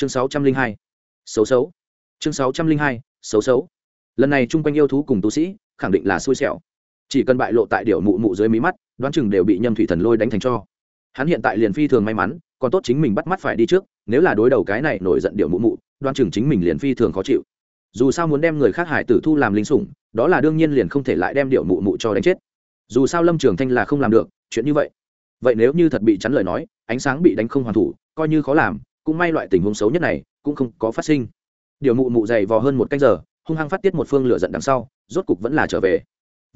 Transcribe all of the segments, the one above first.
chương sáu trăm linh hai. Xấu xấu. Chương sáu trăm linh hai, xấu xấu. Lần này chung quanh yêu thú cùng tu sĩ, khẳng định là xui xẻo. Chỉ cần bại lộ tại điệu mụ mụ dưới mí mắt, đoán chừng đều bị nhâm thủy thần lôi đánh thành cho. Hắn hiện tại liền phi thường may mắn, còn tốt chính mình bắt mắt phải đi trước, nếu là đối đầu cái này nổi giận điệu mụ mụ, đoán chừng chính mình liền phi thường khó chịu. Dù sao muốn đem người khác hải tử thu làm linh sủng, đó là đương nhiên liền không thể lại đem điệu mụ mụ cho đánh chết. Dù sao lâm trường thanh là không làm được, chuyện như vậy. Vậy nếu như thật bị chắn lời nói, ánh sáng bị đánh không hoàn thủ, coi như khó làm cũng may loại tình huống xấu nhất này cũng không có phát sinh. Điều mụ mụ dày vò hơn một canh giờ, hung hăng phát tiết một phương lửa giận đằng sau, rốt cục vẫn là trở về.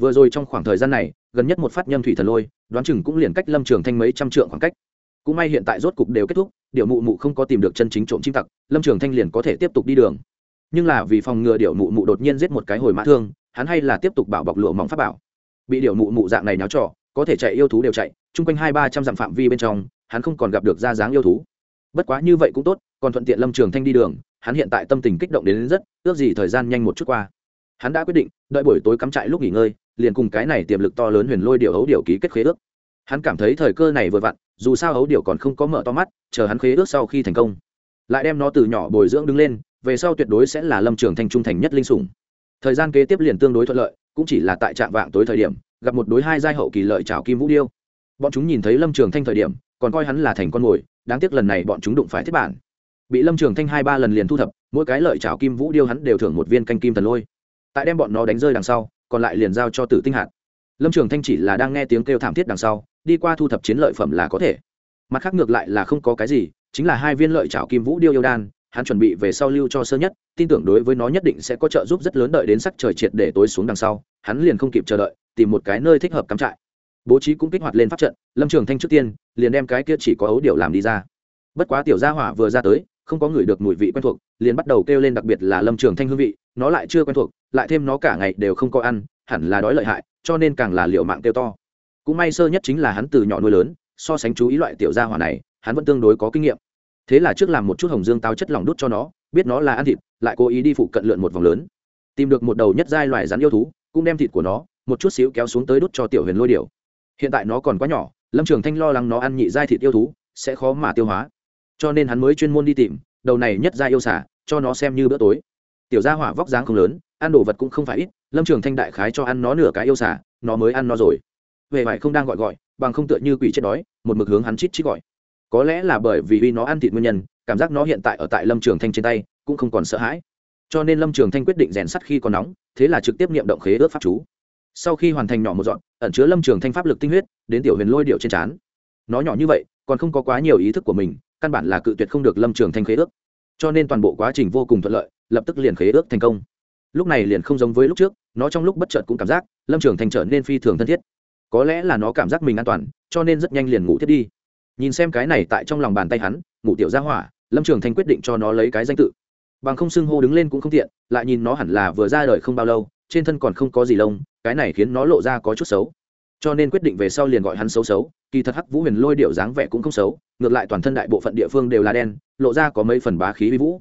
Vừa rồi trong khoảng thời gian này, gần nhất một phát nhâm thủy thần lôi, đoán chừng cũng liền cách lâm trường thanh mấy trăm trượng khoảng cách. Cũng may hiện tại rốt cục đều kết thúc điệu mụ mụ không có tìm được chân chính trộm chim tặc, lâm trường thanh liền có thể tiếp tục đi đường. Nhưng là vì phòng ngừa điệu mụ mụ đột nhiên giết một cái hồi mã thương, hắn hay là tiếp tục bảo bọc lụa mỏng pháp bảo. Bị điệu mụ mụ dạng này náo trọ có thể chạy yêu thú đều chạy, chung quanh hai ba trăm dặm phạm vi bên trong, hắn không còn gặp được ra dáng yêu thú bất quá như vậy cũng tốt còn thuận tiện lâm trường thanh đi đường hắn hiện tại tâm tình kích động đến, đến rất ước gì thời gian nhanh một chút qua. Hắn đã quyết định đợi buổi tối cắm trại lúc nghỉ ngơi liền cùng cái này tiềm lực to lớn huyền lôi điệu ấu điệu ký kết khế ước. Hắn cảm thấy thời cơ này vừa vặn dù sao ấu điệu còn không có mở to mắt chờ hắn khế ước sau khi thành công. Lại đem nó từ nhỏ bồi dưỡng đứng lên về sau tuyệt đối sẽ là lâm trường thanh trung thành nhất linh sủng. Thời gian kế tiếp liền tương đối thuận lợi cũng chỉ là tại trạm vạng tối thời điểm gặp một đối hai giai hậu kỳ lợi trào kim vũ điêu. Bọn chúng nhìn thấy lâm trường thanh thời điểm còn coi hắn là thành con mồi đáng tiếc lần này bọn chúng đụng phải thiết bản. Bị lâm trường thanh hai ba lần liền thu thập, mỗi cái lợi trào kim vũ điêu hắn đều thưởng một viên canh kim thần lôi. Tại đem bọn nó đánh rơi đằng sau, còn lại liền giao cho tử tinh hạt. Lâm trường thanh chỉ là đang nghe tiếng kêu thảm thiết đằng sau, đi qua thu thập chiến lợi phẩm là có thể. Mặt khác ngược lại là không có cái gì, chính là hai viên lợi trào kim vũ điêu yêu đan, hắn chuẩn bị về sau lưu cho sơ nhất, tin tưởng đối với nó nhất định sẽ có trợ giúp rất lớn đợi đến sắc trời triệt để tối xuống đằng sau, hắn liền không kịp chờ đợi, tìm một cái nơi thích hợp cắm trại bố trí cũng kích hoạt lên pháp trận, lâm trường thanh trước tiên, liền đem cái kia chỉ có ấu điệu làm đi ra. Bất quá tiểu gia hỏa vừa ra tới, không có người được mùi vị quen thuộc, liền bắt đầu kêu lên đặc biệt là lâm trường thanh hương vị, nó lại chưa quen thuộc, lại thêm nó cả ngày đều không có ăn, hẳn là đói lợi hại, cho nên càng là liệu mạng kêu to. Cũng may sơ nhất chính là hắn từ nhỏ nuôi lớn, so sánh chú ý loại tiểu gia hỏa này, hắn vẫn tương đối có kinh nghiệm. Thế là trước làm một chút hồng dương táo chất lỏng đút cho nó, biết nó là ăn thịt, lại cố ý đi phụ cận lượn một vòng lớn. Tìm được một đầu nhất giai loài rắn yêu thú, cũng đem thịt của nó, một chút xíu kéo xuống tới đút cho tiểu huyền lôi điểu hiện tại nó còn quá nhỏ, lâm trường thanh lo lắng nó ăn nhị giai thịt yêu thú, sẽ khó mà tiêu hóa. Cho nên hắn mới chuyên môn đi tìm, đầu này nhất giai yêu xả cho nó xem như bữa tối. Tiểu gia hỏa vóc dáng không lớn, ăn đồ vật cũng không phải ít, lâm trường thanh đại khái cho ăn nó nửa cái yêu xả nó mới ăn nó rồi. Về vải không đang gọi gọi, bằng không tựa như quỷ chết đói, một mực hướng hắn chít chít gọi. Có lẽ là bởi vì vì nó ăn thịt nguyên nhân, cảm giác nó hiện tại ở tại lâm trường thanh trên tay, cũng không còn sợ hãi. Cho nên lâm trường thanh quyết định rèn sắt khi còn nóng, thế là trực tiếp nghiệm động khế ước pháp chú sau khi hoàn thành nhỏ một dọn, ẩn chứa lâm trường thanh pháp lực tinh huyết, đến tiểu huyền lôi điệu trên trán. Nó nhỏ như vậy, còn không có quá nhiều ý thức của mình, căn bản là cự tuyệt không được lâm trường thanh khế ước. Cho nên toàn bộ quá trình vô cùng thuận lợi, lập tức liền khế ước thành công. Lúc này liền không giống với lúc trước, nó trong lúc bất chợt cũng cảm giác lâm trường thanh trở nên phi thường thân thiết. Có lẽ là nó cảm giác mình an toàn, cho nên rất nhanh liền ngủ thiết đi. Nhìn xem cái này tại trong lòng bàn tay hắn, ngủ tiểu ra hỏa, lâm trường thanh quyết định cho nó lấy cái danh tự. Bằng không xưng hô đứng lên cũng không tiện, lại nhìn nó hẳn là vừa ra đời không bao lâu trên thân còn không có gì lông, cái này khiến nó lộ ra có chút xấu. Cho nên quyết định về sau liền gọi hắn xấu xấu, kỳ thật hắc vũ huyền lôi điệu dáng vẻ cũng không xấu, ngược lại toàn thân đại bộ phận địa phương đều là đen, lộ ra có mấy phần bá khí vi vũ.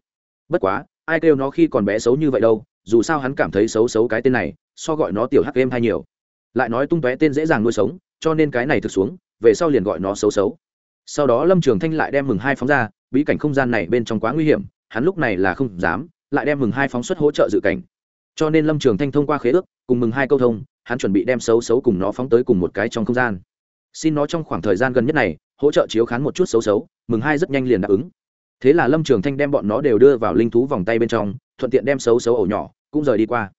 Bất quá, ai kêu nó khi còn bé xấu như vậy đâu, dù sao hắn cảm thấy xấu xấu cái tên này, so gọi nó tiểu hắc em hay nhiều. Lại nói tung tóe tên dễ dàng nuôi sống, cho nên cái này thực xuống, về sau liền gọi nó xấu xấu. Sau đó lâm trường thanh lại đem mừng hai phóng ra, bí cảnh không gian này bên trong quá nguy hiểm, hắn lúc này là không dám, lại đem mừng hai phóng xuất hỗ trợ dự cảnh cho nên lâm trường thanh thông qua khế ước, cùng mừng hai câu thông, hắn chuẩn bị đem xấu xấu cùng nó phóng tới cùng một cái trong không gian. Xin nó trong khoảng thời gian gần nhất này, hỗ trợ chiếu khán một chút xấu xấu, mừng hai rất nhanh liền đáp ứng. Thế là lâm trường thanh đem bọn nó đều đưa vào linh thú vòng tay bên trong, thuận tiện đem xấu xấu ổ nhỏ, cũng rời đi qua.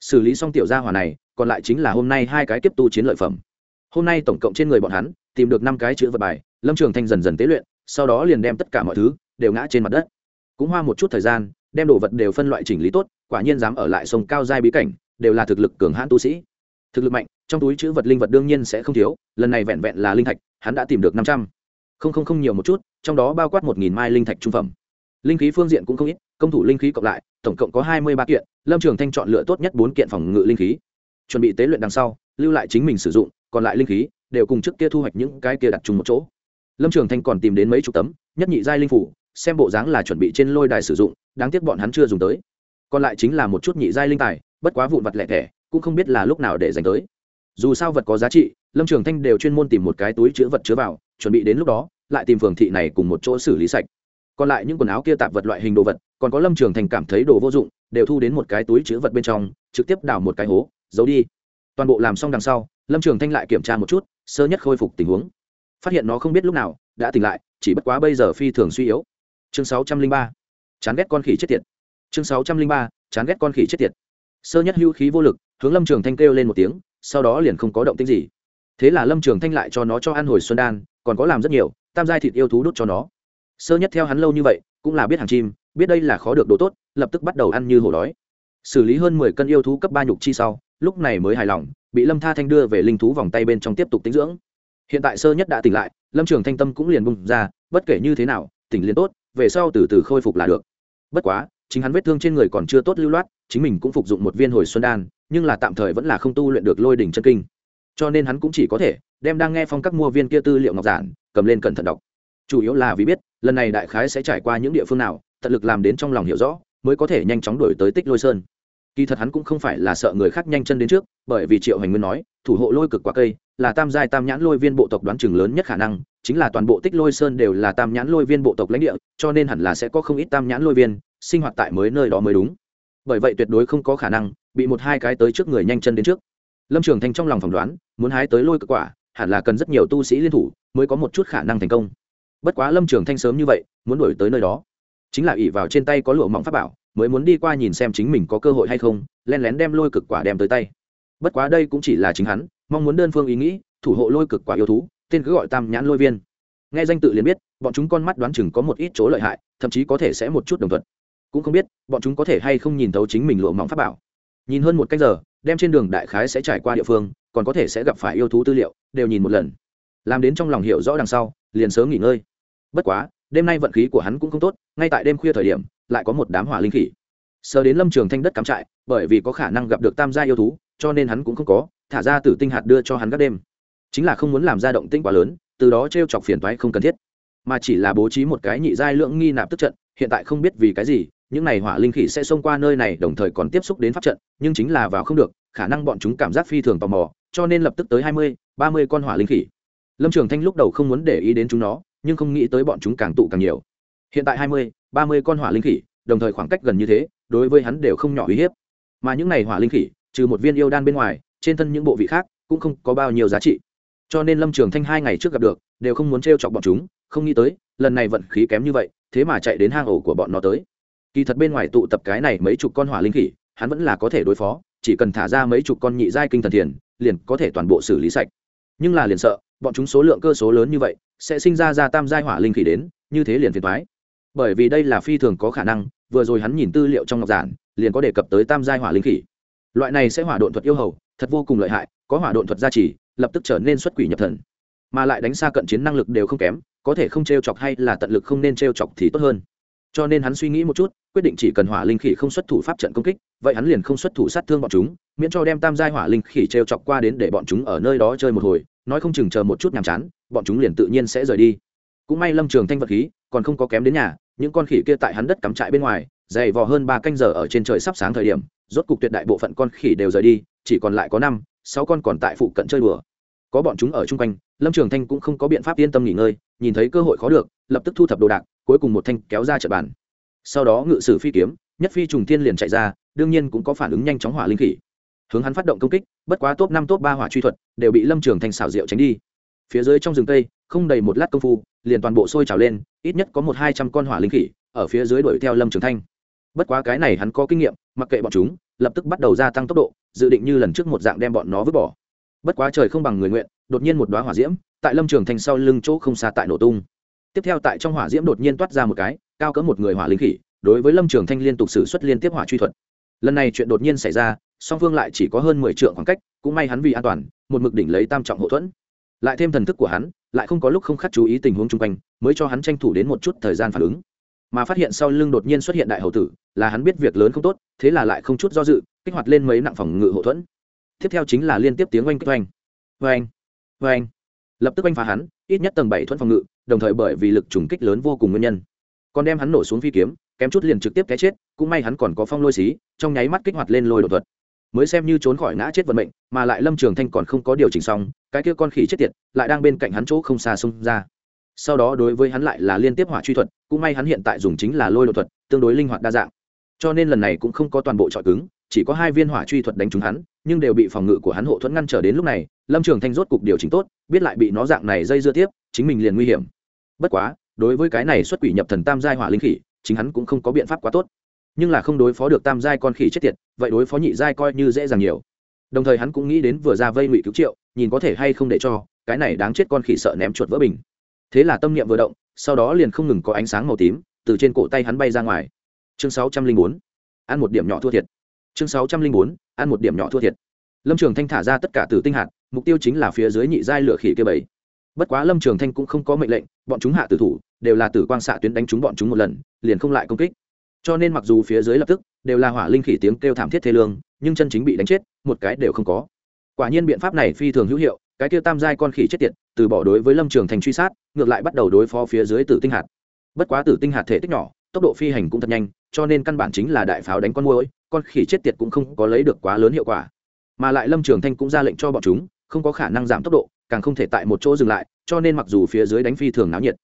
Xử lý xong tiểu gia hỏa này, còn lại chính là hôm nay hai cái tiếp tu chiến lợi phẩm. Hôm nay tổng cộng trên người bọn hắn, tìm được năm cái chữ vật bài, lâm trường thanh dần dần tế luyện, sau đó liền đem tất cả mọi thứ đều ngã trên mặt đất. Cũng hoa một chút thời gian đem đồ vật đều phân loại chỉnh lý tốt, quả nhiên dám ở lại sông cao giai bí cảnh, đều là thực lực cường hãn tu sĩ. Thực lực mạnh, trong túi chữ vật linh vật đương nhiên sẽ không thiếu, lần này vẹn vẹn là linh thạch, hắn đã tìm được năm trăm. Không không không nhiều một chút, trong đó bao quát một nghìn mai linh thạch trung phẩm. Linh khí phương diện cũng không ít, công thủ linh khí cộng lại, tổng cộng có hai mươi ba kiện, lâm trường thanh chọn lựa tốt nhất bốn kiện phòng ngự linh khí. Chuẩn bị tế luyện đằng sau, lưu lại chính mình sử dụng, còn lại linh khí đều cùng trước kia thu hoạch những cái kia đặt chung một chỗ. Lâm trường thanh còn tìm đến mấy chục tấm, nhất nhị giai linh phủ, xem bộ dáng là chuẩn bị trên lôi đài sử dụng đáng tiếc bọn hắn chưa dùng tới. Còn lại chính là một chút nhị giai linh tài, bất quá vụn vặt lẻ thẻ, cũng không biết là lúc nào để dành tới. Dù sao vật có giá trị, lâm trường thanh đều chuyên môn tìm một cái túi chứa vật chứa vào, chuẩn bị đến lúc đó, lại tìm phường thị này cùng một chỗ xử lý sạch. Còn lại những quần áo kia tạp vật loại hình đồ vật, còn có lâm trường thành cảm thấy đồ vô dụng, đều thu đến một cái túi chữ vật bên trong, trực tiếp đào một cái hố, giấu đi. Toàn bộ làm xong đằng sau, lâm trường thanh lại kiểm tra một chút, sơ nhất khôi phục tình huống. Phát hiện nó không biết lúc nào đã tỉnh lại, chỉ bất quá bây giờ phi thường suy yếu. Chương sáu trăm linh ba chán ghét con khỉ chết tiệt. Chương sáu trăm linh ba, chán ghét con khỉ chết tiệt. Sơ nhất hưu khí vô lực, hướng lâm trường thanh kêu lên một tiếng, sau đó liền không có động tính gì. Thế là lâm trường thanh lại cho nó cho ăn hồi xuân đan, còn có làm rất nhiều, tam giai thịt yêu thú đốt cho nó. Sơ nhất theo hắn lâu như vậy, cũng là biết hàng chim, biết đây là khó được đồ tốt, lập tức bắt đầu ăn như hổ đói. Xử lý hơn mười cân yêu thú cấp ba nhục chi sau, lúc này mới hài lòng, bị lâm tha thanh đưa về linh thú vòng tay bên trong tiếp tục tính dưỡng. Hiện tại sơ nhất đã tỉnh lại, lâm trường thanh tâm cũng liền bung ra, bất kể như thế nào, tỉnh liền tốt, về sau từ từ khôi phục là được bất quá, chính hắn vết thương trên người còn chưa tốt lưu loát, chính mình cũng phục dụng một viên hồi xuân đan, nhưng là tạm thời vẫn là không tu luyện được lôi đỉnh chân kinh. Cho nên hắn cũng chỉ có thể đem đang nghe phong các mua viên kia tư liệu ngọc giản, cầm lên cẩn thận đọc. Chủ yếu là vì biết, lần này đại khái sẽ trải qua những địa phương nào, tận lực làm đến trong lòng hiểu rõ, mới có thể nhanh chóng đổi tới tích lôi sơn. Kỳ thật hắn cũng không phải là sợ người khác nhanh chân đến trước, bởi vì triệu hành nguyên nói, thủ hộ lôi cực quả cây, là tam giai tam nhãn lôi viên bộ tộc đoán chừng lớn nhất khả năng chính là toàn bộ tích lôi sơn đều là tam nhãn lôi viên bộ tộc lãnh địa, cho nên hẳn là sẽ có không ít tam nhãn lôi viên sinh hoạt tại mới nơi đó mới đúng. Bởi vậy tuyệt đối không có khả năng bị một hai cái tới trước người nhanh chân đến trước. Lâm trường thanh trong lòng phỏng đoán, muốn hái tới lôi cực quả, hẳn là cần rất nhiều tu sĩ liên thủ mới có một chút khả năng thành công. Bất quá lâm trường thanh sớm như vậy, muốn đổi tới nơi đó. Chính là ỉ vào trên tay có lụa mỏng pháp bảo, mới muốn đi qua nhìn xem chính mình có cơ hội hay không len lén đem lôi cực quả đem tới tay. Bất quá đây cũng chỉ là chính hắn, mong muốn đơn phương ý nghĩ, thủ hộ lôi cực quả yêu thú tên cứ gọi tam nhãn lôi viên. Nghe danh tự liền biết, bọn chúng con mắt đoán chừng có một ít chỗ lợi hại, thậm chí có thể sẽ một chút đồng thuận. Cũng không biết, bọn chúng có thể hay không nhìn thấu chính mình lụa mỏng pháp bảo. Nhìn hơn một cách giờ, đem trên đường đại khái sẽ trải qua địa phương, còn có thể sẽ gặp phải yêu thú tư liệu, đều nhìn một lần. Làm đến trong lòng hiểu rõ đằng sau, liền sớm nghỉ ngơi. Bất quá, đêm nay vận khí của hắn cũng không tốt, ngay tại đêm khuya thời điểm, lại có một đám hỏa linh khỉ. Sờ đến lâm trường thanh đất cắm trại, bởi vì có khả năng gặp được tam gia yêu thú, cho nên hắn cũng không có, thả ra tử tinh hạt đưa cho hắn các đêm chính là không muốn làm ra động tĩnh quá lớn, từ đó t r e o chọc phiền toái không cần thiết. Mà chỉ là bố trí một cái nhị giai lượng nghi nạp tức trận, hiện tại không biết vì cái gì, những n à y hỏa linh khỉ sẽ xông qua nơi này, đồng thời còn tiếp xúc đến pháp trận, nhưng chính là vào không được, khả năng bọn chúng cảm giác phi thường tò mò, cho nên lập tức tới hai mươi, ba mươi con hỏa linh khỉ. Lâm trường thanh lúc đầu không muốn để ý đến chúng nó, nhưng không nghĩ tới bọn chúng càng tụ càng nhiều. Hiện tại hai mươi, ba mươi con hỏa linh khỉ, đồng thời khoảng cách gần như thế, đối với hắn đều không nhỏ uy hiếp. Mà những này hỏa linh khỉ, trừ một viên yêu đan bên ngoài, trên thân những bộ vị khác, cũng không có bao nhiêu giá trị cho nên lâm trường thanh hai ngày trước gặp được, đều không muốn t r e o chọc bọn chúng, không nghĩ tới, lần này vận khí kém như vậy, thế mà chạy đến hang ổ của bọn nó tới. Kỳ thật bên ngoài tụ tập cái này mấy chục con hỏa linh khỉ, hắn vẫn là có thể đối phó, chỉ cần thả ra mấy chục con nhị giai kinh thần thiền, liền có thể toàn bộ xử lý sạch. Nhưng là liền sợ, bọn chúng số lượng cơ số lớn như vậy, sẽ sinh ra ra tam giai hỏa linh khỉ đến, như thế liền phiền thoái bởi vì đây là phi thường có khả năng, vừa rồi hắn nhìn tư liệu trong ngọc giản, liền có đề cập tới tam giai hỏa linh khỉ. Loại này sẽ hỏa độn thuật yêu hầu, thật vô cùng lợi hại, có hỏa độn thuật gia trì lập tức trở nên xuất quỷ nhập thần. Mà lại đánh xa cận chiến năng lực đều không kém, có thể không t r e o chọc hay là tận lực không nên t r e o chọc thì tốt hơn. Cho nên hắn suy nghĩ một chút, quyết định chỉ cần hỏa linh khỉ không xuất thủ pháp trận công kích, vậy hắn liền không xuất thủ sát thương bọn chúng, miễn cho đem tam giai hỏa linh khỉ t r e o chọc qua đến để bọn chúng ở nơi đó chơi một hồi, nói không chừng chờ một chút nhàm chán, bọn chúng liền tự nhiên sẽ rời đi. Cũng may lâm trường thanh vật khí còn không có kém đến nhà, những con khỉ kia tại hắn đất cắm trại bên ngoài, dày vò hơn ba canh giờ ở trên trời sắp sáng thời điểm, rốt cục tuyệt đại bộ phận con khỉ đều rời đi, chỉ còn lại có năm, sáu con còn tại phụ cận chơi đùa có bọn chúng ở chung quanh, lâm trường thanh cũng không có biện pháp yên tâm nghỉ ngơi, nhìn thấy cơ hội khó được, lập tức thu thập đồ đạc, cuối cùng một thanh kéo ra trận bàn. Sau đó ngự sử phi kiếm, nhất phi trùng thiên liền chạy ra, đương nhiên cũng có phản ứng nhanh chóng hỏa linh khỉ hướng hắn phát động công kích, bất quá top năm, top ba hỏa truy thuật đều bị lâm trường thanh xảo diệu tránh đi. Phía dưới trong rừng tây, không đầy một lát công phu, liền toàn bộ sôi trào lên, ít nhất có một hai trăm con hỏa linh khỉ ở phía dưới đuổi theo lâm trường thanh. Bất quá cái này hắn có kinh nghiệm, mặc kệ bọn chúng, lập tức bắt đầu gia tăng tốc độ, dự định như lần trước một dạng đem bọn nó vứt bỏ bất quá trời không bằng người nguyện, đột nhiên một đoá hỏa diễm, tại lâm trường thanh sau lưng chỗ không xa tại nổ tung. Tiếp theo tại trong hỏa diễm đột nhiên toát ra một cái, cao cỡ một người hỏa linh khỉ, đối với lâm trường thanh liên tục xử suất liên tiếp hỏa truy thuật. Lần này chuyện đột nhiên xảy ra, song phương lại chỉ có hơn mười triệu khoảng cách, cũng may hắn vì an toàn, một mực đỉnh lấy tam trọng hậu thuẫn. Lại thêm thần thức của hắn, lại không có lúc không khắc chú ý tình huống chung quanh, mới cho hắn tranh thủ đến một chút thời gian phản ứng. Mà phát hiện sau lưng đột nhiên xuất hiện đại hậu tử, là hắn biết việc lớn không tốt, thế là lại không chút do dự, kích hoạt lên mấy nặng phòng ngự hậu thuẫn tiếp theo chính là liên tiếp tiếng oanh kích oanh. Oanh oanh. Lập tức oanh phá hắn, ít nhất tầng bảy thuẫn phòng ngự, đồng thời bởi vì lực trùng kích lớn vô cùng nguyên nhân. Còn đem hắn nổ xuống phi kiếm, kém chút liền trực tiếp cái chết, cũng may hắn còn có phong lôi xí, trong nháy mắt kích hoạt lên lôi đột thuật. Mới xem như trốn khỏi ngã chết vận mệnh, mà lại lâm trường thanh còn không có điều chỉnh xong, cái kia con khỉ chết tiệt, lại đang bên cạnh hắn chỗ không xa xông ra. Sau đó đối với hắn lại là liên tiếp hỏa truy thuật, cũng may hắn hiện tại dùng chính là lôi đột thuật, tương đối linh hoạt đa dạng. Cho nên lần này cũng không có toàn bộ trọi cứng, chỉ có hai viên hỏa truy thuật đánh trúng hắn nhưng đều bị phòng ngự của hắn hộ thuẫn ngăn trở đến lúc này, lâm trường thanh rốt cục điều chỉnh tốt, biết lại bị nó dạng này dây dưa tiếp, chính mình liền nguy hiểm. Bất quá, đối với cái này xuất quỷ nhập thần tam giai hỏa linh khỉ, chính hắn cũng không có biện pháp quá tốt. Nhưng là không đối phó được tam giai con khỉ chết tiệt, vậy đối phó nhị giai coi như dễ dàng nhiều. Đồng thời hắn cũng nghĩ đến vừa ra vây ngụy cứu triệu, nhìn có thể hay không để cho, cái này đáng chết con khỉ sợ ném chuột vỡ bình. Thế là tâm niệm vừa động, sau đó liền không ngừng có ánh sáng màu tím từ trên cổ tay hắn bay ra ngoài. Chương sáu trăm linh bốn, ăn một điểm nhỏ thua thiệt. Chương sáu trăm linh bốn ăn một điểm nhỏ thua thiệt. Lâm trường thanh thả ra tất cả từ tinh hạt, mục tiêu chính là phía dưới nhị giai lửa khỉ kia bảy. Bất quá lâm trường thanh cũng không có mệnh lệnh, bọn chúng hạ tử thủ, đều là tử quang xạ tuyến đánh chúng bọn chúng một lần, liền không lại công kích. Cho nên mặc dù phía dưới lập tức, đều là hỏa linh khỉ tiếng kêu thảm thiết thế lương, nhưng chân chính bị đánh chết, một cái đều không có. Quả nhiên biện pháp này phi thường hữu hiệu, cái kia tam giai con khỉ chết tiệt, từ bỏ đối với lâm trường thành truy sát, ngược lại bắt đầu đối phó phía dưới tử tinh hạt. Bất quá tử tinh hạt thể tích nhỏ tốc độ phi hành cũng thật nhanh, cho nên căn bản chính là đại pháo đánh con môi con khỉ chết tiệt cũng không có lấy được quá lớn hiệu quả. Mà lại lâm trường thanh cũng ra lệnh cho bọn chúng, không có khả năng giảm tốc độ, càng không thể tại một chỗ dừng lại, cho nên mặc dù phía dưới đánh phi thường náo nhiệt,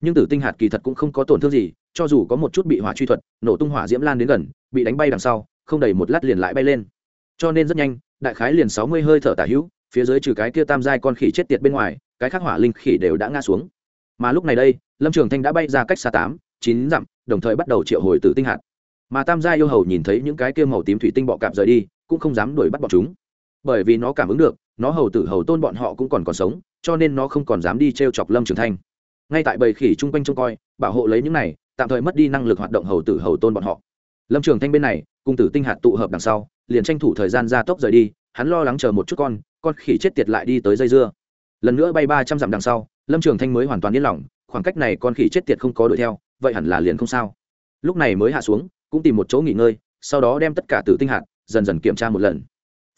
nhưng tử tinh hạt kỳ thật cũng không có tổn thương gì, cho dù có một chút bị hỏa truy thuật, nổ tung hỏa diễm lan đến gần, bị đánh bay đằng sau, không đầy một lát liền lại bay lên. Cho nên rất nhanh, đại khái liền sáu mươi hơi thở tả hữu, phía dưới trừ cái kia tam giai con khỉ chết tiệt bên ngoài, cái khác hỏa linh khỉ đều đã ngã xuống. Mà lúc này đây, lâm trường thanh đã bay ra cách xa tám chín dặm, đồng thời bắt đầu triệu hồi tử tinh hạt. Mà tam gia yêu hầu nhìn thấy những cái kia màu tím thủy tinh bọ cạp rời đi, cũng không dám đuổi bắt bọn chúng. Bởi vì nó cảm ứng được, nó hầu tử hầu tôn bọn họ cũng còn còn sống, cho nên nó không còn dám đi t r e o chọc lâm trường thanh. Ngay tại bầy khỉ chung quanh trông coi, bảo hộ lấy những này, tạm thời mất đi năng lực hoạt động hầu tử hầu tôn bọn họ. Lâm trường thanh bên này, cùng tử tinh hạt tụ hợp đằng sau, liền tranh thủ thời gian ra tốc rời đi, hắn lo lắng chờ một chút con con khỉ chết tiệt lại đi tới dây dưa. Lần nữa bay ba trăm dặm đằng sau, lâm trường thanh mới hoàn toàn yên lòng, khoảng cách này con khỉ chết tiệt không có đuổi theo vậy hẳn là liền không sao. Lúc này mới hạ xuống, cũng tìm một chỗ nghỉ ngơi, sau đó đem tất cả tử tinh hạt dần dần kiểm tra một lần.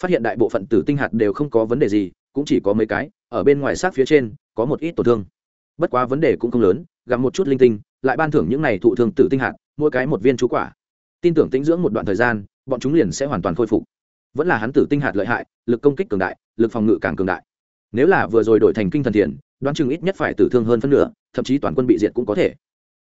Phát hiện đại bộ phận tử tinh hạt đều không có vấn đề gì, cũng chỉ có mấy cái, ở bên ngoài sát phía trên, có một ít tổn thương. Bất quá vấn đề cũng không lớn, gặp một chút linh tinh, lại ban thưởng những này thụ thương tử tinh hạt, mỗi cái một viên chú quả. Tin tưởng tĩnh dưỡng một đoạn thời gian, bọn chúng liền sẽ hoàn toàn khôi phục. Vẫn là hắn tử tinh hạt lợi hại, lực công kích cường đại, lực phòng ngự càng cường đại. Nếu là vừa rồi đổi thành kinh thần thiền, đoán chừng ít nhất phải tử thương hơn phân nửa, thậm chí toàn quân bị diệt cũng có thể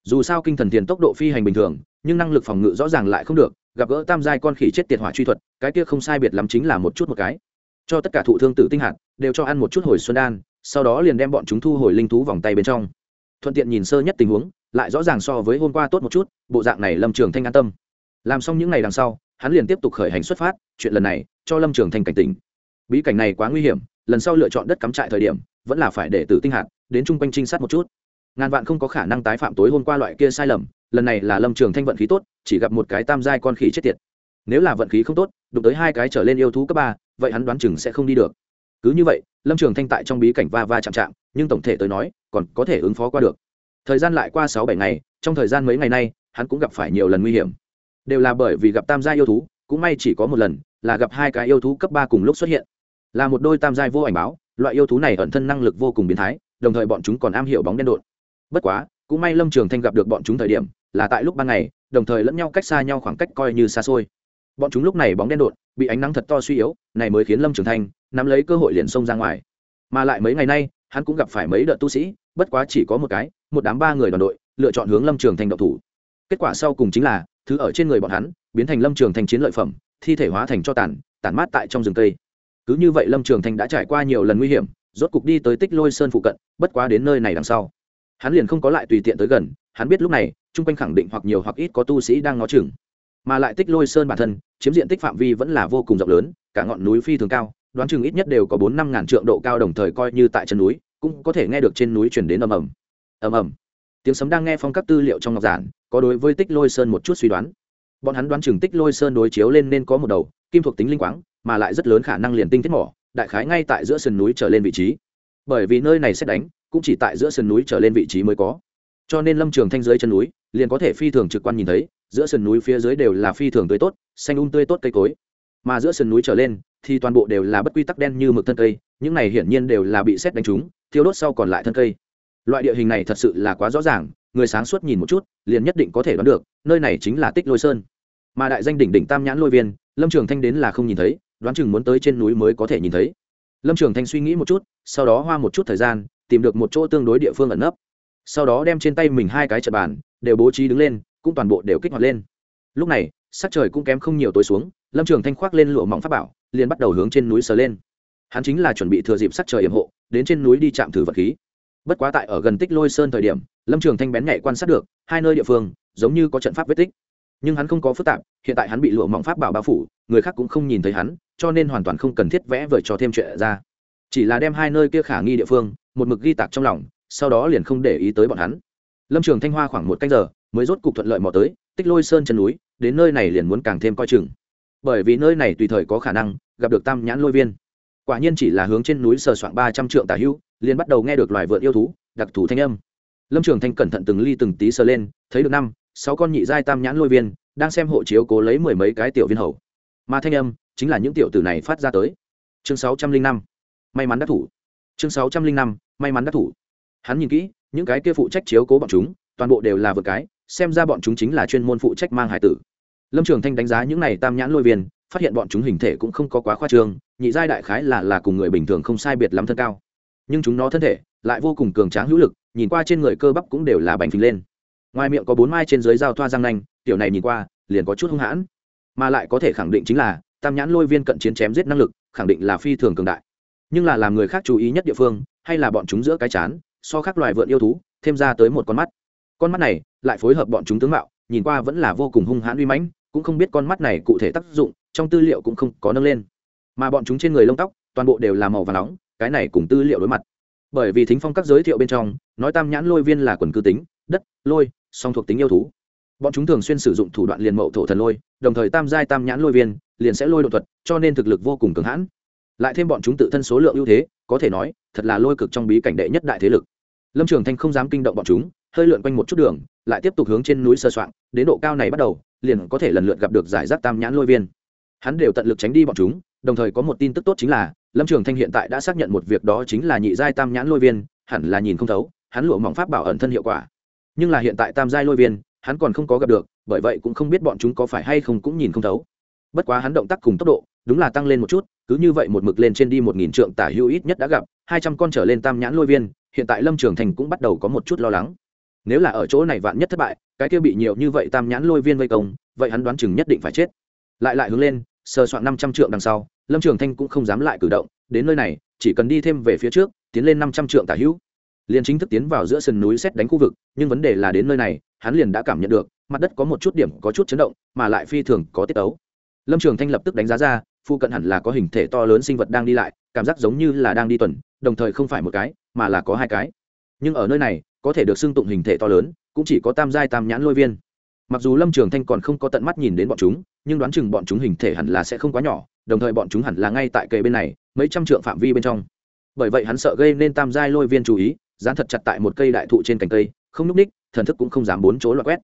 dù sao kinh thần thiền tốc độ phi hành bình thường, nhưng năng lực phòng ngự rõ ràng lại không được, gặp gỡ tam giai con khỉ chết tiệt hỏa truy thuật, cái kia không sai biệt lắm chính là một chút một cái. Cho tất cả thụ thương tử tinh hạt, đều cho ăn một chút hồi xuân đan, sau đó liền đem bọn chúng thu hồi linh thú vòng tay bên trong. Thuận tiện nhìn sơ nhất tình huống, lại rõ ràng so với hôm qua tốt một chút, bộ dạng này lâm trường thanh an tâm. Làm xong những ngày đằng sau, hắn liền tiếp tục khởi hành xuất phát, chuyện lần này, cho lâm trường thanh cảnh tỉnh. Bí cảnh này quá nguy hiểm, lần sau lựa chọn đất cắm trại thời điểm, vẫn là phải để tử tinh hạt đến chung quanh trinh sát một chút ngàn vạn không có khả năng tái phạm tối hôm qua loại kia sai lầm, lần này là lâm trường thanh vận khí tốt, chỉ gặp một cái tam giai con khỉ chết tiệt. Nếu là vận khí không tốt, đụng tới hai cái trở lên yêu thú cấp ba, vậy hắn đoán chừng sẽ không đi được. Cứ như vậy, lâm trường thanh tại trong bí cảnh va va chạm chạm, nhưng tổng thể tới nói, còn có thể ứng phó qua được. Thời gian lại qua sáu bảy ngày, trong thời gian mấy ngày nay, hắn cũng gặp phải nhiều lần nguy hiểm. Đều là bởi vì gặp tam gia yêu thú, cũng may chỉ có một lần, là gặp hai cái yêu thú cấp ba cùng lúc xuất hiện. Là một đôi tam giai vô ảnh báo, loại yêu thú này ẩn thân năng lực vô cùng biến thái, đồng thời bọn chúng còn am hiểu bóng đen đột bất quá, cũng may lâm trường thanh gặp được bọn chúng thời điểm, là tại lúc ban ngày, đồng thời lẫn nhau cách xa nhau khoảng cách coi như xa xôi. Bọn chúng lúc này bóng đen đột, bị ánh nắng thật to suy yếu, này mới khiến lâm trường thanh nắm lấy cơ hội liền xông ra ngoài. Mà lại mấy ngày nay, hắn cũng gặp phải mấy đợt tu sĩ, bất quá chỉ có một cái, một đám ba người đoàn đội, lựa chọn hướng lâm trường thanh độc thủ. Kết quả sau cùng chính là, thứ ở trên người bọn hắn, biến thành lâm trường thanh chiến lợi phẩm, thi thể hóa thành cho tàn tàn mát tại trong rừng cây. Cứ như vậy lâm trường thanh đã trải qua nhiều lần nguy hiểm, rốt cục đi tới tích lôi sơn phụ cận, bất quá đến nơi này đằng sau hắn liền không có lại tùy tiện tới gần, hắn biết lúc này, chung quanh khẳng định hoặc nhiều hoặc ít có tu sĩ đang ngó chừng. Mà lại tích lôi sơn bản thân, chiếm diện tích phạm vi vẫn là vô cùng rộng lớn, cả ngọn núi phi thường cao, đoán chừng ít nhất đều có bốn năm ngàn trượng độ cao đồng thời coi như tại chân núi, cũng có thể nghe được trên núi chuyển đến ầm ầm. Ầm ầm. Tiếng sấm đang nghe phong các tư liệu trong ngọc giản, có đối với tích lôi sơn một chút suy đoán. Bọn hắn đoán chừng tích lôi sơn đối chiếu lên nên có một đầu, kim thuộc tính linh quáng, mà lại rất lớn khả năng liền tinh thiết mỏ, đại khái ngay tại giữa sườn núi trở lên vị trí. Bởi vì nơi này xét đánh cũng chỉ tại giữa sườn núi trở lên vị trí mới có. Cho nên lâm trường thanh dưới chân núi, liền có thể phi thường trực quan nhìn thấy, giữa sườn núi phía dưới đều là phi thường tươi tốt, xanh um tươi tốt cây cối. Mà giữa sườn núi trở lên, thì toàn bộ đều là bất quy tắc đen như mực thân cây, những này hiển nhiên đều là bị xét đánh trúng, thiêu đốt sau còn lại thân cây. Loại địa hình này thật sự là quá rõ ràng, người sáng suốt nhìn một chút, liền nhất định có thể đoán được, nơi này chính là tích lôi sơn. Mà đại danh đỉnh đỉnh tam nhãn lôi viên, lâm trường thanh đến là không nhìn thấy, đoán chừng muốn tới trên núi mới có thể nhìn thấy. Lâm trường thanh suy nghĩ một chút, sau đó hoa một chút thời gian tìm được một chỗ tương đối địa phương ẩn nấp. Sau đó đem trên tay mình hai cái trận bàn đều bố trí đứng lên, cũng toàn bộ đều kích hoạt lên. Lúc này, sắc trời cũng kém không nhiều tối xuống, lâm trường thanh khoác lên lụa mỏng pháp bảo, liền bắt đầu hướng trên núi sờ lên. Hắn chính là chuẩn bị thừa dịp sắc trời yểm hộ, đến trên núi đi chạm thử vật khí. Bất quá tại ở gần tích lôi sơn thời điểm, lâm trường thanh bén nhạy quan sát được, hai nơi địa phương giống như có trận pháp vết tích. Nhưng hắn không có phức tạp, hiện tại hắn bị lụa mỏng pháp bảo bao phủ, người khác cũng không nhìn thấy hắn, cho nên hoàn toàn không cần thiết vẽ vời cho thêm chuyện ra chỉ là đem hai nơi kia khả nghi địa phương, một mực ghi tạc trong lòng, sau đó liền không để ý tới bọn hắn. Lâm trường thanh hoa khoảng một canh giờ, mới rốt cục thuận lợi mò tới, tích lôi sơn chân núi, đến nơi này liền muốn càng thêm coi chừng. Bởi vì nơi này tùy thời có khả năng, gặp được tam nhãn lôi viên. Quả nhiên chỉ là hướng trên núi sờ soạn ba trăm trượng tả hữu liền bắt đầu nghe được loài vượn yêu thú, đặc thù thanh âm. Lâm trường thanh cẩn thận từng ly từng tí sờ lên, thấy được năm, sáu con nhị giai tam nhãn lôi viên, đang xem hộ chiếu cố lấy mười mấy cái tiểu viên hầu. Mà thanh âm, chính là những tiểu tử này phát ra tới. Chương sáu trăm linh năm may mắn đắc thủ. Chương sáu trăm linh năm, may mắn đắc thủ. Hắn nhìn kỹ, những cái kia phụ trách chiếu cố bọn chúng, toàn bộ đều là vượt cái, xem ra bọn chúng chính là chuyên môn phụ trách mang hải tử. Lâm trường thanh đánh giá những này tam nhãn lôi viên, phát hiện bọn chúng hình thể cũng không có quá khoa trương, nhị giai đại khái là là cùng người bình thường không sai biệt lắm thân cao. Nhưng chúng nó thân thể, lại vô cùng cường tráng hữu lực, nhìn qua trên người cơ bắp cũng đều là bành phình lên. Ngoài miệng có bốn mai trên dưới dao thoa răng nanh, tiểu này nhìn qua, liền có chút hung hãn. Mà lại có thể khẳng định chính là, tam nhãn lôi viên cận chiến chém giết năng lực, khẳng định là phi thường cường đại nhưng là làm người khác chú ý nhất địa phương, hay là bọn chúng giữa cái chán, so khác loài vượn yêu thú, thêm ra tới một con mắt. Con mắt này lại phối hợp bọn chúng tướng mạo, nhìn qua vẫn là vô cùng hung hãn uy mãnh, cũng không biết con mắt này cụ thể tác dụng, trong tư liệu cũng không có nâng lên. Mà bọn chúng trên người lông tóc, toàn bộ đều là màu và nóng, cái này cùng tư liệu đối mặt. Bởi vì thính phong các giới thiệu bên trong, nói tam nhãn lôi viên là quần cư tính, đất, lôi, song thuộc tính yêu thú. Bọn chúng thường xuyên sử dụng thủ đoạn liền mậu thổ thần lôi, đồng thời tam giai tam nhãn lôi viên, liền sẽ lôi đột thuật, cho nên thực lực vô cùng cường hãn lại thêm bọn chúng tự thân số lượng ưu thế, có thể nói, thật là lôi cực trong bí cảnh đệ nhất đại thế lực. Lâm trường thanh không dám kinh động bọn chúng, hơi lượn quanh một chút đường, lại tiếp tục hướng trên núi sơ soạn, đến độ cao này bắt đầu, liền có thể lần lượt gặp được giải rác tam nhãn lôi viên. Hắn đều tận lực tránh đi bọn chúng, đồng thời có một tin tức tốt chính là, lâm trường thanh hiện tại đã xác nhận một việc đó chính là nhị giai tam nhãn lôi viên, hẳn là nhìn không thấu, hắn lụa mỏng pháp bảo ẩn thân hiệu quả. Nhưng là hiện tại tam giai lôi viên, hắn còn không có gặp được, bởi vậy cũng không biết bọn chúng có phải hay không cũng nhìn không thấu bất quá hắn động tác cùng tốc độ, đúng là tăng lên một chút, cứ như vậy một mực lên trên đi một nghìn trượng tả hữu ít nhất đã gặp, hai trăm con trở lên tam nhãn lôi viên, hiện tại lâm trường thành cũng bắt đầu có một chút lo lắng. Nếu là ở chỗ này vạn nhất thất bại, cái kia bị nhiều như vậy tam nhãn lôi viên vây công, vậy hắn đoán chừng nhất định phải chết. Lại lại hướng lên, sờ soạn năm trăm trượng đằng sau, lâm trường thanh cũng không dám lại cử động, đến nơi này, chỉ cần đi thêm về phía trước, tiến lên năm trăm trượng tả hữu. Liền chính thức tiến vào giữa sườn núi xét đánh khu vực, nhưng vấn đề là đến nơi này, hắn liền đã cảm nhận được, mặt đất có một chút điểm có chút chấn động, mà lại phi thường có tiết ấu lâm trường thanh lập tức đánh giá ra, phụ cận hẳn là có hình thể to lớn sinh vật đang đi lại, cảm giác giống như là đang đi tuần, đồng thời không phải một cái, mà là có hai cái. Nhưng ở nơi này, có thể được xưng tụng hình thể to lớn, cũng chỉ có tam giai tam nhãn lôi viên. Mặc dù lâm trường thanh còn không có tận mắt nhìn đến bọn chúng, nhưng đoán chừng bọn chúng hình thể hẳn là sẽ không quá nhỏ, đồng thời bọn chúng hẳn là ngay tại kề bên này, mấy trăm trượng phạm vi bên trong. Bởi vậy hắn sợ gây nên tam giai lôi viên chú ý, dán thật chặt tại một cây đại thụ trên cành cây, không núp ních, thần thức cũng không dám bốn chỗ loại quét.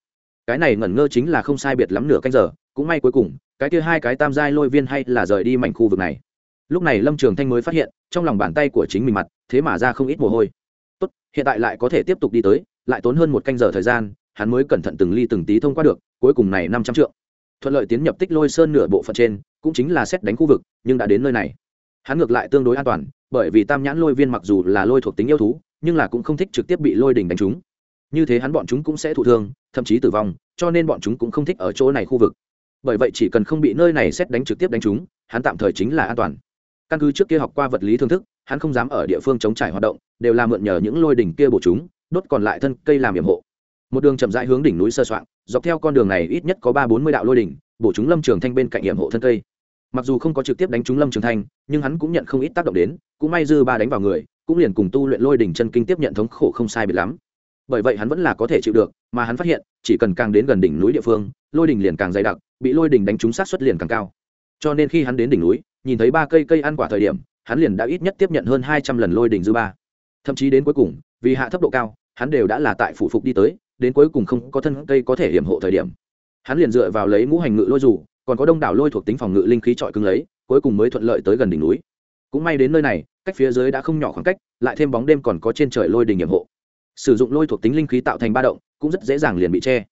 Cái này ngẩn ngơ chính là không sai biệt lắm nửa canh giờ, cũng may cuối cùng cái kia hai cái tam giai lôi viên hay là rời đi mảnh khu vực này? Lúc này lâm trường thanh mới phát hiện, trong lòng bàn tay của chính mình mặt, thế mà ra không ít mồ hôi. Tốt, hiện tại lại có thể tiếp tục đi tới, lại tốn hơn một canh giờ thời gian, hắn mới cẩn thận từng ly từng tí thông qua được, cuối cùng này năm trăm triệu thuận lợi tiến nhập tích lôi sơn nửa bộ phận trên, cũng chính là xét đánh khu vực, nhưng đã đến nơi này. Hắn ngược lại tương đối an toàn, bởi vì tam nhãn lôi viên mặc dù là lôi thuộc tính yêu thú, nhưng là cũng không thích trực tiếp bị lôi đỉnh đánh trúng. Như thế hắn bọn chúng cũng sẽ thụ thương, thậm chí tử vong, cho nên bọn chúng cũng không thích ở chỗ này khu vực bởi vậy chỉ cần không bị nơi này xét đánh trực tiếp đánh chúng hắn tạm thời chính là an toàn. Căn cứ trước kia học qua vật lý thương thức, hắn không dám ở địa phương chống trải hoạt động, đều là mượn nhờ những lôi đỉnh kia bổ chúng, đốt còn lại thân cây làm yểm hộ. Một đường chậm rãi hướng đỉnh núi sơ soạn, dọc theo con đường này ít nhất có ba bốn mươi đạo lôi đỉnh, bổ chúng lâm trường thanh bên cạnh yểm hộ thân cây. Mặc dù không có trực tiếp đánh trúng lâm trường thanh, nhưng hắn cũng nhận không ít tác động đến, cũng may dư ba đánh vào người, cũng liền cùng tu luyện lôi đỉnh chân kinh tiếp nhận thống khổ không sai biệt lắm bởi vậy hắn vẫn là có thể chịu được, mà hắn phát hiện, chỉ cần càng đến gần đỉnh núi địa phương, lôi đỉnh liền càng dày đặc, bị lôi đỉnh đánh trúng sát xuất liền càng cao. Cho nên khi hắn đến đỉnh núi, nhìn thấy ba cây cây ăn quả thời điểm, hắn liền đã ít nhất tiếp nhận hơn hai trăm lần lôi đỉnh dư ba. Thậm chí đến cuối cùng, vì hạ thấp độ cao, hắn đều đã là tại phủ phục đi tới, đến cuối cùng không có thân cây có thể hiểm hộ thời điểm. Hắn liền dựa vào lấy ngũ hành ngự lôi dù, còn có đông đảo lôi thuộc tính phòng ngự linh khí trọi cứng lấy, cuối cùng mới thuận lợi tới gần đỉnh núi. Cũng may đến nơi này, cách phía dưới đã không nhỏ khoảng cách, lại thêm bóng đêm còn có trên trời lôi đình hiểm hộ sử dụng lôi thuộc tính linh khí tạo thành ba động, cũng rất dễ dàng liền bị che.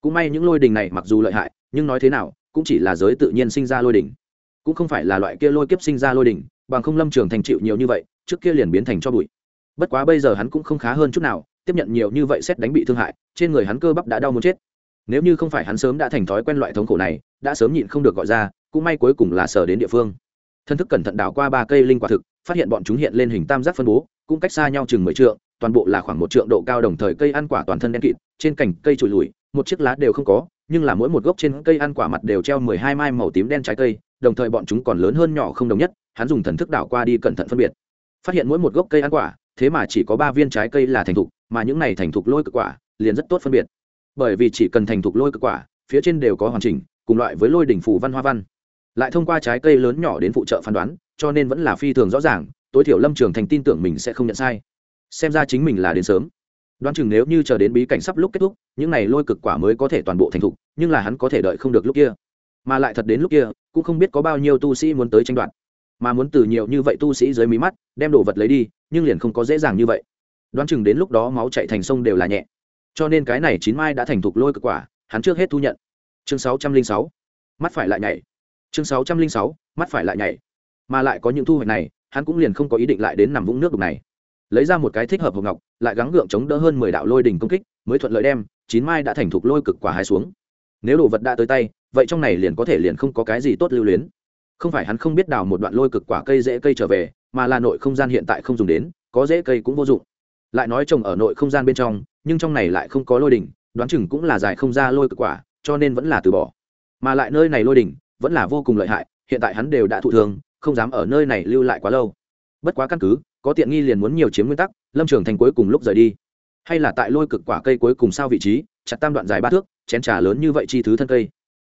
Cũng may những lôi đình này mặc dù lợi hại, nhưng nói thế nào, cũng chỉ là giới tự nhiên sinh ra lôi đình. Cũng không phải là loại kia lôi kiếp sinh ra lôi đình, bằng không lâm trường thành chịu nhiều như vậy, trước kia liền biến thành cho bụi. Bất quá bây giờ hắn cũng không khá hơn chút nào, tiếp nhận nhiều như vậy xét đánh bị thương hại, trên người hắn cơ bắp đã đau muốn chết. Nếu như không phải hắn sớm đã thành thói quen loại thống khổ này, đã sớm nhịn không được gọi ra, cũng may cuối cùng là sờ đến địa phương. Thân thức cẩn thận đảo qua ba cây linh quả thực, phát hiện bọn chúng hiện lên hình tam giác phân bố, cũng cách xa nhau chừng mười trượng toàn bộ là khoảng một trượng độ cao đồng thời cây ăn quả toàn thân đen kịt, trên cành cây trụi lùi, một chiếc lá đều không có, nhưng là mỗi một gốc trên cây ăn quả mặt đều treo mười hai mai màu tím đen trái cây, đồng thời bọn chúng còn lớn hơn nhỏ không đồng nhất, hắn dùng thần thức đảo qua đi cẩn thận phân biệt. Phát hiện mỗi một gốc cây ăn quả, thế mà chỉ có ba viên trái cây là thành thục, mà những này thành thục lôi cực quả, liền rất tốt phân biệt. Bởi vì chỉ cần thành thục lôi cực quả, phía trên đều có hoàn chỉnh, cùng loại với lôi đỉnh phủ văn hoa văn. Lại thông qua trái cây lớn nhỏ đến phụ trợ phán đoán, cho nên vẫn là phi thường rõ ràng, tối thiểu lâm trường thành tin tưởng mình sẽ không nhận sai xem ra chính mình là đến sớm. Đoán chừng nếu như chờ đến bí cảnh sắp lúc kết thúc, những này lôi cực quả mới có thể toàn bộ thành thục, nhưng là hắn có thể đợi không được lúc kia. Mà lại thật đến lúc kia, cũng không biết có bao nhiêu tu sĩ muốn tới tranh đoạt. Mà muốn từ nhiều như vậy tu sĩ dưới mí mắt, đem đồ vật lấy đi, nhưng liền không có dễ dàng như vậy. Đoán chừng đến lúc đó máu chạy thành sông đều là nhẹ. Cho nên cái này chín mai đã thành thục lôi cực quả, hắn trước hết thu nhận. Chương sáu trăm linh sáu, mắt phải lại nhảy. Chương sáu trăm linh sáu, mắt phải lại nhảy. Mà lại có những thu hoạch này, hắn cũng liền không có ý định lại đến nằm vũng nước đục này lấy ra một cái thích hợp hộp ngọc, lại gắng gượng chống đỡ hơn mười đạo lôi đỉnh công kích, mới thuận lợi đem chín mai đã thành thục lôi cực quả hai xuống. Nếu đồ vật đã tới tay, vậy trong này liền có thể liền không có cái gì tốt lưu luyến. Không phải hắn không biết đào một đoạn lôi cực quả cây dễ cây trở về, mà là nội không gian hiện tại không dùng đến, có dễ cây cũng vô dụng. Lại nói trồng ở nội không gian bên trong, nhưng trong này lại không có lôi đỉnh, đoán chừng cũng là dài không ra lôi cực quả, cho nên vẫn là từ bỏ. Mà lại nơi này lôi đỉnh vẫn là vô cùng lợi hại, hiện tại hắn đều đã thụ thương, không dám ở nơi này lưu lại quá lâu. Bất quá căn cứ có tiện nghi liền muốn nhiều chiếm nguyên tắc, lâm trường thành cuối cùng lúc rời đi. Hay là tại lôi cực quả cây cuối cùng sao vị trí, chặt tam đoạn dài ba thước, chén trà lớn như vậy chi thứ thân cây.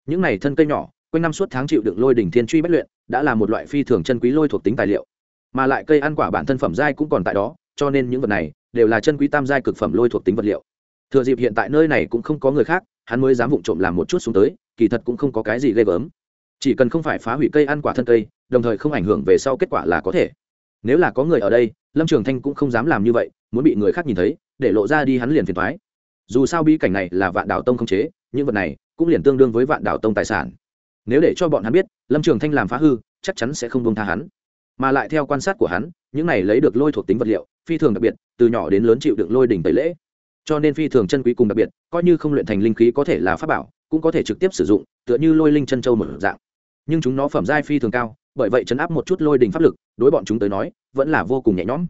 Những này thân cây nhỏ, quanh năm suốt tháng chịu đựng lôi đỉnh thiên truy bất luyện, đã là một loại phi thường chân quý lôi thuộc tính tài liệu. Mà lại cây ăn quả bản thân phẩm giai cũng còn tại đó, cho nên những vật này đều là chân quý tam giai cực phẩm lôi thuộc tính vật liệu. Thừa dịp hiện tại nơi này cũng không có người khác, hắn mới dám vụng trộm làm một chút xuống tới, kỳ thật cũng không có cái gì ghê gớm. Chỉ cần không phải phá hủy cây ăn quả thân cây, đồng thời không ảnh hưởng về sau kết quả là có thể nếu là có người ở đây, lâm trường thanh cũng không dám làm như vậy, muốn bị người khác nhìn thấy, để lộ ra đi hắn liền phiền thoái dù sao bi cảnh này là vạn đảo tông không chế, những vật này cũng liền tương đương với vạn đảo tông tài sản. Nếu để cho bọn hắn biết, lâm trường thanh làm phá hư, chắc chắn sẽ không buông tha hắn. Mà lại theo quan sát của hắn, những này lấy được lôi thuộc tính vật liệu, phi thường đặc biệt, từ nhỏ đến lớn chịu được lôi đỉnh tẩy lễ. Cho nên phi thường chân quý cùng đặc biệt, coi như không luyện thành linh khí có thể là pháp bảo, cũng có thể trực tiếp sử dụng, tựa như lôi linh chân châu một dạng. Nhưng chúng nó phẩm giai phi thường cao bởi vậy chấn áp một chút lôi đình pháp lực, đối bọn chúng tới nói, vẫn là vô cùng nhẹ nhõm.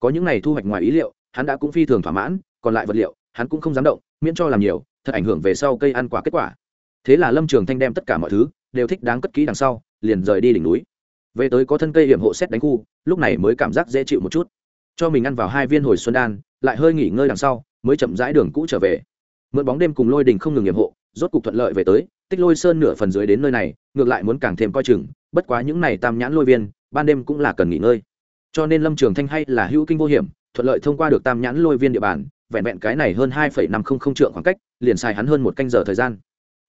Có những này thu hoạch ngoài ý liệu, hắn đã cũng phi thường thỏa mãn, còn lại vật liệu, hắn cũng không dám động, miễn cho làm nhiều, thật ảnh hưởng về sau cây ăn quả kết quả. Thế là lâm trường thanh đem tất cả mọi thứ, đều thích đáng cất kỹ đằng sau, liền rời đi đỉnh núi. Về tới có thân cây hiểm hộ xét đánh khu, lúc này mới cảm giác dễ chịu một chút. Cho mình ăn vào hai viên hồi xuân đan, lại hơi nghỉ ngơi đằng sau, mới chậm rãi đường cũ trở về. Mượn bóng đêm cùng lôi đình không ngừng hiểm hộ, rốt cục thuận lợi về tới, tích lôi sơn nửa phần dưới đến nơi này, ngược lại muốn càng thêm coi chừng bất quá những này tam nhãn lôi viên, ban đêm cũng là cần nghỉ ngơi. Cho nên lâm trường thanh hay là hữu kinh vô hiểm, thuận lợi thông qua được tam nhãn lôi viên địa bàn, vẹn vẹn cái này hơn hai năm không không trượng khoảng cách, liền xài hắn hơn một canh giờ thời gian.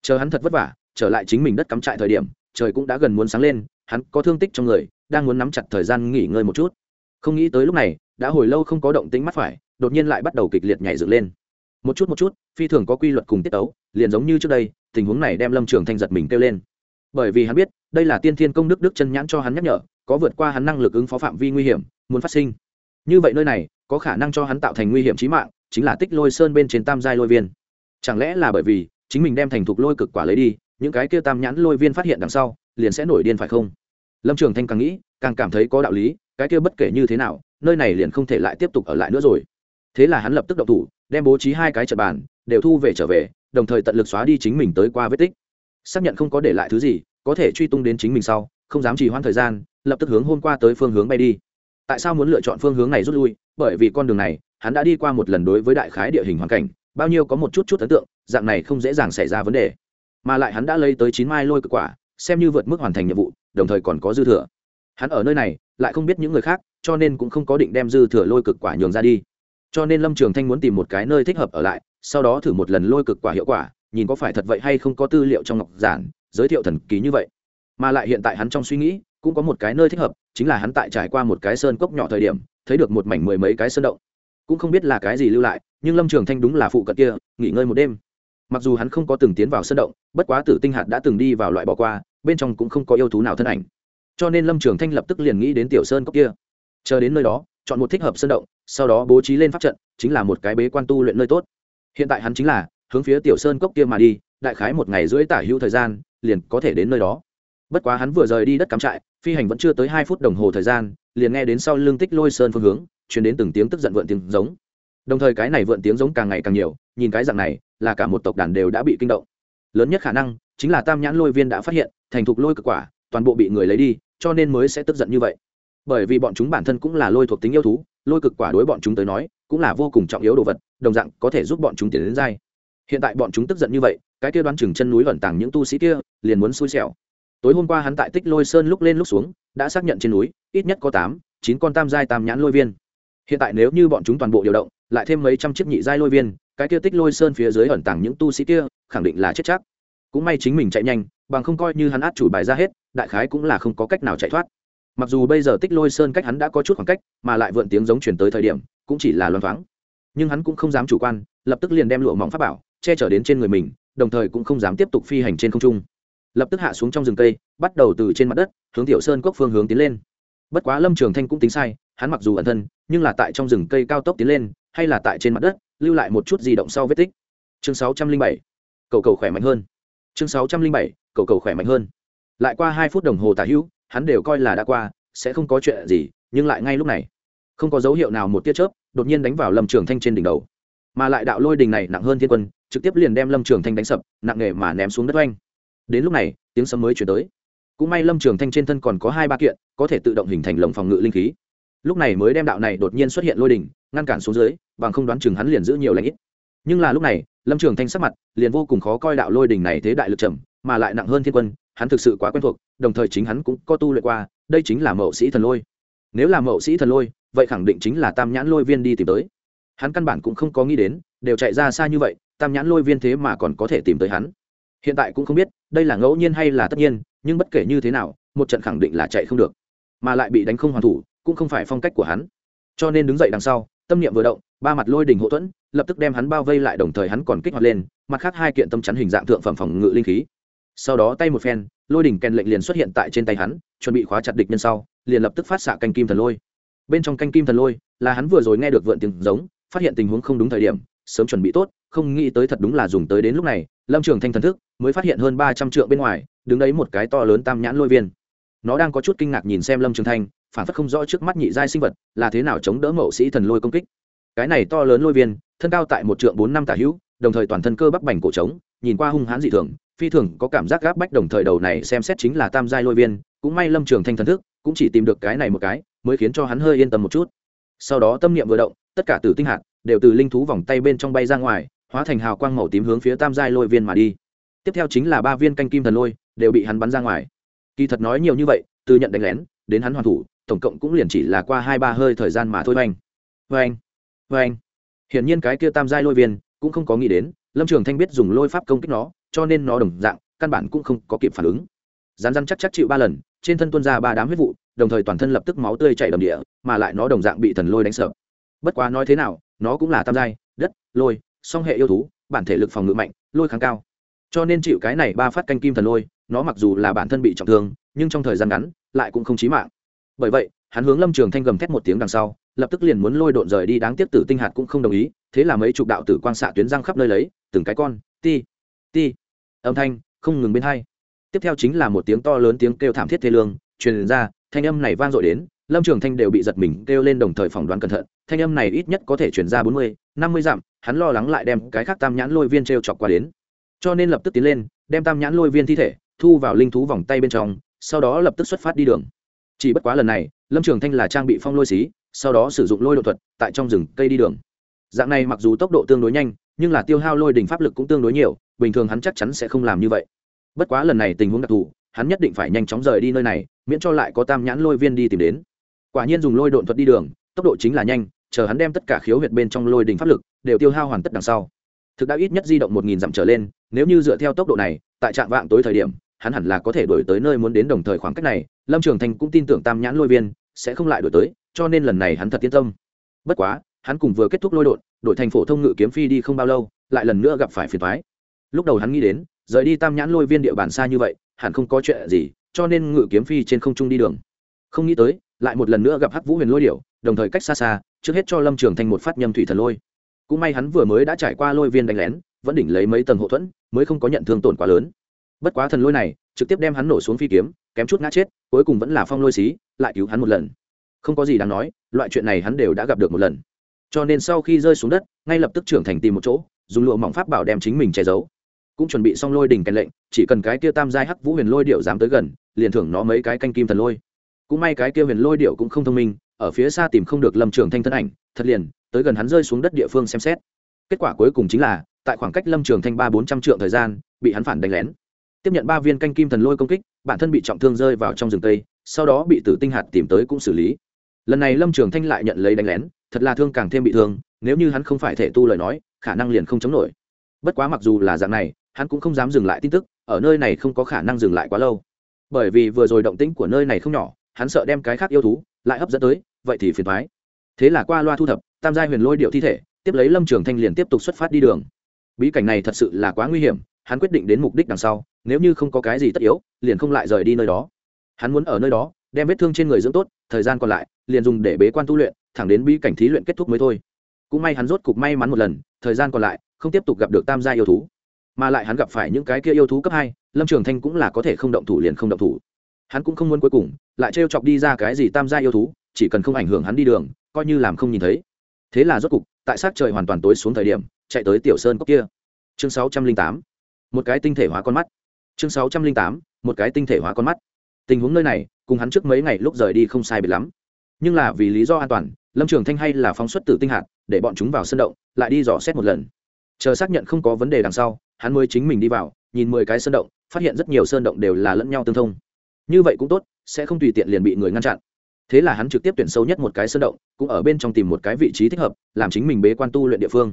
Chờ hắn thật vất vả, trở lại chính mình đất cắm trại thời điểm, trời cũng đã gần muốn sáng lên, hắn có thương tích trong người, đang muốn nắm chặt thời gian nghỉ ngơi một chút. Không nghĩ tới lúc này, đã hồi lâu không có động tính mắt phải, đột nhiên lại bắt đầu kịch liệt nhảy dựng lên. Một chút một chút, phi thường có quy luật cùng tiết tấu, liền giống như trước đây, tình huống này đem lâm trường thanh giật mình kêu lên. Bởi vì hắn biết đây là tiên thiên công đức đức chân nhãn cho hắn nhắc nhở, có vượt qua hắn năng lực ứng phó phạm vi nguy hiểm, muốn phát sinh. Như vậy nơi này, có khả năng cho hắn tạo thành nguy hiểm trí mạng, chính là tích lôi sơn bên trên tam giai lôi viên. Chẳng lẽ là bởi vì chính mình đem thành thục lôi cực quả lấy đi, những cái kia tam nhãn lôi viên phát hiện đằng sau, liền sẽ nổi điên phải không? Lâm trường thanh càng nghĩ, càng cảm thấy có đạo lý, cái kia bất kể như thế nào, nơi này liền không thể lại tiếp tục ở lại nữa rồi. Thế là hắn lập tức đậu thủ, đem bố trí hai cái trận bàn, đều thu về trở về, đồng thời tận lực xóa đi chính mình tới qua vết tích. Xác nhận không có để lại thứ gì có thể truy tung đến chính mình sau, không dám trì hoãn thời gian, lập tức hướng hôm qua tới phương hướng bay đi. Tại sao muốn lựa chọn phương hướng này rút lui? Bởi vì con đường này, hắn đã đi qua một lần đối với đại khái địa hình hoàn cảnh, bao nhiêu có một chút chút ấn tượng, dạng này không dễ dàng xảy ra vấn đề. Mà lại hắn đã lấy tới chín mai lôi cực quả, xem như vượt mức hoàn thành nhiệm vụ, đồng thời còn có dư thừa. Hắn ở nơi này, lại không biết những người khác, cho nên cũng không có định đem dư thừa lôi cực quả nhường ra đi. Cho nên lâm trường thanh muốn tìm một cái nơi thích hợp ở lại, sau đó thử một lần lôi cực quả hiệu quả, nhìn có phải thật vậy hay không có tư liệu trong ngọc giản giới thiệu thần kỳ như vậy. Mà lại hiện tại hắn trong suy nghĩ, cũng có một cái nơi thích hợp, chính là hắn tại trải qua một cái sơn cốc nhỏ thời điểm, thấy được một mảnh mười mấy cái sơn động. Cũng không biết là cái gì lưu lại, nhưng lâm trường thanh đúng là phụ cận kia, nghỉ ngơi một đêm. Mặc dù hắn không có từng tiến vào sơn động, bất quá tử tinh hạt đã từng đi vào loại bỏ qua, bên trong cũng không có yêu thú nào thân ảnh. Cho nên lâm trường thanh lập tức liền nghĩ đến tiểu sơn cốc kia. Chờ đến nơi đó, chọn một thích hợp sơn động, sau đó bố trí lên pháp trận, chính là một cái bế quan tu luyện nơi tốt. Hiện tại hắn chính là hướng phía tiểu sơn cốc kia mà đi, đại khái một ngày rưỡi tả hữu thời gian liền có thể đến nơi đó. Bất quá hắn vừa rời đi đất cắm trại, phi hành vẫn chưa tới hai phút đồng hồ thời gian, liền nghe đến sau lưng tích lôi sơn phương hướng chuyển đến từng tiếng tức giận vượn tiếng giống. Đồng thời cái này vượn tiếng giống càng ngày càng nhiều, nhìn cái dạng này, là cả một tộc đàn đều đã bị kinh động. Lớn nhất khả năng, chính là tam nhãn lôi viên đã phát hiện, thành thục lôi cực quả, toàn bộ bị người lấy đi, cho nên mới sẽ tức giận như vậy. Bởi vì bọn chúng bản thân cũng là lôi thuộc tính yêu thú, lôi cực quả đối bọn chúng tới nói, cũng là vô cùng trọng yếu đồ vật, đồng dạng có thể giúp bọn chúng tiến đến dai hiện tại bọn chúng tức giận như vậy cái kia đoán chừng chân núi ẩn tàng những tu sĩ kia, liền muốn xui xẻo. Tối hôm qua hắn tại tích lôi sơn lúc lên lúc xuống, đã xác nhận trên núi, ít nhất có tám, chín con tam giai tam nhãn lôi viên. Hiện tại nếu như bọn chúng toàn bộ điều động, lại thêm mấy trăm chiếc nhị giai lôi viên, cái kia tích lôi sơn phía dưới ẩn tàng những tu sĩ kia, khẳng định là chết chắc. Cũng may chính mình chạy nhanh, bằng không coi như hắn át chủ bài ra hết, đại khái cũng là không có cách nào chạy thoát. Mặc dù bây giờ tích lôi sơn cách hắn đã có chút khoảng cách, mà lại vượn tiếng giống chuyển tới thời điểm, cũng chỉ là loan thoáng. Nhưng hắn cũng không dám chủ quan, lập tức liền đem lụa mỏng pháp bảo, che chở đến trên người mình đồng thời cũng không dám tiếp tục phi hành trên không trung. Lập tức hạ xuống trong rừng cây, bắt đầu từ trên mặt đất, hướng tiểu sơn cốc phương hướng tiến lên. Bất quá lâm trường thanh cũng tính sai, hắn mặc dù ẩn thân, nhưng là tại trong rừng cây cao tốc tiến lên, hay là tại trên mặt đất, lưu lại một chút di động sau vết tích. Chương sáu trăm linh bảy cầu cầu khỏe mạnh hơn. Chương sáu trăm linh bảy cầu cầu khỏe mạnh hơn. Lại qua hai phút đồng hồ tả hữu, hắn đều coi là đã qua, sẽ không có chuyện gì, nhưng lại ngay lúc này, không có dấu hiệu nào một tia chớp, đột nhiên đánh vào lâm trường thanh trên đỉnh đầu. Mà lại đạo lôi đình này nặng hơn thiên quân trực tiếp liền đem lâm trường thanh đánh sập, nặng nề mà ném xuống đất oanh. Đến lúc này, tiếng sấm mới chuyển tới. Cũng may lâm trường thanh trên thân còn có hai ba kiện, có thể tự động hình thành lồng phòng ngự linh khí. Lúc này mới đem đạo này đột nhiên xuất hiện lôi đình ngăn cản xuống dưới, bằng không đoán chừng hắn liền giữ nhiều lãnh ít. Nhưng là lúc này, lâm trường thanh sắc mặt liền vô cùng khó coi đạo lôi đình này thế đại lực trầm, mà lại nặng hơn thiên quân, hắn thực sự quá quen thuộc, đồng thời chính hắn cũng có tu luyện qua, đây chính là mậu sĩ thần lôi. Nếu là mậu sĩ thần lôi, vậy khẳng định chính là tam nhãn lôi viên đi tìm tới. Hắn căn bản cũng không có nghĩ đến, đều chạy ra xa như vậy tam nhãn lôi viên thế mà còn có thể tìm tới hắn. Hiện tại cũng không biết, đây là ngẫu nhiên hay là tất nhiên, nhưng bất kể như thế nào, một trận khẳng định là chạy không được. Mà lại bị đánh không hoàn thủ, cũng không phải phong cách của hắn. Cho nên đứng dậy đằng sau, tâm niệm vừa động, ba mặt lôi đình hậu thuẫn, lập tức đem hắn bao vây lại, đồng thời hắn còn kích hoạt lên, mặt khác hai kiện tâm chắn hình dạng thượng phẩm phòng ngự linh khí. Sau đó tay một phen, lôi đỉnh kèn lệnh liền xuất hiện tại trên tay hắn, chuẩn bị khóa chặt địch nhân sau, liền lập tức phát xạ canh kim thần lôi. Bên trong canh kim thần lôi, là hắn vừa rồi nghe được vượn tiếng giống, phát hiện tình huống không đúng thời điểm, sớm chuẩn bị tốt không nghĩ tới thật đúng là dùng tới đến lúc này, lâm trường thanh thần thức mới phát hiện hơn ba trăm triệu bên ngoài, đứng đấy một cái to lớn tam nhãn lôi viên. Nó đang có chút kinh ngạc nhìn xem lâm trường thanh, phản phất không rõ trước mắt nhị giai sinh vật là thế nào chống đỡ mậu sĩ thần lôi công kích. Cái này to lớn lôi viên, thân cao tại một trượng bốn năm tả hữu, đồng thời toàn thân cơ bắp bành cổ trống, nhìn qua hung hãn dị thường, phi thường có cảm giác gáp bách đồng thời đầu này xem xét chính là tam giai lôi viên, cũng may lâm trường thanh thần thức cũng chỉ tìm được cái này một cái, mới khiến cho hắn hơi yên tâm một chút. Sau đó tâm niệm vừa động, tất cả từ tinh hạt đều từ linh thú vòng tay bên trong bay ra ngoài hóa thành hào quang màu tím hướng phía tam giai lôi viên mà đi. Tiếp theo chính là ba viên canh kim thần lôi, đều bị hắn bắn ra ngoài. Kỳ thật nói nhiều như vậy, từ nhận đánh lén, đến hắn hoàn thủ, tổng cộng cũng liền chỉ là qua hai ba hơi thời gian mà thôi. Oanh oanh oanh. Hiển nhiên cái kia tam giai lôi viên cũng không có nghĩ đến, lâm trường thanh biết dùng lôi pháp công kích nó, cho nên nó đồng dạng, căn bản cũng không có kịp phản ứng. Rán rán chắc chắc chịu ba lần, trên thân tuân ra ba đám huyết vụ, đồng thời toàn thân lập tức máu tươi chảy đầm địa, mà lại nó đồng dạng bị thần lôi đánh sợ. Bất quá nói thế nào, nó cũng là tam giai, đất, lôi song hệ yêu thú, bản thể lực phòng ngự mạnh, lôi kháng cao. Cho nên chịu cái này ba phát canh kim thần lôi, nó mặc dù là bản thân bị trọng thương, nhưng trong thời gian ngắn, lại cũng không chí mạng. Bởi vậy, hắn hướng lâm trường thanh gầm thét một tiếng đằng sau, lập tức liền muốn lôi độn rời đi, đáng tiếc tử tinh hạt cũng không đồng ý, thế là mấy chục đạo tử quang xạ tuyến răng khắp nơi lấy, từng cái con, ti ti, âm thanh, không ngừng bên hai. Tiếp theo chính là một tiếng to lớn tiếng kêu thảm thiết thê lương, truyền ra, thanh âm này vang dội đến, lâm trường thanh đều bị giật mình, kêu lên đồng thời phỏng đoán cẩn thận thanh âm này ít nhất có thể chuyển ra bốn mươi, năm mươi dặm, hắn lo lắng lại đem cái khác tam nhãn lôi viên t r e o chọc qua đến. Cho nên lập tức tiến lên, đem tam nhãn lôi viên thi thể, thu vào linh thú vòng tay bên trong, sau đó lập tức xuất phát đi đường. Chỉ bất quá lần này, lâm trường thanh là trang bị phong lôi xí, sau đó sử dụng lôi độ thuật, tại trong rừng cây đi đường. Dạng này mặc dù tốc độ tương đối nhanh, nhưng là tiêu hao lôi đỉnh pháp lực cũng tương đối nhiều, bình thường hắn chắc chắn sẽ không làm như vậy. Bất quá lần này tình huống đặc thù, hắn nhất định phải nhanh chóng rời đi nơi này, miễn cho lại có tam nhãn lôi viên đi tìm đến. Quả nhiên dùng lôi độn thuật đi đường, tốc độ chính là nhanh chờ hắn đem tất cả khiếu huyệt bên trong lôi đình pháp lực đều tiêu hao hoàn tất đằng sau. Thực đã ít nhất di động một nghìn dặm trở lên, nếu như dựa theo tốc độ này, tại trạm vạng tối thời điểm, hắn hẳn là có thể đổi tới nơi muốn đến đồng thời khoảng cách này, lâm trường thành cũng tin tưởng tam nhãn lôi viên sẽ không lại đổi tới, cho nên lần này hắn thật yên tâm. Bất quá, hắn cùng vừa kết thúc lôi đột đổi thành phổ thông ngự kiếm phi đi không bao lâu, lại lần nữa gặp phải phiền thoái lúc đầu hắn nghĩ đến, rời đi tam nhãn lôi viên địa bàn xa như vậy, hẳn không có chuyện gì, cho nên ngự kiếm phi trên không trung đi đường. Không nghĩ tới, lại một lần nữa gặp hắc vũ huyền lôi điểu, đồng thời cách xa xa trước hết cho lâm trường thanh một phát nhâm thủy thần lôi cũng may hắn vừa mới đã trải qua lôi viên đánh lén vẫn đỉnh lấy mấy tầng hậu thuẫn mới không có nhận thương tổn quá lớn bất quá thần lôi này trực tiếp đem hắn nổ xuống phi kiếm kém chút ngã chết cuối cùng vẫn là phong lôi xí lại cứu hắn một lần không có gì đáng nói loại chuyện này hắn đều đã gặp được một lần cho nên sau khi rơi xuống đất ngay lập tức trưởng thành tìm một chỗ dùng lụa mỏng pháp bảo đem chính mình che giấu cũng chuẩn bị xong lôi đình kèn lệnh chỉ cần cái kia tam giai hắc vũ huyền lôi điệu dám tới gần liền thưởng nó mấy cái canh kim thần lôi cũng may cái kia huyền lôi điệu cũng không thông minh ở phía xa tìm không được lâm trường thanh thân ảnh, thật liền, tới gần hắn rơi xuống đất địa phương xem xét. Kết quả cuối cùng chính là, tại khoảng cách lâm trường thanh ba bốn trăm triệu thời gian, bị hắn phản đánh lén. Tiếp nhận ba viên canh kim thần lôi công kích, bản thân bị trọng thương rơi vào trong rừng tây, sau đó bị tử tinh hạt tìm tới cũng xử lý. Lần này lâm trường thanh lại nhận lấy đánh lén, thật là thương càng thêm bị thương, nếu như hắn không phải thể tu lời nói, khả năng liền không chống nổi. Bất quá mặc dù là dạng này, hắn cũng không dám dừng lại tin tức, ở nơi này không có khả năng dừng lại quá lâu. Bởi vì vừa rồi động tĩnh của nơi này không nhỏ hắn sợ đem cái khác yêu thú lại hấp dẫn tới, vậy thì phiền thoái thế là qua loa thu thập, tam giai huyền lôi điệu thi thể, tiếp lấy lâm trường thanh liền tiếp tục xuất phát đi đường. Bí cảnh này thật sự là quá nguy hiểm, hắn quyết định đến mục đích đằng sau, nếu như không có cái gì tất yếu, liền không lại rời đi nơi đó. Hắn muốn ở nơi đó, đem vết thương trên người dưỡng tốt, thời gian còn lại, liền dùng để bế quan tu luyện, thẳng đến bí cảnh thí luyện kết thúc mới thôi. Cũng may hắn rốt cục may mắn một lần, thời gian còn lại, không tiếp tục gặp được tam gia yêu thú. Mà lại hắn gặp phải những cái kia yêu thú cấp hai, lâm trường thanh cũng là có thể không động thủ liền không động thủ hắn cũng không muốn cuối cùng, lại trêu chọc đi ra cái gì tam gia yêu thú, chỉ cần không ảnh hưởng hắn đi đường, coi như làm không nhìn thấy. Thế là rốt cục, tại sát trời hoàn toàn tối xuống thời điểm, chạy tới tiểu sơn cốc kia. Chương sáu trăm linh tám. Một cái tinh thể hóa con mắt. Chương sáu trăm linh tám, một cái tinh thể hóa con mắt. Tình huống nơi này, cùng hắn trước mấy ngày lúc rời đi không sai biệt lắm. Nhưng là vì lý do an toàn, lâm trường thanh hay là phóng xuất tử tinh hạt, để bọn chúng vào sân động, lại đi dò xét một lần. Chờ xác nhận không có vấn đề đằng sau, hắn mới chính mình đi vào, nhìn mười cái sơn động, phát hiện rất nhiều sơn động đều là lẫn nhau tương thông như vậy cũng tốt, sẽ không tùy tiện liền bị người ngăn chặn. Thế là hắn trực tiếp tuyển sâu nhất một cái sơn động, cũng ở bên trong tìm một cái vị trí thích hợp, làm chính mình bế quan tu luyện địa phương.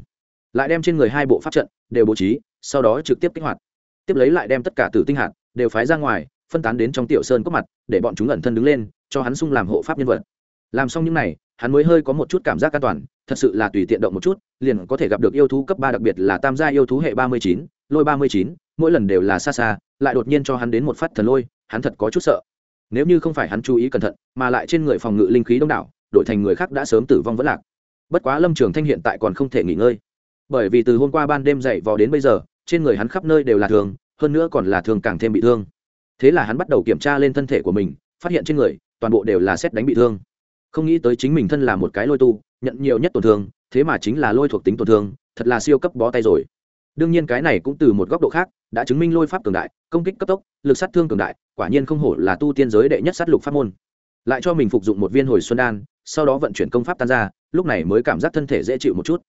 Lại đem trên người hai bộ pháp trận đều bố trí, sau đó trực tiếp kích hoạt. Tiếp lấy lại đem tất cả tử tinh hạt đều phái ra ngoài, phân tán đến trong tiểu sơn có mặt, để bọn chúng ẩn thân đứng lên, cho hắn sung làm hộ pháp nhân vật. Làm xong những n à y hắn mới hơi có một chút cảm giác an toàn, thật sự là tùy tiện động một chút, liền có thể gặp được yêu thú cấp ba đặc biệt là tam gia yêu thú hệ ba mươi chín, lôi ba mươi chín, mỗi lần đều là xa xa, lại đột nhiên cho hắn đến một phát thần lôi hắn thật có chút sợ. Nếu như không phải hắn chú ý cẩn thận, mà lại trên người phòng ngự linh khí đông đảo, đổi thành người khác đã sớm tử vong vẫn lạc. Bất quá lâm trường thanh hiện tại còn không thể nghỉ ngơi. Bởi vì từ hôm qua ban đêm dậy vò đến bây giờ, trên người hắn khắp nơi đều là thường hơn nữa còn là thường càng thêm bị thương. Thế là hắn bắt đầu kiểm tra lên thân thể của mình, phát hiện trên người, toàn bộ đều là xét đánh bị thương. Không nghĩ tới chính mình thân là một cái lôi tu, nhận nhiều nhất tổn thương, thế mà chính là lôi thuộc tính tổn thương, thật là siêu cấp bó tay rồi. Đương nhiên cái này cũng từ một góc độ khác, đã chứng minh lôi pháp cường đại công kích cấp tốc, lực sát thương cường đại, quả nhiên không hổ là tu tiên giới đệ nhất sát lục pháp môn. Lại cho mình phục dụng một viên hồi xuân đan, sau đó vận chuyển công pháp tan ra, lúc này mới cảm giác thân thể dễ chịu một chút.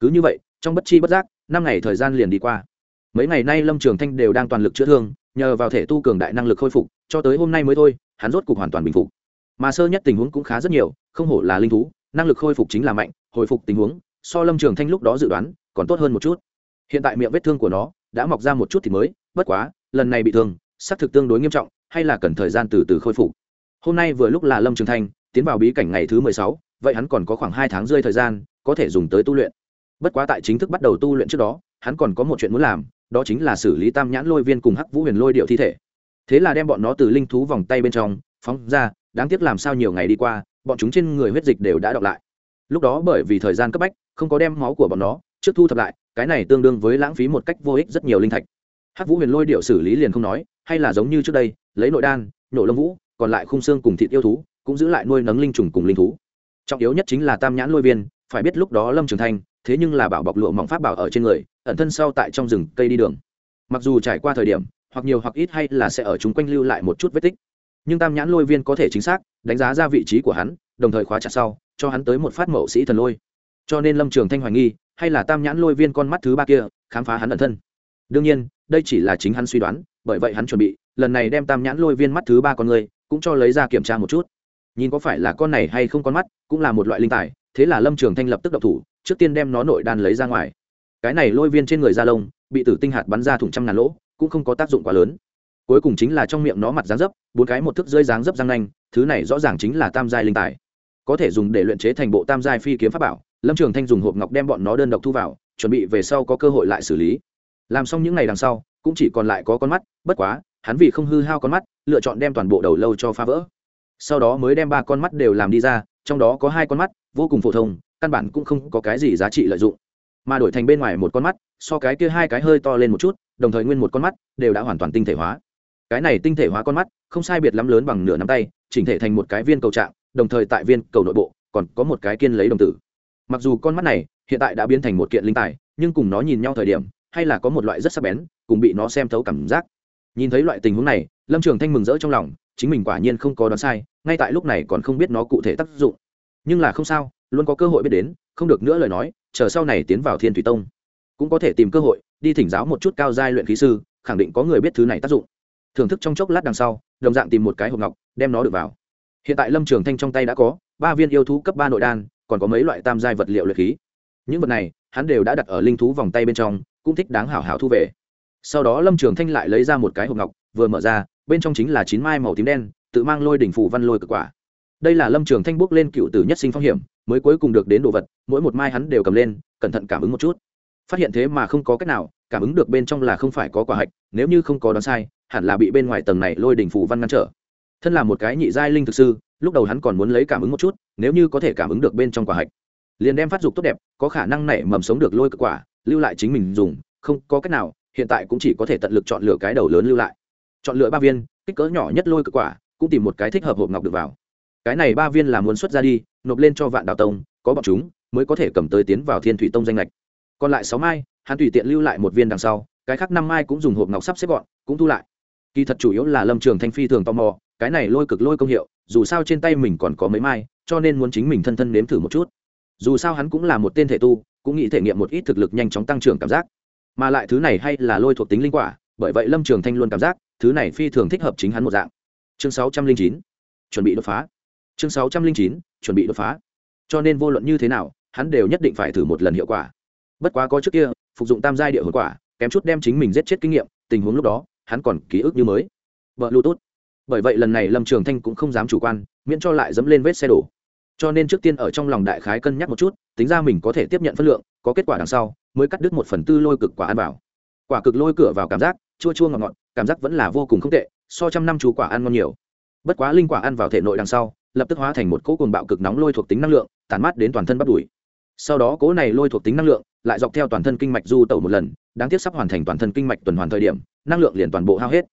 Cứ như vậy, trong bất chi bất giác, năm ngày thời gian liền đi qua. Mấy ngày nay lâm trường thanh đều đang toàn lực chữa thương, nhờ vào thể tu cường đại năng lực khôi phục, cho tới hôm nay mới thôi, hắn rốt cục hoàn toàn bình phục. Mà sơ nhất tình huống cũng khá rất nhiều, không hổ là linh thú, năng lực khôi phục chính là mạnh, hồi phục tình huống, so lâm trường thanh lúc đó dự đoán, còn tốt hơn một chút. Hiện tại miệng vết thương của nó đã mọc ra một chút thì mới, bất quá lần này bị thương, xác thực tương đối nghiêm trọng, hay là cần thời gian từ từ khôi phục. Hôm nay vừa lúc là lâm trường thanh, tiến vào bí cảnh ngày thứ mười sáu, vậy hắn còn có khoảng hai tháng rơi thời gian, có thể dùng tới tu luyện. Bất quá tại chính thức bắt đầu tu luyện trước đó, hắn còn có một chuyện muốn làm, đó chính là xử lý tam nhãn lôi viên cùng hắc vũ huyền lôi điệu thi thể. Thế là đem bọn nó từ linh thú vòng tay bên trong, phóng ra, đáng tiếc làm sao nhiều ngày đi qua, bọn chúng trên người huyết dịch đều đã đọc lại. Lúc đó bởi vì thời gian cấp bách, không có đem máu của bọn nó, trước thu thập lại, cái này tương đương với lãng phí một cách vô ích rất nhiều linh thạch hắc vũ huyền lôi điệu xử lý liền không nói, hay là giống như trước đây, lấy nội đan, nhổ lông vũ, còn lại khung xương cùng thịt yêu thú, cũng giữ lại nuôi nấng linh trùng cùng linh thú. Trọng yếu nhất chính là tam nhãn lôi viên, phải biết lúc đó lâm trường thanh, thế nhưng là bảo bọc lụa mỏng pháp bảo ở trên người, ẩn thân sau tại trong rừng cây đi đường. Mặc dù trải qua thời điểm, hoặc nhiều hoặc ít hay là sẽ ở chúng quanh lưu lại một chút vết tích, nhưng tam nhãn lôi viên có thể chính xác đánh giá ra vị trí của hắn, đồng thời khóa chặt sau, cho hắn tới một phát mậu sĩ thần lôi. Cho nên lâm trường thanh hoài nghi, hay là tam nhãn lôi viên con mắt thứ ba kia khám phá hắn ẩn thân. Đương nhiên đây chỉ là chính hắn suy đoán, bởi vậy hắn chuẩn bị, lần này đem tam nhãn lôi viên mắt thứ ba con người, cũng cho lấy ra kiểm tra một chút. Nhìn có phải là con này hay không con mắt, cũng là một loại linh tài, thế là lâm trường thanh lập tức độc thủ, trước tiên đem nó nội đan lấy ra ngoài. Cái này lôi viên trên người da lông, bị tử tinh hạt bắn ra thủng trăm ngàn lỗ, cũng không có tác dụng quá lớn. Cuối cùng chính là trong miệng nó mặt dáng dấp, bốn cái một thức rơi dáng dấp răng nanh, thứ này rõ ràng chính là tam giai linh tài. Có thể dùng để luyện chế thành bộ tam giai phi kiếm pháp bảo, lâm trường thanh dùng hộp ngọc đem bọn nó đơn độc thu vào, chuẩn bị về sau có cơ hội lại xử lý làm xong những ngày đằng sau, cũng chỉ còn lại có con mắt, bất quá, hắn vì không hư hao con mắt, lựa chọn đem toàn bộ đầu lâu cho phá vỡ. Sau đó mới đem ba con mắt đều làm đi ra, trong đó có hai con mắt, vô cùng phổ thông, căn bản cũng không có cái gì giá trị lợi dụng. Mà đổi thành bên ngoài một con mắt, so cái kia hai cái hơi to lên một chút, đồng thời nguyên một con mắt, đều đã hoàn toàn tinh thể hóa. Cái này tinh thể hóa con mắt, không sai biệt lắm lớn bằng nửa nắm tay, chỉnh thể thành một cái viên cầu trạng, đồng thời tại viên cầu nội bộ, còn có một cái kiên lấy đồng tử. Mặc dù con mắt này, hiện tại đã biến thành một kiện linh tài, nhưng cùng nó nhìn nhau thời điểm hay là có một loại rất sắc bén, cùng bị nó xem thấu cảm giác. Nhìn thấy loại tình huống này, lâm trường thanh mừng rỡ trong lòng, chính mình quả nhiên không có đoán sai, ngay tại lúc này còn không biết nó cụ thể tác dụng. Nhưng là không sao, luôn có cơ hội biết đến, không được nữa lời nói, chờ sau này tiến vào thiên thủy tông, cũng có thể tìm cơ hội, đi thỉnh giáo một chút cao giai luyện khí sư, khẳng định có người biết thứ này tác dụng. Thưởng thức trong chốc lát đằng sau, đồng dạng tìm một cái hộp ngọc, đem nó được vào. Hiện tại lâm trường thanh trong tay đã có ba viên yêu thú cấp ba nội đan, còn có mấy loại tam giai vật liệu luyện khí. Những vật này, hắn đều đã đặt ở linh thú vòng tay bên trong cũng thích đáng hảo hảo thu về. Sau đó lâm trường thanh lại lấy ra một cái hộp ngọc, vừa mở ra, bên trong chính là chín mai màu tím đen, tự mang lôi đỉnh phủ văn lôi cực quả. Đây là lâm trường thanh bước lên cựu tử nhất sinh phong hiểm, mới cuối cùng được đến đồ vật, mỗi một mai hắn đều cầm lên, cẩn thận cảm ứng một chút. Phát hiện thế mà không có cách nào, cảm ứng được bên trong là không phải có quả hạch, nếu như không có đoán sai, hẳn là bị bên ngoài tầng này lôi đỉnh phủ văn ngăn trở. Thân là một cái nhị giai linh thực sư, lúc đầu hắn còn muốn lấy cảm ứng một chút, nếu như có thể cảm ứng được bên trong quả hạch, liền đem phát dục tốt đẹp, có khả năng nảy mầm sống được lôi cực quả lưu lại chính mình dùng, không có cách nào, hiện tại cũng chỉ có thể tận lực chọn lựa cái đầu lớn lưu lại. Chọn lựa ba viên, kích cỡ nhỏ nhất lôi cực quả, cũng tìm một cái thích hợp hộp ngọc được vào. Cái này ba viên là muốn xuất ra đi, nộp lên cho vạn đạo tông, có bọn chúng, mới có thể cầm tới tiến vào thiên thủy tông danh lệch còn lại sáu mai, hắn tùy tiện lưu lại một viên đằng sau, cái khác năm mai cũng dùng hộp ngọc sắp xếp gọn, cũng thu lại. Kỳ thật chủ yếu là lâm trường thanh phi thường tò mò, cái này lôi cực lôi công hiệu, dù sao trên tay mình còn có mấy mai, cho nên muốn chính mình thân thân nếm thử một chút. Dù sao hắn cũng là một tên thể tu cũng nghĩ thể nghiệm một ít thực lực nhanh chóng tăng trưởng cảm giác. Mà lại thứ này hay là lôi thuộc tính linh quả, bởi vậy lâm trường thanh luôn cảm giác, thứ này phi thường thích hợp chính hắn một dạng. Chương sáu trăm linh chín, chuẩn bị đột phá. Chương sáu trăm linh chín, chuẩn bị đột phá. Cho nên vô luận như thế nào, hắn đều nhất định phải thử một lần hiệu quả. Bất quá có trước kia, phục dụng tam giai địa hồn quả, kém chút đem chính mình giết chết kinh nghiệm, tình huống lúc đó, hắn còn ký ức như mới. Vợ lưu tốt bởi vậy lần này lâm trường thanh cũng không dám chủ quan, miễn cho lại dẫm lên vết xe đổ cho nên trước tiên ở trong lòng đại khái cân nhắc một chút, tính ra mình có thể tiếp nhận phân lượng, có kết quả đằng sau, mới cắt đứt một phần tư lôi cực quả ăn vào. Quả cực lôi cửa vào cảm giác, chua chua ngọt ngọt, cảm giác vẫn là vô cùng không tệ, so trăm năm chú quả ăn ngon nhiều. Bất quá linh quả ăn vào thể nội đằng sau, lập tức hóa thành một cỗ cồn bạo cực nóng lôi thuộc tính năng lượng tàn mát đến toàn thân bắt đùi. Sau đó cỗ này lôi thuộc tính năng lượng lại dọc theo toàn thân kinh mạch du tẩu một lần, đáng tiếc sắp hoàn thành toàn thân kinh mạch tuần hoàn thời điểm, năng lượng liền toàn bộ hao hết.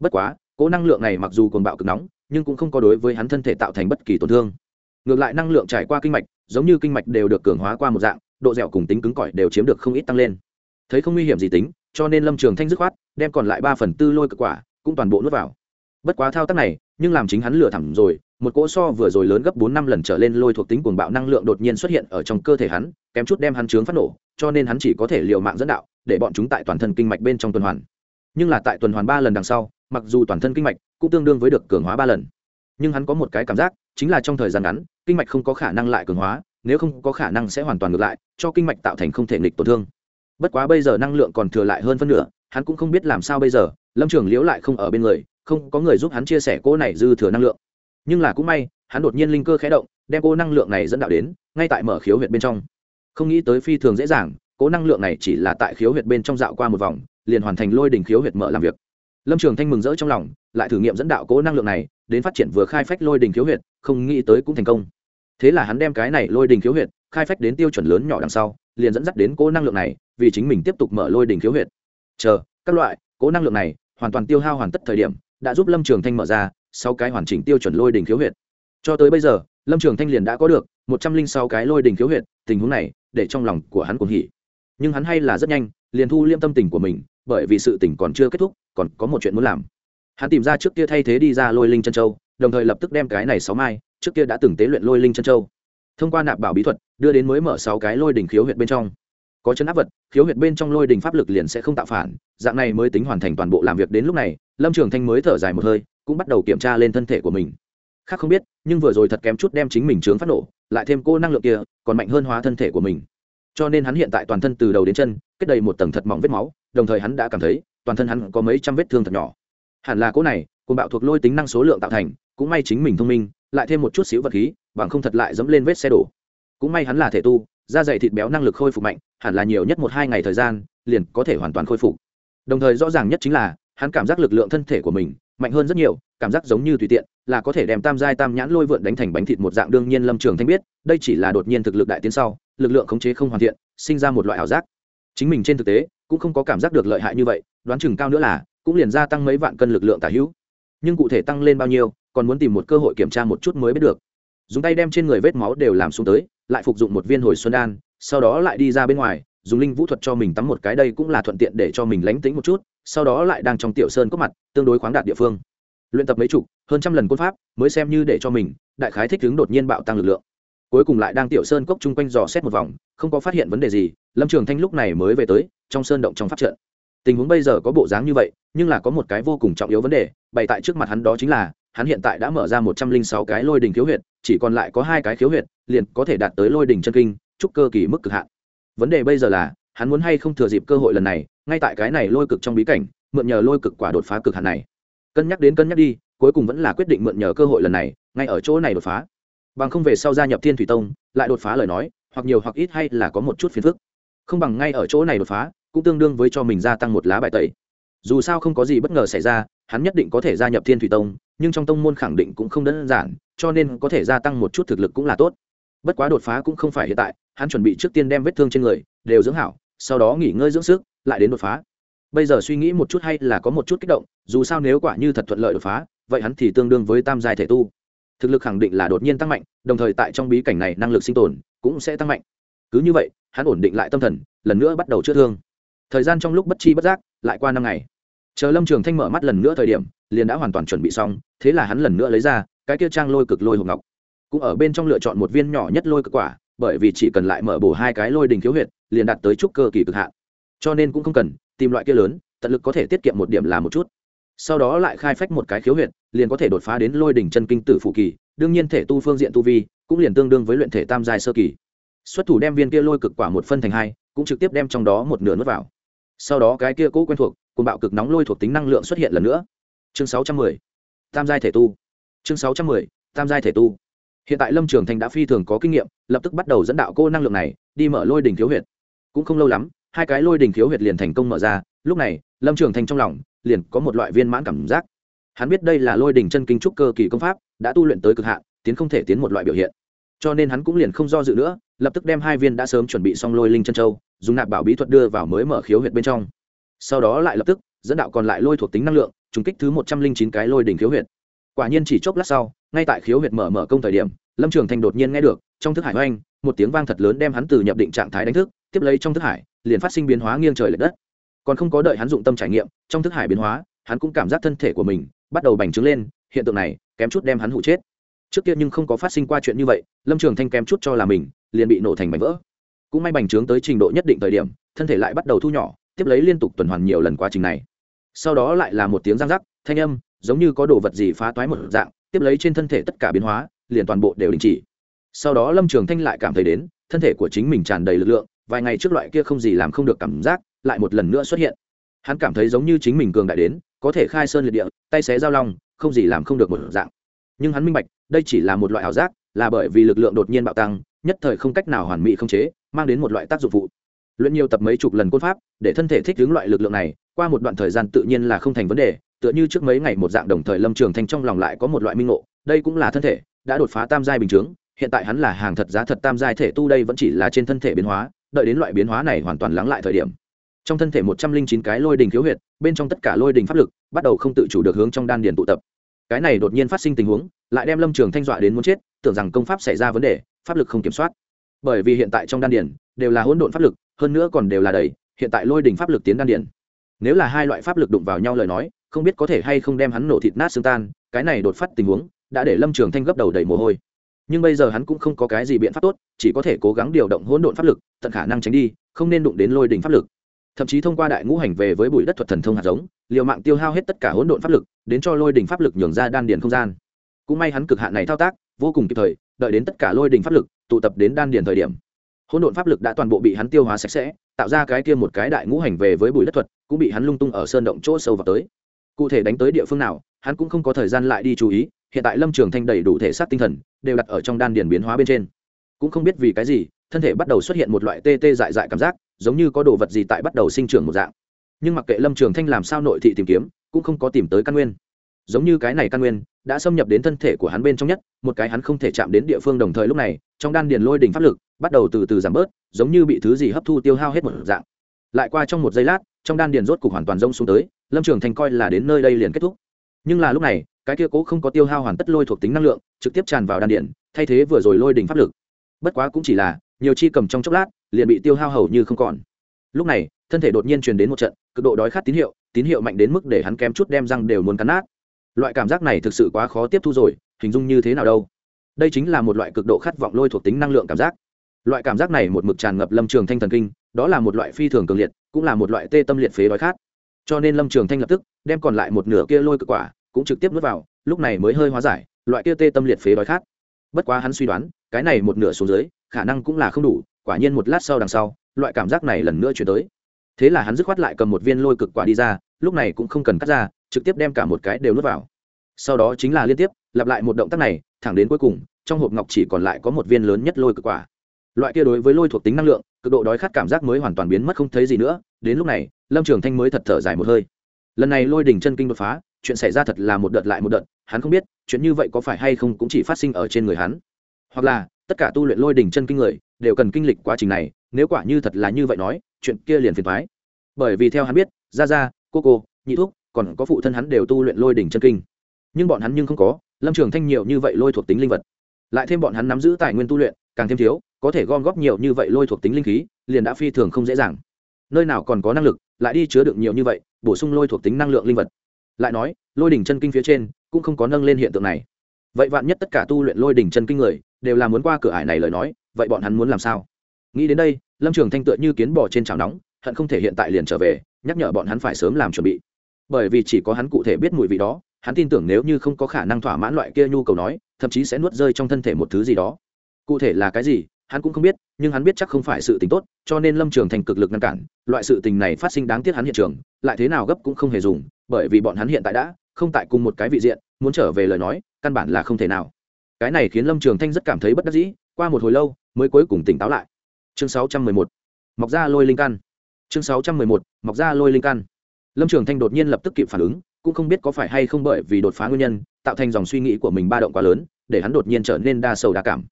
Bất quá, cỗ năng lượng này mặc dù cồn bạo cực nóng, nhưng cũng không có đối với hắn thân thể tạo thành bất kỳ tổn thương ngược lại năng lượng trải qua kinh mạch, giống như kinh mạch đều được cường hóa qua một dạng, độ dẻo cùng tính cứng cỏi đều chiếm được không ít tăng lên. Thấy không nguy hiểm gì tính, cho nên lâm trường thanh dứt khoát, đem còn lại ba phần tư lôi cực quả, cũng toàn bộ nuốt vào. Bất quá thao tác này, nhưng làm chính hắn lừa thẳm rồi, một cỗ so vừa rồi lớn gấp bốn năm lần trở lên lôi thuộc tính cuồng bạo năng lượng đột nhiên xuất hiện ở trong cơ thể hắn, kém chút đem hắn trướng phát nổ, cho nên hắn chỉ có thể liều mạng dẫn đạo, để bọn chúng tại toàn thân kinh mạch bên trong tuần hoàn. Nhưng là tại tuần hoàn ba lần đằng sau, mặc dù toàn thân kinh mạch cũng tương đương với được cường hóa ba lần. Nhưng hắn có một cái cảm giác, chính là trong thời gian ngắn kinh mạch không có khả năng lại cường hóa, nếu không có khả năng sẽ hoàn toàn ngược lại, cho kinh mạch tạo thành không thể nghịch tổn thương. Bất quá bây giờ năng lượng còn thừa lại hơn phân nửa, hắn cũng không biết làm sao bây giờ, lâm trường liễu lại không ở bên người, không có người giúp hắn chia sẻ cô này dư thừa năng lượng. Nhưng là cũng may, hắn đột nhiên linh cơ khé động, đem cô năng lượng này dẫn đạo đến, ngay tại mở khiếu huyệt bên trong. Không nghĩ tới phi thường dễ dàng cố năng lượng này chỉ là tại khiếu huyệt bên trong dạo qua một vòng, liền hoàn thành lôi đỉnh khiếu huyệt mở làm việc. Lâm trường thanh mừng rỡ trong lòng, lại thử nghiệm dẫn đạo cố năng lượng này, đến phát triển vừa khai phách lôi đỉnh khiếu huyệt, không nghĩ tới cũng thành công thế là hắn đem cái này lôi đỉnh khiếu huyệt khai phách đến tiêu chuẩn lớn nhỏ đằng sau, liền dẫn dắt đến cố năng lượng này, vì chính mình tiếp tục mở lôi đỉnh khiếu huyệt. Chờ, các loại, cố năng lượng này hoàn toàn tiêu hao hoàn tất thời điểm, đã giúp lâm trường thanh mở ra sau cái hoàn chỉnh tiêu chuẩn lôi đỉnh khiếu huyệt. Cho tới bây giờ, lâm trường thanh liền đã có được một trăm linh sáu cái lôi đỉnh khiếu huyệt, tình huống này để trong lòng của hắn cuồng hỉ. Nhưng hắn hay là rất nhanh, liền thu liêm tâm tình của mình, bởi vì sự tỉnh còn chưa kết thúc, còn có một chuyện muốn làm. Hắn tìm ra trước kia thay thế đi ra lôi linh chân châu, đồng thời lập tức đem cái này sáu mai trước kia đã từng tế luyện lôi linh chân châu. Thông qua nạp bảo bí thuật, đưa đến mới mở sáu cái lôi đỉnh khiếu huyệt bên trong. Có chân áp vật, khiếu huyệt bên trong lôi đỉnh pháp lực liền sẽ không tạo phản, dạng này mới tính hoàn thành toàn bộ làm việc đến lúc này, lâm trường thanh mới thở dài một hơi, cũng bắt đầu kiểm tra lên thân thể của mình. Khác không biết, nhưng vừa rồi thật kém chút đem chính mình trướng phát nổ, lại thêm cô năng lượng kia, còn mạnh hơn hóa thân thể của mình. Cho nên hắn hiện tại toàn thân từ đầu đến chân, kết đầy một tầng thật mỏng vết máu, đồng thời hắn đã cảm thấy, toàn thân hắn có mấy trăm vết thương thật nhỏ. Hẳn là cỗ này côn bạo thuộc lôi tính năng số lượng tạo thành, cũng may chính mình thông minh lại thêm một chút xíu vật khí, bằng không thật lại dẫm lên vết xe đổ. Cũng may hắn là thể tu, da dày thịt béo năng lực khôi phục mạnh, hẳn là nhiều nhất một hai ngày thời gian, liền có thể hoàn toàn khôi phục. Đồng thời rõ ràng nhất chính là, hắn cảm giác lực lượng thân thể của mình mạnh hơn rất nhiều, cảm giác giống như tùy tiện, là có thể đem tam giai tam nhãn lôi vượn đánh thành bánh thịt một dạng đương nhiên lâm trường thanh biết, đây chỉ là đột nhiên thực lực đại tiến sau, lực lượng khống chế không hoàn thiện, sinh ra một loại ảo giác. Chính mình trên thực tế, cũng không có cảm giác được lợi hại như vậy, đoán chừng cao nữa là, cũng liền gia tăng mấy vạn cân lực lượng tả hữu. Nhưng cụ thể tăng lên bao nhiêu còn muốn tìm một cơ hội kiểm tra một chút mới biết được. Dùng tay đem trên người vết máu đều làm xuống tới, lại phục dụng một viên hồi xuân đan, sau đó lại đi ra bên ngoài, dùng linh vũ thuật cho mình tắm một cái đây cũng là thuận tiện để cho mình lánh tính một chút, sau đó lại đang trong tiểu sơn có mặt, tương đối khoáng đạt địa phương. Luyện tập mấy chục, hơn trăm lần côn pháp, mới xem như để cho mình, đại khái thích ứng đột nhiên bạo tăng lực lượng. Cuối cùng lại đang tiểu sơn cốc chung quanh dò xét một vòng, không có phát hiện vấn đề gì, lâm trường thanh lúc này mới về tới, trong sơn động trong pháp trận. Tình huống bây giờ có bộ dáng như vậy, nhưng là có một cái vô cùng trọng yếu vấn đề, bày tại trước mặt hắn đó chính là hắn hiện tại đã mở ra một trăm linh sáu cái lôi đỉnh khiếu huyệt, chỉ còn lại có hai cái khiếu huyệt, liền có thể đạt tới lôi đỉnh chân kinh trúc cơ kỳ mức cực hạn. Vấn đề bây giờ là, hắn muốn hay không thừa dịp cơ hội lần này, ngay tại cái này lôi cực trong bí cảnh, mượn nhờ lôi cực quả đột phá cực hạn này. Cân nhắc đến cân nhắc đi, cuối cùng vẫn là quyết định mượn nhờ cơ hội lần này, ngay ở chỗ này đột phá. Bằng không về sau gia nhập thiên thủy tông, lại đột phá lời nói, hoặc nhiều hoặc ít hay là có một chút phiền phức. Không bằng ngay ở chỗ này đột phá, cũng tương đương với cho mình gia tăng một lá bài tẩy. Dù sao không có gì bất ngờ xảy ra, hắn nhất định có thể gia nhập thiên thủy tông nhưng trong tông môn khẳng định cũng không đơn giản, cho nên có thể gia tăng một chút thực lực cũng là tốt. Bất quá đột phá cũng không phải hiện tại, hắn chuẩn bị trước tiên đem vết thương trên người đều dưỡng hảo, sau đó nghỉ ngơi dưỡng sức, lại đến đột phá. Bây giờ suy nghĩ một chút hay là có một chút kích động, dù sao nếu quả như thật thuận lợi đột phá, vậy hắn thì tương đương với tam giai thể tu. Thực lực khẳng định là đột nhiên tăng mạnh, đồng thời tại trong bí cảnh này năng lực sinh tồn cũng sẽ tăng mạnh. Cứ như vậy, hắn ổn định lại tâm thần, lần nữa bắt đầu chữa thương. Thời gian trong lúc bất chi bất giác, lại qua năm ngày chờ lâm trường thanh mở mắt lần nữa thời điểm, liền đã hoàn toàn chuẩn bị xong, thế là hắn lần nữa lấy ra cái kia trang lôi cực lôi hộp ngọc. Cũng ở bên trong lựa chọn một viên nhỏ nhất lôi cực quả, bởi vì chỉ cần lại mở bổ hai cái lôi đình khiếu huyệt, liền đạt tới trúc cơ kỳ cực hạn. Cho nên cũng không cần, tìm loại kia lớn, tận lực có thể tiết kiệm một điểm là một chút. Sau đó lại khai phách một cái khiếu huyệt, liền có thể đột phá đến lôi đỉnh chân kinh tử phụ kỳ, đương nhiên thể tu phương diện tu vi cũng liền tương đương với luyện thể tam giai sơ kỳ. Xuất thủ đem viên kia lôi cực quả một phân thành hai, cũng trực tiếp đem trong đó một nửa nuốt vào. Sau đó cái kia cũ quen thuộc cùng bạo cực nóng lôi thuộc tính năng lượng xuất hiện lần nữa. Chương sáu trăm mười, tam giai thể tu. Chương sáu trăm mười, tam giai thể tu. Hiện tại lâm trường thành đã phi thường có kinh nghiệm, lập tức bắt đầu dẫn đạo cô năng lượng này, đi mở lôi đỉnh thiếu huyệt. Cũng không lâu lắm, hai cái lôi đỉnh thiếu huyệt liền thành công mở ra, lúc này, lâm trường thành trong lòng, liền có một loại viên mãn cảm giác. Hắn biết đây là lôi đỉnh chân kinh trúc cơ kỳ công pháp, đã tu luyện tới cực hạn, tiến không thể tiến một loại biểu hiện. Cho nên hắn cũng liền không do dự nữa, lập tức đem hai viên đã sớm chuẩn bị xong lôi linh chân châu, dùng nạp bảo bí thuật đưa vào mới mở khiếu huyệt bên trong sau đó lại lập tức, dẫn đạo còn lại lôi thuộc tính năng lượng, trùng kích thứ một trăm linh chín cái lôi đỉnh khiếu huyệt. Quả nhiên chỉ chốc lát sau, ngay tại khiếu huyệt mở mở công thời điểm, lâm trường thành đột nhiên nghe được, trong thức hải oanh một tiếng vang thật lớn đem hắn từ nhập định trạng thái đánh thức, tiếp lấy trong thức hải, liền phát sinh biến hóa nghiêng trời l ệ đất. Còn không có đợi hắn dụng tâm trải nghiệm, trong thức hải biến hóa, hắn cũng cảm giác thân thể của mình bắt đầu bành trướng lên, hiện tượng này kém chút đem hắn hụ chết. Trước kia nhưng không có phát sinh qua chuyện như vậy, lâm trường thanh kém chút cho là mình liền bị nổ thành mảnh vỡ. Cũng may bành trướng tới trình độ nhất định thời điểm, thân thể lại bắt đầu thu nhỏ tiếp lấy liên tục tuần hoàn nhiều lần quá trình này. Sau đó lại là một tiếng răng rắc, thanh âm, giống như có đồ vật gì phá toái một dạng, tiếp lấy trên thân thể tất cả biến hóa, liền toàn bộ đều đình chỉ. Sau đó lâm trường thanh lại cảm thấy đến, thân thể của chính mình tràn đầy lực lượng, vài ngày trước loại kia không gì làm không được cảm giác, lại một lần nữa xuất hiện. Hắn cảm thấy giống như chính mình cường đại đến, có thể khai sơn liệt địa, tay xé giao long, không gì làm không được một dạng. Nhưng hắn minh bạch, đây chỉ là một loại ảo giác, là bởi vì lực lượng đột nhiên bạo tăng, nhất thời không cách nào hoàn mỹ không chế, mang đến một loại tác dụng phụ luyện nhiều tập mấy chục lần côn pháp, để thân thể thích ứng loại lực lượng này, qua một đoạn thời gian tự nhiên là không thành vấn đề, tựa như trước mấy ngày một dạng đồng thời lâm trường thanh trong lòng lại có một loại minh ngộ, đây cũng là thân thể, đã đột phá tam giai bình chướng, hiện tại hắn là hàng thật giá thật tam giai thể tu đây vẫn chỉ là trên thân thể biến hóa, đợi đến loại biến hóa này hoàn toàn lắng lại thời điểm. Trong thân thể một trăm linh chín cái lôi đình khiếu huyệt, bên trong tất cả lôi đình pháp lực, bắt đầu không tự chủ được hướng trong đan điền tụ tập. Cái này đột nhiên phát sinh tình huống, lại đem lâm trường thanh dọa đến muốn chết, tưởng rằng công pháp xảy ra vấn đề, pháp lực không kiểm soát. Bởi vì hiện tại trong đan điền đều là hỗn độn pháp lực, hơn nữa còn đều là đầy, hiện tại lôi đình pháp lực tiến đan điển. nếu là hai loại pháp lực đụng vào nhau lời nói, không biết có thể hay không đem hắn nổ thịt nát xương tan, cái này đột phát tình huống đã để lâm trường thanh gấp đầu đầy mồ hôi. Nhưng bây giờ hắn cũng không có cái gì biện pháp tốt, chỉ có thể cố gắng điều động hỗn độn pháp lực, tận khả năng tránh đi, không nên đụng đến lôi đình pháp lực. Thậm chí thông qua đại ngũ hành về với bụi đất thuật thần thông hạt giống, liều mạng tiêu hao hết tất cả hỗn độn pháp lực, đến cho lôi đình pháp lực nhường ra đan điền không gian. Cũng may hắn cực hạn này thao tác, vô cùng kịp thời, đợi đến tất cả lôi đình pháp lực tụ tập đến đan điền thời điểm hỗn độn pháp lực đã toàn bộ bị hắn tiêu hóa sạch sẽ, tạo ra cái kia một cái đại ngũ hành về với bụi đất thuật, cũng bị hắn lung tung ở sơn động chỗ sâu vào tới. Cụ thể đánh tới địa phương nào, hắn cũng không có thời gian lại đi chú ý, hiện tại lâm trường thanh đầy đủ thể xác tinh thần, đều đặt ở trong đan điền biến hóa bên trên. Cũng không biết vì cái gì, thân thể bắt đầu xuất hiện một loại tê tê dại dại cảm giác, giống như có đồ vật gì tại bắt đầu sinh trưởng một dạng. Nhưng mặc kệ lâm trường thanh làm sao nội thị tìm kiếm, cũng không có tìm tới căn nguyên. Giống như cái này căn nguyên, đã xâm nhập đến thân thể của hắn bên trong nhất, một cái hắn không thể chạm đến địa phương đồng thời lúc này, trong đan điền lôi đỉnh pháp lực bắt đầu từ từ giảm bớt, giống như bị thứ gì hấp thu tiêu hao hết một dạng. Lại qua trong một giây lát, trong đan điền rốt cục hoàn toàn rông xuống tới, lâm trường thành coi là đến nơi đây liền kết thúc. Nhưng là lúc này, cái kia cố không có tiêu hao hoàn tất lôi thuộc tính năng lượng, trực tiếp tràn vào đan điền, thay thế vừa rồi lôi đỉnh pháp lực. Bất quá cũng chỉ là, nhiều chi cầm trong chốc lát, liền bị tiêu hao hầu như không còn. Lúc này, thân thể đột nhiên truyền đến một trận, cực độ đói khát tín hiệu tín hiệu mạnh đến mức để hắn kém chút đem răng đều muốn cắn nát. Loại cảm giác này thực sự quá khó tiếp thu rồi, hình dung như thế nào đâu? Đây chính là một loại cực độ khát vọng lôi thuộc tính năng lượng cảm giác loại cảm giác này một mực tràn ngập lâm trường thanh thần kinh, đó là một loại phi thường cường liệt, cũng là một loại tê tâm liệt phế đói khát. Cho nên lâm trường thanh lập tức đem còn lại một nửa kia lôi cực quả cũng trực tiếp nuốt vào, lúc này mới hơi hóa giải, loại kia tê tâm liệt phế đói khát. Bất quá hắn suy đoán, cái này một nửa xuống dưới, khả năng cũng là không đủ, quả nhiên một lát sau đằng sau, loại cảm giác này lần nữa chuyển tới. Thế là hắn dứt khoát lại cầm một viên lôi cực quả đi ra, lúc này cũng không cần cắt ra, trực tiếp đem cả một cái đều nuốt vào. Sau đó chính là liên tiếp, lặp lại một động tác này, thẳng đến cuối cùng, trong hộp ngọc chỉ còn lại có một viên lớn nhất lôi cực quả loại kia đối với lôi thuộc tính năng lượng, cực độ đói khát cảm giác mới hoàn toàn biến mất không thấy gì nữa, đến lúc này, lâm trường thanh mới thật thở dài một hơi. Lần này lôi đỉnh chân kinh đột phá, chuyện xảy ra thật là một đợt lại một đợt, hắn không biết, chuyện như vậy có phải hay không cũng chỉ phát sinh ở trên người hắn. Hoặc là, tất cả tu luyện lôi đỉnh chân kinh người, đều cần kinh lịch quá trình này, nếu quả như thật là như vậy nói, chuyện kia liền phiền thoái bởi vì theo hắn biết ra ra cô cô, nhị thuốc còn có phụ thân hắn đều tu luyện lôi đỉnh chân kinh. Nhưng bọn hắn nhưng không có, lâm trường thanh nhiều như vậy lôi thuộc tính linh vật. Lại thêm bọn hắn nắm giữ tài nguyên tu luyện, càng thêm thiếu có thể gom góp nhiều như vậy lôi thuộc tính linh khí, liền đã phi thường không dễ dàng. Nơi nào còn có năng lực, lại đi chứa được nhiều như vậy, bổ sung lôi thuộc tính năng lượng linh vật. Lại nói, lôi đỉnh chân kinh phía trên, cũng không có nâng lên hiện tượng này. Vậy vạn nhất tất cả tu luyện lôi đỉnh chân kinh người, đều là muốn qua cửa ải này lời nói, vậy bọn hắn muốn làm sao? Nghĩ đến đây, lâm trường thanh tựa như kiến bò trên chảo nóng, hận không thể hiện tại liền trở về, nhắc nhở bọn hắn phải sớm làm chuẩn bị. Bởi vì chỉ có hắn cụ thể biết mùi vị đó, hắn tin tưởng nếu như không có khả năng thỏa mãn loại kia nhu cầu nói, thậm chí sẽ nuốt rơi trong thân thể một thứ gì đó. Cụ thể là cái gì hắn cũng không biết, nhưng hắn biết chắc không phải sự tình tốt, cho nên lâm trường thành cực lực ngăn cản. Loại sự tình này phát sinh đáng tiếc hắn hiện trường, lại thế nào gấp cũng không hề dùng, bởi vì bọn hắn hiện tại đã không tại cùng một cái vị diện, muốn trở về lời nói, căn bản là không thể nào. Cái này khiến lâm trường thanh rất cảm thấy bất đắc dĩ, qua một hồi lâu, mới cuối cùng tỉnh táo lại. Chương sáu trăm mười một, mọc ra lôi linh căn. Chương sáu trăm mười một, mọc ra lôi linh căn. Lâm trường thanh đột nhiên lập tức kịp phản ứng, cũng không biết có phải hay không bởi vì đột phá nguyên nhân, tạo thành dòng suy nghĩ của mình ba động quá lớn, để hắn đột nhiên trở nên đa sầu đa cảm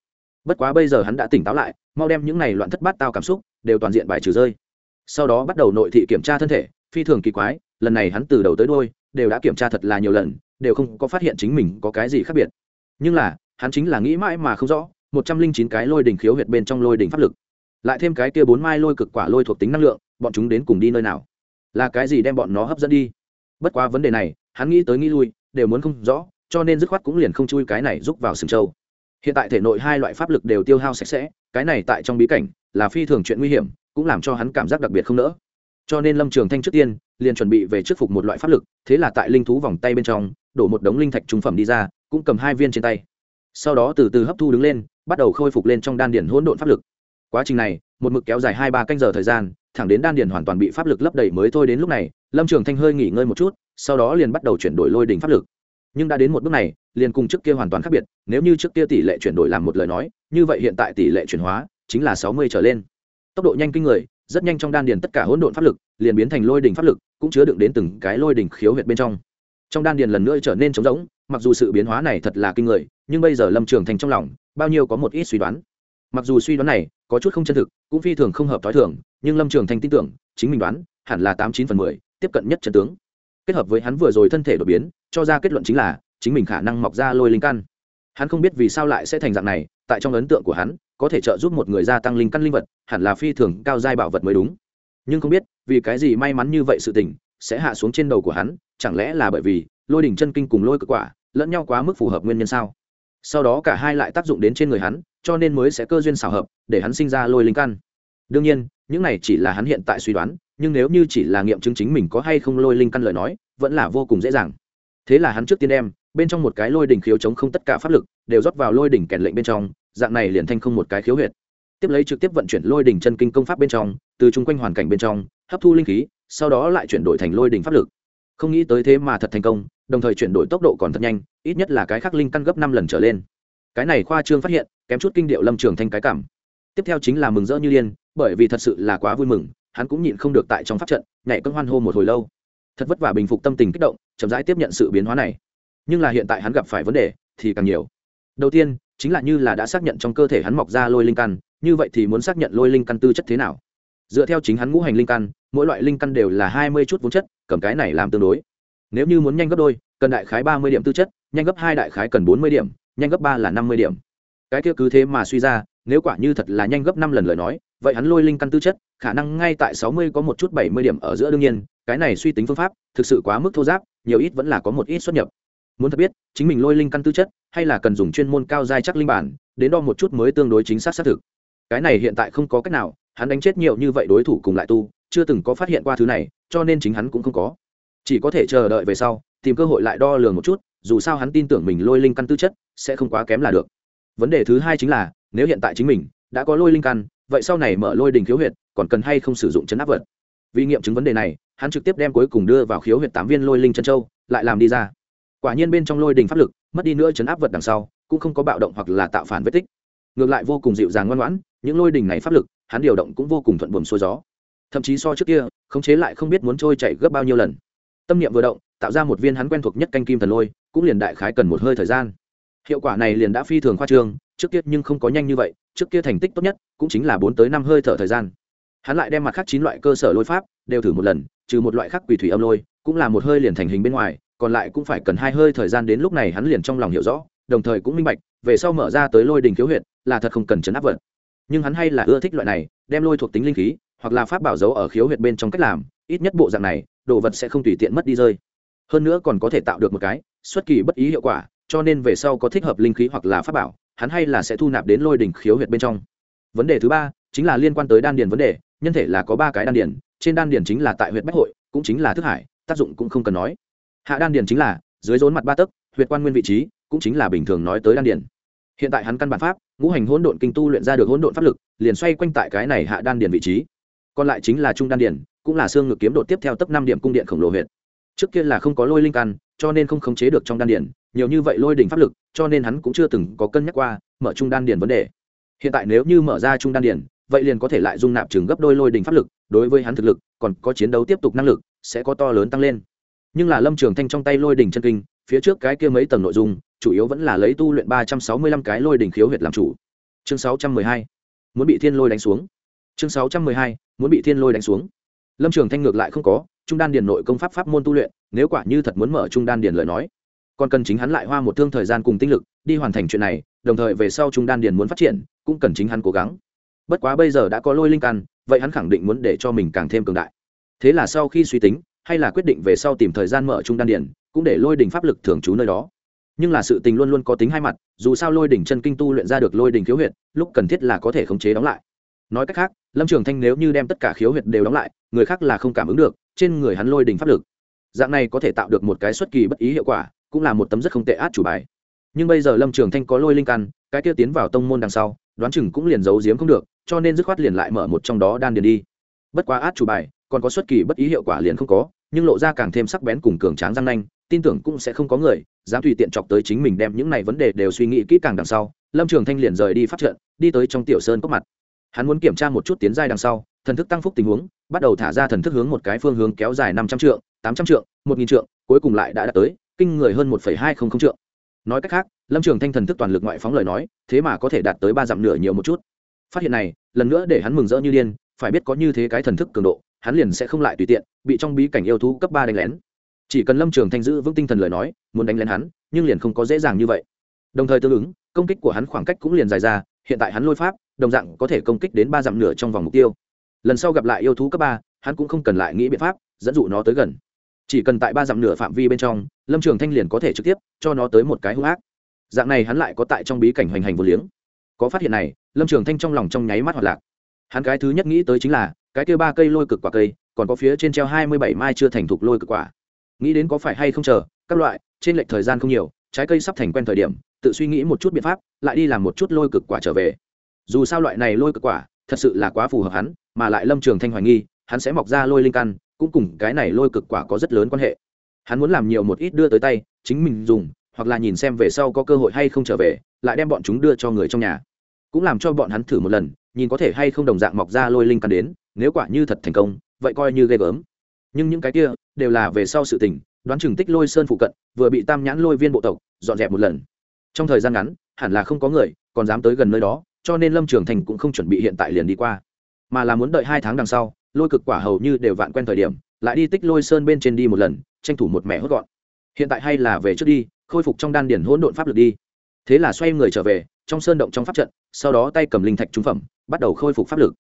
bất quá bây giờ hắn đã tỉnh táo lại, mau đem những này loạn thất bát tao cảm xúc đều toàn diện bài trừ rơi. Sau đó bắt đầu nội thị kiểm tra thân thể, phi thường kỳ quái, lần này hắn từ đầu tới đôi đều đã kiểm tra thật là nhiều lần, đều không có phát hiện chính mình có cái gì khác biệt. Nhưng là, hắn chính là nghĩ mãi mà không rõ, một trăm linh chín cái lôi đỉnh khiếu huyệt bên trong lôi đỉnh pháp lực, lại thêm cái kia bốn mai lôi cực quả lôi thuộc tính năng lượng, bọn chúng đến cùng đi nơi nào? Là cái gì đem bọn nó hấp dẫn đi? Bất quá vấn đề này, hắn nghĩ tới nghĩ lui, đều muốn không rõ, cho nên dứt khoát cũng liền không chui cái này rúc vào sừng châu hiện tại thể nội hai loại pháp lực đều tiêu hao sạch sẽ, cái này tại trong bí cảnh là phi thường chuyện nguy hiểm, cũng làm cho hắn cảm giác đặc biệt không nỡ. Cho nên lâm trường thanh trước tiên liền chuẩn bị về trước phục một loại pháp lực, thế là tại linh thú vòng tay bên trong, đổ một đống linh thạch trung phẩm đi ra, cũng cầm hai viên trên tay. Sau đó từ từ hấp thu đứng lên, bắt đầu khôi phục lên trong đan điển hỗn độn pháp lực. Quá trình này, một mực kéo dài hai ba canh giờ thời gian, thẳng đến đan điển hoàn toàn bị pháp lực lấp đầy mới thôi đến lúc này, lâm trường thanh hơi nghỉ ngơi một chút, sau đó liền bắt đầu chuyển đổi lôi đỉnh pháp lực nhưng đã đến một bước này, liền cùng trước kia hoàn toàn khác biệt, nếu như trước kia tỷ lệ chuyển đổi làm một lời nói, như vậy hiện tại tỷ lệ chuyển hóa chính là sáu mươi trở lên. Tốc độ nhanh kinh người, rất nhanh trong đan điền tất cả hỗn độn pháp lực, liền biến thành lôi đỉnh pháp lực, cũng chứa đựng đến từng cái lôi đỉnh khiếu huyệt bên trong. Trong đan điền lần nữa trở nên trống rỗng, mặc dù sự biến hóa này thật là kinh người, nhưng bây giờ lâm trường thành trong lòng, bao nhiêu có một ít suy đoán. Mặc dù suy đoán này có chút không chân thực, cũng phi thường không hợp t h o i thường, nhưng lâm trường thành tin tưởng, chính mình đoán, hẳn là tám chín phần mười, tiếp cận nhất chân tướng kết hợp với hắn vừa rồi thân thể đột biến, cho ra kết luận chính là, chính mình khả năng mọc ra lôi linh căn. Hắn không biết vì sao lại sẽ thành dạng này, tại trong ấn tượng của hắn, có thể trợ giúp một người gia tăng linh căn linh vật, hẳn là phi thường cao giai bảo vật mới đúng. Nhưng không biết, vì cái gì may mắn như vậy sự tình, sẽ hạ xuống trên đầu của hắn, chẳng lẽ là bởi vì, lôi đỉnh chân kinh cùng lôi cực quả, lẫn nhau quá mức phù hợp nguyên nhân sao? Sau đó cả hai lại tác dụng đến trên người hắn, cho nên mới sẽ cơ duyên xảo hợp, để hắn sinh ra lôi linh căn đương nhiên, những này chỉ là hắn hiện tại suy đoán, nhưng nếu như chỉ là nghiệm chứng chính mình có hay không lôi linh căn lời nói, vẫn là vô cùng dễ dàng. Thế là hắn trước tiên đem, bên trong một cái lôi đỉnh khiếu chống không tất cả pháp lực, đều rót vào lôi đỉnh kèn lệnh bên trong, dạng này liền thanh không một cái khiếu huyệt. Tiếp lấy trực tiếp vận chuyển lôi đỉnh chân kinh công pháp bên trong, từ chung quanh hoàn cảnh bên trong, hấp thu linh khí, sau đó lại chuyển đổi thành lôi đỉnh pháp lực. Không nghĩ tới thế mà thật thành công, đồng thời chuyển đổi tốc độ còn thật nhanh, ít nhất là cái khắc linh căn gấp năm lần trở lên. Cái này khoa trương phát hiện, kém chút kinh điệu lâm trường thanh cái cảm. Tiếp theo chính là mừng rỡ như liên bởi vì thật sự là quá vui mừng, hắn cũng nhịn không được tại trong pháp trận, nhảy cân hoan hô một hồi lâu. Thật vất vả bình phục tâm tình kích động, chậm rãi tiếp nhận sự biến hóa này. Nhưng là hiện tại hắn gặp phải vấn đề thì càng nhiều. Đầu tiên, chính là như là đã xác nhận trong cơ thể hắn mọc ra lôi linh căn, như vậy thì muốn xác nhận lôi linh căn tư chất thế nào? Dựa theo chính hắn ngũ hành linh căn, mỗi loại linh căn đều là hai mươi chút vốn chất, cầm cái này làm tương đối. Nếu như muốn nhanh gấp đôi, cần đại khái ba mươi điểm tư chất, nhanh gấp hai đại khái cần bốn mươi điểm, nhanh gấp ba là năm mươi điểm. Cái kia cứ thế mà suy ra, nếu quả như thật là nhanh gấp năm lần lời nói vậy hắn lôi linh căn tư chất, khả năng ngay tại sáu mươi có một chút bảy mươi điểm ở giữa đương nhiên, cái này suy tính phương pháp, thực sự quá mức thô giáp, nhiều ít vẫn là có một ít xuất nhập. Muốn thật biết, chính mình lôi linh căn tư chất, hay là cần dùng chuyên môn cao giai chắc linh bản, đến đo một chút mới tương đối chính xác xác thực. Cái này hiện tại không có cách nào, hắn đánh chết nhiều như vậy đối thủ cùng lại tu, chưa từng có phát hiện qua thứ này, cho nên chính hắn cũng không có. Chỉ có thể chờ đợi về sau, tìm cơ hội lại đo lường một chút, dù sao hắn tin tưởng mình lôi linh căn tư chất, sẽ không quá kém là được. Vấn đề thứ hai chính là, nếu hiện tại chính mình đã có lôi linh căn vậy sau này mở lôi đình khiếu huyệt, còn cần hay không sử dụng chấn áp vật? Vì nghiệm chứng vấn đề này, hắn trực tiếp đem cuối cùng đưa vào khiếu huyệt tám viên lôi linh chân châu, lại làm đi ra. Quả nhiên bên trong lôi đình pháp lực, mất đi nữa chấn áp vật đằng sau, cũng không có bạo động hoặc là tạo phản vết tích. Ngược lại vô cùng dịu dàng ngoan ngoãn, những lôi đình này pháp lực, hắn điều động cũng vô cùng thuận buồm xuôi gió. Thậm chí so trước kia, khống chế lại không biết muốn trôi chạy gấp bao nhiêu lần. Tâm niệm vừa động, tạo ra một viên hắn quen thuộc nhất canh kim thần lôi, cũng liền đại khái cần một hơi thời gian. Hiệu quả này liền đã phi thường khoa trương trước kia nhưng không có nhanh như vậy, trước kia thành tích tốt nhất cũng chính là bốn tới năm hơi thở thời gian. Hắn lại đem mặt khác chín loại cơ sở lôi pháp đều thử một lần, trừ một loại khác quỷ thủy âm lôi, cũng là một hơi liền thành hình bên ngoài, còn lại cũng phải cần hai hơi thời gian đến lúc này hắn liền trong lòng hiểu rõ, đồng thời cũng minh bạch, về sau mở ra tới lôi đình khiếu huyệt là thật không cần chấn áp vật. Nhưng hắn hay là ưa thích loại này, đem lôi thuộc tính linh khí, hoặc là pháp bảo dấu ở khiếu huyệt bên trong cách làm, ít nhất bộ dạng này, đồ vật sẽ không tùy tiện mất đi rơi. Hơn nữa còn có thể tạo được một cái, xuất kỳ bất ý hiệu quả, cho nên về sau có thích hợp linh khí hoặc là pháp bảo hắn hay là sẽ thu nạp đến lôi đỉnh khiếu huyệt bên trong. Vấn đề thứ ba chính là liên quan tới đan điền vấn đề, nhân thể là có ba cái đan điền, trên đan điền chính là tại huyệt bách hội, cũng chính là thức hải, tác dụng cũng không cần nói. Hạ đan điền chính là, dưới rốn mặt ba tấc, huyệt quan nguyên vị trí, cũng chính là bình thường nói tới đan điền. Hiện tại hắn căn bản pháp, ngũ hành hỗn độn kinh tu luyện ra được hỗn độn pháp lực, liền xoay quanh tại cái này hạ đan điền vị trí. Còn lại chính là trung đan điền, cũng là xương ngực kiếm độ tiếp theo tấp năm điểm cung điện khổng lồ huyện trước kia là không có lôi linh căn, cho nên không khống chế được trong đan điền nhiều như vậy lôi đỉnh pháp lực, cho nên hắn cũng chưa từng có cân nhắc qua mở trung đan điền vấn đề. Hiện tại nếu như mở ra trung đan điền, vậy liền có thể lại dung nạp chừng gấp đôi lôi đỉnh pháp lực, đối với hắn thực lực, còn có chiến đấu tiếp tục năng lực, sẽ có to lớn tăng lên. Nhưng là lâm trường thanh trong tay lôi đỉnh chân kinh, phía trước cái kia mấy tầng nội dung, chủ yếu vẫn là lấy tu luyện ba trăm sáu mươi lăm cái lôi đỉnh khiếu huyệt làm chủ. Chương sáu trăm mười hai, muốn bị thiên lôi đánh xuống. Chương sáu trăm mười hai, muốn bị thiên lôi đánh xuống. Lâm trường thanh ngược lại không có, trung đan điền nội công pháp pháp môn tu luyện, nếu quả như thật muốn mở trung đan điền lời nói còn cần chính hắn lại hoa một thương thời gian cùng tinh lực đi hoàn thành chuyện này, đồng thời về sau trung đan điền muốn phát triển, cũng cần chính hắn cố gắng. Bất quá bây giờ đã có lôi linh căn, vậy hắn khẳng định muốn để cho mình càng thêm cường đại. Thế là sau khi suy tính, hay là quyết định về sau tìm thời gian mở trung đan điền, cũng để lôi đỉnh pháp lực thường trú nơi đó. Nhưng là sự tình luôn luôn có tính hai mặt, dù sao lôi đỉnh chân kinh tu luyện ra được lôi đỉnh khiếu huyệt, lúc cần thiết là có thể khống chế đóng lại. Nói cách khác, lâm trường thanh nếu như đem tất cả khiếu huyệt đều đóng lại, người khác là không cảm ứng được, trên người hắn lôi đỉnh pháp lực. Dạng này có thể tạo được một cái xuất kỳ bất ý hiệu quả cũng là một tấm rất không tệ át chủ bài. Nhưng bây giờ lâm trường thanh có lôi linh căn, cái kia tiến vào tông môn đằng sau, đoán chừng cũng liền giấu giếm không được, cho nên dứt khoát liền lại mở một trong đó đan điền đi. Bất quá át chủ bài, còn có xuất kỳ bất ý hiệu quả liền không có, nhưng lộ ra càng thêm sắc bén cùng cường tráng răng nanh, tin tưởng cũng sẽ không có người dám tùy tiện chọc tới chính mình đem những này vấn đề đều suy nghĩ kỹ càng đằng sau. Lâm trường thanh liền rời đi phát trận, đi tới trong tiểu sơn cốc mặt. Hắn muốn kiểm tra một chút tiến giai đằng sau, thần thức tăng phúc tình huống, bắt đầu thả ra thần thức hướng một cái phương hướng kéo dài năm trăm triệu tám trăm triệu một nghìn triệu cuối cùng lại đã đạt tới kinh người hơn một hai không không nói cách khác, lâm trường thanh thần thức toàn lực ngoại phóng lời nói, thế mà có thể đạt tới ba dặm nửa nhiều một chút. Phát hiện này, lần nữa để hắn mừng rỡ như điên, phải biết có như thế cái thần thức cường độ, hắn liền sẽ không lại tùy tiện, bị trong bí cảnh yêu thú cấp ba đánh lén. Chỉ cần lâm trường thanh giữ vững tinh thần lời nói, muốn đánh lén hắn, nhưng liền không có dễ dàng như vậy. Đồng thời tương ứng, công kích của hắn khoảng cách cũng liền dài ra, hiện tại hắn lôi pháp, đồng dạng có thể công kích đến ba dặm nửa trong vòng mục tiêu. Lần sau gặp lại yêu thú cấp ba, hắn cũng không cần lại nghĩ biện pháp, dẫn dụ nó tới gần chỉ cần tại ba dặm nửa phạm vi bên trong, lâm trường thanh liền có thể trực tiếp cho nó tới một cái hung ác. Dạng này hắn lại có tại trong bí cảnh hoành hành vô liếng. Có phát hiện này, lâm trường thanh trong lòng trong nháy mắt hoạt lạc. Hắn cái thứ nhất nghĩ tới chính là, cái kia ba cây lôi cực quả cây, còn có phía trên treo hai mươi bảy mai chưa thành thục lôi cực quả. Nghĩ đến có phải hay không chờ, các loại, trên lệch thời gian không nhiều, trái cây sắp thành quen thời điểm, tự suy nghĩ một chút biện pháp, lại đi làm một chút lôi cực quả trở về. Dù sao loại này lôi cực quả, thật sự là quá phù hợp hắn, mà lại lâm trường thanh hoài nghi, hắn sẽ mọc ra lôi linh căn cũng cùng cái này lôi cực quả có rất lớn quan hệ. Hắn muốn làm nhiều một ít đưa tới tay, chính mình dùng, hoặc là nhìn xem về sau có cơ hội hay không trở về, lại đem bọn chúng đưa cho người trong nhà. Cũng làm cho bọn hắn thử một lần, nhìn có thể hay không đồng dạng mọc ra lôi linh căn đến, nếu quả như thật thành công, vậy coi như ghê gớm. Nhưng những cái kia, đều là về sau sự tình, đoán chừng tích lôi sơn phụ cận, vừa bị tam nhãn lôi viên bộ tộc, dọn dẹp một lần. Trong thời gian ngắn, hẳn là không có người, còn dám tới gần nơi đó, cho nên lâm trường thành cũng không chuẩn bị hiện tại liền đi qua. Mà là muốn đợi hai tháng đằng sau lôi cực quả hầu như đều vạn quen thời điểm, lại đi tích lôi sơn bên trên đi một lần, tranh thủ một mẹ hốt gọn. Hiện tại hay là về trước đi, khôi phục trong đan điển hỗn độn pháp lực đi. Thế là xoay người trở về, trong sơn động trong pháp trận, sau đó tay cầm linh thạch trung phẩm, bắt đầu khôi phục pháp lực.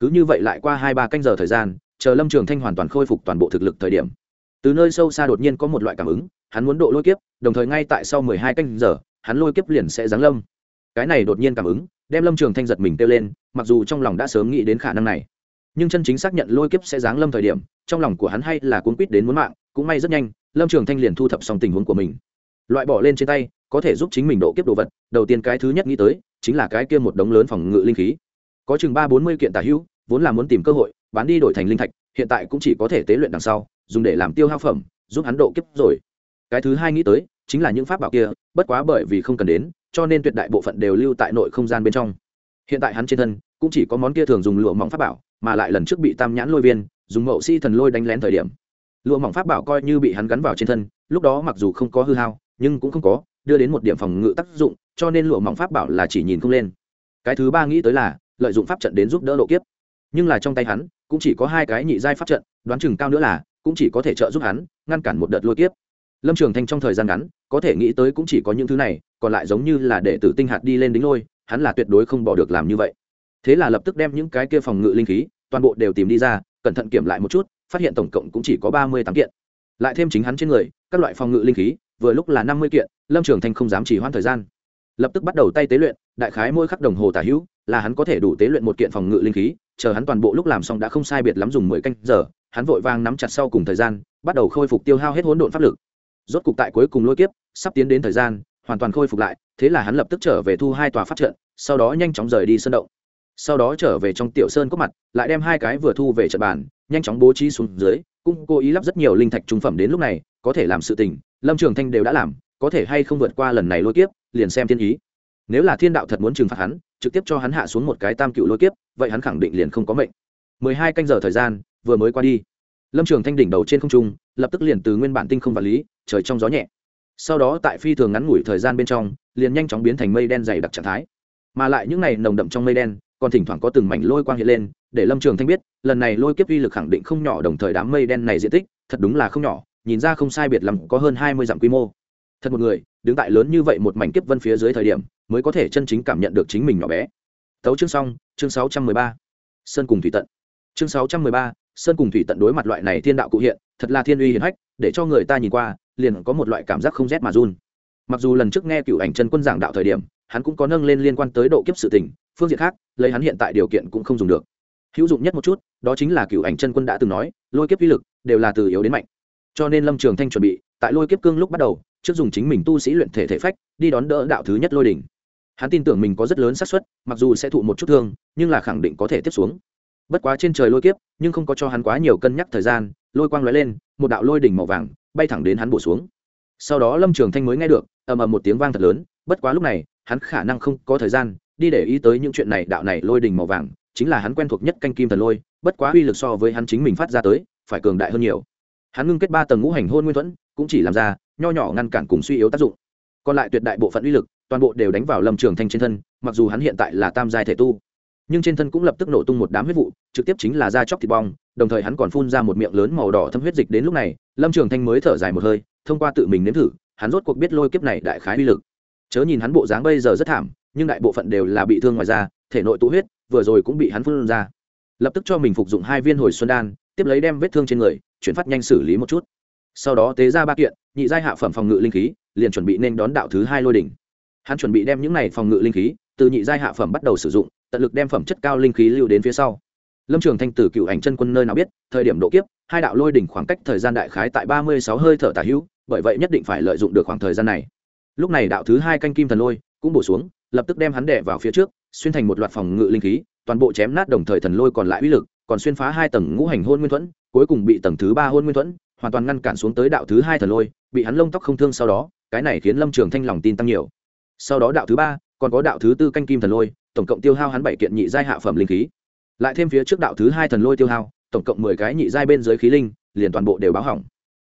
Cứ như vậy lại qua hai ba canh giờ thời gian, chờ lâm trường thanh hoàn toàn khôi phục toàn bộ thực lực thời điểm. Từ nơi sâu xa đột nhiên có một loại cảm ứng, hắn muốn độ lôi kiếp, đồng thời ngay tại sau mười hai canh giờ, hắn lôi kiếp liền sẽ giáng lâm. Cái này đột nhiên cảm ứng, đem lâm trường thanh giật mình kêu lên, mặc dù trong lòng đã sớm nghĩ đến khả năng này nhưng chân chính xác nhận lôi kiếp sẽ giáng lâm thời điểm, trong lòng của hắn hay là cuốn quýt đến muốn mạng, cũng may rất nhanh, lâm trường thanh liền thu thập xong tình huống của mình. Loại bỏ lên trên tay, có thể giúp chính mình độ kiếp đồ vật, đầu tiên cái thứ nhất nghĩ tới, chính là cái kia một đống lớn phòng ngự linh khí. Có chừng ba bốn mươi kiện tả hữu, vốn là muốn tìm cơ hội, bán đi đổi thành linh thạch, hiện tại cũng chỉ có thể tế luyện đằng sau, dùng để làm tiêu hao phẩm, giúp hắn độ kiếp rồi. Cái thứ hai nghĩ tới, chính là những pháp bảo kia, bất quá bởi vì không cần đến, cho nên tuyệt đại bộ phận đều lưu tại nội không gian bên trong. Hiện tại hắn trên thân, cũng chỉ có món kia thường dùng lụa mỏng pháp bảo mà lại lần trước bị tam nhãn lôi viên, dùng mậu si thần lôi đánh lén thời điểm. Lụa mỏng pháp bảo coi như bị hắn gắn vào trên thân, lúc đó mặc dù không có hư hao, nhưng cũng không có, đưa đến một điểm phòng ngự tác dụng, cho nên lụa mỏng pháp bảo là chỉ nhìn không lên. Cái thứ ba nghĩ tới là, lợi dụng pháp trận đến giúp đỡ độ kiếp. Nhưng là trong tay hắn, cũng chỉ có hai cái nhị giai pháp trận, đoán chừng cao nữa là, cũng chỉ có thể trợ giúp hắn, ngăn cản một đợt lôi kiếp. Lâm trường thanh trong thời gian ngắn, có thể nghĩ tới cũng chỉ có những thứ này, còn lại giống như là để tử tinh hạt đi lên đính lôi, hắn là tuyệt đối không bỏ được làm như vậy thế là lập tức đem những cái kia phòng ngự linh khí, toàn bộ đều tìm đi ra, cẩn thận kiểm lại một chút, phát hiện tổng cộng cũng chỉ có ba mươi tám kiện. Lại thêm chính hắn trên người, các loại phòng ngự linh khí, vừa lúc là năm mươi kiện, lâm trường thanh không dám chỉ hoãn thời gian. Lập tức bắt đầu tay tế luyện, đại khái mỗi khắc đồng hồ tả hữu, là hắn có thể đủ tế luyện một kiện phòng ngự linh khí, chờ hắn toàn bộ lúc làm xong đã không sai biệt lắm dùng mười canh giờ, hắn vội vàng nắm chặt sau cùng thời gian, bắt đầu khôi phục tiêu hao hết hỗn độn pháp lực. Rốt cục tại cuối cùng lôi kiếp, sắp tiến đến thời gian, hoàn toàn khôi phục lại, thế là hắn lập tức trở về thu hai tòa pháp trận, sau đó nhanh chóng rời đi sân động sau đó trở về trong tiểu sơn có mặt, lại đem hai cái vừa thu về trận bàn, nhanh chóng bố trí xuống dưới, cũng cố ý lắp rất nhiều linh thạch trung phẩm đến lúc này, có thể làm sự tình, lâm trường thanh đều đã làm, có thể hay không vượt qua lần này lôi kiếp, liền xem thiên ý. Nếu là thiên đạo thật muốn trừng phạt hắn, trực tiếp cho hắn hạ xuống một cái tam cựu lôi kiếp, vậy hắn khẳng định liền không có mệnh. Mười hai canh giờ thời gian, vừa mới qua đi. Lâm trường thanh đỉnh đầu trên không trung, lập tức liền từ nguyên bản tinh không vật lý, trời trong gió nhẹ. Sau đó tại phi thường ngắn ngủi thời gian bên trong, liền nhanh chóng biến thành mây đen dày đặc trạng thái. Mà lại những này nồng đậm trong mây đen còn thỉnh thoảng có từng mảnh lôi quang hiện lên, để lâm trường thanh biết, lần này lôi kiếp uy lực khẳng định không nhỏ đồng thời đám mây đen này diện tích, thật đúng là không nhỏ, nhìn ra không sai biệt lắm, có hơn hai mươi dặm quy mô. Thật một người, đứng tại lớn như vậy một mảnh kiếp vân phía dưới thời điểm, mới có thể chân chính cảm nhận được chính mình nhỏ bé. Tấu chương xong, chương sáu trăm mười ba. Sơn cùng thủy tận. Chương sáu trăm mười ba, sơn cùng thủy tận đối mặt loại này thiên đạo cụ hiện, thật là thiên uy hiển hách, để cho người ta nhìn qua, liền có một loại cảm giác không rét mà run. Mặc dù lần trước nghe cựu ảnh chân quân giảng đạo thời điểm, hắn cũng có nâng lên liên quan tới độ kiếp sự tình phương diện khác, lấy hắn hiện tại điều kiện cũng không dùng được. Hữu dụng nhất một chút, đó chính là cựu ảnh chân quân đã từng nói, lôi kiếp uy lực đều là từ yếu đến mạnh. Cho nên lâm trường thanh chuẩn bị, tại lôi kiếp cương lúc bắt đầu, trước dùng chính mình tu sĩ luyện thể thể phách, đi đón đỡ đạo thứ nhất lôi đỉnh. Hắn tin tưởng mình có rất lớn xác suất, mặc dù sẽ thụ một chút thương, nhưng là khẳng định có thể tiếp xuống. Bất quá trên trời lôi kiếp, nhưng không có cho hắn quá nhiều cân nhắc thời gian, lôi quang lóe lên, một đạo lôi đỉnh màu vàng bay thẳng đến hắn bổ xuống. Sau đó lâm trường thanh mới nghe được, ầm ầm một tiếng vang thật lớn, bất quá lúc này, hắn khả năng không có thời gian đi để ý tới những chuyện này, đạo này lôi đình màu vàng, chính là hắn quen thuộc nhất canh kim thần lôi, bất quá uy lực so với hắn chính mình phát ra tới, phải cường đại hơn nhiều. Hắn ngưng kết ba tầng ngũ hành hôn nguyên thuẫn, cũng chỉ làm ra nho nhỏ ngăn cản cùng suy yếu tác dụng. Còn lại tuyệt đại bộ phận uy lực, toàn bộ đều đánh vào lâm trường thanh trên thân, mặc dù hắn hiện tại là tam giai thể tu, nhưng trên thân cũng lập tức nổ tung một đám huyết vụ, trực tiếp chính là da chóc thịt bong, đồng thời hắn còn phun ra một miệng lớn màu đỏ thâm huyết dịch đến lúc này, lâm trường thanh mới thở dài một hơi, thông qua tự mình nếm thử, hắn rốt cuộc biết lôi kiếp này đại khái uy lực. Chớ nhìn hắn bộ dáng bây giờ rất thảm nhưng đại bộ phận đều là bị thương ngoài da, thể nội tụ huyết, vừa rồi cũng bị hắn phun ra. Lập tức cho mình phục dụng hai viên hồi xuân đan, tiếp lấy đem vết thương trên người, chuyển phát nhanh xử lý một chút. Sau đó tế ra ba kiện, nhị giai hạ phẩm phòng ngự linh khí, liền chuẩn bị nên đón đạo thứ hai lôi đỉnh. Hắn chuẩn bị đem những này phòng ngự linh khí, từ nhị giai hạ phẩm bắt đầu sử dụng, tận lực đem phẩm chất cao linh khí lưu đến phía sau. Lâm trường thanh tử cựu ảnh chân quân nơi nào biết, thời điểm độ kiếp, hai đạo lôi đỉnh khoảng cách thời gian đại khái tại ba mươi sáu hơi thở tả hữu, bởi vậy nhất định phải lợi dụng được khoảng thời gian này. Lúc này đạo thứ hai canh kim thần lôi cũng bổ xuống lập tức đem hắn đè vào phía trước, xuyên thành một loạt phòng ngự linh khí, toàn bộ chém nát đồng thời thần lôi còn lại uy lực, còn xuyên phá hai tầng ngũ hành hôn nguyên thuẫn, cuối cùng bị tầng thứ ba hôn nguyên thuẫn, hoàn toàn ngăn cản xuống tới đạo thứ hai thần lôi, bị hắn lông tóc không thương sau đó, cái này khiến lâm trường thanh lòng tin tăng nhiều. Sau đó đạo thứ ba, còn có đạo thứ tư canh kim thần lôi, tổng cộng tiêu hao hắn bảy kiện nhị giai hạ phẩm linh khí. Lại thêm phía trước đạo thứ hai thần lôi tiêu hao, tổng cộng mười cái nhị giai bên dưới khí linh, liền toàn bộ đều báo hỏng.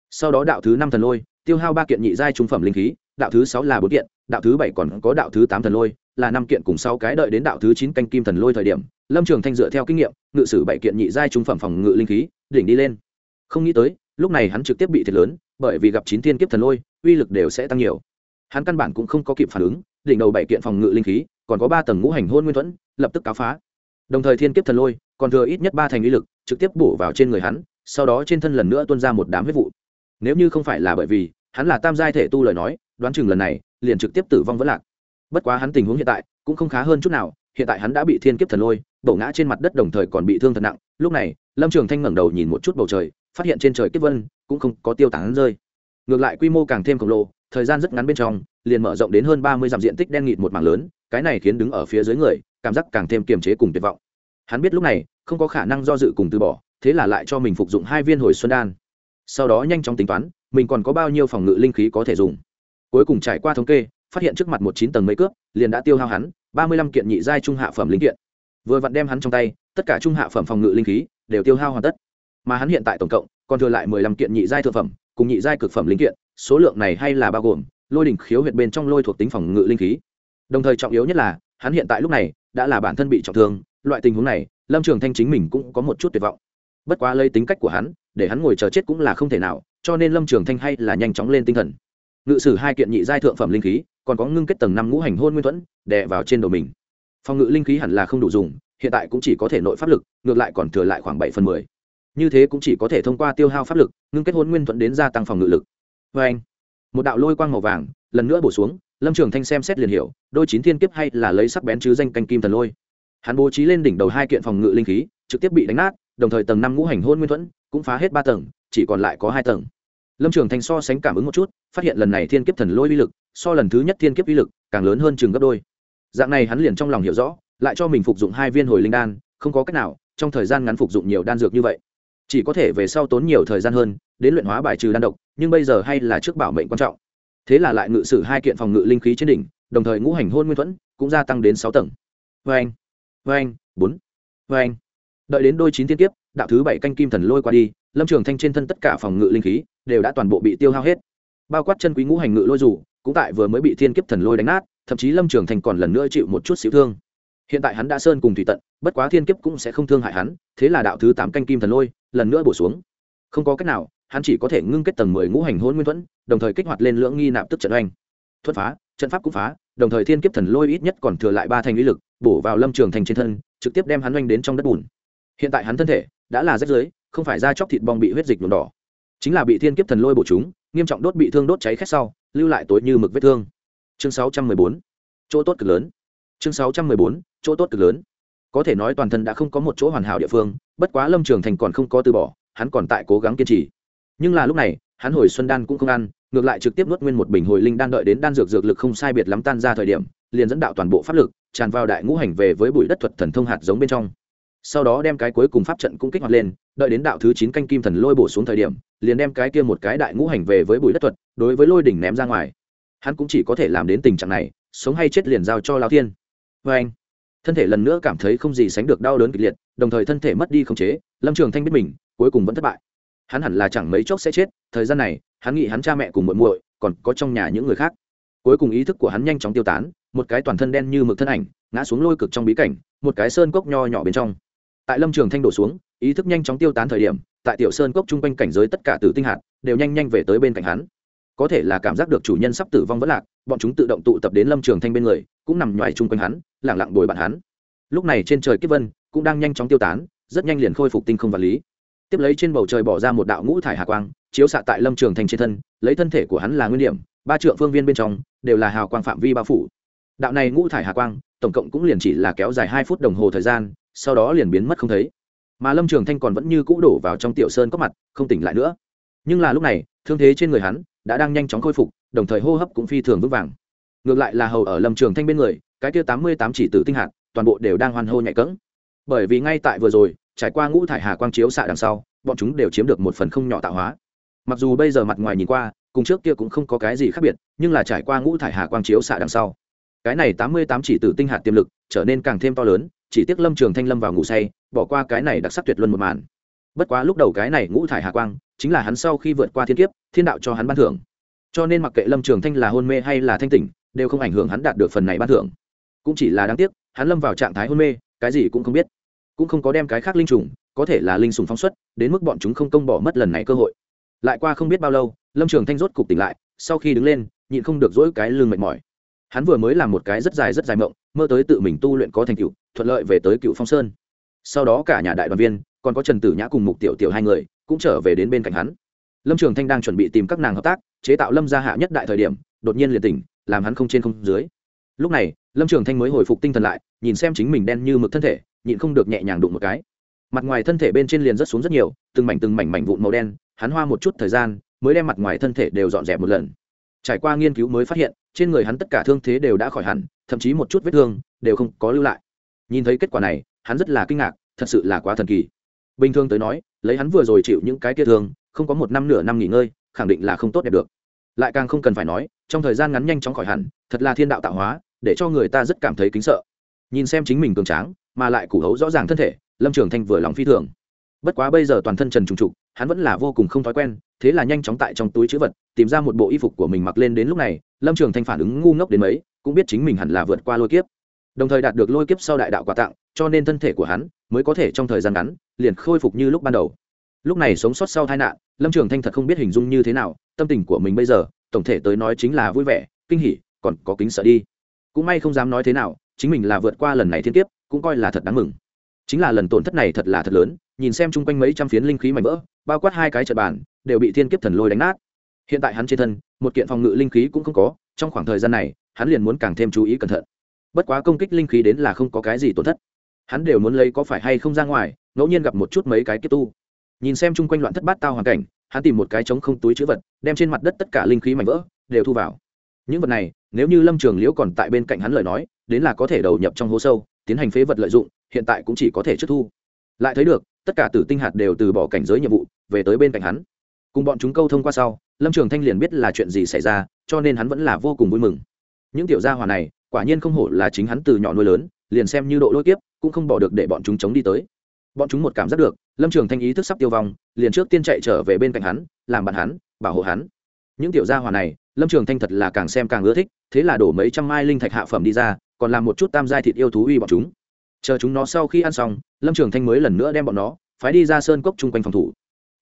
Sau đó đạo thứ năm thần lôi, tiêu hao ba kiện nhị giai trung phẩm linh khí đạo thứ sáu là bốn kiện, đạo thứ bảy còn có đạo thứ tám thần lôi, là năm kiện cùng sáu cái đợi đến đạo thứ chín canh kim thần lôi thời điểm. Lâm trường thanh dựa theo kinh nghiệm, ngự sử bảy kiện nhị giai trung phẩm phòng ngự linh khí, đỉnh đi lên. Không nghĩ tới, lúc này hắn trực tiếp bị thiệt lớn, bởi vì gặp chín thiên kiếp thần lôi, uy lực đều sẽ tăng nhiều. Hắn căn bản cũng không có kịp phản ứng, đỉnh đầu bảy kiện phòng ngự linh khí, còn có ba tầng ngũ hành hôn nguyên thuẫn, lập tức cáo phá. Đồng thời thiên kiếp thần lôi, còn thừa ít nhất ba thành uy lực, trực tiếp bổ vào trên người hắn, sau đó trên thân lần nữa tuôn ra một đám huyết vụ. Nếu như không phải là bởi vì, hắn là tam giai thể tu lời nói đoán chừng lần này, liền trực tiếp tử vong vẫn lạc. Bất quá hắn tình huống hiện tại cũng không khá hơn chút nào, hiện tại hắn đã bị thiên kiếp thần lôi, đổ ngã trên mặt đất đồng thời còn bị thương thật nặng. Lúc này, lâm trường thanh ngẩng đầu nhìn một chút bầu trời, phát hiện trên trời kiếp vân cũng không có tiêu tán rơi. Ngược lại quy mô càng thêm khổng lồ, thời gian rất ngắn bên trong, liền mở rộng đến hơn ba mươi dặm diện tích đen nghịt một mảng lớn, cái này khiến đứng ở phía dưới người, cảm giác càng thêm kiềm chế cùng tuyệt vọng. Hắn biết lúc này, không có khả năng do dự cùng từ bỏ, thế là lại cho mình phục dụng hai viên hồi xuân đan. Sau đó nhanh chóng tính toán, mình còn có bao nhiêu phòng ngự linh khí có thể dùng cuối cùng trải qua thống kê, phát hiện trước mặt một chín tầng mấy cướp, liền đã tiêu hao hắn ba mươi lăm kiện nhị giai trung hạ phẩm linh kiện. Vừa vặn đem hắn trong tay, tất cả trung hạ phẩm phòng ngự linh khí đều tiêu hao hoàn tất. Mà hắn hiện tại tổng cộng còn thừa lại mười lăm kiện nhị giai thượng phẩm, cùng nhị giai cực phẩm linh kiện, số lượng này hay là bao gồm lôi đỉnh khiếu huyệt bên trong lôi thuộc tính phòng ngự linh khí. Đồng thời trọng yếu nhất là, hắn hiện tại lúc này đã là bản thân bị trọng thương, loại tình huống này, lâm trường thanh chính mình cũng có một chút tuyệt vọng. Bất quá lấy tính cách của hắn, để hắn ngồi chờ chết cũng là không thể nào, cho nên lâm trường thanh hay là nhanh chóng lên tinh thần ngự sử hai kiện nhị giai thượng phẩm linh khí, còn có ngưng kết tầng năm ngũ hành hôn nguyên thuẫn, đè vào trên đầu mình. Phòng ngự linh khí hẳn là không đủ dùng, hiện tại cũng chỉ có thể nội pháp lực, ngược lại còn thừa lại khoảng bảy phần mười. Như thế cũng chỉ có thể thông qua tiêu hao pháp lực, ngưng kết hôn nguyên thuẫn đến gia tăng phòng ngự lực. Vê anh, một đạo lôi quang màu vàng, lần nữa bổ xuống, lâm trường thanh xem xét liền hiểu, đôi chín thiên kiếp hay là lấy sắc bén chứ danh canh kim thần lôi. Hắn bố trí lên đỉnh đầu hai kiện phòng ngự linh khí, trực tiếp bị đánh nát, đồng thời tầng năm ngũ hành hôn nguyên thuẫn cũng phá hết ba tầng, chỉ còn lại có hai tầng lâm trường thanh so sánh cảm ứng một chút, phát hiện lần này thiên kiếp thần lôi uy lực, so lần thứ nhất thiên kiếp uy lực càng lớn hơn chừng gấp đôi. Dạng này hắn liền trong lòng hiểu rõ, lại cho mình phục dụng hai viên hồi linh đan, không có cách nào, trong thời gian ngắn phục dụng nhiều đan dược như vậy. Chỉ có thể về sau tốn nhiều thời gian hơn, đến luyện hóa bài trừ đan độc, nhưng bây giờ hay là trước bảo mệnh quan trọng. Thế là lại ngự sử hai kiện phòng ngự linh khí trên đỉnh, đồng thời ngũ hành hôn nguyên thuẫn cũng gia tăng đến sáu tầng. Vê anh vê anh bốn vê anh đợi đến đôi chín tiên kiếp, đạo thứ bảy canh kim thần lôi qua đi lâm trường thanh trên thân tất cả phòng ngự linh khí đều đã toàn bộ bị tiêu hao hết. Bao quát chân quý ngũ hành ngự lôi rủ cũng tại vừa mới bị thiên kiếp thần lôi đánh nát, thậm chí lâm trường thanh còn lần nữa chịu một chút xíu thương. Hiện tại hắn đã sơn cùng thủy tận, bất quá thiên kiếp cũng sẽ không thương hại hắn, thế là đạo thứ tám canh kim thần lôi lần nữa bổ xuống. Không có cách nào, hắn chỉ có thể ngưng kết tầng mười ngũ hành hôn nguyên thuẫn, đồng thời kích hoạt lên lưỡng nghi nạp tức trận oanh. Thuất phá, trận pháp cũng phá, đồng thời thiên kiếp thần lôi ít nhất còn thừa lại ba thành lý lực, bổ vào lâm trường thành trên thân, trực tiếp đem hắn oanh đến trong đất bùn. Hiện tại hắn thân thể đã là rách dưới không phải da chóc thịt bong bị huyết dịch nhuộm đỏ, chính là bị thiên kiếp thần lôi bổ chúng, nghiêm trọng đốt bị thương đốt cháy khét sau, lưu lại tối như mực vết thương. Chương sáu trăm mười bốn, chỗ tốt cực lớn. Chương sáu trăm mười bốn, chỗ tốt cực lớn. Có thể nói toàn thân đã không có một chỗ hoàn hảo địa phương, bất quá lâm trường thành còn không có từ bỏ, hắn còn tại cố gắng kiên trì. Nhưng là lúc này, hắn hồi xuân đan cũng không ăn, ngược lại trực tiếp nuốt nguyên một bình hồi linh đan đợi đến đan dược dược lực không sai biệt lắm tan ra thời điểm, liền dẫn đạo toàn bộ pháp lực, tràn vào đại ngũ hành về với bụi đất thuật thần thông hạt giống bên trong sau đó đem cái cuối cùng pháp trận cũng kích hoạt lên, đợi đến đạo thứ chín canh kim thần lôi bổ xuống thời điểm, liền đem cái kia một cái đại ngũ hành về với bụi đất thuật, đối với lôi đỉnh ném ra ngoài. Hắn cũng chỉ có thể làm đến tình trạng này, sống hay chết liền giao cho lao thiên. Vê anh, thân thể lần nữa cảm thấy không gì sánh được đau đớn kịch liệt, đồng thời thân thể mất đi khống chế, lâm trường thanh biết mình, cuối cùng vẫn thất bại. Hắn hẳn là chẳng mấy chốc sẽ chết, thời gian này, hắn nghĩ hắn cha mẹ cùng muội muội, còn có trong nhà những người khác. Cuối cùng ý thức của hắn nhanh chóng tiêu tán, một cái toàn thân đen như mực thân ảnh, ngã xuống lôi cực trong bí cảnh, một cái sơn cốc nho nhỏ bên trong tại lâm trường thanh đổ xuống, ý thức nhanh chóng tiêu tán thời điểm, tại tiểu sơn cốc chung quanh cảnh giới tất cả tử tinh hạt đều nhanh nhanh về tới bên cạnh hắn. Có thể là cảm giác được chủ nhân sắp tử vong vẫn lạc, bọn chúng tự động tụ tập đến lâm trường thanh bên người, cũng nằm ngoài chung quanh hắn lẳng lặng bồi bạn hắn. Lúc này trên trời kiếp vân cũng đang nhanh chóng tiêu tán, rất nhanh liền khôi phục tinh không vật lý. Tiếp lấy trên bầu trời bỏ ra một đạo ngũ thải hà quang, chiếu xạ tại lâm trường thanh trên thân, lấy thân thể của hắn là nguyên điểm, ba trượng phương viên bên trong đều là hào quang phạm vi bao phủ. Đạo này ngũ thải hà quang, tổng cộng cũng liền chỉ là kéo dài hai phút đồng hồ thời gian sau đó liền biến mất không thấy. Mà lâm trường thanh còn vẫn như cũ đổ vào trong tiểu sơn có mặt, không tỉnh lại nữa. Nhưng là lúc này, thương thế trên người hắn đã đang nhanh chóng khôi phục, đồng thời hô hấp cũng phi thường vững vàng. Ngược lại là hầu ở lâm trường thanh bên người, cái kia tám mươi tám chỉ tử tinh hạt, toàn bộ đều đang hoan hô nhạy cẫng. Bởi vì ngay tại vừa rồi, trải qua ngũ thải hà quang chiếu xạ đằng sau, bọn chúng đều chiếm được một phần không nhỏ tạo hóa. Mặc dù bây giờ mặt ngoài nhìn qua, cùng trước kia cũng không có cái gì khác biệt, nhưng là trải qua ngũ thải hà quang chiếu xạ đằng sau cái này tám mươi tám chỉ tử tinh hạt tiềm lực trở nên càng thêm to lớn, chỉ tiếc lâm trường thanh lâm vào ngủ say, bỏ qua cái này đặc sắc tuyệt luân một màn. Bất quá lúc đầu cái này ngũ thải hà quang, chính là hắn sau khi vượt qua thiên kiếp, thiên đạo cho hắn ban thưởng. Cho nên mặc kệ lâm trường thanh là hôn mê hay là thanh tỉnh, đều không ảnh hưởng hắn đạt được phần này ban thưởng. Cũng chỉ là đáng tiếc, hắn lâm vào trạng thái hôn mê, cái gì cũng không biết. Cũng không có đem cái khác linh trùng, có thể là linh sùng phóng xuất, đến mức bọn chúng không công bỏ mất lần này cơ hội. Lại qua không biết bao lâu, lâm trường thanh rốt cục tỉnh lại, sau khi đứng lên, nhịn không được dỗi cái lưng mệt mỏi hắn vừa mới làm một cái rất dài rất dài mộng, mơ tới tự mình tu luyện có thành tựu, thuận lợi về tới cựu phong sơn. Sau đó cả nhà đại đoàn viên, còn có trần tử nhã cùng mục tiểu tiểu hai người, cũng trở về đến bên cạnh hắn. Lâm trường thanh đang chuẩn bị tìm các nàng hợp tác, chế tạo lâm gia hạ nhất đại thời điểm, đột nhiên liền tỉnh, làm hắn không trên không dưới. Lúc này, lâm trường thanh mới hồi phục tinh thần lại, nhìn xem chính mình đen như mực thân thể, nhịn không được nhẹ nhàng đụng một cái. Mặt ngoài thân thể bên trên liền rất xuống rất nhiều, từng mảnh từng mảnh mảnh vụn màu đen, hắn hoa một chút thời gian, mới đem mặt ngoài thân thể đều dọn dẹp một lần trải qua nghiên cứu mới phát hiện, trên người hắn tất cả thương thế đều đã khỏi hẳn, thậm chí một chút vết thương đều không có lưu lại. Nhìn thấy kết quả này, hắn rất là kinh ngạc, thật sự là quá thần kỳ. Bình thường tới nói, lấy hắn vừa rồi chịu những cái kia thương, không có một năm nửa năm nghỉ ngơi, khẳng định là không tốt đẹp được. Lại càng không cần phải nói, trong thời gian ngắn nhanh chóng khỏi hẳn, thật là thiên đạo tạo hóa, để cho người ta rất cảm thấy kính sợ. Nhìn xem chính mình cường tráng, mà lại củ hấu rõ ràng thân thể, lâm trường thanh vừa lòng phi thường bất quá bây giờ toàn thân trần trùng trục, hắn vẫn là vô cùng không thói quen, thế là nhanh chóng tại trong túi chữ vật, tìm ra một bộ y phục của mình mặc lên đến lúc này, lâm trường thanh phản ứng ngu ngốc đến mấy, cũng biết chính mình hẳn là vượt qua lôi kiếp. Đồng thời đạt được lôi kiếp sau đại đạo quà tặng, cho nên thân thể của hắn mới có thể trong thời gian ngắn liền khôi phục như lúc ban đầu. Lúc này sống sót sau tai nạn, lâm trường thanh thật không biết hình dung như thế nào, tâm tình của mình bây giờ, tổng thể tới nói chính là vui vẻ, kinh hỉ, còn có kính sợ đi. Cũng may không dám nói thế nào, chính mình là vượt qua lần này thiên kiếp, cũng coi là thật đáng mừng. Chính là lần tổn thất này thật là thật lớn nhìn xem chung quanh mấy trăm phiến linh khí mảnh vỡ, bao quát hai cái trận bàn, đều bị thiên kiếp thần lôi đánh nát. Hiện tại hắn trên thân, một kiện phòng ngự linh khí cũng không có, trong khoảng thời gian này, hắn liền muốn càng thêm chú ý cẩn thận. Bất quá công kích linh khí đến là không có cái gì tổn thất. Hắn đều muốn lấy có phải hay không ra ngoài, ngẫu nhiên gặp một chút mấy cái kiếp tu. Nhìn xem chung quanh loạn thất bát tao hoàn cảnh, hắn tìm một cái trống không túi chữ vật, đem trên mặt đất tất cả linh khí mảnh vỡ, đều thu vào. Những vật này, nếu như lâm trường liễu còn tại bên cạnh hắn lời nói, đến là có thể đầu nhập trong hố sâu, tiến hành phế vật lợi dụng, hiện tại cũng chỉ có thể trước thu. Lại thấy được tất cả tử tinh hạt đều từ bỏ cảnh giới nhiệm vụ, về tới bên cạnh hắn. Cùng bọn chúng câu thông qua sau, lâm trường thanh liền biết là chuyện gì xảy ra, cho nên hắn vẫn là vô cùng vui mừng. Những tiểu gia hòa này, quả nhiên không hổ là chính hắn từ nhỏ nuôi lớn, liền xem như độ lôi kiếp, cũng không bỏ được để bọn chúng chống đi tới. Bọn chúng một cảm giác được, lâm trường thanh ý thức sắp tiêu vong, liền trước tiên chạy trở về bên cạnh hắn, làm bạn hắn, bảo hộ hắn. Những tiểu gia hòa này, lâm trường thanh thật là càng xem càng ưa thích, thế là đổ mấy trăm mai linh thạch hạ phẩm đi ra, còn làm một chút tam giai thịt yêu thú uy bọn chúng chờ chúng nó sau khi ăn xong, lâm trường thanh mới lần nữa đem bọn nó phái đi ra sơn cốc chung quanh phòng thủ.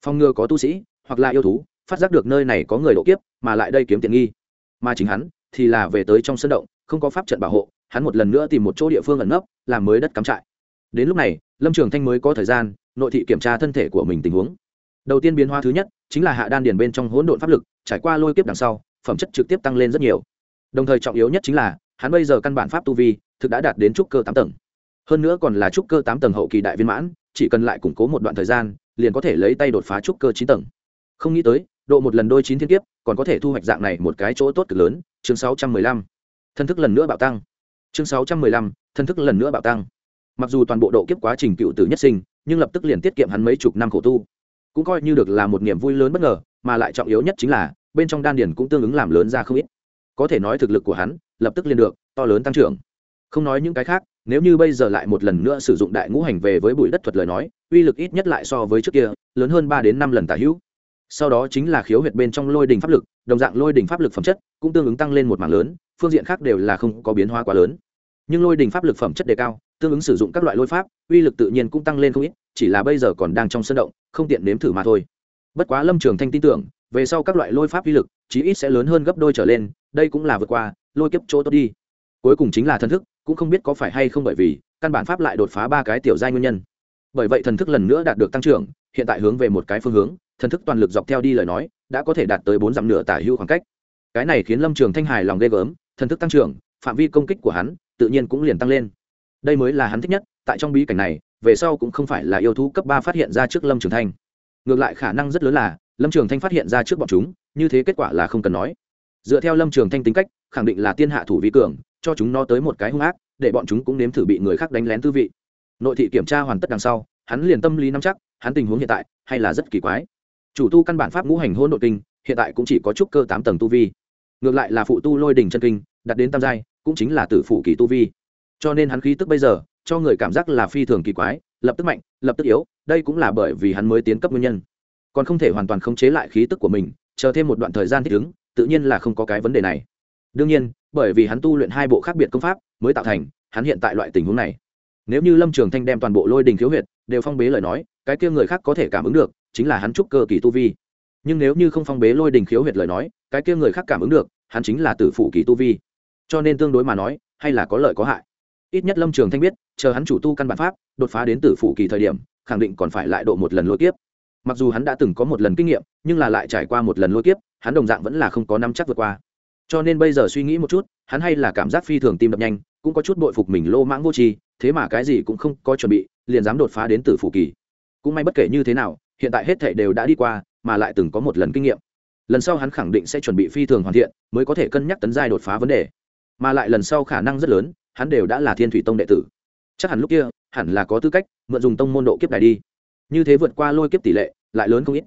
Phòng ngừa có tu sĩ, hoặc là yêu thú, phát giác được nơi này có người độ kiếp, mà lại đây kiếm tiện nghi. Mà chính hắn thì là về tới trong sân động, không có pháp trận bảo hộ, hắn một lần nữa tìm một chỗ địa phương ẩn nấp, làm mới đất cắm trại. Đến lúc này, lâm trường thanh mới có thời gian, nội thị kiểm tra thân thể của mình tình huống. Đầu tiên biến hóa thứ nhất, chính là hạ đan điền bên trong hỗn độn pháp lực, trải qua lôi kiếp đằng sau, phẩm chất trực tiếp tăng lên rất nhiều. Đồng thời trọng yếu nhất chính là, hắn bây giờ căn bản pháp tu vi, thực đã đạt đến trúc cơ tám tầng hơn nữa còn là trúc cơ tám tầng hậu kỳ đại viên mãn, chỉ cần lại củng cố một đoạn thời gian, liền có thể lấy tay đột phá trúc cơ chín tầng. Không nghĩ tới, độ một lần đôi chín thiên kiếp, còn có thể thu hoạch dạng này một cái chỗ tốt cực lớn. Chương sáu trăm mười lăm. Thân thức lần nữa bạo tăng. Chương sáu trăm mười lăm. Thân thức lần nữa bạo tăng. Mặc dù toàn bộ độ kiếp quá trình cựu tử nhất sinh, nhưng lập tức liền tiết kiệm hắn mấy chục năm khổ tu. Cũng coi như được là một niềm vui lớn bất ngờ, mà lại trọng yếu nhất chính là, bên trong đan điền cũng tương ứng làm lớn ra không ít. Có thể nói thực lực của hắn, lập tức liền được, to lớn tăng trưởng. Không nói những cái khác nếu như bây giờ lại một lần nữa sử dụng đại ngũ hành về với bụi đất thuật lời nói, uy lực ít nhất lại so với trước kia, lớn hơn ba đến năm lần tả hữu. Sau đó chính là khiếu huyệt bên trong lôi đình pháp lực, đồng dạng lôi đình pháp lực phẩm chất cũng tương ứng tăng lên một mảng lớn, phương diện khác đều là không có biến hóa quá lớn. Nhưng lôi đình pháp lực phẩm chất đề cao, tương ứng sử dụng các loại lôi pháp, uy lực tự nhiên cũng tăng lên không ít, chỉ là bây giờ còn đang trong sân động, không tiện nếm thử mà thôi. Bất quá lâm trường thanh tin tưởng, về sau các loại lôi pháp uy lực, chí ít sẽ lớn hơn gấp đôi trở lên, đây cũng là vượt qua, lôi kiếp chỗ tốt đi. Cuối cùng chính là thân thức cũng không biết có phải hay không bởi vì, căn bản pháp lại đột phá ba cái tiểu giai nguyên nhân. Bởi vậy thần thức lần nữa đạt được tăng trưởng, hiện tại hướng về một cái phương hướng, thần thức toàn lực dọc theo đi lời nói, đã có thể đạt tới bốn dặm nửa tả hưu khoảng cách. Cái này khiến lâm trường thanh hài lòng ghê gớm, thần thức tăng trưởng, phạm vi công kích của hắn, tự nhiên cũng liền tăng lên. Đây mới là hắn thích nhất, tại trong bí cảnh này, về sau cũng không phải là yêu thú cấp ba phát hiện ra trước lâm trường thanh. Ngược lại khả năng rất lớn là, lâm trường thanh phát hiện ra trước bọn chúng, như thế kết quả là không cần nói. Dựa theo lâm trường thanh tính cách, khẳng định là tiên hạ thủ vi cường cho chúng nó tới một cái hung ác, để bọn chúng cũng nếm thử bị người khác đánh lén tư vị. Nội thị kiểm tra hoàn tất đằng sau, hắn liền tâm lý nắm chắc, hắn tình huống hiện tại hay là rất kỳ quái. Chủ tu căn bản pháp ngũ hành hôn nội kinh, hiện tại cũng chỉ có chút cơ tám tầng tu vi. Ngược lại là phụ tu lôi đình chân kinh đặt đến tam giai, cũng chính là tử phụ kỳ tu vi. Cho nên hắn khí tức bây giờ, cho người cảm giác là phi thường kỳ quái, lập tức mạnh, lập tức yếu, đây cũng là bởi vì hắn mới tiến cấp nguyên nhân. Còn không thể hoàn toàn khống chế lại khí tức của mình, chờ thêm một đoạn thời gian thích ứng, tự nhiên là không có cái vấn đề này. Đương nhiên bởi vì hắn tu luyện hai bộ khác biệt công pháp mới tạo thành hắn hiện tại loại tình huống này. Nếu như lâm trường thanh đem toàn bộ lôi đình khiếu huyệt đều phong bế lời nói cái kia người khác có thể cảm ứng được chính là hắn trúc cơ kỳ tu vi. Nhưng nếu như không phong bế lôi đình khiếu huyệt lời nói cái kia người khác cảm ứng được hắn chính là tử phụ kỳ tu vi. Cho nên tương đối mà nói hay là có lợi có hại. Ít nhất lâm trường thanh biết chờ hắn chủ tu căn bản pháp đột phá đến tử phụ kỳ thời điểm khẳng định còn phải lại độ một lần lôi tiếp. mặc dù hắn đã từng có một lần kinh nghiệm nhưng là lại trải qua một lần lôi tiếp, hắn đồng dạng vẫn là không có nắm chắc vượt qua cho nên bây giờ suy nghĩ một chút, hắn hay là cảm giác phi thường tim đập nhanh, cũng có chút bội phục mình lô mãng vô tri, thế mà cái gì cũng không có chuẩn bị, liền dám đột phá đến tử phủ kỳ. Cũng may bất kể như thế nào, hiện tại hết thảy đều đã đi qua, mà lại từng có một lần kinh nghiệm. Lần sau hắn khẳng định sẽ chuẩn bị phi thường hoàn thiện, mới có thể cân nhắc tấn giai đột phá vấn đề. Mà lại lần sau khả năng rất lớn, hắn đều đã là thiên thủy tông đệ tử. Chắc hẳn lúc kia, hẳn là có tư cách, mượn dùng tông môn độ kiếp này đi. Như thế vượt qua lôi kiếp tỷ lệ, lại lớn không ít.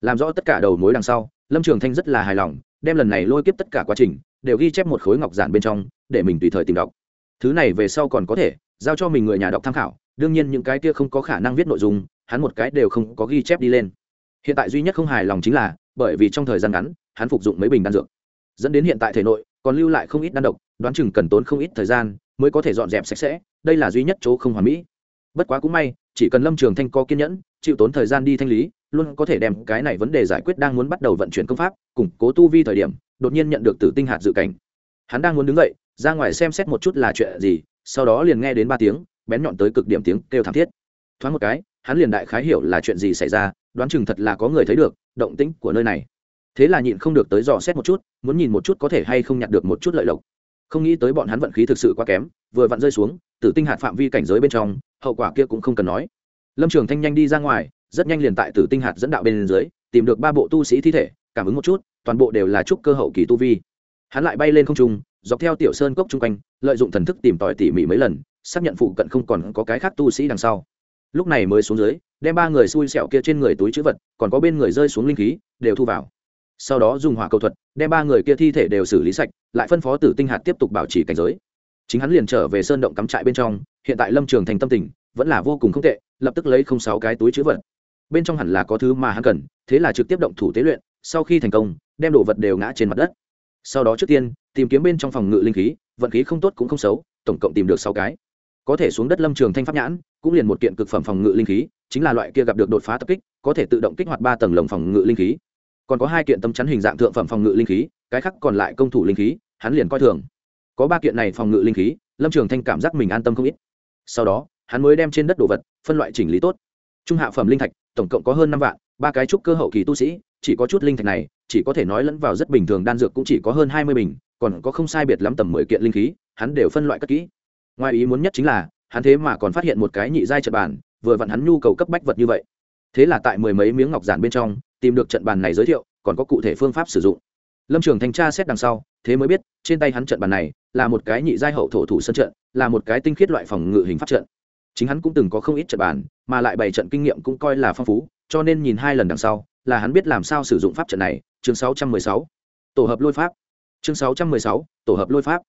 Làm rõ tất cả đầu mối đằng sau, lâm trường thanh rất là hài lòng đem lần này lôi kiếp tất cả quá trình đều ghi chép một khối ngọc giản bên trong để mình tùy thời tìm đọc. Thứ này về sau còn có thể giao cho mình người nhà đọc tham khảo, đương nhiên những cái kia không có khả năng viết nội dung, hắn một cái đều không có ghi chép đi lên. Hiện tại duy nhất không hài lòng chính là, bởi vì trong thời gian ngắn, hắn phục dụng mấy bình đan dược. Dẫn đến hiện tại thể nội còn lưu lại không ít đan độc, đoán chừng cần tốn không ít thời gian mới có thể dọn dẹp sạch sẽ, đây là duy nhất chỗ không hoàn mỹ. Bất quá cũng may, chỉ cần lâm trường thanh có kiên nhẫn, chịu tốn thời gian đi thanh lý luôn có thể đem cái này vấn đề giải quyết đang muốn bắt đầu vận chuyển công pháp, củng cố tu vi thời điểm, đột nhiên nhận được tử tinh hạt dự cảnh. Hắn đang muốn đứng dậy, ra ngoài xem xét một chút là chuyện gì, sau đó liền nghe đến ba tiếng, bén nhọn tới cực điểm tiếng kêu thảm thiết. Thoáng một cái, hắn liền đại khái hiểu là chuyện gì xảy ra, đoán chừng thật là có người thấy được, động tĩnh của nơi này. Thế là nhịn không được tới dò xét một chút, muốn nhìn một chút có thể hay không nhặt được một chút lợi lộc. Không nghĩ tới bọn hắn vận khí thực sự quá kém, vừa vặn rơi xuống, tử tinh hạt phạm vi cảnh giới bên trong, hậu quả kia cũng không cần nói. Lâm trường thanh nhanh đi ra ngoài rất nhanh liền tại tử tinh hạt dẫn đạo bên dưới, tìm được ba bộ tu sĩ thi thể, cảm ứng một chút, toàn bộ đều là trúc cơ hậu kỳ tu vi. Hắn lại bay lên không trung, dọc theo tiểu sơn cốc chung quanh, lợi dụng thần thức tìm tòi tỉ mỉ mấy lần, xác nhận phụ cận không còn có cái khác tu sĩ đằng sau. Lúc này mới xuống dưới, đem ba người xui xẹo kia trên người túi chữ vật, còn có bên người rơi xuống linh khí, đều thu vào. Sau đó dùng hỏa cầu thuật, đem ba người kia thi thể đều xử lý sạch, lại phân phó tử tinh hạt tiếp tục bảo trì cảnh giới. Chính hắn liền trở về sơn động cắm trại bên trong, hiện tại lâm trường thành tâm tình, vẫn là vô cùng không tệ, lập tức lấy không sáu cái túi chữ vật bên trong hẳn là có thứ mà hắn cần, thế là trực tiếp động thủ tế luyện, sau khi thành công, đem đồ vật đều ngã trên mặt đất. Sau đó trước tiên, tìm kiếm bên trong phòng ngự linh khí, vận khí không tốt cũng không xấu, tổng cộng tìm được sáu cái. Có thể xuống đất lâm trường thanh pháp nhãn, cũng liền một kiện cực phẩm phòng ngự linh khí, chính là loại kia gặp được đột phá tập kích, có thể tự động kích hoạt ba tầng lồng phòng ngự linh khí. Còn có hai kiện tâm chắn hình dạng thượng phẩm phòng ngự linh khí, cái khác còn lại công thủ linh khí, hắn liền coi thường. Có ba kiện này phòng ngự linh khí, lâm trường thanh cảm giác mình an tâm không ít. Sau đó, hắn mới đem trên đất đồ vật phân loại chỉnh lý tốt. Trung hạ phẩm linh thạch tổng cộng có hơn năm vạn, ba cái trúc cơ hậu kỳ tu sĩ, chỉ có chút linh thạch này, chỉ có thể nói lẫn vào rất bình thường, đan dược cũng chỉ có hơn hai mươi bình, còn có không sai biệt lắm tầm mười kiện linh khí, hắn đều phân loại cất kỹ. Ngoài ý muốn nhất chính là, hắn thế mà còn phát hiện một cái nhị giai trận bàn, vừa vặn hắn nhu cầu cấp bách vật như vậy. Thế là tại mười mấy miếng ngọc giản bên trong, tìm được trận bàn này giới thiệu, còn có cụ thể phương pháp sử dụng. Lâm trường thanh tra xét đằng sau, thế mới biết, trên tay hắn trận bàn này là một cái nhị giai hậu thổ thủ sân trận, là một cái tinh khiết loại phòng ngự hình pháp trận chính hắn cũng từng có không ít trận bàn mà lại bảy trận kinh nghiệm cũng coi là phong phú cho nên nhìn hai lần đằng sau là hắn biết làm sao sử dụng pháp trận này. Chương 616. tổ hợp lôi pháp. Chương 616, tổ hợp lôi pháp.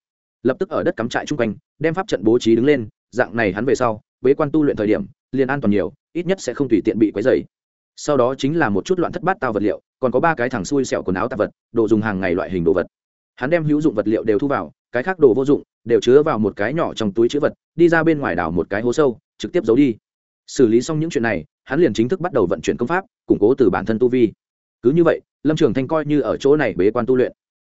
Lập tức ở đất cắm trại chung quanh đem pháp trận bố trí đứng lên dạng này hắn về sau bế quan tu luyện thời điểm liền an toàn nhiều ít nhất sẽ không tùy tiện bị quấy dày sau đó chính là một chút loạn thất bát tao vật liệu còn có ba cái thằng xui xẹo quần áo tạp vật đồ dùng hàng ngày loại hình đồ vật hắn đem hữu dụng vật liệu đều thu vào, cái khác đồ vô dụng đều chứa vào một cái nhỏ trong túi chữ vật, đi ra bên ngoài đảo một cái hố sâu, trực tiếp giấu đi. Xử lý xong những chuyện này, hắn liền chính thức bắt đầu vận chuyển công pháp, củng cố từ bản thân tu vi. Cứ như vậy, lâm trường thanh coi như ở chỗ này bế quan tu luyện.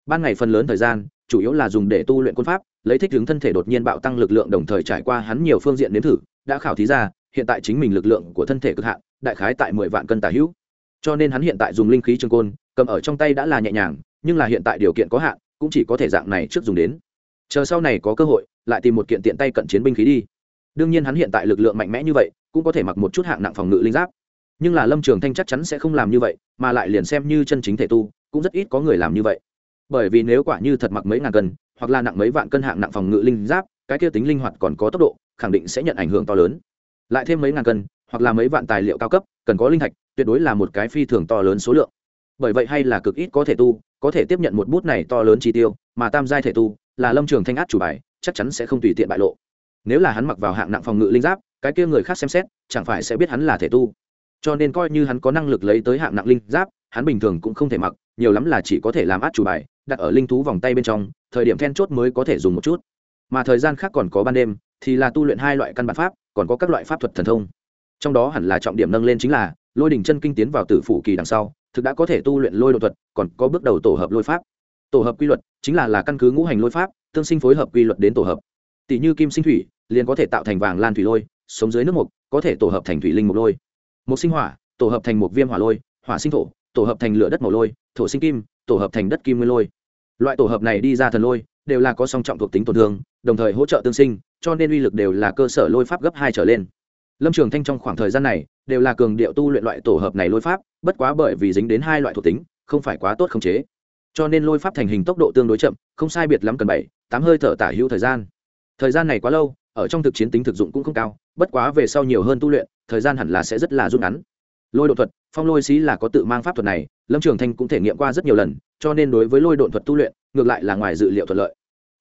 Ban ngày phần lớn thời gian, chủ yếu là dùng để tu luyện quân pháp, lấy thích ứng thân thể đột nhiên bạo tăng lực lượng đồng thời trải qua hắn nhiều phương diện nếm thử, đã khảo thí ra, hiện tại chính mình lực lượng của thân thể cực hạn, đại khái tại mười vạn cân tà hữu. Cho nên hắn hiện tại dùng linh khí trường côn, cầm ở trong tay đã là nhẹ nhàng, nhưng là hiện tại điều kiện có hạn cũng chỉ có thể dạng này trước dùng đến. Chờ sau này có cơ hội, lại tìm một kiện tiện tay cận chiến binh khí đi. Đương nhiên hắn hiện tại lực lượng mạnh mẽ như vậy, cũng có thể mặc một chút hạng nặng phòng ngự linh giáp. Nhưng là lâm trường thanh chắc chắn sẽ không làm như vậy, mà lại liền xem như chân chính thể tu, cũng rất ít có người làm như vậy. Bởi vì nếu quả như thật mặc mấy ngàn cân, hoặc là nặng mấy vạn cân hạng nặng phòng ngự linh giáp, cái kia tính linh hoạt còn có tốc độ, khẳng định sẽ nhận ảnh hưởng to lớn. Lại thêm mấy ngàn cân, hoặc là mấy vạn tài liệu cao cấp, cần có linh thạch, tuyệt đối là một cái phi thường to lớn số lượng. Bởi vậy hay là cực ít có thể tu có thể tiếp nhận một bút này to lớn chi tiêu, mà tam giai thể tu là lâm trường thanh át chủ bài, chắc chắn sẽ không tùy tiện bại lộ. Nếu là hắn mặc vào hạng nặng phòng ngự linh giáp, cái kia người khác xem xét, chẳng phải sẽ biết hắn là thể tu. Cho nên coi như hắn có năng lực lấy tới hạng nặng linh giáp, hắn bình thường cũng không thể mặc, nhiều lắm là chỉ có thể làm át chủ bài, đặt ở linh thú vòng tay bên trong, thời điểm then chốt mới có thể dùng một chút. Mà thời gian khác còn có ban đêm, thì là tu luyện hai loại căn bản pháp, còn có các loại pháp thuật thần thông. Trong đó hẳn là trọng điểm nâng lên chính là, lôi đỉnh chân kinh tiến vào tử phủ kỳ đằng sau thực đã có thể tu luyện lôi độ thuật, còn có bước đầu tổ hợp lôi pháp. Tổ hợp quy luật chính là là căn cứ ngũ hành lôi pháp, tương sinh phối hợp quy luật đến tổ hợp. Tỷ như kim sinh thủy, liền có thể tạo thành vàng lan thủy lôi, sống dưới nước mục, có thể tổ hợp thành thủy linh mục lôi. Mục sinh hỏa, tổ hợp thành một viêm hỏa lôi, hỏa sinh thổ, tổ hợp thành lửa đất màu lôi, thổ sinh kim, tổ hợp thành đất kim nguyên lôi. Loại tổ hợp này đi ra thần lôi, đều là có song trọng thuộc tính tổn thương, đồng thời hỗ trợ tương sinh, cho nên uy lực đều là cơ sở lôi pháp gấp hai trở lên lâm trường thanh trong khoảng thời gian này đều là cường điệu tu luyện loại tổ hợp này lôi pháp, bất quá bởi vì dính đến hai loại thuộc tính, không phải quá tốt khống chế. Cho nên lôi pháp thành hình tốc độ tương đối chậm, không sai biệt lắm cần bảy, tám hơi thở tả hữu thời gian. Thời gian này quá lâu, ở trong thực chiến tính thực dụng cũng không cao, bất quá về sau nhiều hơn tu luyện, thời gian hẳn là sẽ rất là rút ngắn. Lôi độ thuật, phong lôi xí là có tự mang pháp thuật này, lâm trường thanh cũng thể nghiệm qua rất nhiều lần, cho nên đối với lôi độ thuật tu luyện, ngược lại là ngoài dự liệu thuận lợi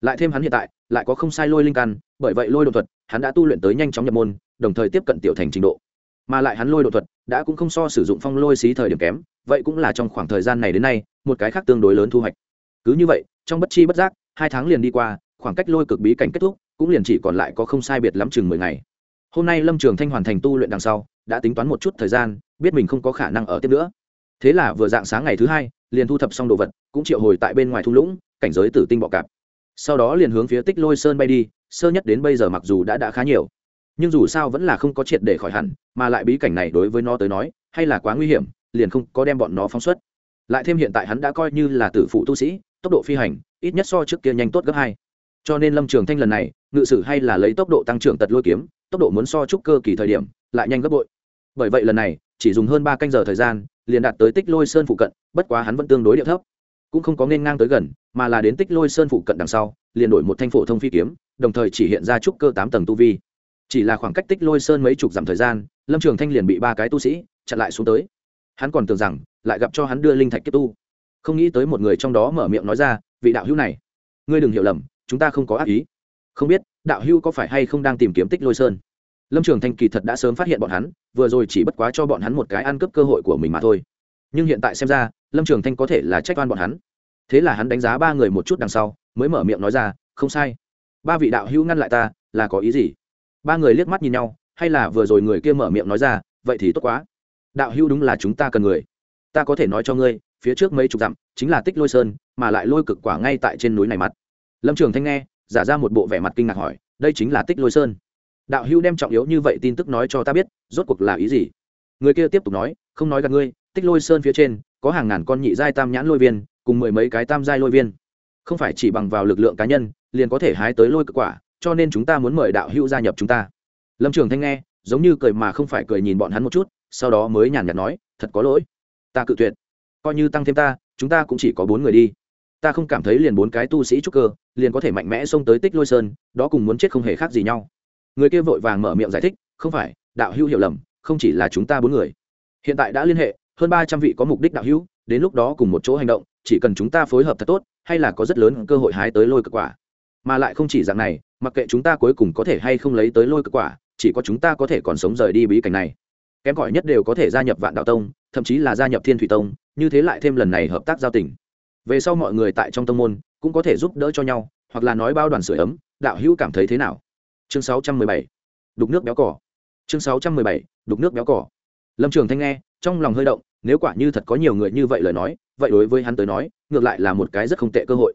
lại thêm hắn hiện tại, lại có không sai lôi linh căn, bởi vậy lôi đột thuật, hắn đã tu luyện tới nhanh chóng nhập môn, đồng thời tiếp cận tiểu thành trình độ. Mà lại hắn lôi đột thuật đã cũng không so sử dụng phong lôi xí thời điểm kém, vậy cũng là trong khoảng thời gian này đến nay, một cái khác tương đối lớn thu hoạch. Cứ như vậy, trong bất chi bất giác, hai tháng liền đi qua, khoảng cách lôi cực bí cảnh kết thúc, cũng liền chỉ còn lại có không sai biệt lắm chừng mười ngày. Hôm nay lâm trường thanh hoàn thành tu luyện đằng sau, đã tính toán một chút thời gian, biết mình không có khả năng ở tiếp nữa. Thế là vừa dạng sáng ngày thứ hai, liền thu thập xong đồ vật, cũng triệu hồi tại bên ngoài thung lũng, cảnh giới tử tinh bọ cạp sau đó liền hướng phía tích lôi sơn bay đi, sơ nhất đến bây giờ mặc dù đã đã khá nhiều, nhưng dù sao vẫn là không có triệt để khỏi hẳn, mà lại bí cảnh này đối với nó tới nói, hay là quá nguy hiểm, liền không có đem bọn nó phóng xuất. Lại thêm hiện tại hắn đã coi như là tử phụ tu sĩ, tốc độ phi hành, ít nhất so trước kia nhanh tốt gấp hai. Cho nên lâm trường thanh lần này, ngự sử hay là lấy tốc độ tăng trưởng tật lôi kiếm, tốc độ muốn so trúc cơ kỳ thời điểm, lại nhanh gấp bội. Bởi vậy lần này, chỉ dùng hơn ba canh giờ thời gian, liền đạt tới tích lôi sơn phụ cận, bất quá hắn vẫn tương đối địa thấp cũng không có nên ngang tới gần, mà là đến tích lôi sơn phụ cận đằng sau, liền đổi một thanh phổ thông phi kiếm, đồng thời chỉ hiện ra trúc cơ tám tầng tu vi. Chỉ là khoảng cách tích lôi sơn mấy chục dặm thời gian, lâm trường thanh liền bị ba cái tu sĩ chặn lại xuống tới. Hắn còn tưởng rằng, lại gặp cho hắn đưa linh thạch kết tu. Không nghĩ tới một người trong đó mở miệng nói ra, vị đạo hữu này, ngươi đừng hiểu lầm, chúng ta không có ác ý. Không biết, đạo hữu có phải hay không đang tìm kiếm tích lôi sơn? Lâm trường thanh kỳ thật đã sớm phát hiện bọn hắn, vừa rồi chỉ bất quá cho bọn hắn một cái ăn cướp cơ hội của mình mà thôi nhưng hiện tại xem ra, lâm trường thanh có thể là trách oan bọn hắn. Thế là hắn đánh giá ba người một chút đằng sau, mới mở miệng nói ra, không sai. Ba vị đạo hữu ngăn lại ta, là có ý gì? Ba người liếc mắt nhìn nhau, hay là vừa rồi người kia mở miệng nói ra, vậy thì tốt quá. Đạo hữu đúng là chúng ta cần người. Ta có thể nói cho ngươi, phía trước mấy chục dặm, chính là tích lôi sơn, mà lại lôi cực quả ngay tại trên núi này mặt. Lâm trường thanh nghe, giả ra một bộ vẻ mặt kinh ngạc hỏi, đây chính là tích lôi sơn? Đạo hữu đem trọng yếu như vậy tin tức nói cho ta biết, rốt cuộc là ý gì? Người kia tiếp tục nói, không nói gặp ngươi, tích lôi sơn phía trên, có hàng ngàn con nhị giai tam nhãn lôi viên, cùng mười mấy cái tam giai lôi viên. Không phải chỉ bằng vào lực lượng cá nhân, liền có thể hái tới lôi cực quả, cho nên chúng ta muốn mời đạo hữu gia nhập chúng ta. Lâm trường thanh nghe, giống như cười mà không phải cười nhìn bọn hắn một chút, sau đó mới nhàn nhạt nói, thật có lỗi. Ta cự tuyệt. Coi như tăng thêm ta, chúng ta cũng chỉ có bốn người đi. Ta không cảm thấy liền bốn cái tu sĩ trúc cơ, liền có thể mạnh mẽ xông tới tích lôi sơn, đó cùng muốn chết không hề khác gì nhau. Người kia vội vàng mở miệng giải thích, không phải, đạo hữu hiểu lầm không chỉ là chúng ta bốn người. Hiện tại đã liên hệ, hơn ba trăm vị có mục đích đạo hữu, đến lúc đó cùng một chỗ hành động, chỉ cần chúng ta phối hợp thật tốt, hay là có rất lớn cơ hội hái tới lôi cực quả. Mà lại không chỉ dạng này, mặc kệ chúng ta cuối cùng có thể hay không lấy tới lôi cực quả, chỉ có chúng ta có thể còn sống rời đi bí cảnh này. Kém cỏi nhất đều có thể gia nhập vạn đạo tông, thậm chí là gia nhập thiên thủy tông, như thế lại thêm lần này hợp tác giao tình. Về sau mọi người tại trong tông môn, cũng có thể giúp đỡ cho nhau, hoặc là nói bao đoàn sửa ấm, đạo hữu cảm thấy thế nào? Chương 617. đục nước béo cỏ chương 617. đục nước béo cỏ. Lâm trường thanh nghe, trong lòng hơi động, nếu quả như thật có nhiều người như vậy lời nói, vậy đối với hắn tới nói, ngược lại là một cái rất không tệ cơ hội.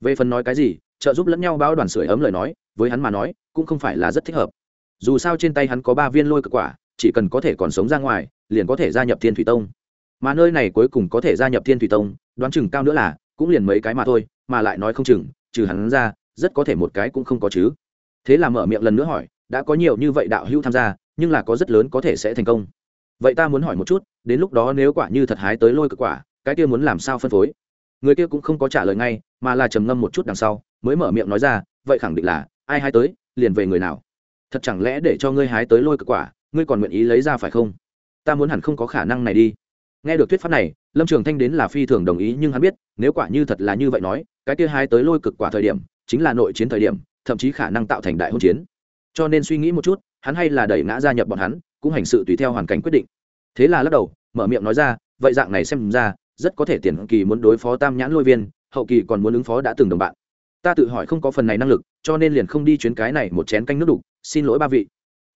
Về phần nói cái gì, trợ giúp lẫn nhau bao đoàn sửa ấm lời nói, với hắn mà nói, cũng không phải là rất thích hợp. Dù sao trên tay hắn có ba viên lôi cực quả, chỉ cần có thể còn sống ra ngoài, liền có thể gia nhập thiên thủy tông. Mà nơi này cuối cùng có thể gia nhập thiên thủy tông, đoán chừng cao nữa là, cũng liền mấy cái mà thôi, mà lại nói không chừng, trừ hắn ra, rất có thể một cái cũng không có chứ. Thế là mở miệng lần nữa hỏi, đã có nhiều như vậy đạo hữu tham gia nhưng là có rất lớn có thể sẽ thành công. Vậy ta muốn hỏi một chút, đến lúc đó nếu quả như thật hái tới lôi cực quả, cái kia muốn làm sao phân phối? Người kia cũng không có trả lời ngay, mà là trầm ngâm một chút đằng sau, mới mở miệng nói ra, vậy khẳng định là, ai hái tới, liền về người nào? Thật chẳng lẽ để cho ngươi hái tới lôi cực quả, ngươi còn nguyện ý lấy ra phải không? Ta muốn hẳn không có khả năng này đi. Nghe được thuyết pháp này, lâm trường thanh đến là phi thường đồng ý, nhưng hắn biết, nếu quả như thật là như vậy nói, cái kia hái tới lôi cực quả thời điểm, chính là nội chiến thời điểm, thậm chí khả năng tạo thành đại hôn chiến. Cho nên suy nghĩ một chút hắn hay là đẩy ngã gia nhập bọn hắn, cũng hành sự tùy theo hoàn cảnh quyết định. Thế là lắc đầu, mở miệng nói ra, vậy dạng này xem ra, rất có thể tiền kỳ muốn đối phó tam nhãn lôi viên, hậu kỳ còn muốn ứng phó đã từng đồng bạn. Ta tự hỏi không có phần này năng lực, cho nên liền không đi chuyến cái này một chén canh nước đục, xin lỗi ba vị.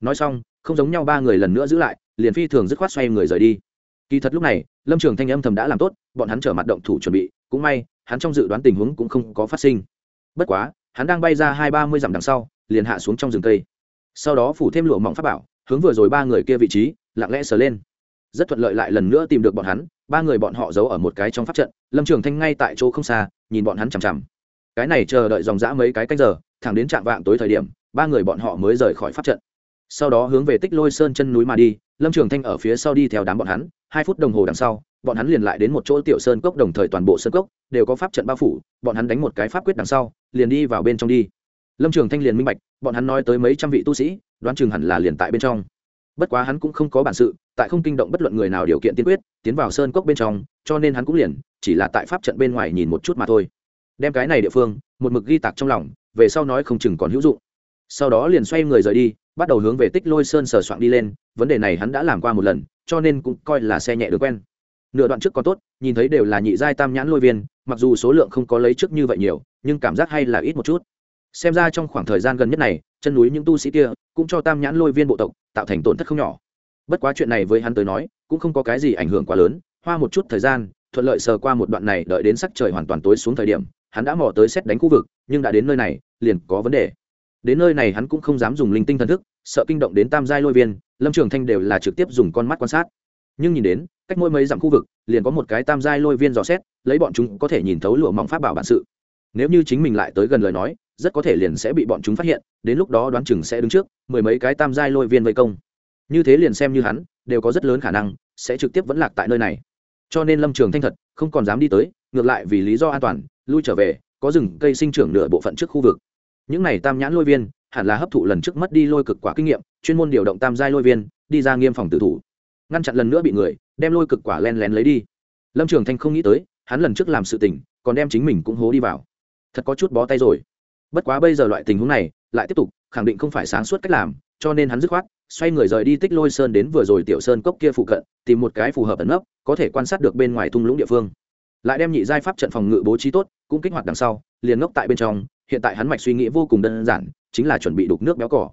Nói xong, không giống nhau ba người lần nữa giữ lại, liền phi thường dứt khoát xoay người rời đi. Kỳ thật lúc này, lâm trường thanh âm thầm đã làm tốt, bọn hắn trở mặt động thủ chuẩn bị, cũng may, hắn trong dự đoán tình huống cũng không có phát sinh. Bất quá, hắn đang bay ra hai ba mươi dặm đằng sau, liền hạ xuống trong rừng cây sau đó phủ thêm lụa mỏng pháp bảo, hướng vừa rồi ba người kia vị trí, lặng lẽ sờ lên. Rất thuận lợi lại lần nữa tìm được bọn hắn, ba người bọn họ giấu ở một cái trong pháp trận, lâm trường thanh ngay tại chỗ không xa, nhìn bọn hắn chằm chằm. Cái này chờ đợi dòng dã mấy cái canh giờ, thẳng đến trạm vạng tối thời điểm, ba người bọn họ mới rời khỏi pháp trận. Sau đó hướng về tích lôi sơn chân núi mà đi, lâm trường thanh ở phía sau đi theo đám bọn hắn, hai phút đồng hồ đằng sau, bọn hắn liền lại đến một chỗ tiểu sơn cốc đồng thời toàn bộ sơn cốc đều có pháp trận bao phủ, bọn hắn đánh một cái pháp quyết đằng sau, liền đi vào bên trong đi lâm trường thanh liền minh bạch, bọn hắn nói tới mấy trăm vị tu sĩ, đoán chừng hẳn là liền tại bên trong. Bất quá hắn cũng không có bản sự, tại không kinh động bất luận người nào điều kiện tiên quyết, tiến vào sơn cốc bên trong, cho nên hắn cũng liền, chỉ là tại pháp trận bên ngoài nhìn một chút mà thôi. Đem cái này địa phương, một mực ghi tạc trong lòng, về sau nói không chừng còn hữu dụng. Sau đó liền xoay người rời đi, bắt đầu hướng về tích lôi sơn sờ soạn đi lên, vấn đề này hắn đã làm qua một lần, cho nên cũng coi là xe nhẹ được quen. Nửa đoạn trước còn tốt, nhìn thấy đều là nhị giai tam nhãn lôi viên, mặc dù số lượng không có lấy trước như vậy nhiều, nhưng cảm giác hay là ít một chút xem ra trong khoảng thời gian gần nhất này, chân núi những tu sĩ kia cũng cho tam nhãn lôi viên bộ tộc tạo thành tổn thất không nhỏ. Bất quá chuyện này với hắn tới nói, cũng không có cái gì ảnh hưởng quá lớn, hoa một chút thời gian, thuận lợi sờ qua một đoạn này đợi đến sắc trời hoàn toàn tối xuống thời điểm, hắn đã mò tới xét đánh khu vực, nhưng đã đến nơi này, liền có vấn đề. Đến nơi này hắn cũng không dám dùng linh tinh thần thức, sợ kinh động đến tam giai lôi viên, lâm trường thanh đều là trực tiếp dùng con mắt quan sát. Nhưng nhìn đến, cách mỗi mấy dặm khu vực, liền có một cái tam giai lôi viên dò xét, lấy bọn chúng có thể nhìn thấu lụa mỏng pháp bảo bản sự. Nếu như chính mình lại tới gần lời nói rất có thể liền sẽ bị bọn chúng phát hiện, đến lúc đó đoán chừng sẽ đứng trước, mười mấy cái tam giai lôi viên vây công. Như thế liền xem như hắn, đều có rất lớn khả năng sẽ trực tiếp vẫn lạc tại nơi này. Cho nên lâm trường thanh thật không còn dám đi tới, ngược lại vì lý do an toàn, lui trở về, có rừng cây sinh trưởng nửa bộ phận trước khu vực. Những này tam nhãn lôi viên, hẳn là hấp thụ lần trước mất đi lôi cực quả kinh nghiệm, chuyên môn điều động tam giai lôi viên, đi ra nghiêm phòng tự thủ. Ngăn chặn lần nữa bị người, đem lôi cực quả len lén lấy đi. Lâm trường thanh không nghĩ tới, hắn lần trước làm sự tình, còn đem chính mình cũng hố đi vào. Thật có chút bó tay rồi bất quá bây giờ loại tình huống này lại tiếp tục, khẳng định không phải sáng suốt cách làm, cho nên hắn dứt khoát xoay người rời đi tích lôi sơn đến vừa rồi tiểu sơn cốc kia phụ cận, tìm một cái phù hợp ẩn nấp, có thể quan sát được bên ngoài thung lũng địa phương. Lại đem nhị giai pháp trận phòng ngự bố trí tốt, cũng kích hoạt đằng sau, liền ngốc tại bên trong. Hiện tại hắn mạch suy nghĩ vô cùng đơn giản, chính là chuẩn bị đục nước béo cỏ.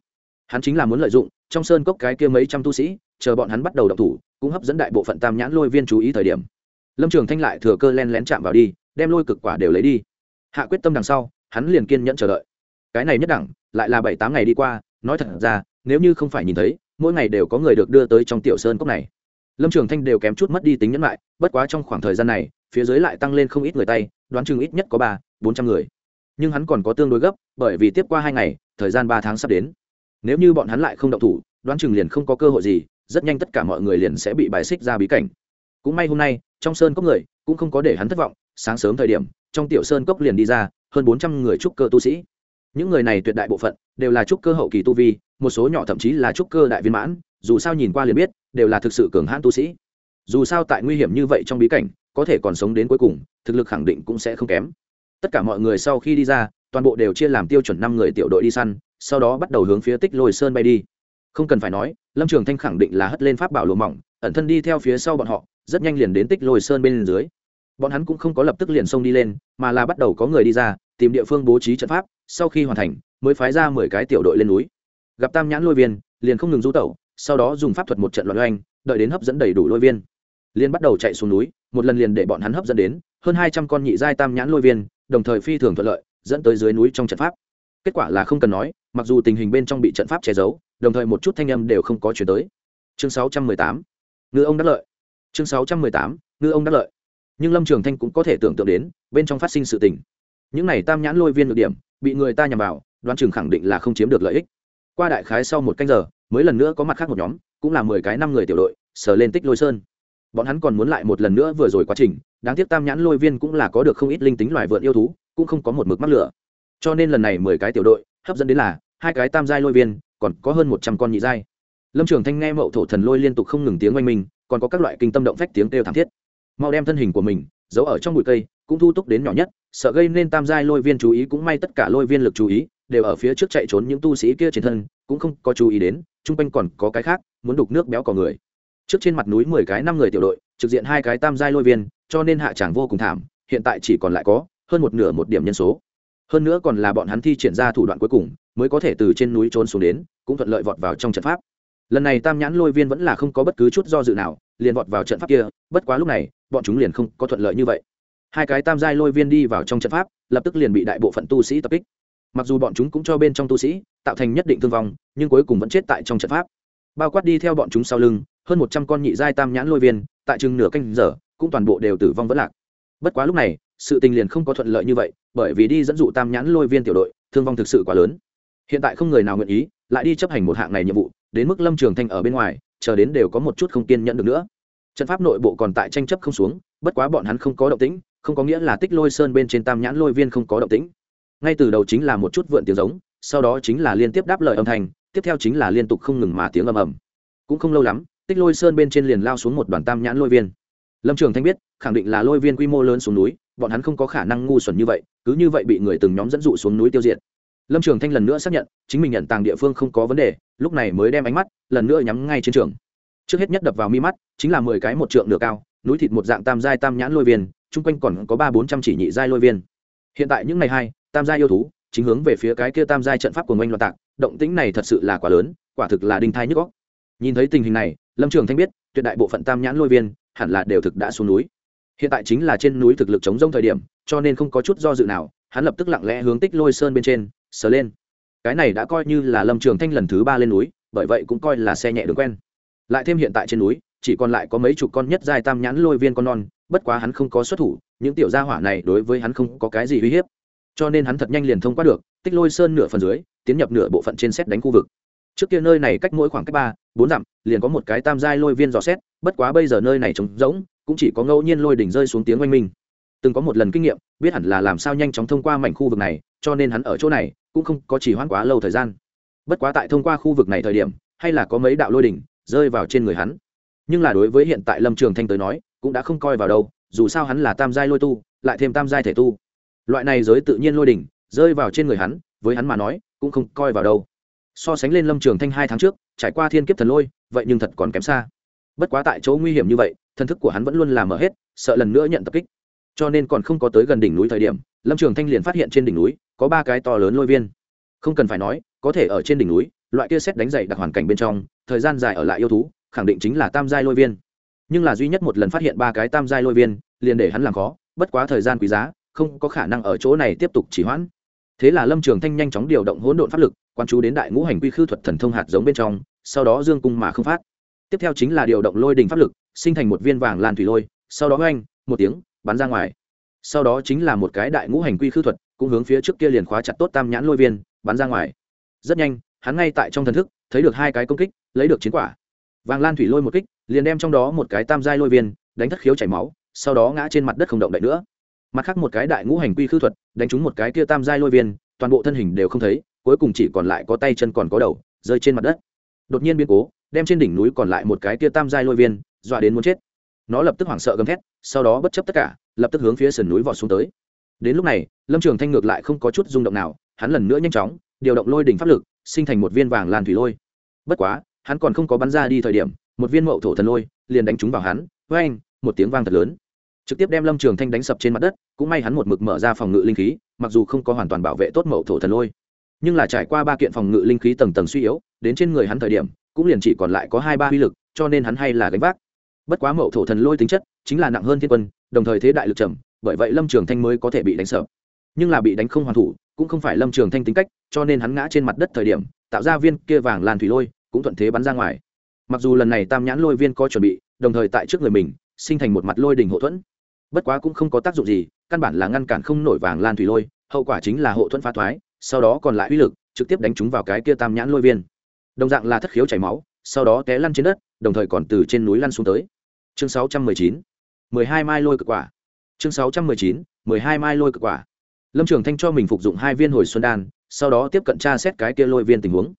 Hắn chính là muốn lợi dụng trong sơn cốc cái kia mấy trăm tu sĩ, chờ bọn hắn bắt đầu đọc thủ, cũng hấp dẫn đại bộ phận tam nhãn lôi viên chú ý thời điểm. Lâm trường thanh lại thừa cơ len lén chạm vào đi, đem lôi cực quả đều lấy đi. Hạ quyết tâm đằng sau hắn liền kiên nhẫn chờ đợi. Cái này nhất đẳng, lại là bảy tám ngày đi qua, nói thật ra, nếu như không phải nhìn thấy, mỗi ngày đều có người được đưa tới trong tiểu sơn cốc này. Lâm trường thanh đều kém chút mất đi tính nhẫn lại, bất quá trong khoảng thời gian này, phía dưới lại tăng lên không ít người tay, đoán chừng ít nhất có ba, bốn trăm người. Nhưng hắn còn có tương đối gấp, bởi vì tiếp qua hai ngày, thời gian ba tháng sắp đến. Nếu như bọn hắn lại không động thủ, đoán chừng liền không có cơ hội gì, rất nhanh tất cả mọi người liền sẽ bị bài xích ra bí cảnh. Cũng may hôm nay, trong sơn cốc người, cũng không có để hắn thất vọng, sáng sớm thời điểm, trong tiểu sơn cốc liền đi ra hơn bốn trăm người trúc cơ tu sĩ. Những người này tuyệt đại bộ phận đều là trúc cơ hậu kỳ tu vi, một số nhỏ thậm chí là trúc cơ đại viên mãn, dù sao nhìn qua liền biết, đều là thực sự cường hãn tu sĩ. Dù sao tại nguy hiểm như vậy trong bí cảnh, có thể còn sống đến cuối cùng, thực lực khẳng định cũng sẽ không kém. Tất cả mọi người sau khi đi ra, toàn bộ đều chia làm tiêu chuẩn năm người tiểu đội đi săn, sau đó bắt đầu hướng phía tích lôi sơn bay đi. Không cần phải nói, lâm trường thanh khẳng định là hất lên pháp bảo lùa mỏng, ẩn thân đi theo phía sau bọn họ, rất nhanh liền đến tích lôi sơn bên dưới bọn hắn cũng không có lập tức liền xông đi lên, mà là bắt đầu có người đi ra, tìm địa phương bố trí trận pháp, sau khi hoàn thành, mới phái ra mười cái tiểu đội lên núi. Gặp tam nhãn lôi viên, liền không ngừng du tẩu, sau đó dùng pháp thuật một trận loạn oanh đợi đến hấp dẫn đầy đủ lôi viên. Liền bắt đầu chạy xuống núi, một lần liền để bọn hắn hấp dẫn đến, hơn hai trăm con nhị giai tam nhãn lôi viên, đồng thời phi thường thuận lợi, dẫn tới dưới núi trong trận pháp. Kết quả là không cần nói, mặc dù tình hình bên trong bị trận pháp che giấu, đồng thời một chút thanh âm đều không có chuyển tới. Chương sáu trăm mười tám, ngư ông đắc lợi. Chương sáu trăm mười tám, ngư ông đắc lợi nhưng lâm trường thanh cũng có thể tưởng tượng đến bên trong phát sinh sự tình những này tam nhãn lôi viên được điểm bị người ta nhằm vào đoán chừng khẳng định là không chiếm được lợi ích qua đại khái sau một canh giờ mới lần nữa có mặt khác một nhóm cũng là mười cái năm người tiểu đội sờ lên tích lôi sơn bọn hắn còn muốn lại một lần nữa vừa rồi quá trình đáng tiếc tam nhãn lôi viên cũng là có được không ít linh tính loài vượn yêu thú cũng không có một mực mắc lửa cho nên lần này mười cái tiểu đội hấp dẫn đến là hai cái tam giai lôi viên còn có hơn một trăm con nhị giai lâm trường thanh nghe mậu thổ thần lôi liên tục không ngừng tiếng oanh minh còn có các loại kinh tâm động phách tiếng kêu thảm thiết mau đem thân hình của mình giấu ở trong bụi cây, cũng thu túc đến nhỏ nhất, sợ gây nên tam giai lôi viên chú ý cũng may tất cả lôi viên lực chú ý đều ở phía trước chạy trốn những tu sĩ kia trên thân, cũng không có chú ý đến, chung quanh còn có cái khác, muốn đục nước béo cò người. Trước trên mặt núi mười cái năm người tiểu đội, trực diện hai cái tam giai lôi viên, cho nên hạ tràng vô cùng thảm, hiện tại chỉ còn lại có hơn một nửa một điểm nhân số. Hơn nữa còn là bọn hắn thi triển ra thủ đoạn cuối cùng, mới có thể từ trên núi trốn xuống đến, cũng thuận lợi vọt vào trong trận pháp. Lần này tam nhãn lôi viên vẫn là không có bất cứ chút do dự nào, liền vọt vào trận pháp kia, bất quá lúc này bọn chúng liền không có thuận lợi như vậy. Hai cái tam giai lôi viên đi vào trong trận pháp, lập tức liền bị đại bộ phận tu sĩ tập kích. Mặc dù bọn chúng cũng cho bên trong tu sĩ, tạo thành nhất định thương vong, nhưng cuối cùng vẫn chết tại trong trận pháp. Bao quát đi theo bọn chúng sau lưng, hơn một trăm con nhị giai tam nhãn lôi viên, tại chừng nửa canh giờ, cũng toàn bộ đều tử vong vẫn lạc. Bất quá lúc này, sự tình liền không có thuận lợi như vậy, bởi vì đi dẫn dụ tam nhãn lôi viên tiểu đội, thương vong thực sự quá lớn. Hiện tại không người nào nguyện ý, lại đi chấp hành một hạng này nhiệm vụ, đến mức lâm trường thanh ở bên ngoài, chờ đến đều có một chút không kiên nhẫn được nữa trận pháp nội bộ còn tại tranh chấp không xuống, bất quá bọn hắn không có động tĩnh, không có nghĩa là tích lôi sơn bên trên tam nhãn lôi viên không có động tĩnh. Ngay từ đầu chính là một chút vượn tiếng giống, sau đó chính là liên tiếp đáp lời âm thanh, tiếp theo chính là liên tục không ngừng mà tiếng ầm ầm. Cũng không lâu lắm, tích lôi sơn bên trên liền lao xuống một đoàn tam nhãn lôi viên. Lâm trường thanh biết, khẳng định là lôi viên quy mô lớn xuống núi, bọn hắn không có khả năng ngu xuẩn như vậy, cứ như vậy bị người từng nhóm dẫn dụ xuống núi tiêu diệt. Lâm trường thanh lần nữa xác nhận, chính mình nhận tàng địa phương không có vấn đề, lúc này mới đem ánh mắt lần nữa nhắm ngay trên trường trước hết nhất đập vào mi mắt, chính là mười cái một trượng nửa cao, núi thịt một dạng tam giai tam nhãn lôi viên, chung quanh còn có ba bốn trăm chỉ nhị giai lôi viên. Hiện tại những ngày hai, tam giai yêu thú, chính hướng về phía cái kia tam giai trận pháp của ngoanh loạn tạc, động tĩnh này thật sự là quá lớn, quả thực là đinh thai nhức góc nhìn thấy tình hình này, lâm trường thanh biết, tuyệt đại bộ phận tam nhãn lôi viên, hẳn là đều thực đã xuống núi. Hiện tại chính là trên núi thực lực chống rông thời điểm, cho nên không có chút do dự nào, hắn lập tức lặng lẽ hướng tích lôi sơn bên trên, sờ lên. Cái này đã coi như là lâm trường thanh lần thứ ba lên núi, bởi vậy cũng coi là xe nhẹ đường quen lại thêm hiện tại trên núi, chỉ còn lại có mấy chục con nhất dài tam nhãn lôi viên con non, bất quá hắn không có xuất thủ, những tiểu gia hỏa này đối với hắn không có cái gì uy hiếp. Cho nên hắn thật nhanh liền thông qua được, tích lôi sơn nửa phần dưới, tiến nhập nửa bộ phận trên xét đánh khu vực. Trước kia nơi này cách mỗi khoảng cách ba, bốn dặm, liền có một cái tam giai lôi viên dò xét, bất quá bây giờ nơi này trống rỗng, cũng chỉ có ngẫu nhiên lôi đỉnh rơi xuống tiếng oanh minh. Từng có một lần kinh nghiệm, biết hẳn là làm sao nhanh chóng thông qua mảnh khu vực này, cho nên hắn ở chỗ này, cũng không có chỉ hoãn quá lâu thời gian. Bất quá tại thông qua khu vực này thời điểm, hay là có mấy đạo lôi đỉnh rơi vào trên người hắn. Nhưng là đối với hiện tại lâm trường thanh tới nói, cũng đã không coi vào đâu, dù sao hắn là tam giai lôi tu, lại thêm tam giai thể tu. Loại này giới tự nhiên lôi đỉnh, rơi vào trên người hắn, với hắn mà nói, cũng không coi vào đâu. So sánh lên lâm trường thanh hai tháng trước, trải qua thiên kiếp thần lôi, vậy nhưng thật còn kém xa. Bất quá tại chỗ nguy hiểm như vậy, thân thức của hắn vẫn luôn làm mở hết, sợ lần nữa nhận tập kích. Cho nên còn không có tới gần đỉnh núi thời điểm, lâm trường thanh liền phát hiện trên đỉnh núi, có ba cái to lớn lôi viên. Không cần phải nói, có thể ở trên đỉnh núi loại kia xét đánh dậy đặc hoàn cảnh bên trong, thời gian dài ở lại yêu thú, khẳng định chính là tam giai lôi viên. Nhưng là duy nhất một lần phát hiện ba cái tam giai lôi viên, liền để hắn làm khó, bất quá thời gian quý giá, không có khả năng ở chỗ này tiếp tục chỉ hoãn. Thế là lâm trường thanh nhanh chóng điều động hỗn độn pháp lực, quan chú đến đại ngũ hành quy khư thuật thần thông hạt giống bên trong, sau đó dương cung mà không phát. Tiếp theo chính là điều động lôi đình pháp lực, sinh thành một viên vàng lan thủy lôi, sau đó oanh, một tiếng, bắn ra ngoài. Sau đó chính là một cái đại ngũ hành quy khư thuật, cũng hướng phía trước kia liền khóa chặt tốt tam nhãn lôi viên, bắn ra ngoài. Rất nhanh hắn ngay tại trong thần thức, thấy được hai cái công kích, lấy được chiến quả. Vàng lan thủy lôi một kích, liền đem trong đó một cái tam giai lôi viên đánh thất khiếu chảy máu, sau đó ngã trên mặt đất không động đậy nữa. Mặt khác một cái đại ngũ hành quy khư thuật, đánh trúng một cái kia tam giai lôi viên, toàn bộ thân hình đều không thấy, cuối cùng chỉ còn lại có tay chân còn có đầu, rơi trên mặt đất. Đột nhiên biến cố, đem trên đỉnh núi còn lại một cái kia tam giai lôi viên, dọa đến muốn chết. Nó lập tức hoảng sợ gầm thét, sau đó bất chấp tất cả, lập tức hướng phía sườn núi vọt xuống tới. Đến lúc này, lâm trường thanh ngược lại không có chút rung động nào, hắn lần nữa nhanh chóng, điều động lôi đỉnh pháp lực sinh thành một viên vàng lan thủy lôi. Bất quá, hắn còn không có bắn ra đi thời điểm, một viên mậu thổ thần lôi liền đánh trúng vào hắn với anh một tiếng vang thật lớn. Trực tiếp đem lâm trường thanh đánh sập trên mặt đất, cũng may hắn một mực mở ra phòng ngự linh khí, mặc dù không có hoàn toàn bảo vệ tốt mậu thổ thần lôi. Nhưng là trải qua ba kiện phòng ngự linh khí tầng tầng suy yếu, đến trên người hắn thời điểm, cũng liền chỉ còn lại có hai ba uy lực, cho nên hắn hay là gánh vác. Bất quá mậu thổ thần lôi tính chất chính là nặng hơn thiên quân, đồng thời thế đại lực trầm, bởi vậy lâm trường thanh mới có thể bị đánh sập nhưng là bị đánh không hoàn thủ, cũng không phải lâm trường thanh tính cách, cho nên hắn ngã trên mặt đất thời điểm, tạo ra viên kia vàng làn thủy lôi, cũng thuận thế bắn ra ngoài. Mặc dù lần này tam nhãn lôi viên có chuẩn bị, đồng thời tại trước người mình, sinh thành một mặt lôi đình hộ thuẫn. Bất quá cũng không có tác dụng gì, căn bản là ngăn cản không nổi vàng lan thủy lôi, hậu quả chính là hộ thuẫn phá thoái, sau đó còn lại uy lực, trực tiếp đánh chúng vào cái kia tam nhãn lôi viên. Đồng dạng là thất khiếu chảy máu, sau đó té lăn trên đất, đồng thời còn từ trên núi lăn xuống tới. Chương 619 12 mai lôi cực quả. Chương 619 12 mai lôi cực quả lâm trường thanh cho mình phục dụng hai viên hồi xuân đan, sau đó tiếp cận tra xét cái kia lôi viên tình huống.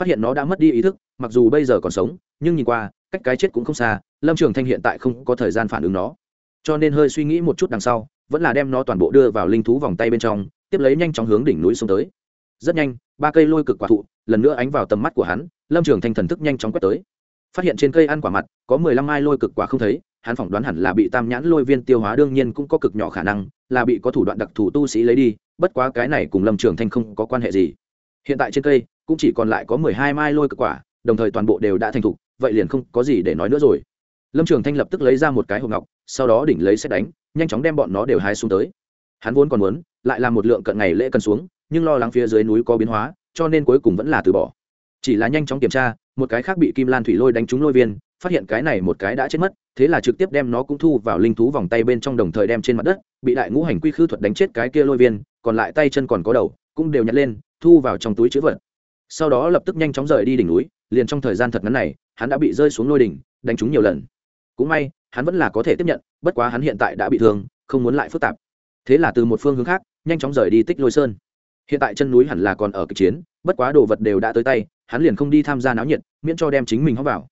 Phát hiện nó đã mất đi ý thức, mặc dù bây giờ còn sống, nhưng nhìn qua, cách cái chết cũng không xa, lâm trường thanh hiện tại không có thời gian phản ứng nó. Cho nên hơi suy nghĩ một chút đằng sau, vẫn là đem nó toàn bộ đưa vào linh thú vòng tay bên trong, tiếp lấy nhanh chóng hướng đỉnh núi xuống tới. Rất nhanh, ba cây lôi cực quả thụ, lần nữa ánh vào tầm mắt của hắn, lâm trường thanh thần thức nhanh chóng quét tới. Phát hiện trên cây ăn quả mặt, có mười lăm mai lôi cực quả không thấy hắn phỏng đoán hẳn là bị tam nhãn lôi viên tiêu hóa đương nhiên cũng có cực nhỏ khả năng, là bị có thủ đoạn đặc thù tu sĩ lấy đi, bất quá cái này cùng lâm trường thanh không có quan hệ gì. Hiện tại trên cây, cũng chỉ còn lại có mười hai mai lôi cực quả, đồng thời toàn bộ đều đã thành thục, vậy liền không có gì để nói nữa rồi. Lâm trường thanh lập tức lấy ra một cái hộp ngọc, sau đó đỉnh lấy xét đánh, nhanh chóng đem bọn nó đều hái xuống tới. Hắn vốn còn muốn, lại làm một lượng cận ngày lễ cần xuống, nhưng lo lắng phía dưới núi có biến hóa, cho nên cuối cùng vẫn là từ bỏ. Chỉ là nhanh chóng kiểm tra, một cái khác bị kim lan thủy lôi đánh trúng lôi viên, phát hiện cái này một cái đã chết mất thế là trực tiếp đem nó cũng thu vào linh thú vòng tay bên trong đồng thời đem trên mặt đất, bị đại ngũ hành quy khư thuật đánh chết cái kia lôi viên, còn lại tay chân còn có đầu, cũng đều nhặt lên, thu vào trong túi chữ vật. Sau đó lập tức nhanh chóng rời đi đỉnh núi, liền trong thời gian thật ngắn này, hắn đã bị rơi xuống lôi đỉnh, đánh trúng nhiều lần. Cũng may, hắn vẫn là có thể tiếp nhận, bất quá hắn hiện tại đã bị thương, không muốn lại phức tạp. Thế là từ một phương hướng khác, nhanh chóng rời đi tích lôi sơn. Hiện tại chân núi hẳn là còn ở kịch chiến, bất quá đồ vật đều đã tới tay, hắn liền không đi tham gia náo nhiệt, miễn cho đem chính mình hóc vào.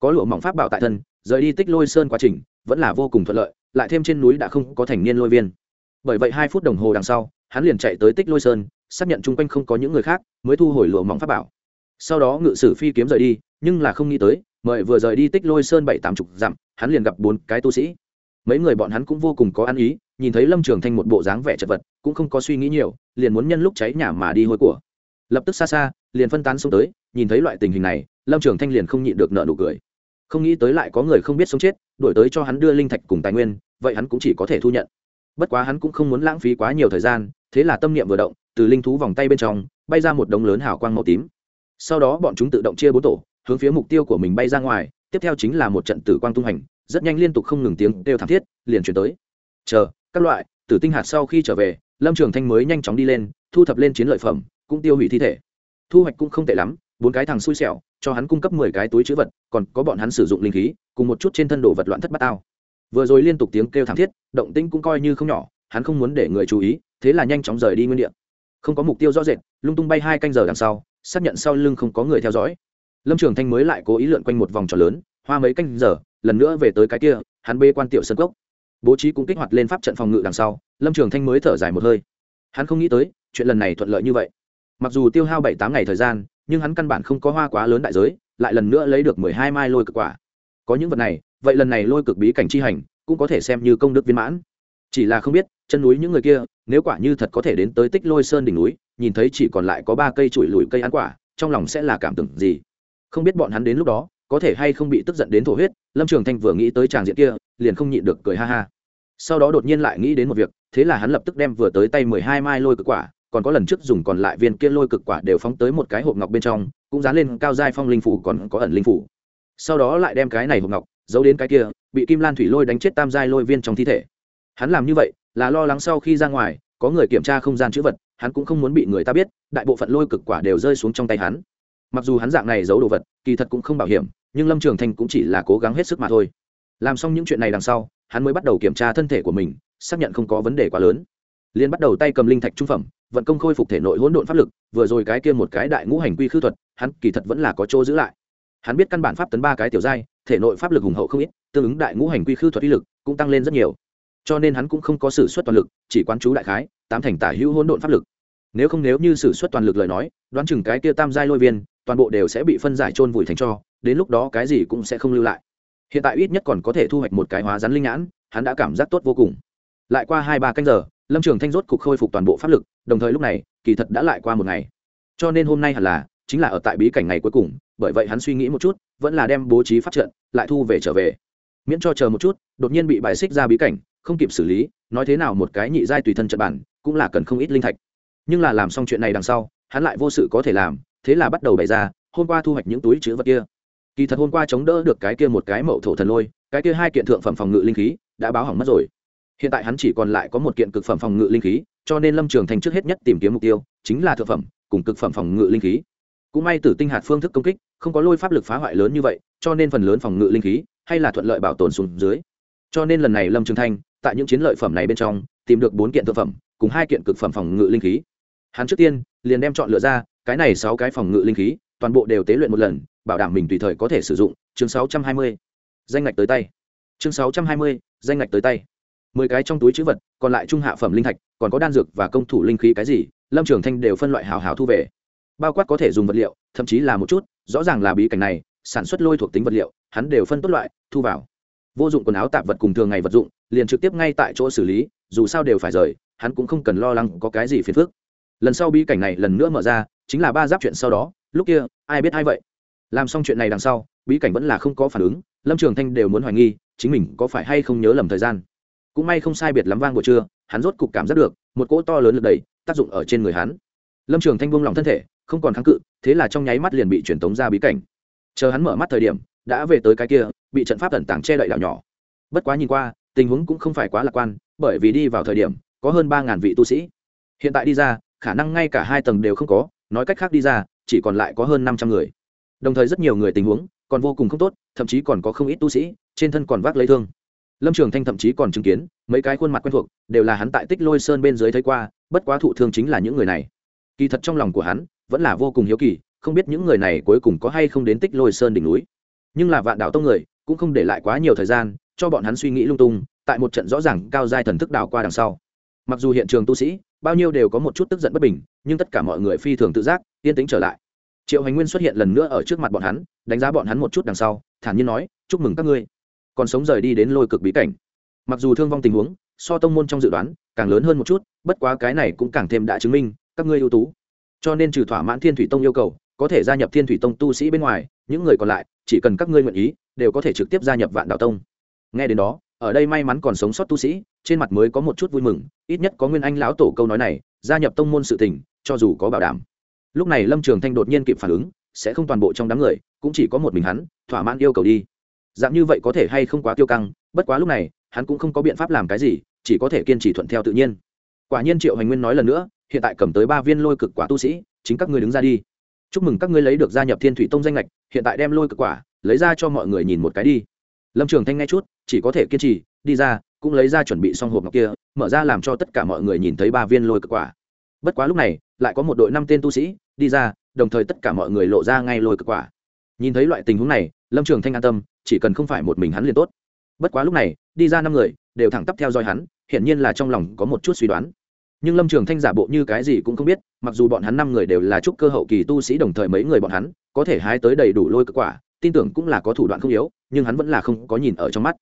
Có lụa mỏng pháp bảo tại thân rời đi tích lôi sơn quá trình vẫn là vô cùng thuận lợi, lại thêm trên núi đã không có thành niên lôi viên. Bởi vậy hai phút đồng hồ đằng sau, hắn liền chạy tới tích lôi sơn, xác nhận chung quanh không có những người khác, mới thu hồi lụa mỏng pháp bảo. Sau đó ngự sử phi kiếm rời đi, nhưng là không nghĩ tới, mời vừa rời đi tích lôi sơn bảy tám chục dặm, hắn liền gặp bốn cái tu sĩ. Mấy người bọn hắn cũng vô cùng có ăn ý, nhìn thấy lâm trường thanh một bộ dáng vẻ chật vật, cũng không có suy nghĩ nhiều, liền muốn nhân lúc cháy nhà mà đi hôi của. Lập tức xa xa, liền phân tán xuống tới, nhìn thấy loại tình hình này, lâm trường thanh liền không nhịn được nợ nụ cười không nghĩ tới lại có người không biết sống chết, đổi tới cho hắn đưa linh thạch cùng tài nguyên, vậy hắn cũng chỉ có thể thu nhận. Bất quá hắn cũng không muốn lãng phí quá nhiều thời gian, thế là tâm niệm vừa động, từ linh thú vòng tay bên trong, bay ra một đống lớn hào quang màu tím. Sau đó bọn chúng tự động chia bốn tổ, hướng phía mục tiêu của mình bay ra ngoài, tiếp theo chính là một trận tử quang tung hành, rất nhanh liên tục không ngừng tiếng đều thảm thiết, liền chuyển tới. Chờ, các loại, tử tinh hạt sau khi trở về, lâm trường thanh mới nhanh chóng đi lên, thu thập lên chiến lợi phẩm, cũng tiêu hủy thi thể. Thu hoạch cũng không tệ lắm, bốn cái thằng xui xẻo cho hắn cung cấp mười cái túi chữ vật, còn có bọn hắn sử dụng linh khí, cùng một chút trên thân đồ vật loạn thất bát ao vừa rồi liên tục tiếng kêu thảm thiết, động tĩnh cũng coi như không nhỏ, hắn không muốn để người chú ý, thế là nhanh chóng rời đi nguyên địa. không có mục tiêu rõ rệt, lung tung bay hai canh giờ đằng sau, xác nhận sau lưng không có người theo dõi. Lâm trường thanh mới lại cố ý lượn quanh một vòng tròn lớn, hoa mấy canh giờ, lần nữa về tới cái kia, hắn bê quan tiểu sân cốc. Bố trí cũng kích hoạt lên pháp trận phòng ngự đằng sau, lâm trường thanh mới thở dài một hơi. Hắn không nghĩ tới, chuyện lần này thuận lợi như vậy. Mặc dù tiêu hao bảy tám ngày thời gian nhưng hắn căn bản không có hoa quá lớn đại giới, lại lần nữa lấy được mười hai mai lôi cực quả. Có những vật này, vậy lần này lôi cực bí cảnh chi hành, cũng có thể xem như công đức viên mãn. Chỉ là không biết, chân núi những người kia, nếu quả như thật có thể đến tới tích lôi sơn đỉnh núi, nhìn thấy chỉ còn lại có ba cây trụi lùi cây ăn quả, trong lòng sẽ là cảm tưởng gì? Không biết bọn hắn đến lúc đó, có thể hay không bị tức giận đến thổ huyết, lâm trường thanh vừa nghĩ tới tràng diện kia, liền không nhịn được cười ha ha. Sau đó đột nhiên lại nghĩ đến một việc, thế là hắn lập tức đem vừa tới tay mười hai mai lôi cực quả còn có lần trước dùng còn lại viên kia lôi cực quả đều phóng tới một cái hộp ngọc bên trong, cũng dán lên cao giai phong linh phủ còn có ẩn linh phủ. Sau đó lại đem cái này hộp ngọc, giấu đến cái kia, bị kim lan thủy lôi đánh chết tam giai lôi viên trong thi thể. Hắn làm như vậy, là lo lắng sau khi ra ngoài, có người kiểm tra không gian chữ vật, hắn cũng không muốn bị người ta biết, đại bộ phận lôi cực quả đều rơi xuống trong tay hắn. Mặc dù hắn dạng này giấu đồ vật, kỳ thật cũng không bảo hiểm, nhưng lâm trường thanh cũng chỉ là cố gắng hết sức mà thôi. Làm xong những chuyện này đằng sau, hắn mới bắt đầu kiểm tra thân thể của mình, xác nhận không có vấn đề quá lớn. Liên bắt đầu tay cầm linh thạch trung phẩm vận công khôi phục thể nội hỗn độn pháp lực, vừa rồi cái kia một cái đại ngũ hành quy khư thuật, hắn kỳ thật vẫn là có chỗ giữ lại. Hắn biết căn bản pháp tấn ba cái tiểu giai, thể nội pháp lực hùng hậu không ít, tương ứng đại ngũ hành quy khư thuật uy lực cũng tăng lên rất nhiều. Cho nên hắn cũng không có sử xuất toàn lực, chỉ quán chú đại khái, tám thành tả hữu hỗn độn pháp lực. Nếu không nếu như sử xuất toàn lực lời nói, đoán chừng cái kia tam giai lôi viên, toàn bộ đều sẽ bị phân giải trôn vùi thành cho, đến lúc đó cái gì cũng sẽ không lưu lại. Hiện tại ít nhất còn có thể thu hoạch một cái hóa rắn linh nhãn, hắn đã cảm giác tốt vô cùng. Lại qua hai ba canh giờ, lâm trường thanh rốt cục khôi phục toàn bộ pháp lực đồng thời lúc này, kỳ thật đã lại qua một ngày. Cho nên hôm nay hẳn là, chính là ở tại bí cảnh ngày cuối cùng, bởi vậy hắn suy nghĩ một chút, vẫn là đem bố trí phát trận, lại thu về trở về. Miễn cho chờ một chút, đột nhiên bị bài xích ra bí cảnh, không kịp xử lý, nói thế nào một cái nhị giai tùy thân trận bản, cũng là cần không ít linh thạch. Nhưng là làm xong chuyện này đằng sau, hắn lại vô sự có thể làm, thế là bắt đầu bày ra, hôm qua thu hoạch những túi chứa vật kia. Kỳ thật hôm qua chống đỡ được cái kia một cái mậu thổ thần lôi, cái kia hai kiện thượng phẩm phòng ngự linh khí, đã báo hỏng mất rồi. Hiện tại hắn chỉ còn lại có một kiện cực phẩm phòng ngự linh khí cho nên lâm trường thành trước hết nhất tìm kiếm mục tiêu chính là thực phẩm cùng cực phẩm phòng ngự linh khí. Cũng may tử tinh hạt phương thức công kích không có lôi pháp lực phá hoại lớn như vậy, cho nên phần lớn phòng ngự linh khí hay là thuận lợi bảo tồn xuống dưới. Cho nên lần này lâm trường thanh tại những chiến lợi phẩm này bên trong tìm được bốn kiện thực phẩm cùng hai kiện cực phẩm phòng ngự linh khí. Hắn trước tiên liền đem chọn lựa ra cái này sáu cái phòng ngự linh khí, toàn bộ đều tế luyện một lần, bảo đảm mình tùy thời có thể sử dụng. Chương sáu trăm hai mươi, danh ngạch tới tay. Chương sáu trăm hai mươi, danh ngạch tới tay. Mười cái trong túi chữ vật, còn lại trung hạ phẩm linh thạch còn có đan dược và công thủ linh khí cái gì, lâm trường thanh đều phân loại hào hào thu về. Bao quát có thể dùng vật liệu, thậm chí là một chút, rõ ràng là bí cảnh này, sản xuất lôi thuộc tính vật liệu, hắn đều phân tốt loại, thu vào. Vô dụng quần áo tạp vật cùng thường ngày vật dụng, liền trực tiếp ngay tại chỗ xử lý, dù sao đều phải rời, hắn cũng không cần lo lắng có cái gì phiền phức. Lần sau bí cảnh này lần nữa mở ra, chính là ba giáp chuyện sau đó, lúc kia, ai biết ai vậy? Làm xong chuyện này đằng sau, bí cảnh vẫn là không có phản ứng, lâm trường thanh đều muốn hoài nghi, chính mình có phải hay không nhớ lầm thời gian. Cũng may không sai biệt lắm vang buổi trưa hắn rốt cục cảm giác được, một cỗ to lớn lực đầy tác dụng ở trên người hắn. Lâm trường thanh buông lòng thân thể, không còn kháng cự, thế là trong nháy mắt liền bị truyền tống ra bí cảnh. Chờ hắn mở mắt thời điểm, đã về tới cái kia, bị trận pháp tẩn tàng che đậy đảo nhỏ. Bất quá nhìn qua, tình huống cũng không phải quá lạc quan, bởi vì đi vào thời điểm, có hơn ba ngàn vị tu sĩ. Hiện tại đi ra, khả năng ngay cả hai tầng đều không có, nói cách khác đi ra, chỉ còn lại có hơn năm trăm người. Đồng thời rất nhiều người tình huống còn vô cùng không tốt, thậm chí còn có không ít tu sĩ, trên thân còn vác lấy thương lâm trường thanh thậm chí còn chứng kiến, mấy cái khuôn mặt quen thuộc, đều là hắn tại tích lôi sơn bên dưới thấy qua, bất quá thụ thương chính là những người này. Kỳ thật trong lòng của hắn, vẫn là vô cùng hiếu kỳ, không biết những người này cuối cùng có hay không đến tích lôi sơn đỉnh núi. Nhưng là vạn đạo tông người, cũng không để lại quá nhiều thời gian, cho bọn hắn suy nghĩ lung tung, tại một trận rõ ràng cao giai thần thức đào qua đằng sau. Mặc dù hiện trường tu sĩ, bao nhiêu đều có một chút tức giận bất bình, nhưng tất cả mọi người phi thường tự giác, yên tĩnh trở lại. Triệu hành nguyên xuất hiện lần nữa ở trước mặt bọn hắn, đánh giá bọn hắn một chút đằng sau, thản nhiên nói, chúc mừng các ngươi còn sống rời đi đến lôi cực bí cảnh. Mặc dù thương vong tình huống, so tông môn trong dự đoán, càng lớn hơn một chút, bất quá cái này cũng càng thêm đã chứng minh, các ngươi ưu tú. Cho nên trừ thỏa mãn thiên thủy tông yêu cầu, có thể gia nhập thiên thủy tông tu sĩ bên ngoài, những người còn lại, chỉ cần các ngươi nguyện ý, đều có thể trực tiếp gia nhập vạn đạo tông. Nghe đến đó, ở đây may mắn còn sống sót tu sĩ, trên mặt mới có một chút vui mừng, ít nhất có nguyên anh lão tổ câu nói này, gia nhập tông môn sự tình, cho dù có bảo đảm. Lúc này lâm trường thanh đột nhiên kịp phản ứng, sẽ không toàn bộ trong đám người, cũng chỉ có một mình hắn, thỏa mãn yêu cầu đi dạng như vậy có thể hay không quá tiêu căng, bất quá lúc này, hắn cũng không có biện pháp làm cái gì, chỉ có thể kiên trì thuận theo tự nhiên. Quả nhiên triệu hành nguyên nói lần nữa, hiện tại cầm tới ba viên lôi cực quả tu sĩ, chính các ngươi đứng ra đi. Chúc mừng các ngươi lấy được gia nhập thiên thủy tông danh lệch hiện tại đem lôi cực quả, lấy ra cho mọi người nhìn một cái đi. Lâm trường thanh nghe chút, chỉ có thể kiên trì, đi ra, cũng lấy ra chuẩn bị xong hộp ngọc kia, mở ra làm cho tất cả mọi người nhìn thấy ba viên lôi cực quả. Bất quá lúc này, lại có một đội năm tên tu sĩ, đi ra, đồng thời tất cả mọi người lộ ra ngay lôi cực quả. Nhìn thấy loại tình huống này lâm trường thanh an tâm, chỉ cần không phải một mình hắn liền tốt. Bất quá lúc này, đi ra năm người, đều thẳng tắp theo dõi hắn, hiển nhiên là trong lòng có một chút suy đoán. Nhưng lâm trường thanh giả bộ như cái gì cũng không biết, mặc dù bọn hắn năm người đều là trúc cơ hậu kỳ tu sĩ đồng thời mấy người bọn hắn, có thể hái tới đầy đủ lôi cơ quả, tin tưởng cũng là có thủ đoạn không yếu, nhưng hắn vẫn là không có nhìn ở trong mắt.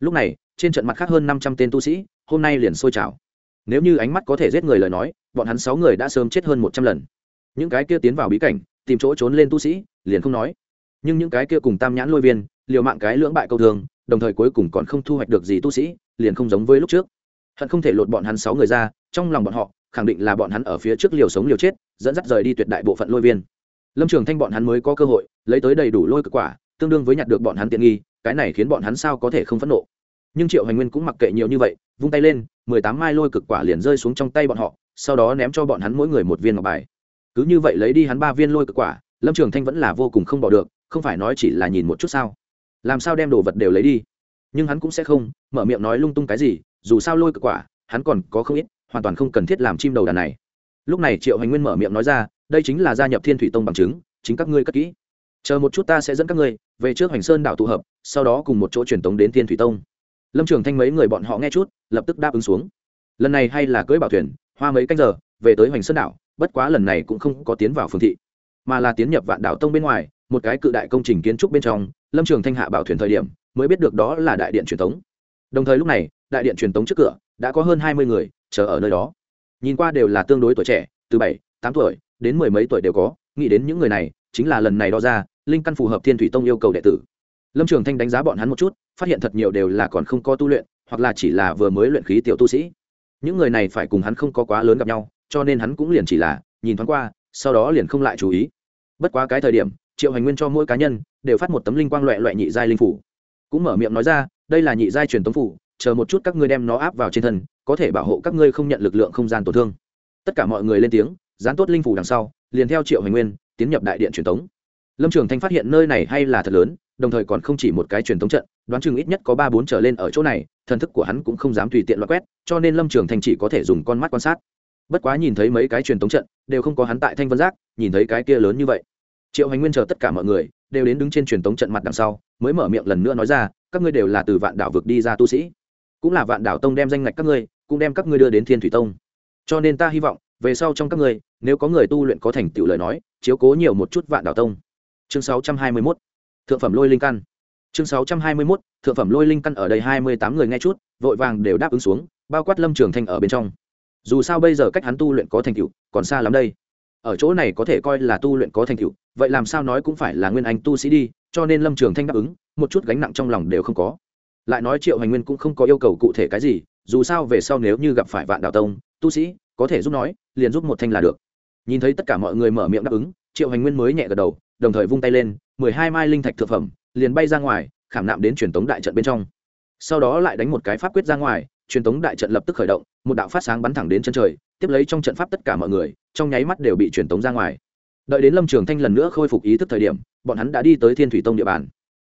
Lúc này, trên trận mặt khác hơn năm trăm tên tu sĩ, hôm nay liền sôi trào. Nếu như ánh mắt có thể giết người lời nói, bọn hắn sáu người đã sớm chết hơn một trăm lần. Những cái kia tiến vào bí cảnh, tìm chỗ trốn lên tu sĩ, liền không nói nhưng những cái kia cùng tam nhãn lôi viên, liều mạng cái lưỡng bại câu thường, đồng thời cuối cùng còn không thu hoạch được gì tu sĩ, liền không giống với lúc trước. Hận không thể lột bọn hắn sáu người ra, trong lòng bọn họ, khẳng định là bọn hắn ở phía trước liều sống liều chết, dẫn dắt rời đi tuyệt đại bộ phận lôi viên. Lâm trường thanh bọn hắn mới có cơ hội, lấy tới đầy đủ lôi cực quả, tương đương với nhặt được bọn hắn tiện nghi, cái này khiến bọn hắn sao có thể không phẫn nộ. Nhưng triệu hành nguyên cũng mặc kệ nhiều như vậy, vung tay lên, mười tám mai lôi cực quả liền rơi xuống trong tay bọn họ, sau đó ném cho bọn hắn mỗi người một viên ngọc bài. Cứ như vậy lấy đi hắn ba viên lôi cực quả, lâm trường thanh vẫn là vô cùng không bỏ được không phải nói chỉ là nhìn một chút sao? Làm sao đem đồ vật đều lấy đi? Nhưng hắn cũng sẽ không, mở miệng nói lung tung cái gì, dù sao lôi cực quả, hắn còn có không ít, hoàn toàn không cần thiết làm chim đầu đàn này. Lúc này triệu hành nguyên mở miệng nói ra, đây chính là gia nhập thiên thủy tông bằng chứng, chính các ngươi cất kỹ. Chờ một chút ta sẽ dẫn các ngươi về trước hoành sơn đảo tụ hợp, sau đó cùng một chỗ truyền tống đến thiên thủy tông. Lâm trường thanh mấy người bọn họ nghe chút, lập tức đáp ứng xuống. Lần này hay là cưỡi bảo thuyền, hoa mấy canh giờ, về tới hoành sơn đảo, bất quá lần này cũng không có tiến vào phương thị, mà là tiến nhập vạn đảo tông bên ngoài một cái cự đại công trình kiến trúc bên trong, lâm trường thanh hạ bảo thuyền thời điểm, mới biết được đó là đại điện truyền thống. đồng thời lúc này, đại điện truyền thống trước cửa, đã có hơn hai mươi người chờ ở nơi đó. Nhìn qua đều là tương đối tuổi trẻ, từ bảy, tám tuổi, đến mười mấy tuổi đều có, nghĩ đến những người này, chính là lần này đo ra, linh căn phù hợp thiên thủy tông yêu cầu đệ tử. Lâm trường thanh đánh giá bọn hắn một chút, phát hiện thật nhiều đều là còn không có tu luyện, hoặc là chỉ là vừa mới luyện khí tiểu tu sĩ. Những người này phải cùng hắn không có quá lớn gặp nhau, cho nên hắn cũng liền chỉ là nhìn thoáng qua, sau đó liền không lại chú ý. Bất quá cái thời điểm triệu hành nguyên cho mỗi cá nhân, đều phát một tấm linh quang loẹ loẹ nhị giai linh phủ. Cũng mở miệng nói ra, đây là nhị giai truyền tống phủ, chờ một chút các ngươi đem nó áp vào trên thân, có thể bảo hộ các ngươi không nhận lực lượng không gian tổn thương. Tất cả mọi người lên tiếng, dán tốt linh phủ đằng sau, liền theo triệu hành nguyên, tiến nhập đại điện truyền tống. Lâm trường thanh phát hiện nơi này hay là thật lớn, đồng thời còn không chỉ một cái truyền tống trận, đoán chừng ít nhất có ba bốn trở lên ở chỗ này, thần thức của hắn cũng không dám tùy tiện loại quét, cho nên lâm trường thanh chỉ có thể dùng con mắt quan sát. Bất quá nhìn thấy mấy cái truyền tống trận, đều không có hắn tại thanh vân giác, nhìn thấy cái kia lớn như vậy triệu hành nguyên chờ tất cả mọi người đều đến đứng trên truyền tống trận mặt đằng sau, mới mở miệng lần nữa nói ra, các ngươi đều là từ vạn đảo vực đi ra tu sĩ. Cũng là vạn đảo tông đem danh ngạch các ngươi, cũng đem các ngươi đưa đến thiên thủy tông. Cho nên ta hy vọng, về sau trong các ngươi, nếu có người tu luyện có thành tựu lời nói, chiếu cố nhiều một chút vạn đảo tông. Chương sáu trăm hai mươi 621 thượng phẩm lôi linh căn. Chương sáu trăm hai mươi mốt, thượng phẩm lôi linh căn ở đây hai mươi tám người nghe chút, vội vàng đều đáp ứng xuống, bao quát lâm trường thanh ở bên trong. Dù sao bây giờ cách hắn tu luyện có thành tựu, còn xa lắm đây ở chỗ này có thể coi là tu luyện có thành tựu, vậy làm sao nói cũng phải là nguyên anh tu sĩ đi, cho nên lâm trường thanh đáp ứng, một chút gánh nặng trong lòng đều không có. Lại nói triệu hành nguyên cũng không có yêu cầu cụ thể cái gì, dù sao về sau nếu như gặp phải vạn đạo tông, tu sĩ có thể giúp nói, liền giúp một thanh là được. Nhìn thấy tất cả mọi người mở miệng đáp ứng, triệu hành nguyên mới nhẹ gật đầu, đồng thời vung tay lên, mười hai mai linh thạch thực phẩm, liền bay ra ngoài, khảm nạm đến truyền tống đại trận bên trong. Sau đó lại đánh một cái pháp quyết ra ngoài truyền tống đại trận lập tức khởi động, một đạo phát sáng bắn thẳng đến chân trời, tiếp lấy trong trận pháp tất cả mọi người, trong nháy mắt đều bị truyền tống ra ngoài. Đợi đến lâm trường thanh lần nữa khôi phục ý thức thời điểm, bọn hắn đã đi tới thiên thủy tông địa bàn.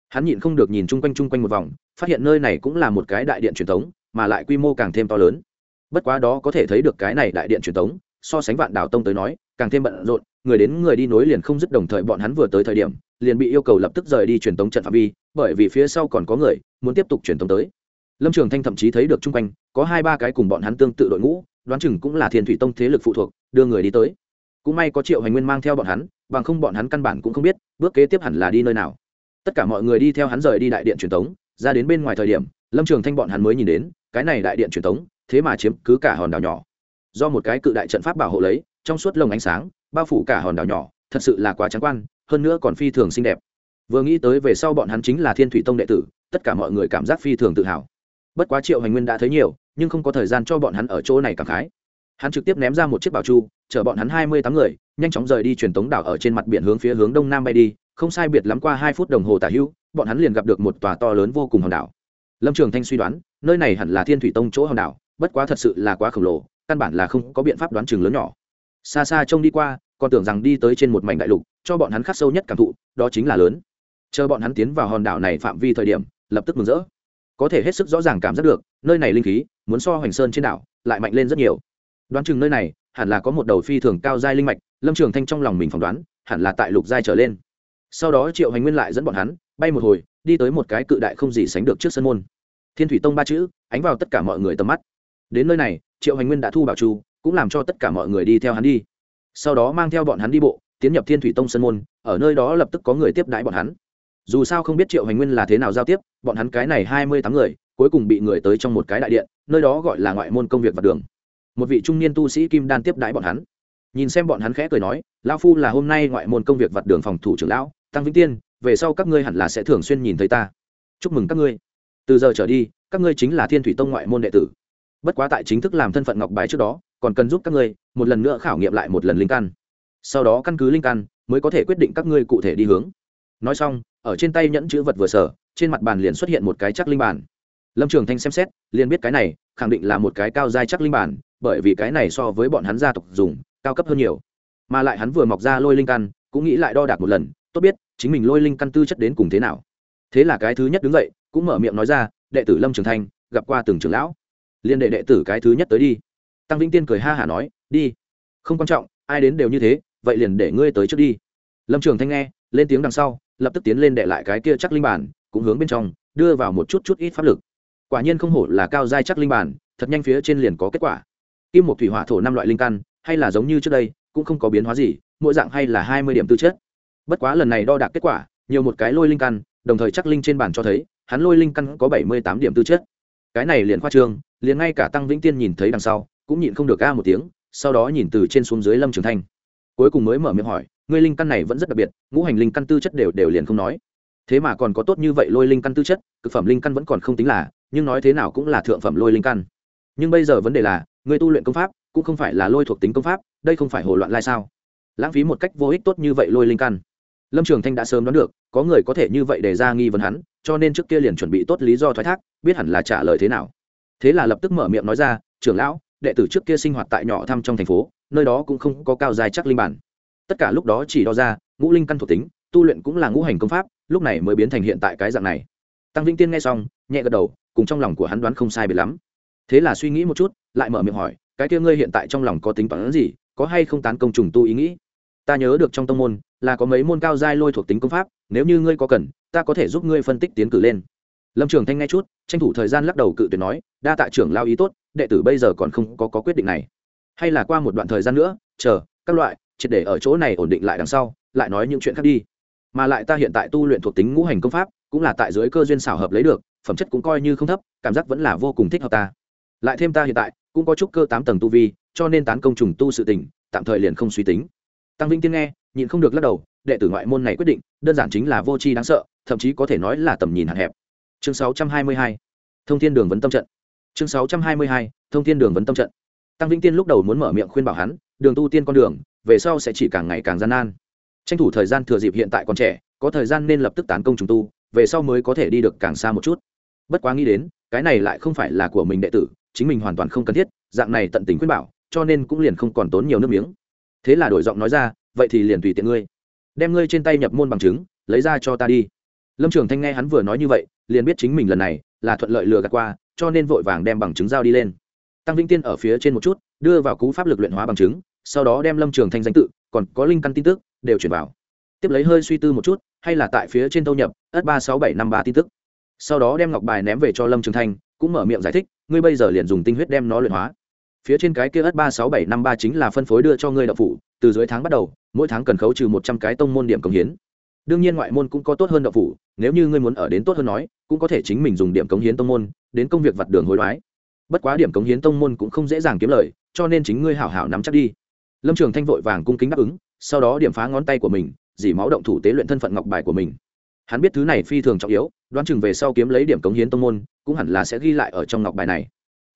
Hắn nhịn không được nhìn chung quanh chung quanh một vòng, phát hiện nơi này cũng là một cái đại điện truyền tống, mà lại quy mô càng thêm to lớn. Bất quá đó có thể thấy được cái này đại điện truyền tống, so sánh vạn đảo tông tới nói, càng thêm bận rộn, người đến người đi nối liền không dứt đồng thời bọn hắn vừa tới thời điểm, liền bị yêu cầu lập tức rời đi truyền tống trận phạm vi, bởi vì phía sau còn có người, muốn tiếp tục truyền tống tới lâm trường thanh thậm chí thấy được chung quanh có hai ba cái cùng bọn hắn tương tự đội ngũ đoán chừng cũng là thiên thủy tông thế lực phụ thuộc đưa người đi tới. Cũng may có triệu hành nguyên mang theo bọn hắn bằng không bọn hắn căn bản cũng không biết bước kế tiếp hẳn là đi nơi nào. Tất cả mọi người đi theo hắn rời đi đại điện truyền thống, ra đến bên ngoài thời điểm lâm trường thanh bọn hắn mới nhìn đến cái này đại điện truyền thống, thế mà chiếm cứ cả hòn đảo nhỏ. Do một cái cự đại trận pháp bảo hộ lấy trong suốt lồng ánh sáng bao phủ cả hòn đảo nhỏ thật sự là quá trắng quan hơn nữa còn phi thường xinh đẹp. Vừa nghĩ tới về sau bọn hắn chính là thiên thủy tông đệ tử tất cả mọi người cảm giác phi thường tự hào bất quá triệu hành nguyên đã thấy nhiều, nhưng không có thời gian cho bọn hắn ở chỗ này cảm khái. Hắn trực tiếp ném ra một chiếc bảo chu, chở bọn hắn hai mươi tám người, nhanh chóng rời đi truyền tống đảo ở trên mặt biển hướng phía hướng đông nam bay đi, không sai biệt lắm qua hai phút đồng hồ tả hữu, bọn hắn liền gặp được một tòa to lớn vô cùng hòn đảo. Lâm trường thanh suy đoán, nơi này hẳn là thiên thủy tông chỗ hòn đảo, bất quá thật sự là quá khổng lồ, căn bản là không có biện pháp đoán chừng lớn nhỏ. Xa xa trông đi qua, còn tưởng rằng đi tới trên một mảnh đại lục, cho bọn hắn khắc sâu nhất cảm thụ, đó chính là lớn. Chờ bọn hắn tiến vào hòn đảo này phạm vi thời điểm, lập tức mừng rỡ có thể hết sức rõ ràng cảm giác được, nơi này linh khí muốn so hoành sơn trên đảo lại mạnh lên rất nhiều. Đoán chừng nơi này hẳn là có một đầu phi thường cao giai linh mạch, lâm trường thanh trong lòng mình phỏng đoán, hẳn là tại lục giai trở lên. Sau đó triệu hành nguyên lại dẫn bọn hắn, bay một hồi, đi tới một cái cự đại không gì sánh được trước sân môn. Thiên thủy tông ba chữ, ánh vào tất cả mọi người tầm mắt. Đến nơi này, triệu hành nguyên đã thu bảo chu cũng làm cho tất cả mọi người đi theo hắn đi. Sau đó mang theo bọn hắn đi bộ, tiến nhập thiên thủy tông sân môn, ở nơi đó lập tức có người tiếp đãi bọn hắn dù sao không biết triệu hành nguyên là thế nào giao tiếp, bọn hắn cái này hai mươi tám người, cuối cùng bị người tới trong một cái đại điện, nơi đó gọi là ngoại môn công việc vật đường. Một vị trung niên tu sĩ kim đan tiếp đãi bọn hắn. Nhìn xem bọn hắn khẽ cười nói, lão phu là hôm nay ngoại môn công việc vật đường phòng thủ trưởng lão, tăng vĩnh tiên, về sau các ngươi hẳn là sẽ thường xuyên nhìn thấy ta. Chúc mừng các ngươi. Từ giờ trở đi, các ngươi chính là thiên thủy tông ngoại môn đệ tử. Bất quá tại chính thức làm thân phận ngọc bài trước đó, còn cần giúp các ngươi, một lần nữa khảo nghiệm lại một lần linh căn. Sau đó căn cứ linh căn, mới có thể quyết định các ngươi cụ thể đi hướng nói xong, ở trên tay nhẫn chữ vật vừa sở, trên mặt bàn liền xuất hiện một cái chắc linh bản lâm trường thanh xem xét, liền biết cái này khẳng định là một cái cao dai chắc linh bản bởi vì cái này so với bọn hắn gia tộc dùng, cao cấp hơn nhiều. Mà lại hắn vừa mọc ra lôi linh căn, cũng nghĩ lại đo đạc một lần, tốt biết, chính mình lôi linh căn tư chất đến cùng thế nào. Thế là cái thứ nhất đứng dậy, cũng mở miệng nói ra, đệ tử lâm trường thanh, gặp qua từng trưởng lão. Liên đệ đệ tử cái thứ nhất tới đi. Tăng vĩnh tiên cười ha hả nói, đi. Không quan trọng, ai đến đều như thế, vậy liền để ngươi tới trước đi. Lâm trường thanh nghe, lên tiếng đằng sau lập tức tiến lên đệ lại cái kia chắc linh bản, cũng hướng bên trong, đưa vào một chút chút ít pháp lực. Quả nhiên không hổ là cao giai chắc linh bản, thật nhanh phía trên liền có kết quả. Kim một thủy hỏa thổ năm loại linh căn, hay là giống như trước đây, cũng không có biến hóa gì, mỗi dạng hay là hai mươi điểm tư chất. Bất quá lần này đo đạc kết quả, nhiều một cái lôi linh căn, đồng thời chắc linh trên bản cho thấy, hắn lôi linh căn có bảy mươi tám điểm tư chất. Cái này liền khoa trương, liền ngay cả tăng vĩnh tiên nhìn thấy đằng sau, cũng nhịn không được ca một tiếng, sau đó nhìn từ trên xuống dưới lâm trường thanh. Cuối cùng mới mở miệng hỏi ngươi linh căn này vẫn rất đặc biệt, ngũ hành linh căn tư chất đều đều liền không nói. Thế mà còn có tốt như vậy lôi linh căn tư chất, cực phẩm linh căn vẫn còn không tính là, nhưng nói thế nào cũng là thượng phẩm lôi linh căn. Nhưng bây giờ vấn đề là người tu luyện công pháp, cũng không phải là lôi thuộc tính công pháp, đây không phải hồ loạn lai sao? Lãng phí một cách vô ích tốt như vậy lôi linh căn. Lâm trường thanh đã sớm đoán được, có người có thể như vậy để ra nghi vấn hắn, cho nên trước kia liền chuẩn bị tốt lý do thoái thác, biết hẳn là trả lời thế nào. Thế là lập tức mở miệng nói ra, trưởng lão, đệ tử trước kia sinh hoạt tại nhỏ thăm trong thành phố, nơi đó cũng không có cao dài chắc linh bản tất cả lúc đó chỉ đo ra ngũ linh căn thuộc tính tu luyện cũng là ngũ hành công pháp lúc này mới biến thành hiện tại cái dạng này. Tăng vĩnh tiên nghe xong nhẹ gật đầu cùng trong lòng của hắn đoán không sai biệt lắm. Thế là suy nghĩ một chút lại mở miệng hỏi cái kia ngươi hiện tại trong lòng có tính toán gì có hay không tán công trùng tu ý nghĩ? Ta nhớ được trong tông môn là có mấy môn cao giai lôi thuộc tính công pháp nếu như ngươi có cần ta có thể giúp ngươi phân tích tiến cử lên. Lâm trường thanh nghe chút tranh thủ thời gian lắc đầu cự tuyệt nói đa tạ trưởng lao ý tốt đệ tử bây giờ còn không có, có quyết định này. Hay là qua một đoạn thời gian nữa chờ các loại triệt để ở chỗ này ổn định lại đằng sau, lại nói những chuyện khác đi. Mà lại ta hiện tại tu luyện thuộc tính ngũ hành công pháp, cũng là tại dưới cơ duyên xảo hợp lấy được, phẩm chất cũng coi như không thấp, cảm giác vẫn là vô cùng thích hợp ta. Lại thêm ta hiện tại, cũng có chút cơ tám tầng tu vi, cho nên tán công trùng tu sự tình, tạm thời liền không suy tính. Tăng vĩnh tiên nghe, nhịn không được lắc đầu, đệ tử ngoại môn này quyết định, đơn giản chính là vô tri đáng sợ, thậm chí có thể nói là tầm nhìn hạn hẹp. Chương 622 thông thiên đường vấn tâm trận. Chương 622 thông thiên đường vấn tâm trận. Tăng vĩnh tiên lúc đầu muốn mở miệng khuyên bảo hắn, đường tu tiên con đường về sau sẽ chỉ càng ngày càng gian nan. Tranh thủ thời gian thừa dịp hiện tại còn trẻ, có thời gian nên lập tức tán công trùng tu, về sau mới có thể đi được càng xa một chút. Bất quá nghĩ đến, cái này lại không phải là của mình đệ tử, chính mình hoàn toàn không cần thiết, dạng này tận tình khuyên bảo, cho nên cũng liền không còn tốn nhiều nước miếng. Thế là đổi giọng nói ra, vậy thì liền tùy tiện ngươi. Đem ngươi trên tay nhập môn bằng chứng, lấy ra cho ta đi. Lâm trường thanh nghe hắn vừa nói như vậy, liền biết chính mình lần này là thuận lợi lừa gạt qua, cho nên vội vàng đem bằng chứng giao đi lên. Tăng vĩnh tiên ở phía trên một chút, đưa vào cú pháp lực luyện hóa bằng chứng sau đó đem lâm trường thanh danh tự còn có linh căn tin tức đều chuyển vào. Tiếp lấy hơi suy tư một chút hay là tại phía trên thâu nhập ất ba sáu bảy năm ba tin tức. Sau đó đem ngọc bài ném về cho lâm trường thanh cũng mở miệng giải thích ngươi bây giờ liền dùng tinh huyết đem nó luyện hóa. Phía trên cái kia ất ba sáu bảy năm ba chính là phân phối đưa cho ngươi đậu phụ, từ dưới tháng bắt đầu mỗi tháng cần khấu trừ một trăm cái tông môn điểm cống hiến. Đương nhiên ngoại môn cũng có tốt hơn đậu phụ, nếu như ngươi muốn ở đến tốt hơn nói cũng có thể chính mình dùng điểm cống hiến tông môn đến công việc vặt đường hối đoái. Bất quá điểm cống hiến tông môn cũng không dễ dàng kiếm lời cho nên chính ngươi hảo hảo nắm chắc đi lâm trường thanh vội vàng cung kính đáp ứng, sau đó điểm phá ngón tay của mình dỉ máu động thủ tế luyện thân phận ngọc bài của mình. Hắn biết thứ này phi thường trọng yếu, đoán chừng về sau kiếm lấy điểm cống hiến tông môn, cũng hẳn là sẽ ghi lại ở trong ngọc bài này.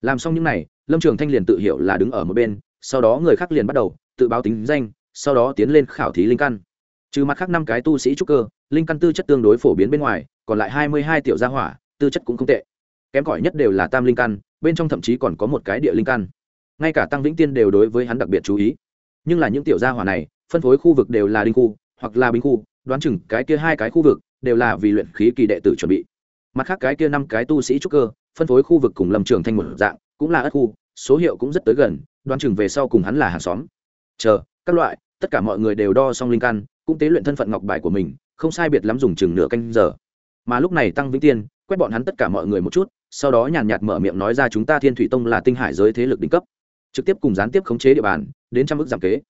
Làm xong những này, lâm trường thanh liền tự hiểu là đứng ở một bên, sau đó người khác liền bắt đầu, tự báo tính danh, sau đó tiến lên khảo thí linh căn. Trừ mặt khác năm cái tu sĩ trúc cơ, linh căn tư chất tương đối phổ biến bên ngoài, còn lại hai mươi hai tiểu gia hỏa, tư chất cũng không tệ. Kém cỏi nhất đều là tam linh căn, bên trong thậm chí còn có một cái địa linh căn. Ngay cả tăng vĩnh tiên đều đối với hắn đặc biệt chú ý nhưng là những tiểu gia hỏa này, phân phối khu vực đều là đinh khu, hoặc là binh khu, đoán chừng cái kia hai cái khu vực đều là vì luyện khí kỳ đệ tử chuẩn bị. Mặt khác cái kia năm cái tu sĩ trúc cơ, phân phối khu vực cùng lâm trường thanh một dạng, cũng là ất khu, số hiệu cũng rất tới gần, đoán chừng về sau cùng hắn là hàng xóm. Chờ, các loại, tất cả mọi người đều đo xong linh căn, cũng tế luyện thân phận ngọc bài của mình, không sai biệt lắm dùng chừng nửa canh giờ. Mà lúc này tăng vĩnh tiên, quét bọn hắn tất cả mọi người một chút, sau đó nhàn nhạt mở miệng nói ra chúng ta thiên thủy tông là tinh hải giới thế lực đỉnh cấp trực tiếp cùng gián tiếp khống chế địa bàn, đến trăm ước giảm kế.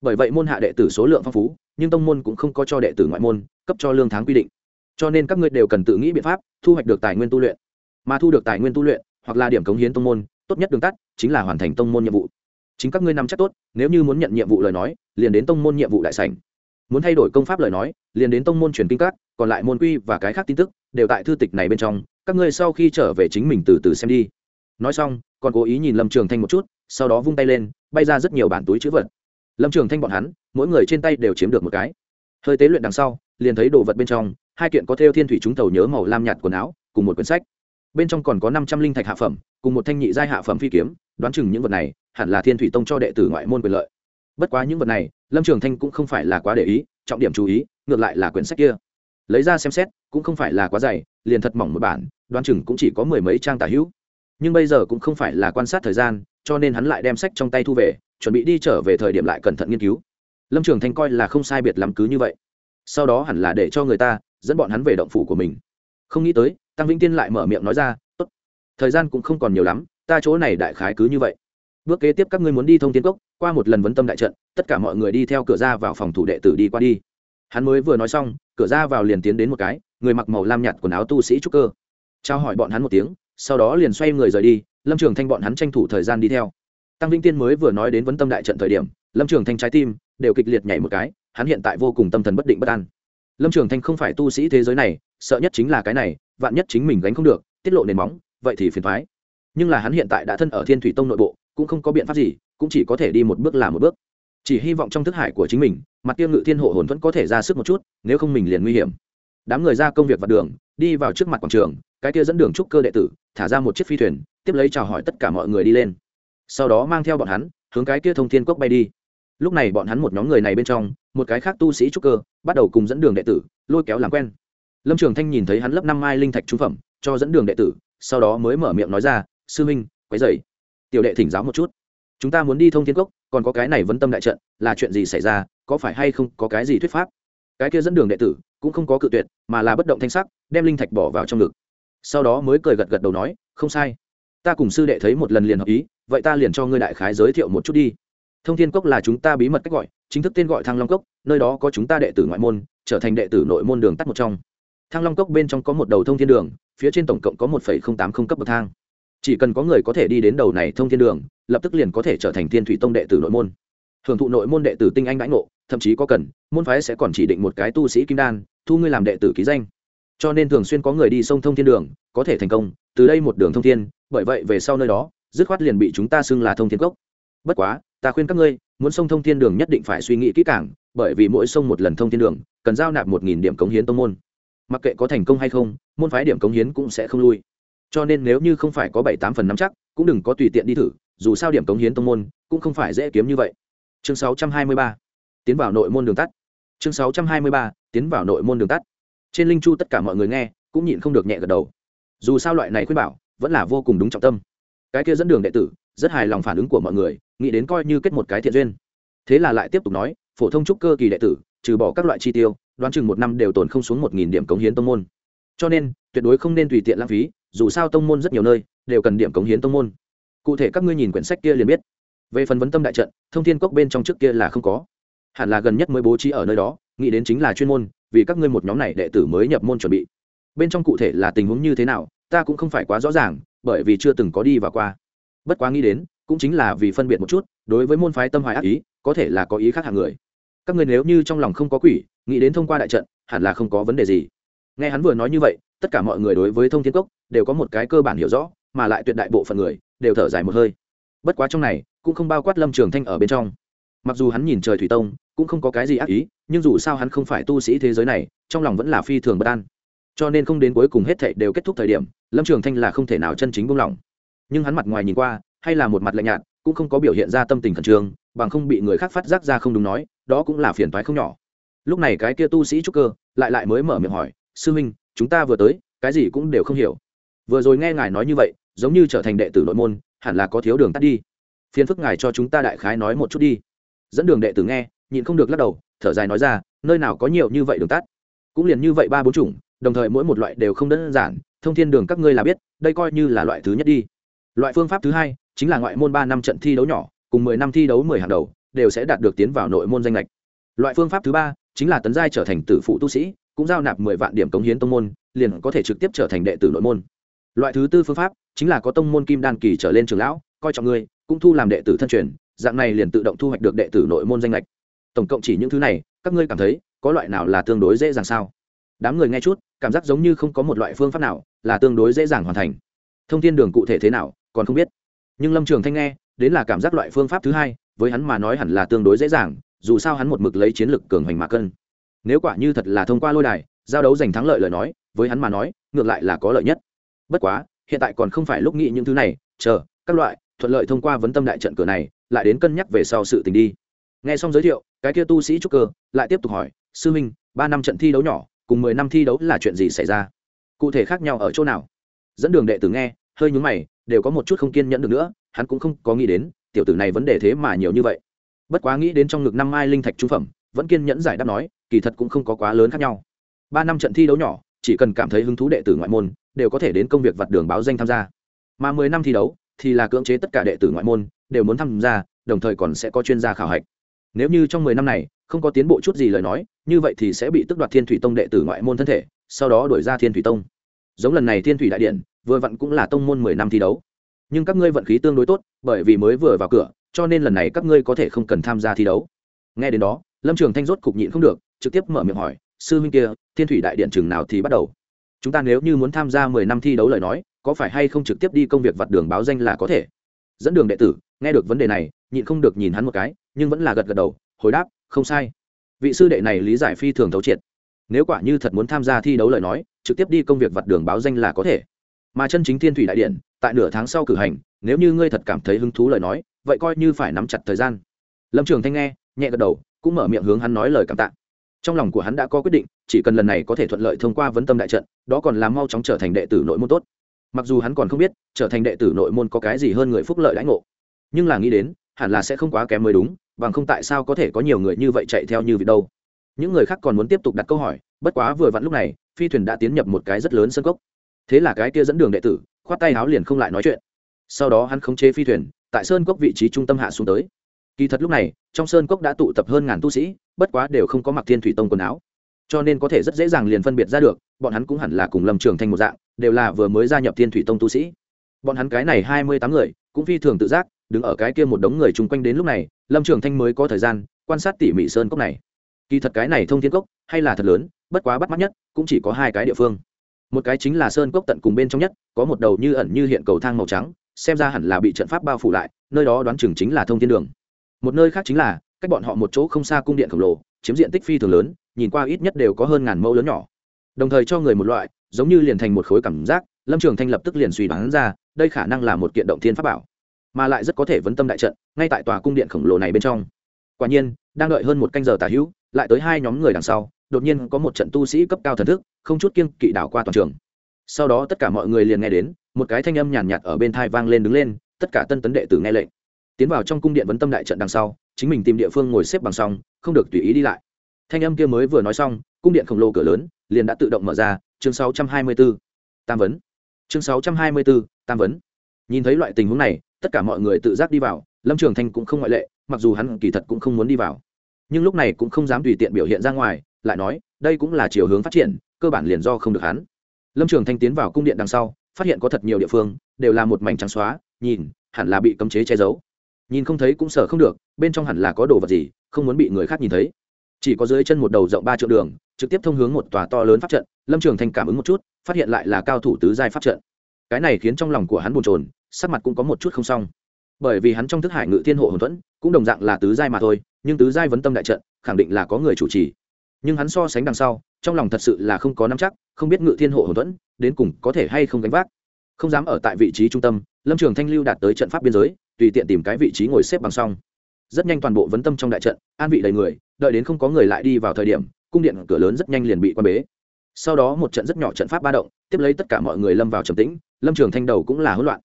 Bởi vậy môn hạ đệ tử số lượng phong phú, nhưng tông môn cũng không có cho đệ tử ngoại môn cấp cho lương tháng quy định. Cho nên các ngươi đều cần tự nghĩ biện pháp thu hoạch được tài nguyên tu luyện. Mà thu được tài nguyên tu luyện, hoặc là điểm cống hiến tông môn, tốt nhất đường tắt chính là hoàn thành tông môn nhiệm vụ. Chính các ngươi nằm chắc tốt, nếu như muốn nhận nhiệm vụ lời nói, liền đến tông môn nhiệm vụ đại sảnh. Muốn thay đổi công pháp lời nói, liền đến tông môn truyền kinh các, còn lại môn quy và cái khác tin tức đều tại thư tịch này bên trong, các ngươi sau khi trở về chính mình từ từ xem đi. Nói xong, còn cố ý nhìn lâm trường thanh một chút sau đó vung tay lên, bay ra rất nhiều bản túi chữ vật. Lâm trường thanh bọn hắn, mỗi người trên tay đều chiếm được một cái. Hơi tế luyện đằng sau, liền thấy đồ vật bên trong, hai kiện có theo thiên thủy chúng tàu nhớ màu lam nhạt quần áo, cùng một quyển sách. Bên trong còn có năm trăm linh thạch hạ phẩm, cùng một thanh nhị giai hạ phẩm phi kiếm, đoán chừng những vật này, hẳn là thiên thủy tông cho đệ tử ngoại môn quyền lợi. Bất quá những vật này, lâm trường thanh cũng không phải là quá để ý, trọng điểm chú ý, ngược lại là quyển sách kia. Lấy ra xem xét, cũng không phải là quá dày, liền thật mỏng một bản, đoán chừng cũng chỉ có mười mấy trang tả hữu. Nhưng bây giờ cũng không phải là quan sát thời gian cho nên hắn lại đem sách trong tay thu về, chuẩn bị đi trở về thời điểm lại cẩn thận nghiên cứu. Lâm trường thanh coi là không sai biệt lắm cứ như vậy. Sau đó hẳn là để cho người ta dẫn bọn hắn về động phủ của mình. Không nghĩ tới, tăng vĩnh tiên lại mở miệng nói ra, tốt, thời gian cũng không còn nhiều lắm, ta chỗ này đại khái cứ như vậy. Bước kế tiếp các ngươi muốn đi thông tiến cốc, qua một lần vấn tâm đại trận, tất cả mọi người đi theo cửa ra vào phòng thủ đệ tử đi qua đi. Hắn mới vừa nói xong, cửa ra vào liền tiến đến một cái, người mặc màu lam nhạt quần áo tu sĩ trúc cơ. Trao hỏi bọn hắn một tiếng, sau đó liền xoay người rời đi lâm trường thanh bọn hắn tranh thủ thời gian đi theo. Tăng vĩnh tiên mới vừa nói đến vấn tâm đại trận thời điểm, lâm trường thanh trái tim đều kịch liệt nhảy một cái, hắn hiện tại vô cùng tâm thần bất định bất an. Lâm trường thanh không phải tu sĩ thế giới này, sợ nhất chính là cái này, vạn nhất chính mình gánh không được, tiết lộ nền móng, vậy thì phiền thoái nhưng là hắn hiện tại đã thân ở thiên thủy tông nội bộ, cũng không có biện pháp gì, cũng chỉ có thể đi một bước là một bước. Chỉ hy vọng trong thức hải của chính mình, mặt tiêu ngự thiên hộ hồn vẫn có thể ra sức một chút, nếu không mình liền nguy hiểm. Đám người ra công việc vặt đường, đi vào trước mặt quảng trường, cái kia dẫn đường trúc cơ đệ tử, thả ra một chiếc phi thuyền tiếp lấy chào hỏi tất cả mọi người đi lên. Sau đó mang theo bọn hắn, hướng cái kia thông thiên cốc bay đi. Lúc này bọn hắn một nhóm người này bên trong, một cái khác tu sĩ trúc cơ, bắt đầu cùng dẫn đường đệ tử, lôi kéo làm quen. Lâm trường thanh nhìn thấy hắn lấp năm mai linh thạch trung phẩm, cho dẫn đường đệ tử, sau đó mới mở miệng nói ra, sư minh, quấy dày tiểu đệ thỉnh giáo một chút. Chúng ta muốn đi thông thiên cốc, còn có cái này vấn tâm đại trận, là chuyện gì xảy ra, có phải hay không có cái gì thuyết pháp? Cái kia dẫn đường đệ tử cũng không có cự tuyệt, mà là bất động thanh sắc, đem linh thạch bỏ vào trong ngực. Sau đó mới cười gật gật đầu nói, không sai ta cùng sư đệ thấy một lần liền hợp ý, vậy ta liền cho ngươi đại khái giới thiệu một chút đi. Thông thiên cốc là chúng ta bí mật cách gọi, chính thức tên gọi thăng long cốc, nơi đó có chúng ta đệ tử ngoại môn, trở thành đệ tử nội môn đường tắt một trong. Thăng long cốc bên trong có một đầu thông thiên đường, phía trên tổng cộng có một tám không cấp bậc thang. Chỉ cần có người có thể đi đến đầu này thông thiên đường, lập tức liền có thể trở thành thiên thủy tông đệ tử nội môn. Hưởng thụ nội môn đệ tử tinh anh đãi ngộ, thậm chí có cần, môn phái sẽ còn chỉ định một cái tu sĩ kim đan, thu ngươi làm đệ tử ký danh. Cho nên thường xuyên có người đi sông thông thiên đường, có thể thành công từ đây một đường thông thiên, bởi vậy về sau nơi đó, dứt khoát liền bị chúng ta xưng là thông thiên cốc. Bất quá, ta khuyên các ngươi, muốn sông thông thiên đường nhất định phải suy nghĩ kỹ càng, bởi vì mỗi sông một lần thông thiên đường, cần giao nạp một nghìn điểm cống hiến tông môn. Mặc kệ có thành công hay không, môn phái điểm cống hiến cũng sẽ không lui. Cho nên nếu như không phải có bảy tám phần nắm chắc, cũng đừng có tùy tiện đi thử, dù sao điểm cống hiến tông môn, cũng không phải dễ kiếm như vậy. Chương sáu trăm hai mươi ba. Tiến vào nội môn đường tắt. Chương sáu trăm hai mươi ba, tiến vào nội môn đường tắt. Trên linh chu tất cả mọi người nghe, cũng nhịn không được nhẹ gật đầu dù sao loại này khuyên bảo vẫn là vô cùng đúng trọng tâm. Cái kia dẫn đường đệ tử, rất hài lòng phản ứng của mọi người, nghĩ đến coi như kết một cái thiện duyên. Thế là lại tiếp tục nói, phổ thông trúc cơ kỳ đệ tử, trừ bỏ các loại chi tiêu, đoán chừng một năm đều tồn không xuống một nghìn điểm cống hiến tông môn. Cho nên, tuyệt đối không nên tùy tiện lãng phí, dù sao tông môn rất nhiều nơi đều cần điểm cống hiến tông môn. Cụ thể các ngươi nhìn quyển sách kia liền biết. Về phần vấn tâm đại trận, thông thiên cốc bên trong trước kia là không có. Hẳn là gần nhất mới bố trí ở nơi đó, nghĩ đến chính là chuyên môn, vì các ngươi một nhóm này đệ tử mới nhập môn chuẩn bị bên trong cụ thể là tình huống như thế nào, ta cũng không phải quá rõ ràng, bởi vì chưa từng có đi và qua. Bất quá nghĩ đến, cũng chính là vì phân biệt một chút, đối với môn phái tâm hoài ác ý, có thể là có ý khác hàng người. Các người nếu như trong lòng không có quỷ, nghĩ đến thông qua đại trận, hẳn là không có vấn đề gì. Nghe hắn vừa nói như vậy, tất cả mọi người đối với thông thiên cốc đều có một cái cơ bản hiểu rõ, mà lại tuyệt đại bộ phận người đều thở dài một hơi. Bất quá trong này, cũng không bao quát lâm trường thanh ở bên trong. Mặc dù hắn nhìn trời thủy tông, cũng không có cái gì ác ý, nhưng dù sao hắn không phải tu sĩ thế giới này, trong lòng vẫn là phi thường bất an cho nên không đến cuối cùng hết thảy đều kết thúc thời điểm, lâm trường thanh là không thể nào chân chính buông lỏng. Nhưng hắn mặt ngoài nhìn qua, hay là một mặt lạnh nhạt, cũng không có biểu hiện ra tâm tình khẩn trương, bằng không bị người khác phát giác ra không đúng nói, đó cũng là phiền toái không nhỏ. Lúc này cái kia tu sĩ trúc cơ, lại lại mới mở miệng hỏi, sư minh chúng ta vừa tới, cái gì cũng đều không hiểu. Vừa rồi nghe ngài nói như vậy, giống như trở thành đệ tử nội môn, hẳn là có thiếu đường tắt đi. Phiền phức ngài cho chúng ta đại khái nói một chút đi. Dẫn đường đệ tử nghe, nhịn không được lắc đầu, thở dài nói ra, nơi nào có nhiều như vậy đường tắt? Cũng liền như vậy ba bốn chủng đồng thời mỗi một loại đều không đơn giản, thông thiên đường các ngươi là biết, đây coi như là loại thứ nhất đi. Loại phương pháp thứ hai chính là ngoại môn ba năm trận thi đấu nhỏ, cùng mười năm thi đấu mười hàng đầu, đều sẽ đạt được tiến vào nội môn danh lệch. Loại phương pháp thứ ba chính là tấn giai trở thành tử phụ tu sĩ, cũng giao nạp mười vạn điểm cống hiến tông môn, liền có thể trực tiếp trở thành đệ tử nội môn. Loại thứ tư phương pháp chính là có tông môn kim đan kỳ trở lên trường lão, coi trọng ngươi, cũng thu làm đệ tử thân truyền, dạng này liền tự động thu hoạch được đệ tử nội môn danh lệch. Tổng cộng chỉ những thứ này, các ngươi cảm thấy có loại nào là tương đối dễ dàng sao? Đám người nghe chút, cảm giác giống như không có một loại phương pháp nào là tương đối dễ dàng hoàn thành. Thông tin đường cụ thể thế nào, còn không biết. Nhưng lâm trường thanh nghe, đến là cảm giác loại phương pháp thứ hai, với hắn mà nói hẳn là tương đối dễ dàng, dù sao hắn một mực lấy chiến lược cường hoành mạc cân. Nếu quả như thật là thông qua lôi đài, giao đấu giành thắng lợi lời nói, với hắn mà nói, ngược lại là có lợi nhất. Bất quá, hiện tại còn không phải lúc nghĩ những thứ này, chờ, các loại, thuận lợi thông qua vấn tâm đại trận cửa này, lại đến cân nhắc về sau sự tình đi. Nghe xong giới thiệu, cái kia tu sĩ trúc cơ, lại tiếp tục hỏi, sư minh, ba năm trận thi đấu nhỏ cùng mười năm thi đấu là chuyện gì xảy ra? Cụ thể khác nhau ở chỗ nào? Dẫn đường đệ tử nghe, hơi nhúng mày, đều có một chút không kiên nhẫn được nữa, hắn cũng không có nghĩ đến, tiểu tử này vấn đề thế mà nhiều như vậy. Bất quá nghĩ đến trong ngực năm mai linh thạch trung phẩm, vẫn kiên nhẫn giải đáp nói, kỳ thật cũng không có quá lớn khác nhau. Ba năm trận thi đấu nhỏ, chỉ cần cảm thấy hứng thú đệ tử ngoại môn, đều có thể đến công việc vặt đường báo danh tham gia. Mà mười năm thi đấu, thì là cưỡng chế tất cả đệ tử ngoại môn, đều muốn tham gia, đồng thời còn sẽ có chuyên gia khảo hạch nếu như trong mười năm này, không có tiến bộ chút gì lời nói, như vậy thì sẽ bị tức đoạt thiên thủy tông đệ tử ngoại môn thân thể, sau đó đổi ra thiên thủy tông. Giống lần này thiên thủy đại điện, vừa vặn cũng là tông môn mười năm thi đấu. Nhưng các ngươi vận khí tương đối tốt, bởi vì mới vừa vào cửa, cho nên lần này các ngươi có thể không cần tham gia thi đấu. Nghe đến đó, lâm trường thanh rốt cục nhịn không được, trực tiếp mở miệng hỏi, sư huynh kia, thiên thủy đại điện chừng nào thì bắt đầu? Chúng ta nếu như muốn tham gia mười năm thi đấu lời nói, có phải hay không trực tiếp đi công việc vặt đường báo danh là có thể? Dẫn đường đệ tử, nghe được vấn đề này nhịn không được nhìn hắn một cái, nhưng vẫn là gật gật đầu, hồi đáp, không sai. Vị sư đệ này lý giải phi thường thấu triệt. Nếu quả như thật muốn tham gia thi đấu lời nói, trực tiếp đi công việc vặt đường báo danh là có thể. Mà chân chính thiên thủy đại điện, tại nửa tháng sau cử hành, nếu như ngươi thật cảm thấy hứng thú lời nói, vậy coi như phải nắm chặt thời gian. Lâm trường thanh nghe, nhẹ gật đầu, cũng mở miệng hướng hắn nói lời cảm tạ. Trong lòng của hắn đã có quyết định, chỉ cần lần này có thể thuận lợi thông qua vấn tâm đại trận, đó còn làm mau chóng trở thành đệ tử nội môn tốt. Mặc dù hắn còn không biết, trở thành đệ tử nội môn có cái gì hơn người phúc lợi lãnh ngộ. Nhưng là nghĩ đến hẳn là sẽ không quá kém mới đúng, bằng không tại sao có thể có nhiều người như vậy chạy theo như vị đâu. Những người khác còn muốn tiếp tục đặt câu hỏi, bất quá vừa vặn lúc này, phi thuyền đã tiến nhập một cái rất lớn sân cốc. Thế là cái kia dẫn đường đệ tử, khoát tay háo liền không lại nói chuyện. Sau đó hắn khống chế phi thuyền, tại sơn cốc vị trí trung tâm hạ xuống tới. Kỳ thật lúc này, trong sơn cốc đã tụ tập hơn ngàn tu sĩ, bất quá đều không có mặc thiên thủy tông quần áo. Cho nên có thể rất dễ dàng liền phân biệt ra được, bọn hắn cũng hẳn là cùng lâm trường thanh một dạng, đều là vừa mới gia nhập thiên thủy tông tu sĩ. Bọn hắn cái này hai mươi tám người, cũng phi thường tự giác đứng ở cái kia một đống người chung quanh đến lúc này, lâm trường thanh mới có thời gian quan sát tỉ mỉ sơn cốc này. Kỳ thật cái này thông thiên cốc, hay là thật lớn, bất quá bắt mắt nhất, cũng chỉ có hai cái địa phương. Một cái chính là sơn cốc tận cùng bên trong nhất, có một đầu như ẩn như hiện cầu thang màu trắng, xem ra hẳn là bị trận pháp bao phủ lại, nơi đó đoán chừng chính là thông thiên đường. Một nơi khác chính là, cách bọn họ một chỗ không xa cung điện khổng lồ, chiếm diện tích phi thường lớn, nhìn qua ít nhất đều có hơn ngàn mẫu lớn nhỏ. Đồng thời cho người một loại, giống như liền thành một khối cảm giác, lâm trường thanh lập tức liền suy đoán ra, đây khả năng là một kiện động thiên pháp bảo mà lại rất có thể vấn tâm đại trận ngay tại tòa cung điện khổng lồ này bên trong. Quả nhiên đang đợi hơn một canh giờ tả hữu lại tới hai nhóm người đằng sau đột nhiên có một trận tu sĩ cấp cao thần thức không chút kiêng kỵ đảo qua toàn trường. Sau đó tất cả mọi người liền nghe đến một cái thanh âm nhàn nhạt ở bên thai vang lên đứng lên tất cả tân tấn đệ tử nghe lệnh. Tiến vào trong cung điện vấn tâm đại trận đằng sau chính mình tìm địa phương ngồi xếp bằng xong không được tùy ý đi lại. Thanh âm kia mới vừa nói xong cung điện khổng lồ cửa lớn liền đã tự động mở ra chương 624. tam vấn. Chương 624, tam vấn. Nhìn thấy loại tình huống này tất cả mọi người tự giác đi vào, lâm trường thanh cũng không ngoại lệ, mặc dù hắn kỳ thật cũng không muốn đi vào. Nhưng lúc này cũng không dám tùy tiện biểu hiện ra ngoài, lại nói, đây cũng là chiều hướng phát triển, cơ bản liền do không được hắn. Lâm trường thanh tiến vào cung điện đằng sau, phát hiện có thật nhiều địa phương, đều là một mảnh trắng xóa, nhìn, hẳn là bị cấm chế che giấu. Nhìn không thấy cũng sợ không được, bên trong hẳn là có đồ vật gì, không muốn bị người khác nhìn thấy. Chỉ có dưới chân một đầu rộng ba triệu đường, trực tiếp thông hướng một tòa to lớn pháp trận, lâm trường thanh cảm ứng một chút, phát hiện lại là cao thủ tứ giai pháp trận cái này khiến trong lòng của hắn bồn chồn, sắc mặt cũng có một chút không xong. Bởi vì hắn trong thức hải ngự thiên hộ hồn thuẫn cũng đồng dạng là tứ giai mà thôi nhưng tứ giai vấn tâm đại trận khẳng định là có người chủ trì. Nhưng hắn so sánh đằng sau trong lòng thật sự là không có nắm chắc không biết ngự thiên hộ hồn thuẫn đến cùng có thể hay không gánh vác. Không dám ở tại vị trí trung tâm lâm trường thanh lưu đạt tới trận pháp biên giới tùy tiện tìm cái vị trí ngồi xếp bằng xong. Rất nhanh toàn bộ vấn tâm trong đại trận an vị đầy người đợi đến không có người lại đi vào thời điểm cung điện cửa lớn rất nhanh liền bị quan bế sau đó một trận rất nhỏ trận pháp ba động, tiếp lấy tất cả mọi người lâm vào trầm tĩnh, lâm trường thanh đầu cũng là hỗn loạn.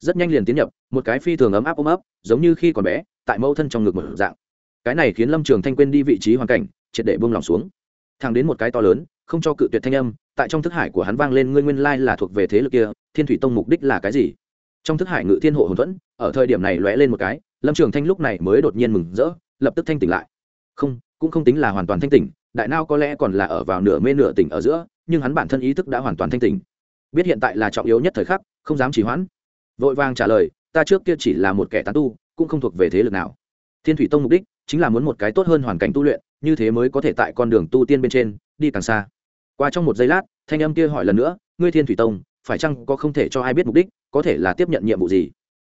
Rất nhanh liền tiến nhập, một cái phi thường ấm áp ôm ấp, giống như khi còn bé, tại mẫu thân trong ngực một dạng. Cái này khiến lâm trường thanh quên đi vị trí hoàn cảnh, triệt để buông lỏng xuống. Thang đến một cái to lớn, không cho cự tuyệt thanh âm, tại trong thức hải của hắn vang lên ngươi nguyên lai là thuộc về thế lực kia, thiên thủy tông mục đích là cái gì? Trong thức hải ngự thiên hộ hồn thuẫn, ở thời điểm này lóe lên một cái, lâm trường thanh lúc này mới đột nhiên mừng rỡ, lập tức thanh tỉnh lại. Không, cũng không tính là hoàn toàn thanh tỉnh đại nao có lẽ còn là ở vào nửa mê nửa tỉnh ở giữa, nhưng hắn bản thân ý thức đã hoàn toàn thanh tỉnh. Biết hiện tại là trọng yếu nhất thời khắc, không dám chỉ hoãn. Vội vàng trả lời, ta trước kia chỉ là một kẻ tán tu, cũng không thuộc về thế lực nào. Thiên thủy tông mục đích chính là muốn một cái tốt hơn hoàn cảnh tu luyện, như thế mới có thể tại con đường tu tiên bên trên, đi càng xa. Qua trong một giây lát, thanh âm kia hỏi lần nữa, ngươi thiên thủy tông, phải chăng có không thể cho ai biết mục đích, có thể là tiếp nhận nhiệm vụ gì?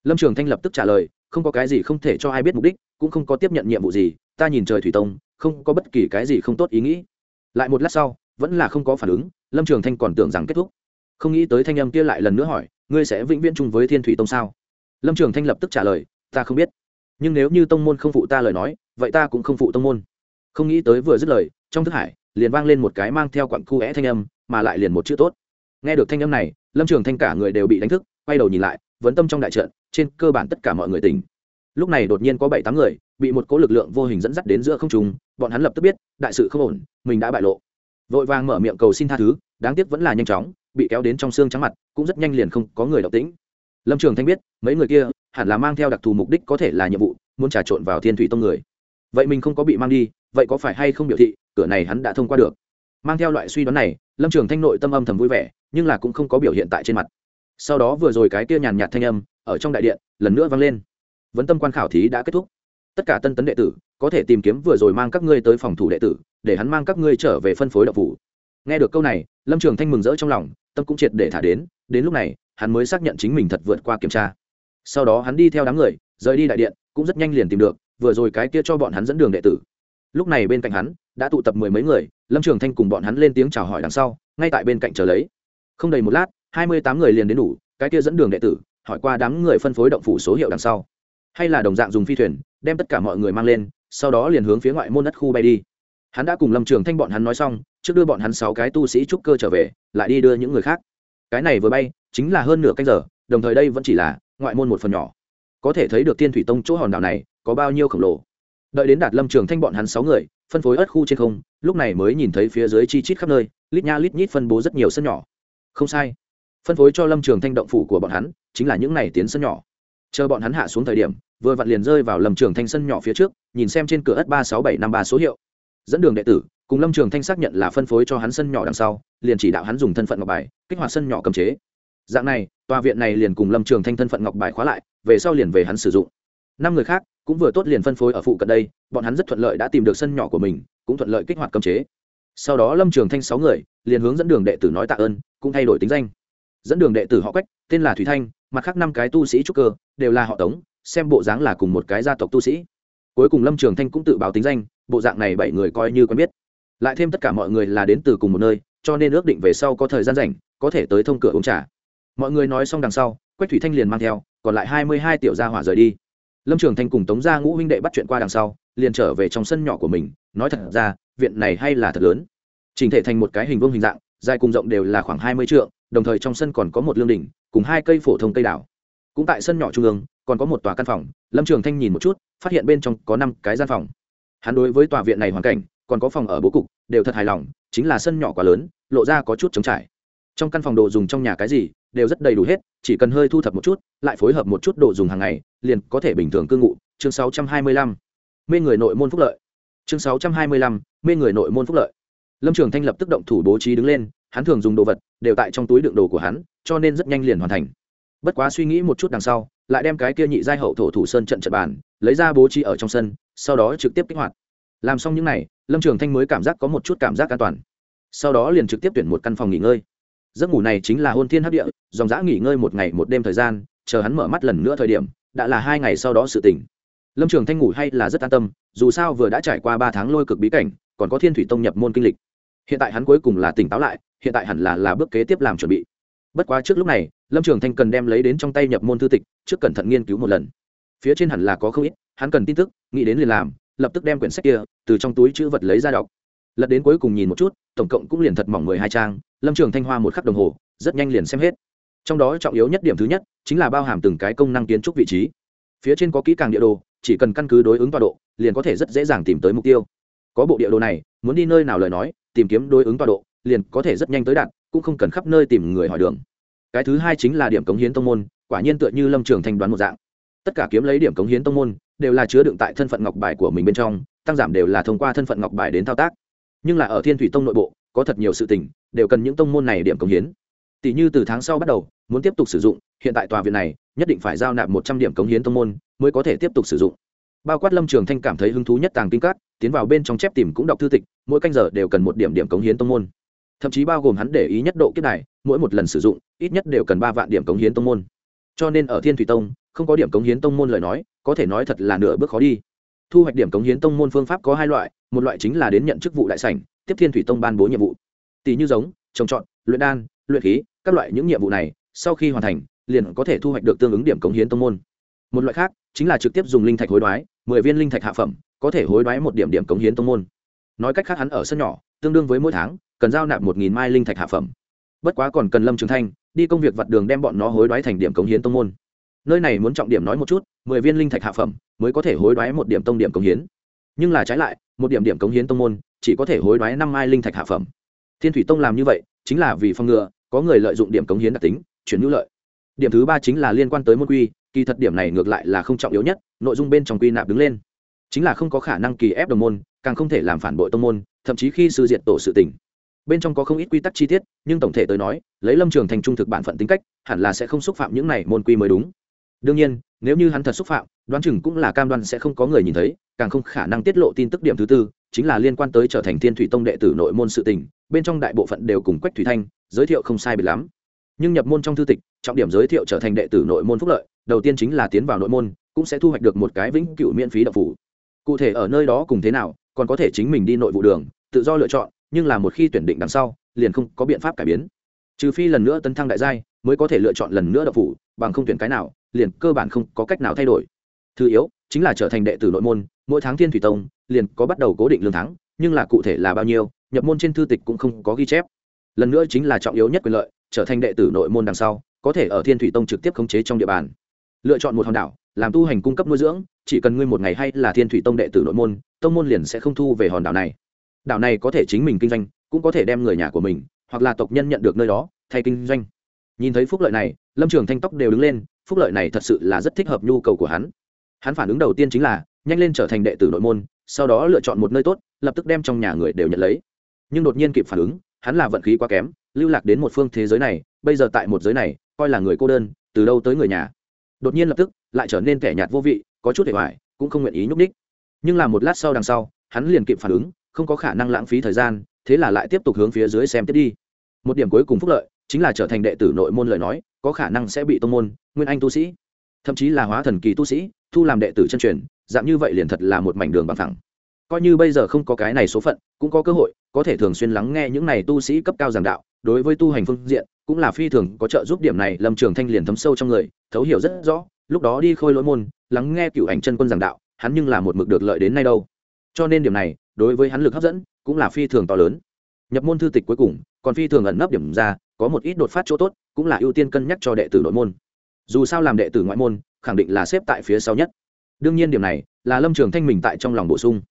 Lâm trường thanh lập tức trả lời không có cái gì không thể cho ai biết mục đích, cũng không có tiếp nhận nhiệm vụ gì, ta nhìn trời thủy tông, không có bất kỳ cái gì không tốt ý nghĩ. Lại một lát sau, vẫn là không có phản ứng, lâm trường thanh còn tưởng rằng kết thúc. Không nghĩ tới thanh âm kia lại lần nữa hỏi, ngươi sẽ vĩnh viễn chung với thiên thủy tông sao? Lâm trường thanh lập tức trả lời, ta không biết. Nhưng nếu như tông môn không phụ ta lời nói, vậy ta cũng không phụ tông môn. Không nghĩ tới vừa dứt lời, trong thức hải, liền vang lên một cái mang theo quặng khu é thanh âm, mà lại liền một chữ tốt. Nghe được thanh âm này, lâm trường thanh cả người đều bị đánh thức, quay đầu nhìn lại vấn tâm trong đại trận trên cơ bản tất cả mọi người tỉnh. Lúc này đột nhiên có bảy tám người, bị một cố lực lượng vô hình dẫn dắt đến giữa không trung. bọn hắn lập tức biết, đại sự không ổn, mình đã bại lộ. Vội vàng mở miệng cầu xin tha thứ, đáng tiếc vẫn là nhanh chóng, bị kéo đến trong xương trắng mặt, cũng rất nhanh liền không có người động tĩnh. Lâm trường thanh biết, mấy người kia hẳn là mang theo đặc thù mục đích có thể là nhiệm vụ, muốn trà trộn vào thiên thủy tông người. Vậy mình không có bị mang đi, vậy có phải hay không biểu thị, cửa này hắn đã thông qua được. Mang theo loại suy đoán này, lâm trường thanh nội tâm âm thầm vui vẻ, nhưng là cũng không có biểu hiện tại trên mặt. Sau đó vừa rồi cái kia nhàn nhạt thanh âm ở trong đại điện, lần nữa vang lên. Vấn tâm quan khảo thí đã kết thúc. Tất cả tân tấn đệ tử, có thể tìm kiếm vừa rồi mang các ngươi tới phòng thủ đệ tử, để hắn mang các ngươi trở về phân phối đậu phủ. Nghe được câu này, lâm trường thanh mừng rỡ trong lòng, tâm cũng triệt để thả đến đến lúc này, hắn mới xác nhận chính mình thật vượt qua kiểm tra. Sau đó hắn đi theo đám người, rời đi đại điện, cũng rất nhanh liền tìm được, vừa rồi cái kia cho bọn hắn dẫn đường đệ tử. Lúc này bên cạnh hắn, đã tụ tập mười mấy người, lâm trường thanh cùng bọn hắn lên tiếng chào hỏi đằng sau, ngay tại bên cạnh chờ lấy. Không đầy một lát, hai mươi tám người liền đến đủ, cái kia dẫn đường đệ tử hỏi qua đám người phân phối động phủ số hiệu đằng sau. Hay là đồng dạng dùng phi thuyền, đem tất cả mọi người mang lên, sau đó liền hướng phía ngoại môn đất khu bay đi. Hắn đã cùng lâm trường thanh bọn hắn nói xong, trước đưa bọn hắn sáu cái tu sĩ trúc cơ trở về, lại đi đưa những người khác. Cái này vừa bay, chính là hơn nửa canh giờ, đồng thời đây vẫn chỉ là ngoại môn một phần nhỏ. Có thể thấy được tiên thủy tông chỗ hòn đảo này, có bao nhiêu khổng lồ. Đợi đến đạt lâm trường thanh bọn hắn sáu người, phân phối ớt khu trên không, lúc này mới nhìn thấy phía dưới chi chít khắp nơi, lít nha lít nhít phân bố rất nhiều sân nhỏ. Không sai. Phân phối cho lâm trường thanh động phủ của bọn hắn chính là những này tiến sân nhỏ. Chờ bọn hắn hạ xuống thời điểm, vừa vặn liền rơi vào lâm trường thanh sân nhỏ phía trước, nhìn xem trên cửa ất ba sáu bảy năm ba số hiệu. Dẫn đường đệ tử, cùng lâm trường thanh xác nhận là phân phối cho hắn sân nhỏ đằng sau, liền chỉ đạo hắn dùng thân phận ngọc bài, kích hoạt sân nhỏ cầm chế. Dạng này, tòa viện này liền cùng lâm trường thanh thân phận ngọc bài khóa lại, về sau liền về hắn sử dụng. Năm người khác, cũng vừa tốt liền phân phối ở phụ cận đây, bọn hắn rất thuận lợi đã tìm được sân nhỏ của mình, cũng thuận lợi kích hoạt cấm chế. Sau đó lâm trường thanh sáu người, liền hướng dẫn đường đệ tử nói tạ ơn, cũng thay đổi tính danh. Dẫn đường đệ tử họ quách, tên là thủy thanh mặt khác năm cái tu sĩ trúc cơ, đều là họ tống, xem bộ dáng là cùng một cái gia tộc tu sĩ. Cuối cùng lâm trường thanh cũng tự báo tính danh, bộ dạng này bảy người coi như quen biết. Lại thêm tất cả mọi người là đến từ cùng một nơi, cho nên ước định về sau có thời gian rảnh, có thể tới thông cửa uống trà. Mọi người nói xong đằng sau, quách thủy thanh liền mang theo, còn lại hai mươi hai tiểu gia hỏa rời đi. Lâm trường thanh cùng tống gia ngũ huynh đệ bắt chuyện qua đằng sau, liền trở về trong sân nhỏ của mình, nói thật ra, viện này hay là thật lớn. Chỉnh thể thành một cái hình vuông hình dạng, dài cùng rộng đều là khoảng hai mươi trượng đồng thời trong sân còn có một lương đỉnh cùng hai cây phổ thông cây đảo cũng tại sân nhỏ trung ương còn có một tòa căn phòng lâm trường thanh nhìn một chút phát hiện bên trong có năm cái gian phòng. Hắn đối với tòa viện này hoàn cảnh còn có phòng ở bố cục đều thật hài lòng chính là sân nhỏ quá lớn lộ ra có chút trống trải. Trong căn phòng đồ dùng trong nhà cái gì đều rất đầy đủ hết chỉ cần hơi thu thập một chút lại phối hợp một chút đồ dùng hàng ngày liền có thể bình thường cư ngụ. Chương 625. mê người nội môn phúc lợi. Chương 625, mê người nội môn phúc lợi. Lâm trường thanh lập tức động thủ bố trí đứng lên hắn thường dùng đồ vật đều tại trong túi đựng đồ của hắn, cho nên rất nhanh liền hoàn thành. Bất quá suy nghĩ một chút đằng sau, lại đem cái kia nhị giai hậu thổ thủ sơn trận trận bàn, lấy ra bố trí ở trong sân, sau đó trực tiếp kích hoạt. Làm xong những n à y lâm trường thanh mới cảm giác có một chút cảm giác an toàn. Sau đó liền trực tiếp tuyển một căn phòng nghỉ ngơi. Giấc ngủ này chính là hôn thiên hấp địa, dòng dã nghỉ ngơi một ngày một đêm thời gian, chờ hắn mở mắt lần nữa thời điểm, đã là hai ngày sau đó sự tỉnh lâm trường thanh ngủ hay là rất an tâm, dù sao vừa đã trải qua ba tháng lôi cực bí cảnh, còn có thiên thủy tông nhập môn kinh lịch. Hiện tại hắn cuối cùng là tỉnh táo lại hiện tại hẳn là là bước kế tiếp làm chuẩn bị. Bất quá trước lúc này, lâm trường thanh cần đem lấy đến trong tay nhập môn thư tịch, trước cẩn thận nghiên cứu một lần. Phía trên hẳn là có không ít, hắn cần tin tức, nghĩ đến liền làm, lập tức đem quyển sách kia, từ trong túi chữ vật lấy ra đọc. Lật đến cuối cùng nhìn một chút, tổng cộng cũng liền thật mỏng mười hai trang, lâm trường thanh hoa một khắc đồng hồ, rất nhanh liền xem hết. Trong đó trọng yếu nhất điểm thứ nhất, chính là bao hàm từng cái công năng kiến trúc vị trí. Phía trên có kỹ càng địa đồ, chỉ cần căn cứ đối ứng tọa độ, liền có thể rất dễ dàng tìm tới mục tiêu. Có bộ địa đồ này, muốn đi nơi nào lời nói, tìm kiếm đối ứng tọa độ liền có thể rất nhanh tới đạt cũng không cần khắp nơi tìm người hỏi đường. Cái thứ hai chính là điểm cống hiến tông môn, quả nhiên tựa như lâm trường thanh đoán một dạng. Tất cả kiếm lấy điểm cống hiến tông môn, đều là chứa đựng tại thân phận ngọc bài của mình bên trong, tăng giảm đều là thông qua thân phận ngọc bài đến thao tác. Nhưng là ở thiên thủy tông nội bộ, có thật nhiều sự tình, đều cần những tông môn này điểm cống hiến. Tỷ như từ tháng sau bắt đầu, muốn tiếp tục sử dụng, hiện tại tòa viện này, nhất định phải giao nạp một trăm điểm cống hiến tông môn, mới có thể tiếp tục sử dụng. Bao quát lâm trường thanh cảm thấy hứng thú nhất tàng kinh cát tiến vào bên trong chép tìm cũng đọc thư tịch, mỗi canh giờ đều cần một điểm điểm cống hiến tông môn thậm chí bao gồm hắn để ý nhất độ kiếp này, mỗi một lần sử dụng, ít nhất đều cần ba vạn điểm cống hiến tông môn. Cho nên ở thiên thủy tông, không có điểm cống hiến tông môn lời nói, có thể nói thật là nửa bước khó đi. Thu hoạch điểm cống hiến tông môn phương pháp có hai loại, một loại chính là đến nhận chức vụ đại sảnh, tiếp thiên thủy tông ban bố nhiệm vụ. Tỷ như giống, trồng trọt, luyện đan, luyện khí, các loại những nhiệm vụ này, sau khi hoàn thành, liền có thể thu hoạch được tương ứng điểm cống hiến tông môn. Một loại khác, chính là trực tiếp dùng linh thạch hối đoái, mười viên linh thạch hạ phẩm, có thể hối đoái một điểm điểm cống hiến tông môn nói cách khác hắn ở sân nhỏ, tương đương với mỗi tháng, cần giao nạp một nghìn mai linh thạch hạ phẩm. Bất quá còn cần lâm trường thanh, đi công việc vặt đường đem bọn nó hối đoái thành điểm cống hiến tông môn. Nơi này muốn trọng điểm nói một chút, mười viên linh thạch hạ phẩm mới có thể hối đoái một điểm tông điểm cống hiến. Nhưng là trái lại, một điểm điểm cống hiến tông môn chỉ có thể hối đoái năm mai linh thạch hạ phẩm. Thiên thủy tông làm như vậy, chính là vì phòng ngừa có người lợi dụng điểm cống hiến đặc tính, chuyển hữu lợi. Điểm thứ ba chính là liên quan tới môn quy, kỳ thật điểm này ngược lại là không trọng yếu nhất, nội dung bên trong quy nạp đứng lên. Chính là không có khả năng kỳ ép đồng môn càng không thể làm phản bội tông môn, thậm chí khi sư diện tổ sự tỉnh bên trong có không ít quy tắc chi tiết, nhưng tổng thể tới nói, lấy lâm trường thành trung thực bản phận tính cách, hẳn là sẽ không xúc phạm những này môn quy mới đúng. Đương nhiên, nếu như hắn thật xúc phạm, đoán chừng cũng là cam đoan sẽ không có người nhìn thấy, càng không khả năng tiết lộ tin tức điểm thứ tư, chính là liên quan tới trở thành thiên thủy tông đệ tử nội môn sự tình, bên trong đại bộ phận đều cùng quách thủy thanh, giới thiệu không sai biệt lắm. Nhưng nhập môn trong thư tịch, trọng điểm giới thiệu trở thành đệ tử nội môn phúc lợi, đầu tiên chính là tiến vào nội môn, cũng sẽ thu hoạch được một cái vĩnh cửu miễn phí đậu phủ. Cụ thể ở nơi đó cùng thế nào còn có thể chính mình đi nội vụ đường, tự do lựa chọn, nhưng là một khi tuyển định đằng sau, liền không có biện pháp cải biến. Trừ phi lần nữa tấn thăng đại giai, mới có thể lựa chọn lần nữa đậu phủ, bằng không tuyển cái nào, liền cơ bản không có cách nào thay đổi. Thứ yếu, chính là trở thành đệ tử nội môn, mỗi tháng thiên thủy tông, liền có bắt đầu cố định lương tháng, nhưng là cụ thể là bao nhiêu, nhập môn trên thư tịch cũng không có ghi chép. Lần nữa chính là trọng yếu nhất quyền lợi, trở thành đệ tử nội môn đằng sau, có thể ở thiên thủy tông trực tiếp khống chế trong địa bàn. Lựa chọn một hòn đảo, làm tu hành cung cấp nuôi dưỡng chỉ cần ngươi một ngày hay là thiên thủy tông đệ tử nội môn, tông môn liền sẽ không thu về hòn đảo này. Đảo này có thể chính mình kinh doanh, cũng có thể đem người nhà của mình, hoặc là tộc nhân nhận được nơi đó, thay kinh doanh. Nhìn thấy phúc lợi này, lâm trường thanh tóc đều đứng lên, phúc lợi này thật sự là rất thích hợp nhu cầu của hắn. Hắn phản ứng đầu tiên chính là, nhanh lên trở thành đệ tử nội môn, sau đó lựa chọn một nơi tốt, lập tức đem trong nhà người đều nhận lấy. Nhưng đột nhiên kịp phản ứng, hắn là vận khí quá kém, lưu lạc đến một phương thế giới này, bây giờ tại một giới này, coi là người cô đơn, từ đâu tới người nhà. Đột nhiên lập tức, lại trở nên kẻ nhạt vô vị có chút hề hoài, cũng không nguyện ý nhúc ních nhưng là một lát sau đằng sau, hắn liền kịp phản ứng, không có khả năng lãng phí thời gian, thế là lại tiếp tục hướng phía dưới xem tiếp đi. Một điểm cuối cùng phúc lợi, chính là trở thành đệ tử nội môn lời nói, có khả năng sẽ bị tông môn, nguyên anh tu sĩ, thậm chí là hóa thần kỳ tu sĩ, thu làm đệ tử chân truyền, dạng như vậy liền thật là một mảnh đường bằng thẳng coi như bây giờ không có cái này số phận, cũng có cơ hội, có thể thường xuyên lắng nghe những này tu sĩ cấp cao giảng đạo, đối với tu hành phương diện, cũng là phi thường có trợ giúp điểm này, lâm trường thanh liền thấm sâu trong người, thấu hiểu rất rõ, lúc đó đi khôi lỗi môn lắng nghe cựu ảnh chân quân giảng đạo, hắn nhưng là một mực được lợi đến nay đâu. Cho nên điểm này, đối với hắn lực hấp dẫn, cũng là phi thường to lớn. Nhập môn thư tịch cuối cùng, còn phi thường ẩn nấp điểm ra, có một ít đột phát chỗ tốt, cũng là ưu tiên cân nhắc cho đệ tử nội môn. Dù sao làm đệ tử ngoại môn, khẳng định là xếp tại phía sau nhất. Đương nhiên điểm này, là lâm trường thanh mình tại trong lòng bổ sung.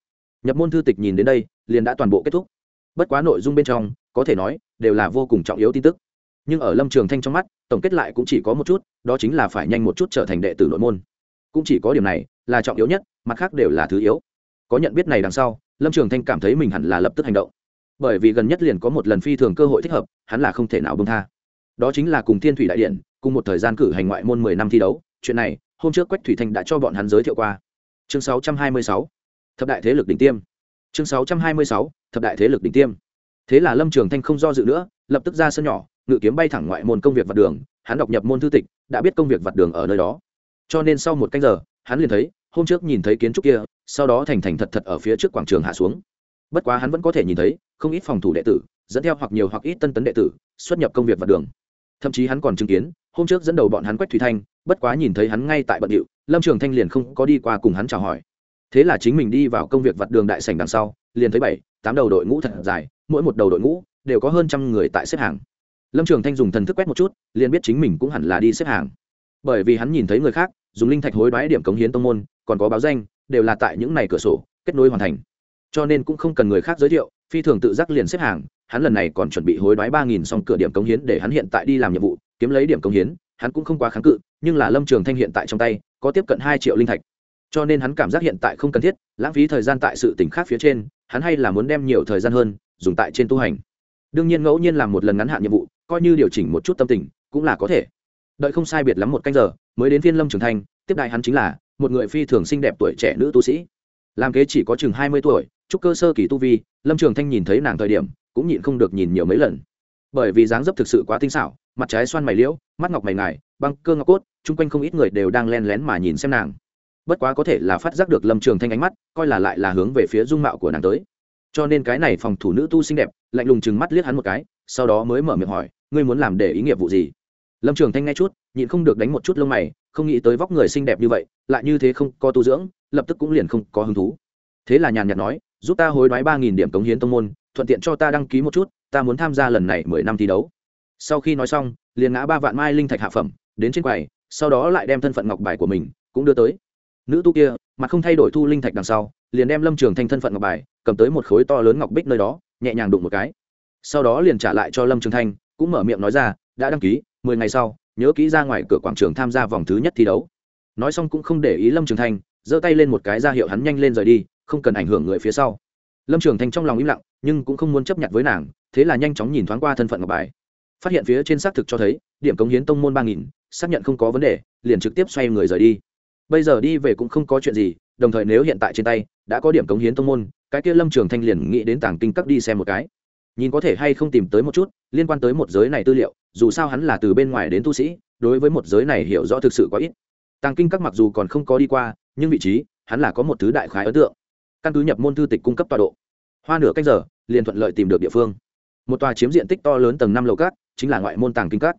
Nhập môn thư tịch nhìn đến đây, liền đã toàn bộ kết thúc. Bất quá nội dung bên trong, có thể nói, đều là vô cùng trọng yếu tin tức. Nhưng ở lâm trường thanh trong mắt, tổng kết lại cũng chỉ có một chút, đó chính là phải nhanh một chút trở thành đệ tử nội môn cũng chỉ có điểm này là trọng yếu nhất, mặt khác đều là thứ yếu. Có nhận biết này đằng sau, lâm trường thanh cảm thấy mình hẳn là lập tức hành động. Bởi vì gần nhất liền có một lần phi thường cơ hội thích hợp, hắn là không thể nào bông tha. Đó chính là cùng thiên thủy đại điện, cùng một thời gian cử hành ngoại môn mười năm thi đấu, chuyện này, hôm trước quách thủy thanh đã cho bọn hắn giới thiệu qua. Chương sáu trăm hai mươi sáu, thập đại thế lực đỉnh tiêm. Chương sáu trăm hai mươi sáu, thập đại thế lực đỉnh tiêm. Thế là lâm trường thanh không do dự nữa, lập tức ra sân nhỏ, ngự kiếm bay thẳng ngoại môn công việc vặt đường, hắn đọc nhập môn thư tịch, đã biết công việc vặt đường ở nơi đó cho nên sau một canh giờ, hắn liền thấy, hôm trước nhìn thấy kiến trúc kia, sau đó thành thành thật thật ở phía trước quảng trường hạ xuống. Bất quá hắn vẫn có thể nhìn thấy, không ít phòng thủ đệ tử, dẫn theo hoặc nhiều hoặc ít tân tấn đệ tử, xuất nhập công việc vặt đường. Thậm chí hắn còn chứng kiến, hôm trước dẫn đầu bọn hắn quách thủy thanh, bất quá nhìn thấy hắn ngay tại bận điệu, lâm trường thanh liền không có đi qua cùng hắn chào hỏi. Thế là chính mình đi vào công việc vặt đường đại sảnh đằng sau, liền thấy bảy, tám đầu đội ngũ thật dài, mỗi một đầu đội ngũ đều có hơn trăm người tại xếp hàng. Lâm trường thanh dùng thần thức quét một chút, liền biết chính mình cũng hẳn là đi xếp hàng bởi vì hắn nhìn thấy người khác, dùng linh thạch hối đoái điểm cống hiến tông môn, còn có báo danh, đều là tại những này cửa sổ, kết nối hoàn thành. Cho nên cũng không cần người khác giới thiệu, phi thường tự giác liền xếp hàng, hắn lần này còn chuẩn bị hối đoái ba nghìn xong cửa điểm cống hiến để hắn hiện tại đi làm nhiệm vụ, kiếm lấy điểm cống hiến, hắn cũng không quá kháng cự, nhưng là lâm trường thanh hiện tại trong tay, có tiếp cận hai triệu linh thạch. Cho nên hắn cảm giác hiện tại không cần thiết, lãng phí thời gian tại sự tỉnh khác phía trên, hắn hay là muốn đem nhiều thời gian hơn, dùng tại trên tu hành. Đương nhiên ngẫu nhiên làm một lần ngắn hạn nhiệm vụ, coi như điều chỉnh một chút tâm tình, cũng là có thể đợi không sai biệt lắm một canh giờ, mới đến phiên lâm trường thanh, tiếp đại hắn chính là một người phi thường xinh đẹp tuổi trẻ nữ tu sĩ. Làm kế chỉ có chừng hai mươi tuổi chúc cơ sơ kỳ tu vi, lâm trường thanh nhìn thấy nàng thời điểm, cũng nhịn không được nhìn nhiều mấy lần. Bởi vì dáng dấp thực sự quá tinh xảo, mặt trái xoan mày liễu, mắt ngọc mày ngài, băng cơ ngọc cốt, chung quanh không ít người đều đang len lén mà nhìn xem nàng. Bất quá có thể là phát giác được lâm trường thanh ánh mắt, coi là lại là hướng về phía dung mạo của nàng tới. Cho nên cái này phòng thủ nữ tu xinh đẹp, lạnh lùng chừng mắt liếc hắn một cái, sau đó mới mở miệng hỏi, ngươi muốn làm để ý nghiệp vụ gì? Lâm trường thanh nghe chút, nhịn không được đánh một chút lông mày, không nghĩ tới vóc người xinh đẹp như vậy, lại như thế không có tu dưỡng, lập tức cũng liền không có hứng thú. Thế là nhàn nhạt nói, giúp ta hối đoái ba nghìn điểm cống hiến tông môn, thuận tiện cho ta đăng ký một chút, ta muốn tham gia lần này mười năm thi đấu. Sau khi nói xong, liền ngã ba vạn mai linh thạch hạ phẩm, đến trên quầy, sau đó lại đem thân phận ngọc bài của mình cũng đưa tới. Nữ tu kia mà không thay đổi thu linh thạch đằng sau, liền đem lâm trường thanh thân phận ngọc bài, cầm tới một khối to lớn ngọc bích nơi đó, nhẹ nhàng đụng một cái. Sau đó liền trả lại cho lâm trường thanh, cũng mở miệng nói ra, đã đăng ký mười ngày sau, nhớ kỹ ra ngoài cửa quảng trường tham gia vòng thứ nhất thi đấu. Nói xong cũng không để ý lâm trường thanh, giơ tay lên một cái ra hiệu hắn nhanh lên rời đi, không cần ảnh hưởng người phía sau. Lâm trường thanh trong lòng im lặng, nhưng cũng không muốn chấp nhận với nàng, thế là nhanh chóng nhìn thoáng qua thân phận ngọc bài. Phát hiện phía trên xác thực cho thấy, điểm cống hiến tông môn ba nghìn, xác nhận không có vấn đề, liền trực tiếp xoay người rời đi. Bây giờ đi về cũng không có chuyện gì, đồng thời nếu hiện tại trên tay, đã có điểm cống hiến tông môn, cái kia lâm trường thanh liền nghĩ đến tảng kinh cấp đi xem một cái nhìn có thể hay không tìm tới một chút, liên quan tới một giới này tư liệu, dù sao hắn là từ bên ngoài đến tu sĩ, đối với một giới này hiểu rõ thực sự quá ít. Tàng kinh các mặc dù còn không có đi qua, nhưng vị trí, hắn là có một thứ đại khái ấn tượng. Căn cứ nhập môn thư tịch cung cấp tọa độ. Hoa nửa cách giờ, liền thuận lợi tìm được địa phương. Một tòa chiếm diện tích to lớn tầng năm lầu cát, chính là ngoại môn tàng kinh các.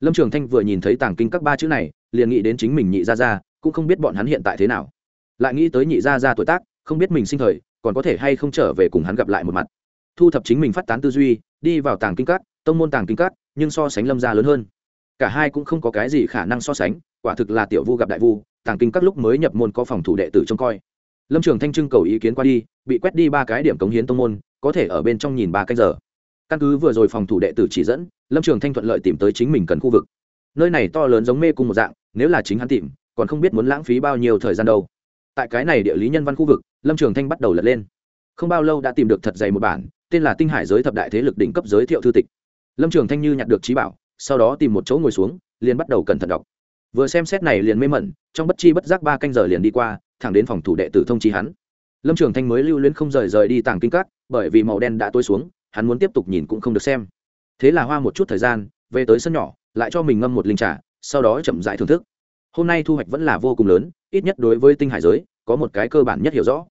Lâm trường thanh vừa nhìn thấy tàng kinh các ba chữ này, liền nghĩ đến chính mình nhị gia gia, cũng không biết bọn hắn hiện tại thế nào. Lại nghĩ tới nhị gia gia tuổi tác, không biết mình sinh thời, còn có thể hay không trở về cùng hắn gặp lại một mặt thu thập chính mình phát tán tư duy, đi vào tàng kinh cát tông môn tàng kinh cát nhưng so sánh lâm gia lớn hơn. Cả hai cũng không có cái gì khả năng so sánh, quả thực là tiểu vu gặp đại vu, tàng kinh các lúc mới nhập môn có phòng thủ đệ tử trông coi. Lâm trường thanh trưng cầu ý kiến qua đi, bị quét đi ba cái điểm cống hiến tông môn, có thể ở bên trong nhìn ba canh giờ. Căn cứ vừa rồi phòng thủ đệ tử chỉ dẫn, lâm trường thanh thuận lợi tìm tới chính mình cần khu vực. Nơi này to lớn giống mê cung một dạng, nếu là chính hắn tìm, còn không biết muốn lãng phí bao nhiêu thời gian đâu. Tại cái này địa lý nhân văn khu vực, lâm trường thanh bắt đầu lật lên. Không bao lâu đã tìm được thật dày một bản tên là tinh hải giới thập đại thế lực đỉnh cấp giới thiệu thư tịch. Lâm trường thanh như nhặt được trí bảo, sau đó tìm một chỗ ngồi xuống, liền bắt đầu cẩn thận đọc. Vừa xem xét này liền mê mẩn, trong bất chi bất giác ba canh giờ liền đi qua, thẳng đến phòng thủ đệ tử thông chi hắn. Lâm trường thanh mới lưu luyến không rời rời đi tàng kinh cắt bởi vì màu đen đã tối xuống, hắn muốn tiếp tục nhìn cũng không được xem. Thế là hoa một chút thời gian, về tới sân nhỏ, lại cho mình ngâm một linh trà, sau đó chậm dại thưởng thức. Hôm nay thu hoạch vẫn là vô cùng lớn, ít nhất đối với tinh hải giới, có một cái cơ bản nhất hiểu rõ.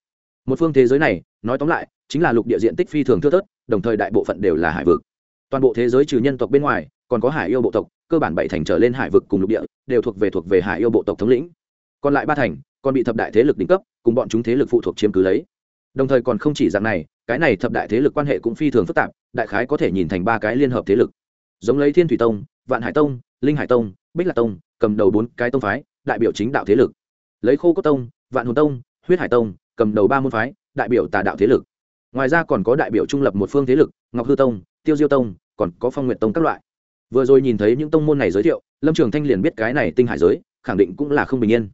Một phương thế giới này nói tóm lại, chính là lục địa diện tích phi thường thưa thớt, đồng thời đại bộ phận đều là hải vực. Toàn bộ thế giới trừ nhân tộc bên ngoài, còn có hải yêu bộ tộc, cơ bản bảy thành trở lên hải vực cùng lục địa, đều thuộc về thuộc về hải yêu bộ tộc thống lĩnh. Còn lại ba thành, còn bị thập đại thế lực đỉnh cấp, cùng bọn chúng thế lực phụ thuộc chiếm cứ lấy. Đồng thời còn không chỉ dạng này, cái này thập đại thế lực quan hệ cũng phi thường phức tạp, đại khái có thể nhìn thành ba cái liên hợp thế lực. Giống lấy thiên thủy tông, vạn hải tông, linh hải tông, bích lạc tông, cầm đầu bốn cái tông phái, đại biểu chính đạo thế lực. Lấy khô cốt tông, vạn hồn tông, huyết hải tông, cầm đầu ba môn phái đại biểu tà đạo thế lực. Ngoài ra còn có đại biểu trung lập một phương thế lực, ngọc hư tông, tiêu diêu tông, còn có phong nguyện tông các loại. Vừa rồi nhìn thấy những tông môn này giới thiệu, lâm trường thanh liền biết cái này tinh hải giới, khẳng định cũng là không bình yên.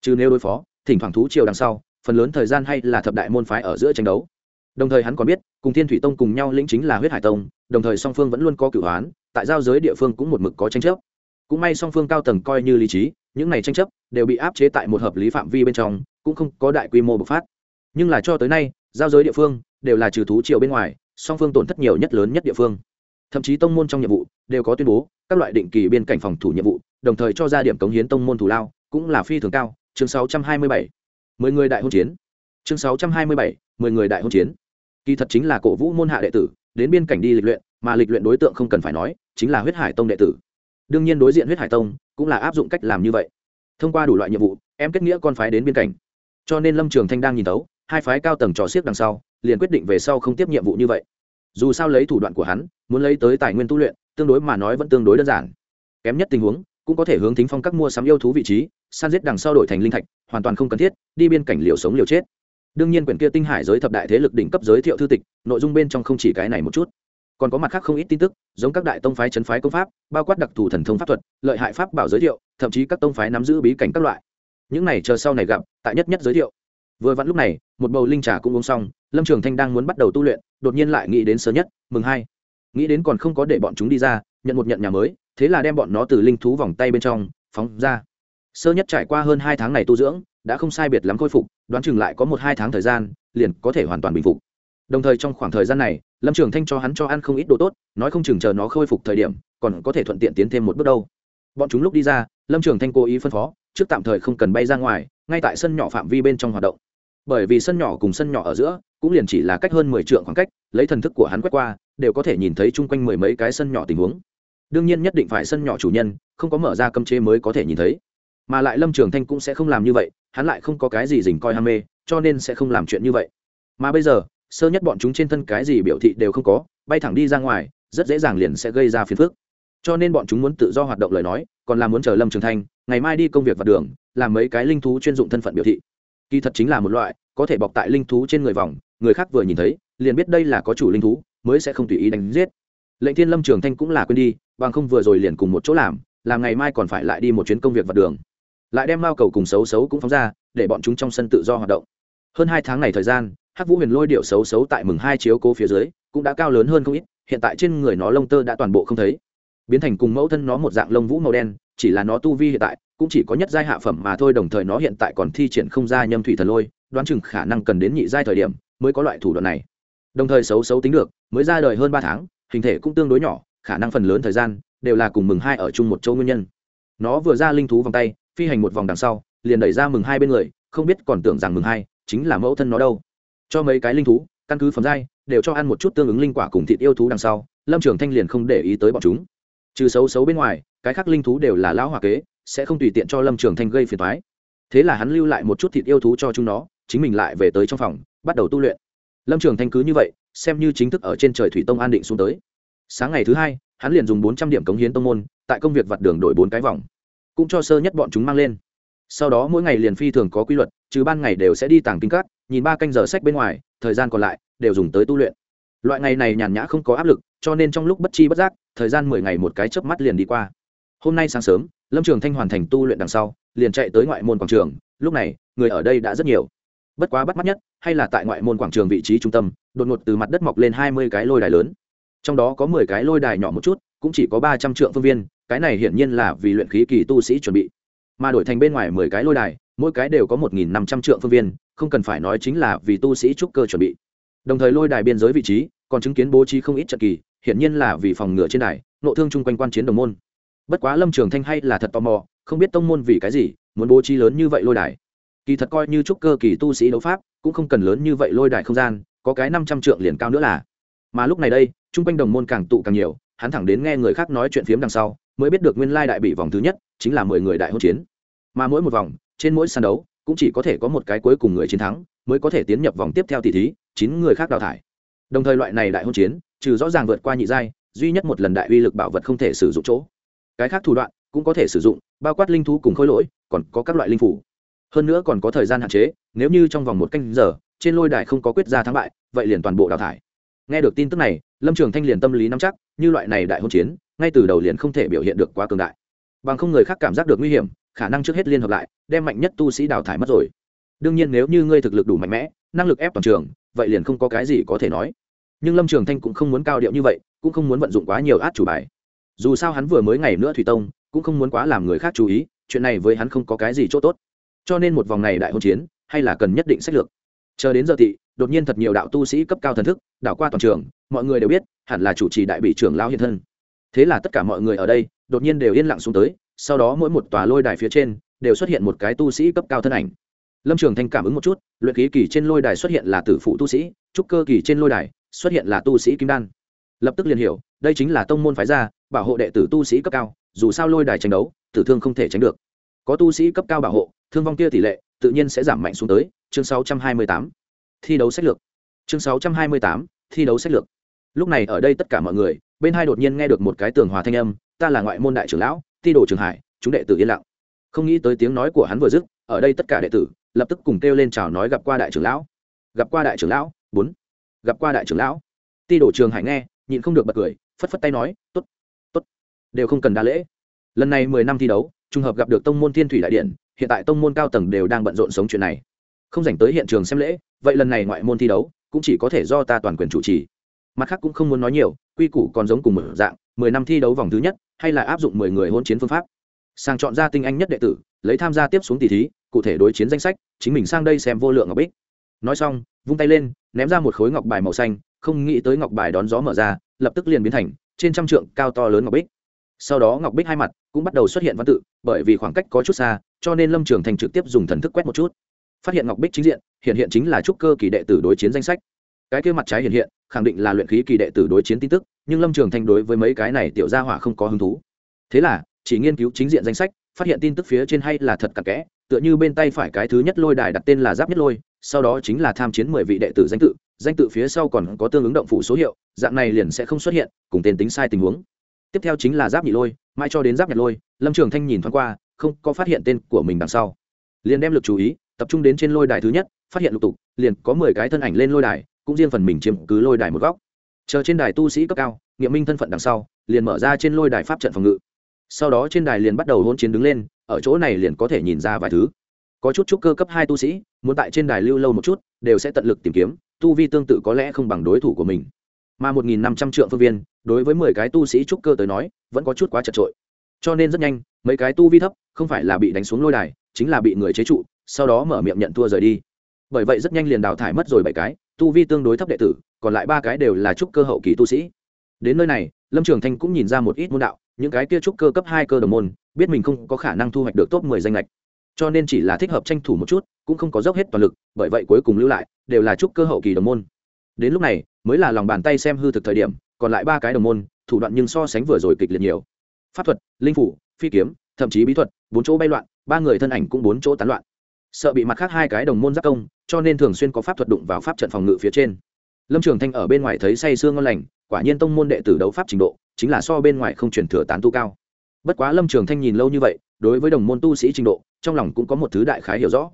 Chứ nếu đối phó, thỉnh thoảng thú triều đằng sau, phần lớn thời gian hay là thập đại môn phái ở giữa tranh đấu. Đồng thời hắn còn biết, cùng thiên thủy tông cùng nhau lĩnh chính là huyết hải tông, đồng thời song phương vẫn luôn có cửu hoán tại giao giới địa phương cũng một mực có tranh chấp. Cũng may song phương cao tầng coi như lý trí, những này tranh chấp đều bị áp chế tại một hợp lý phạm vi bên trong, cũng không có đại quy mô bộc phát nhưng là cho tới nay giao giới địa phương đều là trừ thú triều bên ngoài song phương tổn thất nhiều nhất lớn nhất địa phương. Thậm chí tông môn trong nhiệm vụ đều có tuyên bố các loại định kỳ biên cảnh phòng thủ nhiệm vụ đồng thời cho ra điểm cống hiến tông môn thủ lao cũng là phi thường cao. Chương 627. mười người đại hôn chiến. Chương 627, mười người đại hôn chiến. Kỳ thật chính là cổ vũ môn hạ đệ tử đến biên cảnh đi lịch luyện mà lịch luyện đối tượng không cần phải nói chính là huyết hải tông đệ tử. Đương nhiên đối diện huyết hải tông cũng là áp dụng cách làm như vậy. Thông qua đủ loại nhiệm vụ em kết nghĩa con phái đến biên cảnh. Cho nên lâm trường thanh đang nhìn tấu hai phái cao tầng trò xiếc đằng sau, liền quyết định về sau không tiếp nhiệm vụ như vậy. Dù sao lấy thủ đoạn của hắn, muốn lấy tới tài nguyên tu luyện, tương đối mà nói vẫn tương đối đơn giản. Kém nhất tình huống, cũng có thể hướng thính phong các mua sắm yêu thú vị trí, san giết đằng sau đổi thành linh thạch, hoàn toàn không cần thiết, đi biên cảnh liều sống liều chết. Đương nhiên quyển kia tinh hải giới thập đại thế lực đỉnh cấp giới thiệu thư tịch, nội dung bên trong không chỉ cái này một chút. Còn có mặt khác không ít tin tức, giống các đại tông phái chấn phái công pháp, bao quát đặc thù thần thông pháp thuật, lợi hại pháp bảo giới thiệu, thậm chí các tông phái nắm giữ bí cảnh các loại. Những này chờ sau này gặp, tại nhất nhất giới thiệu vừa vặn lúc này, một bầu linh trà cũng uống xong, lâm trường thanh đang muốn bắt đầu tu luyện, đột nhiên lại nghĩ đến sớm nhất, mừng hai. Nghĩ đến còn không có để bọn chúng đi ra, nhận một nhận nhà mới, thế là đem bọn nó từ linh thú vòng tay bên trong, phóng ra. Sơ nhất trải qua hơn hai tháng này tu dưỡng, đã không sai biệt lắm khôi phục, đoán chừng lại có một hai tháng thời gian, liền có thể hoàn toàn bình phục. Đồng thời trong khoảng thời gian này, lâm trường thanh cho hắn cho ăn không ít đồ tốt, nói không chừng chờ nó khôi phục thời điểm, còn có thể thuận tiện tiến thêm một bước đâu. Bọn chúng lúc đi ra, lâm trường thanh cố ý phân phó, trước tạm thời không cần bay ra ngoài, ngay tại sân nhỏ phạm vi bên trong hoạt động bởi vì sân nhỏ cùng sân nhỏ ở giữa cũng liền chỉ là cách hơn mười trượng khoảng cách, lấy thần thức của hắn quét qua, đều có thể nhìn thấy chung quanh mười mấy cái sân nhỏ tình huống. Đương nhiên nhất định phải sân nhỏ chủ nhân, không có mở ra cấm chế mới có thể nhìn thấy. Mà lại lâm trường thanh cũng sẽ không làm như vậy, hắn lại không có cái gì dình coi ham mê, cho nên sẽ không làm chuyện như vậy. Mà bây giờ, sơ nhất bọn chúng trên thân cái gì biểu thị đều không có, bay thẳng đi ra ngoài, rất dễ dàng liền sẽ gây ra phiền phức. Cho nên bọn chúng muốn tự do hoạt động lời nói, còn là muốn chờ lâm trường thanh, ngày mai đi công việc vào đường, làm mấy cái linh thú chuyên dụng thân phận biểu thị kỳ thật chính là một loại, có thể bọc tại linh thú trên người vòng, người khác vừa nhìn thấy, liền biết đây là có chủ linh thú, mới sẽ không tùy ý đánh giết. Lệnh thiên lâm trường thanh cũng là quên đi, bằng không vừa rồi liền cùng một chỗ làm làm ngày mai còn phải lại đi một chuyến công việc vào đường. Lại đem mao cầu cùng xấu xấu cũng phóng ra, để bọn chúng trong sân tự do hoạt động. Hơn hai tháng này thời gian, hắc vũ huyền lôi điệu xấu xấu tại mừng hai chiếu cố phía dưới, cũng đã cao lớn hơn không ít, hiện tại trên người nó lông tơ đã toàn bộ không thấy. Biến thành cùng mẫu thân nó một dạng lông vũ màu đen, chỉ là nó tu vi hiện tại cũng chỉ có nhất giai hạ phẩm mà thôi, đồng thời nó hiện tại còn thi triển không ra nhâm thủy thần lôi, đoán chừng khả năng cần đến nhị giai thời điểm mới có loại thủ đoạn này. Đồng thời xấu xấu tính được, mới ra đời hơn ba tháng, hình thể cũng tương đối nhỏ, khả năng phần lớn thời gian đều là cùng mừng hai ở chung một chỗ nguyên nhân. Nó vừa ra linh thú vòng tay, phi hành một vòng đằng sau, liền đẩy ra mừng hai bên người, không biết còn tưởng rằng mừng hai chính là mẫu thân nó đâu. Cho mấy cái linh thú, căn cứ phẩm giai, đều cho ăn một chút tương ứng linh quả cùng thịt yêu thú đằng sau, lâm trường thanh liền không để ý tới bọn chúng. Trừ xấu xấu bên ngoài, cái khác linh thú đều là lão hòa kế sẽ không tùy tiện cho lâm trường thanh gây phiền thoái thế là hắn lưu lại một chút thịt yêu thú cho chúng nó, chính mình lại về tới trong phòng, bắt đầu tu luyện. Lâm trường thanh cứ như vậy, xem như chính thức ở trên trời thủy tông an định xuống tới. Sáng ngày thứ hai, hắn liền dùng bốn trăm điểm cống hiến tông môn, tại công việc vặt đường đổi bốn cái vòng. Cũng cho sơ nhất bọn chúng mang lên. Sau đó mỗi ngày liền phi thường có quy luật, trừ ban ngày đều sẽ đi tàng kinh cắt nhìn ba canh giờ sách bên ngoài, thời gian còn lại đều dùng tới tu luyện. Loại ngày này nhàn nhã không có áp lực, cho nên trong lúc bất chi bất giác, thời gian mười ngày một cái chớp mắt liền đi qua. Hôm nay sáng sớm lâm trường thanh hoàn thành tu luyện đằng sau, liền chạy tới ngoại môn quảng trường, lúc này, người ở đây đã rất nhiều. Bất quá bắt mắt nhất, hay là tại ngoại môn quảng trường vị trí trung tâm, đột ngột từ mặt đất mọc lên hai mươi cái lôi đài lớn. Trong đó có mười cái lôi đài nhỏ một chút, cũng chỉ có ba trăm triệu phương viên, cái này hiển nhiên là vì luyện khí kỳ tu sĩ chuẩn bị. Mà đổi thành bên ngoài mười cái lôi đài, mỗi cái đều có một nghìn năm trăm triệu phương viên, không cần phải nói chính là vì tu sĩ trúc cơ chuẩn bị. Đồng thời lôi đài biên giới vị trí, còn chứng kiến bố trí không ít trận kỳ, hiển nhiên là vì phòng ngừa trên đài nộ thương chung quanh quan chiến đồng môn bất quá lâm trường thanh hay là thật tò mò, không biết tông môn vì cái gì muốn bố trí lớn như vậy lôi đài. Kỳ thật coi như trúc cơ kỳ tu sĩ đấu pháp, cũng không cần lớn như vậy lôi đài không gian, có cái năm trăm trượng liền cao nữa là. Mà lúc này đây, chung quanh đồng môn càng tụ càng nhiều, hắn thẳng đến nghe người khác nói chuyện phiếm đằng sau, mới biết được nguyên lai đại bị vòng thứ nhất chính là mười người đại hôn chiến. Mà mỗi một vòng, trên mỗi sàn đấu, cũng chỉ có thể có một cái cuối cùng người chiến thắng, mới có thể tiến nhập vòng tiếp theo tỷ thí, chín người khác đào thải. Đồng thời loại này đại hôn chiến, trừ rõ ràng vượt qua nhị giai, duy nhất một lần đại uy lực bảo vật không thể sử dụng chỗ cái khác thủ đoạn cũng có thể sử dụng, bao quát linh thú cùng khối lỗi, còn có các loại linh phủ. Hơn nữa còn có thời gian hạn chế, nếu như trong vòng một canh giờ, trên lôi đài không có quyết ra thắng bại, vậy liền toàn bộ đào thải. Nghe được tin tức này, lâm trường thanh liền tâm lý nắm chắc, như loại này đại hôn chiến, ngay từ đầu liền không thể biểu hiện được quá cường đại. Bằng không người khác cảm giác được nguy hiểm, khả năng trước hết liên hợp lại, đem mạnh nhất tu sĩ đào thải mất rồi. Đương nhiên nếu như ngươi thực lực đủ mạnh mẽ, năng lực ép toàn trường, vậy liền không có cái gì có thể nói. Nhưng lâm trường thanh cũng không muốn cao điệu như vậy, cũng không muốn vận dụng quá nhiều át chủ bài dù sao hắn vừa mới ngày nữa thủy tông, cũng không muốn quá làm người khác chú ý, chuyện này với hắn không có cái gì chỗ tốt. Cho nên một vòng này đại hôn chiến, hay là cần nhất định sách lược. Chờ đến giờ thị đột nhiên thật nhiều đạo tu sĩ cấp cao thần thức, đảo qua toàn trường, mọi người đều biết, hẳn là chủ trì đại bị trưởng lao hiện thân. Thế là tất cả mọi người ở đây, đột nhiên đều yên lặng xuống tới, sau đó mỗi một tòa lôi đài phía trên, đều xuất hiện một cái tu sĩ cấp cao thân ảnh. Lâm trường thanh cảm ứng một chút, luyện khí kỳ trên lôi đài xuất hiện là tử phụ tu sĩ, trúc cơ kỳ trên lôi đài xuất hiện là tu sĩ kim đan. Lập tức liền hiểu, đây chính là tông môn phái gia bảo hộ đệ tử tu sĩ cấp cao dù sao lôi đài tranh đấu tử thương không thể tránh được. Có tu sĩ cấp cao bảo hộ thương vong kia tỷ lệ tự nhiên sẽ giảm mạnh xuống tới chương 628. thi đấu sách lược. Chương 628, thi đấu sách lược. Lúc này ở đây tất cả mọi người bên hai đột nhiên nghe được một cái tường hòa thanh âm ta là ngoại môn đại trưởng lão ti đồ trường hải chúng đệ tử yên lặng. Không nghĩ tới tiếng nói của hắn vừa dứt ở đây tất cả đệ tử lập tức cùng kêu lên chào nói gặp qua đại trưởng lão. Gặp qua đại trưởng lão bốn. Gặp qua đại trưởng lão. Ti đồ trường hải nghe nhịn không được bật cười phất phất tay nói t t đều không cần đa lễ. Lần này mười năm thi đấu, trùng hợp gặp được tông môn thiên thủy đại điện, hiện tại tông môn cao tầng đều đang bận rộn sống chuyện này. Không dành tới hiện trường xem lễ, vậy lần này ngoại môn thi đấu cũng chỉ có thể do ta toàn quyền chủ trì. Mặt khác cũng không muốn nói nhiều, quy củ còn giống cùng một dạng, mười năm thi đấu vòng thứ nhất, hay là áp dụng mười người hôn chiến phương pháp. Sang chọn ra tinh anh nhất đệ tử, lấy tham gia tiếp xuống tỷ thí, cụ thể đối chiến danh sách, chính mình sang đây xem vô lượng ngọc bích. Nói xong, vung tay lên, ném ra một khối ngọc bài màu xanh, không nghĩ tới ngọc bài đón gió mở ra, lập tức liền biến thành trên trăm trượng cao to lớn ngọc bích sau đó ngọc bích hai mặt cũng bắt đầu xuất hiện văn tự bởi vì khoảng cách có chút xa cho nên lâm trường thành trực tiếp dùng thần thức quét một chút phát hiện ngọc bích chính diện hiện hiện chính là trúc cơ kỳ đệ tử đối chiến danh sách cái kia mặt trái hiện hiện khẳng định là luyện khí kỳ đệ tử đối chiến tin tức nhưng lâm trường thành đối với mấy cái này tiểu gia hỏa không có hứng thú thế là chỉ nghiên cứu chính diện danh sách phát hiện tin tức phía trên hay là thật cặn kẽ tựa như bên tay phải cái thứ nhất lôi đài đặt tên là giáp nhất lôi sau đó chính là tham chiến mười vị đệ tử danh tự danh tự phía sau còn có tương ứng động phủ số hiệu dạng này liền sẽ không xuất hiện cùng tên tính sai tình huống tiếp theo chính là giáp nhị lôi mai cho đến giáp nhật lôi, lâm trường thanh nhìn thoáng qua, không có phát hiện tên của mình đằng sau. Liền đem lực chú ý, tập trung đến trên lôi đài thứ nhất, phát hiện lục tục, liền có mười cái thân ảnh lên lôi đài, cũng riêng phần mình chiếm cứ lôi đài một góc. Chờ trên đài tu sĩ cấp cao, nghiệm minh thân phận đằng sau, liền mở ra trên lôi đài pháp trận phòng ngự. Sau đó trên đài liền bắt đầu hôn chiến đứng lên, ở chỗ này liền có thể nhìn ra vài thứ. Có chút chút cơ cấp hai tu sĩ, muốn tại trên đài lưu lâu một chút, đều sẽ tận lực tìm kiếm, tu vi tương tự có lẽ không bằng đối thủ của mình. Mà một nghìn năm trăm triệu phương viên đối với mười cái tu sĩ trúc cơ tới nói, vẫn có chút quá chật trội. Cho nên rất nhanh, mấy cái tu vi thấp, không phải là bị đánh xuống lôi đài, chính là bị người chế trụ, sau đó mở miệng nhận thua rời đi. Bởi vậy rất nhanh liền đào thải mất rồi bảy cái, tu vi tương đối thấp đệ tử, còn lại ba cái đều là trúc cơ hậu kỳ tu sĩ. Đến nơi này, lâm trường thanh cũng nhìn ra một ít môn đạo, những cái kia trúc cơ cấp hai cơ đồng môn, biết mình không có khả năng thu hoạch được top mười danh lệch cho nên chỉ là thích hợp tranh thủ một chút, cũng không có dốc hết toàn lực, bởi vậy cuối cùng lưu lại, đều là trúc cơ hậu kỳ đồng môn. Đến lúc này, mới là lòng bàn tay xem hư thực thời điểm còn lại ba cái đồng môn, thủ đoạn nhưng so sánh vừa rồi kịch liệt nhiều. Pháp thuật, linh phủ, phi kiếm, thậm chí bí thuật, bốn chỗ bay loạn, ba người thân ảnh cũng bốn chỗ tán loạn. Sợ bị mặt khác hai cái đồng môn giác công, cho nên thường xuyên có pháp thuật đụng vào pháp trận phòng ngự phía trên. Lâm trường thanh ở bên ngoài thấy say sương ngon lành, quả nhiên tông môn đệ tử đấu pháp trình độ, chính là so bên ngoài không chuyển thừa tán tu cao. Bất quá lâm trường thanh nhìn lâu như vậy, đối với đồng môn tu sĩ trình độ, trong lòng cũng có một thứ đại khái hiểu rõ.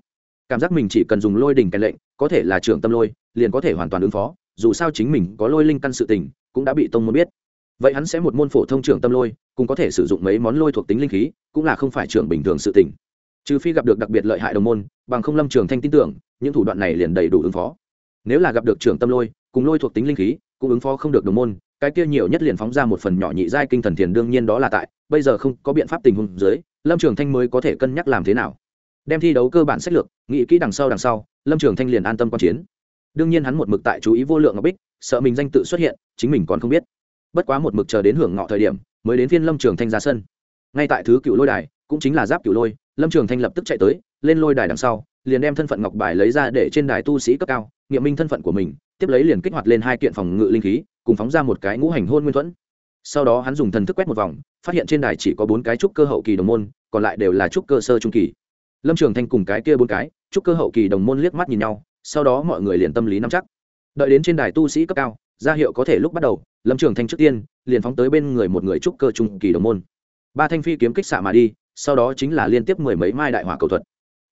Cảm giác mình chỉ cần dùng lôi đỉnh cạnh lệnh, có thể là trưởng tâm lôi, liền có thể hoàn toàn ứng phó, dù sao chính mình có lôi linh căn sự tình cũng đã bị tông môn biết. Vậy hắn sẽ một môn phổ thông trưởng tâm lôi cũng có thể sử dụng mấy món lôi thuộc tính linh khí, cũng là không phải trưởng bình thường sự tình. Trừ phi gặp được đặc biệt lợi hại đồng môn, bằng không lâm trường thanh tin tưởng, những thủ đoạn này liền đầy đủ ứng phó. Nếu là gặp được trưởng tâm lôi, cùng lôi thuộc tính linh khí, cũng ứng phó không được đồng môn, cái kia nhiều nhất liền phóng ra một phần nhỏ nhị giai kinh thần thiền đương nhiên đó là tại, bây giờ không có biện pháp tình huống dưới, lâm trường thanh mới có thể cân nhắc làm thế nào. Đem thi đấu cơ bản sách lược, nghĩ kỹ đằng sau đằng sau, lâm trường thanh liền an tâm quan chiến. Đương nhiên hắn một mực tại chú ý vô lượng ngọc bích sợ mình danh tự xuất hiện, chính mình còn không biết. Bất quá một mực chờ đến hưởng ngọ thời điểm, mới đến phiên lâm trường thanh ra sân. Ngay tại thứ cựu lôi đài, cũng chính là giáp cựu lôi, lâm trường thanh lập tức chạy tới, lên lôi đài đằng sau, liền đem thân phận ngọc bài lấy ra để trên đài tu sĩ cấp cao, nghiệm minh thân phận của mình, tiếp lấy liền kích hoạt lên hai kiện phòng ngự linh khí, cùng phóng ra một cái ngũ hành hôn nguyên thuẫn. Sau đó hắn dùng thần thức quét một vòng, phát hiện trên đài chỉ có bốn cái trúc cơ hậu kỳ đồng môn, còn lại đều là trúc cơ sơ trung kỳ. Lâm trường thanh cùng cái kia bốn cái, trúc cơ hậu kỳ đồng môn liếc mắt nhìn nhau, sau đó mọi người liền tâm lý nắm chắc đợi đến trên đài tu sĩ cấp cao, ra hiệu có thể lúc bắt đầu, lâm trường thanh trước tiên, liền phóng tới bên người một người trúc cơ trung kỳ đồng môn. Ba thanh phi kiếm kích xạ mà đi, sau đó chính là liên tiếp mười mấy mai đại hỏa cầu thuật.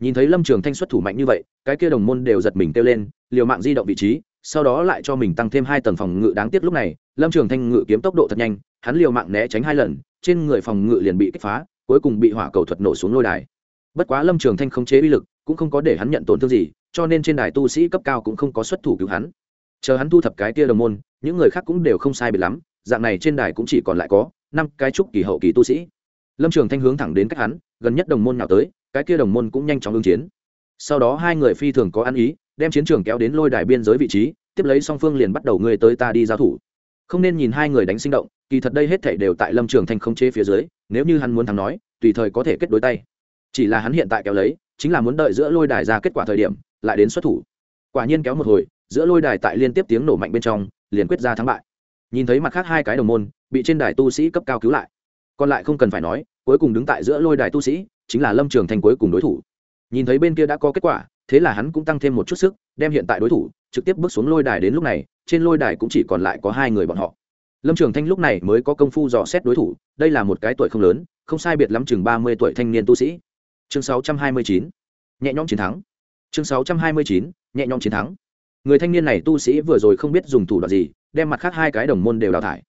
Nhìn thấy lâm trường thanh xuất thủ mạnh như vậy, cái kia đồng môn đều giật mình kêu lên, liều mạng di động vị trí, sau đó lại cho mình tăng thêm hai tầng phòng ngự đáng tiếc lúc này, lâm trường thanh ngự kiếm tốc độ thật nhanh, hắn liều mạng né tránh hai lần, trên người phòng ngự liền bị kích phá, cuối cùng bị hỏa cầu thuật nổ xuống lôi đài. Bất quá lâm trường thanh không chế uy lực, cũng không có để hắn nhận tổn thương gì, cho nên trên đài tu sĩ cấp cao cũng không có xuất thủ cứu hắn chờ hắn thu thập cái kia đồng môn, những người khác cũng đều không sai biệt lắm, dạng này trên đài cũng chỉ còn lại có năm cái trúc kỳ hậu kỳ tu sĩ. Lâm trường thanh hướng thẳng đến cách hắn, gần nhất đồng môn nào tới, cái kia đồng môn cũng nhanh chóng ứng chiến. Sau đó hai người phi thường có ăn ý, đem chiến trường kéo đến lôi đài biên giới vị trí, tiếp lấy song phương liền bắt đầu người tới ta đi giao thủ. Không nên nhìn hai người đánh sinh động, kỳ thật đây hết thể đều tại lâm trường thanh không chế phía dưới, nếu như hắn muốn thắng nói, tùy thời có thể kết đối tay. Chỉ là hắn hiện tại kéo lấy, chính là muốn đợi giữa lôi đài ra kết quả thời điểm, lại đến xuất thủ. Quả nhiên kéo một hồi giữa lôi đài tại liên tiếp tiếng nổ mạnh bên trong, liền quyết ra thắng bại. Nhìn thấy mặt khác hai cái đồng môn, bị trên đài tu sĩ cấp cao cứu lại. Còn lại không cần phải nói, cuối cùng đứng tại giữa lôi đài tu sĩ, chính là lâm trường thành cuối cùng đối thủ. Nhìn thấy bên kia đã có kết quả, thế là hắn cũng tăng thêm một chút sức, đem hiện tại đối thủ, trực tiếp bước xuống lôi đài đến lúc này, trên lôi đài cũng chỉ còn lại có hai người bọn họ. Lâm trường thanh lúc này mới có công phu dò xét đối thủ, đây là một cái tuổi không lớn, không sai biệt lắm chừng ba mươi tuổi thanh niên tu sĩ. Chương sáu trăm hai mươi chín, nhẹ nhõm chiến thắng. Chương sáu trăm hai mươi chín, nhẹ nhõm chiến thắng người thanh niên này tu sĩ vừa rồi không biết dùng thủ đoạn gì, đem mặt khác hai cái đồng môn đều đào thải.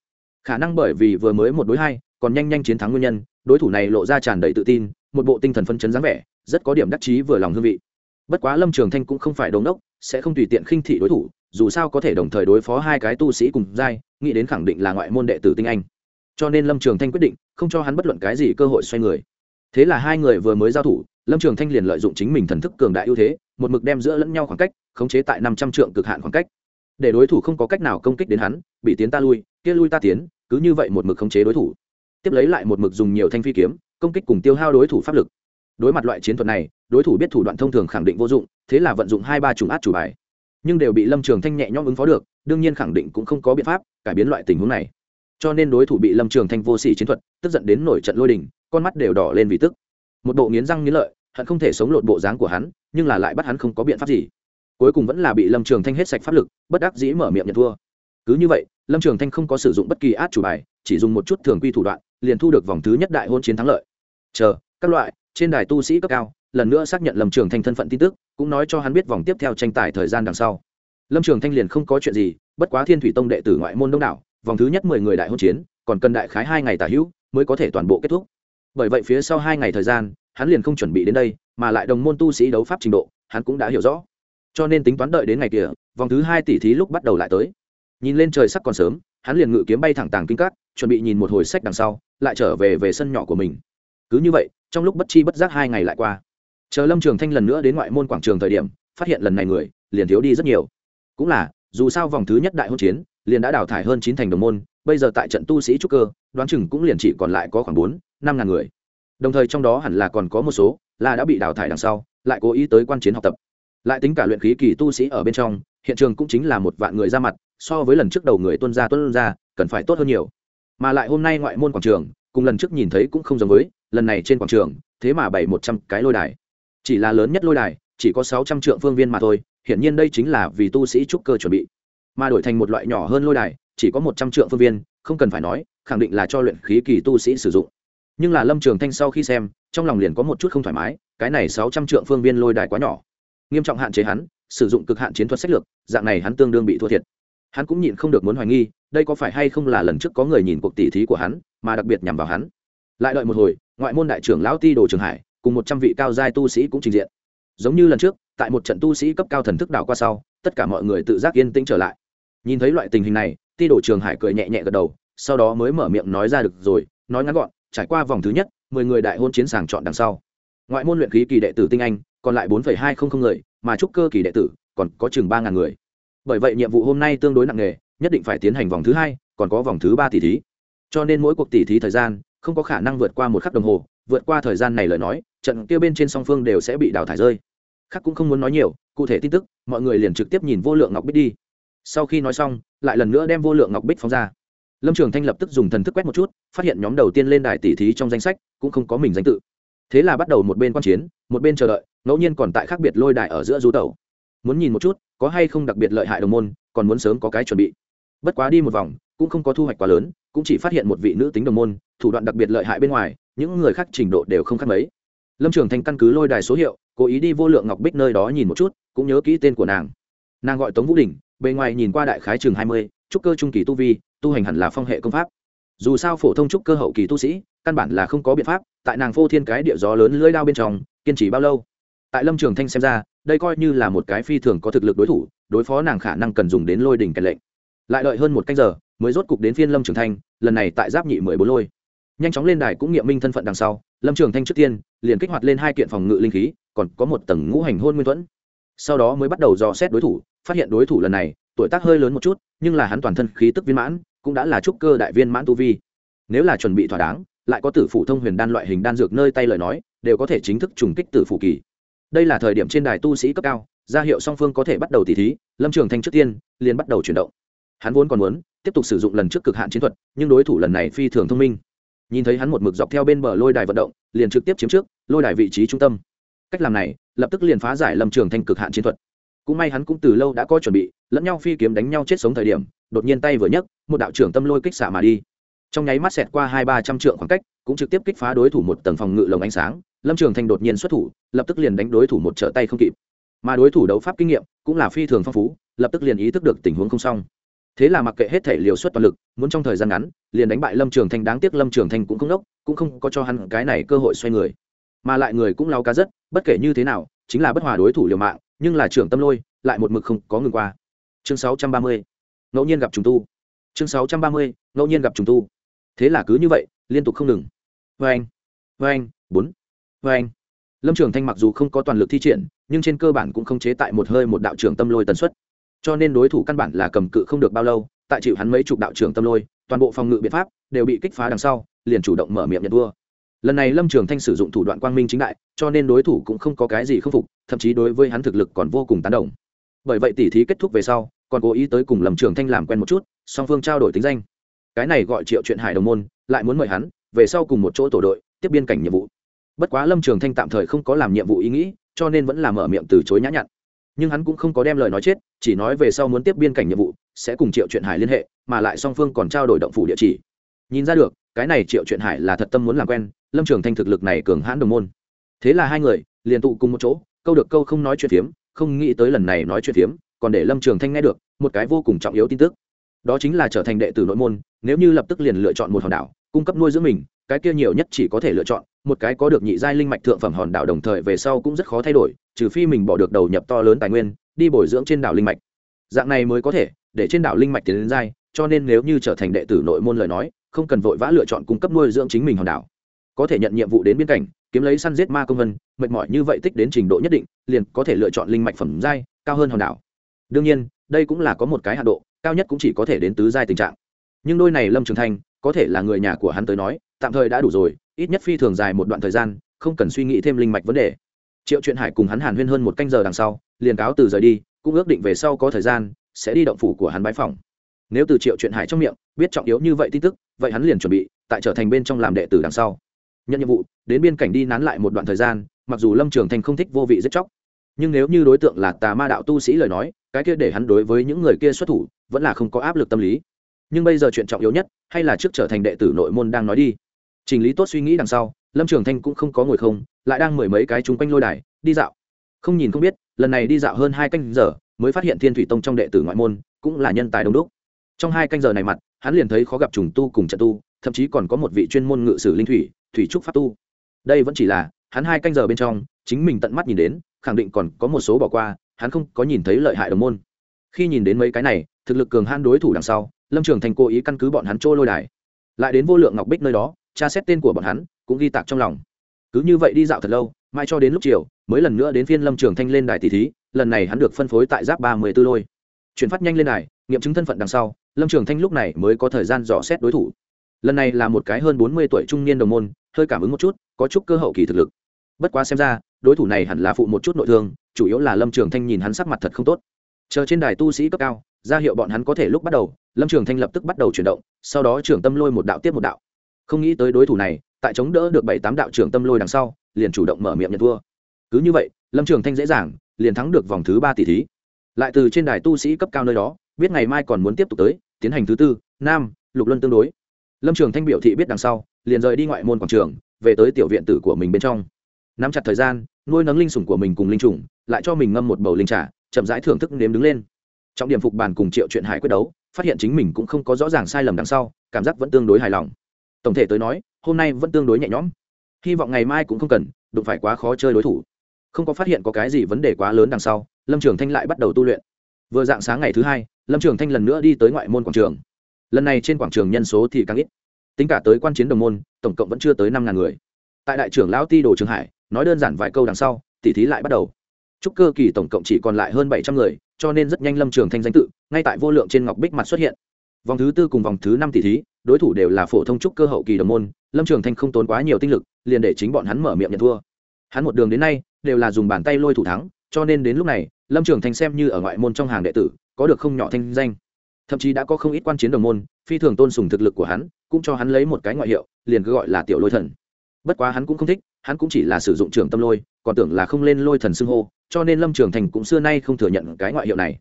Khả năng bởi vì vừa mới một đối hai, còn nhanh nhanh chiến thắng nguyên nhân, đối thủ này lộ ra tràn đầy tự tin, một bộ tinh thần phân chấn dáng vẻ, rất có điểm đắc chí vừa lòng hương vị. Bất quá lâm trường thanh cũng không phải đống đốc, sẽ không tùy tiện khinh thị đối thủ, dù sao có thể đồng thời đối phó hai cái tu sĩ cùng giai, nghĩ đến khẳng định là ngoại môn đệ tử tinh anh. Cho nên lâm trường thanh quyết định, không cho hắn bất luận cái gì cơ hội xoay người. Thế là hai người vừa mới giao thủ lâm trường thanh liền lợi dụng chính mình thần thức cường đại ưu thế, một mực đem giữa lẫn nhau khoảng cách, khống chế tại năm trăm trượng cực hạn khoảng cách. Để đối thủ không có cách nào công kích đến hắn, bị tiến ta lui, kia lui ta tiến, cứ như vậy một mực khống chế đối thủ. Tiếp lấy lại một mực dùng nhiều thanh phi kiếm, công kích cùng tiêu hao đối thủ pháp lực. Đối mặt loại chiến thuật này, đối thủ biết thủ đoạn thông thường khẳng định vô dụng, thế là vận dụng hai ba chủng át chủ bài. Nhưng đều bị lâm trường thanh nhẹ nhõm ứng phó được, đương nhiên khẳng định cũng không có biện pháp cải biến loại tình huống này. Cho nên đối thủ bị lâm trường thanh vô s ỉ chiến thuật, tức giận đến nổi trận lôi đình, con mắt đều đỏ lên vì tức. Một bộ nghiến răng nghiến lợi hận không thể sống lộn bộ dáng của hắn, nhưng là lại bắt hắn không có biện pháp gì. Cuối cùng vẫn là bị lâm trường thanh hết sạch pháp lực, bất đắc dĩ mở miệng nhận thua. Cứ như vậy, lâm trường thanh không có sử dụng bất kỳ át chủ bài, chỉ dùng một chút thường quy thủ đoạn, liền thu được vòng thứ nhất đại hôn chiến thắng lợi. Chờ, các loại, trên đài tu sĩ cấp cao, lần nữa xác nhận lâm trường thanh thân phận tin tức, cũng nói cho hắn biết vòng tiếp theo tranh tài thời gian đằng sau. Lâm trường thanh liền không có chuyện gì, bất quá thiên thủy tông đệ tử ngoại môn đông đảo, vòng thứ nhất mười người đại hôn chiến, còn cần đại khái hai ngày tả hữu mới có thể toàn bộ kết thúc. Bởi vậy phía sau hai ngày thời gian hắn liền không chuẩn bị đến đây, mà lại đồng môn tu sĩ đấu pháp trình độ, hắn cũng đã hiểu rõ. Cho nên tính toán đợi đến ngày kia, vòng thứ hai tỷ thí lúc bắt đầu lại tới. Nhìn lên trời sắc còn sớm, hắn liền ngự kiếm bay thẳng tàng kinh cát chuẩn bị nhìn một hồi sách đằng sau, lại trở về về sân nhỏ của mình. Cứ như vậy, trong lúc bất chi bất giác hai ngày lại qua. Chờ lâm trường thanh lần nữa đến ngoại môn quảng trường thời điểm, phát hiện lần này người, liền thiếu đi rất nhiều. Cũng là, dù sao vòng thứ nhất đại hôn chiến, liền đã đào thải hơn chín thành đồng môn, bây giờ tại trận tu sĩ trúc cơ, đoán chừng cũng liền chỉ còn lại có khoảng bốn, năm ngàn người đồng thời trong đó hẳn là còn có một số là đã bị đào thải đằng sau, lại cố ý tới quan chiến học tập. Lại tính cả luyện khí kỳ tu sĩ ở bên trong, hiện trường cũng chính là một vạn người ra mặt, so với lần trước đầu người tuân ra tuân ra, cần phải tốt hơn nhiều. Mà lại hôm nay ngoại môn quảng trường, cùng lần trước nhìn thấy cũng không giống với, lần này trên quảng trường, thế mà bảy một trăm cái lôi đài. Chỉ là lớn nhất lôi đài, chỉ có sáu trăm triệu phương viên mà thôi, hiển nhiên đây chính là vì tu sĩ trúc cơ chuẩn bị. Mà đổi thành một loại nhỏ hơn lôi đài, chỉ có một trăm triệu phương viên, không cần phải nói, khẳng định là cho luyện khí kỳ tu sĩ sử dụng nhưng là lâm trường thanh sau khi xem trong lòng liền có một chút không thoải mái cái này sáu trăm triệu phương viên lôi đài quá nhỏ nghiêm trọng hạn chế hắn sử dụng cực hạn chiến thuật sách lược dạng này hắn tương đương bị thua thiệt hắn cũng nhịn không được muốn hoài nghi đây có phải hay không là lần trước có người nhìn cuộc tỉ thí của hắn mà đặc biệt nhằm vào hắn lại đợi một hồi ngoại môn đại trưởng lão ti đồ trường hải cùng một trăm vị cao giai tu sĩ cũng trình diện giống như lần trước tại một trận tu sĩ cấp cao thần thức đảo qua sau tất cả mọi người tự giác yên tĩnh trở lại nhìn thấy loại tình hình này ti đồ trường hải cười nhẹ nhẹ gật đầu sau đó mới mở miệng nói ra được rồi nói ngắn gọn trải qua vòng thứ nhất, mười người đại hôn chiến sàng chọn đằng sau. Ngoại môn luyện khí kỳ đệ tử tinh anh, còn lại bốn hai không không người, mà trúc cơ kỳ đệ tử, còn có chừng ba ngàn người. Bởi vậy nhiệm vụ hôm nay tương đối nặng nề, nhất định phải tiến hành vòng thứ hai, còn có vòng thứ ba tỷ thí. Cho nên mỗi cuộc tỷ thí thời gian, không có khả năng vượt qua một khắc đồng hồ, vượt qua thời gian này lời nói, trận kia bên trên song phương đều sẽ bị đào thải rơi. Khắc cũng không muốn nói nhiều, cụ thể tin tức, mọi người liền trực tiếp nhìn vô lượng ngọc bích đi. Sau khi nói xong, lại lần nữa đem vô lượng ngọc bích phóng ra lâm trường thanh lập tức dùng thần thức quét một chút, phát hiện nhóm đầu tiên lên đài tỷ thí trong danh sách cũng không có mình danh tự. Thế là bắt đầu một bên quan chiến, một bên chờ đợi, ngẫu nhiên còn tại khác biệt lôi đài ở giữa du tẩu. Muốn nhìn một chút, có hay không đặc biệt lợi hại đồng môn, còn muốn sớm có cái chuẩn bị. Bất quá đi một vòng, cũng không có thu hoạch quá lớn, cũng chỉ phát hiện một vị nữ tính đồng môn, thủ đoạn đặc biệt lợi hại bên ngoài, những người khác trình độ đều không khác mấy. Lâm trường thanh căn cứ lôi đài số hiệu, cố ý đi vô lượng ngọc bích nơi đó nhìn một chút, cũng nhớ kỹ tên của nàng. Nàng gọi tống vũ đình, bề ngoài nhìn qua đại khái chừng hai mươi, trúc cơ trung kỳ tu vi tu hành hẳn là phong hệ công pháp. Dù sao phổ thông trúc cơ hậu kỳ tu sĩ, căn bản là không có biện pháp, tại nàng phô thiên cái địa gió lớn lưỡi đao bên trong, kiên trì bao lâu? Tại lâm trường thanh xem ra, đây coi như là một cái phi thường có thực lực đối thủ, đối phó nàng khả năng cần dùng đến lôi đỉnh kèn lệnh. Lại đợi hơn một canh giờ, mới rốt cục đến phiên lâm trường thanh, lần này tại giáp nhị mười bốn lôi. Nhanh chóng lên đài cũng nghiệm minh thân phận đằng sau, lâm trường thanh trước tiên, liền kích hoạt lên hai kiện phòng ngự linh khí, còn có một tầng ngũ hành hôn nguyên thuẫn. Sau đó mới bắt đầu dò xét đối thủ, phát hiện đối thủ lần này, tuổi tác hơi lớn một chút, nhưng là hắn toàn thân khí tức viên mãn cũng đã là trúc cơ đại viên mãn tu vi. Nếu là chuẩn bị thỏa đáng, lại có tử phủ thông huyền đan loại hình đan dược nơi tay lời nói, đều có thể chính thức trùng kích tử phủ kỳ. Đây là thời điểm trên đài tu sĩ cấp cao, ra hiệu song phương có thể bắt đầu tỉ thí, lâm trường thanh trước tiên, liền bắt đầu chuyển động. Hắn vốn còn muốn, tiếp tục sử dụng lần trước cực hạn chiến thuật, nhưng đối thủ lần này phi thường thông minh. Nhìn thấy hắn một mực dọc theo bên bờ lôi đài vận động, liền trực tiếp chiếm trước, lôi đài vị trí trung tâm. Cách làm này, lập tức liền phá giải lâm trường thanh cực hạn chiến thuật. Cũng may hắn cũng từ lâu đã có chuẩn bị, lẫn nhau phi kiếm đánh nhau chết sống thời điểm, đột nhiên tay vừa nhấc một đạo trưởng tâm lôi kích xạ mà đi. Trong nháy mắt xẹt qua hai ba trăm trượng khoảng cách, cũng trực tiếp kích phá đối thủ một tầng phòng ngự lồng ánh sáng. Lâm trường thanh đột nhiên xuất thủ, lập tức liền đánh đối thủ một trở tay không kịp. Mà đối thủ đấu pháp kinh nghiệm cũng là phi thường phong phú, lập tức liền ý thức được tình huống không xong. Thế là mặc kệ hết thể liều suất toàn lực, muốn trong thời gian ngắn, liền đánh bại lâm trường thanh đáng tiếc lâm trường thanh cũng không đốc, cũng không có cho hắn cái này cơ hội xoay người. Mà lại người cũng lao cá rất, bất kể như thế nào, chính là bất hòa đối thủ liều mạng, nhưng là trưởng tâm lôi, lại một mực không có ngừng qua. Chương sáu trăm ba mươi, ngẫu nhiên gặp trùng tu chương sáu trăm ba mươi, ngẫu nhiên gặp trùng tu. Thế là cứ như vậy, liên tục không ngừng. Vê anh vê anh, bốn vê anh. Lâm trường thanh mặc dù không có toàn lực thi triển, nhưng trên cơ bản cũng không chế tại một hơi một đạo trưởng tâm lôi tần suất. Cho nên đối thủ căn bản là cầm cự không được bao lâu, tại chịu hắn mấy chục đạo trưởng tâm lôi, toàn bộ phòng ngự biện pháp đều bị kích phá đằng sau, liền chủ động mở miệng nhận vua. Lần này lâm trường thanh sử dụng thủ đoạn quang minh chính đại, cho nên đối thủ cũng không có cái gì k phục, thậm chí đối với hắn thực lực còn vô cùng tán đồng. Bởi vậy tỉ thí kết thúc về sau, còn cố ý tới cùng lâm trường thanh làm quen một chút song phương trao đổi tính danh. Cái này gọi triệu chuyện hải đồng môn, lại muốn mời hắn, về sau cùng một chỗ tổ đội, tiếp biên cảnh nhiệm vụ. Bất quá lâm trường thanh tạm thời không có làm nhiệm vụ ý nghĩ, cho nên vẫn là mở miệng từ chối nhã nhặn. Nhưng hắn cũng không có đem lời nói chết, chỉ nói về sau muốn tiếp biên cảnh nhiệm vụ, sẽ cùng triệu chuyện hải liên hệ, mà lại song phương còn trao đổi động phủ địa chỉ. Nhìn ra được, cái này triệu chuyện hải là thật tâm muốn làm quen, lâm trường thanh thực lực này cường hãn đồng môn. Thế là hai người, liền tụ cùng một chỗ, câu được câu không nói chuyện phiếm, không nghĩ tới lần này nói chuyện phiếm, còn để lâm trường thanh nghe được, một cái vô cùng trọng yếu tin tức đó chính là trở thành đệ tử nội môn, nếu như lập tức liền lựa chọn một hòn đảo, cung cấp nuôi dưỡng mình, cái kia nhiều nhất chỉ có thể lựa chọn, một cái có được nhị giai linh mạch thượng phẩm hòn đảo đồng thời về sau cũng rất khó thay đổi, trừ phi mình bỏ được đầu nhập to lớn tài nguyên, đi bồi dưỡng trên đảo linh mạch. Dạng này mới có thể, để trên đảo linh mạch tiến đến giai, cho nên nếu như trở thành đệ tử nội môn lời nói, không cần vội vã lựa chọn cung cấp nuôi dưỡng chính mình hòn đảo. Có thể nhận nhiệm vụ đến biên cảnh, kiếm lấy săn giết ma công vân, mệt mỏi như vậy tích đến trình độ nhất định, liền có thể lựa chọn linh mạch phẩm giai, cao hơn hòn đảo. Đương nhiên, đây cũng là có một cái hạ độ cao nhất cũng chỉ có thể đến tứ giai tình trạng. Nhưng đôi này lâm trường thanh, có thể là người nhà của hắn tới nói, tạm thời đã đủ rồi, ít nhất phi thường dài một đoạn thời gian, không cần suy nghĩ thêm linh mạch vấn đề. Triệu chuyện hải cùng hắn hàn huyên hơn một canh giờ đằng sau, liền cáo từ rời đi, cũng ước định về sau có thời gian, sẽ đi động phủ của hắn bái phòng nếu từ triệu chuyện hải trong miệng, biết trọng yếu như vậy tin tức, vậy hắn liền chuẩn bị, tại trở thành bên trong làm đệ tử đằng sau. Nhận nhiệm vụ, đến biên cảnh đi nán lại một đoạn thời gian, mặc dù lâm trường thành không thích vô vị giết chóc, nhưng nếu như đối tượng là tà ma đạo tu sĩ lời nói cái kia để hắn đối với những người kia xuất thủ, vẫn là không có áp lực tâm lý. Nhưng bây giờ chuyện trọng yếu nhất, hay là trước trở thành đệ tử nội môn đang nói đi. Trình lý tốt suy nghĩ đằng sau, lâm trường thanh cũng không có ngồi không, lại đang mười mấy cái chung quanh lôi đài, đi dạo. Không nhìn không biết, lần này đi dạo hơn hai canh giờ, mới phát hiện thiên thủy tông trong đệ tử ngoại môn, cũng là nhân tài đông đúc. Trong hai canh giờ này mặt, hắn liền thấy khó gặp trùng tu cùng trận tu, thậm chí còn có một vị chuyên môn ngự sử linh thủy thủy trúc pháp tu. Đây vẫn chỉ là, hắn hai canh giờ bên trong, chính mình tận mắt nhìn đến, khẳng định còn có một số bỏ qua hắn không có nhìn thấy lợi hại đồng môn. Khi nhìn đến mấy cái này, thực lực cường han đối thủ đằng sau, lâm trường thành cố ý căn cứ bọn hắn trôi lôi đài. Lại đến vô lượng ngọc bích nơi đó, tra xét tên của bọn hắn, cũng ghi tạc trong lòng. Cứ như vậy đi dạo thật lâu, mai cho đến lúc chiều, mới lần nữa đến phiên lâm trường thanh lên đài tỷ thí, lần này hắn được phân phối tại giáp ba mươi tư lôi. Chuyển phát nhanh lên đài, nghiệm chứng thân phận đằng sau, lâm trường thanh lúc này mới có thời gian dò xét đối thủ. Lần này là một cái hơn bốn mươi tuổi trung niên đồng môn, hơi cảm ứng một chút, có chút cơ hậu kỳ thực lực. Bất quá xem ra, đối thủ này hẳn là phụ một chút nội thương chủ yếu là lâm trường thanh nhìn hắn sắc mặt thật không tốt. Chờ trên đài tu sĩ cấp cao, ra hiệu bọn hắn có thể lúc bắt đầu, lâm trường thanh lập tức bắt đầu chuyển động, sau đó trưởng tâm lôi một đạo tiếp một đạo. Không nghĩ tới đối thủ này, tại chống đỡ được bảy tám đạo trưởng tâm lôi đằng sau, liền chủ động mở miệng nhận thua. Cứ như vậy, lâm trường thanh dễ dàng, liền thắng được vòng thứ ba tỷ thí. Lại từ trên đài tu sĩ cấp cao nơi đó, biết ngày mai còn muốn tiếp tục tới, tiến hành thứ tư, nam, lục luân tương đối. Lâm trường thanh biểu thị biết đằng sau, liền rời đi ngoại môn quảng trường, về tới tiểu viện tử của mình bên trong. Nắm chặt thời gian, nuôi nấng linh sủng của mình cùng linh trùng lại cho mình ngâm một bầu linh trà, chậm rãi thưởng thức nếm đứng lên. Trọng điểm phục bàn cùng triệu chuyện hải quyết đấu, phát hiện chính mình cũng không có rõ ràng sai lầm đằng sau, cảm giác vẫn tương đối hài lòng. Tổng thể tới nói, hôm nay vẫn tương đối nhẹ nhõm. Hy vọng ngày mai cũng không cần, đụng phải quá khó chơi đối thủ. Không có phát hiện có cái gì vấn đề quá lớn đằng sau, lâm trường thanh lại bắt đầu tu luyện. Vừa dạng sáng ngày thứ hai, lâm trường thanh lần nữa đi tới ngoại môn quảng trường. Lần này trên quảng trường nhân số thì càng ít. Tính cả tới quan chiến đồng môn, tổng cộng vẫn chưa tới năm ngàn người. Tại đại trưởng lão ti đồ trường hải, nói đơn giản vài câu đằng sau, tỉ thí lại bắt đầu chúc cơ kỳ tổng cộng chỉ còn lại hơn bảy trăm người, cho nên rất nhanh lâm trường thanh danh tự, ngay tại vô lượng trên ngọc bích mặt xuất hiện. Vòng thứ tư cùng vòng thứ năm tỷ thí, đối thủ đều là phổ thông trúc cơ hậu kỳ đồng môn, lâm trường thanh không tốn quá nhiều tinh lực, liền để chính bọn hắn mở miệng nhận thua. Hắn một đường đến nay, đều là dùng bàn tay lôi thủ thắng, cho nên đến lúc này, lâm trường thanh xem như ở ngoại môn trong hàng đệ tử, có được không nhỏ thanh danh. Thậm chí đã có không ít quan chiến đồng môn, phi thường tôn sùng thực lực của hắn, cũng cho hắn lấy một cái ngoại hiệu, liền cứ gọi là tiểu lôi thần. Bất quá hắn cũng không thích, hắn cũng chỉ là sử dụng trường tâm lôi còn tưởng là không lên lôi thần xưng hô, cho nên lâm trường thành cũng xưa nay không thừa nhận cái ngoại hiệu này.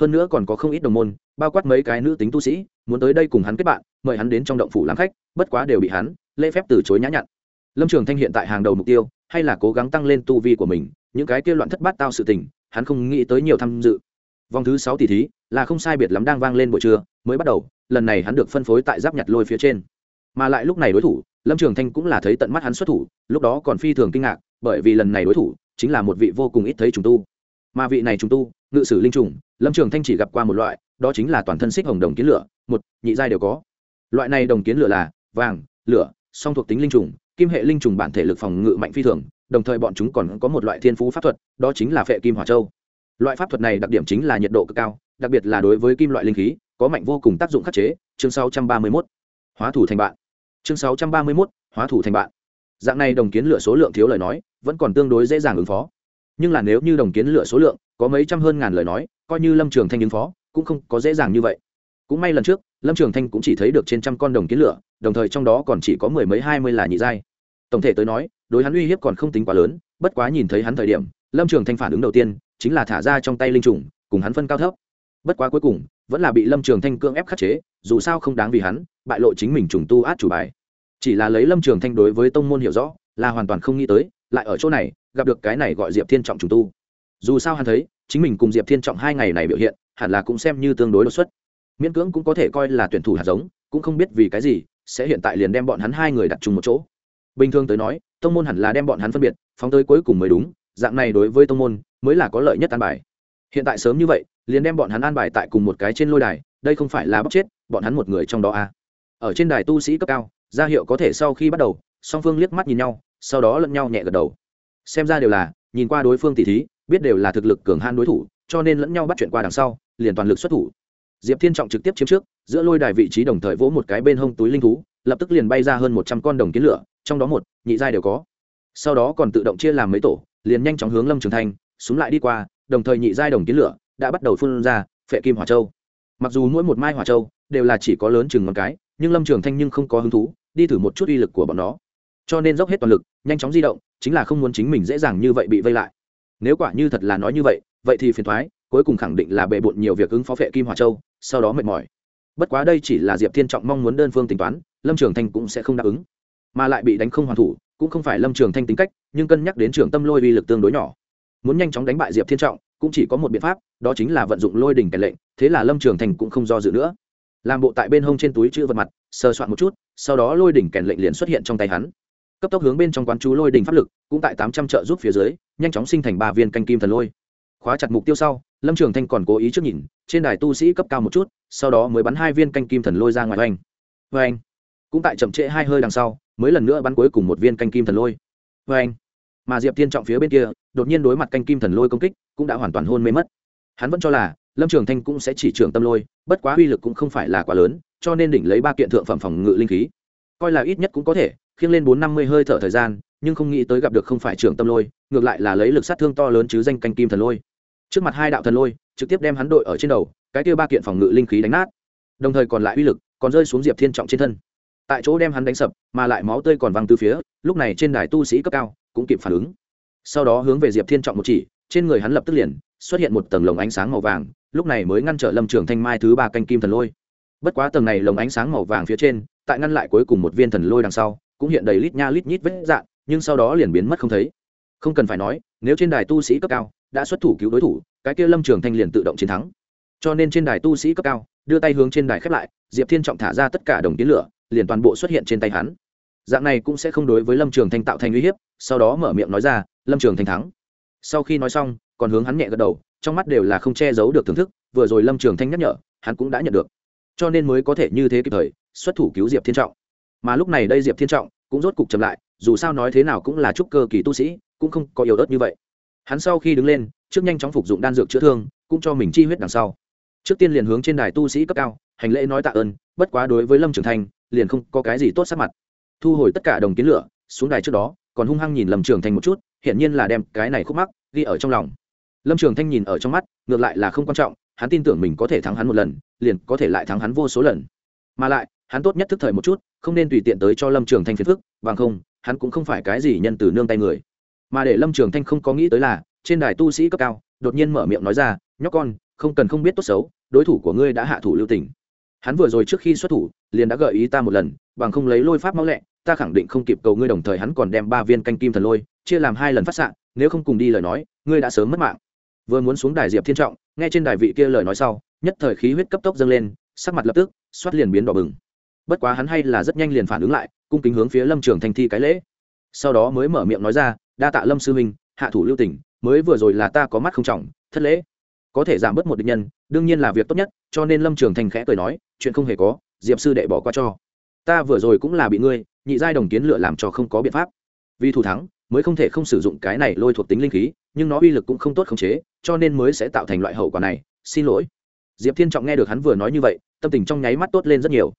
Hơn nữa còn có không ít đồng môn, bao quát mấy cái nữ tính tu sĩ, muốn tới đây cùng hắn kết bạn, mời hắn đến trong động phủ làm khách, bất quá đều bị hắn lễ phép từ chối nhã nhặn. Lâm trường thanh hiện tại hàng đầu mục tiêu, hay là cố gắng tăng lên tu vi của mình, những cái kia loạn thất bát tao sự tình, hắn không nghĩ tới nhiều tham dự. Vòng thứ sáu tỷ thí, là không sai biệt lắm đang vang lên buổi trưa, mới bắt đầu, lần này hắn được phân phối tại giáp nhặt lôi phía trên. Mà lại lúc này đối thủ, lâm trường thanh cũng là thấy tận mắt hắn xuất thủ, lúc đó còn phi thường kinh ngạc bởi vì lần này đối thủ chính là một vị vô cùng ít thấy trùng tu mà vị này trùng tu, ngự sử linh trùng, lâm trường thanh chỉ gặp qua một loại, đó chính là toàn thân xích hồng đồng kiến lửa, một, nhị giai đều có loại này đồng kiến lửa là vàng, lửa, song thuộc tính linh trùng, kim hệ linh trùng bản thể lực phòng ngự mạnh phi thường, đồng thời bọn chúng còn có một loại thiên phú pháp thuật, đó chính là phệ kim hỏa châu loại pháp thuật này đặc điểm chính là nhiệt độ cực cao, đặc biệt là đối với kim loại linh khí, có mạnh vô cùng tác dụng khắc chế chương 631. hóa thủ thành bạn chương 631. hóa thủ thành bạn dạng này đồng kiến lửa số lượng thiếu lời nói, vẫn còn tương đối dễ dàng ứng phó. Nhưng là nếu như đồng kiến lửa số lượng có mấy trăm hơn ngàn lời nói, coi như lâm trường thanh ứng phó, cũng không có dễ dàng như vậy. Cũng may lần trước, lâm trường thanh cũng chỉ thấy được trên trăm con đồng kiến lửa, đồng thời trong đó còn chỉ có mười mấy, hai mươi là nhị giai. Tổng thể tới nói, đối hắn uy hiếp còn không tính quá lớn, bất quá nhìn thấy hắn thời điểm, lâm trường thanh phản ứng đầu tiên, chính là thả ra trong tay linh trùng, cùng hắn phân cao thấp. Bất quá cuối cùng, vẫn là bị lâm trường thanh cưỡng ép khắc chế, dù sao không đáng vì hắn, bại lộ chính mình trùng tu át chủ bài chỉ là lấy lâm trường thanh đối với tông môn hiểu rõ, là hoàn toàn không nghĩ tới, lại ở chỗ này, gặp được cái này gọi diệp thiên trọng trùng tu. Dù sao hắn thấy, chính mình cùng diệp thiên trọng hai ngày này biểu hiện, hẳn là cũng xem như tương đối đột xuất. Miễn cưỡng cũng có thể coi là tuyển thủ hạt giống, cũng không biết vì cái gì, sẽ hiện tại liền đem bọn hắn hai người đặt chung một chỗ. Bình thường tới nói, tông môn hẳn là đem bọn hắn phân biệt, phóng tới cuối cùng mới đúng, dạng này đối với tông môn, mới là có lợi nhất an bài. Hiện tại sớm như vậy, liền đem bọn hắn an bài tại cùng một cái trên lôi đài, đây không phải là bóc chết, bọn hắn một người trong đó à. ở trên đài tu sĩ cấp cao ra hiệu có thể sau khi bắt đầu, song phương liếc mắt nhìn nhau, sau đó lẫn nhau nhẹ gật đầu. Xem ra đều là, nhìn qua đối phương tỷ thí, biết đều là thực lực cường han đối thủ, cho nên lẫn nhau bắt chuyện qua đằng sau, liền toàn lực xuất thủ. Diệp thiên trọng trực tiếp chiếm trước, giữa lôi đài vị trí đồng thời vỗ một cái bên hông túi linh thú, lập tức liền bay ra hơn một trăm con đồng kiến lửa, trong đó một, nhị giai đều có. Sau đó còn tự động chia làm mấy tổ, liền nhanh chóng hướng lâm trường thanh xuống lại đi qua, đồng thời nhị giai đồng kiến lửa đã bắt đầu phun ra, phệ kim hỏa châu. Mặc dù mỗi một mai hỏa châu đều là chỉ có lớn chừng ngón cái, nhưng lâm trường thanh nhưng không có hứng thú đi thử một chút uy lực của bọn nó. Cho nên dốc hết toàn lực, nhanh chóng di động, chính là không muốn chính mình dễ dàng như vậy bị vây lại. Nếu quả như thật là nói như vậy vậy thì phiền thoái cuối cùng khẳng định là bề bộn nhiều việc ứng phó vệ kim hòa châu, sau đó mệt mỏi. Bất quá đây chỉ là diệp thiên trọng mong muốn đơn phương tính toán, lâm trường thanh cũng sẽ không đáp ứng. Mà lại bị đánh không hoàn thủ, cũng không phải lâm trường thanh tính cách, nhưng cân nhắc đến trường tâm lôi uy lực tương đối nhỏ. Muốn nhanh chóng đánh bại diệp thiên trọng, cũng chỉ có một biện pháp, đó chính là vận dụng lôi đỉnh kèn lệnh, thế là lâm trường thanh cũng không do dự nữa. Làm bộ tại bên hông trên túi chữ vật mặt sờ soạn một chút, sau đó lôi đỉnh kèn lệnh liền xuất hiện trong tay hắn. Cấp tốc hướng bên trong quán chú lôi đỉnh pháp lực, cũng tại tám trăm trợ giúp phía dưới, nhanh chóng sinh thành ba viên canh kim thần lôi. Khóa chặt mục tiêu sau, lâm trường thanh còn cố ý trước nhìn, trên đài tu sĩ cấp cao một chút, sau đó mới bắn hai viên canh kim thần lôi ra ngoài oanh. Oanh. Cũng tại chậm trễ hai hơi đằng sau, mới lần nữa bắn cuối cùng một viên canh kim thần lôi. Oanh. Mà diệp thiên trọng phía bên kia, đột nhiên đối mặt canh kim thần lôi công kích, cũng đã hoàn toàn hôn mê mất. Hắn vẫn cho là, lâm trường thanh cũng sẽ chỉ trưởng tâm lôi, bất quá uy lực cũng không phải là quá lớn cho nên đỉnh lấy ba kiện thượng phẩm phòng ngự linh khí. Coi là ít nhất cũng có thể, khiêng lên bốn năm mươi hơi thở thời gian, nhưng không nghĩ tới gặp được không phải trưởng tâm lôi, ngược lại là lấy lực sát thương to lớn chứ danh canh kim thần lôi. Trước mặt hai đạo thần lôi, trực tiếp đem hắn đội ở trên đầu, cái kia ba kiện phòng ngự linh khí đánh nát. Đồng thời còn lại uy lực, còn rơi xuống diệp thiên trọng trên thân. Tại chỗ đem hắn đánh sập, mà lại máu tươi còn văng từ phía, lúc này trên đài tu sĩ cấp cao, cũng kịp phản ứng. Sau đó hướng về diệp thiên trọng một chỉ, trên người hắn lập tức liền xuất hiện một tầng lồng ánh sáng màu vàng, lúc này mới ngăn trở lâm trường thanh mai thứ ba canh kim thần lôi bất quá tầng này lồng ánh sáng màu vàng phía trên, tại ngăn lại cuối cùng một viên thần lôi đằng sau, cũng hiện đầy lít nha lít nhít vết dạn nhưng sau đó liền biến mất không thấy. Không cần phải nói, nếu trên đài tu sĩ cấp cao đã xuất thủ cứu đối thủ, cái kia lâm trường thanh liền tự động chiến thắng. Cho nên trên đài tu sĩ cấp cao, đưa tay hướng trên đài khép lại, diệp thiên trọng thả ra tất cả đồng tiến lửa, liền toàn bộ xuất hiện trên tay hắn. Dạng này cũng sẽ không đối với lâm trường thanh tạo thành uy hiếp, sau đó mở miệng nói ra, lâm trường thanh thắng. Sau khi nói xong, còn hướng hắn nhẹ gật đầu, trong mắt đều là không che giấu được thưởng thức, vừa rồi lâm trường thanh nhắc nhở, hắn cũng đã nhận được cho nên mới có thể như thế kịp thời xuất thủ cứu diệp thiên trọng. Mà lúc này đây diệp thiên trọng cũng rốt cục chậm lại, dù sao nói thế nào cũng là trúc cơ kỳ tu sĩ, cũng không có yếu ớt như vậy. Hắn sau khi đứng lên, trước nhanh chóng phục dụng đan dược chữa thương, cũng cho mình chi huyết đằng sau. Trước tiên liền hướng trên đài tu sĩ cấp cao, hành lễ nói tạ ơn, bất quá đối với lâm trường thanh liền không có cái gì tốt sắc mặt. Thu hồi tất cả đồng kiến lửa, xuống đài trước đó, còn hung hăng nhìn lâm trường thanh một chút, hiển nhiên là đem cái này khúc mắc ghi ở trong lòng. Lâm trường thanh nhìn ở trong mắt, ngược lại là không quan trọng hắn tin tưởng mình có thể thắng hắn một lần, liền có thể lại thắng hắn vô số lần. Mà lại, hắn tốt nhất thức thời một chút, không nên tùy tiện tới cho lâm trường thanh phiền phức, bằng không, hắn cũng không phải cái gì nhân từ nương tay người. Mà để lâm trường thanh không có nghĩ tới là, trên đài tu sĩ cấp cao, đột nhiên mở miệng nói ra, nhóc con, không cần không biết tốt xấu, đối thủ của ngươi đã hạ thủ lưu tình. Hắn vừa rồi trước khi xuất thủ, liền đã gợi ý ta một lần, bằng không lấy lôi pháp máu lẹ, ta khẳng định không kịp cầu ngươi đồng thời hắn còn đem ba viên canh kim thần lôi, chia làm hai lần phát xạ, nếu không cùng đi lời nói, ngươi đã sớm mất mạng. Vừa muốn xuống đài diệp thiên trọng nghe trên đài vị kia lời nói sau, nhất thời khí huyết cấp tốc dâng lên, sắc mặt lập tức, xoát liền biến đỏ bừng. Bất quá hắn hay là rất nhanh liền phản ứng lại, cung kính hướng phía lâm trường thanh thi cái lễ. Sau đó mới mở miệng nói ra, đa tạ lâm sư huynh, hạ thủ lưu tỉnh mới vừa rồi là ta có mắt không trọng, thất lễ. Có thể giảm bớt một địch nhân, đương nhiên là việc tốt nhất, cho nên lâm trường thanh khẽ cười nói, chuyện không hề có, diệp sư đệ bỏ qua cho. Ta vừa rồi cũng là bị ngươi, nhị giai đồng kiến lựa làm cho không có biện pháp. Vì thủ thắng mới không thể không sử dụng cái này lôi thuộc tính linh khí nhưng nó uy lực cũng không tốt khống chế cho nên mới sẽ tạo thành loại hậu quả này. Xin lỗi. Diệp thiên trọng nghe được hắn vừa nói như vậy tâm tình trong nháy mắt tốt lên rất nhiều.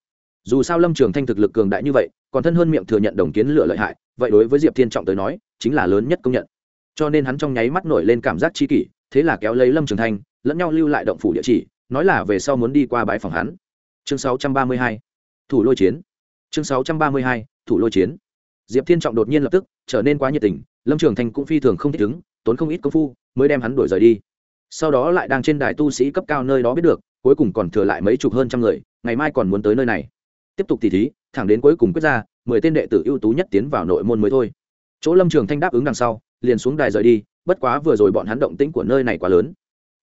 Dù sao lâm trường thanh thực lực cường đại như vậy còn thân hơn miệng thừa nhận đồng kiến lựa lợi hại vậy đối với diệp thiên trọng tới nói chính là lớn nhất công nhận. Cho nên hắn trong nháy mắt nổi lên cảm giác chi kỷ thế là kéo lấy lâm trường thanh lẫn nhau lưu lại động phủ địa chỉ nói là về sau muốn đi qua bãi phòng hắn. Chương 632, thủ lôi chiến. Chương 632, thủ lôi chiến diệp thiên trọng đột nhiên lập tức trở nên quá nhiệt tình, lâm trường thanh cũng phi thường không thích ứng, tốn không ít công phu mới đem hắn đuổi rời đi. Sau đó lại đang trên đài tu sĩ cấp cao nơi đó biết được, cuối cùng còn thừa lại mấy chục hơn trăm người, ngày mai còn muốn tới nơi này. Tiếp tục tỉ thí, thẳng đến cuối cùng quyết ra, mười tên đệ tử ưu tú nhất tiến vào nội môn mới thôi. Chỗ lâm trường thanh đáp ứng đằng sau, liền xuống đài rời đi, bất quá vừa rồi bọn hắn động tĩnh của nơi này quá lớn.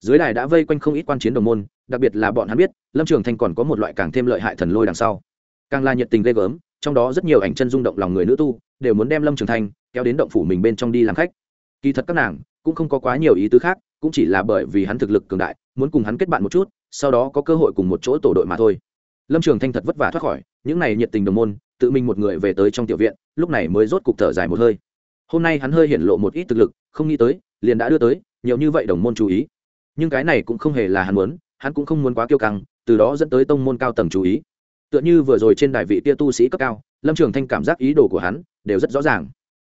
Dưới đài đã vây quanh không ít quan chiến đồng môn, đặc biệt là bọn hắn biết, lâm trường thanh còn có một loại càng thêm lợi hại thần lôi đằng sau. Càng là nhiệt tình ghê gớm trong đó rất nhiều ảnh chân rung động lòng người nữ tu, đều muốn đem lâm trường thanh kéo đến động phủ mình bên trong đi làm khách. Kỳ thật các nàng cũng không có quá nhiều ý tứ khác, cũng chỉ là bởi vì hắn thực lực cường đại, muốn cùng hắn kết bạn một chút, sau đó có cơ hội cùng một chỗ tổ đội mà thôi. Lâm trường thanh thật vất vả thoát khỏi, những n à y nhiệt tình đồng môn, tự mình một người về tới trong tiểu viện, lúc này mới rốt cục thở dài một hơi. Hôm nay hắn hơi hiển lộ một ít thực lực, không nghĩ tới, liền đã đưa tới, nhiều như vậy đồng môn chú ý. Nhưng cái này cũng không hề là hắn muốn, hắn cũng không muốn quá kiêu căng, từ đó dẫn tới tông môn cao tầng chú ý tựa như vừa rồi trên đài vị tia tu sĩ cấp cao, lâm trường thanh cảm giác ý đồ của hắn đều rất rõ ràng.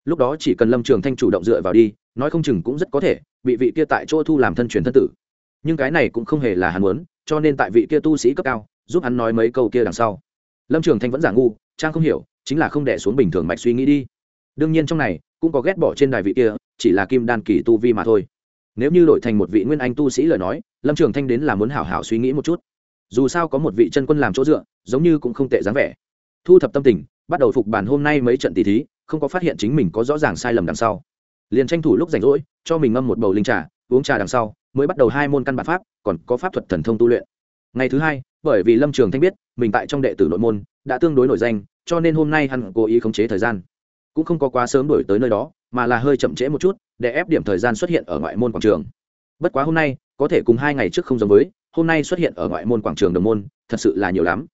Lúc đó chỉ cần lâm trường thanh chủ động dựa vào đi, nói không chừng cũng rất có thể bị vị kia tại chỗ thu làm thân truyền thân tử. Nhưng cái này cũng không hề là hắn muốn, cho nên tại vị kia tu sĩ cấp cao, giúp hắn nói mấy câu kia đằng sau. Lâm trường thanh vẫn giả ngu, trang không hiểu, chính là không đẻ xuống bình thường mạch suy nghĩ đi. Đương nhiên trong này, cũng có ghét bỏ trên đài vị kia, chỉ là kim đan kỳ tu vi mà thôi. Nếu như đổi thành một vị nguyên anh tu sĩ lời nói, lâm trường thanh đến là muốn hảo hảo suy nghĩ một chút dù sao có một vị chân quân làm chỗ dựa, giống như cũng không tệ dáng vẻ. Thu thập tâm tình, bắt đầu phục bản hôm nay mấy trận tỷ thí, không có phát hiện chính mình có rõ ràng sai lầm đằng sau. Liền tranh thủ lúc rảnh rỗi, cho mình ngâm một bầu linh trà, uống trà đằng sau, mới bắt đầu hai môn căn bản pháp, còn có pháp thuật thần thông tu luyện. Ngày thứ hai, bởi vì lâm trường thanh biết, mình tại trong đệ tử nội môn, đã tương đối nổi danh, cho nên hôm nay hắn cố ý khống chế thời gian. Cũng không có quá sớm đổi tới nơi đó, mà là hơi chậm trễ một chút, để ép điểm thời gian xuất hiện ở ngoại môn quảng trường. Bất quá hôm nay, có thể cùng hai ngày trước không giống với hôm nay xuất hiện ở ngoại môn quảng trường đồng môn, thật sự là nhiều lắm.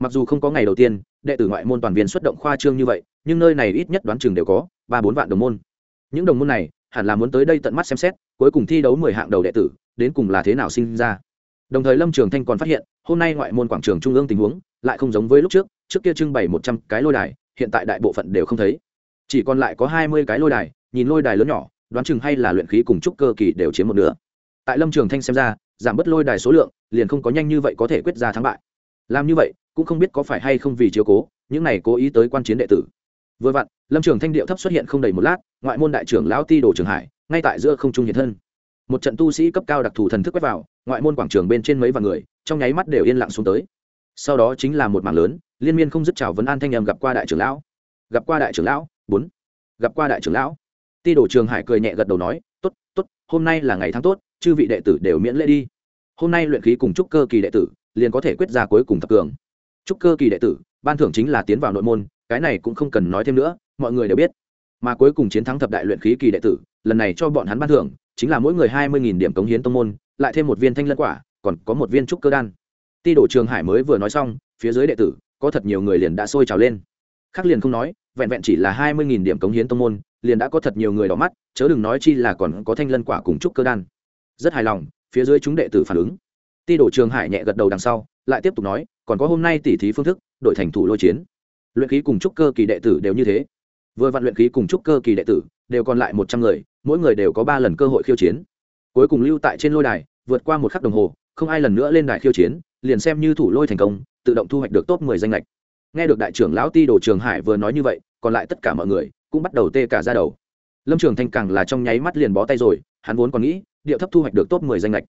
Mặc dù không có ngày đầu tiên, đệ tử ngoại môn toàn viên xuất động khoa trương như vậy, nhưng nơi này ít nhất đoán chừng đều có ba bốn vạn đồng môn. Những đồng môn này, hẳn là muốn tới đây tận mắt xem xét, cuối cùng thi đấu mười hạng đầu đệ tử, đến cùng là thế nào sinh ra. Đồng thời lâm trường thanh còn phát hiện, hôm nay ngoại môn quảng trường trung ương tình huống lại không giống với lúc trước trước kia trưng bày một trăm cái lôi đài, hiện tại đại bộ phận đều không thấy. Chỉ còn lại có hai mươi cái lôi đài, nhìn lôi đài lớn nhỏ, đoán chừng hay là luyện khí cùng trúc cơ kỳ đều chiếm một nửa. Tại lâm trường thanh xem ra giảm bớt lôi đài số lượng, liền không có nhanh như vậy có thể quyết ra thắng bại. Làm như vậy, cũng không biết có phải hay không vì chiếu cố, những này cố ý tới quan chiến đệ tử. Vừa vặn, lâm trường thanh điệu thấp xuất hiện không đầy một lát, ngoại môn đại trưởng lão ti đồ trường hải, ngay tại giữa không trung hiện thân. Một trận tu sĩ cấp cao đặc thù thần thức quét vào, ngoại môn quảng trường bên trên mấy vạn người, trong nháy mắt đều yên lặng xuống tới. Sau đó chính là một mảng lớn, liên miên không dứt chào vấn an thanh nhầm gặp qua đại trưởng lão. Gặp qua đại trưởng lão, bốn. Gặp qua đại trưởng lão. Ti đồ trường hải cười nhẹ gật đầu nói t ố t t ố t hôm nay là ngày tháng tốt chư vị đệ tử đều miễn lễ đi. Hôm nay luyện khí cùng trúc cơ kỳ đệ tử, liền có thể quyết ra cuối cùng thập cường. Trúc cơ kỳ đệ tử, ban thưởng chính là tiến vào nội môn, cái này cũng không cần nói thêm nữa, mọi người đều biết. Mà cuối cùng chiến thắng thập đại luyện khí kỳ đệ tử, lần này cho bọn hắn ban thưởng, chính là mỗi người hai mươi điểm cống hiến tông môn, lại thêm một viên thanh lân quả, còn có một viên trúc cơ đan. Ti đổ trường hải mới vừa nói xong, phía dưới đệ tử, có thật nhiều người liền đã sôi trào lên. Khác liền không nói, vẹn vẹn chỉ là hai mươi nghìn điểm cống hiến tông môn, liền đã có thật nhiều người đỏ mắt, chớ đừng nói chi là còn có thanh lân quả cùng trúc cơ đan rất hài lòng, phía dưới chúng đệ tử phản ứng. Ti đổ trường hải nhẹ gật đầu đằng sau, lại tiếp tục nói, còn có hôm nay tỉ thí phương thức, đội thành thủ lôi chiến. Luyện khí cùng trúc cơ kỳ đệ tử đều như thế. Vừa vặn luyện khí cùng trúc cơ kỳ đệ tử, đều còn lại một trăm người, mỗi người đều có ba lần cơ hội khiêu chiến. Cuối cùng lưu tại trên lôi đài, vượt qua một khắc đồng hồ, không ai lần nữa lên đài khiêu chiến, liền xem như thủ lôi thành công, tự động thu hoạch được top mười danh lệch nghe được đại trưởng lão ti đồ trường hải vừa nói như vậy, còn lại tất cả mọi người cũng bắt đầu tê cả ra đầu. Lâm trường thanh càng là trong nháy mắt liền bó tay rồi, hắn vốn còn nghĩ điệu thấp thu hoạch được top mười danh lệch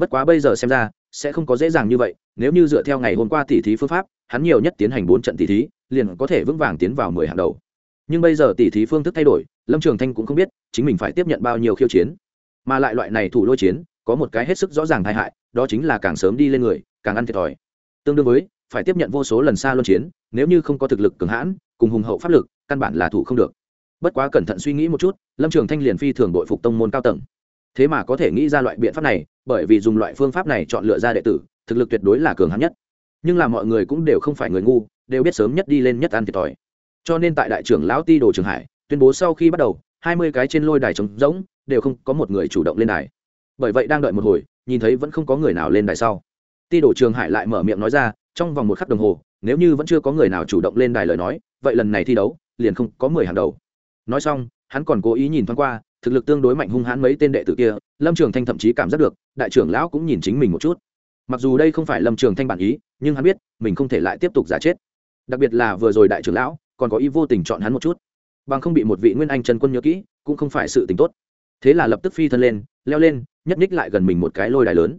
bất quá bây giờ xem ra, sẽ không có dễ dàng như vậy, nếu như dựa theo ngày hôm qua tỉ thí phương pháp, hắn nhiều nhất tiến hành bốn trận tỉ thí, liền có thể vững vàng tiến vào mười hàng đầu. Nhưng bây giờ tỉ thí phương thức thay đổi, lâm trường thanh cũng không biết chính mình phải tiếp nhận bao nhiêu khiêu chiến. Mà lại loại này thủ lôi chiến, có một cái hết sức rõ ràng tai hại, đó chính là càng sớm đi lên người, càng ăn thiệt thòi. Tương đương với, phải tiếp nhận vô số lần xa luân chiến, nếu như không có thực lực cường hãn, cùng hùng hậu pháp lực, căn bản là thủ không được. Bất quá cẩn thận suy nghĩ một chút, lâm trường thanh liền phi thường đội phục tông môn cao tầng thế mà có thể nghĩ ra loại biện pháp này, bởi vì dùng loại phương pháp này chọn lựa ra đệ tử, thực lực tuyệt đối là cường hãn nhất. Nhưng là mọi người cũng đều không phải người ngu, đều biết sớm nhất đi lên nhất ăn thiệt thòi. Cho nên tại đại trưởng lão ti đồ trường hải, tuyên bố sau khi bắt đầu, hai mươi cái trên lôi đài trống rỗng, đều không có một người chủ động lên đài. Bởi vậy đang đợi một hồi, nhìn thấy vẫn không có người nào lên đài sau. Ti đồ trường hải lại mở miệng nói ra, trong vòng một khắc đồng hồ, nếu như vẫn chưa có người nào chủ động lên đài lời nói, vậy lần này thi đấu, liền không có mười hàng đầu. Nói xong, hắn còn cố ý nhìn thoáng qua thực lực tương đối mạnh hung hãn mấy tên đệ tử kia lâm trường thanh thậm chí cảm giác được đại trưởng lão cũng nhìn chính mình một chút. Mặc dù đây không phải lâm trường thanh bản ý nhưng hắn biết mình không thể lại tiếp tục giả chết. Đặc biệt là vừa rồi đại trưởng lão còn có ý vô tình chọn hắn một chút. Bằng không bị một vị nguyên anh trần quân nhớ kỹ cũng không phải sự tình tốt. Thế là lập tức phi thân lên leo lên nhất ních lại gần mình một cái lôi đài lớn.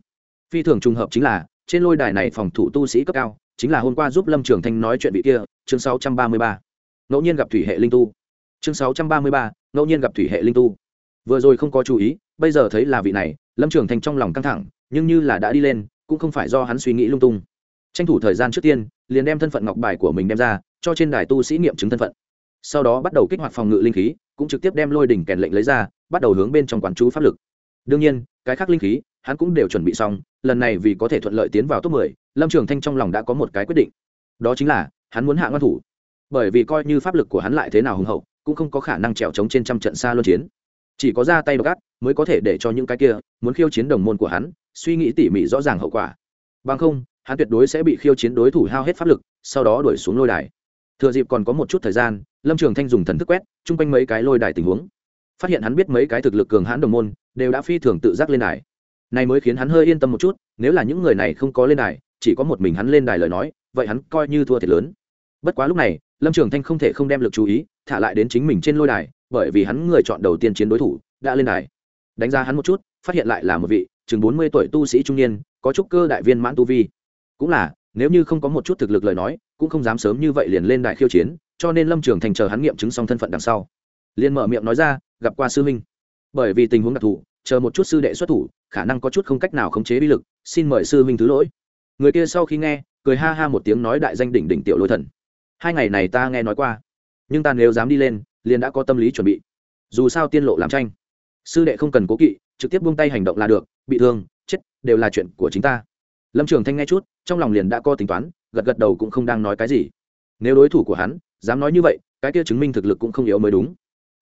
Phi thường trùng hợp chính là trên lôi đài này phòng thủ tu sĩ cấp cao chính là hôm qua giúp lâm trường thanh nói chuyện vị kia chương 633. ngẫu nhiên gặp thủy hệ linh tu. Chương 633, ngẫu nhiên gặp thủy hệ linh tu vừa rồi không có chú ý bây giờ thấy là vị này lâm trường thanh trong lòng căng thẳng nhưng như là đã đi lên cũng không phải do hắn suy nghĩ lung tung. Tranh thủ thời gian trước tiên liền đem thân phận ngọc bài của mình đem ra cho trên đài tu sĩ nghiệm chứng thân phận. Sau đó bắt đầu kích hoạt phòng ngự linh khí cũng trực tiếp đem lôi đỉnh kèn lệnh lấy ra bắt đầu hướng bên trong quán chú pháp lực. Đương nhiên cái khác linh khí hắn cũng đều chuẩn bị xong lần này vì có thể thuận lợi tiến vào top 10, lâm trường thanh trong lòng đã có một cái quyết định. Đó chính là hắn muốn hạ ngoan thủ. Bởi vì coi như pháp lực của hắn lại thế nào hùng hậu cũng không có khả năng trèo trống trên trăm trận xa luân chiến chỉ có ra tay độc ác mới có thể để cho những cái kia muốn khiêu chiến đồng môn của hắn suy nghĩ tỉ mỉ rõ ràng hậu quả. Bằng không, hắn tuyệt đối sẽ bị khiêu chiến đối thủ hao hết pháp lực, sau đó đuổi xuống lôi đài. Thừa dịp còn có một chút thời gian, lâm trường thanh dùng thần thức quét chung quanh mấy cái lôi đài tình huống. Phát hiện hắn biết mấy cái thực lực cường hãn đồng môn, đều đã phi thường tự giác lên đài. Này mới khiến hắn hơi yên tâm một chút, nếu là những người này không có lên đài, chỉ có một mình hắn lên đài lời nói, vậy hắn coi như thua thiệt lớn. Bất quá lúc này, lâm trường thanh không thể không đem lực chú ý thả lại đến chính mình trên lôi đài bởi vì hắn người chọn đầu tiên chiến đối thủ, đã lên đài. Đánh giá hắn một chút, phát hiện lại là một vị chừng bốn mươi tuổi tu sĩ trung niên, có trúc cơ đại viên mãn tu vi. Cũng là, nếu như không có một chút thực lực lời nói, cũng không dám sớm như vậy liền lên đài khiêu chiến, cho nên lâm trường thành chờ hắn nghiệm chứng xong thân phận đằng sau. Liền mở miệng nói ra, gặp qua sư minh bởi vì tình huống đặc thù, chờ một chút sư đệ xuất thủ, khả năng có chút không cách nào khống chế bí lực, xin mời sư minh thứ lỗi. Người kia sau khi nghe, cười ha ha một tiếng nói đại danh đỉnh đỉnh tiểu lôi thần. Hai ngày này ta nghe nói qua, nhưng ta nếu dám đi lên liền đã có tâm lý chuẩn bị. Dù sao tiên lộ làm tranh, sư đệ không cần cố kỵ, trực tiếp buông tay hành động là được, bị thương, chết, đều là chuyện của chính ta. Lâm trường thanh nghe chút, trong lòng liền đã có tính toán, gật gật đầu cũng không đang nói cái gì. Nếu đối thủ của hắn dám nói như vậy, cái kia chứng minh thực lực cũng không yếu mới đúng.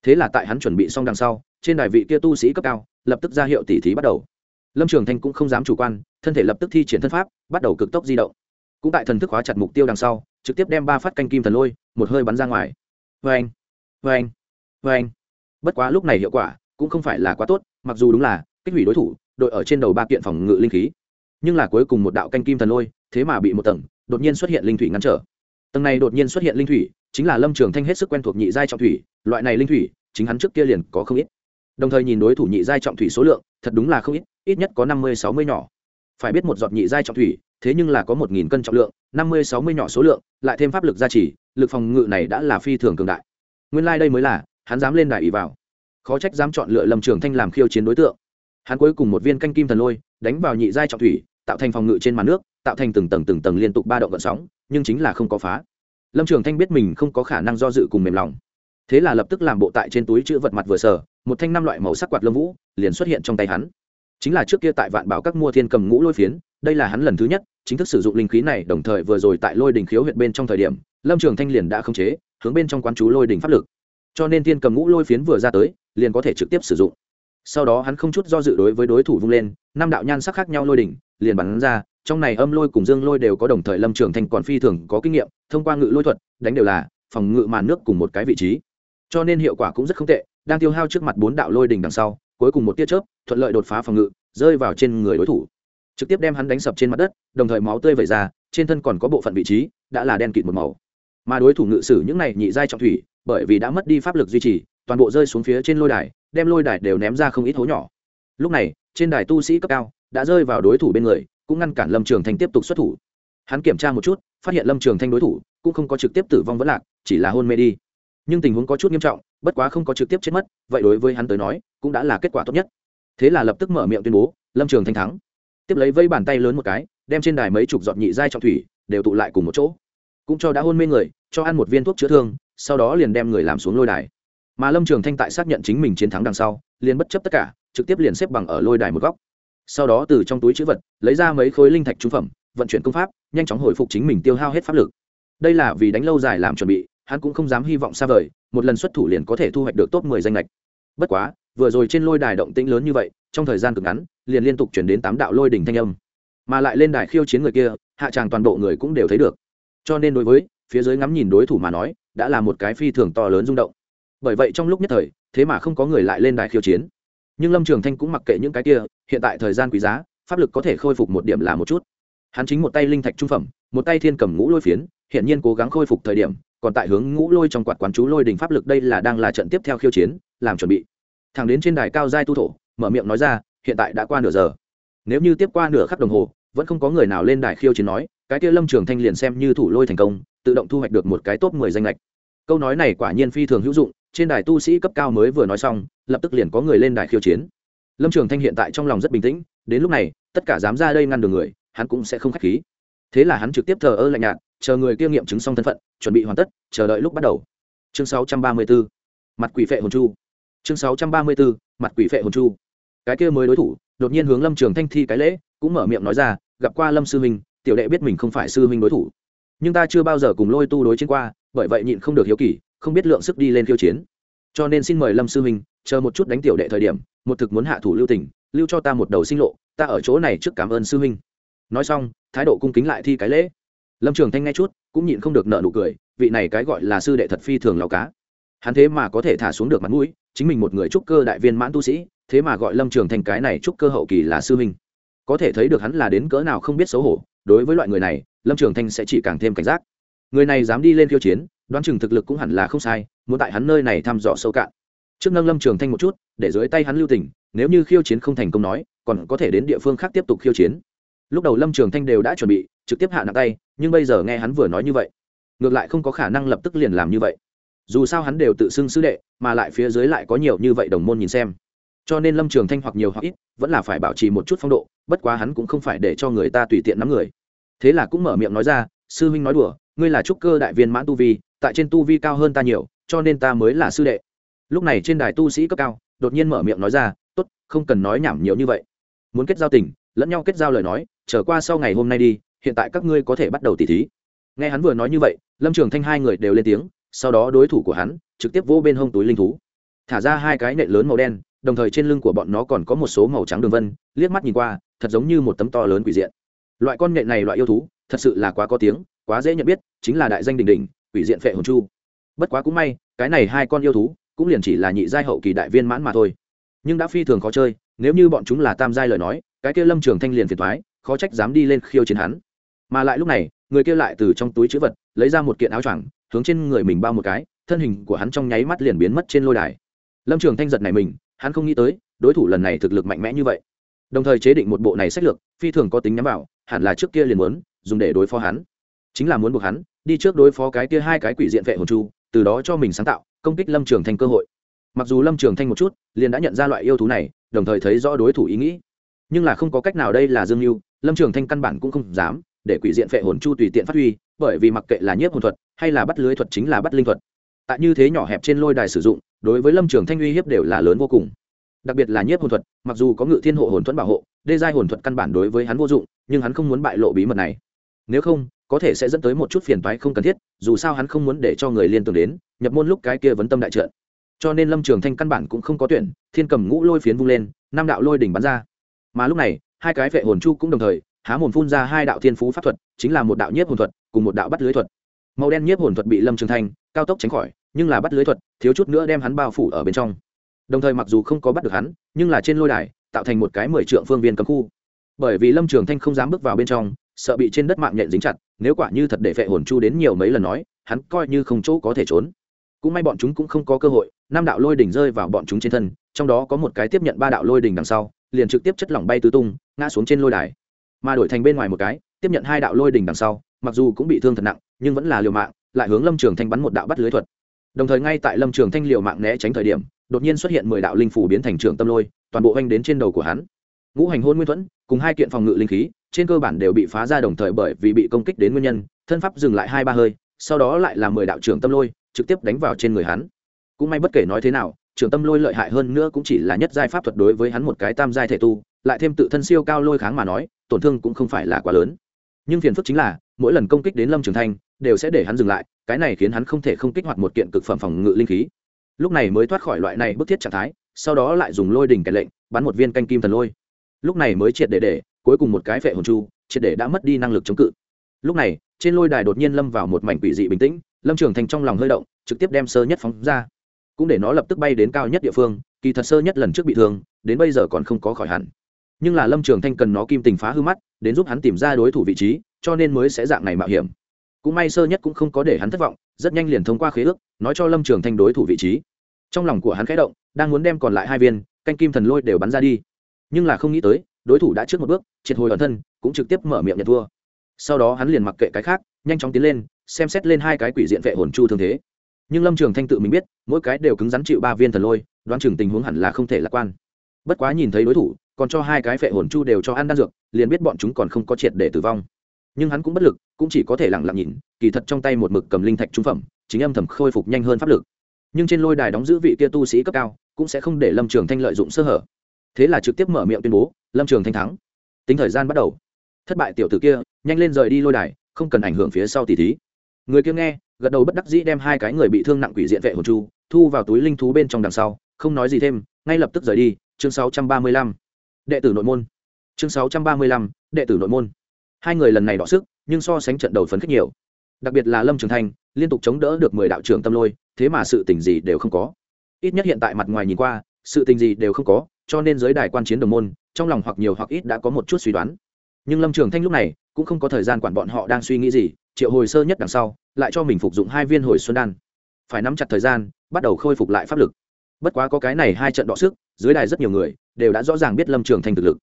Thế là tại hắn chuẩn bị xong đằng sau, trên đài vị kia tu sĩ cấp cao, lập tức ra hiệu tỉ thí bắt đầu. Lâm trường thanh cũng không dám chủ quan, thân thể lập tức thi triển thân pháp, bắt đầu cực tốc di động. Cũng tại thần thức hóa chặt mục tiêu đằng sau, trực tiếp đem ba phát canh kim thần lôi, một hơi bắn ra ngoài. Vê anh vê anh vê anh. Bất quá lúc này hiệu quả cũng không phải là quá tốt, mặc dù đúng là kích hủy đối thủ, đội ở trên đầu ba kiện phòng ngự linh khí. Nhưng là cuối cùng một đạo canh kim thần lôi, thế mà bị một tầng, đột nhiên xuất hiện linh thủy ngăn trở. Tầng này đột nhiên xuất hiện linh thủy, chính là lâm trường thanh hết sức quen thuộc nhị giai trọng thủy, loại này linh thủy, chính hắn trước kia liền có không ít. Đồng thời nhìn đối thủ nhị giai trọng thủy số lượng, thật đúng là không ít ít nhất có năm mươi, sáu mươi nhỏ. Phải biết một giọt nhị giai trọng thủy, thế nhưng là có một nghìn cân trọng lượng, năm mươi, sáu mươi nhỏ số lượng, lại thêm pháp lực gia trì, lực phòng ngự này đã là phi thường cường đại nguyên lai、like、đây mới là, hắn dám lên đại ý vào. Khó trách dám chọn lựa lâm trường thanh làm khiêu chiến đối tượng. Hắn cuối cùng một viên canh kim thần lôi, đánh vào nhị giai trọng thủy, tạo thành phòng ngự trên mặt nước, tạo thành từng tầng từng tầng liên tục ba động vận sóng, nhưng chính là không có phá. Lâm trường thanh biết mình không có khả năng do dự cùng mềm lòng. Thế là lập tức làm bộ tại trên túi chữ vật mặt vừa sở một thanh năm loại màu sắc quạt lâm vũ, liền xuất hiện trong tay hắn. Chính là trước kia tại vạn bảo các mua thiên cầm ngũ lôi phiến, đây là hắn lần thứ nhất, chính thức sử dụng linh khí này, đồng thời vừa rồi tại lôi đình khiếu huyện bên trong thời điểm, lâm trường thanh liền đã không chế hướng bên trong quán chú lôi đỉnh pháp lực. Cho nên thiên cầm ngũ lôi phiến vừa ra tới, liền có thể trực tiếp sử dụng. Sau đó hắn không chút do dự đối với đối thủ vung lên, năm đạo nhan sắc khác nhau lôi đỉnh, liền bắn ra, trong này âm lôi cùng dương lôi đều có đồng thời lâm trường thành còn phi thường có kinh nghiệm, thông qua ngự lôi thuật, đánh đều là phòng ngự màn nước cùng một cái vị trí. Cho nên hiệu quả cũng rất không tệ, đang tiêu hao trước mặt bốn đạo lôi đỉnh đằng sau, cuối cùng một tia chớp, thuận lợi đột phá phòng ngự, rơi vào trên người đối thủ. Trực tiếp đem hắn đánh sập trên mặt đất, đồng thời máu tươi vẩy ra, trên thân còn có bộ phận vị trí, đã là đen kịt một màu mà đối thủ ngự sử những này nhị giai trọng thủy, bởi vì đã mất đi pháp lực duy trì, toàn bộ rơi xuống phía trên lôi đài, đem lôi đài đều ném ra không ít hố nhỏ. Lúc này, trên đài tu sĩ cấp cao đã rơi vào đối thủ bên người, cũng ngăn cản lâm trường thanh tiếp tục xuất thủ. Hắn kiểm tra một chút, phát hiện lâm trường thanh đối thủ cũng không có trực tiếp tử vong vẫn lạc, chỉ là hôn mê đi. Nhưng tình huống có chút nghiêm trọng, bất quá không có trực tiếp chết mất, vậy đối với hắn tới nói, cũng đã là kết quả tốt nhất. Thế là lập tức mở miệng tuyên bố, lâm trường thanh thắng. Tiếp lấy vây bàn tay lớn một cái, đem trên đài mấy chục giọt nhị giai trọng thủy đều tụ lại cùng một chỗ cũng cho đã hôn mê người, cho ăn một viên thuốc chữa thương, sau đó liền đem người làm xuống lôi đài. Mà lâm trường thanh tại xác nhận chính mình chiến thắng đằng sau, liền bất chấp tất cả, trực tiếp liền xếp bằng ở lôi đài một góc. Sau đó từ trong túi chữ vật, lấy ra mấy khối linh thạch trung phẩm, vận chuyển công pháp, nhanh chóng hồi phục chính mình tiêu hao hết pháp lực. Đây là vì đánh lâu dài làm chuẩn bị, hắn cũng không dám hy vọng xa vời, một lần xuất thủ liền có thể thu hoạch được top mười danh lệch bất quá, vừa rồi trên lôi đài động tĩnh lớn như vậy, trong thời gian cực ngắn, liền liên tục chuyển đến tám đạo lôi đỉnh thanh âm. Mà lại lên đài khiêu chiến người kia, hạ tràng toàn bộ người cũng đều thấy được cho nên đối với, phía dưới ngắm nhìn đối thủ mà nói, đã là một cái phi thường to lớn rung động. Bởi vậy trong lúc nhất thời, thế mà không có người lại lên đài khiêu chiến. Nhưng lâm trường thanh cũng mặc kệ những cái kia, hiện tại thời gian quý giá, pháp lực có thể khôi phục một điểm là một chút. Hắn chính một tay linh thạch trung phẩm, một tay thiên cầm ngũ lôi phiến, hiện nhiên cố gắng khôi phục thời điểm, còn tại hướng ngũ lôi trong quạt quán chú lôi đình pháp lực đây là đang là trận tiếp theo khiêu chiến, làm chuẩn bị. Thẳng đến trên đài cao giai tu thổ, mở miệng nói ra, hiện tại đã qua nửa giờ. Nếu như tiếp qua nửa khắc đồng hồ, vẫn không có người nào lên đài khiêu chiến nói cái kia lâm trường thanh liền xem như thủ lôi thành công tự động thu hoạch được một cái top mười danh lệch câu nói này quả nhiên phi thường hữu dụng trên đài tu sĩ cấp cao mới vừa nói xong lập tức liền có người lên đài khiêu chiến. Lâm trường thanh hiện tại trong lòng rất bình tĩnh đến lúc này tất cả dám ra đây ngăn đường người hắn cũng sẽ không k h á c h khí. Thế là hắn trực tiếp thờ ơ lạnh nhạt chờ người kia nghiệm chứng xong thân phận chuẩn bị hoàn tất chờ đợi lúc bắt đầu. Chương 634, mặt quỷ phệ hồn chu. Chương 634, mặt quỷ phệ hồn chu. Cái kia mới đối thủ đột nhiên hướng lâm trường thanh thi cái lễ cũng mở miệng nói ra gặp qua lâm sư minh tiểu đệ biết mình không phải sư minh đối thủ. Nhưng ta chưa bao giờ cùng lôi tu đối chiến qua, bởi vậy nhịn không được hiếu kỳ, không biết lượng sức đi lên khiêu chiến. Cho nên xin mời lâm sư minh chờ một chút đánh tiểu đệ thời điểm, một thực muốn hạ thủ lưu tình, lưu cho ta một đầu sinh lộ, ta ở chỗ này trước cảm ơn sư minh nói xong, thái độ cung kính lại thi cái lễ. Lâm trường thanh nghe chút, cũng nhịn không được nợ nụ cười, vị này cái gọi là sư đệ thật phi thường lao cá. Hắn thế mà có thể thả xuống được mặt mũi, chính mình một người trúc cơ đại viên mãn tu sĩ, thế mà gọi lâm trường thanh cái này trúc cơ hậu kỳ là sư minh có thể thấy được hắn là đến cỡ nào không biết xấu hổ đối với loại người này, lâm trường thanh sẽ chỉ càng thêm cảnh giác. Người này dám đi lên khiêu chiến, đoán chừng thực lực cũng hẳn là không sai, muốn tại hắn nơi này thăm dò sâu cạn. Trước nâng lâm trường thanh một chút, để dưới tay hắn lưu tình, nếu như khiêu chiến không thành công nói, còn có thể đến địa phương khác tiếp tục khiêu chiến. Lúc đầu lâm trường thanh đều đã chuẩn bị, trực tiếp hạ nặng tay, nhưng bây giờ nghe hắn vừa nói như vậy, ngược lại không có khả năng lập tức liền làm như vậy. Dù sao hắn đều tự xưng sứ đệ, mà lại phía dưới lại có nhiều như vậy đồng môn nhìn xem. Cho nên lâm trường thanh hoặc nhiều hoặc ít, vẫn là phải bảo trì một chút phong độ, bất quá hắn cũng không phải để cho người ta tùy tiện nắm người thế là cũng mở miệng nói ra, sư huynh nói đùa, ngươi là trúc cơ đại viên mãn tu vi, tại trên tu vi cao hơn ta nhiều, cho nên ta mới là sư đệ. Lúc này trên đài tu sĩ cấp cao, đột nhiên mở miệng nói ra, tốt, không cần nói nhảm nhiều như vậy. Muốn kết giao tình, lẫn nhau kết giao lời nói trở qua sau ngày hôm nay đi, hiện tại các ngươi có thể bắt đầu tỉ thí. Nghe hắn vừa nói như vậy, lâm trường thanh hai người đều lên tiếng, sau đó đối thủ của hắn trực tiếp vỗ bên hông túi linh thú. Thả ra hai cái nện lớn màu đen, đồng thời trên lưng của bọn nó còn có một số màu trắng đường vân, liếc mắt nhìn qua, thật giống như một tấm to lớn quỷ diện loại con nhện này loại yêu thú, thật sự là quá có tiếng, quá dễ nhận biết, chính là đại danh đình đình quỷ diện phệ hồn chu. Bất quá cũng may, cái này hai con yêu thú, cũng liền chỉ là nhị giai hậu kỳ đại viên mãn mà thôi. Nhưng đã phi thường khó chơi, nếu như bọn chúng là tam giai lời nói, cái kia lâm trường thanh liền phiền thoái khó trách dám đi lên khiêu chiến hắn. Mà lại lúc này, người kia lại từ trong túi chữ vật, lấy ra một kiện áo choàng, hướng trên người mình bao một cái, thân hình của hắn trong nháy mắt liền biến mất trên lôi đài. Lâm trường thanh giật này mình, hắn không nghĩ tới, đối thủ lần này thực lực mạnh mẽ như vậy. Đồng thời chế định một bộ này sách lược, phi thường có tính nhắm vào hẳn là trước kia liền muốn, dùng để đối phó hắn. Chính là muốn buộc hắn, đi trước đối phó cái kia hai cái quỷ diện vệ hồn chu, từ đó cho mình sáng tạo, công kích lâm trường thanh cơ hội. Mặc dù lâm trường thanh một chút, liền đã nhận ra loại yêu thú này, đồng thời thấy rõ đối thủ ý nghĩ. Nhưng là không có cách nào đây là dương mưu lâm trường thanh căn bản cũng không dám để quỷ diện phệ hồn chu tùy tiện phát huy, bởi vì mặc kệ là nhiếp hồn thuật hay là bắt lưới thuật chính là bắt linh thuật. Tại như thế nhỏ hẹp trên lôi đài sử dụng, đối với lâm trường thanh uy hiếp đều là lớn vô cùng. Đặc biệt là nhiếp hồn thuật, mặc dù có ngự thiên hộ hồn thuẫn bảo hộ đê giai hồn thuật căn bản đối với hắn vô dụng, nhưng hắn không muốn bại lộ bí mật này. Nếu không, có thể sẽ dẫn tới một chút phiền toái không cần thiết, dù sao hắn không muốn để cho người liên tưởng đến, nhập môn lúc cái kia vấn tâm đại trận. Cho nên lâm trường thanh căn bản cũng không có tuyển, thiên cầm ngũ lôi phiến vung lên, năm đạo lôi đỉnh bắn ra. Mà lúc này, hai cái vệ hồn chu cũng đồng thời, há mồm phun ra hai đạo thiên phú pháp thuật, chính là một đạo nhiếp hồn thuật, cùng một đạo bắt lưới thuật. Màu đen nhiếp hồn thuật bị lâm trường thanh cao tốc tránh khỏi, nhưng là bắt lưới thuật thiếu chút nữa đem hắn bao phủ ở bên trong. Đồng thời mặc dù không có bắt được hắn, nhưng là trên lôi đài tạo thành một cái mười trượng phương viên cấm khu. Bởi vì lâm trường thanh không dám bước vào bên trong, sợ bị trên đất mạng nhện dính chặt, nếu quả như thật để phệ hồn chu đến nhiều mấy lần nói, hắn coi như không chỗ có thể trốn. Cũng may bọn chúng cũng không có cơ hội, năm đạo lôi đỉnh rơi vào bọn chúng trên thân, trong đó có một cái tiếp nhận ba đạo lôi đỉnh đằng sau, liền trực tiếp chất lỏng bay tứ tung, ngã xuống trên lôi đài. Mà đổi thành bên ngoài một cái, tiếp nhận hai đạo lôi đỉnh đằng sau, mặc dù cũng bị thương thật nặng, nhưng vẫn là liều mạng, lại hướng lâm trường thanh bắn một đạo bắt lưới thuật. Đồng thời ngay tại lâm trường thanh liều mạng né tránh thời điểm đột nhiên xuất hiện mười đạo linh phủ biến thành trường tâm lôi, toàn bộ oanh đến trên đầu của hắn. Ngũ hành hôn nguyên thuẫn, cùng hai kiện phòng ngự linh khí, trên cơ bản đều bị phá ra đồng thời bởi vì bị công kích đến nguyên nhân, thân pháp dừng lại hai ba hơi, sau đó lại là mười đạo trưởng tâm lôi, trực tiếp đánh vào trên người hắn. Cũng may bất kể nói thế nào, trưởng tâm lôi lợi hại hơn nữa cũng chỉ là nhất giai pháp thuật đối với hắn một cái tam giai thể tu, lại thêm tự thân siêu cao lôi kháng mà nói, tổn thương cũng không phải là quá lớn. Nhưng phiền phức chính là, mỗi lần công kích đến lâm trường thanh, đều sẽ để hắn dừng lại, cái này khiến hắn không thể không kích hoạt một kiện cực phẩm phòng ngự linh khí lúc này mới thoát khỏi loại này bức thiết trạng thái, sau đó lại dùng lôi đỉnh kèn lệnh, bắn một viên canh kim thần lôi. Lúc này mới triệt để để, cuối cùng một cái phệ hồn chu, triệt để đã mất đi năng lực chống cự. Lúc này, trên lôi đài đột nhiên lâm vào một mảnh quỷ dị bình tĩnh, lâm trường thành trong lòng hơi động, trực tiếp đem sơ nhất phóng ra. Cũng để nó lập tức bay đến cao nhất địa phương, kỳ thật sơ nhất lần trước bị thương, đến bây giờ còn không có khỏi hẳn. Nhưng là lâm trường thanh cần nó kim tình phá hư mắt, đến giúp hắn tìm ra đối thủ vị trí, cho nên mới sẽ dạng này mạo hiểm. Cũng may sơ nhất cũng không có để hắn thất vọng, rất nhanh liền thông qua khế ước, nói cho lâm trường thanh đối thủ vị trí trong lòng của hắn khẽ động, đang muốn đem còn lại hai viên, canh kim thần lôi đều bắn ra đi. Nhưng là không nghĩ tới, đối thủ đã trước một bước, triệt hồi ẩn thân, cũng trực tiếp mở miệng nhận thua. Sau đó hắn liền mặc kệ cái khác, nhanh chóng tiến lên, xem xét lên hai cái quỷ diện vệ hồn chu thương thế. Nhưng lâm trường thanh tự mình biết, mỗi cái đều cứng rắn chịu ba viên thần lôi, đoán chừng tình huống hẳn là không thể lạc quan. Bất quá nhìn thấy đối thủ, còn cho hai cái vệ hồn chu đều cho ăn đan dược, liền biết bọn chúng còn không có triệt để tử vong. Nhưng hắn cũng bất lực, cũng chỉ có thể lẳng lặng nhìn, kỳ thật trong tay một mực cầm linh thạch trung phẩm, chính âm thầm khôi phục nhanh hơn pháp lực nhưng trên lôi đài đóng giữ vị kia tu sĩ cấp cao cũng sẽ không để lâm trường thanh lợi dụng sơ hở thế là trực tiếp mở miệng tuyên bố lâm trường thanh thắng tính thời gian bắt đầu thất bại tiểu t ử kia nhanh lên rời đi lôi đài không cần ảnh hưởng phía sau tỷ thí người kia nghe gật đầu bất đắc dĩ đem hai cái người bị thương nặng quỷ diện vệ hồn chu thu vào túi linh thú bên trong đằng sau không nói gì thêm ngay lập tức rời đi chương sáu trăm ba mươi lăm đệ tử nội môn chương sáu trăm ba mươi lăm đệ tử nội môn hai người lần này đọ sức nhưng so sánh trận đầu phấn khích nhiều đặc biệt là lâm trường thanh liên tục chống đỡ được mười đạo trưởng tâm lôi thế mà sự tình gì đều không có. Ít nhất hiện tại mặt ngoài nhìn qua, sự tình gì đều không có, cho nên giới đài quan chiến đồng môn, trong lòng hoặc nhiều hoặc ít đã có một chút suy đoán. Nhưng lâm trường thanh lúc này cũng không có thời gian quản bọn họ đang suy nghĩ gì, triệu hồi sơ nhất đằng sau, lại cho mình phục dụng hai viên hồi xuân đan. Phải nắm chặt thời gian, bắt đầu khôi phục lại pháp lực. Bất quá có cái này hai trận đọ sức, dưới đài rất nhiều người đều đã rõ ràng biết lâm trường thanh thực lực.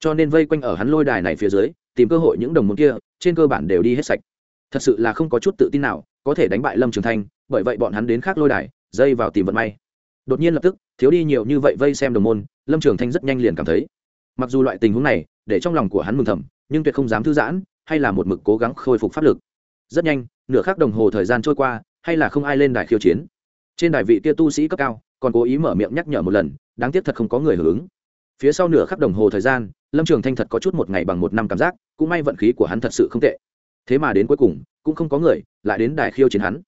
Cho nên vây quanh ở hắn lôi đài này phía dưới, tìm cơ hội những đồng môn kia, trên cơ bản đều đi hết sạch thật sự là không có chút tự tin nào, có thể đánh bại lâm trường thanh, bởi vậy bọn hắn đến khác lôi đài, dây vào tìm vận may. Đột nhiên lập tức, thiếu đi nhiều như vậy vây xem đồng môn, lâm trường thanh rất nhanh liền cảm thấy, mặc dù loại tình huống này, để trong lòng của hắn mừng thầm, nhưng tuyệt không dám thư giãn, hay là một mực cố gắng khôi phục pháp lực. Rất nhanh, nửa khắc đồng hồ thời gian trôi qua, hay là không ai lên đài khiêu chiến. Trên đài vị kia tu sĩ cấp cao, còn cố ý mở miệng nhắc nhở một lần, đáng tiếc thật không có người hưởng ứng. Phía sau nửa khắc đồng hồ thời gian, lâm trường thanh thật có chút một ngày bằng một năm cảm giác, cũng may vận khí của hắn thật sự không tệ thế mà đến cuối cùng, cũng không có người lại đến đài khiêu chiến hắn.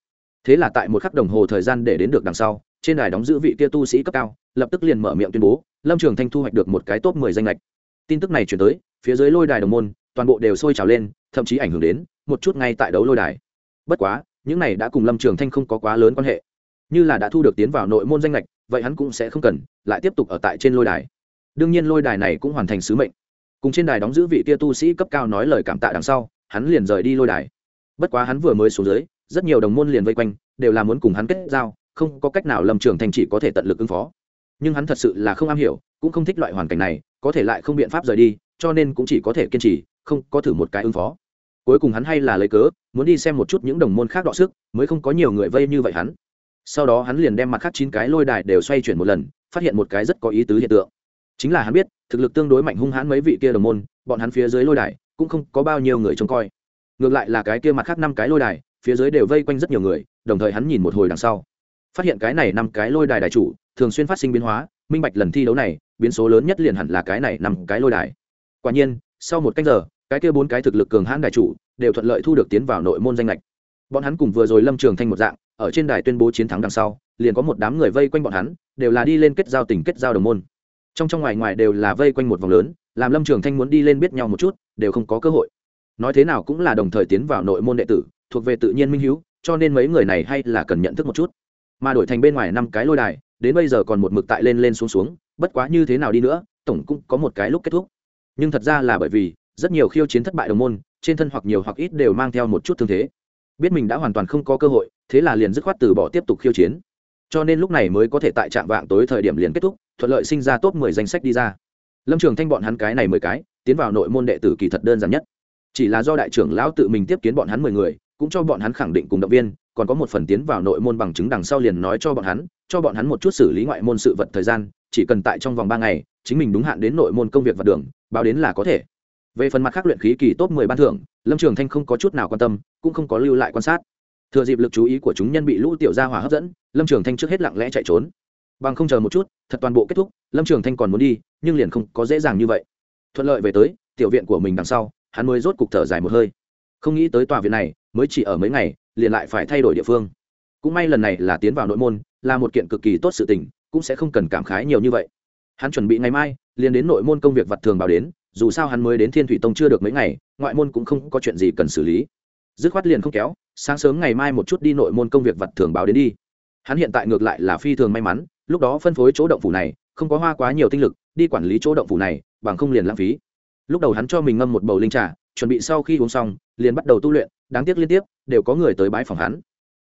Thế là tại một khắc đồng hồ thời gian để đến được đằng sau, trên đài đóng giữ vị kia tu sĩ cấp cao, lập tức liền mở miệng tuyên bố, lâm trường thanh thu hoạch được một cái top mười danh lệch tin tức này chuyển tới, phía dưới lôi đài đồng môn, toàn bộ đều sôi trào lên, thậm chí ảnh hưởng đến một chút ngay tại đấu lôi đài. Bất quá, những này đã cùng lâm trường thanh không có quá lớn quan hệ. Như là đã thu được tiến vào nội môn danh lệch vậy hắn cũng sẽ không cần lại tiếp tục ở tại trên lôi đài. Đương nhiên lôi đài này cũng hoàn thành sứ mệnh. Cùng trên đài đóng giữ vị kia tu sĩ cấp cao nói lời cảm tạ đằng sau hắn liền rời đi lôi đài. Bất quá hắn vừa mới xuống dưới, rất nhiều đồng môn liền vây quanh, đều là muốn cùng hắn kết giao, không có cách nào lâm trường thành chỉ có thể tận lực ứng phó. Nhưng hắn thật sự là không am hiểu, cũng không thích loại hoàn cảnh này, có thể lại không biện pháp rời đi, cho nên cũng chỉ có thể kiên trì, không có thử một cái ứng phó. Cuối cùng hắn hay là lấy cớ, muốn đi xem một chút những đồng môn khác đọ sức, mới không có nhiều người vây như vậy hắn. Sau đó hắn liền đem mặt khác chín cái lôi đài đều xoay chuyển một lần, phát hiện một cái rất có ý tứ hiện tượng. Chính là hắn biết, thực lực tương đối mạnh hung hãn mấy vị kia đồng môn, bọn hắn phía dưới lôi đài cũng không có bao nhiêu người trông coi. Ngược lại là cái kia mặt khác năm cái lôi đài, phía dưới đều vây quanh rất nhiều người, đồng thời hắn nhìn một hồi đằng sau. Phát hiện cái này năm cái lôi đài đài chủ, thường xuyên phát sinh biến hóa, minh bạch lần thi đấu này, biến số lớn nhất liền hẳn là cái này năm cái lôi đài. Quả nhiên, sau một cách giờ, cái kia bốn cái thực lực cường hãn đài chủ, đều thuận lợi thu được tiến vào nội môn danh lệch bọn hắn cùng vừa rồi lâm trường thanh một dạng, ở trên đài tuyên bố chiến thắng đằng sau, liền có một đám người vây quanh bọn hắn, đều là đi lên kết giao tình kết giao đồng môn. Trong trong ngoài ngoài đều là vây quanh một vòng lớn làm lâm trường thanh muốn đi lên biết nhau một chút, đều không có cơ hội. Nói thế nào cũng là đồng thời tiến vào nội môn đệ tử, thuộc về tự nhiên minh hữu cho nên mấy người này hay là cần nhận thức một chút. Mà đổi thành bên ngoài năm cái lôi đài, đến bây giờ còn một mực tại lên lên xuống xuống, bất quá như thế nào đi nữa, tổng cũng có một cái lúc kết thúc. Nhưng thật ra là bởi vì, rất nhiều khiêu chiến thất bại đồng môn, trên thân hoặc nhiều hoặc ít đều mang theo một chút thương thế. Biết mình đã hoàn toàn không có cơ hội, thế là liền dứt khoát từ bỏ tiếp tục khiêu chiến. Cho nên lúc này mới có thể tại trạm vạng tối thời điểm liền kết thúc, thuận lợi sinh ra top mười danh sách đi ra lâm trường thanh bọn hắn cái này mười cái tiến vào nội môn đệ tử kỳ thật đơn giản nhất chỉ là do đại trưởng lão tự mình tiếp kiến bọn hắn mười người cũng cho bọn hắn khẳng định cùng động viên còn có một phần tiến vào nội môn bằng chứng đằng sau liền nói cho bọn hắn cho bọn hắn một chút xử lý ngoại môn sự vật thời gian chỉ cần tại trong vòng ba ngày chính mình đúng hạn đến nội môn công việc và đường báo đến là có thể về phần mặt khác luyện khí kỳ top mười ban thưởng lâm trường thanh không có chút nào quan tâm cũng không có lưu lại quan sát thừa dịp lực chú ý của chúng nhân bị lũ tiểu gia hỏa hấp dẫn lâm trường thanh trước hết lặng lẽ chạy trốn bằng không chờ một chút, thật toàn bộ kết thúc, lâm trường thanh còn muốn đi, nhưng liền không có dễ dàng như vậy. Thuận lợi về tới, tiểu viện của mình đằng sau, hắn mới rốt cục thở dài một hơi. Không nghĩ tới tòa viện này, mới chỉ ở mấy ngày, liền lại phải thay đổi địa phương. Cũng may lần này là tiến vào nội môn, là một kiện cực kỳ tốt sự tình, cũng sẽ không cần cảm khái nhiều như vậy. Hắn chuẩn bị ngày mai, liền đến nội môn công việc vật thường báo đến, dù sao hắn mới đến thiên thủy tông chưa được mấy ngày, ngoại môn cũng không có chuyện gì cần xử lý. Dứt khoát liền không kéo, sáng sớm ngày mai một chút đi nội môn công việc vật thường báo đến đi. Hắn hiện tại ngược lại là phi thường may mắn lúc đó phân phối chỗ động phủ này, không có hoa quá nhiều tinh lực, đi quản lý chỗ động phủ này, bằng không liền lãng phí. Lúc đầu hắn cho mình ngâm một bầu linh trà, chuẩn bị sau khi uống xong, liền bắt đầu tu luyện, đáng tiếc liên tiếp, đều có người tới bái phòng hắn.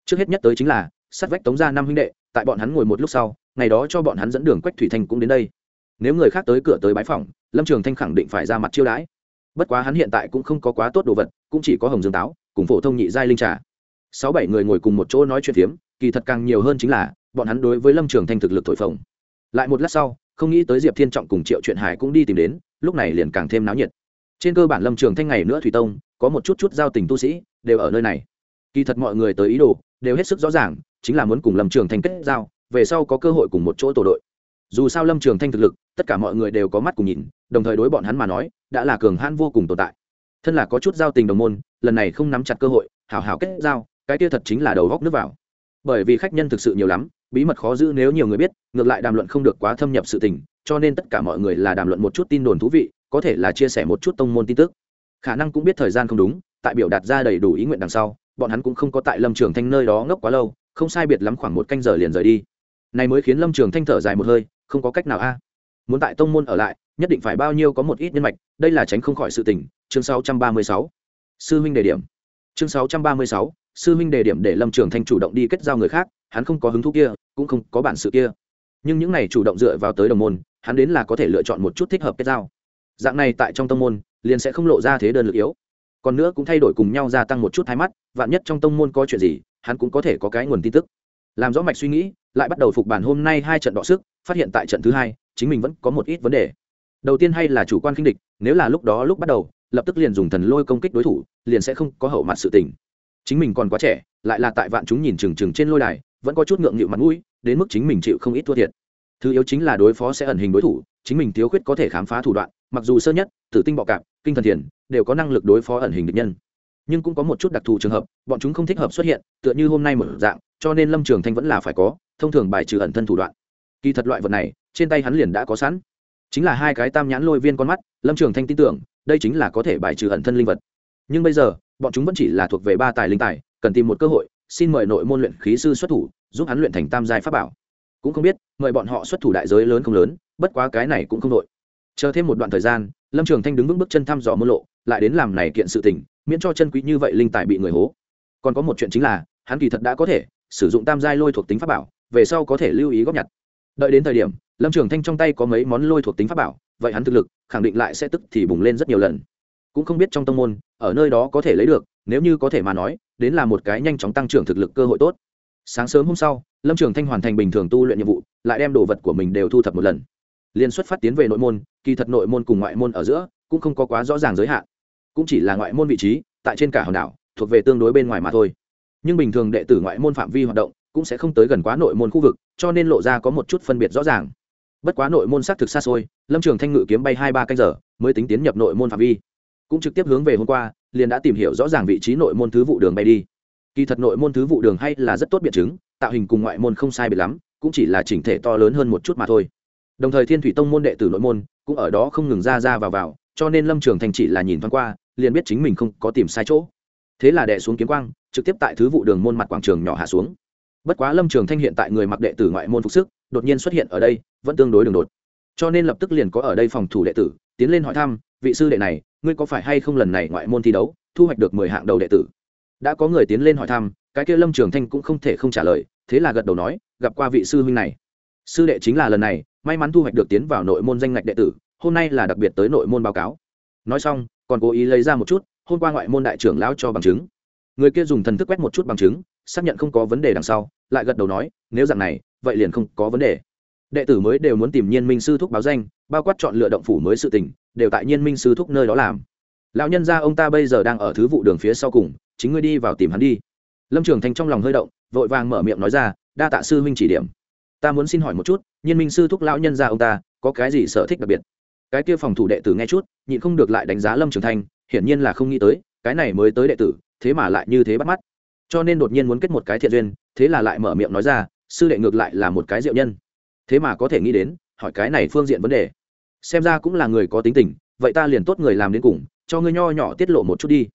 Trước hết nhất tới chính là, sát vách tống gia năm huynh đệ, tại bọn hắn ngồi một lúc sau, ngày đó cho bọn hắn dẫn đường quách thủy thanh cũng đến đây. Nếu người khác tới cửa tới bái phòng, lâm trường thanh khẳng định phải ra mặt chiêu đãi. Bất quá hắn hiện tại cũng không có quá tốt đồ vật, cũng chỉ có hồng dương táo, cùng phổ thông nhị giai linh trà sáu bảy người ngồi cùng một chỗ nói chuyện phiếm, kỳ thật càng nhiều hơn chính là, bọn hắn đối với lâm trường thanh thực lực thổi phồng. Lại một lát sau, không nghĩ tới diệp thiên trọng cùng triệu chuyện hải cũng đi tìm đến, lúc này liền càng thêm náo nhiệt. Trên cơ bản lâm trường thanh ngày nữa thủy tông, có một chút chút giao tình tu sĩ, đều ở nơi này. Kỳ thật mọi người tới ý đồ, đều hết sức rõ ràng, chính là muốn cùng lâm trường thanh kết giao, về sau có cơ hội cùng một chỗ tổ đội. Dù sao lâm trường thanh thực lực, tất cả mọi người đều có mắt cùng nhìn, đồng thời đối bọn hắn mà nói, đã là cường hãn vô cùng tồn tại. Thân là có chút giao tình đồng môn, lần này không nắm chặt cơ hội hảo hảo kết giao cái kia thật chính là đầu góc nước vào. Bởi vì khách nhân thực sự nhiều lắm bí mật khó giữ nếu nhiều người biết ngược lại đàm luận không được quá thâm nhập sự tình cho nên tất cả mọi người là đàm luận một chút tin đồn thú vị có thể là chia sẻ một chút tông môn tin tức. Khả năng cũng biết thời gian không đúng tại biểu đạt ra đầy đủ ý nguyện đằng sau bọn hắn cũng không có tại lâm trường thanh nơi đó ngốc quá lâu không sai biệt lắm khoảng một canh giờ liền rời đi. Này mới khiến lâm trường thanh thở dài một hơi không có cách nào a. À. Muốn tại tông môn ở lại nhất định phải bao nhiêu có một ít nhân mạch đây là tránh không khỏi sự tình chương 636. sư huynh đề điểm. Chương 636, sư huynh đề điểm để lâm trường thanh chủ động đi kết giao người khác, hắn không có hứng thú kia, cũng không có bản sự kia. Nhưng những này chủ động dựa vào tới đồng môn, hắn đến là có thể lựa chọn một chút thích hợp kết giao. Dạng này tại trong tông môn, liền sẽ không lộ ra thế đơn lực yếu. Còn nữa cũng thay đổi cùng nhau gia tăng một chút thái mắt, vạn nhất trong tông môn có chuyện gì, hắn cũng có thể có cái nguồn tin tức. Làm rõ mạch suy nghĩ, lại bắt đầu phục bản hôm nay hai trận đọ sức, phát hiện tại trận thứ hai, chính mình vẫn có một ít vấn đề. Đầu tiên hay là chủ quan kinh địch, nếu là lúc đó lúc bắt đầu, lập tức liền dùng thần lôi công kích đối thủ, liền sẽ không có hậu mặt sự tình chính mình còn quá trẻ, lại là tại vạn chúng nhìn trừng trừng trên lôi đài, vẫn có chút ngượng nghịu mặt mũi, đến mức chính mình chịu không ít thua thiệt. Thứ yếu chính là đối phó sẽ ẩn hình đối thủ, chính mình thiếu khuyết có thể khám phá thủ đoạn, mặc dù sơ nhất, tử tinh bọ cạp, kinh thần thiền, đều có năng lực đối phó ẩn hình địch nhân. Nhưng cũng có một chút đặc thù trường hợp, bọn chúng không thích hợp xuất hiện, tựa như hôm nay một dạng, cho nên lâm trường thanh vẫn là phải có, thông thường bài trừ ẩn thân thủ đoạn. Kỳ thật loại vật này, trên tay hắn liền đã có sẵn. Chính là hai cái tam nhãn lôi viên con mắt, lâm trường thanh tin tưởng, đây chính là có thể bài trừ ẩn thân linh vật. Nhưng bây giờ bọn chúng vẫn chỉ là thuộc về ba tài linh tài, cần tìm một cơ hội, xin mời nội môn luyện khí sư xuất thủ, giúp hắn luyện thành tam giai pháp bảo. Cũng không biết, mời bọn họ xuất thủ đại giới lớn không lớn, bất quá cái này cũng không đội. Chờ thêm một đoạn thời gian, lâm trường thanh đứng vững bước chân thăm dò môn lộ, lại đến làm này kiện sự tình, miễn cho chân quý như vậy linh tài bị người hố. Còn có một chuyện chính là, hắn kỳ thật đã có thể sử dụng tam giai lôi thuộc tính pháp bảo, về sau có thể lưu ý góp nhặt. Đợi đến thời điểm, lâm trường thanh trong tay có mấy món lôi thuộc tính pháp bảo, vậy hắn thực lực khẳng định lại sẽ tức thì bùng lên rất nhiều lần cũng không biết trong tông môn, ở nơi đó có thể lấy được, nếu như có thể mà nói, đến là một cái nhanh chóng tăng trưởng thực lực cơ hội tốt. Sáng sớm hôm sau, lâm trường thanh hoàn thành bình thường tu luyện nhiệm vụ, lại đem đồ vật của mình đều thu thập một lần. Liên xuất phát tiến về nội môn, kỳ thật nội môn cùng ngoại môn ở giữa cũng không có quá rõ ràng giới hạn. Cũng chỉ là ngoại môn vị trí, tại trên cả hòn đảo, thuộc về tương đối bên ngoài mà thôi. Nhưng bình thường đệ tử ngoại môn phạm vi hoạt động cũng sẽ không tới gần quá nội môn khu vực, cho nên lộ ra có một chút phân biệt rõ ràng. Bất quá nội môn xác thực xa xôi, lâm trường thanh ngự kiếm bay hai ba canh giờ, mới tính tiến nhập nội môn phạm vi cũng trực tiếp hướng về hôm qua, liền đã tìm hiểu rõ ràng vị trí nội môn thứ vụ đường bay đi. Kỳ thật nội môn thứ vụ đường hay là rất tốt biện chứng, tạo hình cùng ngoại môn không sai biệt lắm, cũng chỉ là chỉnh thể to lớn hơn một chút mà thôi. Đồng thời thiên thủy tông môn đệ tử nội môn cũng ở đó không ngừng ra ra vào vào, cho nên lâm trường thành chỉ là nhìn thoáng qua, liền biết chính mình không có tìm sai chỗ. Thế là đệ xuống kiếm quang, trực tiếp tại thứ vụ đường môn mặt quảng trường nhỏ hạ xuống. Bất quá lâm trường thanh hiện tại người mặc đệ tử ngoại môn phục sức, đột nhiên xuất hiện ở đây, vẫn tương đối đường đột. Cho nên lập tức liền có ở đây phòng thủ đệ tử, tiến lên hỏi thăm vị sư đệ này, ngươi có phải hay không lần này ngoại môn thi đấu, thu hoạch được mười hạng đầu đệ tử? Đã có người tiến lên hỏi thăm, cái kia lâm trường thanh cũng không thể không trả lời, thế là gật đầu nói, gặp qua vị sư huynh này. Sư đệ chính là lần này, may mắn thu hoạch được tiến vào nội môn danh ngạch đệ tử, hôm nay là đặc biệt tới nội môn báo cáo. Nói xong, còn cố ý lấy ra một chút, hôm qua ngoại môn đại trưởng lão cho bằng chứng. Người kia dùng thần thức quét một chút bằng chứng, xác nhận không có vấn đề đằng sau, lại gật đầu nói, nếu dạng này, vậy liền không có vấn đề. Đệ tử mới đều muốn tìm nhiên minh sư thúc báo danh, bao quát chọn lựa động phủ mới sự tình đều tại nhiên minh sư thúc nơi đó làm. Lão nhân gia ông ta bây giờ đang ở thứ vụ đường phía sau cùng, chính ngươi đi vào tìm hắn đi. Lâm trường thanh trong lòng hơi động, vội vàng mở miệng nói ra, đa tạ sư huynh chỉ điểm. Ta muốn xin hỏi một chút, nhiên minh sư thúc lão nhân gia ông ta, có cái gì sở thích đặc biệt? Cái kia phòng thủ đệ tử nghe chút, nhịn không được lại đánh giá lâm trường thanh, hiển nhiên là không nghĩ tới, cái này mới tới đệ tử, thế mà lại như thế bắt mắt. Cho nên đột nhiên muốn kết một cái thiện duyên, thế là lại mở miệng nói ra, sư đệ ngược lại là một cái diệu nhân. Thế mà có thể nghĩ đến, hỏi cái này phương diện vấn đề xem ra cũng là người có tính tình, vậy ta liền tốt người làm đến cùng, cho ngươi nho nhỏ tiết lộ một chút đi.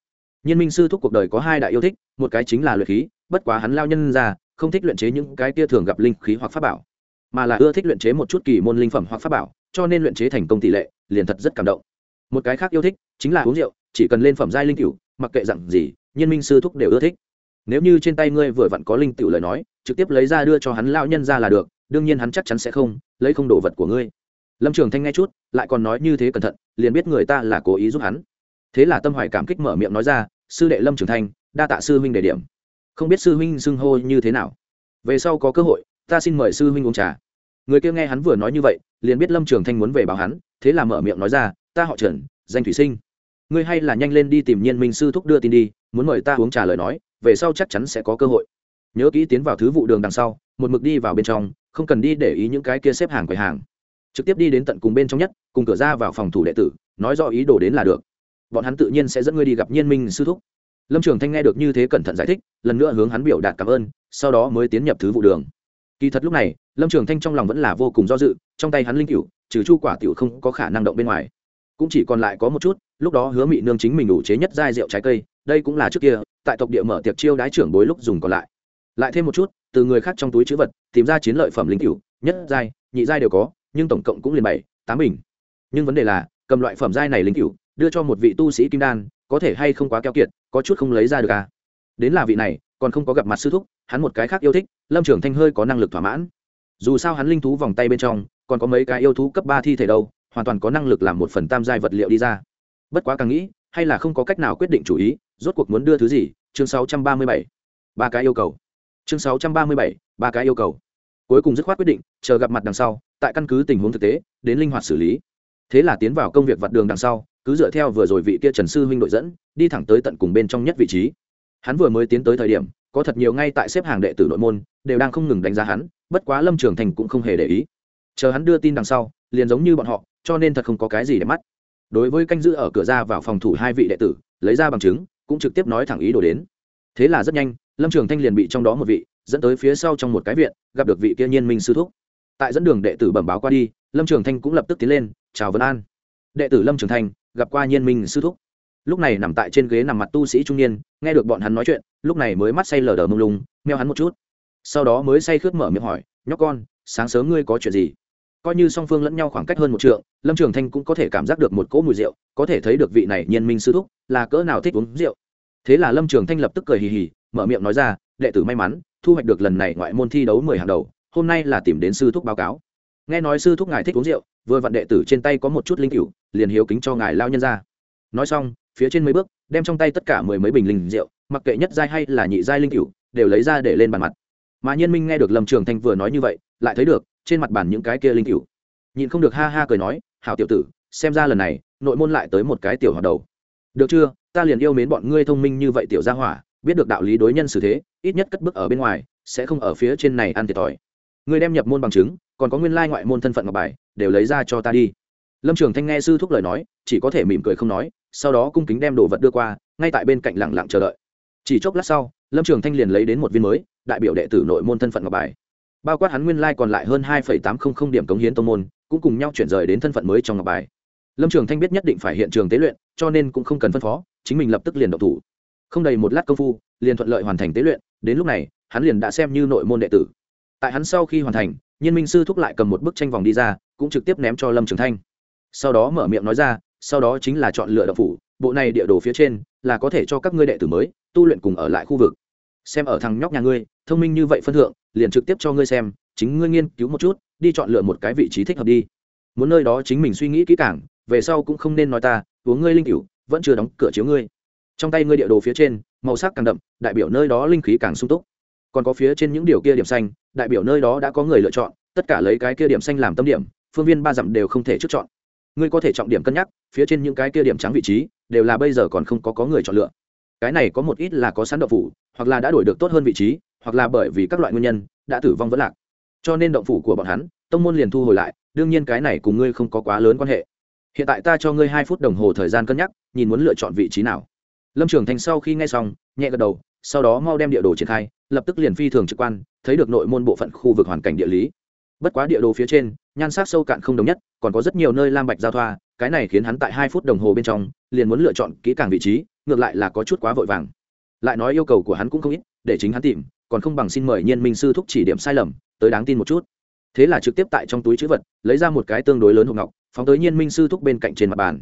Nhân minh sư thúc cuộc đời có hai đại yêu thích, một cái chính là luyện khí, bất quá hắn lao nhân ra, không thích luyện chế những cái kia thường gặp linh khí hoặc pháp bảo, mà là ưa thích luyện chế một chút kỳ môn linh phẩm hoặc pháp bảo, cho nên luyện chế thành công tỷ lệ liền thật rất cảm động. Một cái khác yêu thích chính là uống rượu, chỉ cần lên phẩm giai linh cửu, mặc kệ dặn gì nhân minh sư thúc đều ưa thích. Nếu như trên tay ngươi vừa vặn có linh cửu lời nói, trực tiếp lấy ra đưa cho hắn lao nhân ra là được, đương nhiên hắn chắc chắn sẽ không lấy không đồ vật của ngươi lâm trường thanh nghe chút, lại còn nói như thế cẩn thận, liền biết người ta là cố ý giúp hắn. Thế là tâm hoài cảm kích mở miệng nói ra, sư đệ lâm trường thanh, đa tạ sư huynh đề điểm. Không biết sư huynh xưng hô như thế nào? Về sau có cơ hội, ta xin mời sư huynh uống trà. Người kia nghe hắn vừa nói như vậy, liền biết lâm trường thanh muốn về báo hắn, thế là mở miệng nói ra, ta họ trần, danh thủy sinh. Ngươi hay là nhanh lên đi tìm nhiên minh sư thúc đưa tin đi, muốn mời ta uống trà lời nói, về sau chắc chắn sẽ có cơ hội. Nhớ kỹ tiến vào thứ vụ đường đằng sau, một mực đi vào bên trong, không cần đi để ý những cái kia xếp hàng quầy hàng trực tiếp đi đến tận cùng bên trong nhất, cùng cửa ra vào phòng thủ đệ tử, nói rõ ý đồ đến là được. Bọn hắn tự nhiên sẽ dẫn ngươi đi gặp nhiên minh sư thúc. Lâm trường thanh nghe được như thế cẩn thận giải thích, lần nữa hướng hắn biểu đạt cảm ơn, sau đó mới tiến nhập thứ vụ đường. Kỳ thật lúc này, lâm trường thanh trong lòng vẫn là vô cùng do dự, trong tay hắn linh cựu trừ chu quả tiểu không có khả năng động bên ngoài. Cũng chỉ còn lại có một chút, lúc đó hứa mị nương chính mình đủ chế nhất giai rượu trái cây, đây cũng là trước kia, tại tộc địa mở tiệc chiêu đái trưởng bối lúc dùng còn lại. Lại thêm một chút, từ người khác trong túi chữ vật, tìm ra chiến lợi phẩm linh cựu nhất giai, nhị giai đều có nhưng tổng cộng cũng liền bảy tám bình. Nhưng vấn đề là cầm loại phẩm giai này linh cựu đưa cho một vị tu sĩ kim đan có thể hay không quá keo kiệt có chút không lấy ra được à? Đến là vị này còn không có gặp mặt sư thúc hắn một cái khác yêu thích lâm trưởng thanh hơi có năng lực thỏa mãn. Dù sao hắn linh thú vòng tay bên trong còn có mấy cái yêu thú cấp ba thi thể đâu hoàn toàn có năng lực làm một phần tam giai vật liệu đi ra. Bất quá càng nghĩ hay là không có cách nào quyết định chủ ý rốt cuộc muốn đưa thứ gì? Chương 637. ba mươi bảy, ba cái yêu cầu. Chương 637, ba cái yêu cầu. Cuối cùng dứt khoát quyết định chờ gặp mặt đằng sau tại căn cứ tình huống thực tế, đến linh hoạt xử lý. Thế là tiến vào công việc vặt đường đằng sau, cứ dựa theo vừa rồi vị kia trần sư huynh đội dẫn, đi thẳng tới tận cùng bên trong nhất vị trí. Hắn vừa mới tiến tới thời điểm, có thật nhiều ngay tại xếp hàng đệ tử nội môn, đều đang không ngừng đánh giá hắn, bất quá lâm trường thành cũng không hề để ý. Chờ hắn đưa tin đằng sau, liền giống như bọn họ, cho nên thật không có cái gì để mắt. Đối với canh giữ ở cửa ra vào phòng thủ hai vị đệ tử, lấy ra bằng chứng, cũng trực tiếp nói thẳng ý đồ đến. Thế là rất nhanh, lâm trường thanh liền bị trong đó một vị, dẫn tới phía sau trong một cái viện, gặp được vị kia nhiên minh sư thúc tại dẫn đường đệ tử bẩm báo qua đi, lâm trường thanh cũng lập tức tiến lên, chào vân an. Đệ tử lâm trường thanh gặp qua nhiên minh sư thúc. Lúc này nằm tại trên ghế nằm mặt tu sĩ trung niên, nghe được bọn hắn nói chuyện, lúc này mới mắt say lờ đờ mông lung, meo hắn một chút. Sau đó mới say khướt mở miệng hỏi, nhóc con, sáng sớm ngươi có chuyện gì? Coi như song phương lẫn nhau khoảng cách hơn một trượng, lâm trường thanh cũng có thể cảm giác được một cỗ mùi rượu, có thể thấy được vị này nhiên minh sư thúc là cỡ nào thích uống rượu. Thế là lâm trường thanh lập tức cười hì hì, mở miệng nói ra, đệ tử may mắn, thu hoạch được lần này ngoại môn thi đấu mười hàng đầu hôm nay là tìm đến sư thúc báo cáo. Nghe nói sư thúc ngài thích uống rượu, vừa vặn đệ tử trên tay có một chút linh cựu liền hiếu kính cho ngài lao nhân ra. Nói xong, phía trên mấy bước, đem trong tay tất cả mười mấy bình linh rượu, mặc kệ nhất giai hay là nhị giai linh cựu đều lấy ra để lên bàn mặt. Mà nhiên minh nghe được lâm trường thanh vừa nói như vậy, lại thấy được, trên mặt bàn những cái kia linh cựu nhìn không được ha ha cười nói, hảo tiểu tử, xem ra lần này, nội môn lại tới một cái tiểu hoạt đầu. Được chưa? Ta liền yêu mến bọn ngươi thông minh như vậy tiểu gia hỏa, biết được đạo lý đối nhân xử thế, ít nhất cất bước ở bên ngoài, sẽ không ở phía trên này ăn thiệt thòi. Người đem nhập môn bằng chứng, còn có nguyên lai ngoại môn thân phận ngọc bài, đều lấy ra cho ta đi. Lâm trường thanh nghe sư thúc lời nói, chỉ có thể mỉm cười không nói, sau đó cung kính đem đồ vật đưa qua, ngay tại bên cạnh lẳng lặng chờ đợi. Chỉ chốc lát sau, lâm trường thanh liền lấy đến một viên mới, đại biểu đệ tử nội môn thân phận ngọc bài. Bao quát hắn nguyên lai còn lại hơn hai tám trăm linh điểm cống hiến tô môn, cũng cùng nhau chuyển rời đến thân phận mới trong ngọc bài. Lâm trường thanh biết nhất định phải hiện trường tế luyện, cho nên cũng không cần phân phó, chính mình lập tức liền độc thủ. Không đầy một lát công phu, liền thuận lợi hoàn thành tế luyện, đến lúc này, hắn liền đã xem như nội môn đệ tử tại hắn sau khi hoàn thành nhân minh sư thúc lại cầm một bức tranh vòng đi ra, cũng trực tiếp ném cho lâm trường thanh. Sau đó mở miệng nói ra, sau đó chính là chọn lựa đậu phủ, bộ này địa đồ phía trên là có thể cho các ngươi đệ tử mới, tu luyện cùng ở lại khu vực. Xem ở thằng nhóc nhà ngươi, thông minh như vậy phân thượng, liền trực tiếp cho ngươi xem, chính ngươi nghiên cứu một chút, đi chọn lựa một cái vị trí thích hợp đi. Muốn nơi đó chính mình suy nghĩ kỹ càng, về sau cũng không nên nói ta, uống ngươi linh cửu, vẫn chưa đóng cửa chiếu ngươi. Trong tay ngươi địa đồ phía trên, màu sắc càng đậm, đại biểu nơi đó linh khí càng sung túc còn có phía trên những điều kia điểm xanh, đại biểu nơi đó đã có người lựa chọn, tất cả lấy cái kia điểm xanh làm tâm điểm, phương viên ba dặm đều không thể trước chọn. Ngươi có thể trọng điểm cân nhắc, phía trên những cái kia điểm trắng vị trí, đều là bây giờ còn không có có người chọn lựa. Cái này có một ít là có sẵn động phủ, hoặc là đã đổi được tốt hơn vị trí, hoặc là bởi vì các loại nguyên nhân, đã tử vong vẫn lạc. Cho nên động phủ của bọn hắn, tông môn liền thu hồi lại, đương nhiên cái này cùng ngươi không có quá lớn quan hệ. Hiện tại ta cho ngươi hai phút đồng hồ thời gian cân nhắc, nhìn muốn lựa chọn vị trí nào. Lâm trường thành sau khi nghe xong, nhẹ gật đầu, sau đó mau đem địa đồ triển khai lập tức liền phi thường trực quan, thấy được nội môn bộ phận khu vực hoàn cảnh địa lý. Bất quá địa đồ phía trên, nhan sắc sâu cạn không đồng nhất, còn có rất nhiều nơi lam bạch giao thoa, cái này khiến hắn tại hai phút đồng hồ bên trong, liền muốn lựa chọn kỹ càng vị trí, ngược lại là có chút quá vội vàng. Lại nói yêu cầu của hắn cũng không ít, để chính hắn tìm, còn không bằng xin mời nhiên minh sư thúc chỉ điểm sai lầm, tới đáng tin một chút. Thế là trực tiếp tại trong túi chữ vật, lấy ra một cái tương đối lớn hộp ngọc, phóng tới nhiên minh sư thúc bên cạnh trên mặt bàn.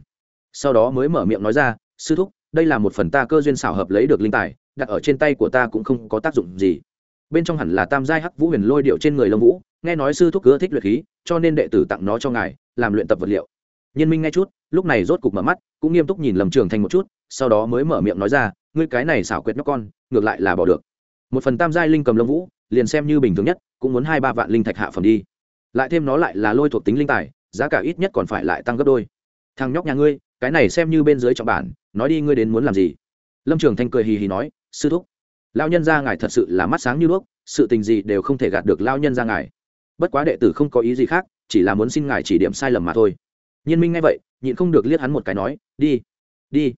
Sau đó mới mở miệng nói ra, sư thúc, đây là một phần ta cơ duyên xảo hợp lấy được linh tài đặt ở trên tay của ta cũng không có tác dụng gì. Bên trong hẳn là tam giai hắc vũ huyền lôi điệu trên người lông vũ, nghe nói sư thúc ưa thích luyện khí, cho nên đệ tử tặng nó cho ngài, làm luyện tập vật liệu. Nhân minh nghe chút, lúc này rốt cục mở mắt, cũng nghiêm túc nhìn lầm trường thành một chút, sau đó mới mở miệng nói ra, ngươi cái này xảo quyệt nhóc con, ngược lại là bỏ được. Một phần tam giai linh cầm lông vũ, liền xem như bình thường nhất, cũng muốn hai ba vạn linh thạch hạ phẩm đi. Lại thêm nó lại là lôi thuộc tính linh tài, giá cả ít nhất còn phải lại tăng gấp đôi. Thằng nhóc nhà ngươi, cái này xem như bên dưới trọng bản, nói đi ngươi đến muốn làm gì? Lâm trường thanh cười hì hì nói sư thúc lao nhân ra ngài thật sự là mắt sáng như đuốc, sự tình gì đều không thể gạt được lao nhân ra ngài. Bất quá đệ tử không có ý gì khác, chỉ là muốn xin ngài chỉ điểm sai lầm mà thôi. Nhiên minh nghe vậy, nhịn không được liếc hắn một cái nói, đi đi.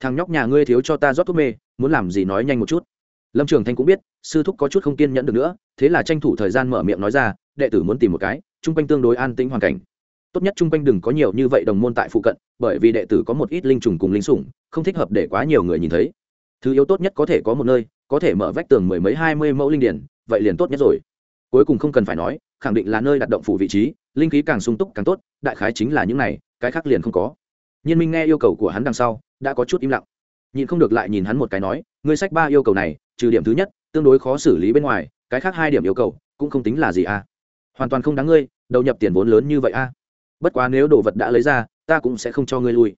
Thằng nhóc nhà ngươi thiếu cho ta rót thuốc mê, muốn làm gì nói nhanh một chút. Lâm trường thanh cũng biết, sư thúc có chút không kiên nhẫn được nữa, thế là tranh thủ thời gian mở miệng nói ra, đệ tử muốn tìm một cái, chung quanh tương đối an tĩnh hoàn cảnh. Tốt nhất chung quanh đừng có nhiều như vậy đồng môn tại phụ cận, bởi vì đệ tử có một ít linh trùng cùng linh sủng, không thích hợp để quá nhiều người nhìn thấy thứ yếu tốt nhất có thể có một nơi, có thể mở vách tường mười mấy, hai mươi mẫu linh điển vậy liền tốt nhất rồi. Cuối cùng không cần phải nói, khẳng định là nơi đặt động phủ vị trí, linh khí càng sung túc càng tốt, đại khái chính là những này, cái khác liền không có. Nhiên minh nghe yêu cầu của hắn đằng sau, đã có chút im lặng. Nhìn không được lại nhìn hắn một cái nói, ngươi sách ba yêu cầu này, trừ điểm thứ nhất, tương đối khó xử lý bên ngoài, cái khác hai điểm yêu cầu, cũng không tính là gì à. Hoàn toàn không đáng ngươi, đầu nhập tiền vốn lớn như vậy à. Bất quá nếu đồ vật đã lấy ra, ta cũng sẽ không cho ngươi lui.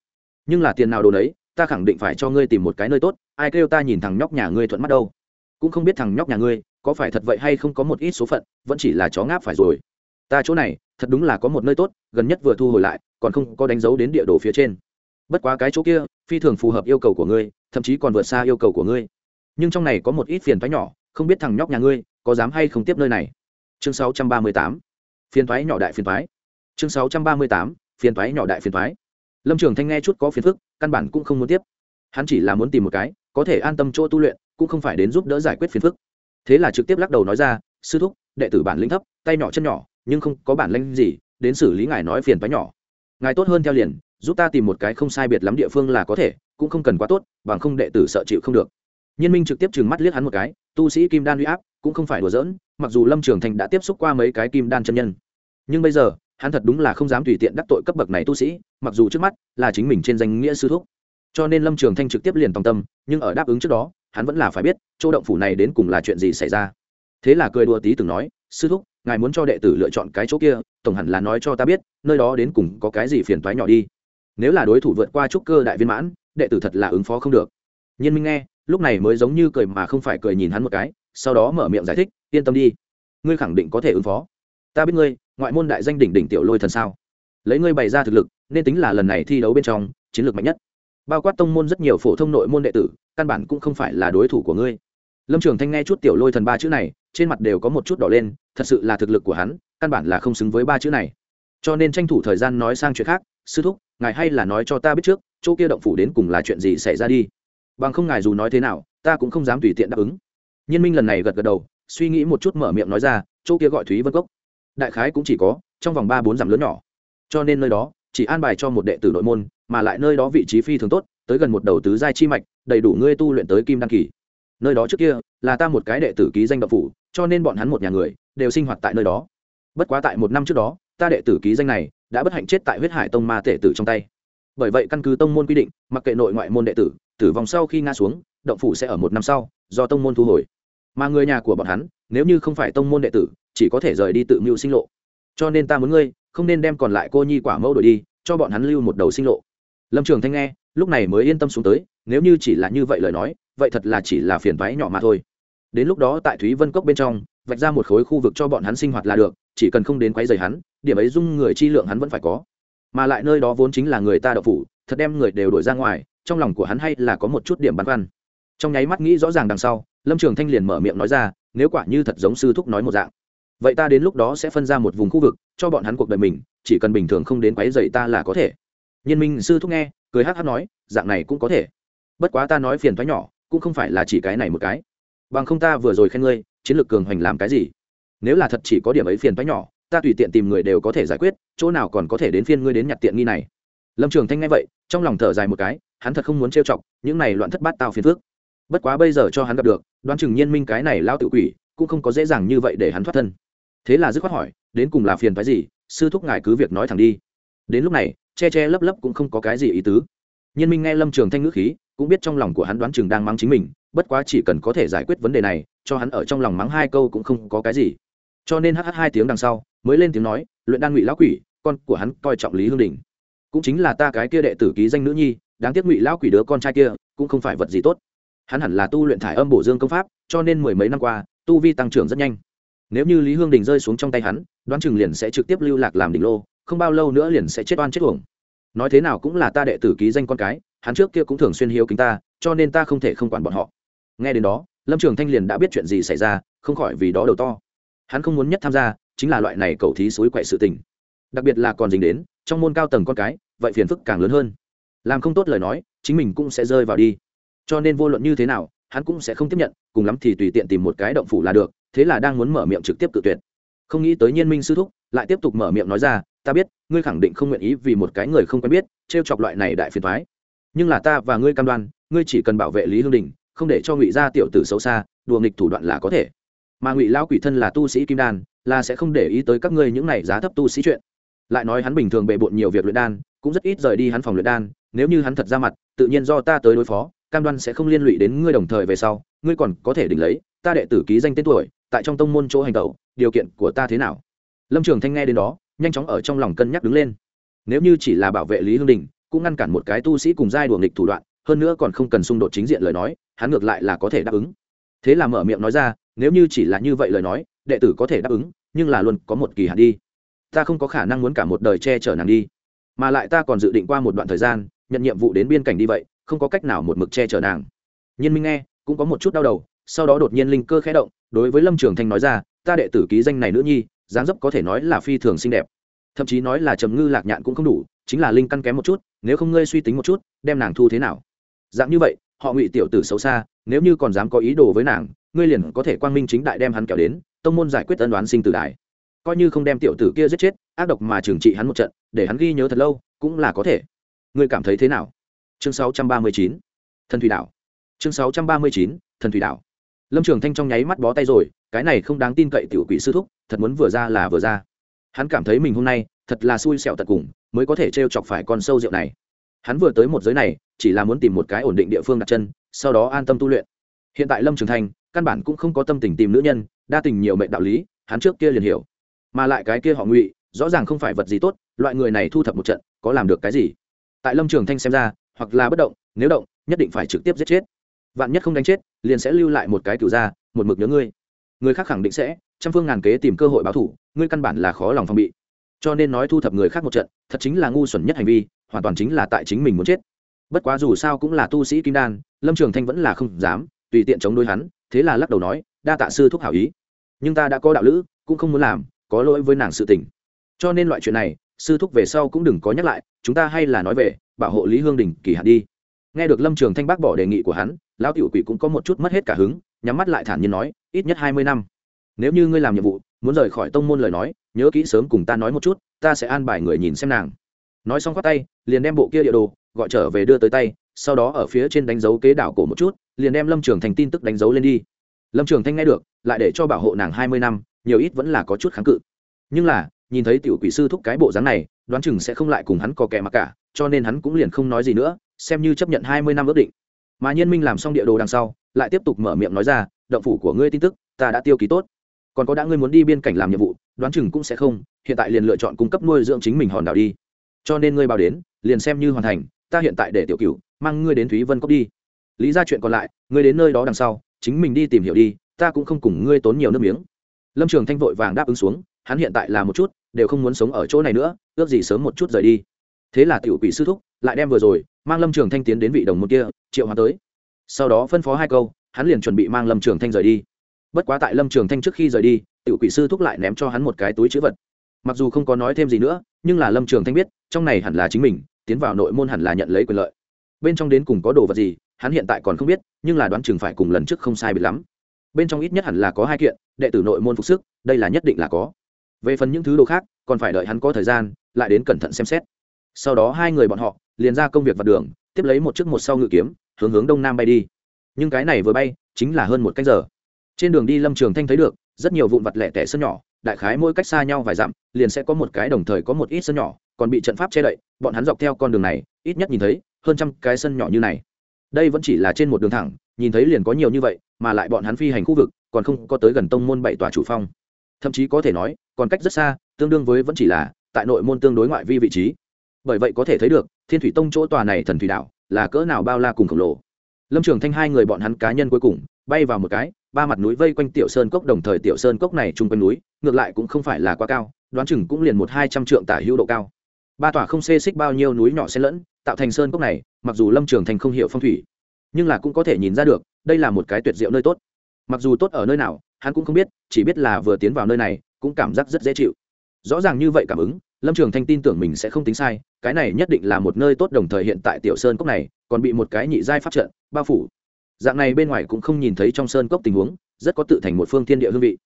Nhưng là tiền nào đồ đấy ta khẳng định phải cho ngươi tìm một cái nơi tốt, ai kêu ta nhìn thằng nhóc nhà ngươi thuận mắt đâu. Cũng không biết thằng nhóc nhà ngươi, có phải thật vậy hay không có một ít số phận, vẫn chỉ là chó ngáp phải rồi. Ta chỗ này, thật đúng là có một nơi tốt, gần nhất vừa thu hồi lại, còn không có đánh dấu đến địa đồ phía trên. Bất quá cái chỗ kia, phi thường phù hợp yêu cầu của ngươi, thậm chí còn vượt xa yêu cầu của ngươi. Nhưng trong này có một ít phiền thoái nhỏ, không biết thằng nhóc nhà ngươi, có dám hay không tiếp nơi này. Chương 638. phiền thoái nhỏ đại phiền thoái chương 638. phiền thoái nhỏ đại phiền thoái lâm trường thanh nghe chút có phiền phức, căn bản cũng không muốn tiếp. Hắn chỉ là muốn tìm một cái, có thể an tâm chỗ tu luyện, cũng không phải đến giúp đỡ giải quyết phiền phức. Thế là trực tiếp lắc đầu nói ra, sư thúc, đệ tử bản lĩnh thấp, tay nhỏ chân nhỏ, nhưng không có bản lĩnh gì, đến xử lý ngài nói phiền thoái nhỏ. Ngài tốt hơn theo liền, giúp ta tìm một cái không sai biệt lắm địa phương là có thể, cũng không cần quá tốt, bằng không đệ tử sợ chịu không được. Nhiên minh trực tiếp trừng mắt liếc hắn một cái, tu sĩ kim đan huy áp, cũng không phải đùa giỡn, mặc dù lâm trường thành đã tiếp xúc qua mấy cái kim đan chân nhân. Nhưng bây giờ hắn thật đúng là không dám tùy tiện đắc tội cấp bậc này tu sĩ, mặc dù trước mắt là chính mình trên danh nghĩa sư thúc. Cho nên lâm trường thanh trực tiếp liền tòng tâm, nhưng ở đáp ứng trước đó, hắn vẫn là phải biết, chỗ động phủ này đến cùng là chuyện gì xảy ra. Thế là cười đùa tí từng nói, sư thúc, ngài muốn cho đệ tử lựa chọn cái chỗ kia, tổng hẳn là nói cho ta biết, nơi đó đến cùng có cái gì phiền toái nhỏ đi. Nếu là đối thủ vượt qua trúc cơ đại viên mãn, đệ tử thật là ứng phó không được. Nhiên minh nghe, lúc này mới giống như cười mà không phải cười nhìn hắn một cái, sau đó mở miệng giải thích, yên tâm đi, ngươi khẳng định có thể ứng phó. Ta biết ngươi ngoại môn đại danh đỉnh đỉnh tiểu lôi thần sao? Lấy ngươi bày ra thực lực, nên tính là lần này thi đấu bên trong, chiến lược mạnh nhất. Bao quát tông môn rất nhiều phổ thông nội môn đệ tử, căn bản cũng không phải là đối thủ của ngươi. Lâm trường thanh nghe chút tiểu lôi thần ba chữ này, trên mặt đều có một chút đỏ lên, thật sự là thực lực của hắn, căn bản là không xứng với ba chữ này. Cho nên tranh thủ thời gian nói sang chuyện khác, sư thúc, ngài hay là nói cho ta biết trước, chỗ kia động phủ đến cùng là chuyện gì xảy ra đi. Bằng không ngài dù nói thế nào, ta cũng không dám tùy tiện đáp ứng. Nhiên minh lần này gật gật đầu, suy nghĩ một chút mở miệng nói ra, chỗ kia gọi thúy vân cốc đại khái cũng chỉ có trong vòng ba bốn dặm lớn nhỏ. Cho nên nơi đó chỉ an bài cho một đệ tử nội môn, mà lại nơi đó vị trí phi thường tốt, tới gần một đầu tứ giai chi mạch, đầy đủ ngươi tu luyện tới kim đăng kỳ. Nơi đó trước kia là ta một cái đệ tử ký danh đậu phủ, cho nên bọn hắn một nhà người đều sinh hoạt tại nơi đó. Bất quá tại một năm trước đó, ta đệ tử ký danh này đã bất hạnh chết tại huyết hải tông ma tể tử trong tay. Bởi vậy căn cứ tông môn quy định, mặc kệ nội ngoại môn đệ tử tử vong sau khi ngã xuống, động phủ sẽ ở một năm sau, do tông môn thu hồi. Mà người nhà của bọn hắn, nếu như không phải tông môn đệ tử chỉ có thể rời đi tự mưu sinh lộ. Cho nên ta muốn ngươi, không nên đem còn lại cô nhi quả mẫu đổi đi, cho bọn hắn lưu một đầu sinh lộ. Lâm trường thanh nghe, lúc này mới yên tâm xuống tới, nếu như chỉ là như vậy lời nói, vậy thật là chỉ là phiền thoái nhỏ mà thôi. Đến lúc đó tại thúy vân cốc bên trong, vạch ra một khối khu vực cho bọn hắn sinh hoạt là được, chỉ cần không đến quấy rầy hắn, điểm ấy dung người chi lượng hắn vẫn phải có. Mà lại nơi đó vốn chính là người ta đậu phủ, thật đem người đều đổi ra ngoài, trong lòng của hắn hay là có một chút điểm băn khoăn. Trong nháy mắt nghĩ rõ ràng đằng sau, lâm trường thanh liền mở miệng nói ra, nếu quả như thật giống sư thúc nói một dạng vậy ta đến lúc đó sẽ phân ra một vùng khu vực, cho bọn hắn cuộc đời mình, chỉ cần bình thường không đến quấy rầy ta là có thể. Nhân minh sư thúc nghe, cười hát hát nói, dạng này cũng có thể. Bất quá ta nói phiền thoái nhỏ, cũng không phải là chỉ cái này một cái. Bằng không ta vừa rồi khen ngươi, chiến lược cường hoành làm cái gì? Nếu là thật chỉ có điểm ấy phiền thoái nhỏ, ta tùy tiện tìm người đều có thể giải quyết, chỗ nào còn có thể đến phiên ngươi đến nhặt tiện nghi này. Lâm trường thanh nghe vậy, trong lòng thở dài một cái, hắn thật không muốn trêu chọc, những này loạn thất bát tao phiền phước bất quá bây giờ cho hắn gặp được, đoán chừng nhiên minh cái này lao tự quỷ, cũng không có dễ dàng như vậy để hắn thoát thân thế là dứt khoát hỏi, đến cùng là phiền phái gì? Sư thúc ngài cứ việc nói thẳng đi. Đến lúc này, che che lấp lấp cũng không có cái gì ý tứ. Nhân minh nghe lâm trường thanh ngữ khí, cũng biết trong lòng của hắn đoán chừng đang mắng chính mình, bất quá chỉ cần có thể giải quyết vấn đề này, cho hắn ở trong lòng mắng hai câu cũng không có cái gì. Cho nên hh hai tiếng đằng sau, mới lên tiếng nói, luyện đan ngụy lão quỷ, con của hắn coi trọng lý hương đình. Cũng chính là ta cái kia đệ tử ký danh nữ nhi, đáng tiếc ngụy lão quỷ đứa con trai kia, cũng không phải vật gì tốt. Hắn hẳn là tu luyện thải âm bổ dương công pháp, cho nên mười mấy năm qua, tu vi tăng trưởng rất nhanh nếu như lý hương đình rơi xuống trong tay hắn, đoán chừng liền sẽ trực tiếp lưu lạc làm đỉnh lô, không bao lâu nữa liền sẽ chết oan chết uổng. Nói thế nào cũng là ta đệ tử ký danh con cái, hắn trước kia cũng thường xuyên hiếu kính ta, cho nên ta không thể không quản bọn họ. Nghe đến đó, lâm trường thanh liền đã biết chuyện gì xảy ra, không khỏi vì đó đầu to. Hắn không muốn nhất tham gia, chính là loại này cầu thí xối quậy sự tình. Đặc biệt là còn dính đến, trong môn cao tầng con cái, vậy phiền phức càng lớn hơn. Làm không tốt lời nói, chính mình cũng sẽ rơi vào đi. Cho nên vô luận như thế nào, hắn cũng sẽ không tiếp nhận, cùng lắm thì tùy tiện tìm một cái động phủ là được thế là đang muốn mở miệng trực tiếp tự tuyệt. Không nghĩ tới nhiên minh sư thúc, lại tiếp tục mở miệng nói ra, ta biết, ngươi khẳng định không nguyện ý vì một cái người không quen biết t r e o chọc loại này đại phiền thoái nhưng là ta và ngươi cam đoan, ngươi chỉ cần bảo vệ lý hương đình, không để cho ngụy gia tiểu tử xấu xa, đùa nghịch thủ đoạn là có thể. Mà ngụy lão quỷ thân là tu sĩ kim đan, là sẽ không để ý tới các ngươi những này giá thấp tu sĩ chuyện. Lại nói hắn bình thường bề bộn nhiều việc luyện đan, cũng rất ít rời đi hắn phòng luyện đan, nếu như hắn thật ra mặt, tự nhiên do ta tới đối phó, cam đoan sẽ không liên lụy đến ngươi đồng thời về sau, ngươi còn có thể đỉnh lấy, ta đệ tử ký danh tên tuổi tại trong tông môn chỗ hành tẩu, điều kiện của ta thế nào? Lâm trường thanh nghe đến đó, nhanh chóng ở trong lòng cân nhắc đứng lên. Nếu như chỉ là bảo vệ lý hương đình, cũng ngăn cản một cái tu sĩ cùng giai đùa nghịch thủ đoạn, hơn nữa còn không cần xung đột chính diện lời nói, hắn ngược lại là có thể đáp ứng. Thế là mở miệng nói ra, nếu như chỉ là như vậy lời nói, đệ tử có thể đáp ứng, nhưng là luôn có một kỳ hạn đi. Ta không có khả năng muốn cả một đời che chở nàng đi. Mà lại ta còn dự định qua một đoạn thời gian, nhận nhiệm vụ đến biên cảnh đi vậy, không có cách nào một mực che chở nàng. Nhiên minh nghe, cũng có một chút đau đầu, sau đó đột nhiên linh cơ khẽ động đối với lâm trường thanh nói ra ta đệ tử ký danh này nữ nhi dáng dấp có thể nói là phi thường xinh đẹp. Thậm chí nói là trầm ngư lạc nhạn cũng không đủ chính là linh căn kém một chút nếu không ngươi suy tính một chút đem nàng thu thế nào? Dạng như vậy họ ngụy tiểu tử xấu xa nếu như còn dám có ý đồ với nàng ngươi liền có thể quang minh chính đại đem hắn kéo đến tông môn giải quyết ân đoán sinh tử đại coi như không đem tiểu tử kia giết chết ác độc mà trừng trị hắn một trận để hắn ghi nhớ thật lâu cũng là có thể. Ngươi cảm thấy thế nào? Chương 639, thần thủy đảo. Chương 639, thần thủy đảo lâm trường thanh trong nháy mắt bó tay rồi, cái này không đáng tin cậy tiểu quỷ sư thúc, thật muốn vừa ra là vừa ra. Hắn cảm thấy mình hôm nay, thật là xui xẻo tận cùng, mới có thể t r e o chọc phải con sâu rượu này. Hắn vừa tới một giới này, chỉ là muốn tìm một cái ổn định địa phương đặt chân, sau đó an tâm tu luyện. Hiện tại lâm trường thanh, căn bản cũng không có tâm tình tìm nữ nhân, đa tình nhiều mệnh đạo lý, hắn trước kia liền hiểu. Mà lại cái kia họ ngụy, rõ ràng không phải vật gì tốt, loại người này thu thập một trận, có làm được cái gì? Tại lâm trường thanh xem ra, hoặc là bất động, nếu động, nhất định phải trực tiếp giết chết vạn nhất không đánh chết, liền sẽ lưu lại một cái cựu ra một mực nhớ ngươi. Người khác khẳng định sẽ, trăm phương ngàn kế tìm cơ hội báo thủ ngươi căn bản là khó lòng phòng bị. Cho nên nói thu thập người khác một trận, thật chính là ngu xuẩn nhất hành vi, hoàn toàn chính là tại chính mình muốn chết. Bất quá dù sao cũng là tu sĩ kim đan, lâm trường thanh vẫn là không dám, tùy tiện chống đối hắn, thế là lắc đầu nói, đa tạ sư thúc hảo ý. Nhưng ta đã có đạo lữ, cũng không muốn làm, có lỗi với nàng sự tình. Cho nên loại chuyện này, sư thúc về sau cũng đừng có nhắc lại, chúng ta hay là nói về, bảo hộ lý hương đình kỳ hạn đi nghe được lâm trường thanh bác bỏ đề nghị của hắn, lão tiểu quỷ cũng có một chút mất hết cả hứng, nhắm mắt lại thản nhiên nói, ít nhất hai mươi năm. Nếu như ngươi làm nhiệm vụ, muốn rời khỏi tông môn lời nói, nhớ kỹ sớm cùng ta nói một chút, ta sẽ an bài người nhìn xem nàng. Nói xong khoác tay, liền đem bộ kia địa đồ, gọi trở về đưa tới tay, sau đó ở phía trên đánh dấu kế đảo cổ một chút, liền đem lâm trường thành tin tức đánh dấu lên đi. Lâm trường thanh nghe được, lại để cho bảo hộ nàng hai mươi năm, nhiều ít vẫn là có chút kháng cự. Nhưng là, nhìn thấy tiểu quỷ sư thúc cái bộ dáng này, đoán chừng sẽ không lại cùng hắn có kẻ mặc cả, cho nên hắn cũng liền không nói gì nữa xem như chấp nhận hai mươi năm ước định. Mà nhiên minh làm xong địa đồ đằng sau, lại tiếp tục mở miệng nói ra, động phủ của ngươi tin tức, ta đã tiêu ký tốt. Còn có đã ngươi muốn đi biên cảnh làm nhiệm vụ, đoán chừng cũng sẽ không, hiện tại liền lựa chọn cung cấp nuôi dưỡng chính mình hòn đảo đi. Cho nên ngươi báo đến, liền xem như hoàn thành, ta hiện tại để tiểu cửu, mang ngươi đến thúy vân cốc đi. Lý ra chuyện còn lại, ngươi đến nơi đó đằng sau, chính mình đi tìm hiểu đi, ta cũng không cùng ngươi tốn nhiều nước miếng. Lâm trường thanh vội vàng đáp ứng xuống, hắn hiện tại là một chút, đều không muốn sống ở chỗ này nữa, ước gì sớm một chút rời đi. Thế là tiểu quỷ sư thúc, lại đem vừa rồi mang lâm trường thanh tiến đến vị đồng môn kia, triệu hóa tới. Sau đó phân phó hai câu, hắn liền chuẩn bị mang lâm trường thanh rời đi. Bất quá tại lâm trường thanh trước khi rời đi tự quỷ sư thúc lại ném cho hắn một cái túi chữ vật. Mặc dù không có nói thêm gì nữa, nhưng là lâm trường thanh biết, trong này hẳn là chính mình, tiến vào nội môn hẳn là nhận lấy quyền lợi. Bên trong đến cùng có đồ vật gì, hắn hiện tại còn không biết, nhưng là đoán chừng phải cùng lần trước không sai biệt lắm. Bên trong ít nhất hẳn là có hai kiện, đệ tử nội môn phục sức, đây là nhất định là có. Về phần những thứ đồ khác, còn phải đợi hắn có thời gian, lại đến cẩn thận xem xét. Sau đó hai người bọn họ liền ra công việc vặt đường, tiếp lấy một chiếc một sau ngự kiếm, hướng hướng đông nam bay đi. Nhưng cái này vừa bay, chính là hơn một canh giờ. Trên đường đi lâm trường thanh thấy được, rất nhiều vụn vặt lẻ tẻ sân nhỏ, đại khái mỗi cách xa nhau vài dặm, liền sẽ có một cái đồng thời có một ít sân nhỏ, còn bị trận pháp che đậy, bọn hắn dọc theo con đường này, ít nhất nhìn thấy, hơn trăm cái sân nhỏ như này. Đây vẫn chỉ là trên một đường thẳng, nhìn thấy liền có nhiều như vậy, mà lại bọn hắn phi hành khu vực, còn không có tới gần tông môn bảy tòa chủ phong. Thậm chí có thể nói, còn cách rất xa, tương đương với vẫn chỉ là, tại nội môn tương đối ngoại vi vị trí bởi vậy có thể thấy được, thiên thủy tông chỗ tòa này thần thủy đảo là cỡ nào bao la cùng khổng lồ. Lâm trường thanh hai người bọn hắn cá nhân cuối cùng bay vào một cái, ba mặt núi vây quanh tiểu sơn cốc, đồng thời tiểu sơn cốc này chung quanh núi ngược lại cũng không phải là quá cao, đoán chừng cũng liền một hai trăm trượng tả hữu độ cao. Ba tòa không xê xích bao nhiêu núi nhỏ xen lẫn, tạo thành sơn cốc này, mặc dù lâm trường thành không hiểu phong thủy, nhưng là cũng có thể nhìn ra được, đây là một cái tuyệt diệu nơi tốt. Mặc dù tốt ở nơi nào, hắn cũng không biết, chỉ biết là vừa tiến vào nơi này, cũng cảm giác rất dễ chịu. Rõ ràng như vậy cảm ứng lâm trường thanh tin tưởng mình sẽ không tính sai, cái này nhất định là một nơi tốt đồng thời hiện tại tiểu sơn cốc này còn bị một cái nhị giai pháp trận, bao phủ. Dạng này bên ngoài cũng không nhìn thấy trong sơn cốc tình huống, rất có tự thành một phương thiên địa hương vị.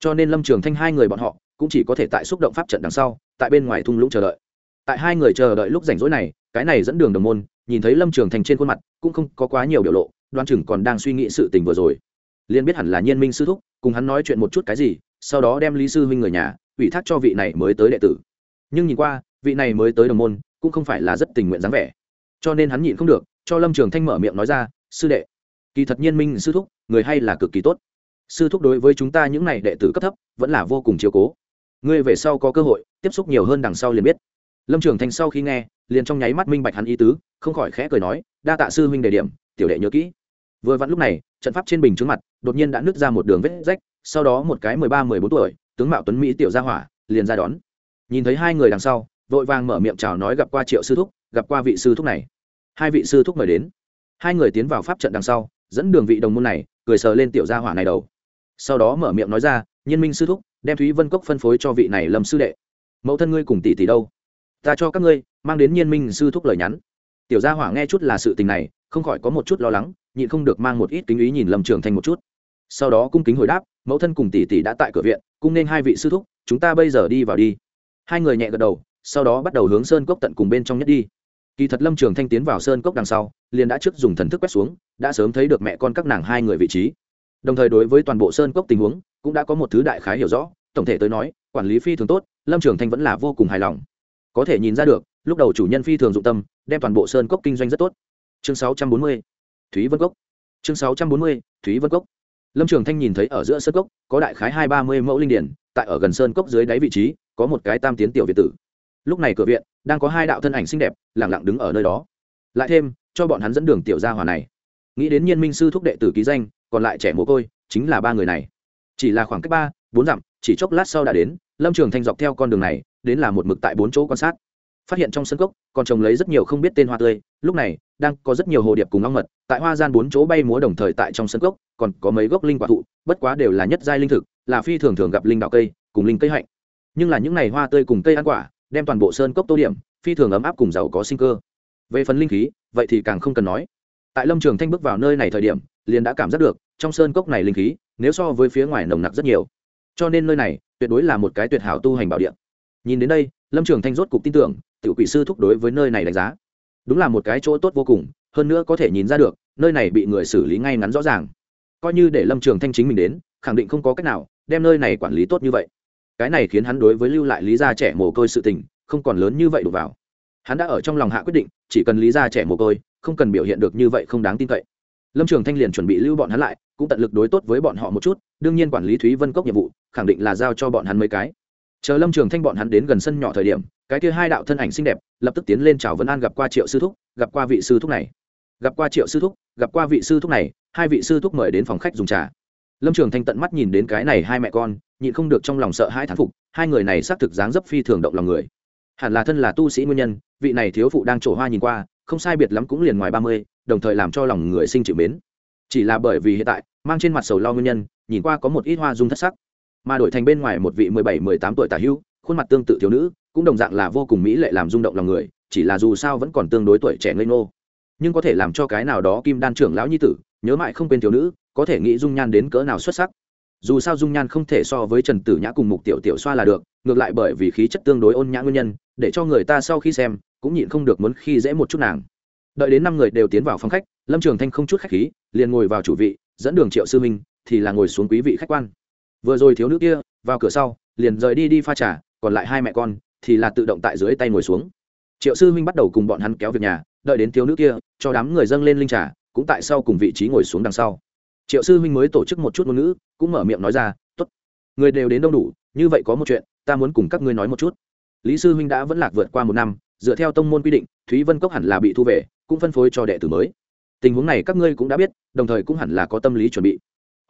Cho nên lâm trường thanh hai người bọn họ cũng chỉ có thể tại xúc động pháp trận đằng sau, tại bên ngoài thung lũng chờ đợi. Tại hai người chờ đợi lúc rảnh rỗi này, cái này dẫn đường đồng môn, nhìn thấy lâm trường Thanh trên khuôn mặt cũng không có quá nhiều biểu lộ đoan chừng còn đang suy nghĩ sự tình vừa rồi. Liên biết hẳn là nhiên minh sư thúc, cùng hắn nói chuyện một chút cái gì, sau đó đem lý sư huynh người nhà, ủy thác cho vị này mới tới đệ tử nhưng nhìn qua, vị này mới tới đồng môn, cũng không phải là rất tình nguyện dáng vẻ. Cho nên hắn nhịn không được, cho lâm trường thanh mở miệng nói ra, sư đệ, kỳ thật nhiên minh sư thúc, người hay là cực kỳ tốt. Sư thúc đối với chúng ta những này đệ tử cấp thấp, vẫn là vô cùng chiều cố. Ngươi về sau có cơ hội, tiếp xúc nhiều hơn đằng sau liền biết. Lâm trường thanh sau khi nghe, liền trong nháy mắt minh bạch hắn ý tứ, không khỏi khẽ cười nói, đa tạ sư huynh đề điểm, tiểu đệ nhớ kỹ. Vừa vặn lúc này, trận pháp trên bình trướng mặt, đột nhiên đã nứt ra một đường vết rách, sau đó một cái mười ba, mười bốn tuổi, tướng mạo tuấn mỹ tiểu gia hỏa, liền ra đón nhìn thấy hai người đằng sau, vội vàng mở miệng chào nói gặp qua triệu sư thúc, gặp qua vị sư thúc này. Hai vị sư thúc mời đến. Hai người tiến vào pháp trận đằng sau, dẫn đường vị đồng môn này, cười sờ lên tiểu gia hỏa này đầu. Sau đó mở miệng nói ra, nhiên minh sư thúc, đem thúy vân cốc phân phối cho vị này lâm sư đệ. Mẫu thân ngươi cùng tỷ tỷ đâu? Ta cho các ngươi, mang đến nhiên minh sư thúc lời nhắn. Tiểu gia hỏa nghe chút là sự tình này, không khỏi có một chút lo lắng, nhịn không được mang một ít kính ý nhìn lâm trường thanh một chút. Sau đó cung kính hồi đáp, mẫu thân cùng tỷ tỷ đã tại cửa viện, cung nên hai vị sư thúc, chúng ta bây giờ đi vào đi hai người nhẹ gật đầu sau đó bắt đầu hướng sơn cốc tận cùng bên trong nhất đi. Kỳ thật lâm trường thanh tiến vào sơn cốc đằng sau liền đã trước dùng thần thức quét xuống đã sớm thấy được mẹ con các nàng hai người vị trí. Đồng thời đối với toàn bộ sơn cốc tình huống cũng đã có một thứ đại khái hiểu rõ tổng thể tới nói quản lý phi thường tốt lâm trường thanh vẫn là vô cùng hài lòng. Có thể nhìn ra được lúc đầu chủ nhân phi thường dụng tâm đem toàn bộ sơn cốc kinh doanh rất tốt. Chương 640, thúy vân cốc. Chương 640, thúy vân cốc. Lâm trường thanh nhìn thấy ở giữa sơn cốc có đại khái hai ba mươi mẫu linh điển tại ở gần sơn cốc dưới đáy vị trí có một cái tam tiến tiểu việt tử. Lúc này cửa viện, đang có hai đạo thân ảnh xinh đẹp lẳng lặng đứng ở nơi đó. Lại thêm, cho bọn hắn dẫn đường tiểu gia hòa này. Nghĩ đến nhiên minh sư thúc đệ tử ký danh, còn lại trẻ mồ côi, chính là ba người này. Chỉ là khoảng cách ba, bốn dặm, chỉ chốc lát sau đã đến, lâm trường thanh dọc theo con đường này, đến là một mực tại bốn chỗ quan sát. Phát hiện trong sân cốc, còn trồng lấy rất nhiều không biết tên hoa tươi, lúc này, đang có rất nhiều hồ điệp cùng ong mật, tại hoa gian bốn chỗ bay múa đồng thời tại trong sân cốc, còn có mấy gốc linh quả thụ, bất quá đều là nhất giai linh thực, là phi thường thường gặp linh đạo cây, cùng linh cây hạnh nhưng là những ngày hoa tươi cùng cây ăn quả, đem toàn bộ sơn cốc tô điểm, phi thường ấm áp cùng giàu có sinh cơ. Về phần linh khí, vậy thì càng không cần nói. Tại lâm trường thanh bước vào nơi này thời điểm, liền đã cảm giác được, trong sơn cốc này linh khí, nếu so với phía ngoài nồng nặc rất nhiều. Cho nên nơi này, tuyệt đối là một cái tuyệt hảo tu hành bảo địa. Nhìn đến đây, lâm trường thanh rốt cục tin tưởng tự quỷ sư thúc đối với nơi này đánh giá. Đúng là một cái chỗ tốt vô cùng, hơn nữa có thể nhìn ra được, nơi này bị người xử lý ngay ngắn rõ ràng. Coi như để lâm trường thanh chính mình đến, khẳng định không có cách nào đem nơi này quản lý tốt như vậy cái này khiến hắn đối với lưu lại lý gia trẻ mồ côi sự tình, không còn lớn như vậy đổ vào. Hắn đã ở trong lòng hạ quyết định, chỉ cần lý gia trẻ mồ côi, không cần biểu hiện được như vậy không đáng tin cậy. Lâm trường thanh liền chuẩn bị lưu bọn hắn lại, cũng tận lực đối tốt với bọn họ một chút, đương nhiên quản lý thúy vân cốc nhiệm vụ, khẳng định là giao cho bọn hắn mấy cái. Chờ lâm trường thanh bọn hắn đến gần sân nhỏ thời điểm, cái kia hai đạo thân ảnh xinh đẹp, lập tức tiến lên chào vấn an gặp qua triệu sư thúc, gặp qua vị sư thúc này. Gặp qua triệu sư thúc, gặp qua vị sư thúc này, hai vị sư thúc mời đến phòng khách dùng trà lâm trường thanh tận mắt nhìn đến cái này hai mẹ con, nhịn không được trong lòng sợ hai thán phục, hai người này xác thực dáng dấp phi thường động lòng người. Hẳn là thân là tu sĩ nguyên nhân, vị này thiếu phụ đang trổ hoa nhìn qua, không sai biệt lắm cũng liền ngoài ba mươi, đồng thời làm cho lòng người sinh chịu mến. Chỉ là bởi vì hiện tại, mang trên mặt sầu lo nguyên nhân, nhìn qua có một ít hoa dung thất sắc. Mà đổi thành bên ngoài một vị mười bảy, mười tám tuổi tả hữu, khuôn mặt tương tự thiếu nữ, cũng đồng dạng là vô cùng mỹ lệ làm rung động lòng người, chỉ là dù sao vẫn còn tương đối tuổi trẻ ngây ngô. Nhưng có thể làm cho cái nào đó kim đan trưởng lão nhi tử, nhớ mãi không quên thiếu nữ có thể nghĩ dung nhan đến cỡ nào xuất sắc. Dù sao dung nhan không thể so với trần tử nhã cùng mục tiểu tiểu xoa là được, ngược lại bởi vì khí chất tương đối ôn nhã nguyên nhân, để cho người ta sau khi xem, cũng nhịn không được muốn khi dễ một chút nàng. Đợi đến năm người đều tiến vào phòng khách, lâm trường thanh không chút khách khí, liền ngồi vào chủ vị, dẫn đường triệu sư minh, thì là ngồi xuống quý vị khách quan. Vừa rồi thiếu nữ kia, vào cửa sau, liền rời đi đi pha trà, còn lại hai mẹ con, thì là tự động tại dưới tay ngồi xuống. Triệu sư minh bắt đầu cùng bọn hắn kéo việc nhà, đợi đến thiếu nữ kia, cho đám người dâng lên linh trà, cũng tại sau cùng vị trí ngồi xuống đằng sau triệu sư huynh mới tổ chức một chút ngôn ngữ, cũng mở miệng nói ra t ố t người đều đến đông đủ, như vậy có một chuyện, ta muốn cùng các ngươi nói một chút. Lý sư huynh đã vẫn lạc vượt qua một năm, dựa theo tông môn quy định, thúy vân cốc hẳn là bị thu về, cũng phân phối cho đệ tử mới. Tình huống này các ngươi cũng đã biết, đồng thời cũng hẳn là có tâm lý chuẩn bị.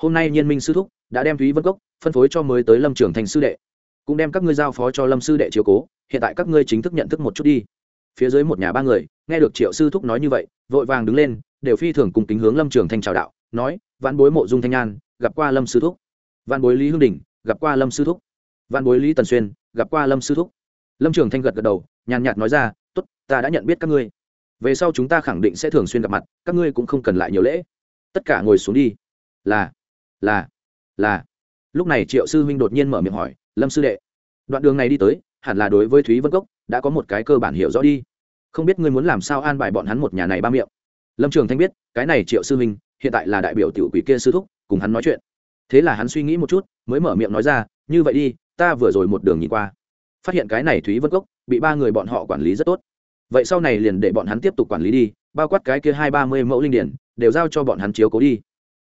Hôm nay nhiên minh sư thúc đã đem thúy vân cốc phân phối cho mới tới lâm trường thành sư đệ, cũng đem các ngươi giao phó cho lâm sư đệ chiếu cố, hiện tại các ngươi chính thức nhận thức một chút đi. Phía dưới một nhà ba người, nghe được triệu sư thúc nói như vậy, vội vàng đứng lên, đều phi thường cùng kính hướng lâm trường thanh chào đạo nói văn bối mộ dung thanh nhan, gặp qua lâm sư thúc. Văn bối lý hương đình gặp qua lâm sư thúc. Văn bối lý tần xuyên, gặp qua lâm sư thúc. Lâm trường thanh gật gật đầu, nhàn nhạt nói ra t ố t ta đã nhận biết các ngươi. Về sau chúng ta khẳng định sẽ thường xuyên gặp mặt, các ngươi cũng không cần lại nhiều lễ. Tất cả ngồi xuống đi. Là là là. Lúc này triệu sư huynh đột nhiên mở miệng hỏi, lâm sư đệ, đoạn đường này đi tới, hẳn là đối với thúy vân cốc, đã có một cái cơ bản hiểu rõ đi. Không biết ngươi muốn làm sao an bài bọn hắn một nhà này ba miệng? Lâm trường thanh biết, cái này triệu sư Minh, hiện tại là đại biểu tiểu quỷ kia sư thúc, cùng hắn nói chuyện. Thế là hắn suy nghĩ một chút, mới mở miệng nói ra, như vậy đi, ta vừa rồi một đường nhìn qua, phát hiện cái này thúy vân cốc, bị ba người bọn họ quản lý rất tốt. Vậy sau này liền để bọn hắn tiếp tục quản lý đi, bao quát cái kia hai ba mươi mẫu linh điển, đều giao cho bọn hắn chiếu cố đi.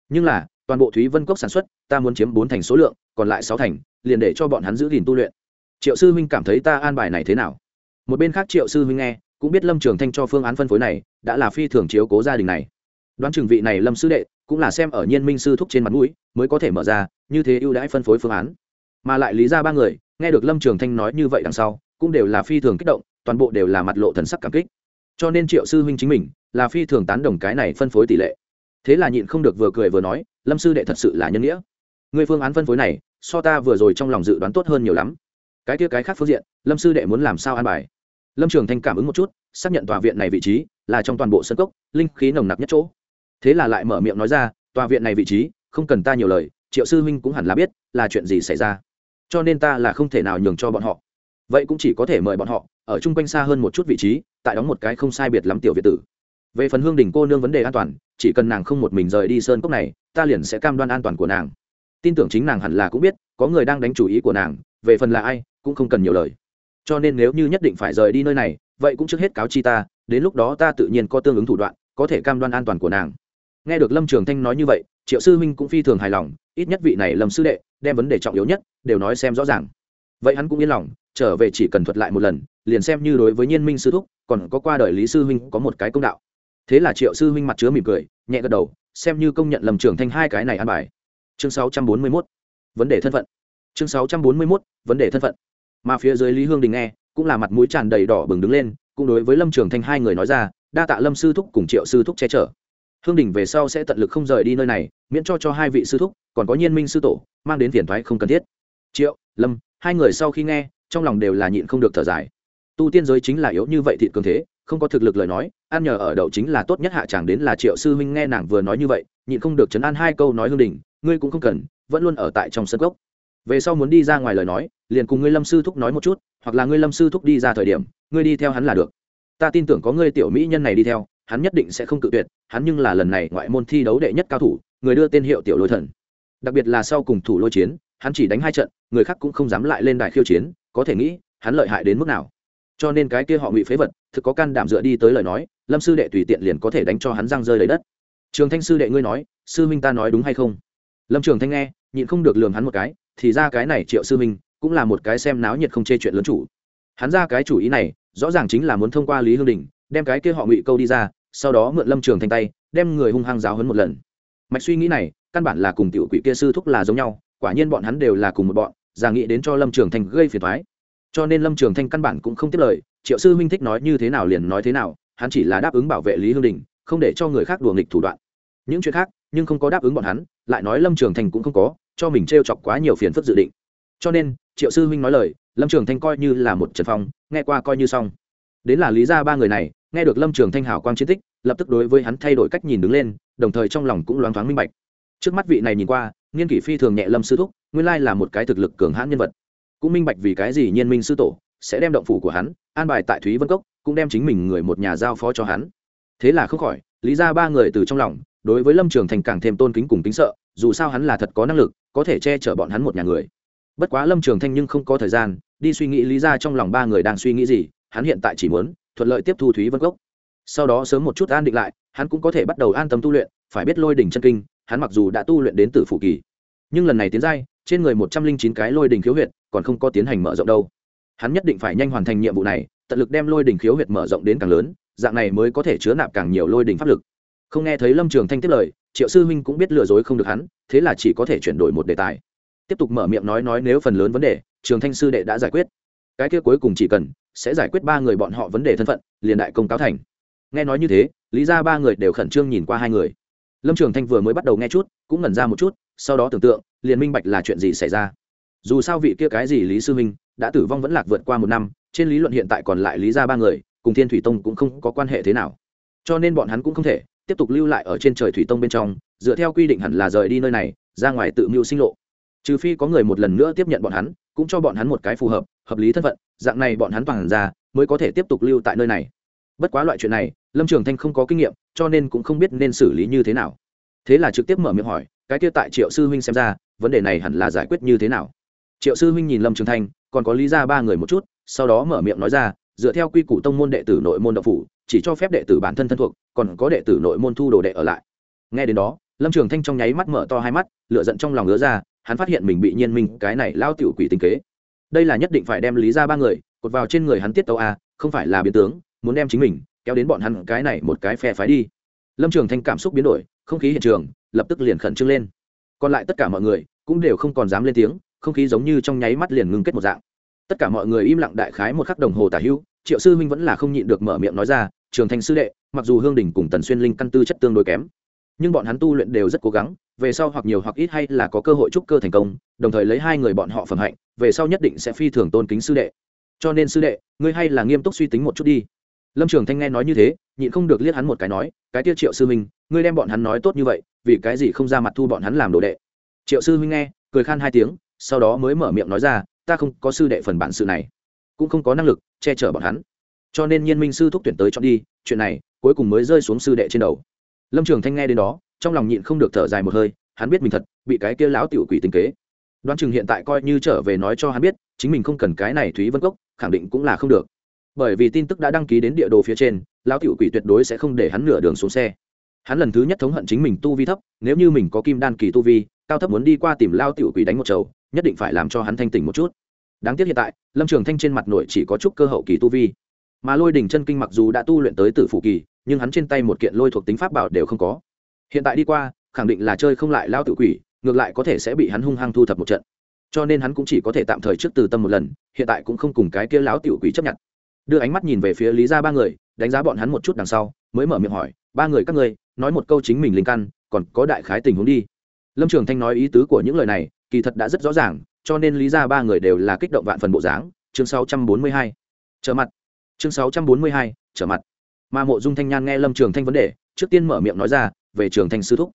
Nhưng là, toàn bộ thúy vân cốc sản xuất, ta muốn chiếm bốn thành số lượng, còn lại sáu thành, liền để cho bọn hắn giữ gìn tu luyện. Triệu sư huynh cảm thấy ta an bài này thế nào? Một bên khác triệu sư huynh nghe cũng biết lâm trường thanh cho phương án phân phối này đã là phi thường chiếu cố gia đình này. Đoán chừng vị này lâm sư đệ cũng là xem ở nhiên minh sư thúc trên mặt mũi, mới có thể mở ra như thế ưu đãi phân phối phương án. Mà lại lý ra ba người, nghe được lâm trường thanh nói như vậy đằng sau, cũng đều là phi thường kích động, toàn bộ đều là mặt lộ thần sắc cảm kích. Cho nên triệu sư huynh chính mình là phi thường tán đồng cái này phân phối tỷ lệ. Thế là nhịn không được vừa cười vừa nói, lâm sư đệ thật sự là nhân nghĩa. Người phương án phân phối này, so ta vừa rồi trong lòng dự đoán tốt hơn nhiều lắm. Cái kia cái khác phương diện, lâm sư đệ muốn làm sao an bài? Lâm trường thanh cảm ứng một chút, xác nhận tòa viện này vị trí là trong toàn bộ sân cốc, linh khí nồng nặc nhất chỗ. Thế là lại mở miệng nói ra, tòa viện này vị trí, không cần ta nhiều lời, triệu sư huynh cũng hẳn là biết là chuyện gì xảy ra. Cho nên ta là không thể nào nhường cho bọn họ. Vậy cũng chỉ có thể mời bọn họ, ở chung quanh xa hơn một chút vị trí, tại đóng một cái không sai biệt lắm tiểu việt tử. Về phần hương đình cô nương vấn đề an toàn, chỉ cần nàng không một mình rời đi sơn cốc này, ta liền sẽ cam đoan an toàn của nàng. Tin tưởng chính nàng hẳn là cũng biết, có người đang đánh chủ ý của nàng, về phần là ai, cũng không cần nhiều lời cho nên nếu như nhất định phải rời đi nơi này, vậy cũng trước hết cáo chi ta, đến lúc đó ta tự nhiên có tương ứng thủ đoạn, có thể cam đoan an toàn của nàng nghe được lâm trường thanh nói như vậy, triệu sư huynh cũng phi thường hài lòng, ít nhất vị này lâm sư đệ, đem vấn đề trọng yếu nhất đều nói xem rõ ràng vậy hắn cũng yên lòng, trở về chỉ cần thuật lại một lần, liền xem như đối với nhiên minh sư thúc, còn có qua đời lý sư huynh có một cái công đạo thế là triệu sư huynh mặt chứa mỉm cười, nhẹ gật đầu, xem như công nhận lầm trưởng thanh hai cái này ăn bài chương 641. vấn đề thân phận chương 641. vấn đề thân phận mà phía dưới lý hương đình nghe, cũng là mặt mũi tràn đầy đỏ bừng đứng lên, cũng đối với lâm trường thanh hai người nói ra, đa tạ lâm sư thúc cùng triệu sư thúc che chở. Hương đình về sau sẽ tận lực không rời đi nơi này, miễn cho cho hai vị sư thúc, còn có nhiên minh sư tổ, mang đến phiền thoái không cần thiết. Triệu, lâm, hai người sau khi nghe, trong lòng đều là nhịn không được thở dài. Tu tiên giới chính là yếu như vậy thị cường thế, không có thực lực lời nói, ăn nhờ ở đậu chính là tốt nhất hạ chẳng đến là triệu sư huynh nghe nàng vừa nói như vậy, nhịn không được chấn an hai câu nói hương đình, ngươi cũng không cần, vẫn luôn ở tại trong sân gốc về sau muốn đi ra ngoài lời nói, liền cùng ngươi lâm sư thúc nói một chút, hoặc là ngươi lâm sư thúc đi ra thời điểm, ngươi đi theo hắn là được. Ta tin tưởng có ngươi tiểu mỹ nhân này đi theo, hắn nhất định sẽ không cự tuyệt, hắn nhưng là lần này ngoại môn thi đấu đệ nhất cao thủ, người đưa tên hiệu tiểu lôi thần. Đặc biệt là sau cùng thủ lôi chiến, hắn chỉ đánh hai trận, người khác cũng không dám lại lên đài khiêu chiến, có thể nghĩ, hắn lợi hại đến mức nào. Cho nên cái kia họ ngụy phế vật, thực có can đảm dựa đi tới lời nói, lâm sư đệ tùy tiện liền có thể đánh cho hắn răng rơi lấy đất. Trường thanh sư đệ ngươi nói, sư minh ta nói đúng hay không? Lâm trường thanh nghe, nhịn không được lường hắn một cái thì ra cái này triệu sư minh cũng là một cái xem náo nhiệt không chê chuyện lớn chủ. Hắn ra cái chủ ý này, rõ ràng chính là muốn thông qua lý hương đình, đem cái kia họ ngụy câu đi ra, sau đó mượn lâm trường thanh tay, đem người hung hăng giáo hấn một lần. Mạch suy nghĩ này, căn bản là cùng tiểu quỷ kia sư thúc là giống nhau, quả nhiên bọn hắn đều là cùng một bọn, già nghĩ đến cho lâm trường thanh gây phiền thoái cho nên lâm trường thanh căn bản cũng không tiếp lời, triệu sư huynh thích nói như thế nào liền nói thế nào, hắn chỉ là đáp ứng bảo vệ lý hương đình, không để cho người khác đùa nghịch thủ đoạn. Những chuyện khác, nhưng không có đáp ứng bọn hắn, lại nói lâm trường thành cũng không có cho mình t r e o chọc quá nhiều phiền phức dự định. Cho nên, triệu sư huynh nói lời, lâm trường thanh coi như là một trần phong, nghe qua coi như xong. Đến là lý ra ba người này, nghe được lâm trường thanh hảo quang chiến tích, lập tức đối với hắn thay đổi cách nhìn đứng lên, đồng thời trong lòng cũng loáng thoáng minh bạch. Trước mắt vị này nhìn qua, nghiên kỷ phi thường nhẹ lâm sư thúc, nguyên lai là một cái thực lực cường hãn nhân vật. Cũng minh bạch vì cái gì nhiên minh sư tổ sẽ đem động phủ của hắn, an bài tại thúy vân cốc, cũng đem chính mình người một nhà giao phó cho hắn. Thế là không khỏi, lý ra ba người từ trong lòng, đối với lâm trường thành càng thêm tôn kính cùng kính sợ, dù sao hắn là thật có năng lực có thể che chở bọn hắn một nhà người. Bất quá lâm trường thanh nhưng không có thời gian, đi suy nghĩ lý ra trong lòng ba người đang suy nghĩ gì, hắn hiện tại chỉ muốn thuận lợi tiếp thu thúy vân cốc. Sau đó sớm một chút an định lại, hắn cũng có thể bắt đầu an tâm tu luyện, phải biết lôi đỉnh chân kinh, hắn mặc dù đã tu luyện đến từ phủ kỳ, nhưng lần này tiến giai, trên người một trăm linh chín cái lôi đỉnh khiếu huyệt còn không có tiến hành mở rộng đâu. Hắn nhất định phải nhanh hoàn thành nhiệm vụ này, tận lực đem lôi đỉnh khiếu huyệt mở rộng đến càng lớn, dạng này mới có thể chứa nạp càng nhiều lôi đỉnh pháp lực. Không nghe thấy lâm trường thanh tiếp lời triệu sư huynh cũng biết lừa dối không được hắn, thế là chỉ có thể chuyển đổi một đề tài. Tiếp tục mở miệng nói nói nếu phần lớn vấn đề, trường thanh sư đệ đã giải quyết. Cái kia cuối cùng chỉ cần, sẽ giải quyết ba người bọn họ vấn đề thân phận, liền đại công cáo thành. Nghe nói như thế, lý ra ba người đều khẩn trương nhìn qua hai người. Lâm trường thanh vừa mới bắt đầu nghe chút, cũng ngẩn ra một chút, sau đó tưởng tượng, liền minh bạch là chuyện gì xảy ra. Dù sao vị kia cái gì lý sư minh đã tử vong vẫn lạc vượt qua một năm, trên lý luận hiện tại còn lại lý ra ba người, cùng thiên thủy tông cũng không có quan hệ thế nào. Cho nên bọn hắn cũng không thể tiếp tục lưu lại ở trên trời thủy tông bên trong, dựa theo quy định hẳn là rời đi nơi này, ra ngoài tự mưu sinh lộ. Trừ phi có người một lần nữa tiếp nhận bọn hắn, cũng cho bọn hắn một cái phù hợp hợp lý thân phận, dạng này bọn hắn toàn ra, mới có thể tiếp tục lưu tại nơi này. Bất quá loại chuyện này, lâm trường thanh không có kinh nghiệm, cho nên cũng không biết nên xử lý như thế nào. Thế là trực tiếp mở miệng hỏi, cái kia tại triệu sư huynh xem ra, vấn đề này hẳn là giải quyết như thế nào? Triệu sư huynh nhìn lâm trường thanh, còn có lý ra ba người một chút, sau đó mở miệng nói ra dựa theo quy củ tông môn đệ tử nội môn độc phủ, chỉ cho phép đệ tử bản thân thân thuộc, còn có đệ tử nội môn thu đồ đệ ở lại. Nghe đến đó, lâm trường thanh trong nháy mắt mở to hai mắt lựa giận trong lòng ngứa ra, hắn phát hiện mình bị nhiên minh, cái này lao tiểu quỷ tình kế. Đây là nhất định phải đem lý ra ba người, cột vào trên người hắn tiết tàu a, không phải là biến tướng, muốn đem chính mình, kéo đến bọn hắn cái này một cái phe phái đi. Lâm trường thanh cảm xúc biến đổi, không khí hiện trường lập tức liền khẩn trương lên. Còn lại tất cả mọi người cũng đều không còn dám lên tiếng, không khí giống như trong nháy mắt liền ngưng kết một dạng tất cả mọi người im lặng đại khái một khắc đồng hồ tả hữu, triệu sư huynh vẫn là không nhịn được mở miệng nói ra, trường thanh sư đệ, mặc dù hương đình cùng tần xuyên linh căn tư chất tương đối kém, nhưng bọn hắn tu luyện đều rất cố gắng, về sau hoặc nhiều hoặc ít hay là có cơ hội trúc cơ thành công, đồng thời lấy hai người bọn họ phẩm hạnh, về sau nhất định sẽ phi thường tôn kính sư đệ. Cho nên sư đệ, ngươi hay là nghiêm túc suy tính một chút đi. Lâm trường thanh nghe nói như thế, nhịn không được liếc hắn một cái nói, cái tiết triệu sư minh ngươi đem bọn hắn nói tốt như vậy, vì cái gì không ra mặt thu bọn hắn làm đồ đệ? Triệu sư huynh nghe, cười khan hai tiếng, sau đó mới mở miệng nói ra ta không có sư đệ phần bản sự này, cũng không có năng lực che chở bọn hắn. Cho nên nhiên minh sư thúc tuyển tới chọn đi, chuyện này cuối cùng mới rơi xuống sư đệ trên đầu. Lâm trường thanh nghe đến đó, trong lòng nhịn không được thở dài một hơi, hắn biết mình thật bị cái kia lão tiểu quỷ tình kế. Đoán chừng hiện tại coi như trở về nói cho hắn biết, chính mình không cần cái này thúy vân cốc, khẳng định cũng là không được. Bởi vì tin tức đã đăng ký đến địa đồ phía trên, lão tiểu quỷ tuyệt đối sẽ không để hắn nửa đường xuống xe. Hắn lần thứ nhất thống hận chính mình tu vi thấp, nếu như mình có kim đan kỳ tu vi cao thấp muốn đi qua tìm lao tiểu quỷ đánh một chầu, nhất định phải làm cho hắn thanh tỉnh một chút. Đáng tiếc hiện tại, lâm trường thanh trên mặt nội chỉ có chút cơ hậu kỳ tu vi. Mà lôi đỉnh chân kinh mặc dù đã tu luyện tới tử phụ kỳ, nhưng hắn trên tay một kiện lôi thuộc tính pháp bảo đều không có. Hiện tại đi qua, khẳng định là chơi không lại lao tự quỷ, ngược lại có thể sẽ bị hắn hung hăng thu thập một trận. Cho nên hắn cũng chỉ có thể tạm thời trước từ tâm một lần, hiện tại cũng không cùng cái kia lão tiểu quỷ chấp nhận. Đưa ánh mắt nhìn về phía lý ra ba người, đánh giá bọn hắn một chút đằng sau, mới mở miệng hỏi, ba người các ngươi, nói một câu chính mình linh căn, còn có đại khái tình huống đi lâm trường thanh nói ý tứ của những lời này kỳ thật đã rất rõ ràng cho nên lý ra ba người đều là kích động vạn phần bộ dáng. Chương 642. trở mặt. Chương 642, trở mặt. Mà mộ dung thanh nhan nghe lâm trường thanh vấn đề trước tiên mở miệng nói ra về trường thanh sư thúc.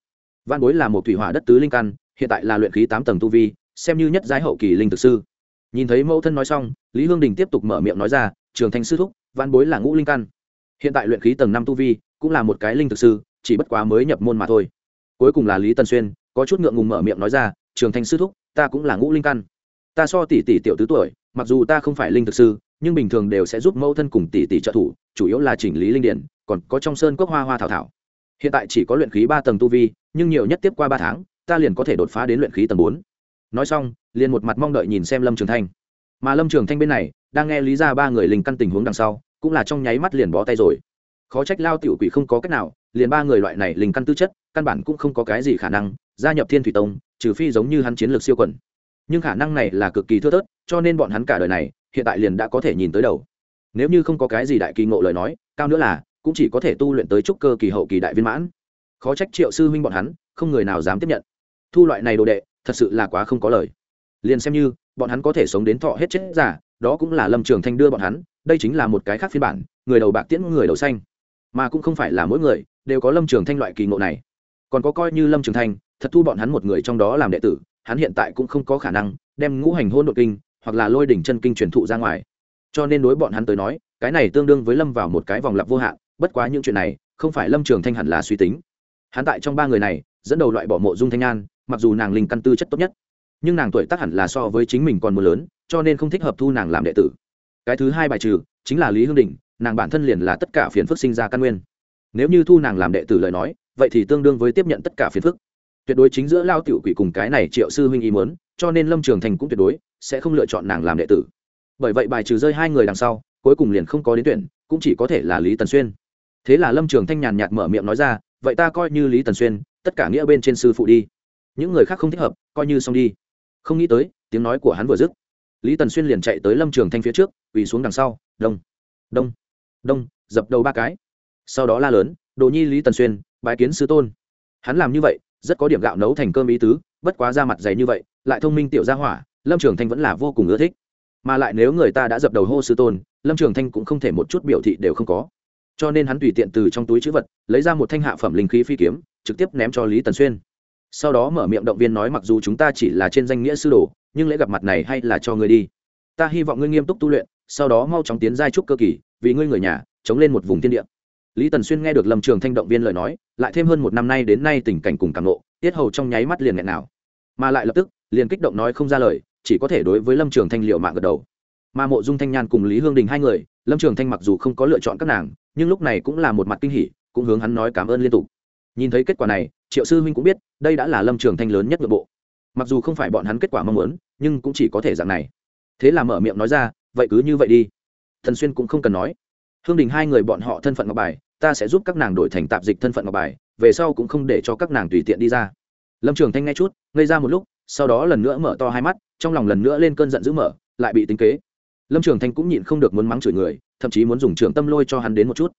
Văn bối là một thủy hỏa đất tứ linh căn hiện tại là luyện khí tám tầng tu vi xem như nhất giái hậu kỳ linh thực sư. Nhìn thấy mẫu thân nói xong lý hương đình tiếp tục mở miệng nói ra trường thanh sư thúc văn bối là ngũ linh căn. Hiện tại luyện khí tầng năm tu vi cũng là một cái linh thực sư chỉ bất quá mới nhập môn mà thôi. Cuối cùng là lý tần xuyên có chút ngượng ngùng mở miệng nói ra, trường thanh sư thúc, ta cũng là ngũ linh căn. Ta so tỷ tỷ tiểu tứ tuổi, mặc dù ta không phải linh thực sư, nhưng bình thường đều sẽ giúp mẫu thân cùng tỷ tỷ trợ thủ, chủ yếu là chỉnh lý linh điển còn có trong sơn cốc hoa hoa thảo thảo. Hiện tại chỉ có luyện khí ba tầng tu vi, nhưng nhiều nhất tiếp qua ba tháng, ta liền có thể đột phá đến luyện khí tầng bốn. Nói xong, liền một mặt mong đợi nhìn xem lâm trường thanh. Mà lâm trường thanh bên này, đang nghe lý ra ba người linh căn tình huống đằng sau, cũng là trong nháy mắt liền bó tay rồi. Khó trách lao tiểu quỷ không có cách nào liền ba người loại này linh căn tư chất, căn bản cũng không có cái gì khả năng gia nhập thiên thủy tông, trừ phi giống như hắn chiến lược siêu quần. Nhưng khả năng này là cực kỳ thưa thớt, cho nên bọn hắn cả đời này, hiện tại liền đã có thể nhìn tới đầu. Nếu như không có cái gì đại kỳ ngộ lời nói, cao nữa là, cũng chỉ có thể tu luyện tới trúc cơ kỳ hậu kỳ đại viên mãn. Khó trách triệu sư huynh bọn hắn, không người nào dám tiếp nhận. Thu loại này đồ đệ, thật sự là quá không có lời. Liền xem như, bọn hắn có thể sống đến thọ hết chết giả đó cũng là lâm trường thanh đưa bọn hắn, đây chính là một cái khác phiên bản, người đầu bạc tiễn, người đầu xanh. Mà cũng không phải là mỗi người đều có lâm trường thanh loại kỳ ngộ này. Còn có coi như lâm trường thanh, thật thu bọn hắn một người trong đó làm đệ tử, hắn hiện tại cũng không có khả năng đem ngũ hành hôn đ kinh hoặc là lôi đỉnh chân kinh truyền thụ ra ngoài. Cho nên đối bọn hắn tới nói, cái này tương đương với lâm vào một cái vòng lặp vô hạn, bất quá những chuyện này, không phải lâm trường thanh hẳn là suy tính. Hắn tại trong ba người này, dẫn đầu loại bỏ mộ dung thanh an, mặc dù nàng linh căn tư chất tốt nhất, nhưng nàng tuổi tác hẳn là so với chính mình còn một lớn, cho nên không thích hợp thu nàng làm đệ tử. Cái thứ hai bài trừ, chính là lý hương đình nàng bản thân liền là tất cả phiền phức sinh ra căn nguyên nếu như thu nàng làm đệ tử lời nói, vậy thì tương đương với tiếp nhận tất cả phiền phức. Tuyệt đối chính giữa lao tiểu quỷ cùng cái này triệu sư huynh ý muốn, cho nên lâm trường thành cũng tuyệt đối sẽ không lựa chọn nàng làm đệ tử. Bởi vậy bài trừ rơi hai người đằng sau, cuối cùng liền không có đến tuyển, cũng chỉ có thể là lý tần xuyên. Thế là lâm trường thanh nhàn nhạt mở miệng nói ra, vậy ta coi như lý tần xuyên, tất cả nghĩa bên trên sư phụ đi. Những người khác không thích hợp, coi như xong đi. Không nghĩ tới, tiếng nói của hắn vừa dứt, lý tần xuyên liền chạy tới lâm trường thanh phía trước, quỳ xuống đằng sau, đông đông đông, dập đầu ba cái sau đó la lớn, đồ nhi lý tần xuyên, bái kiến sư tôn. Hắn làm như vậy, rất có điểm gạo nấu thành cơm ý tứ, bất quá ra mặt dày như vậy, lại thông minh tiểu gia hỏa, lâm trường thanh vẫn là vô cùng ưa thích. Mà lại nếu người ta đã dập đầu hô sư tôn, lâm trường thanh cũng không thể một chút biểu thị đều không có. Cho nên hắn tùy tiện từ trong túi chữ vật, lấy ra một thanh hạ phẩm linh khí phi kiếm, trực tiếp ném cho lý tần xuyên. Sau đó mở miệng động viên nói mặc dù chúng ta chỉ là trên danh nghĩa sư đồ, nhưng lễ gặp mặt này hay là cho ngươi đi. Ta hy vọng ngươi nghiêm túc tu luyện, sau đó mau chóng tiến giai trúc cơ kỳ, vì ngươi người nhà, chống lên một vùng thiên địa lý tần xuyên nghe được lâm trường thanh động viên lời nói, lại thêm hơn một năm nay đến nay tình cảnh cùng càng nộ tiết hầu trong nháy mắt liền nghẹn nào. Mà lại lập tức, liền kích động nói không ra lời, chỉ có thể đối với lâm trường thanh liệu mạng gật đầu. Mà mộ dung thanh nhan cùng lý hương đình hai người, lâm trường thanh mặc dù không có lựa chọn các nàng, nhưng lúc này cũng là một mặt kinh hỉ, cũng hướng hắn nói cảm ơn liên tục. Nhìn thấy kết quả này, triệu sư huynh cũng biết, đây đã là lâm trường thanh lớn nhất nội bộ. Mặc dù không phải bọn hắn kết quả mong muốn, nhưng cũng chỉ có thể dạng này. Thế là mở miệng nói ra, vậy cứ như vậy đi. Thần xuyên cũng không cần nói. Hương đình hai người bọn họ thân phận ngọc bài ta sẽ giúp các nàng đổi thành tạp dịch thân phận ngọc bài, về sau cũng không để cho các nàng tùy tiện đi ra. Lâm trường thanh nghe chút, ngây ra một lúc, sau đó lần nữa mở to hai mắt, trong lòng lần nữa lên cơn giận dữ mở, lại bị tính kế. Lâm trường thanh cũng nhịn không được muốn mắng chửi người, thậm chí muốn dùng trường tâm lôi cho hắn đến một chút.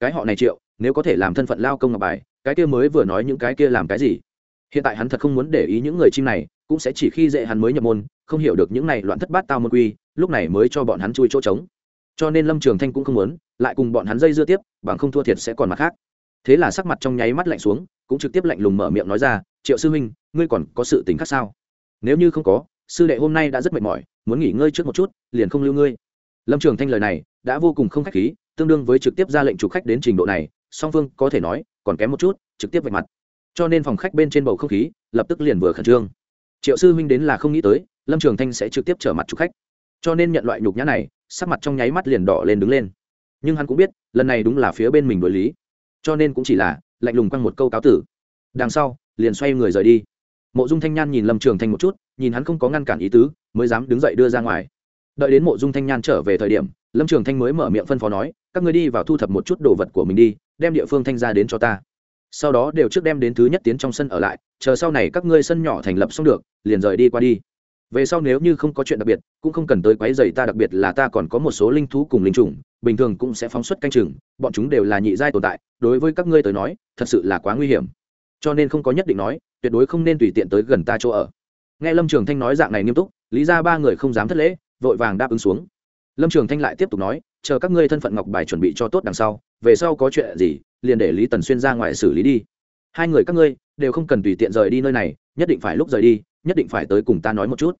Cái họ này triệu, nếu có thể làm thân phận lao công ngọc bài, cái kia mới vừa nói những cái kia làm cái gì? Hiện tại hắn thật không muốn để ý những người chim này, cũng sẽ chỉ khi dễ hắn mới nhập môn, không hiểu được những này loạn thất bát tao môn quy, lúc này mới cho bọn hắn chui chỗ trống cho nên lâm trường thanh cũng không muốn, lại cùng bọn hắn dây dưa tiếp, bằng không thua thiệt sẽ còn mặt khác. Thế là sắc mặt trong nháy mắt lạnh xuống, cũng trực tiếp lạnh lùng mở miệng nói ra, triệu sư huynh, ngươi còn có sự tính khác sao? Nếu như không có, sư đệ hôm nay đã rất mệt mỏi, muốn nghỉ ngơi trước một chút, liền không lưu ngươi. Lâm trường thanh lời này đã vô cùng không khách khí, tương đương với trực tiếp ra lệnh chủ khách đến trình độ này, song phương có thể nói, còn kém một chút, trực tiếp vạch mặt. Cho nên phòng khách bên trên bầu không khí lập tức liền vừa khẩn trương. Triệu sư huynh đến là không nghĩ tới, lâm trường thanh sẽ trực tiếp trở mặt chủ khách. Cho nên nhận loại nhục nhã này sắc mặt trong nháy mắt liền đỏ lên đứng lên. Nhưng hắn cũng biết, lần này đúng là phía bên mình đối lý. Cho nên cũng chỉ là lạnh lùng quăng một câu cáo tử. Đằng sau, liền xoay người rời đi. Mộ dung thanh nhan nhìn lâm trường thanh một chút, nhìn hắn không có ngăn cản ý tứ, mới dám đứng dậy đưa ra ngoài. Đợi đến mộ dung thanh nhan trở về thời điểm, lâm trường thanh mới mở miệng phân phó nói, các người đi vào thu thập một chút đồ vật của mình đi, đem địa phương thanh ra đến cho ta. Sau đó đều trước đem đến thứ nhất tiến trong sân ở lại, chờ sau này các ngươi sân nhỏ thành lập xong được, liền rời đi qua đi về sau nếu như không có chuyện đặc biệt, cũng không cần tới quấy dày ta, đặc biệt là ta còn có một số linh thú cùng linh trùng, bình thường cũng sẽ phóng xuất canh chừng, bọn chúng đều là nhị giai tồn tại, đối với các ngươi tới nói, thật sự là quá nguy hiểm. Cho nên không có nhất định nói, tuyệt đối không nên tùy tiện tới gần ta chỗ ở. Nghe lâm trường thanh nói dạng này nghiêm túc, lý ra ba người không dám thất lễ, vội vàng đáp ứng xuống. Lâm trường thanh lại tiếp tục nói, chờ các ngươi thân phận ngọc bài chuẩn bị cho tốt đằng sau, về sau có chuyện gì, liền để lý tần xuyên ra ngoài xử lý đi. Hai người các ngươi, đều không cần tùy tiện rời đi nơi này, nhất định phải lúc rời đi nhất định phải tới cùng ta nói một chút.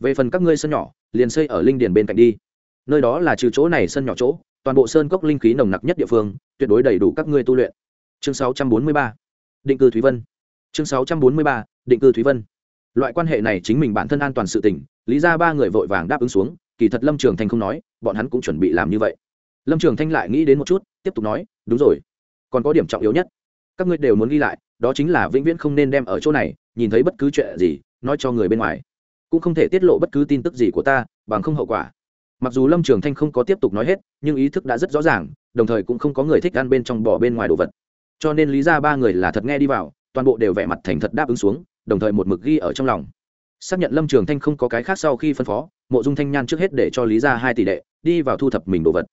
Về phần các ngươi sân nhỏ, liền xây ở linh điền bên cạnh đi. Nơi đó là trừ chỗ này sân nhỏ chỗ, toàn bộ sơn cốc linh khí nồng nặc nhất địa phương, tuyệt đối đầy đủ các ngươi tu luyện. Chương 643 định cư thúy vân. Chương 643 định cư thúy vân. Loại quan hệ này chính mình bản thân an toàn sự tỉnh lý ra ba người vội vàng đáp ứng xuống, kỳ thật lâm trường thanh không nói, bọn hắn cũng chuẩn bị làm như vậy. Lâm trường thanh lại nghĩ đến một chút, tiếp tục nói, đúng rồi, còn có điểm trọng yếu nhất. Các ngươi đều muốn ghi lại, đó chính là vĩnh viễn không nên đem ở chỗ này, nhìn thấy bất cứ chuyện gì nói cho người bên ngoài. Cũng không thể tiết lộ bất cứ tin tức gì của ta, bằng không hậu quả. Mặc dù lâm trường thanh không có tiếp tục nói hết, nhưng ý thức đã rất rõ ràng, đồng thời cũng không có người thích ăn bên trong bỏ bên ngoài đồ vật. Cho nên lý ra ba người là thật nghe đi vào, toàn bộ đều vẻ mặt thành thật đáp ứng xuống, đồng thời một mực ghi ở trong lòng. Xác nhận lâm trường thanh không có cái khác sau khi phân phó, mộ dung thanh nhan trước hết để cho lý ra hai tỷ đệ đi vào thu thập mình đồ vật.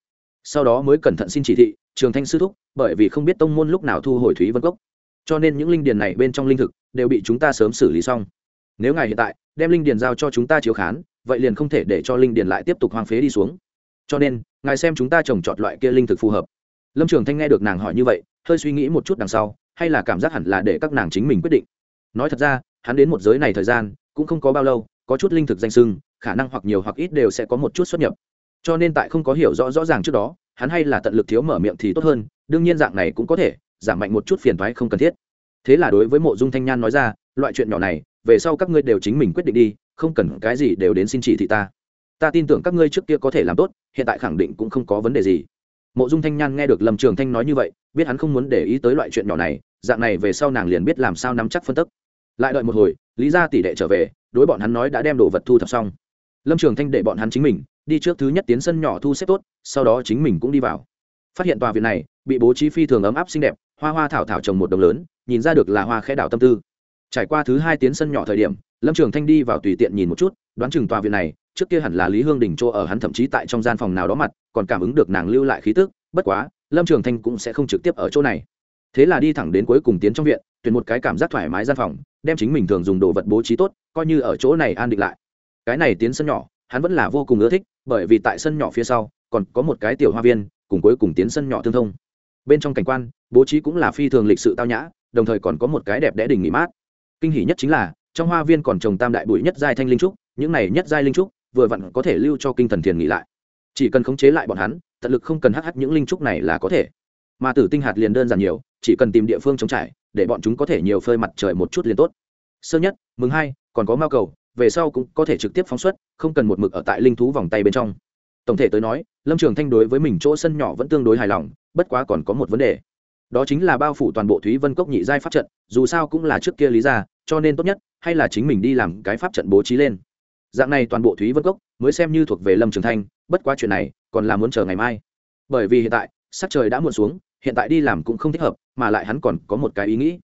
Sau đó mới cẩn thận xin chỉ thị, trường thanh sư thúc, bởi vì không biết tông môn lúc nào thu hồi thúy vân cốc. Cho nên những linh điền này bên trong linh thực đều bị chúng ta sớm xử lý xong nếu ngài hiện tại đem linh điền giao cho chúng ta chiếu khán, vậy liền không thể để cho linh điền lại tiếp tục hoang phế đi xuống. Cho nên, ngài xem chúng ta trồng trọt loại kia linh thực phù hợp. Lâm trường thanh nghe được nàng hỏi như vậy, hơi suy nghĩ một chút đằng sau, hay là cảm giác hẳn là để các nàng chính mình quyết định. Nói thật ra, hắn đến một giới này thời gian, cũng không có bao lâu, có chút linh thực danh sưng, khả năng hoặc nhiều hoặc ít đều sẽ có một chút xuất nhập. Cho nên tại không có hiểu rõ rõ ràng trước đó, hắn hay là tận lực thiếu mở miệng thì tốt hơn, đương nhiên dạng này cũng có thể, giảm mạnh một chút phiền thoái không cần thiết. Thế là đối với mộ dung thanh nhan nói ra, loại chuyện nhỏ này về sau các ngươi đều chính mình quyết định đi, không cần cái gì đều đến xin chỉ thị ta. Ta tin tưởng các ngươi trước kia có thể làm tốt, hiện tại khẳng định cũng không có vấn đề gì. Mộ dung thanh nhan nghe được lâm trường thanh nói như vậy, biết hắn không muốn để ý tới loại chuyện nhỏ này, dạng này về sau nàng liền biết làm sao nắm chắc phân tức. Lại đợi một hồi, lý ra tỷ đệ trở về, đối bọn hắn nói đã đem đồ vật thu thập xong. Lâm trường thanh để bọn hắn chính mình, đi trước thứ nhất tiến sân nhỏ thu xếp tốt, sau đó chính mình cũng đi vào. Phát hiện tòa viện này, bị bố trí phi thường ấm áp xinh đẹp, hoa hoa thảo thảo trồng một đồng lớn, nhìn ra được là hoa khẽ đảo tâm tư trải qua thứ hai tiến sân nhỏ thời điểm, lâm trường thanh đi vào tùy tiện nhìn một chút, đoán chừng tòa viện này, trước kia hẳn là lý hương đình chỗ ở hắn thậm chí tại trong gian phòng nào đó mặt, còn cảm ứng được nàng lưu lại khí tức, bất quá, lâm trường thanh cũng sẽ không trực tiếp ở chỗ này. Thế là đi thẳng đến cuối cùng tiến trong viện, tuyển một cái cảm giác thoải mái gian phòng, đem chính mình thường dùng đồ vật bố trí tốt, coi như ở chỗ này an định lại. Cái này tiến sân nhỏ, hắn vẫn là vô cùng ưa thích, bởi vì tại sân nhỏ phía sau, còn có một cái tiểu hoa viên, cùng cuối cùng tiến sân nhỏ tương thông. Bên trong cảnh quan, bố trí cũng là phi thường lịch sự tao nhã, đồng thời còn có một cái đẹp đẽ đình nghỉ mát kinh hỉ nhất chính là, trong hoa viên còn trồng tam đại bụi nhất giai thanh linh trúc, những này nhất giai linh trúc vừa vặn có thể lưu cho kinh thần thiền nghỉ lại. Chỉ cần khống chế lại bọn hắn, tận lực không cần hh những linh trúc này là có thể. Mà tử tinh hạt liền đơn giản nhiều, chỉ cần tìm địa phương chống trải, để bọn chúng có thể nhiều phơi mặt trời một chút liền tốt. Sơ nhất, mừng hai, còn có mao cầu, về sau cũng có thể trực tiếp phóng xuất, không cần một mực ở tại linh thú vòng tay bên trong. Tổng thể tới nói, lâm trường thanh đối với mình chỗ sân nhỏ vẫn tương đối hài lòng, bất quá còn có một vấn đề đó chính là bao phủ toàn bộ thúy vân cốc nhị giai pháp trận, dù sao cũng là trước kia lý ra cho nên tốt nhất, hay là chính mình đi làm cái pháp trận bố trí lên. Dạng này toàn bộ thúy vân cốc, mới xem như thuộc về lâm trường thanh, bất quá chuyện này, còn là muốn chờ ngày mai. Bởi vì hiện tại, sắc trời đã muộn xuống, hiện tại đi làm cũng không thích hợp, mà lại hắn còn có một cái ý nghĩ.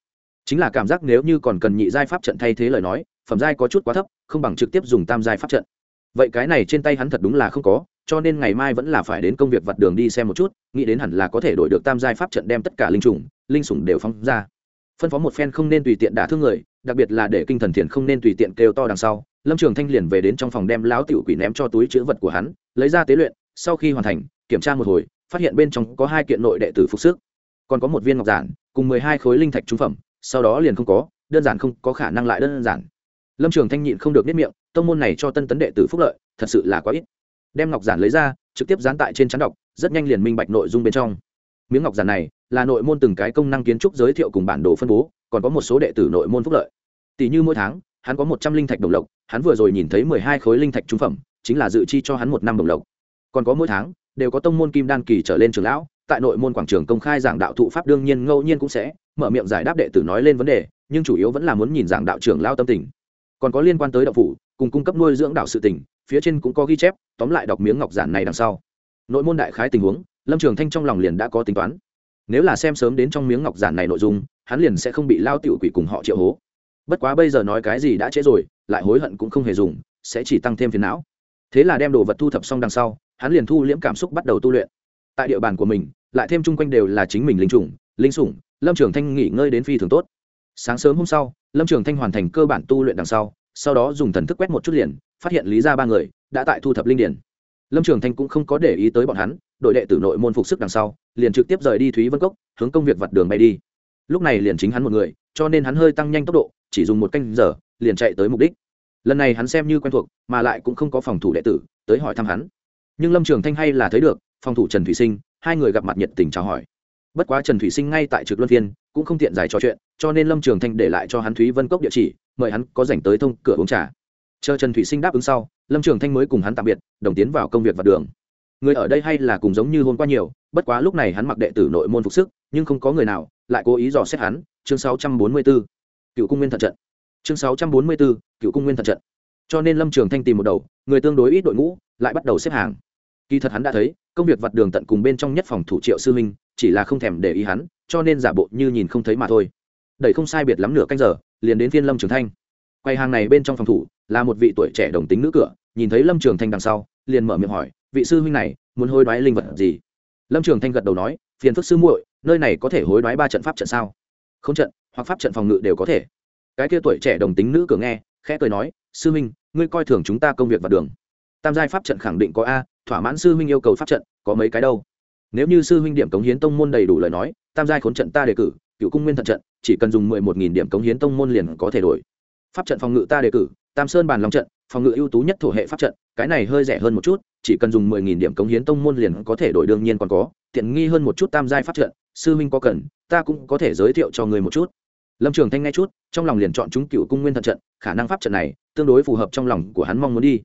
Chính là cảm giác nếu như còn cần nhị giai pháp trận thay thế lời nói, phẩm giai có chút quá thấp, không bằng trực tiếp dùng tam giai pháp trận. Vậy cái này trên tay hắn thật đúng là không có cho nên ngày mai vẫn là phải đến công việc vặt đường đi xem một chút, nghĩ đến hẳn là có thể đổi được tam giai pháp trận đem tất cả linh trùng, linh sủng đều phóng ra. Phân phó một phen không nên tùy tiện đả thương người, đặc biệt là để kinh thần thiền không nên tùy tiện kêu to đằng sau, lâm trường thanh liền về đến trong phòng đem lão tiểu quỷ ném cho túi chữ vật của hắn, lấy ra tế luyện, sau khi hoàn thành, kiểm tra một hồi, phát hiện bên trong có hai kiện nội đệ tử phục sức. Còn có một viên ngọc giản, cùng mười hai khối linh thạch trung phẩm, sau đó liền không có, đơn giản không có khả năng lại đơn giản. Lâm trường thanh nhịn không được biết miệng, tông môn này cho tân tấn đệ tử phúc lợi, thật sự là quá ít đem ngọc giản lấy ra, trực tiếp dán tại trên chắn đọc, rất nhanh liền minh bạch nội dung bên trong. Miếng ngọc giản này là nội môn từng cái công năng kiến trúc giới thiệu cùng bản đồ phân bố, còn có một số đệ tử nội môn phúc lợi. Tỷ như mỗi tháng, hắn có một trăm linh thạch đồng lộc, hắn vừa rồi nhìn thấy mười hai khối linh thạch trung phẩm, chính là dự chi cho hắn một năm đồng lộc. Còn có mỗi tháng, đều có tông môn kim đan kỳ trở lên trường lão, tại nội môn quảng trường công khai giảng đạo thụ pháp đương nhiên ngẫu nhiên cũng sẽ, mở miệng giải đáp đệ tử nói lên vấn đề, nhưng chủ yếu vẫn là muốn nhìn giảng đạo trưởng lao tâm tình. Còn có liên quan tới đạo phủ, cùng cung cấp nuôi dưỡng đạo sự tình phía trên cũng có ghi chép, tóm lại đọc miếng ngọc giản này đằng sau. Nội môn đại khái tình huống, lâm trường thanh trong lòng liền đã có tính toán. Nếu là xem sớm đến trong miếng ngọc giản này nội dung, hắn liền sẽ không bị lao tiểu quỷ cùng họ triệu hố. Bất quá bây giờ nói cái gì đã trễ rồi, lại hối hận cũng không hề dùng, sẽ chỉ tăng thêm phiền não. Thế là đem đồ vật thu thập xong đằng sau, hắn liền thu liễm cảm xúc bắt đầu tu luyện. Tại địa bàn của mình, lại thêm chung quanh đều là chính mình linh chủng linh sủng, lâm trường thanh nghỉ ngơi đến phi thường tốt. Sáng sớm hôm sau, lâm trường thanh hoàn thành cơ bản tu luyện đằng sau sau đó dùng thần thức quét một chút liền phát hiện lý ra ba người đã tại thu thập linh điển. Lâm trường thanh cũng không có để ý tới bọn hắn, đội đệ tử nội môn phục sức đằng sau, liền trực tiếp rời đi thúy vân cốc, hướng công việc vặt đường bay đi. Lúc này liền chính hắn một người, cho nên hắn hơi tăng nhanh tốc độ, chỉ dùng một canh giờ, liền chạy tới mục đích. Lần này hắn xem như quen thuộc, mà lại cũng không có phòng thủ đệ tử, tới hỏi thăm hắn. Nhưng lâm trường thanh hay là thấy được, phòng thủ trần thủy sinh, hai người gặp mặt nhiệt tình chào hỏi. Bất quá trần thủy sinh ngay tại trực luân phiên, cũng không tiện giải trò chuyện, cho nên lâm trường thanh để lại cho hắn thúy vân cốc địa chỉ, mời hắn có dành tới thông cửa uống trà chờ trần thủy sinh đáp ứng sau lâm trường thanh mới cùng hắn tạm biệt đồng tiến vào công việc và đường. Người ở đây hay là cùng giống như hôm qua nhiều bất quá lúc này hắn mặc đệ tử nội môn phục sức nhưng không có người nào lại cố ý dò xét hắn. Chương 644. cựu cung nguyên thận trận. Chương 644, cựu cung nguyên thận trận. Cho nên lâm trường thanh tìm một đầu người tương đối ít đội ngũ lại bắt đầu xếp hàng. Kỳ thật hắn đã thấy công việc vặt đường tận cùng bên trong nhất phòng thủ triệu sư minh chỉ là không thèm để ý hắn cho nên giả bộ như nhìn không thấy mà thôi. Đẩy không sai biệt lắm nửa canh giờ liền đến phiên lâm trường thanh. Quay hàng này bên trong phòng thủ là một vị tuổi trẻ đồng tính nữ cửa, nhìn thấy lâm trường thanh đằng sau, liền mở miệng hỏi, vị sư huynh này, muốn hối đoái linh vật gì? Lâm trường thanh gật đầu nói, phiền phức sư muội, nơi này có thể hối đoái ba trận pháp trận sao? Không trận, hoặc pháp trận phòng ngự đều có thể. Cái kia tuổi trẻ đồng tính nữ cửa nghe, khẽ cười nói, sư huynh, ngươi coi thường chúng ta công việc và đường. Tam giai pháp trận khẳng định có a, thỏa mãn sư huynh yêu cầu pháp trận, có mấy cái đâu? Nếu như sư huynh điểm cống hiến tông môn đầy đủ lời nói, tam giai khốn trận ta đề cử, cựu cung nguyên thận trận, chỉ cần dùng mười một nghìn điểm cống hiến tông môn liền có thể đổi. Pháp trận phòng ngự ta đề cử tam sơn bàn lòng trận, phòng ngự ưu tú nhất thổ hệ pháp trận, cái này hơi rẻ hơn một chút, chỉ cần dùng mười nghìn điểm cống hiến tông môn liền có thể đổi đương nhiên còn có, tiện nghi hơn một chút tam giai pháp trận, sư huynh có cần, ta cũng có thể giới thiệu cho người một chút. Lâm trường thanh nghe chút, trong lòng liền chọn chúng cựu cung nguyên thần trận, khả năng pháp trận này tương đối phù hợp trong lòng của hắn mong muốn đi.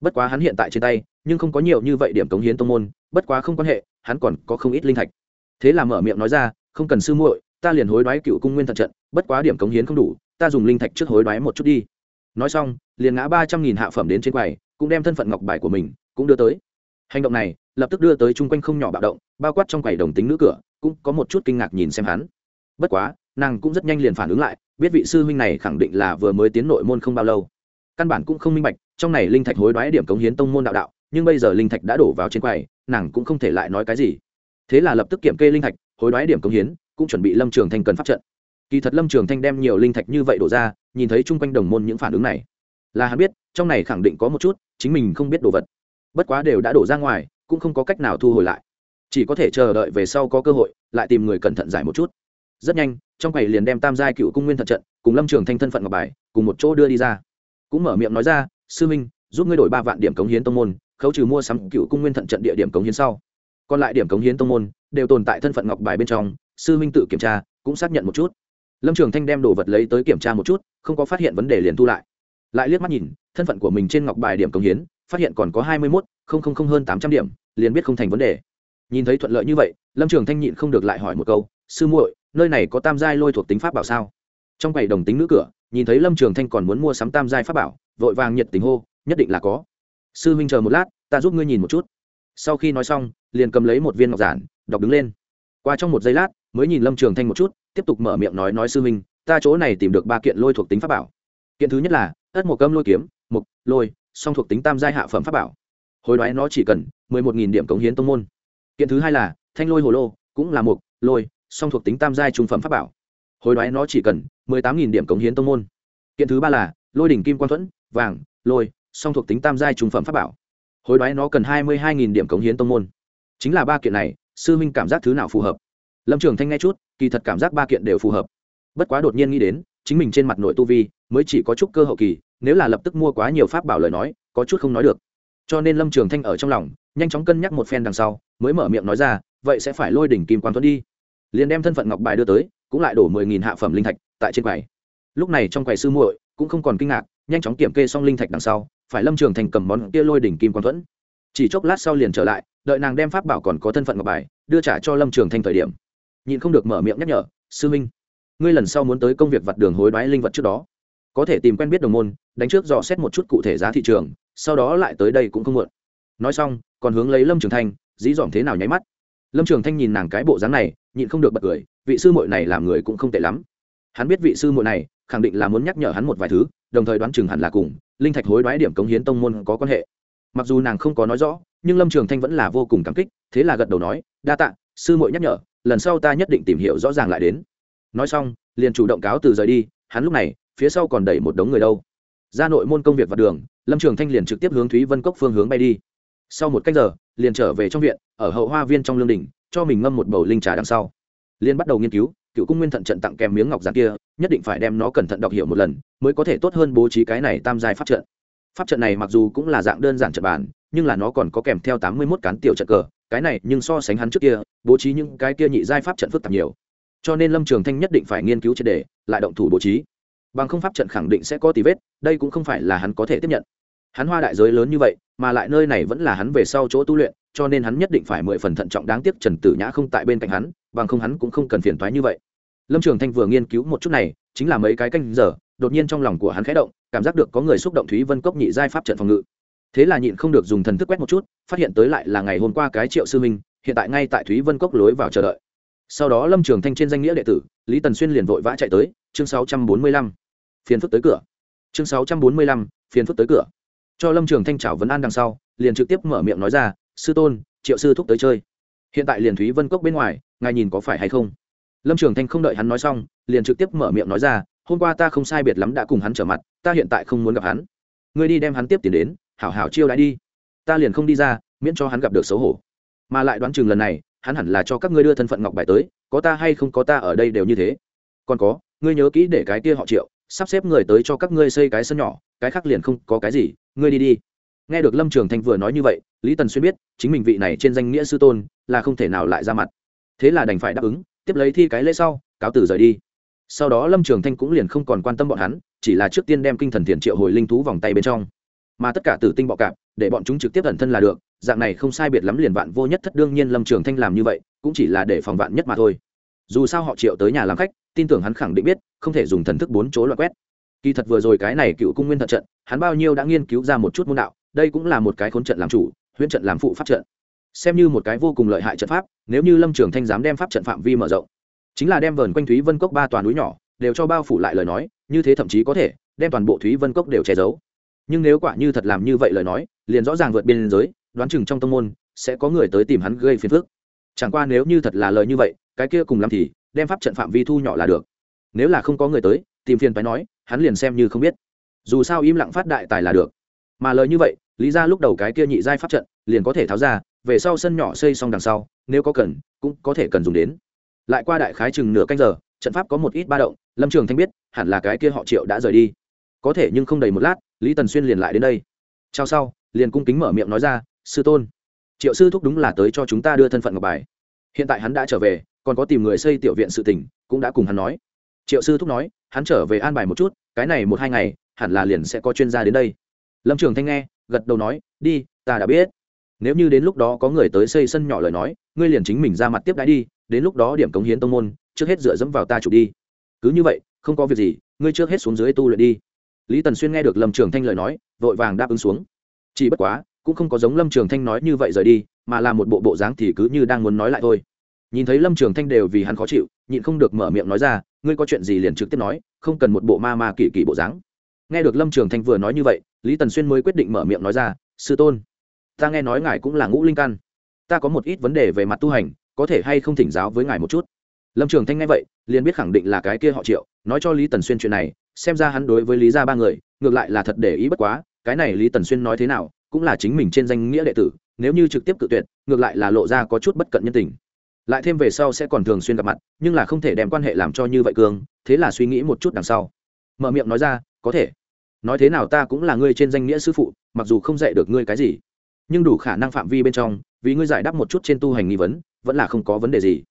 Bất quá hắn hiện tại trên tay, nhưng không có nhiều như vậy điểm cống hiến tông môn, bất quá không quan hệ, hắn còn có không ít linh thạch. Thế là mở miệng nói ra, không cần sư muội, ta liền hối đoái cựu cung nguyên thần trận, bất quá điểm cống hiến không đủ, ta dùng linh thạch trước hối đoái một chút đi nói xong, liền ngã ba trăm nghìn hạ phẩm đến trên quầy, cũng đem thân phận ngọc bài của mình cũng đưa tới. Hành động này, lập tức đưa tới chung quanh không nhỏ bạo động, bao quát trong quầy đồng tính nữ cửa, cũng có một chút kinh ngạc nhìn xem hắn. Bất quá, nàng cũng rất nhanh liền phản ứng lại, biết vị sư huynh này khẳng định là vừa mới tiến nội môn không bao lâu. Căn bản cũng không minh bạch, trong này linh thạch hối đoái điểm cống hiến tông môn đạo đạo, nhưng bây giờ linh thạch đã đổ vào trên quầy, nàng cũng không thể lại nói cái gì. Thế là lập tức kiểm kê linh thạch, hối đoái điểm cống hiến, cũng chuẩn bị lâm trường thanh cần pháp trận. Kỳ thật lâm trường thanh đem nhiều linh thạch như vậy đổ ra nhìn thấy chung quanh đồng môn những phản ứng này, là hắn biết, trong này khẳng định có một chút, chính mình không biết đồ vật. Bất quá đều đã đổ ra ngoài, cũng không có cách nào thu hồi lại. Chỉ có thể chờ đợi về sau có cơ hội, lại tìm người cẩn thận giải một chút. Rất nhanh, trong quầy liền đem tam giai cựu cung nguyên thận trận, cùng lâm trường thanh thân phận ngọc bài, cùng một chỗ đưa đi ra. Cũng mở miệng nói ra, sư minh, giúp ngươi đổi ba vạn điểm cống hiến tông môn, khấu trừ mua sắm cựu cung nguyên thận trận địa điểm cống hiến sau. Còn lại điểm cống hiến tông môn, đều tồn tại thân phận ngọc bài bên trong, sư minh tự kiểm tra, cũng xác nhận một chút lâm trường thanh đem đồ vật lấy tới kiểm tra một chút, không có phát hiện vấn đề liền thu lại. Lại liếc mắt nhìn, thân phận của mình trên ngọc bài điểm công hiến, phát hiện còn có hai mươi mốt, không không không hơn tám trăm điểm, liền biết không thành vấn đề. Nhìn thấy thuận lợi như vậy, lâm trường thanh nhịn không được lại hỏi một câu, sư muội, nơi này có tam giai lôi thuộc tính pháp bảo sao? Trong quầy đồng tính nữ cửa, nhìn thấy lâm trường thanh còn muốn mua sắm tam giai pháp bảo, vội vàng nhiệt tình hô, nhất định là có. Sư huynh chờ một lát, ta giúp ngươi nhìn một chút. Sau khi nói xong, liền cầm lấy một viên ngọc giản, đọc đứng lên. Qua trong một giây lát, mới nhìn lâm trường thanh một chút tiếp tục mở miệng nói nói sư huynh, ta chỗ này tìm được ba kiện lôi thuộc tính pháp bảo. Kiện thứ nhất là ất một cơm lôi kiếm mục lôi, song thuộc tính tam giai hạ phẩm pháp bảo. Hồi đoái nó chỉ cần mười một nghìn điểm cống hiến tông môn. Kiện thứ hai là thanh lôi hồ lô, cũng là mục lôi, song thuộc tính tam giai trung phẩm pháp bảo. Hồi đoái nó chỉ cần mười tám nghìn điểm cống hiến tông môn. Kiện thứ ba là lôi đỉnh kim quan thuẫn, vàng, lôi, song thuộc tính tam giai trung phẩm pháp bảo. Hồi đoái nó cần hai mươi hai nghìn điểm cống hiến tông môn. Chính là ba kiện này, sư minh cảm giác thứ nào phù hợp? Lâm trường thanh nghe chút, kỳ thật cảm giác ba kiện đều phù hợp. Bất quá đột nhiên nghĩ đến, chính mình trên mặt nội tu vi, mới chỉ có chút cơ hậu kỳ, nếu là lập tức mua quá nhiều pháp bảo lời nói, có chút không nói được. Cho nên lâm trường thanh ở trong lòng, nhanh chóng cân nhắc một phen đằng sau, mới mở miệng nói ra, vậy sẽ phải lôi đỉnh kim quan tuấn đi. Liền đem thân phận ngọc bài đưa tới, cũng lại đổ mười nghìn hạ phẩm linh thạch tại trên quầy. Lúc này trong quầy sư muội cũng không còn kinh ngạc, nhanh chóng kiểm kê xong linh thạch đằng sau, phải lâm trường thành cầm món kia lôi đỉnh kim quan thuẫn. Chỉ chốc lát sau liền trở lại, đợi nàng đem pháp bảo còn có thân phận ngọc bài, đưa trả cho lâm trường thành thời điểm nhịn không được mở miệng nhắc nhở, sư minh, ngươi lần sau muốn tới công việc vặt đường hối đoái linh vật trước đó. Có thể tìm quen biết đồng môn, đánh trước dò xét một chút cụ thể giá thị trường, sau đó lại tới đây cũng không muộn. Nói xong, còn hướng lấy lâm trường thanh, dí dỏm thế nào nháy mắt. Lâm trường thanh nhìn nàng cái bộ dáng này, nhịn không được bật cười, vị sư muội này làm người cũng không tệ lắm. Hắn biết vị sư muội này khẳng định là muốn nhắc nhở hắn một vài thứ, đồng thời đoán chừng hẳn là cùng linh thạch hối đoái điểm cống hiến tông môn có quan hệ. Mặc dù nàng không có nói rõ, nhưng lâm trường thanh vẫn là vô cùng cảm kích, thế là gật đầu nói, đa tạ, sư muội nhắc nhở lần sau ta nhất định tìm hiểu rõ ràng lại đến. Nói xong, liền chủ động cáo từ rời đi, hắn lúc này, phía sau còn đẩy một đống người đâu. Ra nội môn công việc và đường, lâm trường thanh liền trực tiếp hướng thúy vân cốc phương hướng bay đi. Sau một cách giờ, liền trở về trong viện, ở hậu hoa viên trong lương đình cho mình ngâm một bầu linh trà đằng sau. Liền bắt đầu nghiên cứu, cựu cung nguyên thận trận tặng kèm miếng ngọc giản kia, nhất định phải đem nó cẩn thận đọc hiểu một lần, mới có thể tốt hơn bố trí cái này tam giai pháp trận. Pháp trận này mặc dù cũng là dạng đơn giản trận bản nhưng là nó còn có kèm theo tám mươi mốt cán tiểu trận cờ cái này nhưng so sánh hắn trước kia, bố trí những cái kia nhị giai pháp trận phức tạp nhiều. Cho nên lâm trường thanh nhất định phải nghiên cứu triệt đề lại động thủ bố trí. Bằng không pháp trận khẳng định sẽ có tí vết, đây cũng không phải là hắn có thể tiếp nhận. Hắn hoa đại giới lớn như vậy, mà lại nơi này vẫn là hắn về sau chỗ tu luyện, cho nên hắn nhất định phải mười phần thận trọng đáng tiếc trần tử nhã không tại bên cạnh hắn, bằng không hắn cũng không cần phiền thoái như vậy. Lâm trường thanh vừa nghiên cứu một chút này, chính là mấy cái canh giờ, đột nhiên trong lòng của hắn khẽ động, cảm giác được có người xúc động thúy vân cốc nhị giai pháp trận phòng ngự thế là nhịn không được dùng thần thức quét một chút, phát hiện tới lại là ngày hôm qua cái triệu sư minh, hiện tại ngay tại thúy vân cốc lối vào chờ đợi. Sau đó lâm trường thanh trên danh nghĩa đệ tử, lý tần xuyên liền vội vã chạy tới, chương sáu trăm bốn mươi lăm, phiền phức tới cửa. Chương sáu trăm bốn mươi lăm, phiền phức tới cửa. Cho lâm trường thanh trảo vấn an đằng sau, liền trực tiếp mở miệng nói ra, sư tôn, triệu sư thúc tới chơi. Hiện tại liền thúy vân cốc bên ngoài, ngài nhìn có phải hay không? Lâm trường thanh không đợi hắn nói xong, liền trực tiếp mở miệng nói ra, hôm qua ta không sai biệt lắm đã cùng hắn trở mặt, ta hiện tại không muốn gặp hắn. Ngươi đi đem hắn tiếp tiền đến hảo hảo chiêu đãi đi. Ta liền không đi ra, miễn cho hắn gặp được xấu hổ. Mà lại đoán chừng lần này, hắn hẳn là cho các ngươi đưa thân phận ngọc bài tới, có ta hay không có ta ở đây đều như thế. Còn có, ngươi nhớ kỹ để cái kia họ triệu, sắp xếp người tới cho các ngươi xây cái sân nhỏ, cái khác liền không có cái gì, ngươi đi đi. Nghe được lâm trường thanh vừa nói như vậy, lý tần xuyên biết, chính mình vị này trên danh nghĩa sư tôn, là không thể nào lại ra mặt. Thế là đành phải đáp ứng, tiếp lấy thi cái lễ sau, cáo tử rời đi. Sau đó lâm trường thanh cũng liền không còn quan tâm bọn hắn, chỉ là trước tiên đem kinh thần thiền triệu hồi linh thú vòng tay bên trong mà tất cả tử tinh bọ cạp, để bọn chúng trực tiếp ẩn thân là được, dạng này không sai biệt lắm liền vạn vô nhất thất đương nhiên lâm trường thanh làm như vậy, cũng chỉ là để phòng vạn nhất mà thôi. Dù sao họ triệu tới nhà làm khách, tin tưởng hắn khẳng định biết, không thể dùng thần thức bốn chỗ loại quét. Kỳ thật vừa rồi cái này cựu cung nguyên thật trận, hắn bao nhiêu đã nghiên cứu ra một chút môn đạo, đây cũng là một cái khốn trận làm chủ, huyễn trận làm phụ pháp trận. Xem như một cái vô cùng lợi hại trận pháp, nếu như lâm trường thanh dám đem pháp trận phạm vi mở rộng, chính là đem vờn quanh thúy vân cốc ba toàn núi nhỏ đều cho bao phủ lại lời nói, như thế thậm chí có thể đem toàn bộ thúy vân cốc đều che giấu nhưng nếu quả như thật làm như vậy lời nói, liền rõ ràng vượt biên giới, đoán chừng trong tông môn, sẽ có người tới tìm hắn gây phiền phức. Chẳng qua nếu như thật là lời như vậy, cái kia cùng làm thì, đem pháp trận phạm vi thu nhỏ là được. Nếu là không có người tới, tìm phiền phải nói, hắn liền xem như không biết. Dù sao im lặng phát đại tài là được. Mà lời như vậy, lý ra lúc đầu cái kia nhị giai pháp trận, liền có thể tháo ra, về sau sân nhỏ xây xong đằng sau, nếu có cần, cũng có thể cần dùng đến. Lại qua đại khái chừng nửa canh giờ, trận pháp có một ít ba động, lâm trường thanh biết, hẳn là cái kia họ triệu đã rời đi có thể nhưng không đầy một lát, lý tần xuyên liền lại đến đây. Trao sau, liền cung kính mở miệng nói ra, sư tôn, triệu sư thúc đúng là tới cho chúng ta đưa thân phận ngọc bài. Hiện tại hắn đã trở về, còn có tìm người xây tiểu viện sự tỉnh cũng đã cùng hắn nói. Triệu sư thúc nói, hắn trở về an bài một chút, cái này một hai ngày, hẳn là liền sẽ có chuyên gia đến đây. Lâm trường thanh nghe, gật đầu nói, đi, ta đã biết. Nếu như đến lúc đó có người tới xây sân nhỏ lời nói, ngươi liền chính mình ra mặt tiếp đãi đi, đến lúc đó điểm cống hiến tông môn, trước hết dựa dẫm vào ta chụp đi. Cứ như vậy, không có việc gì, ngươi trước hết xuống dưới tu luyện đi lý tần xuyên nghe được lâm trường thanh lời nói, vội vàng đáp ứng xuống. Chỉ bất quá, cũng không có giống lâm trường thanh nói như vậy rời đi, mà là một bộ bộ dáng thì cứ như đang muốn nói lại thôi. Nhìn thấy lâm trường thanh đều vì hắn khó chịu, nhịn không được mở miệng nói ra, ngươi có chuyện gì liền trực tiếp nói, không cần một bộ ma ma kỳ kỳ bộ dáng. Nghe được lâm trường thanh vừa nói như vậy, lý tần xuyên mới quyết định mở miệng nói ra, sư tôn, ta nghe nói ngài cũng là ngũ linh căn. Ta có một ít vấn đề về mặt tu hành, có thể hay không thỉnh giáo với ngài một chút? Lâm trường thanh nghe vậy, liền biết khẳng định là cái kia họ triệu, nói cho lý tần xuyên chuyện này xem ra hắn đối với lý gia ba người, ngược lại là thật để ý bất quá, cái này lý tần xuyên nói thế nào, cũng là chính mình trên danh nghĩa đệ tử, nếu như trực tiếp cự tuyệt, ngược lại là lộ ra có chút bất cận nhân tình. Lại thêm về sau sẽ còn thường xuyên gặp mặt, nhưng là không thể đem quan hệ làm cho như vậy cường, thế là suy nghĩ một chút đằng sau. Mở miệng nói ra, có thể. Nói thế nào ta cũng là ngươi trên danh nghĩa sư phụ, mặc dù không dạy được ngươi cái gì, nhưng đủ khả năng phạm vi bên trong, vì ngươi giải đáp một chút trên tu hành nghi vấn, vẫn là không có vấn đề gì.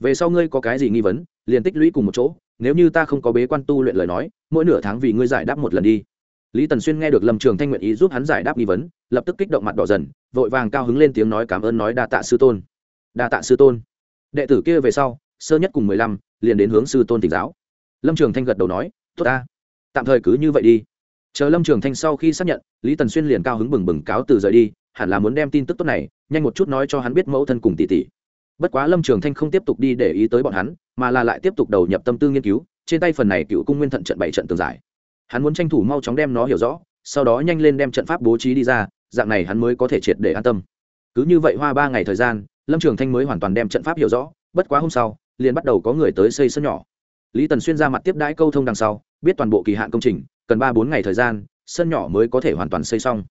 Về sau ngươi có cái gì nghi vấn, liền tích lũy cùng một chỗ nếu như ta không có bế quan tu luyện lời nói, mỗi nửa tháng vì ngươi giải đáp một lần đi. Lý tần xuyên nghe được lâm trường thanh nguyện ý giúp hắn giải đáp nghi vấn, lập tức kích động mặt đỏ dần, vội vàng cao hứng lên tiếng nói cảm ơn nói đa tạ sư tôn. Đa tạ sư tôn. Đệ tử kia về sau, sơ nhất cùng mười lăm, liền đến hướng sư tôn tỉnh giáo. Lâm trường thanh gật đầu nói, tốt ta. Tạm thời cứ như vậy đi. Chờ lâm trường thanh sau khi xác nhận, lý tần xuyên liền cao hứng bừng bừng cáo từ rời đi, hẳn là muốn đem tin tức tốt này, nhanh một chút nói cho hắn biết mẫu thân cùng tỷ tỷ bất quá lâm trường thanh không tiếp tục đi để ý tới bọn hắn, mà là lại tiếp tục đầu nhập tâm tư nghiên cứu, trên tay phần này cựu cung nguyên thận trận bảy trận tường giải. Hắn muốn tranh thủ mau chóng đem nó hiểu rõ, sau đó nhanh lên đem trận pháp bố trí đi ra, dạng này hắn mới có thể triệt để an tâm. Cứ như vậy hoa ba ngày thời gian, lâm trường thanh mới hoàn toàn đem trận pháp hiểu rõ, bất quá hôm sau, liền bắt đầu có người tới xây sân nhỏ. Lý tần xuyên ra mặt tiếp đãi câu thông đằng sau, biết toàn bộ kỳ hạn công trình, cần ba bốn ngày thời gian, sân nhỏ mới có thể hoàn toàn xây xong.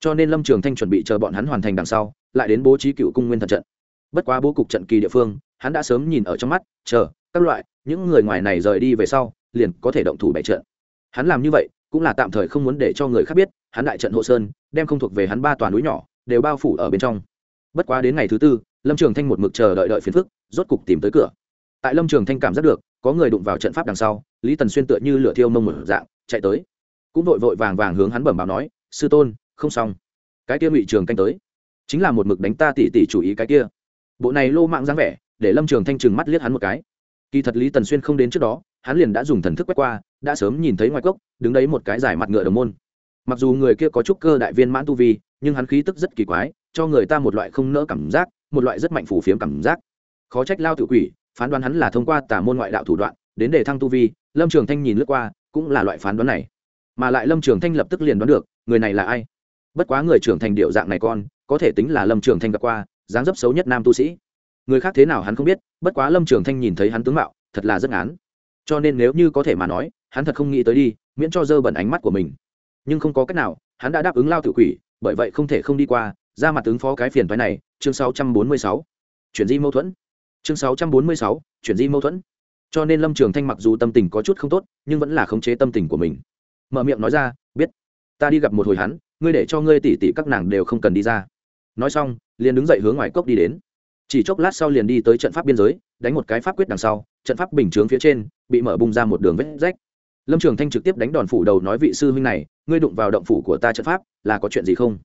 Cho nên lâm trường thanh chuẩn bị chờ bọn hắn hoàn thành đằng sau, lại đến bố trí cựu cung nguyên thần trận bất quá bố cục trận kỳ địa phương, hắn đã sớm nhìn ở trong mắt, chờ, các loại, những người ngoài này rời đi về sau, liền có thể động thủ bày trận. Hắn làm như vậy, cũng là tạm thời không muốn để cho người khác biết, hắn đại trận hộ sơn, đem không thuộc về hắn ba toàn núi nhỏ, đều bao phủ ở bên trong. Bất quá đến ngày thứ tư, lâm trường thanh một mực chờ đợi đợi phiền phức, rốt cục tìm tới cửa. Tại lâm trường thanh cảm giác được, có người đụng vào trận pháp đằng sau, lý tần xuyên tựa như lửa thiêu mông một dạng, chạy tới. Cũng vội vội vàng vàng hướng hắn bẩm báo nói, sư tôn, không xong. Cái kia ngụy trường canh tới. Chính là một mực đánh ta tỉ tỉ chủ ý cái kia bộ này lô mạng dáng vẻ, để lâm trường thanh trừng mắt liếc hắn một cái. Kỳ thật lý tần xuyên không đến trước đó, hắn liền đã dùng thần thức quét qua, đã sớm nhìn thấy ngoài cốc, đứng đấy một cái giải mặt ngựa đồng môn. Mặc dù người kia có chút cơ đại viên mãn tu vi, nhưng hắn khí tức rất kỳ quái, cho người ta một loại không nỡ cảm giác, một loại rất mạnh phủ phiếm cảm giác. Khó trách lao tự quỷ, phán đoán hắn là thông qua tà môn ngoại đạo thủ đoạn, đến để thăng tu vi, lâm trường thanh nhìn lướt qua, cũng là loại phán đoán này. Mà lại lâm trường thanh lập tức liền đoán được, người này là ai? Bất quá người trưởng thành điệu dạng này con, có thể tính là lâm trường thanh gặp qua dáng dấp xấu nhất nam tu sĩ. Người khác thế nào hắn không biết bất quá lâm trường thanh nhìn thấy hắn tướng mạo thật là rất ngán. Cho nên nếu như có thể mà nói hắn thật không nghĩ tới đi miễn cho dơ bẩn ánh mắt của mình. Nhưng không có cách nào hắn đã đáp ứng lao tự quỷ bởi vậy không thể không đi qua ra mặt ứng phó cái phiền thoái này chương 646. chuyển di mâu thuẫn? Chương 646, chuyển di mâu thuẫn? Cho nên lâm trường thanh mặc dù tâm tình có chút không tốt nhưng vẫn là khống chế tâm tình của mình. Mở miệng nói ra biết ta đi gặp một hồi hắn ngươi để cho ngươi tỉ tỉ các nàng đều không cần đi ra nói xong, liền đứng dậy hướng ngoài cốc đi đến. Chỉ chốc lát sau liền đi tới trận pháp biên giới, đánh một cái pháp quyết đằng sau, trận pháp bình chướng phía trên, bị mở bung ra một đường vết rách. Lâm trường thanh trực tiếp đánh đòn phủ đầu nói vị sư huynh này, ngươi đụng vào động phủ của ta trận pháp, là có chuyện gì không?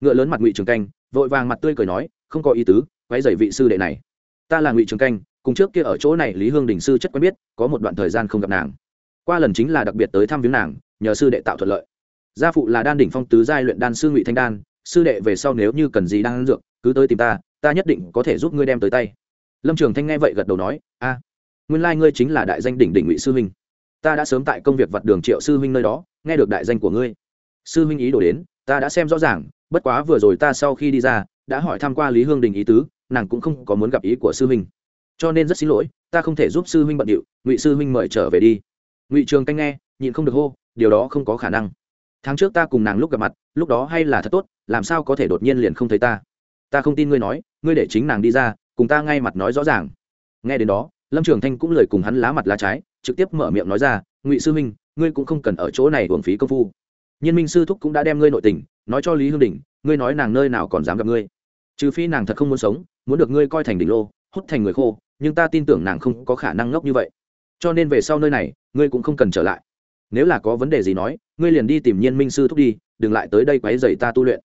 Ngựa lớn mặt ngụy trường canh, vội vàng mặt tươi cười nói, không có ý tứ quay dày vị sư đệ này. Ta là ngụy trường canh, cùng trước kia ở chỗ này lý hương đình sư chất quen biết, có một đoạn thời gian không gặp nàng. Qua lần chính là đặc biệt tới thăm viếng nàng, nhờ sư đệ tạo thuận lợi. Gia phụ là đan đỉnh phong tứ giai luyện đan sư ngụy thanh đan sư đệ về sau nếu như cần gì đang dược, cứ tới tìm ta ta nhất định có thể giúp ngươi đem tới tay. Lâm trường thanh nghe vậy gật đầu nói, a, nguyên lai ngươi chính là đại danh đỉnh đỉnh ngụy sư huynh. Ta đã sớm tại công việc vặt đường triệu sư huynh nơi đó, nghe được đại danh của ngươi. Sư huynh ý đổ đến, ta đã xem rõ ràng, bất quá vừa rồi ta sau khi đi ra, đã hỏi tham q u a lý hương đình ý tứ, nàng cũng không có muốn gặp ý của sư huynh. Cho nên rất xin lỗi, ta không thể giúp sư huynh bận điệu, ngụy sư huynh mời trở về đi. Ngụy trường canh nghe, nhịn không được hô, điều đó không có khả năng. Tháng trước ta cùng nàng lúc gặp mặt, lúc đó hay là thật tốt làm sao có thể đột nhiên liền không thấy ta? Ta không tin ngươi nói, ngươi để chính nàng đi ra, cùng ta ngay mặt nói rõ ràng. Nghe đến đó, lâm trường thanh cũng lời cùng hắn lá mặt lá trái, trực tiếp mở miệng nói ra, ngụy sư minh ngươi cũng không cần ở chỗ này hưởng phí công phu. Nhân minh sư thúc cũng đã đem ngươi nội tình, nói cho lý hương đình, ngươi nói nàng nơi nào còn dám gặp ngươi. Trừ phi nàng thật không muốn sống, muốn được ngươi coi thành đỉnh lô, hút thành người khô, nhưng ta tin tưởng nàng không có khả năng ngốc như vậy. Cho nên về sau nơi này, ngươi cũng không cần trở lại. Nếu là có vấn đề gì nói, ngươi liền đi tìm nhiên minh sư thúc đi, đừng lại tới đây quấy dày ta tu luyện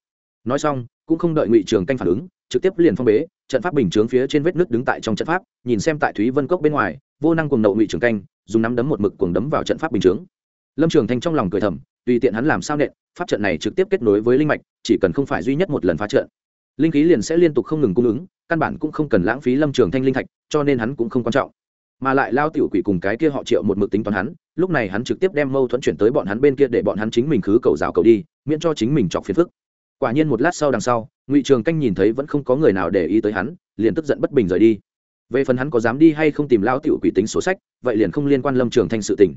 nói xong, cũng không đợi ngụy trường canh phản ứng, trực tiếp liền phong bế, trận pháp bình chướng phía trên vết nước đứng tại trong trận pháp, nhìn xem tại thúy vân cốc bên ngoài, vô năng cùng nậu ngụy trường canh, dùng nắm đấm một mực cuồng đấm vào trận pháp bình chướng. Lâm trường thanh trong lòng cười thầm, tùy tiện hắn làm sao nện, pháp trận này trực tiếp kết nối với linh mạch, chỉ cần không phải duy nhất một lần phá trận, linh khí liền sẽ liên tục không ngừng cung ứng, căn bản cũng không cần lãng phí lâm trường thanh linh thạch, cho nên hắn cũng không quan trọng. Mà lại lao tiểu quỷ cùng cái kia họ triệu một mực tính toán hắn, lúc này hắn trực tiếp đem mâu thuẫn chuyển tới bọn hắn bên kia để bọn hắn chính mình khứ cầu rào cầu đi, miễn cho chính mình chọc phiền phức quả nhiên một lát sau đằng sau, ngụy trường canh nhìn thấy vẫn không có người nào để ý tới hắn, liền tức giận bất bình rời đi. Về phần hắn có dám đi hay không tìm lao tiểu quỷ tính số sách, vậy liền không liên quan lâm trường thanh sự tỉnh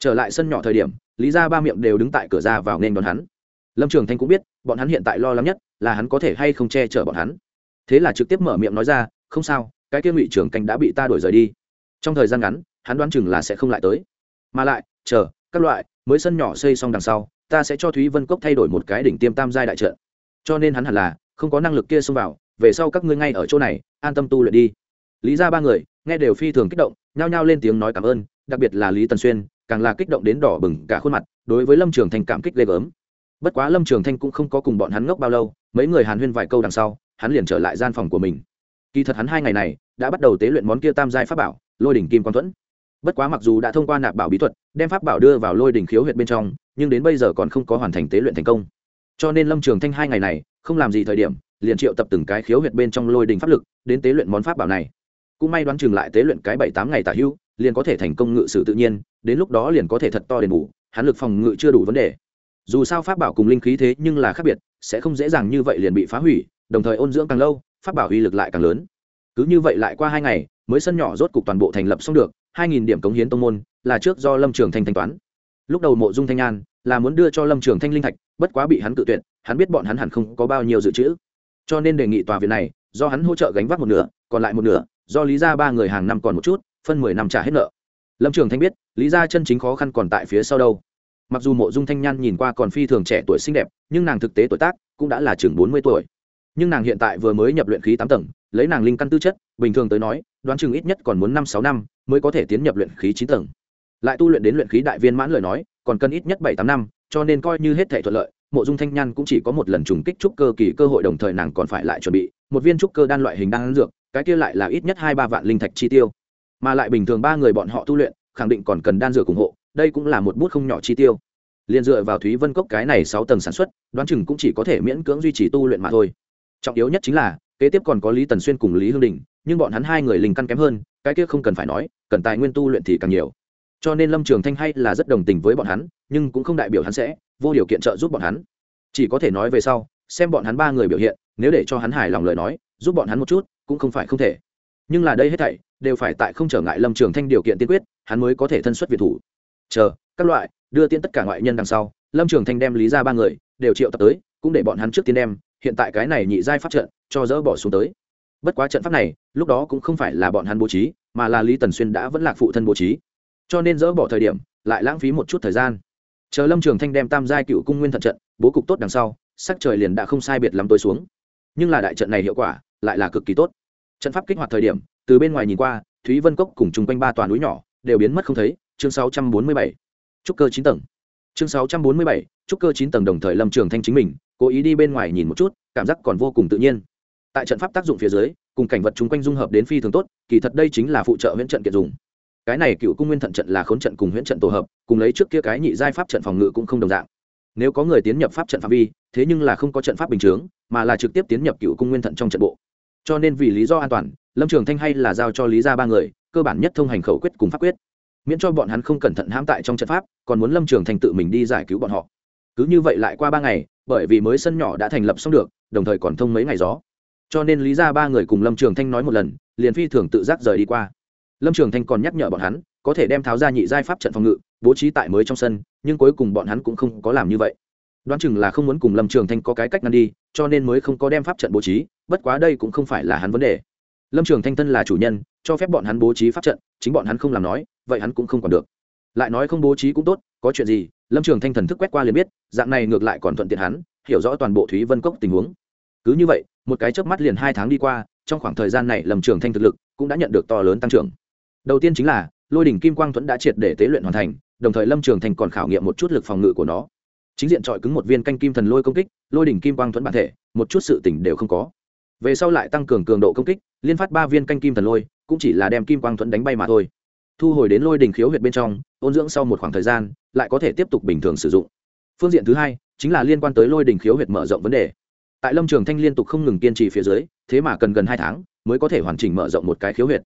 trở lại sân nhỏ thời điểm, lý ra ba miệng đều đứng tại cửa ra vào nên đón hắn. Lâm trường thanh cũng biết, bọn hắn hiện tại lo lắng nhất là hắn có thể hay không che chở bọn hắn. Thế là trực tiếp mở miệng nói ra, không sao, cái kia ngụy trường canh đã bị ta đuổi rời đi. Trong thời gian ngắn, hắn đoán chừng là sẽ không lại tới. Mà lại, chờ, các loại, mới sân nhỏ xây xong đằng sau ta sẽ cho thúy vân cốc thay đổi một cái đỉnh tiêm tam giai đại trận. Cho nên hắn hẳn là không có năng lực kia xông vào, về sau các ngươi ngay ở chỗ này, an tâm tu luyện đi. Lý ra ba người nghe đều phi thường kích động, nhao nhao lên tiếng nói cảm ơn, đặc biệt là lý tần xuyên, càng là kích động đến đỏ bừng cả khuôn mặt, đối với lâm trường thanh cảm kích ghê gớm. Bất quá lâm trường thanh cũng không có cùng bọn hắn ngốc bao lâu, mấy người hàn huyên vài câu đằng sau, hắn liền trở lại gian phòng của mình. Kỳ thật hắn hai ngày này đã bắt đầu tế luyện món kia tam giai pháp bảo, lôi đỉnh kim quang thuẫn bất quá mặc dù đã thông qua nạp bảo bí thuật, đem pháp bảo đưa vào lôi đỉnh khiếu huyệt bên trong, nhưng đến bây giờ còn không có hoàn thành tế luyện thành công. Cho nên lâm trường thanh hai ngày này, không làm gì thời điểm, liền triệu tập từng cái khiếu huyệt bên trong lôi đỉnh pháp lực, đến tế luyện món pháp bảo này. Cũng may đoán chừng lại tế luyện cái bảy tám ngày tả hữu liền có thể thành công ngự sử tự nhiên, đến lúc đó liền có thể thật to đền bù hán lực phòng ngự chưa đủ vấn đề. Dù sao pháp bảo cùng linh khí thế nhưng là khác biệt, sẽ không dễ dàng như vậy liền bị phá hủy, đồng thời ôn dưỡng càng lâu, pháp bảo uy lực lại càng lớn. Cứ như vậy lại qua hai ngày, mới sân nhỏ rốt cục toàn bộ thành lập xong được hai nghìn điểm cống hiến tông môn, là trước do lâm trường thanh thanh toán. Lúc đầu mộ dung thanh an, là muốn đưa cho lâm trường thanh linh thạch, bất quá bị hắn tự tuyệt, hắn biết bọn hắn hẳn không có bao nhiêu dự trữ. Cho nên đề nghị tòa viện này, do hắn hỗ trợ gánh vác một nửa, còn lại một nửa, do lý ra ba người hàng năm còn một chút, phân mười năm trả hết nợ. Lâm trường thanh biết, lý ra chân chính khó khăn còn tại phía sau đâu. Mặc dù mộ dung thanh nhan nhìn qua còn phi thường trẻ tuổi xinh đẹp, nhưng nàng thực tế tuổi tác cũng đã là chừng bốn mươi tuổi. Nhưng nàng hiện tại vừa mới nhập luyện khí tám tầng, lấy nàng linh căn tư chất, bình thường tới nói, đoán chừng ít nhất còn muốn năm sáu năm mới có thể tiến nhập luyện khí chín tầng. Lại tu luyện đến luyện khí đại viên mãn lời nói, còn cần ít nhất bảy tám năm, cho nên coi như hết thể thuận lợi, mộ dung thanh nhan cũng chỉ có một lần trùng kích trúc cơ kỳ cơ hội đồng thời nàng còn phải lại chuẩn bị một viên trúc cơ đan loại hình đan dược, cái kia lại là ít nhất hai ba vạn linh thạch chi tiêu. Mà lại bình thường ba người bọn họ tu luyện, khẳng định còn cần đan dược ủng hộ, đây cũng là một bút không nhỏ chi tiêu. Liền dựa vào thúy vân cốc cái này sáu tầng sản xuất, đoán chừng cũng chỉ có thể miễn cưỡng duy trì tu luyện mà thôi trọng yếu nhất chính là, kế tiếp còn có lý tần xuyên cùng lý hương đình, nhưng bọn hắn hai người linh căn kém hơn, cái kia không cần phải nói, cần tài nguyên tu luyện thì càng nhiều. Cho nên lâm trường thanh hay là rất đồng tình với bọn hắn, nhưng cũng không đại biểu hắn sẽ vô điều kiện trợ giúp bọn hắn. Chỉ có thể nói về sau, xem bọn hắn ba người biểu hiện, nếu để cho hắn hài lòng lời nói, giúp bọn hắn một chút, cũng không phải không thể. Nhưng là đây hết thảy, đều phải tại không trở ngại lâm trường thanh điều kiện tiên quyết, hắn mới có thể thân xuất việt thủ. Chờ, các loại, đưa tiên tất cả ngoại nhân đằng sau, lâm trường thanh đem lý ra ba người, đều triệu tập tới, cũng để bọn hắn trước tiên đem hiện tại cái này nhị giai pháp trận cho dỡ bỏ xuống tới. Bất quá trận pháp này, lúc đó cũng không phải là bọn hắn bố trí, mà là lý tần xuyên đã vẫn lạc phụ thân bố trí. Cho nên dỡ bỏ thời điểm, lại lãng phí một chút thời gian. Chờ lâm trường thanh đem tam giai cựu cung nguyên thận trận, bố cục tốt đằng sau, sắc trời liền đã không sai biệt lắm tối xuống. Nhưng là đại trận này hiệu quả, lại là cực kỳ tốt. Trận pháp kích hoạt thời điểm, từ bên ngoài nhìn qua, thúy vân cốc cùng chung quanh ba toàn núi nhỏ, đều biến mất không thấy, chương 647. trúc cơ chín tầng chương 647, trúc cơ chín tầng đồng thời lâm trường thanh chính mình cố ý đi bên ngoài nhìn một chút cảm giác còn vô cùng tự nhiên. Tại trận pháp tác dụng phía dưới cùng cảnh vật chung quanh dung hợp đến phi thường tốt kỳ thật đây chính là phụ trợ huyễn trận kiệt dùng. Cái này cựu cung nguyên thận trận là khốn trận cùng huyễn trận tổ hợp cùng lấy trước kia cái nhị giai pháp trận phòng ngự cũng không đồng dạng. Nếu có người tiến nhập pháp trận phạm vi thế nhưng là không có trận pháp bình chướng mà là trực tiếp tiến nhập cựu cung nguyên thận trong trận bộ. Cho nên vì lý do an toàn lâm trường thanh hay là giao cho lý ra ba người cơ bản nhất thông hành khẩu quyết cùng pháp quyết miễn cho bọn hắn không cẩn thận hãm tại trong trận pháp, còn muốn lâm trường thanh tự mình đi giải cứu bọn họ. Cứ như vậy lại qua ba ngày, bởi vì mới sân nhỏ đã thành lập xong được, đồng thời còn thông mấy ngày gió. Cho nên lý ra ba người cùng lâm trường thanh nói một lần, liền phi thường tự giác rời đi qua. Lâm trường thanh còn nhắc nhở bọn hắn, có thể đem tháo ra nhị giai pháp trận phòng ngự, bố trí tại mới trong sân, nhưng cuối cùng bọn hắn cũng không có làm như vậy. Đoán chừng là không muốn cùng lâm trường thanh có cái cách ngăn đi, cho nên mới không có đem pháp trận bố trí, bất quá đây cũng không phải là hắn vấn đề. Lâm trường thanh thân là chủ nhân cho phép bọn hắn bố trí pháp trận, chính bọn hắn không làm nói, vậy hắn cũng không còn được. Lại nói không bố trí cũng tốt, có chuyện gì, lâm trường thanh thần thức quét qua liền biết, dạng này ngược lại còn thuận tiện hắn, hiểu rõ toàn bộ thúy vân cốc tình huống. Cứ như vậy, một cái chớp mắt liền hai tháng đi qua, trong khoảng thời gian này lâm trường thanh thực lực cũng đã nhận được to lớn tăng trưởng. Đầu tiên chính là, lôi đỉnh kim quang thuẫn đã triệt để tế luyện hoàn thành, đồng thời lâm trường thanh còn khảo nghiệm một chút lực phòng ngự của nó. Chính diện trọi cứng một viên canh kim thần lôi công kích, lôi đỉnh kim quang thuẫn bản thể, một chút sự tỉnh đều không có về sau lại tăng cường cường độ công kích, liên phát ba viên canh kim thần lôi, cũng chỉ là đem kim quang thuẫn đánh bay mà thôi. Thu hồi đến lôi đỉnh khiếu huyệt bên trong, ôn dưỡng sau một khoảng thời gian, lại có thể tiếp tục bình thường sử dụng. Phương diện thứ hai, chính là liên quan tới lôi đỉnh khiếu huyệt mở rộng vấn đề. Tại lâm trường thanh liên tục không ngừng kiên trì phía dưới, thế mà cần gần hai tháng mới có thể hoàn chỉnh mở rộng một cái khiếu huyệt.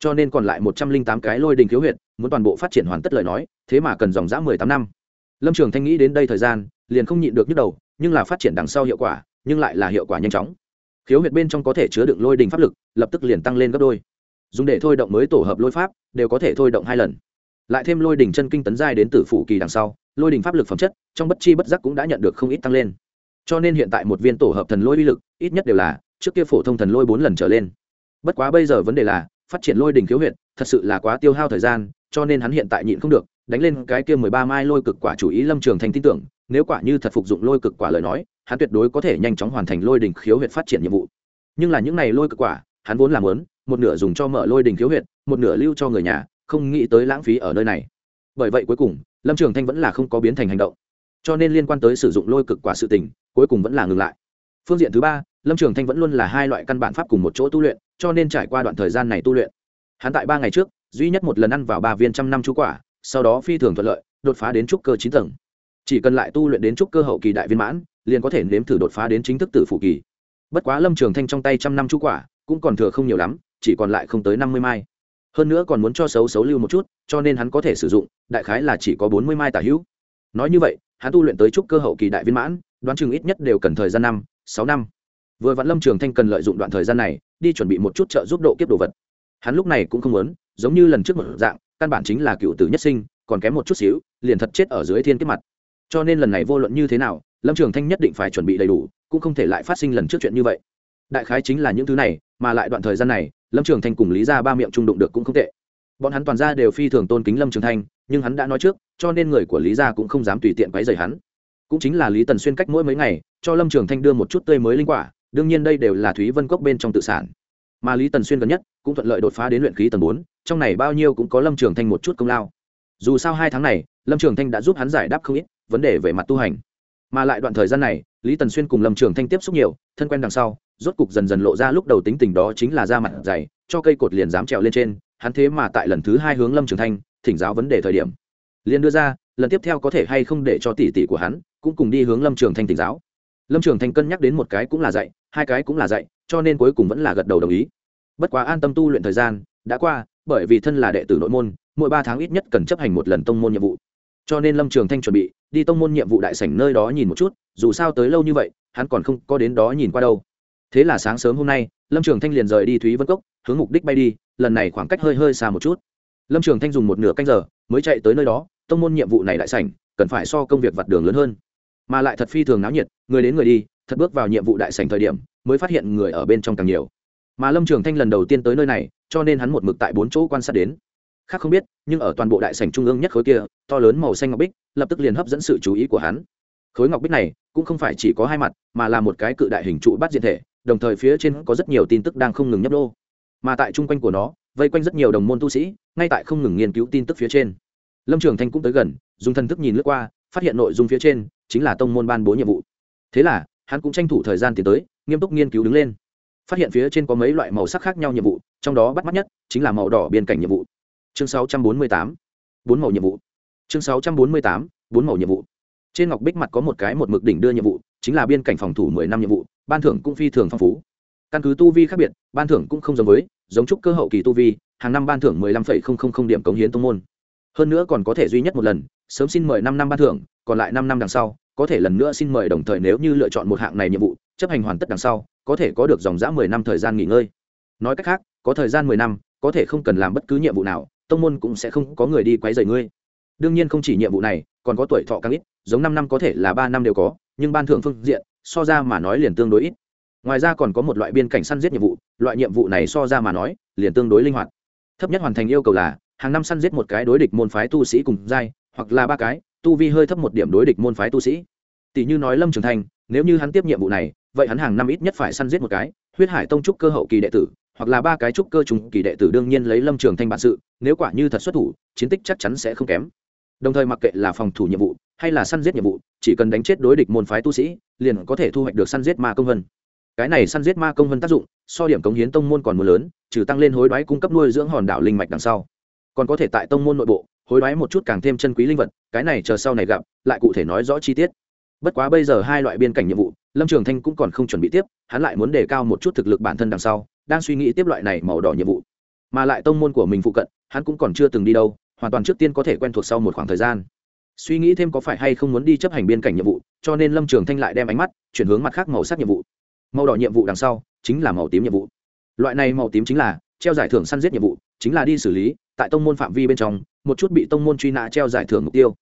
Cho nên còn lại một trăm linh tám cái lôi đình khiếu huyệt, muốn toàn bộ phát triển hoàn tất lời nói, thế mà cần dòng dã mười tám năm. Lâm trường thanh nghĩ đến đây thời gian, liền không nhịn được nhức đầu, nhưng là phát triển đằng sau hiệu quả, nhưng lại là hiệu quả nhanh chóng khiếu huyệt bên trong có thể chứa đựng lôi đình pháp lực, lập tức liền tăng lên gấp đôi. Dùng để thôi động mới tổ hợp lôi pháp, đều có thể thôi động hai lần. Lại thêm lôi đình chân kinh tấn giai đến từ phủ kỳ đằng sau, lôi đình pháp lực phẩm chất, trong bất chi bất giác cũng đã nhận được không ít tăng lên. Cho nên hiện tại một viên tổ hợp thần lôi uy lực, ít nhất đều là, trước kia phổ thông thần lôi bốn lần trở lên. Bất quá bây giờ vấn đề là, phát triển lôi đình khiếu huyệt, thật sự là quá tiêu hao thời gian, cho nên hắn hiện tại nhịn không được, đánh lên cái kia mười ba mai lôi cực quả chủ ý lâm trường thành tin tưởng, nếu quả như thật phục dụng lôi cực quả lời nói hắn tuyệt đối có thể nhanh chóng hoàn thành lôi đình khiếu huyệt phát triển nhiệm vụ. Nhưng là những này lôi cực quả, hắn vốn làm lớn một nửa dùng cho mở lôi đình khiếu huyệt, một nửa lưu cho người nhà, không nghĩ tới lãng phí ở nơi này. Bởi vậy cuối cùng, lâm trường thanh vẫn là không có biến thành hành động. Cho nên liên quan tới sử dụng lôi cực quả sự tình, cuối cùng vẫn là ngừng lại. Phương diện thứ ba, lâm trường thanh vẫn luôn là hai loại căn bản pháp cùng một chỗ tu luyện, cho nên trải qua đoạn thời gian này tu luyện. Hắn tại ba ngày trước, duy nhất một lần ăn vào ba viên trăm năm chú quả, sau đó phi thường thuận lợi, đột phá đến trúc cơ chín tầng chỉ cần lại tu luyện đến trúc cơ hậu kỳ đại viên mãn, liền có thể nếm thử đột phá đến chính thức tử phụ kỳ. Bất quá lâm trường thanh trong tay trăm năm chú quả, cũng còn thừa không nhiều lắm, chỉ còn lại không tới năm mươi mai. Hơn nữa còn muốn cho xấu xấu lưu một chút, cho nên hắn có thể sử dụng, đại khái là chỉ có bốn mươi mai tả hữu. Nói như vậy, hắn tu luyện tới trúc cơ hậu kỳ đại viên mãn, đoán chừng ít nhất đều cần thời gian năm, sáu năm. Vừa vạn lâm trường thanh cần lợi dụng đoạn thời gian này, đi chuẩn bị một chút trợ giúp độ kiếp đồ vật. Hắn lúc này cũng không muốn, giống như lần trước một dạng, căn bản chính là cựu tử nhất sinh, còn kém một chút xíu, liền thật chết ở dưới thiên kiếp mặt cho nên lần này vô luận như thế nào, lâm trường thanh nhất định phải chuẩn bị đầy đủ, cũng không thể lại phát sinh lần trước chuyện như vậy. Đại khái chính là những thứ này, mà lại đoạn thời gian này, lâm trường thanh cùng lý ra ba miệng trung đụng được cũng không tệ. Bọn hắn toàn ra đều phi thường tôn kính lâm trường thanh, nhưng hắn đã nói trước, cho nên người của lý gia cũng không dám tùy tiện quấy rầy hắn. Cũng chính là lý tần xuyên cách mỗi mấy ngày, cho lâm trường thanh đưa một chút tươi mới linh quả, đương nhiên đây đều là thúy vân cốc bên trong tự sản. Mà lý tần xuyên gần nhất, cũng thuận lợi đột phá đến luyện khí tầng bốn, trong này bao nhiêu cũng có lâm trường thanh một chút công lao. Dù sao hai tháng này, lâm trường thanh đã giúp hắn giải đáp không ít vấn đề về mặt tu hành. Mà lại đoạn thời gian này, lý tần xuyên cùng lâm trường thanh tiếp xúc nhiều, thân quen đằng sau, rốt cục dần dần lộ ra lúc đầu tính tình đó chính là ra mặt dày, cho cây cột liền dám trèo lên trên, hắn thế mà tại lần thứ hai hướng lâm trường thanh, thỉnh giáo vấn đề thời điểm. Liền đưa ra, lần tiếp theo có thể hay không để cho tỷ tỷ của hắn cũng cùng đi hướng lâm trường thanh tỉnh giáo. Lâm trường thanh cân nhắc đến một cái cũng là dạy, hai cái cũng là dạy, cho nên cuối cùng vẫn là gật đầu đồng ý. Bất quá an tâm tu luyện thời gian đã qua, bởi vì thân là đệ tử nội môn, mỗi ba tháng ít nhất cần chấp hành một lần tông môn nhiệm vụ. Cho nên lâm trường thanh chuẩn bị đi tông môn nhiệm vụ đại sảnh nơi đó nhìn một chút, dù sao tới lâu như vậy, hắn còn không có đến đó nhìn qua đâu. Thế là sáng sớm hôm nay, lâm trường thanh liền rời đi thúy vân cốc, hướng mục đích bay đi, lần này khoảng cách hơi hơi xa một chút. Lâm trường thanh dùng một nửa canh giờ mới chạy tới nơi đó, tông môn nhiệm vụ này đại sảnh, cần phải so công việc vặt đường lớn hơn. Mà lại thật phi thường náo nhiệt, người đến người đi, thật bước vào nhiệm vụ đại sảnh thời điểm, mới phát hiện người ở bên trong càng nhiều. Mà lâm trường thanh lần đầu tiên tới nơi này, cho nên hắn một mực tại bốn chỗ quan sát đến khác không biết, nhưng ở toàn bộ đại sảnh trung ương nhất khối kia, to lớn màu xanh ngọc bích, lập tức liền hấp dẫn sự chú ý của hắn. Khối ngọc bích này cũng không phải chỉ có hai mặt, mà là một cái cự đại hình trụ bắt diện thể, đồng thời phía trên có rất nhiều tin tức đang không ngừng nhấp đô mà tại chung quanh của nó, vây quanh rất nhiều đồng môn tu sĩ, ngay tại không ngừng nghiên cứu tin tức phía trên. Lâm trường thanh cũng tới gần, dùng thần thức nhìn lướt qua, phát hiện nội dung phía trên chính là tông môn ban bố nhiệm vụ. Thế là, hắn cũng tranh thủ thời gian tiến tới, nghiêm túc nghiên cứu đứng lên. Phát hiện phía trên có mấy loại màu sắc khác nhau nhiệm vụ, trong đó bắt mắt nhất chính là màu đỏ biên cảnh nhiệm vụ chương 648, bốn màu nhiệm vụ. Chương 648, bốn màu nhiệm vụ. Trên ngọc bích mặt có một cái một mực đỉnh đưa nhiệm vụ chính là biên cảnh phòng thủ mười năm nhiệm vụ ban thưởng cũng phi thường phong phú. Căn cứ tu vi khác biệt ban thưởng cũng không giống với giống trúc cơ hậu kỳ tu vi hàng năm ban thưởng mười lăm phẩy không không không điểm cống hiến tông môn. Hơn nữa còn có thể duy nhất một lần sớm xin mời năm năm ban thưởng còn lại năm năm đằng sau có thể lần nữa xin mời đồng thời nếu như lựa chọn một hạng này nhiệm vụ chấp hành hoàn tất đằng sau có thể có được dòng dã mười năm thời gian nghỉ ngơi. Nói cách khác có thời gian mười năm có thể không cần làm bất cứ nhiệm vụ nào tông môn cũng sẽ không có người đi quấy rầy ngươi. Đương nhiên không chỉ nhiệm vụ này, còn có tuổi thọ càng ít, giống năm năm có thể là ba năm đều có, nhưng ban thưởng phương diện, so ra mà nói liền tương đối ít. Ngoài ra còn có một loại biên cảnh săn giết nhiệm vụ, loại nhiệm vụ này so ra mà nói, liền tương đối linh hoạt. Thấp nhất hoàn thành yêu cầu là, hàng năm săn giết một cái đối địch môn phái tu sĩ cùng giai, hoặc là ba cái, tu vi hơi thấp một điểm đối địch môn phái tu sĩ. Tỷ như nói lâm trường thành, nếu như hắn tiếp nhiệm vụ này, vậy hắn hàng năm ít nhất phải săn giết một cái, huyết hải tông trúc cơ hậu kỳ đệ tử hoặc là ba cái trúc cơ trùng kỳ đệ tử đương nhiên lấy lâm trường thanh bản sự, nếu quả như thật xuất thủ, chiến tích chắc chắn sẽ không kém. Đồng thời mặc kệ là phòng thủ nhiệm vụ, hay là săn giết nhiệm vụ, chỉ cần đánh chết đối địch môn phái tu sĩ, liền có thể thu hoạch được săn giết ma công vân. Cái này săn giết ma công vân tác dụng, so điểm cống hiến tông môn còn mưa lớn, trừ tăng lên hối đoái cung cấp nuôi dưỡng hòn đảo linh mạch đằng sau. Còn có thể tại tông môn nội bộ, hối đoái một chút càng thêm chân quý linh vật, cái này chờ sau này gặp, lại cụ thể nói rõ chi tiết. Bất quá bây giờ hai loại biên cảnh nhiệm vụ, lâm trường thanh cũng còn không chuẩn bị tiếp, hắn lại muốn đề cao một chút thực lực bản thân đằng sau đang suy nghĩ tiếp loại này màu đỏ nhiệm vụ. Mà lại tông môn của mình phụ cận, hắn cũng còn chưa từng đi đâu, hoàn toàn trước tiên có thể quen thuộc sau một khoảng thời gian. Suy nghĩ thêm có phải hay không muốn đi chấp hành biên cảnh nhiệm vụ, cho nên lâm trường thanh lại đem ánh mắt chuyển hướng mặt khác màu sắc nhiệm vụ. Màu đỏ nhiệm vụ đằng sau chính là màu tím nhiệm vụ. Loại này màu tím chính là treo giải thưởng săn giết nhiệm vụ, chính là đi xử lý tại tông môn phạm vi bên trong, một chút bị tông môn truy nã treo giải thưởng mục tiêu.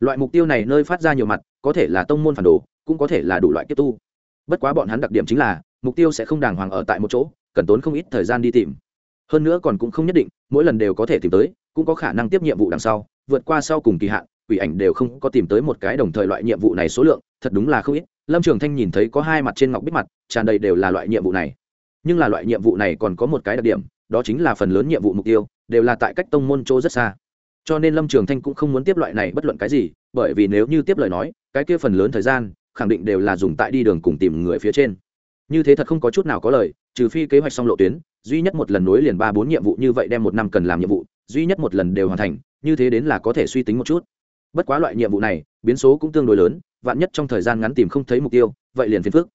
Loại mục tiêu này nơi phát ra nhiều mặt, có thể là tông môn phản đồ, cũng có thể là đủ loại kết tu. Bất quá bọn hắn đặc điểm chính là, mục tiêu sẽ không đàng hoàng ở tại một chỗ cần tốn không ít thời gian đi tìm. Hơn nữa còn cũng không nhất định, mỗi lần đều có thể tìm tới, cũng có khả năng tiếp nhiệm vụ đằng sau, vượt qua sau cùng kỳ hạn, quỷ ảnh đều không có tìm tới một cái đồng thời loại nhiệm vụ này số lượng, thật đúng là không ít. Lâm trường thanh nhìn thấy có hai mặt trên ngọc bích mặt, tràn đầy đều là loại nhiệm vụ này. Nhưng là loại nhiệm vụ này còn có một cái đặc điểm, đó chính là phần lớn nhiệm vụ mục tiêu đều là tại cách tông môn chỗ rất xa. Cho nên lâm trường thanh cũng không muốn tiếp loại này bất luận cái gì, bởi vì nếu như tiếp lời nói, cái kia phần lớn thời gian, khẳng định đều là dùng tại đi đường cùng tìm người phía trên. Như thế thật không có chút nào có lời trừ phi kế hoạch xong lộ tuyến, duy nhất một lần nối liền ba bốn nhiệm vụ như vậy đem một năm cần làm nhiệm vụ, duy nhất một lần đều hoàn thành, như thế đến là có thể suy tính một chút. Bất quá loại nhiệm vụ này, biến số cũng tương đối lớn, vạn nhất trong thời gian ngắn tìm không thấy mục tiêu, vậy liền phiền phức.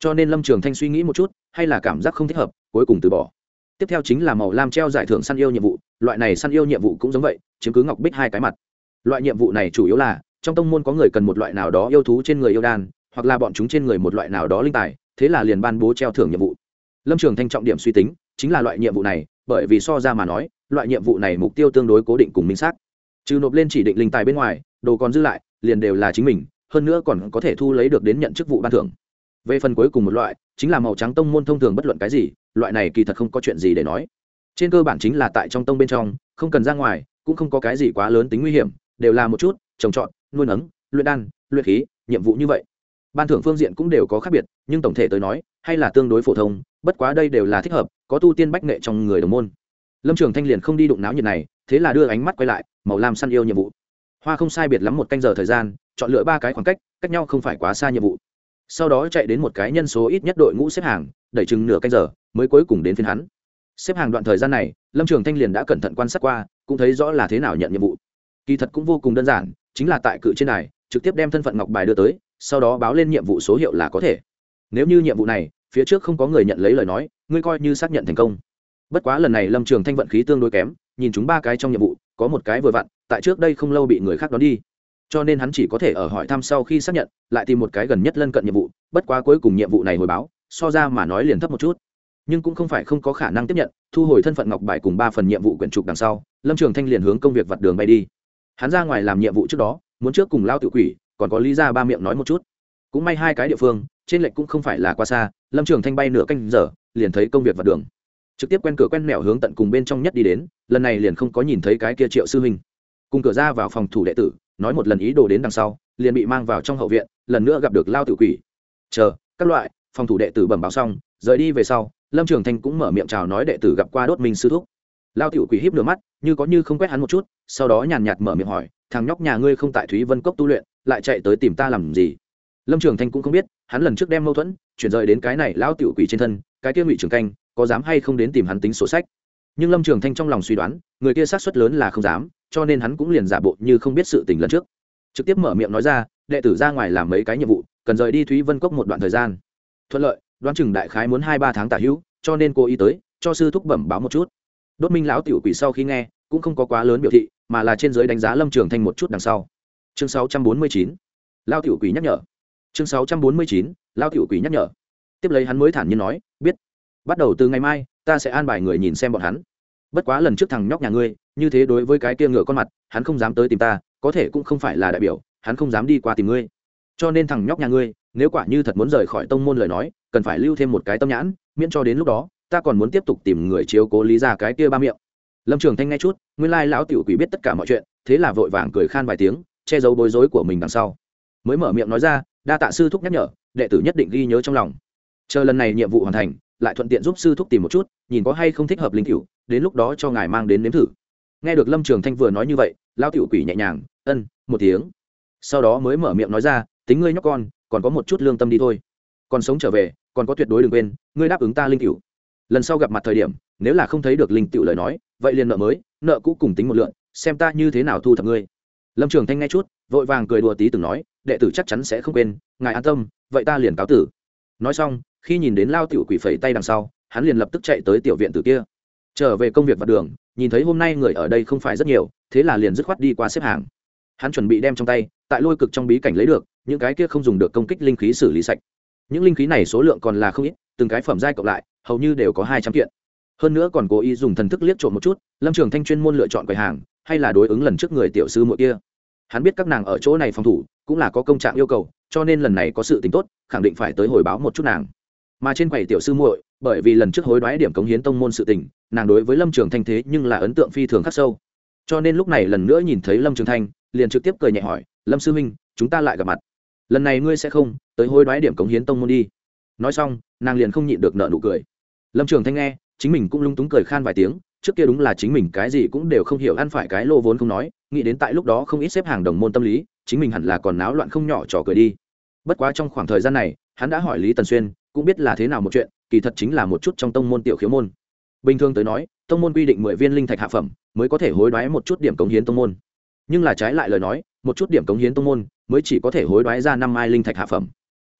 Cho nên lâm trường thanh suy nghĩ một chút, hay là cảm giác không thích hợp, cuối cùng từ bỏ. Tiếp theo chính là màu lam treo giải thưởng săn yêu nhiệm vụ, loại này săn yêu nhiệm vụ cũng giống vậy, chiếm cứ ngọc bích hai cái mặt. Loại nhiệm vụ này chủ yếu là, trong tông môn có người cần một loại nào đó yêu thú trên người yêu đan, hoặc là bọn chúng trên người một loại nào đó linh tài, thế là liền ban bố treo thưởng nhiệm vụ lâm trường thanh trọng điểm suy tính chính là loại nhiệm vụ này, bởi vì so ra mà nói, loại nhiệm vụ này mục tiêu tương đối cố định cùng minh xác. Trừ nộp lên chỉ định linh tài bên ngoài, đồ còn dư lại, liền đều là chính mình, hơn nữa còn có thể thu lấy được đến nhận chức vụ ban thưởng. Về phần cuối cùng một loại, chính là màu trắng tông môn thông thường bất luận cái gì, loại này kỳ thật không có chuyện gì để nói. Trên cơ bản chính là tại trong tông bên trong, không cần ra ngoài, cũng không có cái gì quá lớn tính nguy hiểm, đều là một chút, trồng trọt, nuôi nấng, luyện đan, luyện khí, nhiệm vụ như vậy ban thưởng phương diện cũng đều có khác biệt, nhưng tổng thể tới nói, hay là tương đối phổ thông, bất quá đây đều là thích hợp, có tu tiên bách nghệ trong người đồng môn. Lâm trường thanh liền không đi đụng náo nhiệt này, thế là đưa ánh mắt quay lại, màu lam săn yêu nhiệm vụ. Hoa không sai biệt lắm một canh giờ thời gian, chọn lựa ba cái khoảng cách cách nhau không phải quá xa nhiệm vụ. Sau đó chạy đến một cái nhân số ít nhất đội ngũ xếp hàng, đẩy chừng nửa canh giờ, mới cuối cùng đến phiên hắn. Xếp hàng đoạn thời gian này, lâm trường thanh liền đã cẩn thận quan sát qua, cũng thấy rõ là thế nào nhận nhiệm vụ. Kỳ thật cũng vô cùng đơn giản, chính là tại cự trên này trực tiếp đem thân phận ngọc bài đưa tới sau đó báo lên nhiệm vụ số hiệu là có thể. Nếu như nhiệm vụ này, phía trước không có người nhận lấy lời nói, ngươi coi như xác nhận thành công. Bất quá lần này lâm trường thanh vận khí tương đối kém, nhìn chúng ba cái trong nhiệm vụ, có một cái vừa vặn, tại trước đây không lâu bị người khác đón đi. Cho nên hắn chỉ có thể ở hỏi thăm sau khi xác nhận, lại tìm một cái gần nhất lân cận nhiệm vụ, bất quá cuối cùng nhiệm vụ này hồi báo, so ra mà nói liền thấp một chút. Nhưng cũng không phải không có khả năng tiếp nhận, thu hồi thân phận ngọc bài cùng ba phần nhiệm vụ quyển trục đằng sau, lâm trường thanh liền hướng công việc vặt đường bay đi. Hắn ra ngoài làm nhiệm vụ trước đó, muốn trước cùng lao tự quỷ còn có lý ra ba miệng nói một chút. Cũng may hai cái địa phương, trên lệnh cũng không phải là quá xa, lâm trường thanh bay nửa canh giờ, liền thấy công việc vặt đường. Trực tiếp quen cửa quen mẹo hướng tận cùng bên trong nhất đi đến, lần này liền không có nhìn thấy cái kia triệu sư huynh cùng cửa ra vào phòng thủ đệ tử, nói một lần ý đồ đến đằng sau, liền bị mang vào trong hậu viện, lần nữa gặp được lao tự quỷ. Chờ, các loại, phòng thủ đệ tử bẩm báo xong, rời đi về sau, lâm trường thanh cũng mở miệng chào nói đệ tử gặp qua đốt minh sư thúc. Lao tiểu quỷ híp nửa mắt, như có như không quét hắn một chút, sau đó nhàn nhạt mở miệng hỏi, thằng nhóc nhà ngươi không tại thúy vân cốc tu luyện lại chạy tới tìm ta làm gì? Lâm trường thanh cũng không biết, hắn lần trước đem mâu thuẫn, chuyển rời đến cái này Lão tiểu quỷ trên thân, cái kia ngụy trường canh, có dám hay không đến tìm hắn tính sổ sách? Nhưng lâm trường thanh trong lòng suy đoán, người kia sát xuất lớn là không dám, cho nên hắn cũng liền giả bộ như không biết sự tình lần trước. Trực tiếp mở miệng nói ra, đệ tử ra ngoài làm mấy cái nhiệm vụ, cần rời đi thúy vân cốc một đoạn thời gian. Thuận lợi, đoán chừng đại khái muốn hai ba tháng tả hữu, cho nên cô ý tới, cho sư thúc bẩm báo một chút. Đốt minh lão tiểu quỷ sau khi nghe, cũng không có quá lớn biểu thị, mà là trên giới đánh giá lâm trường thanh một chút đằng sau chương sáu trăm bốn mươi chín, lao tiểu quỷ nhắc nhở. Chương sáu trăm bốn mươi chín, lao tiểu quỷ nhắc nhở. Tiếp lấy hắn mới thản nhiên nói, biết. Bắt đầu từ ngày mai, ta sẽ an bài người nhìn xem bọn hắn. Bất quá lần trước thằng nhóc nhà ngươi, như thế đối với cái kia ngựa con mặt, hắn không dám tới tìm ta, có thể cũng không phải là đại biểu, hắn không dám đi qua tìm ngươi. Cho nên thằng nhóc nhà ngươi, nếu quả như thật muốn rời khỏi tông môn lời nói, cần phải lưu thêm một cái tâm nhãn, miễn cho đến lúc đó, ta còn muốn tiếp tục tìm người chiếu cố lý ra cái kia ba miệng. Lâm trường thanh nghe chút, nguyên lai lão tiểu quỷ biết tất cả mọi chuyện, thế là vội vàng cười khan vài tiếng che giấu bối rối của mình đằng sau. Mới mở miệng nói ra, đa tạ sư thúc nhắc nhở, đệ tử nhất định ghi nhớ trong lòng. Chờ lần này nhiệm vụ hoàn thành, lại thuận tiện giúp sư thúc tìm một chút, nhìn có hay không thích hợp linh cựu đến lúc đó cho ngài mang đến nếm thử. Nghe được lâm trường thanh vừa nói như vậy lao tiểu quỷ nhẹ nhàng, ân, một tiếng. Sau đó mới mở miệng nói ra, tính ngươi nhóc con, còn có một chút lương tâm đi thôi. Còn sống trở về, còn có tuyệt đối đừng quên, ngươi đáp ứng ta linh cựu lần sau gặp mặt thời điểm, nếu là không thấy được linh cựu lời nói, vậy liền nợ mới, nợ cũ cùng tính một lượn xem ta như thế nào thu thập ngươi lâm trường thanh nghe chút vội vàng cười đùa tí từng nói đệ tử chắc chắn sẽ không quên ngài an tâm vậy ta liền cáo tử nói xong khi nhìn đến lao tiểu quỷ phẩy tay đằng sau hắn liền lập tức chạy tới tiểu viện từ kia trở về công việc vặt đường nhìn thấy hôm nay người ở đây không phải rất nhiều thế là liền dứt khoát đi qua xếp hàng hắn chuẩn bị đem trong tay tại lôi cực trong bí cảnh lấy được những cái kia không dùng được công kích linh khí xử lý sạch những linh khí này số lượng còn là không ít từng cái phẩm giai cộng lại hầu như đều có hai trăm kiện hơn nữa còn cố ý dùng thần thức liếc trộm một chút, lâm trường thanh chuyên môn lựa chọn quầy hàng, hay là đối ứng lần trước người tiểu sư muội kia. Hắn biết các nàng ở chỗ này phòng thủ, cũng là có công trạng yêu cầu, cho nên lần này có sự tính tốt, khẳng định phải tới hồi báo một chút nàng. Mà trên quầy tiểu sư muội, bởi vì lần trước hối đoái điểm cống hiến tông môn sự tình, nàng đối với lâm trường thanh thế nhưng là ấn tượng phi thường khắc sâu. Cho nên lúc này lần nữa nhìn thấy lâm trường thanh, liền trực tiếp cười nhẹ hỏi, lâm sư minh chúng ta lại gặp mặt. Lần này ngươi sẽ không tới hối đoái điểm cống hiến tông môn đi. Nói xong, nàng liền không nhịn được nợ nụ cười. Lâm trường thanh nghe chính mình cũng lung túng cười khan vài tiếng, trước kia đúng là chính mình cái gì cũng đều không hiểu ăn phải cái lô vốn không nói, nghĩ đến tại lúc đó không ít xếp hàng đồng môn tâm lý, chính mình hẳn là còn náo loạn không nhỏ trò cười đi. Bất quá trong khoảng thời gian này, hắn đã hỏi lý tần xuyên, cũng biết là thế nào một chuyện, kỳ thật chính là một chút trong tông môn tiểu khiếu môn. Bình thường tới nói, tông môn quy định mười viên linh thạch hạ phẩm, mới có thể hối đoái một chút điểm cống hiến tông môn. Nhưng là trái lại lời nói, một chút điểm cống hiến tông môn, mới chỉ có thể hối đoái ra năm mai linh thạch hạ phẩm.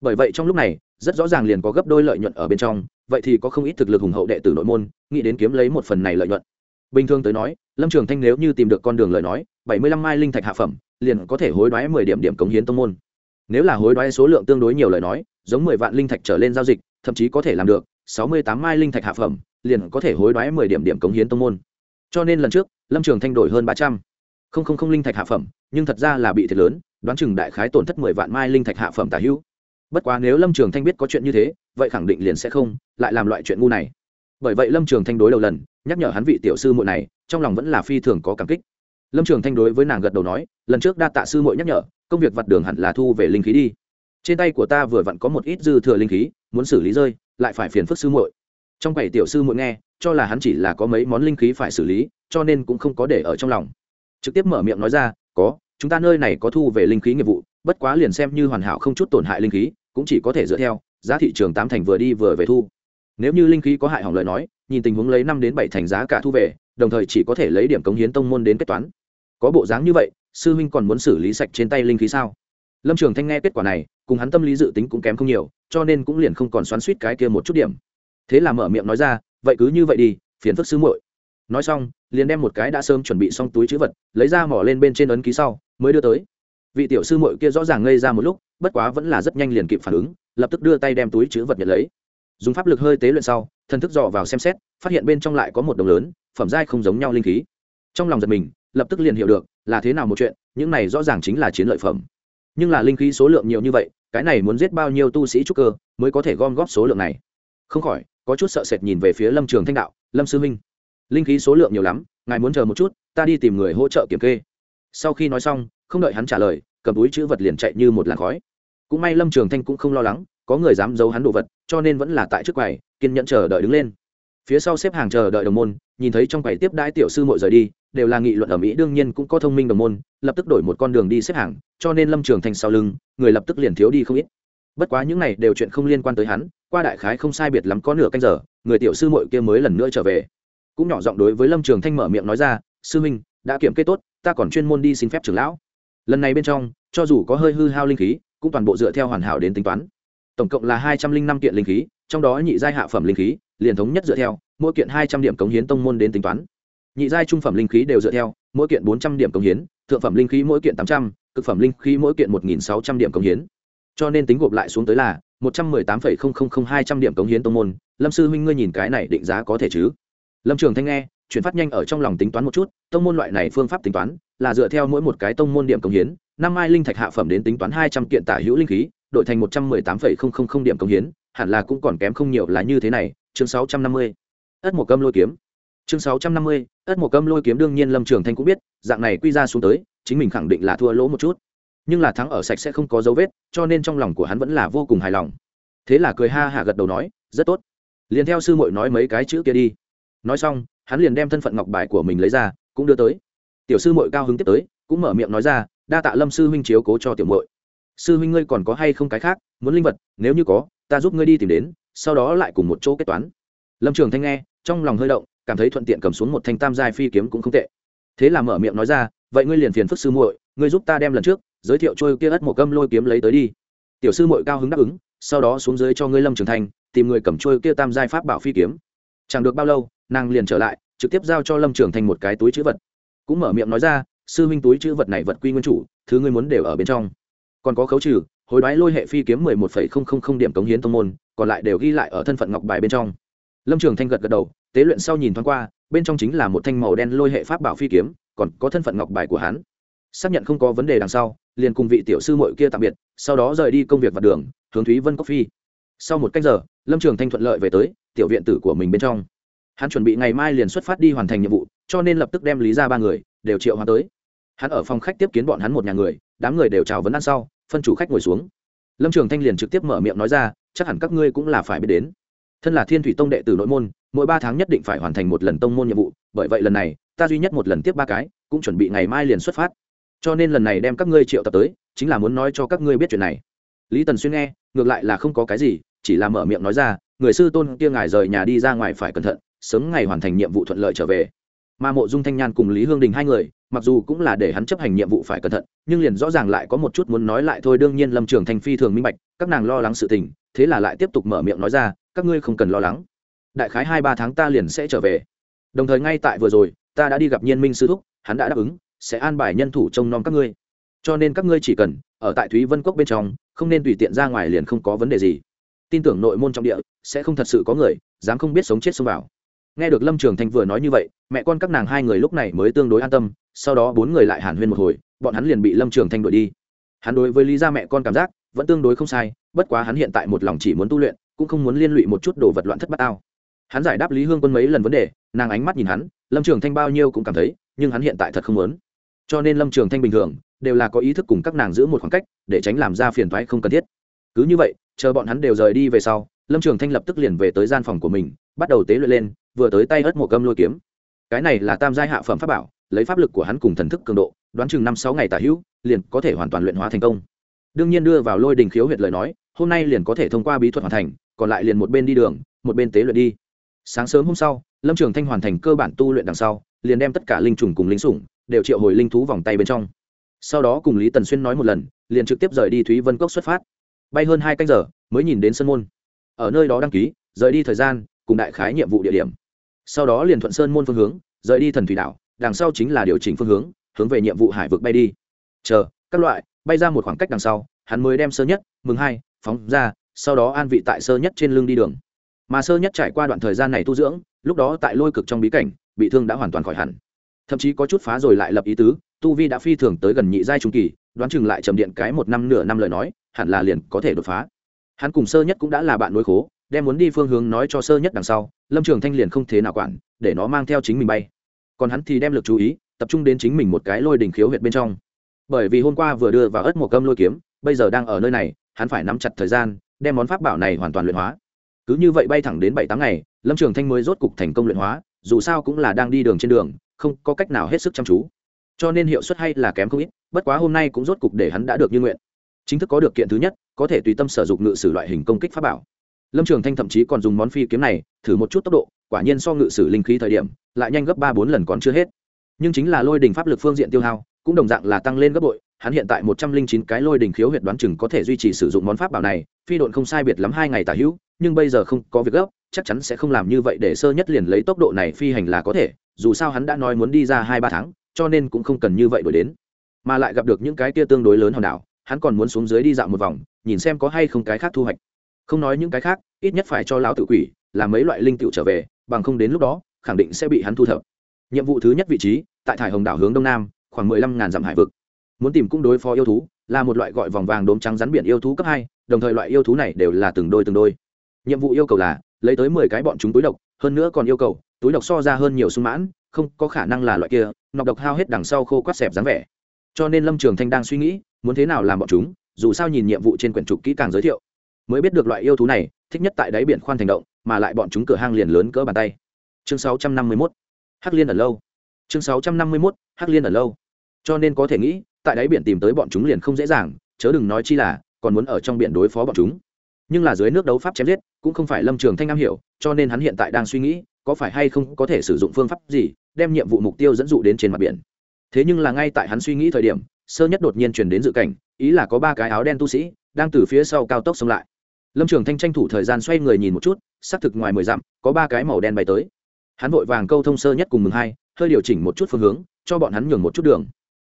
Bởi vậy trong lúc này, rất rõ ràng liền có gấp đôi lợi nhuận ở bên trong vậy thì có không ít thực lực hùng hậu đệ tử nội môn, nghĩ đến kiếm lấy một phần này lợi nhuận. Bình thường tới nói, lâm trường thanh nếu như tìm được con đường lời nói, bảy mươi lăm mai linh thạch hạ phẩm, liền có thể hối đoái mười điểm điểm cống hiến tông môn. Nếu là hối đoái số lượng tương đối nhiều lời nói, giống mười vạn linh thạch trở lên giao dịch, thậm chí có thể làm được, sáu mươi tám mai linh thạch hạ phẩm, liền có thể hối đoái mười điểm điểm cống hiến tông môn. Cho nên lần trước, lâm trường thanh đổi hơn ba trăm. Không không không linh thạch hạ phẩm, nhưng thật ra là bị thiệt lớn, đoán chừng đại khái tổn thất mười vạn mai linh thạch hạ phẩm tả hữu. Bất quá nếu lâm trường thanh biết có chuyện như thế vậy khẳng định liền sẽ không lại làm loại chuyện ngu này. Bởi vậy lâm trường thanh đối đầu lần, nhắc nhở hắn vị tiểu sư muội này, trong lòng vẫn là phi thường có cảm kích. Lâm trường thanh đối với nàng gật đầu nói, lần trước đa tạ sư muội nhắc nhở, công việc vặt đường hẳn là thu về linh khí đi. Trên tay của ta vừa vặn có một ít dư thừa linh khí, muốn xử lý rơi, lại phải phiền phức sư muội. Trong bảy tiểu sư muội nghe, cho là hắn chỉ là có mấy món linh khí phải xử lý, cho nên cũng không có để ở trong lòng. Trực tiếp mở miệng nói ra, có, chúng ta nơi này có thu về linh khí nghiệp vụ, bất quá liền xem như hoàn hảo không chút tổn hại linh khí, cũng chỉ có thể dựa theo giá thị trường tám thành vừa đi vừa về thu. Nếu như linh khí có hại hỏng lời nói, nhìn tình huống lấy năm đến bảy thành giá cả thu về, đồng thời chỉ có thể lấy điểm cống hiến tông môn đến kết toán. Có bộ dáng như vậy, sư huynh còn muốn xử lý sạch trên tay linh khí sao? Lâm trường thanh nghe kết quả này, cùng hắn tâm lý dự tính cũng kém không nhiều, cho nên cũng liền không còn xoắn suýt cái kia một chút điểm. Thế là mở miệng nói ra, vậy cứ như vậy đi, phiền phức sư muội. Nói xong, liền đem một cái đã sớm chuẩn bị xong túi chữ vật, lấy ra mỏ lên bên trên ấn ký sau, mới đưa tới. Vị tiểu sư muội kia rõ ràng ngây ra một lúc bất quá vẫn là rất nhanh liền kịp phản ứng, lập tức đưa tay đem túi chữ vật nhận lấy. Dùng pháp lực hơi tế luyện sau, thần thức dò vào xem xét, phát hiện bên trong lại có một đồng lớn, phẩm giai không giống nhau linh khí. Trong lòng giật mình, lập tức liền hiểu được, là thế nào một chuyện, những này rõ ràng chính là chiến lợi phẩm. Nhưng là linh khí số lượng nhiều như vậy, cái này muốn giết bao nhiêu tu sĩ trúc cơ, mới có thể gom góp số lượng này? Không khỏi, có chút sợ sệt nhìn về phía lâm trường thanh đạo, lâm sư minh linh khí số lượng nhiều lắm, ngài muốn chờ một chút, ta đi tìm người hỗ trợ kiểm kê. Sau khi nói xong, không đợi hắn trả lời cầm túi chữ vật liền chạy như một làn khói. Cũng may lâm trường thanh cũng không lo lắng, có người dám giấu hắn đồ vật, cho nên vẫn là tại trước quầy, kiên nhẫn chờ đợi đứng lên. Phía sau xếp hàng chờ đợi đồng môn, nhìn thấy trong quầy tiếp đãi tiểu sư mội rời đi, đều là nghị luận ở mỹ đương nhiên cũng có thông minh đồng môn, lập tức đổi một con đường đi xếp hàng, cho nên lâm trường thành sau lưng, người lập tức liền thiếu đi không ít. Bất quá những này đều chuyện không liên quan tới hắn, qua đại khái không sai biệt lắm có nửa canh giờ, người tiểu sư mội kia mới lần nữa trở về. Cũng nhỏ giọng đối với lâm trường thanh mở miệng nói ra, sư minh, đã kiểm kê tốt, ta còn chuyên môn đi xin phép trưởng lão lần này bên trong, cho dù có hơi hư hao linh khí, cũng toàn bộ dựa theo hoàn hảo đến tính toán. Tổng cộng là hai trăm linh năm kiện linh khí, trong đó nhị giai hạ phẩm linh khí, liền thống nhất dựa theo, mỗi kiện hai trăm điểm cống hiến tông môn đến tính toán. Nhị giai trung phẩm linh khí đều dựa theo, mỗi kiện bốn trăm điểm cống hiến, thượng phẩm linh khí mỗi kiện tám trăm, cực phẩm linh khí mỗi kiện một nghìn sáu trăm điểm cống hiến. Cho nên tính gộp lại xuống tới là một trăm mười tám phẩy không không không hai trăm điểm cống hiến tông môn. Lâm sư huynh ngươi nhìn cái này định giá có thể chứ? Lâm trường thanh nghe, chuyển phát nhanh ở trong lòng tính toán một chút, tông môn loại này phương pháp tính toán là dựa theo mỗi một cái tông môn điểm cống hiến, năm mai linh thạch hạ phẩm đến tính toán hai trăm kiện tả hữu linh khí, đổi thành một trăm mười tám phẩy không không không điểm cống hiến, hẳn là cũng còn kém không nhiều là như thế này, chương sáu trăm năm mươi. Ất một cơm lôi kiếm. Chương sáu trăm năm mươi, ất một cơm lôi kiếm đương nhiên lâm trường thanh cũng biết, dạng này quy ra xuống tới, chính mình khẳng định là thua lỗ một chút. Nhưng là thắng ở sạch sẽ không có dấu vết, cho nên trong lòng của hắn vẫn là vô cùng hài lòng. Thế là cười ha hả gật đầu nói, rất tốt. Liền theo sư muội nói mấy cái chữ kia đi. Nói xong, hắn liền đem thân phận ngọc bài của mình lấy ra, cũng đưa tới tiểu sư muội cao hứng tiếp tới, cũng mở miệng nói ra, đa tạ lâm sư huynh chiếu cố cho tiểu muội. Sư huynh ngươi còn có hay không cái khác, muốn linh vật, nếu như có, ta giúp ngươi đi tìm đến, sau đó lại cùng một chỗ kết toán. Lâm trường thanh nghe, trong lòng hơi động, cảm thấy thuận tiện cầm xuống một thanh tam giai phi kiếm cũng không tệ. Thế là mở miệng nói ra, vậy ngươi liền phiền phức sư muội, ngươi giúp ta đem lần trước, giới thiệu trôi kia ất một câm lôi kiếm lấy tới đi. Tiểu sư muội cao hứng đáp ứng, sau đó xuống dưới cho ngươi lâm trường thanh, tìm người cầm trôi kia tam giai pháp bảo phi kiếm. Chẳng được bao lâu, nàng liền trở lại, trực tiếp giao cho lâm trường thanh một cái túi chữ vật cũng mở miệng nói ra, sư huynh túi chữ vật này vật quy nguyên chủ, thứ ngươi muốn đều ở bên trong. Còn có khấu trừ, hối đoái lôi hệ phi kiếm mười một phẩy không không không điểm cống hiến tông môn, còn lại đều ghi lại ở thân phận ngọc bài bên trong. Lâm trường thanh gật gật đầu, tế luyện sau nhìn thoáng qua, bên trong chính là một thanh màu đen lôi hệ pháp bảo phi kiếm, còn có thân phận ngọc bài của hắn. Xác nhận không có vấn đề đằng sau, liền cùng vị tiểu sư mội kia tạm biệt, sau đó rời đi công việc vặt đường, hướng thúy vân cốc phi. Sau một cách giờ, lâm trường thanh thuận lợi về tới tiểu viện tử của mình bên trong hắn chuẩn bị ngày mai liền xuất phát đi hoàn thành nhiệm vụ, cho nên lập tức đem lý ra ba người đều triệu hoa tới. Hắn ở phòng khách tiếp kiến bọn hắn một nhà người, đám người đều chào vấn ăn sau, phân chủ khách ngồi xuống. Lâm trường thanh liền trực tiếp mở miệng nói ra, chắc hẳn các ngươi cũng là phải biết đến. Thân là thiên thủy tông đệ tử nội môn, mỗi ba tháng nhất định phải hoàn thành một lần tông môn nhiệm vụ, bởi vậy lần này, ta duy nhất một lần tiếp ba cái, cũng chuẩn bị ngày mai liền xuất phát. Cho nên lần này đem các ngươi triệu tập tới, chính là muốn nói cho các ngươi biết chuyện này. Lý tần xuyên nghe, ngược lại là không có cái gì, chỉ là mở miệng nói ra, người sư tôn kia ngài rời nhà đi ra ngoài phải cẩn thận sớm ngày hoàn thành nhiệm vụ thuận lợi trở về. Mà mộ dung thanh nhan cùng lý hương đình hai người, mặc dù cũng là để hắn chấp hành nhiệm vụ phải cẩn thận, nhưng liền rõ ràng lại có một chút muốn nói lại thôi. Đương nhiên lâm trường thanh phi thường minh bạch, các nàng lo lắng sự tình, thế là lại tiếp tục mở miệng nói ra, các ngươi không cần lo lắng. Đại khái hai ba tháng ta liền sẽ trở về. Đồng thời ngay tại vừa rồi, ta đã đi gặp nhiên minh sư thúc, hắn đã đáp ứng, sẽ an bài nhân thủ trông nom các ngươi. Cho nên các ngươi chỉ cần ở tại thúy vân quốc bên trong, không nên tùy tiện ra ngoài liền không có vấn đề gì. Tin tưởng nội môn trong địa, sẽ không thật sự có người, dám không biết sống chết xông vào nghe được lâm trường thanh vừa nói như vậy, mẹ con các nàng hai người lúc này mới tương đối an tâm, sau đó bốn người lại hàn huyên một hồi, bọn hắn liền bị lâm trường thanh đuổi đi. Hắn đối với lý gia mẹ con cảm giác, vẫn tương đối không sai, bất quá hắn hiện tại một lòng chỉ muốn tu luyện, cũng không muốn liên lụy một chút đồ vật loạn thất bát ao. Hắn giải đáp lý hương quân mấy lần vấn đề, nàng ánh mắt nhìn hắn, lâm trường thanh bao nhiêu cũng cảm thấy, nhưng hắn hiện tại thật không muốn. Cho nên lâm trường thanh bình thường, đều là có ý thức cùng các nàng giữ một khoảng cách, để tránh làm ra phiền thoái không cần thiết. Cứ như vậy, chờ bọn hắn đều rời đi về sau, lâm trường thanh lập tức liền về tới gian phòng của mình, bắt đầu tế luyện lên vừa tới tay ớt một gâm lôi kiếm. Cái này là tam giai hạ phẩm pháp bảo, lấy pháp lực của hắn cùng thần thức cường độ, đoán chừng năm sáu ngày tả hữu, liền có thể hoàn toàn luyện hóa thành công. Đương nhiên đưa vào lôi đình khiếu huyệt lời nói, hôm nay liền có thể thông qua bí thuật hoàn thành, còn lại liền một bên đi đường, một bên tế luyện đi. Sáng sớm hôm sau, lâm trường thanh hoàn thành cơ bản tu luyện đằng sau, liền đem tất cả linh trùng cùng linh sủng đều triệu hồi linh thú vòng tay bên trong. Sau đó cùng lý tần xuyên nói một lần, liền trực tiếp rời đi thúy vân cốc xuất phát. Bay hơn hai canh giờ, mới nhìn đến sân môn. Ở nơi đó đăng ký, rời đi thời gian, cùng đại khái nhiệm vụ địa điểm sau đó liền thuận sơn môn phương hướng, rời đi thần thủy đảo, đằng sau chính là điều chỉnh phương hướng hướng về nhiệm vụ hải vực bay đi. Chờ, các loại, bay ra một khoảng cách đằng sau, hắn mới đem sơ nhất, mừng hai, phóng ra, sau đó an vị tại sơ nhất trên lưng đi đường. Mà sơ nhất trải qua đoạn thời gian này tu dưỡng, lúc đó tại lôi cực trong bí cảnh, bị thương đã hoàn toàn khỏi hẳn. Thậm chí có chút phá rồi lại lập ý tứ, tu vi đã phi thường tới gần nhị giai trung kỳ, đoán chừng lại trầm điện cái một năm nửa năm lời nói, hẳn là liền có thể đột phá. Hắn cùng sơ nhất cũng đã là bạn nối khố đem muốn đi phương hướng nói cho sơ nhất đằng sau, lâm trường thanh liền không thế nào quản, để nó mang theo chính mình bay. Còn hắn thì đem l ự c chú ý, tập trung đến chính mình một cái lôi đình khiếu huyệt bên trong. Bởi vì hôm qua vừa đưa vào ớt một cơm lôi kiếm, bây giờ đang ở nơi này, hắn phải nắm chặt thời gian, đem món pháp bảo này hoàn toàn luyện hóa. Cứ như vậy bay thẳng đến bảy tám ngày, lâm trường thanh mới rốt cục thành công luyện hóa, dù sao cũng là đang đi đường trên đường, không có cách nào hết sức chăm chú. Cho nên hiệu suất hay là kém không ít, bất quá hôm nay cũng rốt cục để hắn đã được như nguyện. Chính thức có được kiện thứ nhất, có thể tùy tâm sử dụng ngự sử loại hình công kích pháp bảo lâm trường thanh thậm chí còn dùng món phi kiếm này, thử một chút tốc độ, quả nhiên so ngự sử linh khí thời điểm, lại nhanh gấp ba bốn lần còn chưa hết. Nhưng chính là lôi đình pháp lực phương diện tiêu hao, cũng đồng dạng là tăng lên gấp bội, hắn hiện tại một trăm linh chín cái lôi đình khiếu huyện đoán chừng có thể duy trì sử dụng món pháp bảo này, phi độn không sai biệt lắm hai ngày tả hữu, nhưng bây giờ không có việc gấp, chắc chắn sẽ không làm như vậy để sơ nhất liền lấy tốc độ này phi hành là có thể, dù sao hắn đã nói muốn đi ra hai ba tháng, cho nên cũng không cần như vậy đổi đến. Mà lại gặp được những cái kia tương đối lớn hòn đảo, hắn còn muốn xuống dưới đi dạo một vòng, nhìn xem có hay không cái khác thu hoạch không nói những cái khác, ít nhất phải cho lão tự quỷ, làm mấy loại linh tựu trở về, bằng không đến lúc đó, khẳng định sẽ bị hắn thu thập. Nhiệm vụ thứ nhất vị trí, tại thải hồng đảo hướng đông nam, khoảng mười lăm ngàn dặm hải vực. Muốn tìm cũng đối phó yêu thú, là một loại gọi vòng vàng đốm trắng rắn biển yêu thú cấp hai, đồng thời loại yêu thú này đều là từng đôi từng đôi. Nhiệm vụ yêu cầu là, lấy tới mười cái bọn chúng túi độc, hơn nữa còn yêu cầu, túi độc so ra hơn nhiều sung mãn, không có khả năng là loại kia, nọc độc hao hết đằng sau khô quát xẹp dáng vẻ. Cho nên lâm trường thanh đang suy nghĩ, muốn thế nào làm bọn chúng, dù sao nhìn nhiệm vụ trên quyển trục kỹ càng giới thiệu mới biết được loại yêu thú này thích nhất tại đáy biển khoan thành động mà lại bọn chúng cửa hang liền lớn cỡ bàn tay. Chương 651, hắc liên ở lâu. Chương 651, hắc liên ở lâu. Cho nên có thể nghĩ tại đáy biển tìm tới bọn chúng liền không dễ dàng chớ đừng nói chi là còn muốn ở trong biển đối phó bọn chúng. Nhưng là dưới nước đấu pháp chém giết cũng không phải lâm trường thanh am hiểu cho nên hắn hiện tại đang suy nghĩ có phải hay không có thể sử dụng phương pháp gì đem nhiệm vụ mục tiêu dẫn dụ đến trên mặt biển. Thế nhưng là ngay tại hắn suy nghĩ thời điểm sơ nhất đột nhiên chuyển đến dự cảnh ý là có ba cái áo đen tu sĩ đang từ phía sau cao tốc xông lại lâm trường thanh tranh thủ thời gian xoay người nhìn một chút xác thực ngoài mười dặm, có ba cái màu đen bay tới. Hắn vội vàng câu thông sơ nhất cùng mừng hai, hơi điều chỉnh một chút phương hướng, cho bọn hắn nhường một chút đường.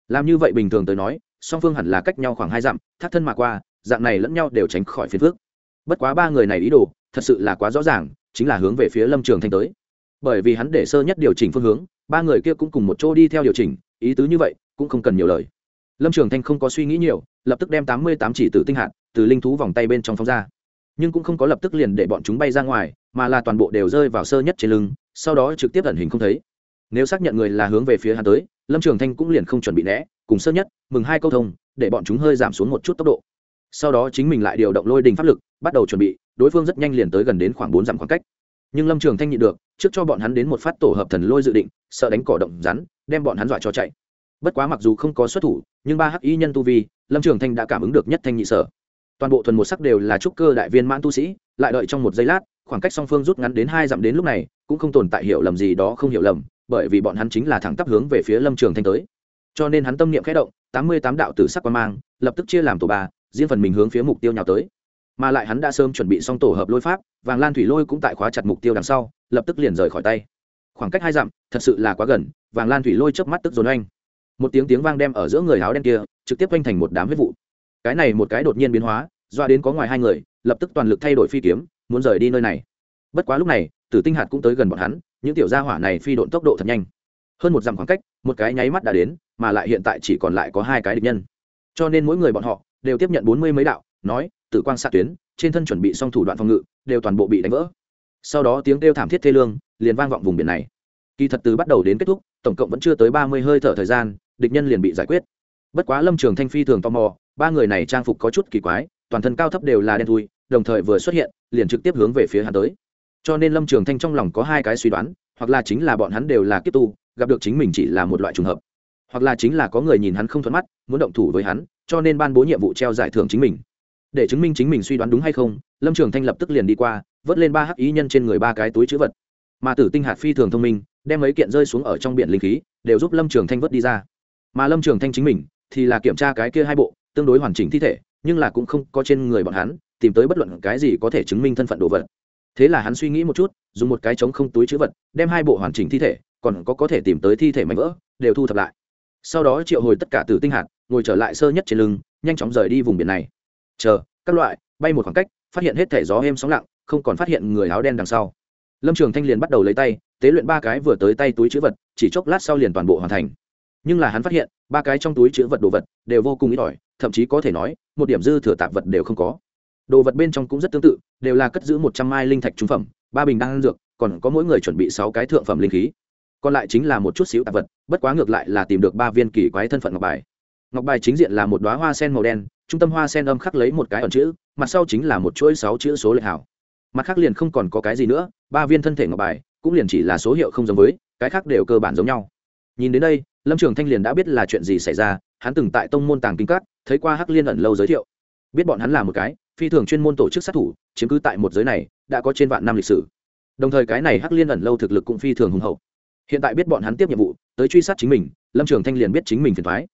Làm như vậy bình thường tới nói, song phương hẳn là cách nhau khoảng hai dặm thác thân mà qua, dạng này lẫn nhau đều tránh khỏi phiền phước bất quá ba người này ý đồ, thật sự là quá rõ ràng, chính là hướng về phía lâm trường thanh tới. Bởi vì hắn để sơ nhất điều chỉnh phương hướng, ba người kia cũng cùng một chỗ đi theo điều chỉnh, ý tứ như vậy, cũng không cần nhiều lời. Lâm trường thanh không có suy nghĩ nhiều, lập tức đem tám mươi tám chỉ tử tinh hạt, từ linh thú vòng tay bên trong phóng ra nhưng cũng không có lập tức liền để bọn chúng bay ra ngoài, mà là toàn bộ đều rơi vào sơ nhất trên lưng, sau đó trực tiếp ẩn hình không thấy. Nếu xác nhận người là hướng về phía hắn tới, lâm trường thanh cũng liền không chuẩn bị né, cùng sơ nhất, mừng hai câu thông, để bọn chúng hơi giảm xuống một chút tốc độ. Sau đó chính mình lại điều động lôi đình pháp lực, bắt đầu chuẩn bị, đối phương rất nhanh liền tới gần đến khoảng bốn dặm khoảng cách. Nhưng lâm trường thanh nhị được, trước cho bọn hắn đến một phát tổ hợp thần lôi dự định, sợ đánh cỏ động rắn, đem bọn hắn dọa cho chạy. Bất quá mặc dù không có xuất thủ, nhưng ba hắc y nhân tu vi, lâm trường thanh đã cảm ứng được nhất thanh nhị sở toàn bộ thuần một sắc đều là trúc cơ đại viên mãn tu sĩ, lại đợi trong một giây lát, khoảng cách song phương rút ngắn đến hai dặm đến lúc này, cũng không tồn tại hiểu lầm gì đó không hiểu lầm, bởi vì bọn hắn chính là thẳng tắp hướng về phía lâm trường thanh tới. Cho nên hắn tâm niệm khẽ động, tám mươi tám đạo tử sắc quan mang, lập tức chia làm tổ ba, riêng phần mình hướng phía mục tiêu nhào tới. Mà lại hắn đã sớm chuẩn bị xong tổ hợp lôi pháp, vàng lan thủy lôi cũng tại khóa chặt mục tiêu đằng sau, lập tức liền rời khỏi tay. Khoảng cách hai dặm, thật sự là quá gần, vàng lan thủy lôi chớp mắt tức dồn oanh. Một tiếng tiếng vang đem ở giữa người áo đen kia, trực tiếp oanh thành một đám huyết vụ cái này một cái đột nhiên biến hóa, doa đến có ngoài hai người, lập tức toàn lực thay đổi phi kiếm, muốn rời đi nơi này. Bất quá lúc này, tử tinh hạt cũng tới gần bọn hắn, những tiểu gia hỏa này phi độn tốc độ thật nhanh. Hơn một dặm khoảng cách, một cái nháy mắt đã đến, mà lại hiện tại chỉ còn lại có hai cái địch nhân. Cho nên mỗi người bọn họ đều tiếp nhận bốn mươi mấy đạo, nói, tử quang xạ tuyến, trên thân chuẩn bị xong thủ đoạn phòng ngự, đều toàn bộ bị đánh vỡ. Sau đó tiếng kêu thảm thiết thê lương, liền vang vọng vùng biển này. Kỳ thật từ bắt đầu đến kết thúc, tổng cộng vẫn chưa tới ba mươi hơi thở thời gian, địch nhân liền bị giải quyết. Bất quá lâm trường thanh phi thường tò mò ba người này trang phục có chút kỳ quái, toàn thân cao thấp đều là đen thui, đồng thời vừa xuất hiện, liền trực tiếp hướng về phía hắn tới. Cho nên lâm trường thanh trong lòng có hai cái suy đoán, hoặc là chính là bọn hắn đều là kiếp tu, gặp được chính mình chỉ là một loại trùng hợp, hoặc là chính là có người nhìn hắn không thuận mắt, muốn động thủ với hắn, cho nên ban bố nhiệm vụ treo giải thưởng chính mình. Để chứng minh chính mình suy đoán đúng hay không, lâm trường thanh lập tức liền đi qua, vớt lên ba hắc ý nhân trên người ba cái túi chữ vật. Mà tử tinh hạt phi thường thông minh, đem mấy kiện rơi xuống ở trong biển linh khí, đều giúp lâm trường thanh vớt đi ra. Mà lâm trường thanh chính mình, thì là kiểm tra cái kia hai bộ tương đối hoàn chỉnh thi thể, nhưng là cũng không có trên người bọn hắn, tìm tới bất luận cái gì có thể chứng minh thân phận đồ vật. Thế là hắn suy nghĩ một chút, dùng một cái trống không túi chữ vật, đem hai bộ hoàn chỉnh thi thể, còn có có thể tìm tới thi thể mảnh vỡ, đều thu thập lại. Sau đó triệu hồi tất cả từ tinh hạt, ngồi trở lại sơ nhất trên lưng, nhanh chóng rời đi vùng biển này. Chờ, các loại, bay một khoảng cách, phát hiện hết thể gió êm sóng lặng, không còn phát hiện người áo đen đằng sau. Lâm trường thanh liền bắt đầu lấy tay, tế luyện ba cái vừa tới tay túi chữ vật, chỉ chốc lát sau liền toàn bộ hoàn thành. Nhưng là hắn phát hiện ba cái trong túi chữ vật đồ vật đều vô cùng ít ỏi, thậm chí có thể nói, một điểm dư thừa tạp vật đều không có. Đồ vật bên trong cũng rất tương tự, đều là cất giữ một trăm mai linh thạch trung phẩm, ba bình đan dược, còn có mỗi người chuẩn bị sáu cái thượng phẩm linh khí. Còn lại chính là một chút xíu tạp vật, bất quá ngược lại là tìm được ba viên kỳ quái thân phận ngọc bài. Ngọc bài chính diện là một đoá hoa sen màu đen, trung tâm hoa sen âm khắc lấy một cái ẩn chữ, mặt sau chính là một chuỗi sáu chữ số lệ hảo. Mặt khác liền không còn có cái gì nữa, ba viên thân thể ngọc bài, cũng liền chỉ là số hiệu không giống với, cái khác đều cơ bản giống nhau nhìn đến đây, lâm trường thanh liền đã biết là chuyện gì xảy ra, hắn từng tại tông môn tàng kinh cát thấy qua hắc liên ẩn lâu giới thiệu. Biết bọn hắn là một cái phi thường chuyên môn tổ chức sát thủ, chiếm cứ tại một giới này, đã có trên vạn năm lịch sử. Đồng thời cái này hắc liên ẩn lâu thực lực cũng phi thường hùng hậu. Hiện tại biết bọn hắn tiếp nhiệm vụ, tới truy sát chính mình, lâm trường thanh liền biết chính mình phiền thoái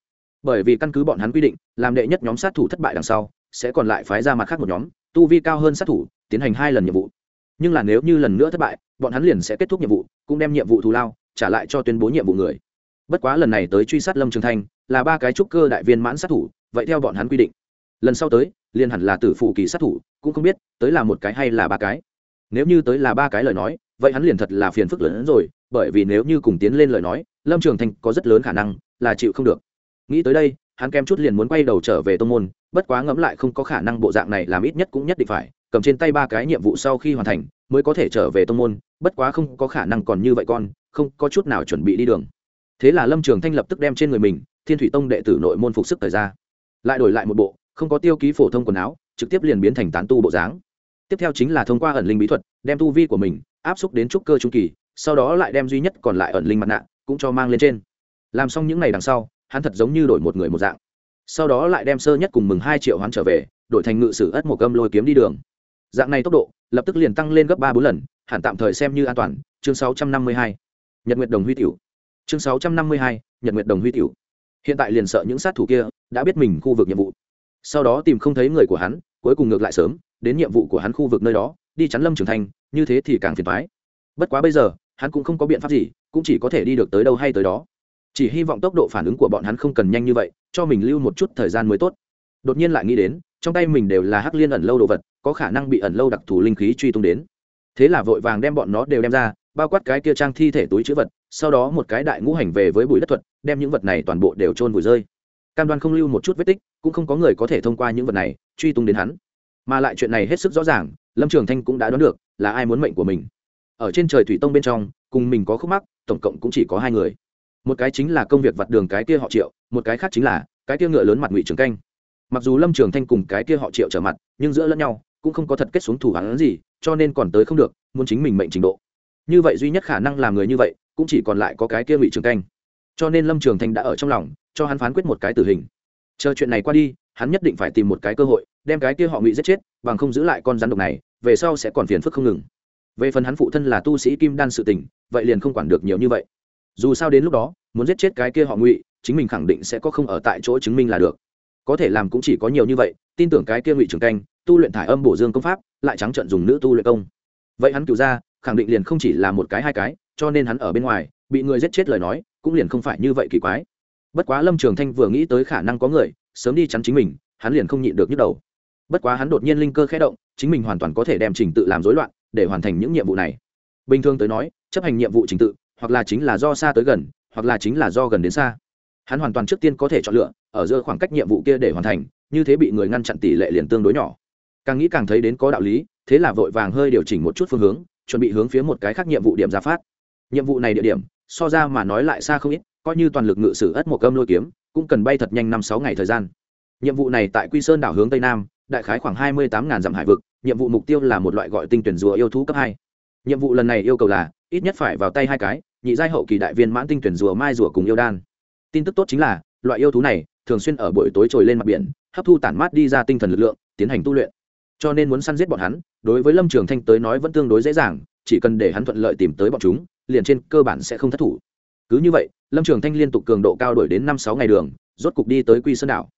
bởi vì căn cứ bọn hắn quy định, làm đệ nhất nhóm sát thủ thất bại đằng sau, sẽ còn lại phái ra mặt khác một nhóm, tu vi cao hơn sát thủ, tiến hành hai lần nhiệm vụ. Nhưng là nếu như lần nữa thất bại, bọn hắn liền sẽ kết thúc nhiệm vụ, cũng đem nhiệm vụ thù lao, trả lại cho tuyên bố nhiệm vụ người bất quá lần này tới truy sát lâm trường thanh, là ba cái trúc cơ đại viên mãn sát thủ, vậy theo bọn hắn quy định, lần sau tới, liền hẳn là tử phụ kỳ sát thủ, cũng không biết tới là một cái hay là ba cái. Nếu như tới là ba cái lời nói, vậy hắn liền thật là phiền phức lớn hơn rồi, bởi vì nếu như cùng tiến lên lời nói, lâm trường thanh có rất lớn khả năng là chịu không được. Nghĩ tới đây, hắn kem chút liền muốn quay đầu trở về tô n g môn, bất quá ngẫm lại không có khả năng bộ dạng này làm ít nhất cũng nhất định phải, cầm trên tay ba cái nhiệm vụ sau khi hoàn thành, mới có thể trở về tô n g môn, bất quá không có khả năng còn như vậy con, không có chút nào chuẩn bị đi đường thế là lâm trường thanh lập tức đem trên người mình, thiên thủy tông đệ tử nội môn phục sức thời ra. Lại đổi lại một bộ, không có tiêu ký phổ thông quần áo, trực tiếp liền biến thành tán tu bộ dáng. Tiếp theo chính là thông qua ẩn linh bí thuật, đem tu vi của mình áp xúc đến trúc cơ trung kỳ, sau đó lại đem duy nhất còn lại ẩn linh mặt nạ cũng cho mang lên trên. Làm xong những ngày đằng sau, hắn thật giống như đổi một người một dạng. Sau đó lại đem sơ nhất cùng mừng hai triệu hắn trở về, đổi thành ngự sử ất một gâm lôi kiếm đi đường. Dạng này tốc độ, lập tức liền tăng lên gấp ba bốn lần, hẳn tạm thời xem như an toàn. Chương sáu trăm năm mươi hai. Nhật nguyệt đồng huy tiểu chương sáu trăm năm mươi hai, nhật nguyệt đồng huy tiểu. Hiện tại liền sợ những sát thủ kia đã biết mình khu vực nhiệm vụ. Sau đó tìm không thấy người của hắn, cuối cùng ngược lại sớm, đến nhiệm vụ của hắn khu vực nơi đó, đi chắn lâm trưởng thành như thế thì càng phiền thoái bất quá bây giờ, hắn cũng không có biện pháp gì, cũng chỉ có thể đi được tới đâu hay tới đó. Chỉ hy vọng tốc độ phản ứng của bọn hắn không cần nhanh như vậy, cho mình lưu một chút thời gian mới tốt. Đột nhiên lại nghĩ đến, trong tay mình đều là hắc liên ẩn lâu đồ vật, có khả năng bị ẩn lâu đặc thù linh khí truy tung đến. Thế là vội vàng đem bọn nó đều đem ra bao quát cái kia trang thi thể túi chữ vật, sau đó một cái đại ngũ hành về với bụi đất thuật, đem những vật này toàn bộ đều trôn vùi rơi. Cam đoan không lưu một chút vết tích, cũng không có người có thể thông qua những vật này truy tung đến hắn. Mà lại chuyện này hết sức rõ ràng, lâm trường thanh cũng đã đoán được là ai muốn mệnh của mình. Ở trên trời thủy tông bên trong, cùng mình có khúc mắc, tổng cộng cũng chỉ có hai người. Một cái chính là công việc vặt đường cái kia họ triệu, một cái khác chính là cái kia ngựa lớn mặt ngụy trường canh. Mặc dù lâm trường thanh cùng cái kia họ triệu trở mặt, nhưng giữa lẫn nhau cũng không có thật kết xuống thủ hắn gì, cho nên còn tới không được, muốn chính mình mệnh trình độ như vậy duy nhất khả năng làm người như vậy, cũng chỉ còn lại có cái kia ngụy trường canh. Cho nên lâm trường thanh đã ở trong lòng, cho hắn phán quyết một cái tử hình. Chờ chuyện này qua đi, hắn nhất định phải tìm một cái cơ hội, đem cái kia họ ngụy giết chết, bằng không giữ lại con rắn độc này, về sau sẽ còn phiền phức không ngừng. Về phần hắn phụ thân là tu sĩ kim đan sự tình, vậy liền không quản được nhiều như vậy. Dù sao đến lúc đó, muốn giết chết cái kia họ ngụy, chính mình khẳng định sẽ có không ở tại chỗ chứng minh là được. Có thể làm cũng chỉ có nhiều như vậy, tin tưởng cái kia ngụy trường canh, tu luyện thải âm bổ dương công pháp, lại trắng trận dùng nữ tu luyện công. Vậy hắn cựu ra khẳng định liền không chỉ là một cái hai cái, cho nên hắn ở bên ngoài, bị người giết chết lời nói, cũng liền không phải như vậy kỳ quái. Bất quá lâm trường thanh vừa nghĩ tới khả năng có người, sớm đi chắn chính mình, hắn liền không nhịn được nhức đầu. Bất quá hắn đột nhiên linh cơ khẽ động, chính mình hoàn toàn có thể đem trình tự làm rối loạn, để hoàn thành những nhiệm vụ này. Bình thường tới nói, chấp hành nhiệm vụ trình tự, hoặc là chính là do xa tới gần, hoặc là chính là do gần đến xa. Hắn hoàn toàn trước tiên có thể chọn lựa, ở giữa khoảng cách nhiệm vụ kia để hoàn thành, như thế bị người ngăn chặn tỷ lệ liền tương đối nhỏ. Càng nghĩ càng thấy đến có đạo lý, thế là vội vàng hơi điều chỉnh một chút phương hướng chuẩn bị hướng phía một cái khác nhiệm vụ điểm ra phát. Nhiệm vụ này địa điểm, so ra mà nói lại xa không ít, coi như toàn lực ngự sử ất một cơm lôi kiếm, cũng cần bay thật nhanh năm sáu ngày thời gian. Nhiệm vụ này tại quy sơn đảo hướng tây nam, đại khái khoảng hai mươi tám ngàn dặm hải vực, nhiệm vụ mục tiêu là một loại gọi tinh tuyển rùa yêu thú cấp hai. Nhiệm vụ lần này yêu cầu là, ít nhất phải vào tay hai cái, nhị giai hậu kỳ đại viên mãn tinh tuyển rùa mai rùa cùng yêu đan. Tin tức tốt chính là, loại yêu thú này thường xuyên ở buổi tối trồi lên mặt biển, hấp thu tản mát đi ra tinh thần lực lượng, tiến hành tu luyện cho nên muốn săn giết bọn hắn, đối với lâm trường thanh tới nói vẫn tương đối dễ dàng, chỉ cần để hắn thuận lợi tìm tới bọn chúng, liền trên cơ bản sẽ không thất thủ. Cứ như vậy, lâm trường thanh liên tục cường độ cao đổi đến năm sáu ngày đường, rốt cục đi tới quy sơn đảo.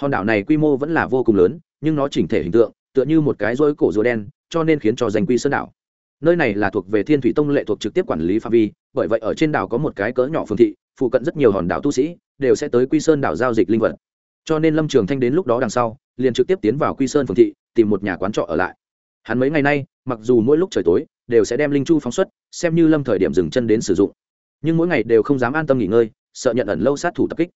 Hòn đảo này quy mô vẫn là vô cùng lớn, nhưng nó chỉnh thể hình tượng, tựa như một cái rối cổ rùa đen, cho nên khiến cho danh quy sơn đảo. Nơi này là thuộc về thiên thủy tông lệ thuộc trực tiếp quản lý phạm vi, bởi vậy ở trên đảo có một cái cỡ nhỏ phương thị, phụ cận rất nhiều hòn đảo tu sĩ, đều sẽ tới quy sơn đảo giao dịch linh vật. Cho nên lâm trường thanh đến lúc đó đằng sau liền trực tiếp tiến vào quy sơn phường thị, tìm một nhà quán trọ ở lại. Hắn mấy ngày nay, mặc dù mỗi lúc trời tối, đều sẽ đem linh chu phóng xuất, xem như lâm thời điểm dừng chân đến sử dụng. Nhưng mỗi ngày đều không dám an tâm nghỉ ngơi, sợ nhận ẩn lâu sát thủ tập kích.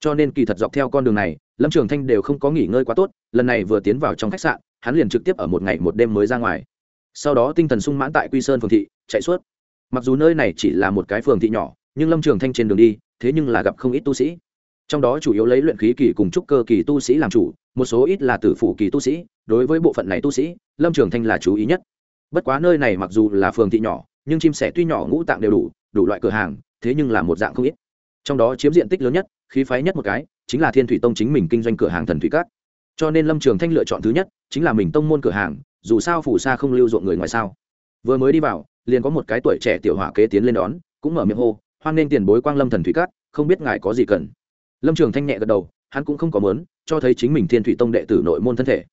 Cho nên kỳ thật dọc theo con đường này, lâm trường thanh đều không có nghỉ ngơi quá tốt, lần này vừa tiến vào trong khách sạn, hắn liền trực tiếp ở một ngày một đêm mới ra ngoài. Sau đó tinh thần sung mãn tại quy sơn phường thị, chạy suốt. Mặc dù nơi này chỉ là một cái phường thị nhỏ, nhưng lâm trường thanh trên đường đi, thế nhưng là gặp không ít tu sĩ. Trong đó chủ yếu lấy luyện khí kỳ cùng trúc cơ kỳ tu sĩ làm chủ một số ít là tử phủ kỳ tu sĩ, đối với bộ phận này tu sĩ, lâm trường thanh là chú ý nhất. Bất quá nơi này mặc dù là phường thị nhỏ, nhưng chim sẻ tuy nhỏ ngũ tạng đều đủ đủ loại cửa hàng, thế nhưng là một dạng không ít. Trong đó chiếm diện tích lớn nhất, khí phái nhất một cái, chính là thiên thủy tông chính mình kinh doanh cửa hàng thần thủy cát cho nên lâm trường thanh lựa chọn thứ nhất, chính là mình tông môn cửa hàng, dù sao phủ xa không lưu ruộng người ngoài sao. Vừa mới đi vào, liền có một cái tuổi trẻ tiểu hỏa kế tiến lên đón, cũng mở miệng hô, hoan nên tiền bối quang lâm thần thủy cát không biết ngài có gì cần. Lâm trường thanh nhẹ gật đầu hắn cũng không có mớn cho thấy chính mình thiên thủy tông đệ tử nội môn thân thể.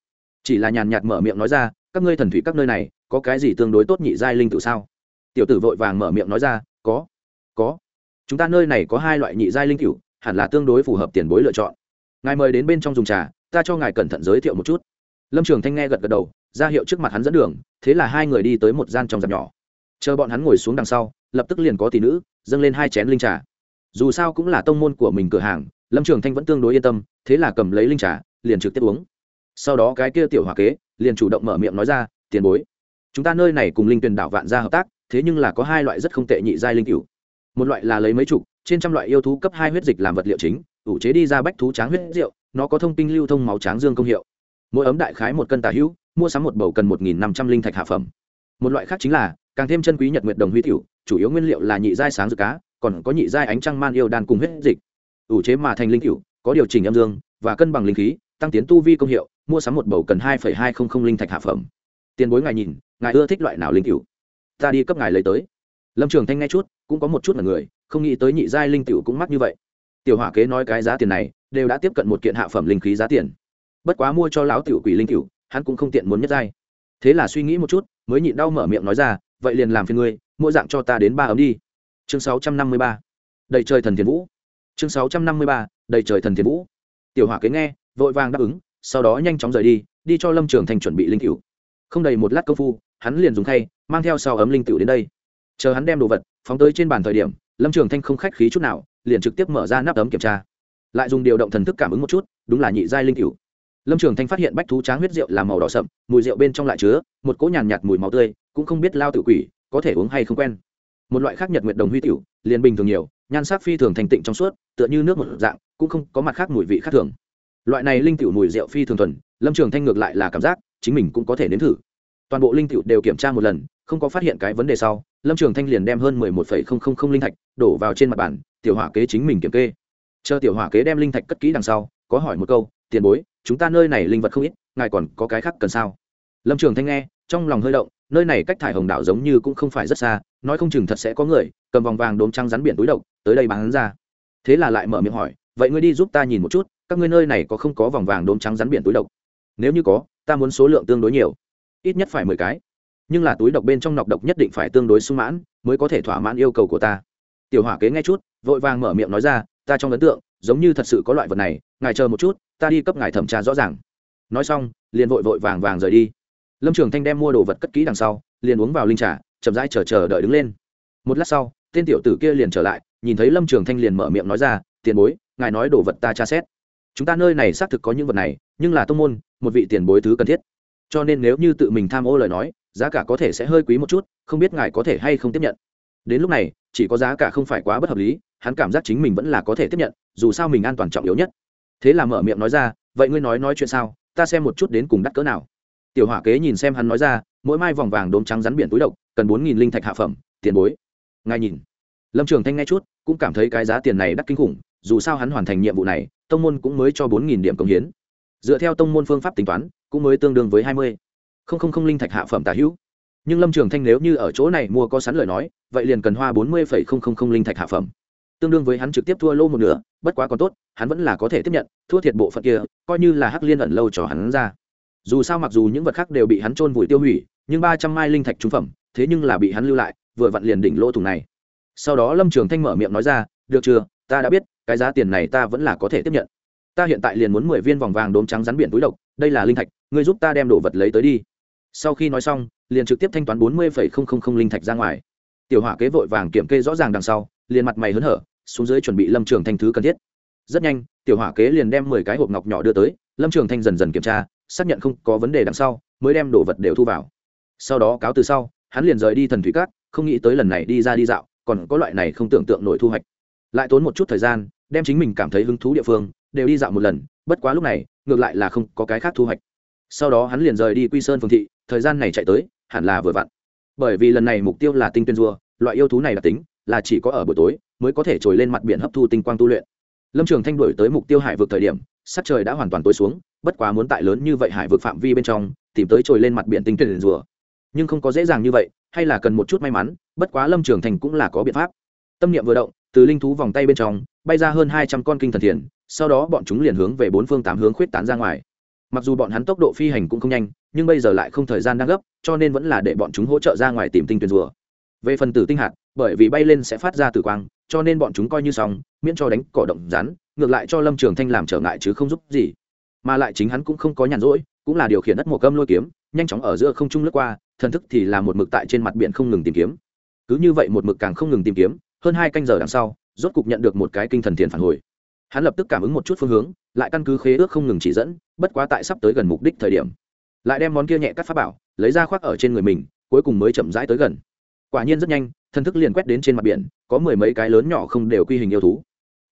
Chỉ là nhàn nhạt mở miệng nói ra, các ngươi thần thủy các nơi này, có cái gì tương đối tốt nhị giai linh tử sao? Tiểu tử vội vàng mở miệng nói ra, có có. Chúng ta nơi này có hai loại nhị giai linh cửu, hẳn là tương đối phù hợp tiền bối lựa chọn. Ngài mời đến bên trong dùng trà, ta cho ngài cẩn thận giới thiệu một chút. Lâm trường thanh nghe gật gật đầu, ra hiệu trước mặt hắn dẫn đường, thế là hai người đi tới một gian trong dạp nhỏ. Chờ bọn hắn ngồi xuống đằng sau, lập tức liền có tỷ nữ, dâng lên hai chén linh trà. Dù sao cũng là tông môn của mình cửa hàng lâm trường thanh vẫn tương đối yên tâm, thế là cầm lấy linh trà, liền trực tiếp uống. Sau đó cái kia tiểu hòa kế, liền chủ động mở miệng nói ra, tiền bối, chúng ta nơi này cùng linh tuyền đảo vạn gia hợp tác, thế nhưng là có hai loại rất không tệ nhị giai linh cựu một loại là lấy mấy chục, trên trăm loại yêu thú cấp hai huyết dịch làm vật liệu chính, ủ chế đi ra bách thú tráng huyết rượu, nó có thông tin lưu thông máu tráng dương công hiệu. Mỗi ấm đại khái một cân tà hữu, mua sắm một bầu cần một nghìn năm trăm linh thạch hạ phẩm. Một loại khác chính là, càng thêm chân quý nhật nguyệt đồng huy tiểu, chủ yếu nguyên liệu là nhị giai sáng dược cá, còn có nhị giai ánh trăng man yêu đan cùng huyết dịch ủ chế mà thành linh cựu có điều chỉnh âm dương và cân bằng linh khí, tăng tiến tu vi công hiệu, mua sắm một bầu cần hai hai trăm linh linh thạch hạ phẩm. Tiền bối ngài nhìn, ngài ưa thích loại nào linh cựu ta đi cấp ngài lấy tới. Lâm trường thanh nghe chút, cũng có một chút là người, không nghĩ tới nhị giai linh cựu cũng mắc như vậy. Tiểu hỏa kế nói cái giá tiền này, đều đã tiếp cận một kiện hạ phẩm linh khí giá tiền. Bất quá mua cho lão tiểu quỷ linh cựu hắn cũng không tiện muốn nhất giai. Thế là suy nghĩ một chút, mới nhịn đau mở miệng nói ra, vậy liền làm phiền ngươi mỗi dạng cho ta đến ba ấm đi. Chương sáu trăm năm mươi ba. Đầy trời thần thiền vũ chương sáu trăm năm mươi ba, đầy trời thần thiền vũ. Tiểu hỏa kế nghe, vội vàng đáp ứng, sau đó nhanh chóng rời đi đi cho lâm trường thanh chuẩn bị linh cựu không đầy một lát công phu, hắn liền dùng thay mang theo sau ấm linh cựu đến đây. Chờ hắn đem đồ vật phóng tới trên bàn thời điểm, lâm trường thanh không khách khí chút nào, liền trực tiếp mở ra nắp ấm kiểm tra. Lại dùng điều động thần thức cảm ứng một chút, đúng là nhị giai linh cựu lâm trường thanh phát hiện bách thú tráng huyết rượu làm màu đỏ sậm, mùi rượu bên trong lại chứa một cỗ nhàn nhạt mùi màu tươi, cũng không biết lao tự quỷ có thể uống hay không quen. Một loại khác nhật nguyệt đồng huy tiểu, liền bình thường nhiều nhan sắc phi thường thành tịnh trong suốt, tựa như nước một dạng, cũng không có mặt khác mùi vị khác thường. Loại này linh tiểu mùi rượu phi thường thuần, lâm trường thanh ngược lại là cảm giác chính mình cũng có thể nếm thử. Toàn bộ linh tiểu đều kiểm tra một lần, không có phát hiện cái vấn đề sau, lâm trường thanh liền đem hơn mười một phẩy không không không linh thạch đổ vào trên mặt bàn, tiểu hỏa kế chính mình kiểm kê. Chờ tiểu hỏa kế đem linh thạch cất kỹ đằng sau, có hỏi một câu, tiền bối, chúng ta nơi này linh vật không ít, ngài còn có cái khác cần sao? Lâm trường thanh nghe, trong lòng hơi động, nơi này cách thải hồng đảo giống như cũng không phải rất xa nói không chừng thật sẽ có người cầm vòng vàng đốm trăng rắn biển túi độc tới đây bán ra. Thế là lại mở miệng hỏi, vậy ngươi đi giúp ta nhìn một chút, các ngươi nơi này có không có vòng vàng đốm trắng rắn biển túi độc? Nếu như có, ta muốn số lượng tương đối nhiều. Ít nhất phải mười cái. Nhưng là túi độc bên trong nọc độc nhất định phải tương đối sung mãn, mới có thể thỏa mãn yêu cầu của ta. Tiểu hỏa kế nghe chút, vội vàng mở miệng nói ra, ta trong ấn tượng, giống như thật sự có loại vật này, ngài chờ một chút, ta đi cấp ngài thẩm tra rõ ràng. Nói xong, liền vội vội vàng vàng rời đi. Lâm trường thanh đem mua đồ vật cất kỹ đằng sau, liền uống vào linh trà chậm rãi chờ chờ đợi đứng lên. Một lát sau, tên tiểu tử kia liền trở lại, nhìn thấy lâm trường thanh liền mở miệng nói ra, tiền bối, ngài nói đồ vật ta tra xét. Chúng ta nơi này xác thực có những vật này, nhưng là tông môn, một vị tiền bối thứ cần thiết. Cho nên nếu như tự mình tham ô lời nói, giá cả có thể sẽ hơi quý một chút, không biết ngài có thể hay không tiếp nhận. Đến lúc này, chỉ có giá cả không phải quá bất hợp lý, hắn cảm giác chính mình vẫn là có thể tiếp nhận, dù sao mình an toàn trọng yếu nhất. Thế là mở miệng nói ra, vậy ngươi nói nói chuyện sao? Ta xem một chút đến cùng đắt cỡ nào. Tiểu hỏa kế nhìn xem hắn nói ra mỗi mai vòng vàng đốm trắng rắn biển túi độc, cần bốn nghìn linh thạch hạ phẩm, tiền bối. Ngài nhìn. Lâm trường thanh nghe chút, cũng cảm thấy cái giá tiền này đắt kinh khủng, dù sao hắn hoàn thành nhiệm vụ này, tông môn cũng mới cho bốn nghìn điểm công hiến. Dựa theo tông môn phương pháp tính toán, cũng mới tương đương với hai mươi. Không không không linh thạch hạ phẩm tả hữu. Nhưng lâm trường thanh nếu như ở chỗ này mua có sẵn lời nói, vậy liền cần hoa bốn mươi phẩy không không không linh thạch hạ phẩm. Tương đương với hắn trực tiếp thua lô một nửa, bất quá còn tốt, hắn vẫn là có thể tiếp nhận, thua thiệt bộ phận kia, coi như là hắc liên ẩn lâu cho hắn ra. Dù sao mặc dù những vật khác đều bị hắn trôn vùi tiêu hủy nhưng ba trăm mai linh thạch trung phẩm, thế nhưng là bị hắn lưu lại, vừa vặn liền đỉnh lỗ thủng này. Sau đó lâm trường thanh mở miệng nói ra, được chưa, ta đã biết, cái giá tiền này ta vẫn là có thể tiếp nhận. Ta hiện tại liền muốn mười viên vòng vàng đốm trắng rắn biển túi độc, đây là linh thạch, ngươi giúp ta đem đồ vật lấy tới đi. Sau khi nói xong, liền trực tiếp thanh toán bốn mươi phẩy không không không linh thạch ra ngoài. Tiểu hỏa kế vội vàng kiểm kê rõ ràng đằng sau, liền mặt mày hớn hở, xuống dưới chuẩn bị lâm trường thanh thứ cần thiết. Rất nhanh, tiểu hỏa kế liền đem mười cái hộp ngọc nhỏ đưa tới, lâm trường thanh dần dần kiểm tra, xác nhận không có vấn đề đằng sau, mới đem đồ vật đều thu vào sau đó cáo từ sau, hắn liền rời đi thần thủy cát không nghĩ tới lần này đi ra đi dạo, còn có loại này không tưởng tượng nổi thu hoạch. Lại tốn một chút thời gian, đem chính mình cảm thấy hứng thú địa phương, đều đi dạo một lần, bất quá lúc này, ngược lại là không có cái khác thu hoạch. Sau đó hắn liền rời đi quy sơn phương thị, thời gian này chạy tới, hẳn là vừa vặn. Bởi vì lần này mục tiêu là tinh tuyên dua loại yêu thú này là tính, là chỉ có ở buổi tối mới có thể trồi lên mặt biển hấp thu tinh quang tu luyện. Lâm trường thanh đổi tới mục tiêu hải vực thời điểm, sắc trời đã hoàn toàn tối xuống, bất quá muốn tại lớn như vậy hải vực phạm vi bên trong, tìm tới trồi lên mặt biển tinh tuyển rùa nhưng không có dễ dàng như vậy, hay là cần một chút may mắn, bất quá lâm trường thành cũng là có biện pháp. Tâm niệm vừa động, từ linh thú vòng tay bên trong, bay ra hơn hai trăm con kinh thần thiền, sau đó bọn chúng liền hướng về bốn phương tám hướng khuyết tán ra ngoài. Mặc dù bọn hắn tốc độ phi hành cũng không nhanh, nhưng bây giờ lại không thời gian đang gấp, cho nên vẫn là để bọn chúng hỗ trợ ra ngoài tìm tinh tuyển rùa. Về phần tử tinh hạt, bởi vì bay lên sẽ phát ra tử quang, cho nên bọn chúng coi như xong, miễn cho đánh cỏ động rắn, ngược lại cho lâm trường thanh làm trở ngại chứ không giúp gì. Mà lại chính hắn cũng không có nhàn rỗi, cũng là điều khiển đất mùa cơm lôi kiếm nhanh chóng ở giữa không trung lướt qua, thần thức thì là một mực tại trên mặt biển không ngừng tìm kiếm. Cứ như vậy một mực càng không ngừng tìm kiếm, hơn hai canh giờ đằng sau, rốt cục nhận được một cái kinh thần thiền phản hồi. Hắn lập tức cảm ứng một chút phương hướng, lại căn cứ khế ước không ngừng chỉ dẫn, bất quá tại sắp tới gần mục đích thời điểm. Lại đem món kia nhẹ cắt pháp bảo, lấy ra khoác ở trên người mình, cuối cùng mới chậm rãi tới gần. Quả nhiên rất nhanh, thần thức liền quét đến trên mặt biển, có mười mấy cái lớn nhỏ không đều quy hình yêu thú.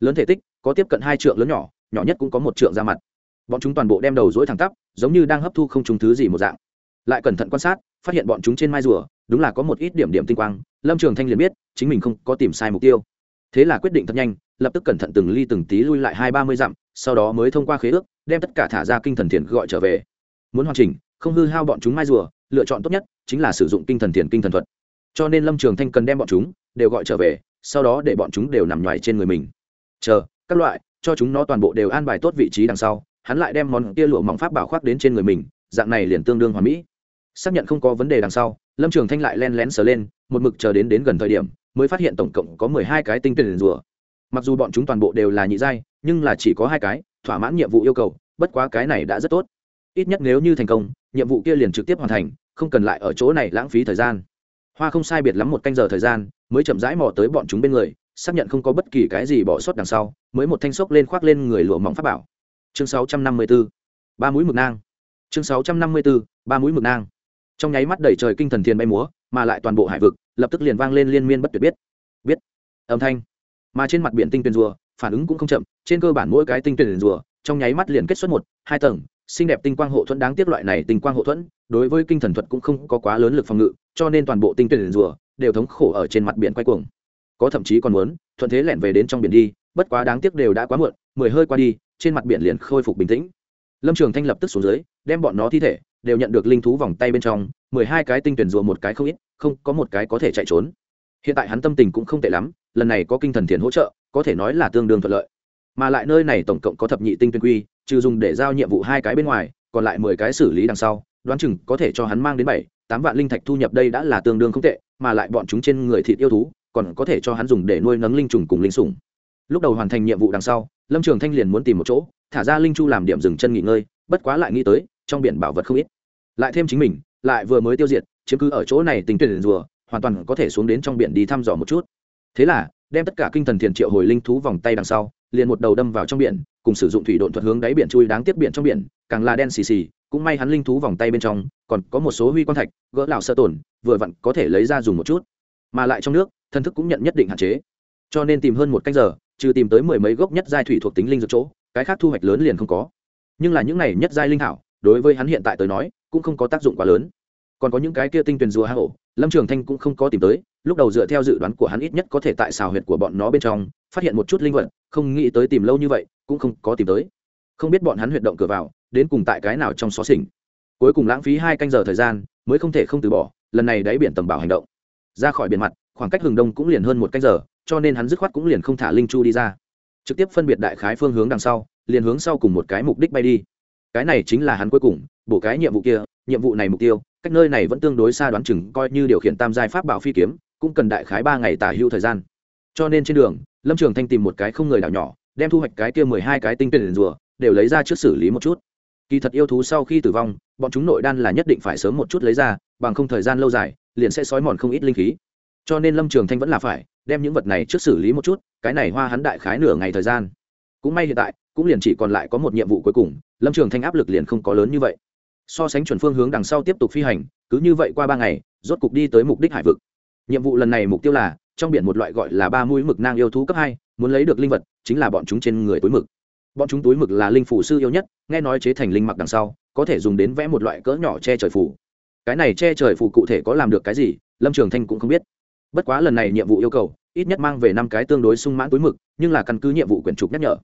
Lớn thể tích, có tiếp cận hai trượng lớn nhỏ nhỏ nhất cũng có một trượng ra mặt. Bọn chúng toàn bộ đem đầu dối thẳng tắp, giống như đang hấp thu không trùng thứ gì một dạng lại cẩn thận quan sát, phát hiện bọn chúng trên mai rùa, đúng là có một ít điểm điểm tinh quang, lâm trường thanh liền biết, chính mình không có tìm sai mục tiêu. Thế là quyết định thật nhanh, lập tức cẩn thận từng ly từng tí lui lại hai ba mươi dặm, sau đó mới thông qua khế ước, đem tất cả thả ra kinh thần thiền gọi trở về. Muốn hoàn chỉnh, không hư hao bọn chúng mai rùa, lựa chọn tốt nhất chính là sử dụng kinh thần thiền kinh thần thuật. Cho nên lâm trường thanh cần đem bọn chúng đều gọi trở về, sau đó để bọn chúng đều nằm ngoài trên người mình. Chờ, các loại, cho chúng nó toàn bộ đều an bài tốt vị trí đằng sau, hắn lại đem món kia lụa mỏng pháp bảo khoác đến trên người mình, dạng này liền tương đương hoàn mỹ xác nhận không có vấn đề đằng sau, lâm trường thanh lại len lén sờ lên, một mực chờ đến đến gần thời điểm, mới phát hiện tổng cộng có mười hai cái tinh tuyển rùa. Mặc dù bọn chúng toàn bộ đều là nhị giai, nhưng là chỉ có hai cái, thỏa mãn nhiệm vụ yêu cầu, bất quá cái này đã rất tốt. Ít nhất nếu như thành công, nhiệm vụ kia liền trực tiếp hoàn thành, không cần lại ở chỗ này lãng phí thời gian. Hoa không sai biệt lắm một canh giờ thời gian, mới chậm rãi mò tới bọn chúng bên người, xác nhận không có bất kỳ cái gì bỏ sót đằng sau, mới một thanh xốc lên khoác lên người lụa mỏng pháp bảo. Chương 654 ba mũi mực nang. Chương 654 ba mũi mực nang trong nháy mắt đầy trời kinh thần thiền bay múa, mà lại toàn bộ hải vực lập tức liền vang lên liên miên bất tuyệt biết. Biết. Âm thanh. Mà trên mặt biển tinh tuyền rùa, phản ứng cũng không chậm, trên cơ bản mỗi cái tinh tuyền rùa, trong nháy mắt liền kết xuất một, hai tầng, xinh đẹp tinh quang hộ thuẫn đáng tiếc loại này tinh quang hộ thuẫn, đối với kinh thần thuật cũng không có quá lớn lực phòng ngự, cho nên toàn bộ tinh tuyền rùa đều thống khổ ở trên mặt biển quay cuồng. Có thậm chí còn muốn, thuận thế lẻn về đến trong biển đi, bất quá đáng tiếc đều đã quá muộn, mười hơi qua đi, trên mặt biển liền khôi phục bình tĩnh. Lâm trường thanh lập tức xuống dưới, đem bọn nó thi thể đều nhận được linh thú vòng tay bên trong, mười hai cái tinh tuyển rùa một cái không ít, không có một cái có thể chạy trốn. Hiện tại hắn tâm tình cũng không tệ lắm, lần này có kinh thần thiền hỗ trợ, có thể nói là tương đương thuận lợi. Mà lại nơi này tổng cộng có thập nhị tinh tuyên quy, trừ dùng để giao nhiệm vụ hai cái bên ngoài, còn lại mười cái xử lý đằng sau, đoán chừng có thể cho hắn mang đến bảy, tám vạn linh thạch thu nhập đây đã là tương đương không tệ, mà lại bọn chúng trên người thịt yêu thú, còn có thể cho hắn dùng để nuôi nấng linh trùng cùng linh sủng. Lúc đầu hoàn thành nhiệm vụ đằng sau, lâm trường thanh liền muốn tìm một chỗ, thả ra linh chu làm điểm dừng chân nghỉ ngơi, bất quá lại nghĩ tới, trong biển bảo vật không ít lại thêm chính mình, lại vừa mới tiêu diệt, chiếm cứ ở chỗ này tình tuyển rùa, hoàn toàn có thể xuống đến trong biển đi thăm dò một chút. Thế là, đem tất cả kinh thần thiền triệu hồi linh thú vòng tay đằng sau, liền một đầu đâm vào trong biển, cùng sử dụng thủy độn thuật hướng đáy biển chui đáng tiếp biển trong biển, càng là đen xì xì, cũng may hắn linh thú vòng tay bên trong, còn có một số huy quan thạch, gỡ lão sơ tổn, vừa vặn có thể lấy ra dùng một chút. Mà lại trong nước thân thức cũng nhận nhất định hạn chế. Cho nên tìm hơn một canh giờ, trừ tìm tới mười mấy gốc nhất giai thủy thuộc tính linh dược chỗ, cái khác thu hoạch lớn liền không có. Nhưng là những này nhất giai linh thảo đối với hắn hiện tại tới nói, cũng không có tác dụng quá lớn. Còn có những cái kia tinh tuyền rùa hang ổ, lâm trường thanh cũng không có tìm tới, lúc đầu dựa theo dự đoán của hắn ít nhất có thể tại xào huyệt của bọn nó bên trong, phát hiện một chút linh vật, không nghĩ tới tìm lâu như vậy, cũng không có tìm tới. Không biết bọn hắn huyệt động cửa vào, đến cùng tại cái nào trong xó xỉnh. Cuối cùng lãng phí hai canh giờ thời gian, mới không thể không từ bỏ, lần này đáy biển tầm bảo hành động. Ra khỏi biển mặt, khoảng cách hừng đông cũng liền hơn một canh giờ, cho nên hắn dứt khoát cũng liền không thả linh chu đi ra. Trực tiếp phân biệt đại khái phương hướng đằng sau, liền hướng sau cùng một cái mục đích bay đi cái này chính là hắn cuối cùng, bổ cái nhiệm vụ kia, nhiệm vụ này mục tiêu, cách nơi này vẫn tương đối xa đoán chừng, coi như điều khiển tam giai pháp bảo phi kiếm, cũng cần đại khái ba ngày tả hữu thời gian. Cho nên trên đường, lâm trường thanh tìm một cái không người đảo nhỏ, đem thu hoạch cái kia mười hai cái tinh tiền rùa, đều lấy ra trước xử lý một chút. Kỳ thật yêu thú sau khi tử vong, bọn chúng nội đan là nhất định phải sớm một chút lấy ra, bằng không thời gian lâu dài, liền sẽ sói mòn không ít linh khí. Cho nên lâm trường thanh vẫn là phải đem những vật này trước xử lý một chút, cái này hoa hắn đại khái nửa ngày thời gian. Cũng may hiện tại cũng liền chỉ còn lại có một nhiệm vụ cuối cùng, lâm trường thanh áp lực liền không có lớn như vậy. So sánh chuẩn phương hướng đằng sau tiếp tục phi hành, cứ như vậy qua ba ngày, rốt cục đi tới mục đích hải vực. Nhiệm vụ lần này mục tiêu là, trong biển một loại gọi là ba mũi mực nang yêu thú cấp hai, muốn lấy được linh vật, chính là bọn chúng trên người túi mực. Bọn chúng túi mực là linh phủ sư yêu nhất, nghe nói chế thành linh mặc đằng sau, có thể dùng đến vẽ một loại cỡ nhỏ che trời phủ. Cái này che trời phủ cụ thể có làm được cái gì, lâm trường thanh cũng không biết. Bất quá lần này nhiệm vụ yêu cầu, ít nhất mang về năm cái tương đối sung mãn túi mực, nhưng là căn cứ nhiệm vụ quyển trục nhắc nhở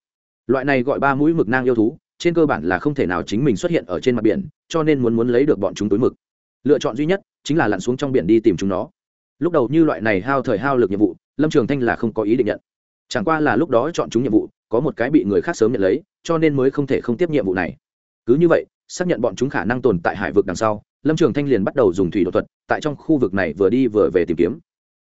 loại này gọi ba mũi mực nang yêu thú, trên cơ bản là không thể nào chính mình xuất hiện ở trên mặt biển, cho nên muốn muốn lấy được bọn chúng túi mực. Lựa chọn duy nhất chính là lặn xuống trong biển đi tìm chúng nó. Lúc đầu như loại này hao thời hao lực nhiệm vụ, lâm trường thanh là không có ý định nhận. Chẳng qua là lúc đó chọn chúng nhiệm vụ, có một cái bị người khác sớm nhận lấy, cho nên mới không thể không tiếp nhiệm vụ này. Cứ như vậy, xác nhận bọn chúng khả năng tồn tại hải vực đằng sau, lâm trường thanh liền bắt đầu dùng thủy đột thuật, tại trong khu vực này vừa đi vừa về tìm kiếm.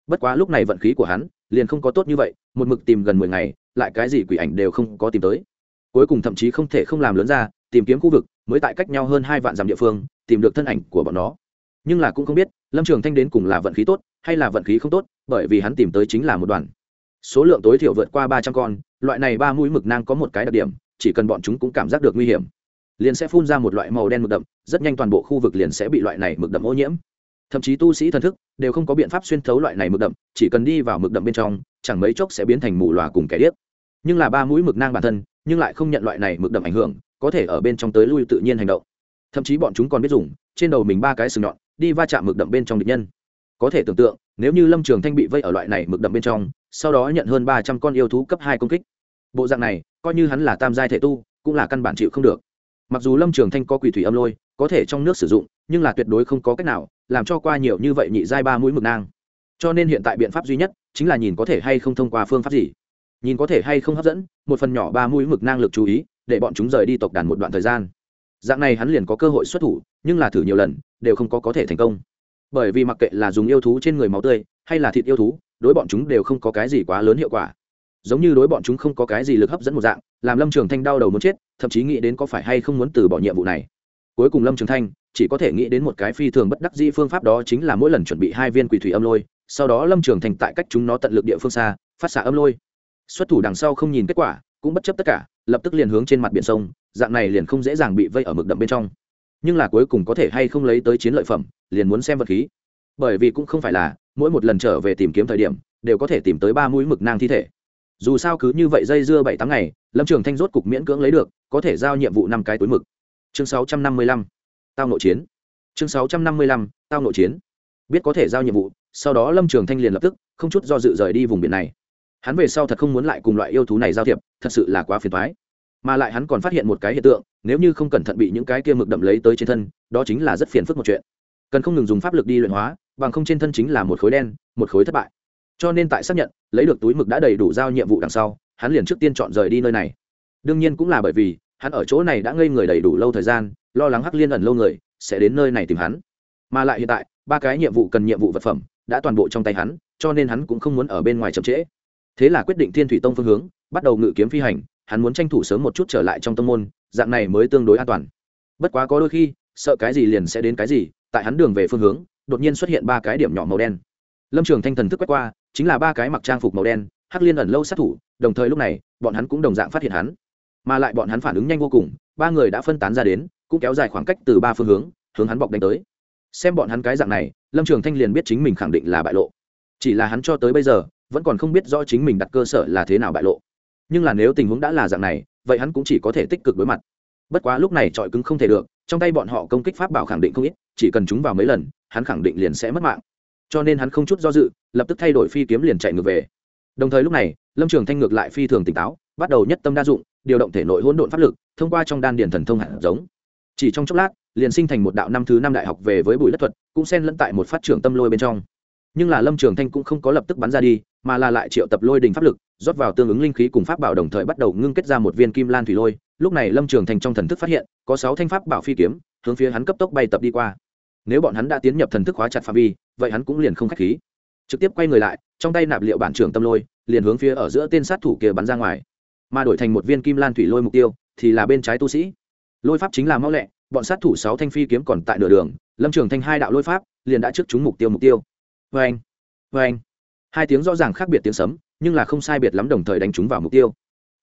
Bất quá lúc này vận khí của hắn liền không có tốt như vậy, một mực tìm gần mười ngày lại cái gì quỷ ảnh đều không có tìm tới. Cuối cùng thậm chí không thể không làm lớn ra, tìm kiếm khu vực, mới tại cách nhau hơn hai vạn dặm địa phương, tìm được thân ảnh của bọn nó. Nhưng là cũng không biết, lâm trường thanh đến cùng là vận khí tốt, hay là vận khí không tốt, bởi vì hắn tìm tới chính là một đoàn. Số lượng tối thiểu vượt qua ba trăm con, loại này ba mũi mực nang có một cái đặc điểm, chỉ cần bọn chúng cũng cảm giác được nguy hiểm. Liền sẽ phun ra một loại màu đen mực đậm, rất nhanh toàn bộ khu vực liền sẽ bị loại này mực đậm ô nhiễm. Thậm chí tu sĩ thần thức đều không có biện pháp xuyên thấu loại này mực đậm, chỉ cần đi vào mực đậm bên trong, chẳng mấy chốc sẽ biến thành mù loà cùng kẻ điếc nhưng là ba mũi mực nang bản thân, nhưng lại không nhận loại này mực đậm ảnh hưởng, có thể ở bên trong tới lui tự nhiên hành động. Thậm chí bọn chúng còn biết dùng, trên đầu mình ba cái sừng nhọn, đi va chạm mực đậm bên trong địch nhân. Có thể tưởng tượng, nếu như lâm trường thanh bị vây ở loại này mực đậm bên trong, sau đó nhận hơn ba trăm con yêu thú cấp hai công kích. Bộ dạng này, coi như hắn là tam giai thể tu, cũng là căn bản chịu không được. Mặc dù lâm trường thanh có quỷ thủy âm lôi, có thể trong nước sử dụng, nhưng là tuyệt đối không có cách nào, làm cho qua nhiều như vậy nhị giai ba mũi mực nang. Cho nên hiện tại biện pháp duy nhất, chính là nhìn có thể hay không thông qua phương pháp gì nhìn có thể hay không hấp dẫn, một phần nhỏ ba mũi mực năng lực chú ý, để bọn chúng rời đi tộc đàn một đoạn thời gian. Dạng này hắn liền có cơ hội xuất thủ, nhưng là thử nhiều lần, đều không có có thể thành công. Bởi vì mặc kệ là dùng yêu thú trên người máu tươi, hay là thịt yêu thú, đối bọn chúng đều không có cái gì quá lớn hiệu quả. Giống như đối bọn chúng không có cái gì lực hấp dẫn một dạng, làm lâm trường thanh đau đầu muốn chết, thậm chí nghĩ đến có phải hay không muốn từ bỏ nhiệm vụ này. Cuối cùng lâm trường thanh chỉ có thể nghĩ đến một cái phi thường bất đắc dĩ phương pháp đó chính là mỗi lần chuẩn bị hai viên quỷ thủy âm lôi, sau đó lâm trường thành tại cách chúng nó tận lực địa phương xa, phát xạ âm lôi xuất thủ đằng sau không nhìn kết quả, cũng bất chấp tất cả, lập tức liền hướng trên mặt biển sông, dạng này liền không dễ dàng bị vây ở mực đậm bên trong. Nhưng là cuối cùng có thể hay không lấy tới chiến lợi phẩm, liền muốn xem vật khí. Bởi vì cũng không phải là, mỗi một lần trở về tìm kiếm thời điểm, đều có thể tìm tới ba mũi mực nang thi thể. Dù sao cứ như vậy dây dưa bảy tháng ngày, lâm trường thanh rốt cục miễn cưỡng lấy được, có thể giao nhiệm vụ năm cái túi mực. Chương sáu trăm năm mươi lăm, tao nội chiến. Chương sáu trăm năm mươi lăm, tao nội chiến. Biết có thể giao nhiệm vụ, sau đó lâm trường thanh liền lập tức, không chút do dự rời đi vùng biển này hắn về sau thật không muốn lại cùng loại yêu thú này giao thiệp, thật sự là quá phiền thoái mà lại hắn còn phát hiện một cái hiện tượng, nếu như không cẩn thận bị những cái kia mực đậm lấy tới trên thân, đó chính là rất phiền phức một chuyện. Cần không ngừng dùng pháp lực đi luyện hóa, bằng không trên thân chính là một khối đen, một khối thất bại. Cho nên tại xác nhận, lấy được túi mực đã đầy đủ giao nhiệm vụ đằng sau, hắn liền trước tiên chọn rời đi nơi này. Đương nhiên cũng là bởi vì, hắn ở chỗ này đã ngây người đầy đủ lâu thời gian, lo lắng hắc liên ẩn lâu người, sẽ đến nơi này tìm hắn. Mà lại hiện tại, ba cái nhiệm vụ cần nhiệm vụ vật phẩm, đã toàn bộ trong tay hắn, cho nên hắn cũng không muốn ở bên ngoài chậm trễ thế là quyết định thiên thủy tông phương hướng, bắt đầu ngự kiếm phi hành, hắn muốn tranh thủ sớm một chút trở lại trong tông môn, dạng này mới tương đối an toàn. Bất quá có đôi khi, sợ cái gì liền sẽ đến cái gì, tại hắn đường về phương hướng, đột nhiên xuất hiện ba cái điểm nhỏ màu đen. Lâm trường thanh thần thức quét qua, chính là ba cái mặc trang phục màu đen, hắc liên ẩn lâu sát thủ, đồng thời lúc này, bọn hắn cũng đồng dạng phát hiện hắn. Mà lại bọn hắn phản ứng nhanh vô cùng, ba người đã phân tán ra đến, cũng kéo dài khoảng cách từ ba phương hướng hướng hắn bọc đánh tới. Xem bọn hắn cái dạng này, lâm trường thanh liền biết chính mình khẳng định là bại lộ. Chỉ là hắn cho tới bây giờ vẫn còn không biết rõ chính mình đặt cơ sở là thế nào bại lộ. Nhưng là nếu tình huống đã là dạng này, vậy hắn cũng chỉ có thể tích cực đối mặt. Bất quá lúc này trọi cứng không thể được, trong tay bọn họ công kích pháp bảo khẳng định không ít, chỉ cần chúng vào mấy lần, hắn khẳng định liền sẽ mất mạng. Cho nên hắn không chút do dự, lập tức thay đổi phi kiếm liền chạy ngược về. Đồng thời lúc này, lâm trường thanh ngược lại phi thường tỉnh táo, bắt đầu nhất tâm đa dụng, điều động thể nội hỗn độn pháp lực, thông qua trong đan điền thần thông hạt giống. Chỉ trong chốc lát, liền sinh thành một đạo năm thứ năm đại học về với bụi đất thuật, cũng xen lẫn tại một phát trưởng tâm lôi bên trong nhưng là lâm trường thanh cũng không có lập tức bắn ra đi, mà là lại triệu tập lôi đình pháp lực, rót vào tương ứng linh khí cùng pháp bảo đồng thời bắt đầu ngưng kết ra một viên kim lan thủy lôi. Lúc này lâm trường thanh trong thần thức phát hiện, có sáu thanh pháp bảo phi kiếm, hướng phía hắn cấp tốc bay tập đi qua. Nếu bọn hắn đã tiến nhập thần thức hóa chặt phạm vi, vậy hắn cũng liền không k h á c h khí. Trực tiếp quay người lại, trong tay nạp liệu bản trưởng tâm lôi, liền hướng phía ở giữa tên sát thủ kia bắn ra ngoài. Mà đổi thành một viên kim lan thủy lôi mục tiêu, thì là bên trái tu sĩ. Lôi pháp chính là mau lẹ, bọn sát thủ sáu thanh phi kiếm còn tại nửa đường, lâm trường thanh hai đạo lôi pháp, liền đã trước chúng mục tiêu mục tiêu vê anh vê anh. Hai tiếng rõ ràng khác biệt tiếng sấm, nhưng là không sai biệt lắm đồng thời đánh trúng vào mục tiêu.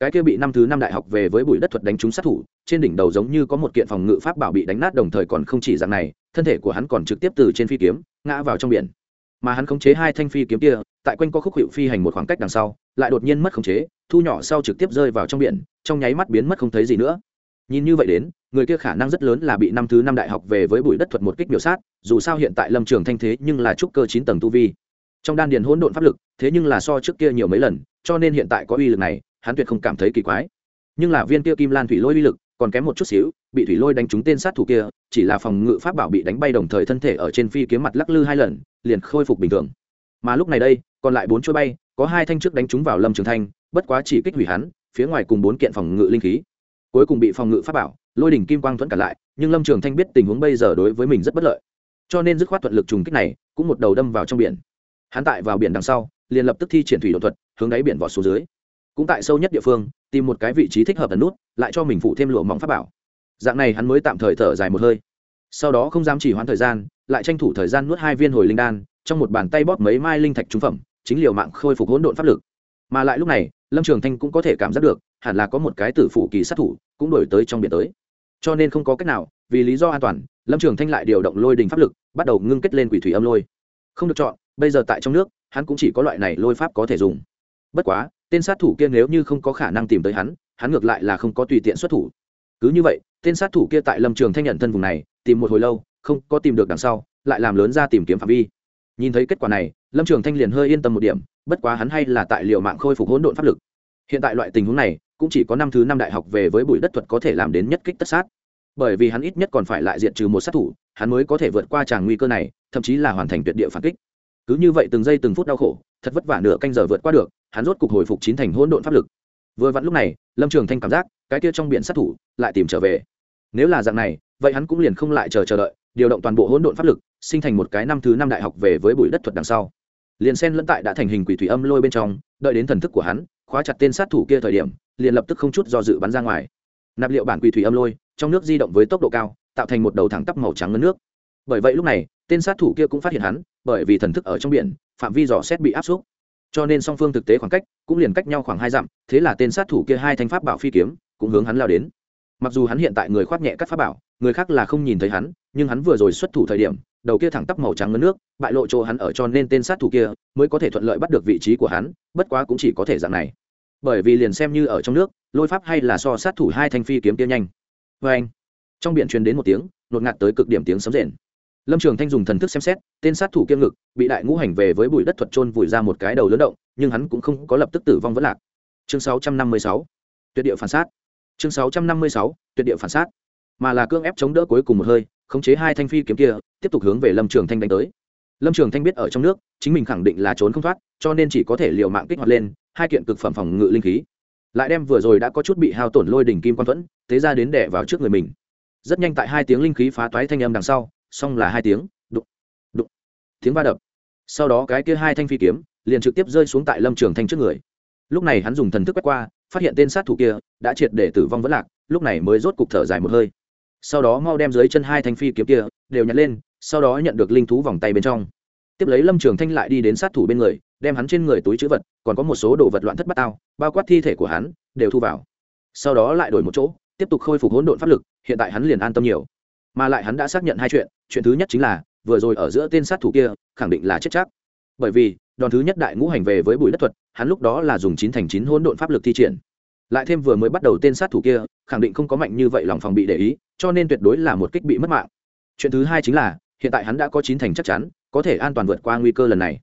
Cái kia bị năm thứ năm đại học về với bụi đất thuật đánh trúng sát thủ, trên đỉnh đầu giống như có một kiện phòng ngự pháp bảo bị đánh nát đồng thời còn không chỉ dạng này, thân thể của hắn còn trực tiếp từ trên phi kiếm, ngã vào trong biển. Mà hắn khống chế hai thanh phi kiếm kia, tại quanh co khúc hiệu phi hành một khoảng cách đằng sau, lại đột nhiên mất khống chế, thu nhỏ sau trực tiếp rơi vào trong biển, trong nháy mắt biến mất không thấy gì nữa nhìn như vậy đến, người kia khả năng rất lớn là bị năm thứ năm đại học về với bụi đất thuật một kích biểu sát, dù sao hiện tại lâm trường thanh thế nhưng là trúc cơ chín tầng tu vi. Trong đan điền hỗn độn pháp lực, thế nhưng là so trước kia nhiều mấy lần, cho nên hiện tại có uy lực này, hắn tuyệt không cảm thấy kỳ quái. Nhưng là viên kia kim lan thủy lôi uy lực, còn kém một chút xíu, bị thủy lôi đánh trúng tên sát thủ kia, chỉ là phòng ngự pháp bảo bị đánh bay đồng thời thân thể ở trên phi kiếm mặt lắc lư hai lần, liền khôi phục bình thường. Mà lúc này đây, còn lại bốn chuỗi bay, có hai thanh trước đánh trúng vào lâm trường thanh, bất quá chỉ kích hủy hắn, phía ngoài cùng bốn kiện phòng ngự linh khí cuối cùng bị phòng ngự pháp bảo, lôi đỉnh kim quang thuẫn cả lại, nhưng lâm trường thanh biết tình huống bây giờ đối với mình rất bất lợi. Cho nên dứt khoát thuận lực trùng kích này, cũng một đầu đâm vào trong biển. Hắn tại vào biển đằng sau, liền lập tức thi triển thủy đột thuật, hướng đáy biển vọt xuống dưới. Cũng tại sâu nhất địa phương, tìm một cái vị trí thích hợp ẩn nút, lại cho mình phụ thêm lụa mỏng pháp bảo. Dạng này hắn mới tạm thời thở dài một hơi. Sau đó không dám chỉ hoãn thời gian, lại tranh thủ thời gian nuốt hai viên hồi linh đan, trong một bàn tay bóp mấy mai linh thạch trúng phẩm, chính liều mạng khôi phục hỗn độn pháp lực mà lại lúc này, lâm trường thanh cũng có thể cảm giác được, hẳn là có một cái tử phủ kỳ sát thủ cũng đổi tới trong biển tới. Cho nên không có cách nào, vì lý do an toàn, lâm trường thanh lại điều động lôi đình pháp lực, bắt đầu ngưng kết lên quỷ thủy âm lôi. Không được chọn, bây giờ tại trong nước, hắn cũng chỉ có loại này lôi pháp có thể dùng. Bất quá, tên sát thủ kia nếu như không có khả năng tìm tới hắn hắn ngược lại là không có tùy tiện xuất thủ. Cứ như vậy, tên sát thủ kia tại lâm trường thanh nhận thân vùng này, tìm một hồi lâu, không có tìm được đằng sau, lại làm lớn ra tìm kiếm phạm vi nhìn thấy kết quả này, lâm trường thanh liền hơi yên tâm một điểm, bất quá hắn hay là tại liệu mạng khôi phục hỗn độn pháp lực. Hiện tại loại tình huống này, cũng chỉ có năm thứ năm đại học về với bụi đất thuật có thể làm đến nhất kích tất sát. Bởi vì hắn ít nhất còn phải lại diện trừ một sát thủ, hắn mới có thể vượt qua tràng nguy cơ này, thậm chí là hoàn thành tuyệt địa phản kích. Cứ như vậy từng giây từng phút đau khổ, thật vất vả nửa canh giờ vượt qua được, hắn rốt cục hồi phục chín thành hỗn độn pháp lực. Vừa vặn lúc này, lâm trường thanh cảm giác, cái kia trong biển sát thủ lại tìm trở về. Nếu là dạng này, vậy hắn cũng liền không lại chờ chờ đợi điều động toàn bộ hỗn độn pháp lực, sinh thành một cái năm thứ năm đại học về với bụi đất thuật đằng sau. Liền sen lẫn tại đã thành hình quỷ thủy âm lôi bên trong, đợi đến thần thức của hắn, khóa chặt tên sát thủ kia thời điểm, liền lập tức không chút do dự bắn ra ngoài. Nạp liệu bản quỷ thủy âm lôi, trong nước di động với tốc độ cao, tạo thành một đầu thẳng tắp màu trắng ngân nước. Bởi vậy lúc này, tên sát thủ kia cũng phát hiện hắn, bởi vì thần thức ở trong biển, phạm vi dò xét bị áp suất cho nên song phương thực tế khoảng cách cũng liền cách nhau khoảng hai dặm, thế là tên sát thủ kia hai thanh pháp bảo phi kiếm cũng hướng hắn lao đến mặc dù hắn hiện tại người khoác nhẹ các pháp bảo người khác là không nhìn thấy hắn nhưng hắn vừa rồi xuất thủ thời điểm đầu kia thẳng tắp màu trắng ngấn nước bại lộ chỗ hắn ở cho nên tên sát thủ kia mới có thể thuận lợi bắt được vị trí của hắn bất quá cũng chỉ có thể dạng này. Bởi vì liền xem như ở trong nước lôi pháp hay là so sát thủ hai thanh phi kiếm tiêu nhanh. Vê anh trong biển truyền đến một tiếng nột ngạt tới cực điểm tiếng sấm rền. Lâm trường thanh dùng thần thức xem xét tên sát thủ kiêm ngực bị đại ngũ hành về với bụi đất thuật trôn vùi ra một cái đầu lớn động nhưng hắn cũng không có lập tức tử vong vẫn lạc. Chương 656, tuyệt địa phản sát chương 656, tuyệt địa phản sát mà là cương ép chống đỡ cuối cùng một hơi khống chế hai thanh phi kiếm kia tiếp tục hướng về lâm trường thanh đánh tới. Lâm trường thanh biết ở trong nước chính mình khẳng định là trốn không thoát cho nên chỉ có thể liều mạng kích hoạt lên hai kiện cực phẩm phòng ngự linh khí. Lại đem vừa rồi đã có chút bị hao tổn lôi đỉnh kim quan thuẫn tế ra đến đẻ vào trước người mình. Rất nhanh tại hai tiếng linh khí phá toái thanh âm đằng sau xong là hai tiếng đụng đụng tiếng va đập. Sau đó cái kia hai thanh phi kiếm liền trực tiếp rơi xuống tại lâm trường thanh trước người. Lúc này hắn dùng thần thức quét qua phát hiện tên sát thủ kia đã triệt để tử vong vẫn lạc, lúc này mới rốt cục thở dài một hơi. Sau đó mau đem dưới chân hai thanh phi kiếm kia đều nhặt lên, sau đó nhận được linh thú vòng tay bên trong. Tiếp lấy lâm trường thanh lại đi đến sát thủ bên người, đem hắn trên người túi chữ vật, còn có một số đồ vật loạn thất bát ao bao quát thi thể của hắn, đều thu vào. Sau đó lại đổi một chỗ, tiếp tục khôi phục hỗn độn pháp lực, hiện tại hắn liền an tâm nhiều. Mà lại hắn đã xác nhận hai chuyện chuyện thứ nhất chính là, vừa rồi ở giữa tên sát thủ kia, khẳng định là chết chắc. Bởi vì, đòn thứ nhất đại ngũ hành về với bùi đất thuật hắn lúc đó là dùng chín thành chín hỗn độn pháp lực thi triển. Lại thêm vừa mới bắt đầu tên sát thủ kia, khẳng định không có mạnh như vậy lòng phòng bị để ý, cho nên tuyệt đối là một kích bị mất mạng. Chuyện thứ hai chính là, hiện tại hắn đã có chín thành chắc chắn, có thể an toàn vượt qua nguy cơ lần này.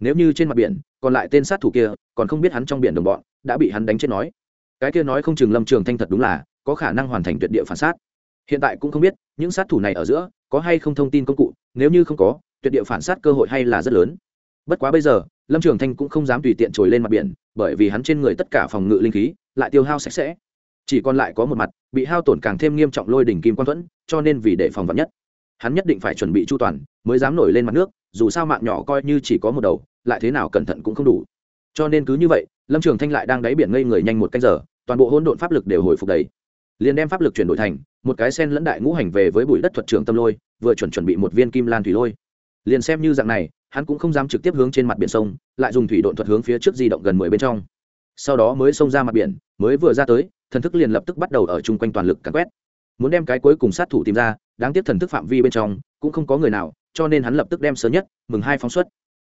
Nếu như trên mặt biển, còn lại tên sát thủ kia, còn không biết hắn trong biển đồng bọn, đã bị hắn đánh chết nói. Cái kia nói không chừng lâm trường thanh thật đúng là, có khả năng hoàn thành tuyệt địa phản sát. Hiện tại cũng không biết, những sát thủ này ở giữa, có hay không thông tin công cụ, nếu như không có, tuyệt địa phản sát cơ hội hay là rất lớn bất quá bây giờ, lâm trường thanh cũng không dám tùy tiện trồi lên mặt biển, bởi vì hắn trên người tất cả phòng ngự linh khí lại tiêu hao sạch sẽ. Chỉ còn lại có một mặt, bị hao tổn càng thêm nghiêm trọng lôi đỉnh kim quang thuẫn, cho nên vì để phòng vật nhất, hắn nhất định phải chuẩn bị chu toàn, mới dám nổi lên mặt nước, dù sao mạng nhỏ coi như chỉ có một đầu, lại thế nào cẩn thận cũng không đủ. Cho nên cứ như vậy, lâm trường thanh lại đang đáy biển ngây người nhanh một canh giờ, toàn bộ hỗn độn pháp lực đều hồi phục đầy. Liền đem pháp lực chuyển đổi thành một cái sen lẫn đại ngũ hành về với bụi đất thuật trường tâm lôi, vừa chuẩn chuẩn bị một viên kim lan thủy lôi. Liền xem như dạng này hắn cũng không dám trực tiếp hướng trên mặt biển sông, lại dùng thủy độn thuật hướng phía trước di động gần mười bên trong. Sau đó mới xông ra mặt biển, mới vừa ra tới, thần thức liền lập tức bắt đầu ở chung quanh toàn lực càn quét. Muốn đem cái cuối cùng sát thủ tìm ra, đáng tiếc thần thức phạm vi bên trong cũng không có người nào, cho nên hắn lập tức đem sớm nhất, mừng hai phóng xuất.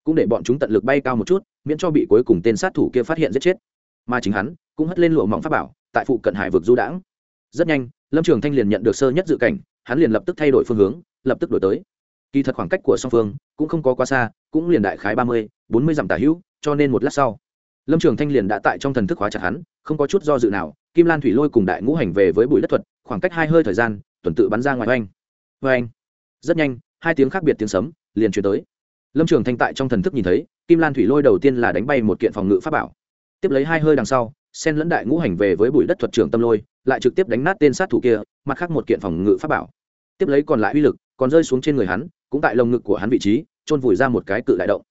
Cũng để bọn chúng tận lực bay cao một chút, miễn cho bị cuối cùng tên sát thủ kia phát hiện giết chết. Mà chính hắn cũng hất lên lụa mỏng pháp bảo, tại phụ cận hải vực du đãng. Rất nhanh, lâm trường thanh liền nhận được sơ nhất dự cảnh, hắn liền lập tức thay đổi phương hướng, lập tức đổi tới kỳ thật khoảng cách của song phương cũng không có quá xa, cũng liền đại khái ba mươi, bốn mươi dặm tả hữu, cho nên một lát sau, lâm trường thanh liền đã tại trong thần thức hóa chặt hắn, không có chút do dự nào, kim lan thủy lôi cùng đại ngũ hành về với bụi đất thuật, khoảng cách hai hơi thời gian, tuần tự bắn ra ngoài oanh. Oanh. Rất nhanh, hai tiếng khác biệt tiếng sấm liền chuyển tới. Lâm trường thanh tại trong thần thức nhìn thấy, kim lan thủy lôi đầu tiên là đánh bay một kiện phòng ngự pháp bảo. Tiếp lấy hai hơi đằng sau sen lẫn đại ngũ hành về với bụi đất thuật trưởng tâm lôi, lại trực tiếp đánh nát tên sát thủ kia, mặt khác một kiện phòng ngự pháp bảo. Tiếp lấy còn lại uy lực, còn rơi xuống trên người hắn cũng tại lồng ngực của hắn vị trí trôn vùi ra một cái cự đại động.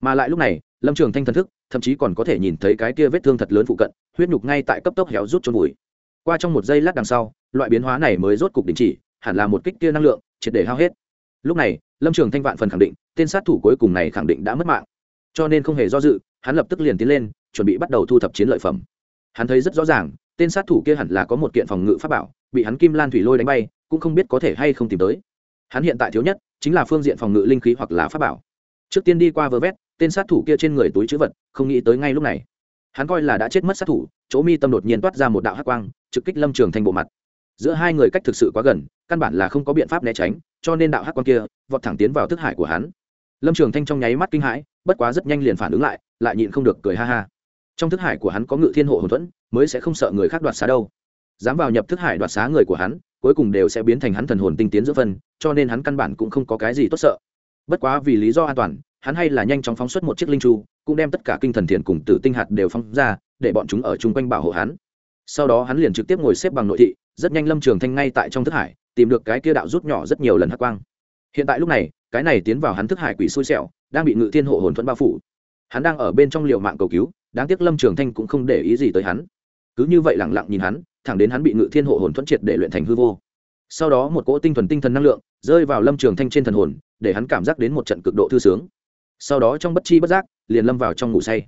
Mà lại lúc này, lâm trường thanh thần thức, thậm chí còn có thể nhìn thấy cái kia vết thương thật lớn phụ cận, huyết nhục ngay tại cấp tốc héo rút trôn vùi. Qua trong một giây lát đằng sau, loại biến hóa này mới rốt cục đình chỉ, hẳn là một kích kia năng lượng, triệt để hao hết. Lúc này, lâm trường thanh vạn phần khẳng định, tên sát thủ cuối cùng này khẳng định đã mất mạng. Cho nên không hề do dự, hắn lập tức liền tiến lên, chuẩn bị bắt đầu thu thập chiến lợi phẩm. Hắn thấy rất rõ ràng, tên sát thủ kia hẳn là có một kiện phòng ngự pháp bảo, bị hắn kim lan thủy lôi đánh bay, cũng không biết có thể hay không tìm tới hắn hiện tại thiếu nhất chính là phương diện phòng ngự linh khí hoặc là pháp bảo. Trước tiên đi qua vơ vét, tên sát thủ kia trên người túi chữ vật, không nghĩ tới ngay lúc này. Hắn coi là đã chết mất sát thủ, chỗ mi tâm đột nhiên toát ra một đạo hắc quang, trực kích lâm trường thành bộ mặt. Giữa hai người cách thực sự quá gần, căn bản là không có biện pháp né tránh, cho nên đạo hắc quang kia vọt thẳng tiến vào thức hải của hắn. Lâm trường thanh trong nháy mắt kinh hãi, bất quá rất nhanh liền phản ứng lại lại nhịn không được cười ha ha. Trong thức hải của hắn có ngự thiên hộ hồn thuẫn, mới sẽ không sợ người khác đoạt xá đâu. Dám vào nhập thức hải đoạt xá người của hắn cuối cùng đều sẽ biến thành hắn thần hồn tinh tiến giữa phân cho nên hắn căn bản cũng không có cái gì tốt sợ. Bất quá vì lý do an toàn, hắn hay là nhanh chóng phóng xuất một chiếc linh chu, cũng đem tất cả kinh thần thiền cùng tử tinh hạt đều phóng ra, để bọn chúng ở chung quanh bảo hộ hắn. Sau đó hắn liền trực tiếp ngồi xếp bằng nội thị, rất nhanh lâm trường thanh ngay tại trong thức hải, tìm được cái kia đạo rút nhỏ rất nhiều lần hắc quang. Hiện tại lúc này, cái này tiến vào hắn thức hải quỷ xui xẻo, đang bị ngự thiên hộ hồn thuẫn bao phủ. Hắn đang ở bên trong liều mạng cầu cứu, đáng tiếc lâm trường thanh cũng không để ý gì tới hắn. Cứ như vậy lẳng lặng nhìn hắn thẳng đến hắn bị ngự thiên hộ hồn thuẫn triệt để luyện thành hư vô. Sau đó một cỗ tinh thuần tinh thần năng lượng rơi vào lâm trường thanh trên thần hồn, để hắn cảm giác đến một trận cực độ thư sướng. Sau đó trong bất chi bất giác, liền lâm vào trong ngủ say.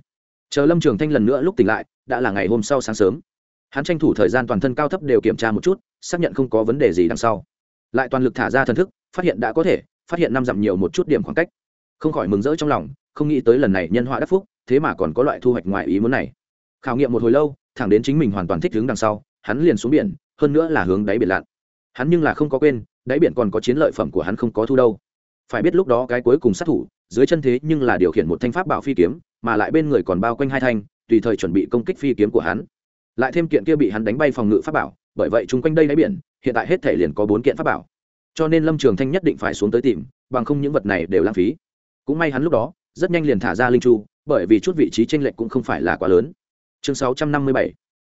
Chờ lâm trường thanh lần nữa lúc tỉnh lại, đã là ngày hôm sau sáng sớm. Hắn tranh thủ thời gian toàn thân cao thấp đều kiểm tra một chút, xác nhận không có vấn đề gì đằng sau. Lại toàn lực thả ra thần thức, phát hiện đã có thể, phát hiện năm dặm nhiều một chút điểm khoảng cách. Không khỏi mừng rỡ trong lòng, không nghĩ tới lần này nhân họa đắc phúc, thế mà còn có loại thu hoạch ngoài ý muốn này. Khảo nghiệm một hồi lâu, thẳng đến chính mình hoàn toàn thích đứng đằng sau hắn liền xuống biển hơn nữa là hướng đáy biển lặn. Hắn nhưng là không có quên đáy biển còn có chiến lợi phẩm của hắn không có thu đâu. Phải biết lúc đó cái cuối cùng sát thủ dưới chân thế nhưng là điều khiển một thanh pháp bảo phi kiếm mà lại bên người còn bao quanh hai thanh tùy thời chuẩn bị công kích phi kiếm của hắn. Lại thêm kiện kia bị hắn đánh bay phòng ngự pháp bảo bởi vậy chung quanh đây đáy biển hiện tại hết thể liền có bốn kiện pháp bảo. Cho nên lâm trường thanh nhất định phải xuống tới tìm bằng không những vật này đều lãng phí. Cũng may hắn lúc đó rất nhanh liền thả ra linh chu bởi vì chút vị trí tranh lệch cũng không phải là quá lớn. Chương 657,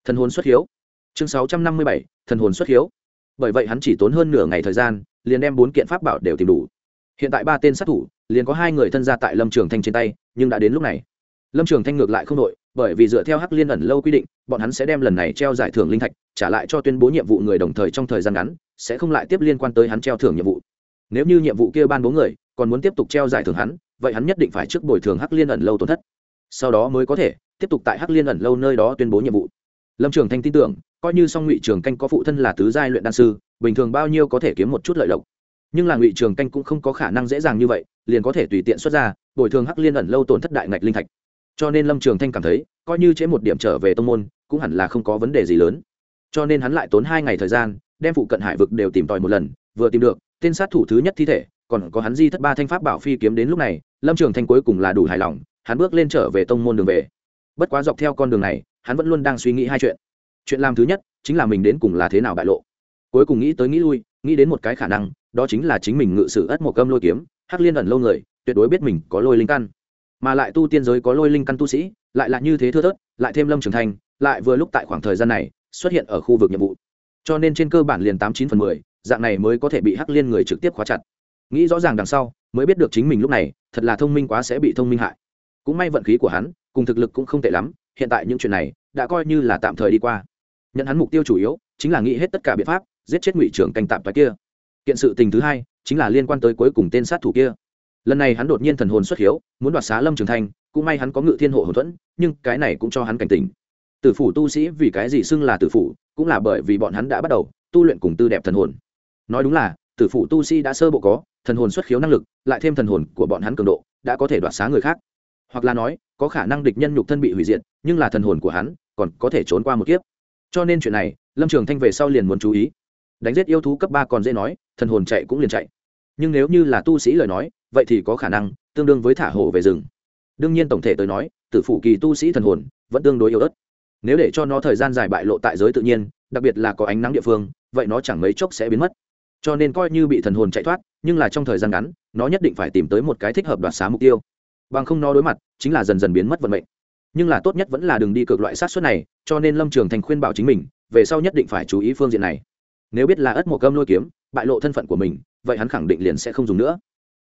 thần hồn xuất hiếu chương 657, thần hồn xuất hiếu. Bởi vậy hắn chỉ tốn hơn nửa ngày thời gian liền đem bốn kiện pháp bảo đều tìm đủ. Hiện tại ba tên sát thủ liền có hai người thân ra tại lâm trường thanh trên tay nhưng đã đến lúc này. Lâm trường thanh ngược lại không đội bởi vì dựa theo hắc liên ẩn lâu quy định bọn hắn sẽ đem lần này treo giải thưởng linh thạch trả lại cho tuyên bố nhiệm vụ người đồng thời trong thời gian ngắn sẽ không lại tiếp liên quan tới hắn treo thưởng nhiệm vụ. Nếu như nhiệm vụ kia ban bố người còn muốn tiếp tục treo giải thưởng hắn vậy hắn nhất định phải trước bồi thường hắc liên ẩn lâu tổn thất. Sau đó mới có thể tiếp tục tại hắc liên ẩn lâu nơi đó tuyên bố nhiệm vụ lâm trường thanh tin tưởng, coi như song ngụy trường canh có phụ thân là tứ giai luyện đan sư, bình thường bao nhiêu có thể kiếm một chút lợi lộc. Nhưng là ngụy trường canh cũng không có khả năng dễ dàng như vậy, liền có thể tùy tiện xuất ra, bồi thường hắc liên ẩn lâu tổn thất đại ngạch linh thạch. Cho nên lâm trường thanh cảm thấy, coi như chế một điểm trở về tông môn, cũng hẳn là không có vấn đề gì lớn. Cho nên hắn lại tốn hai ngày thời gian, đem phụ cận hải vực đều tìm tòi một lần, vừa tìm được, tên sát thủ thứ nhất thi thể, còn có hắn di thất ba thanh pháp bảo phi kiếm đến lúc này, lâm trường thanh cuối cùng là đủ hài lòng, hắn bước lên trở về tông môn đường về. Bất quá dọc theo con đường này hắn vẫn luôn đang suy nghĩ hai chuyện. Chuyện làm thứ nhất chính là mình đến cùng là thế nào bại lộ. Cuối cùng nghĩ tới nghĩ lui nghĩ đến một cái khả năng đó chính là chính mình ngự sử ất một cơm lôi kiếm hắc liên ẩn lâu người tuyệt đối biết mình có lôi linh căn. Mà lại tu tiên giới có lôi linh căn tu sĩ lại là như thế thưa thớt lại thêm lâm trưởng thành, lại vừa lúc tại khoảng thời gian này xuất hiện ở khu vực nhiệm vụ. Cho nên trên cơ bản liền tám chín phần mười dạng này mới có thể bị hắc liên người trực tiếp khóa chặt. Nghĩ rõ ràng đằng sau mới biết được chính mình lúc này thật là thông minh quá sẽ bị thông minh hại. Cũng may vận khí của hắn cùng thực lực cũng không tệ lắm hiện tại những chuyện này đã coi như là tạm thời đi qua. Nhận hắn mục tiêu chủ yếu chính là nghĩ hết tất cả biện pháp giết chết ngụy trưởng canh tạm toái kia. Kiện sự tình thứ hai chính là liên quan tới cuối cùng tên sát thủ kia. Lần này hắn đột nhiên thần hồn xuất hiếu, muốn đoạt xá lâm trường thanh, cũng may hắn có ngự thiên hộ hồn thuẫn, nhưng cái này cũng cho hắn cảnh tỉnh. Tử phủ tu sĩ vì cái gì xưng là tử phủ, cũng là bởi vì bọn hắn đã bắt đầu tu luyện cùng tư đẹp thần hồn. Nói đúng là, tử phủ tu sĩ đã sơ bộ có, thần hồn xuất khiếu năng lực, lại thêm thần hồn của bọn hắn cường độ, đã có thể đoạt xá người khác hoặc là nói, có khả năng địch nhân nhục thân bị hủy diệt, nhưng là thần hồn của hắn còn có thể trốn qua một kiếp. Cho nên chuyện này, lâm trường thanh về sau liền muốn chú ý. Đánh giết yêu thú cấp ba còn dễ nói, thần hồn chạy cũng liền chạy. Nhưng nếu như là tu sĩ lời nói, vậy thì có khả năng, tương đương với thả hổ về rừng. Đương nhiên tổng thể tới nói, tử phủ kỳ tu sĩ thần hồn vẫn tương đối yếu ớt. Nếu để cho nó thời gian dài bại lộ tại giới tự nhiên, đặc biệt là có ánh nắng địa phương, vậy nó chẳng mấy chốc sẽ biến mất. Cho nên coi như bị thần hồn chạy thoát, nhưng là trong thời gian ngắn, nó nhất định phải tìm tới một cái thích hợp đoạt xá mục tiêu bằng không nó đối mặt, chính là dần dần biến mất vận mệnh. Nhưng là tốt nhất vẫn là đừng đi cược loại sát xuất này, cho nên lâm trường thành khuyên bảo chính mình, về sau nhất định phải chú ý phương diện này. Nếu biết là ất một gâm lôi kiếm, bại lộ thân phận của mình, vậy hắn khẳng định liền sẽ không dùng nữa.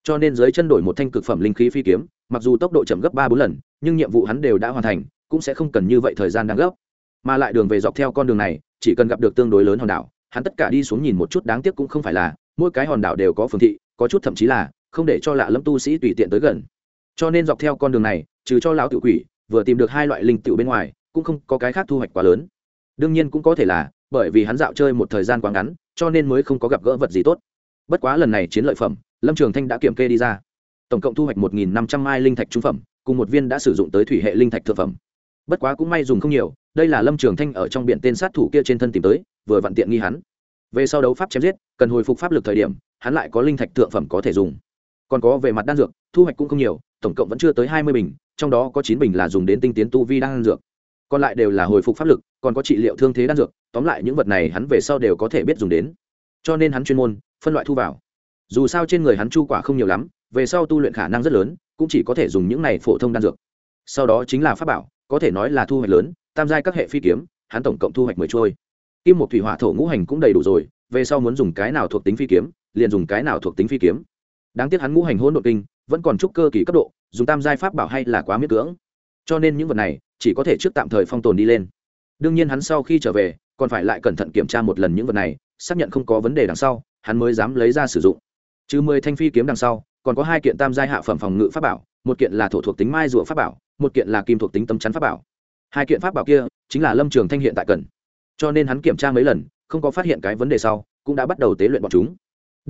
Cho nên dưới chân đổi một thanh cực phẩm linh khí phi kiếm, mặc dù tốc độ chậm gấp ba bốn lần, nhưng nhiệm vụ hắn đều đã hoàn thành, cũng sẽ không cần như vậy thời gian đáng gấp. Mà lại đường về dọc theo con đường này, chỉ cần gặp được tương đối lớn hòn đảo, hắn tất cả đi xuống nhìn một chút đáng tiếc cũng không phải là, mỗi cái hòn đảo đều có phương thị, có chút thậm chí là, không để cho lạ lâm tu sĩ tùy tiện tới gần cho nên dọc theo con đường này, trừ cho lão tự quỷ, vừa tìm được hai loại linh tựu bên ngoài, cũng không có cái khác thu hoạch quá lớn. Đương nhiên cũng có thể là, bởi vì hắn dạo chơi một thời gian quá ngắn, cho nên mới không có gặp gỡ vật gì tốt. Bất quá lần này chiến lợi phẩm, lâm trường thanh đã kiểm kê đi ra. Tổng cộng thu hoạch một năm trăm mai linh thạch trung phẩm, cùng một viên đã sử dụng tới thủy hệ linh thạch thực phẩm. Bất quá cũng may dùng không nhiều, đây là lâm trường thanh ở trong biển tên sát thủ kia trên thân tìm tới, vừa vặn tiện nghi hắn. Về sau đấu pháp chém giết, cần hồi phục pháp lực thời điểm, hắn lại có linh thạch thượng phẩm có thể dùng. Còn có về mặt đan dược, thu hoạch cũng không nhiều tổng cộng vẫn chưa tới hai mươi bình, trong đó có chín bình là dùng đến tinh tiến tu vi đan dược. Còn lại đều là hồi phục pháp lực, còn có trị liệu thương thế đan dược, tóm lại những vật này hắn về sau đều có thể biết dùng đến. Cho nên hắn chuyên môn, phân loại thu vào. Dù sao trên người hắn chu quả không nhiều lắm, về sau tu luyện khả năng rất lớn, cũng chỉ có thể dùng những này phổ thông đan dược. Sau đó chính là pháp bảo, có thể nói là thu hoạch lớn, tam giai các hệ phi kiếm, hắn tổng cộng thu hoạch mười trôi kim một thủy hỏa thổ ngũ hành cũng đầy đủ rồi, về sau muốn dùng cái nào thuộc tính phi kiếm, liền dùng cái nào thuộc tính phi kiếm. Đáng tiếc hắn ngũ hành hỗn độn kinh vẫn còn trúc cơ kỳ cấp độ, dùng tam giai pháp bảo hay là quá miết cưỡng. Cho nên những vật này, chỉ có thể trước tạm thời phong tồn đi lên. Đương nhiên hắn sau khi trở về, còn phải lại cẩn thận kiểm tra một lần những vật này, xác nhận không có vấn đề đằng sau, hắn mới dám lấy ra sử dụng. Trừ mười thanh phi kiếm đằng sau, còn có hai kiện tam giai hạ phẩm phòng ngự pháp bảo, một kiện là thổ thuộc tính mai rùa pháp bảo, một kiện là kim thuộc tính tấm chắn pháp bảo. Hai kiện pháp bảo kia, chính là lâm trường thanh hiện tại cần. Cho nên hắn kiểm tra mấy lần, không có phát hiện cái vấn đề sau, cũng đã bắt đầu tế luyện bọn chúng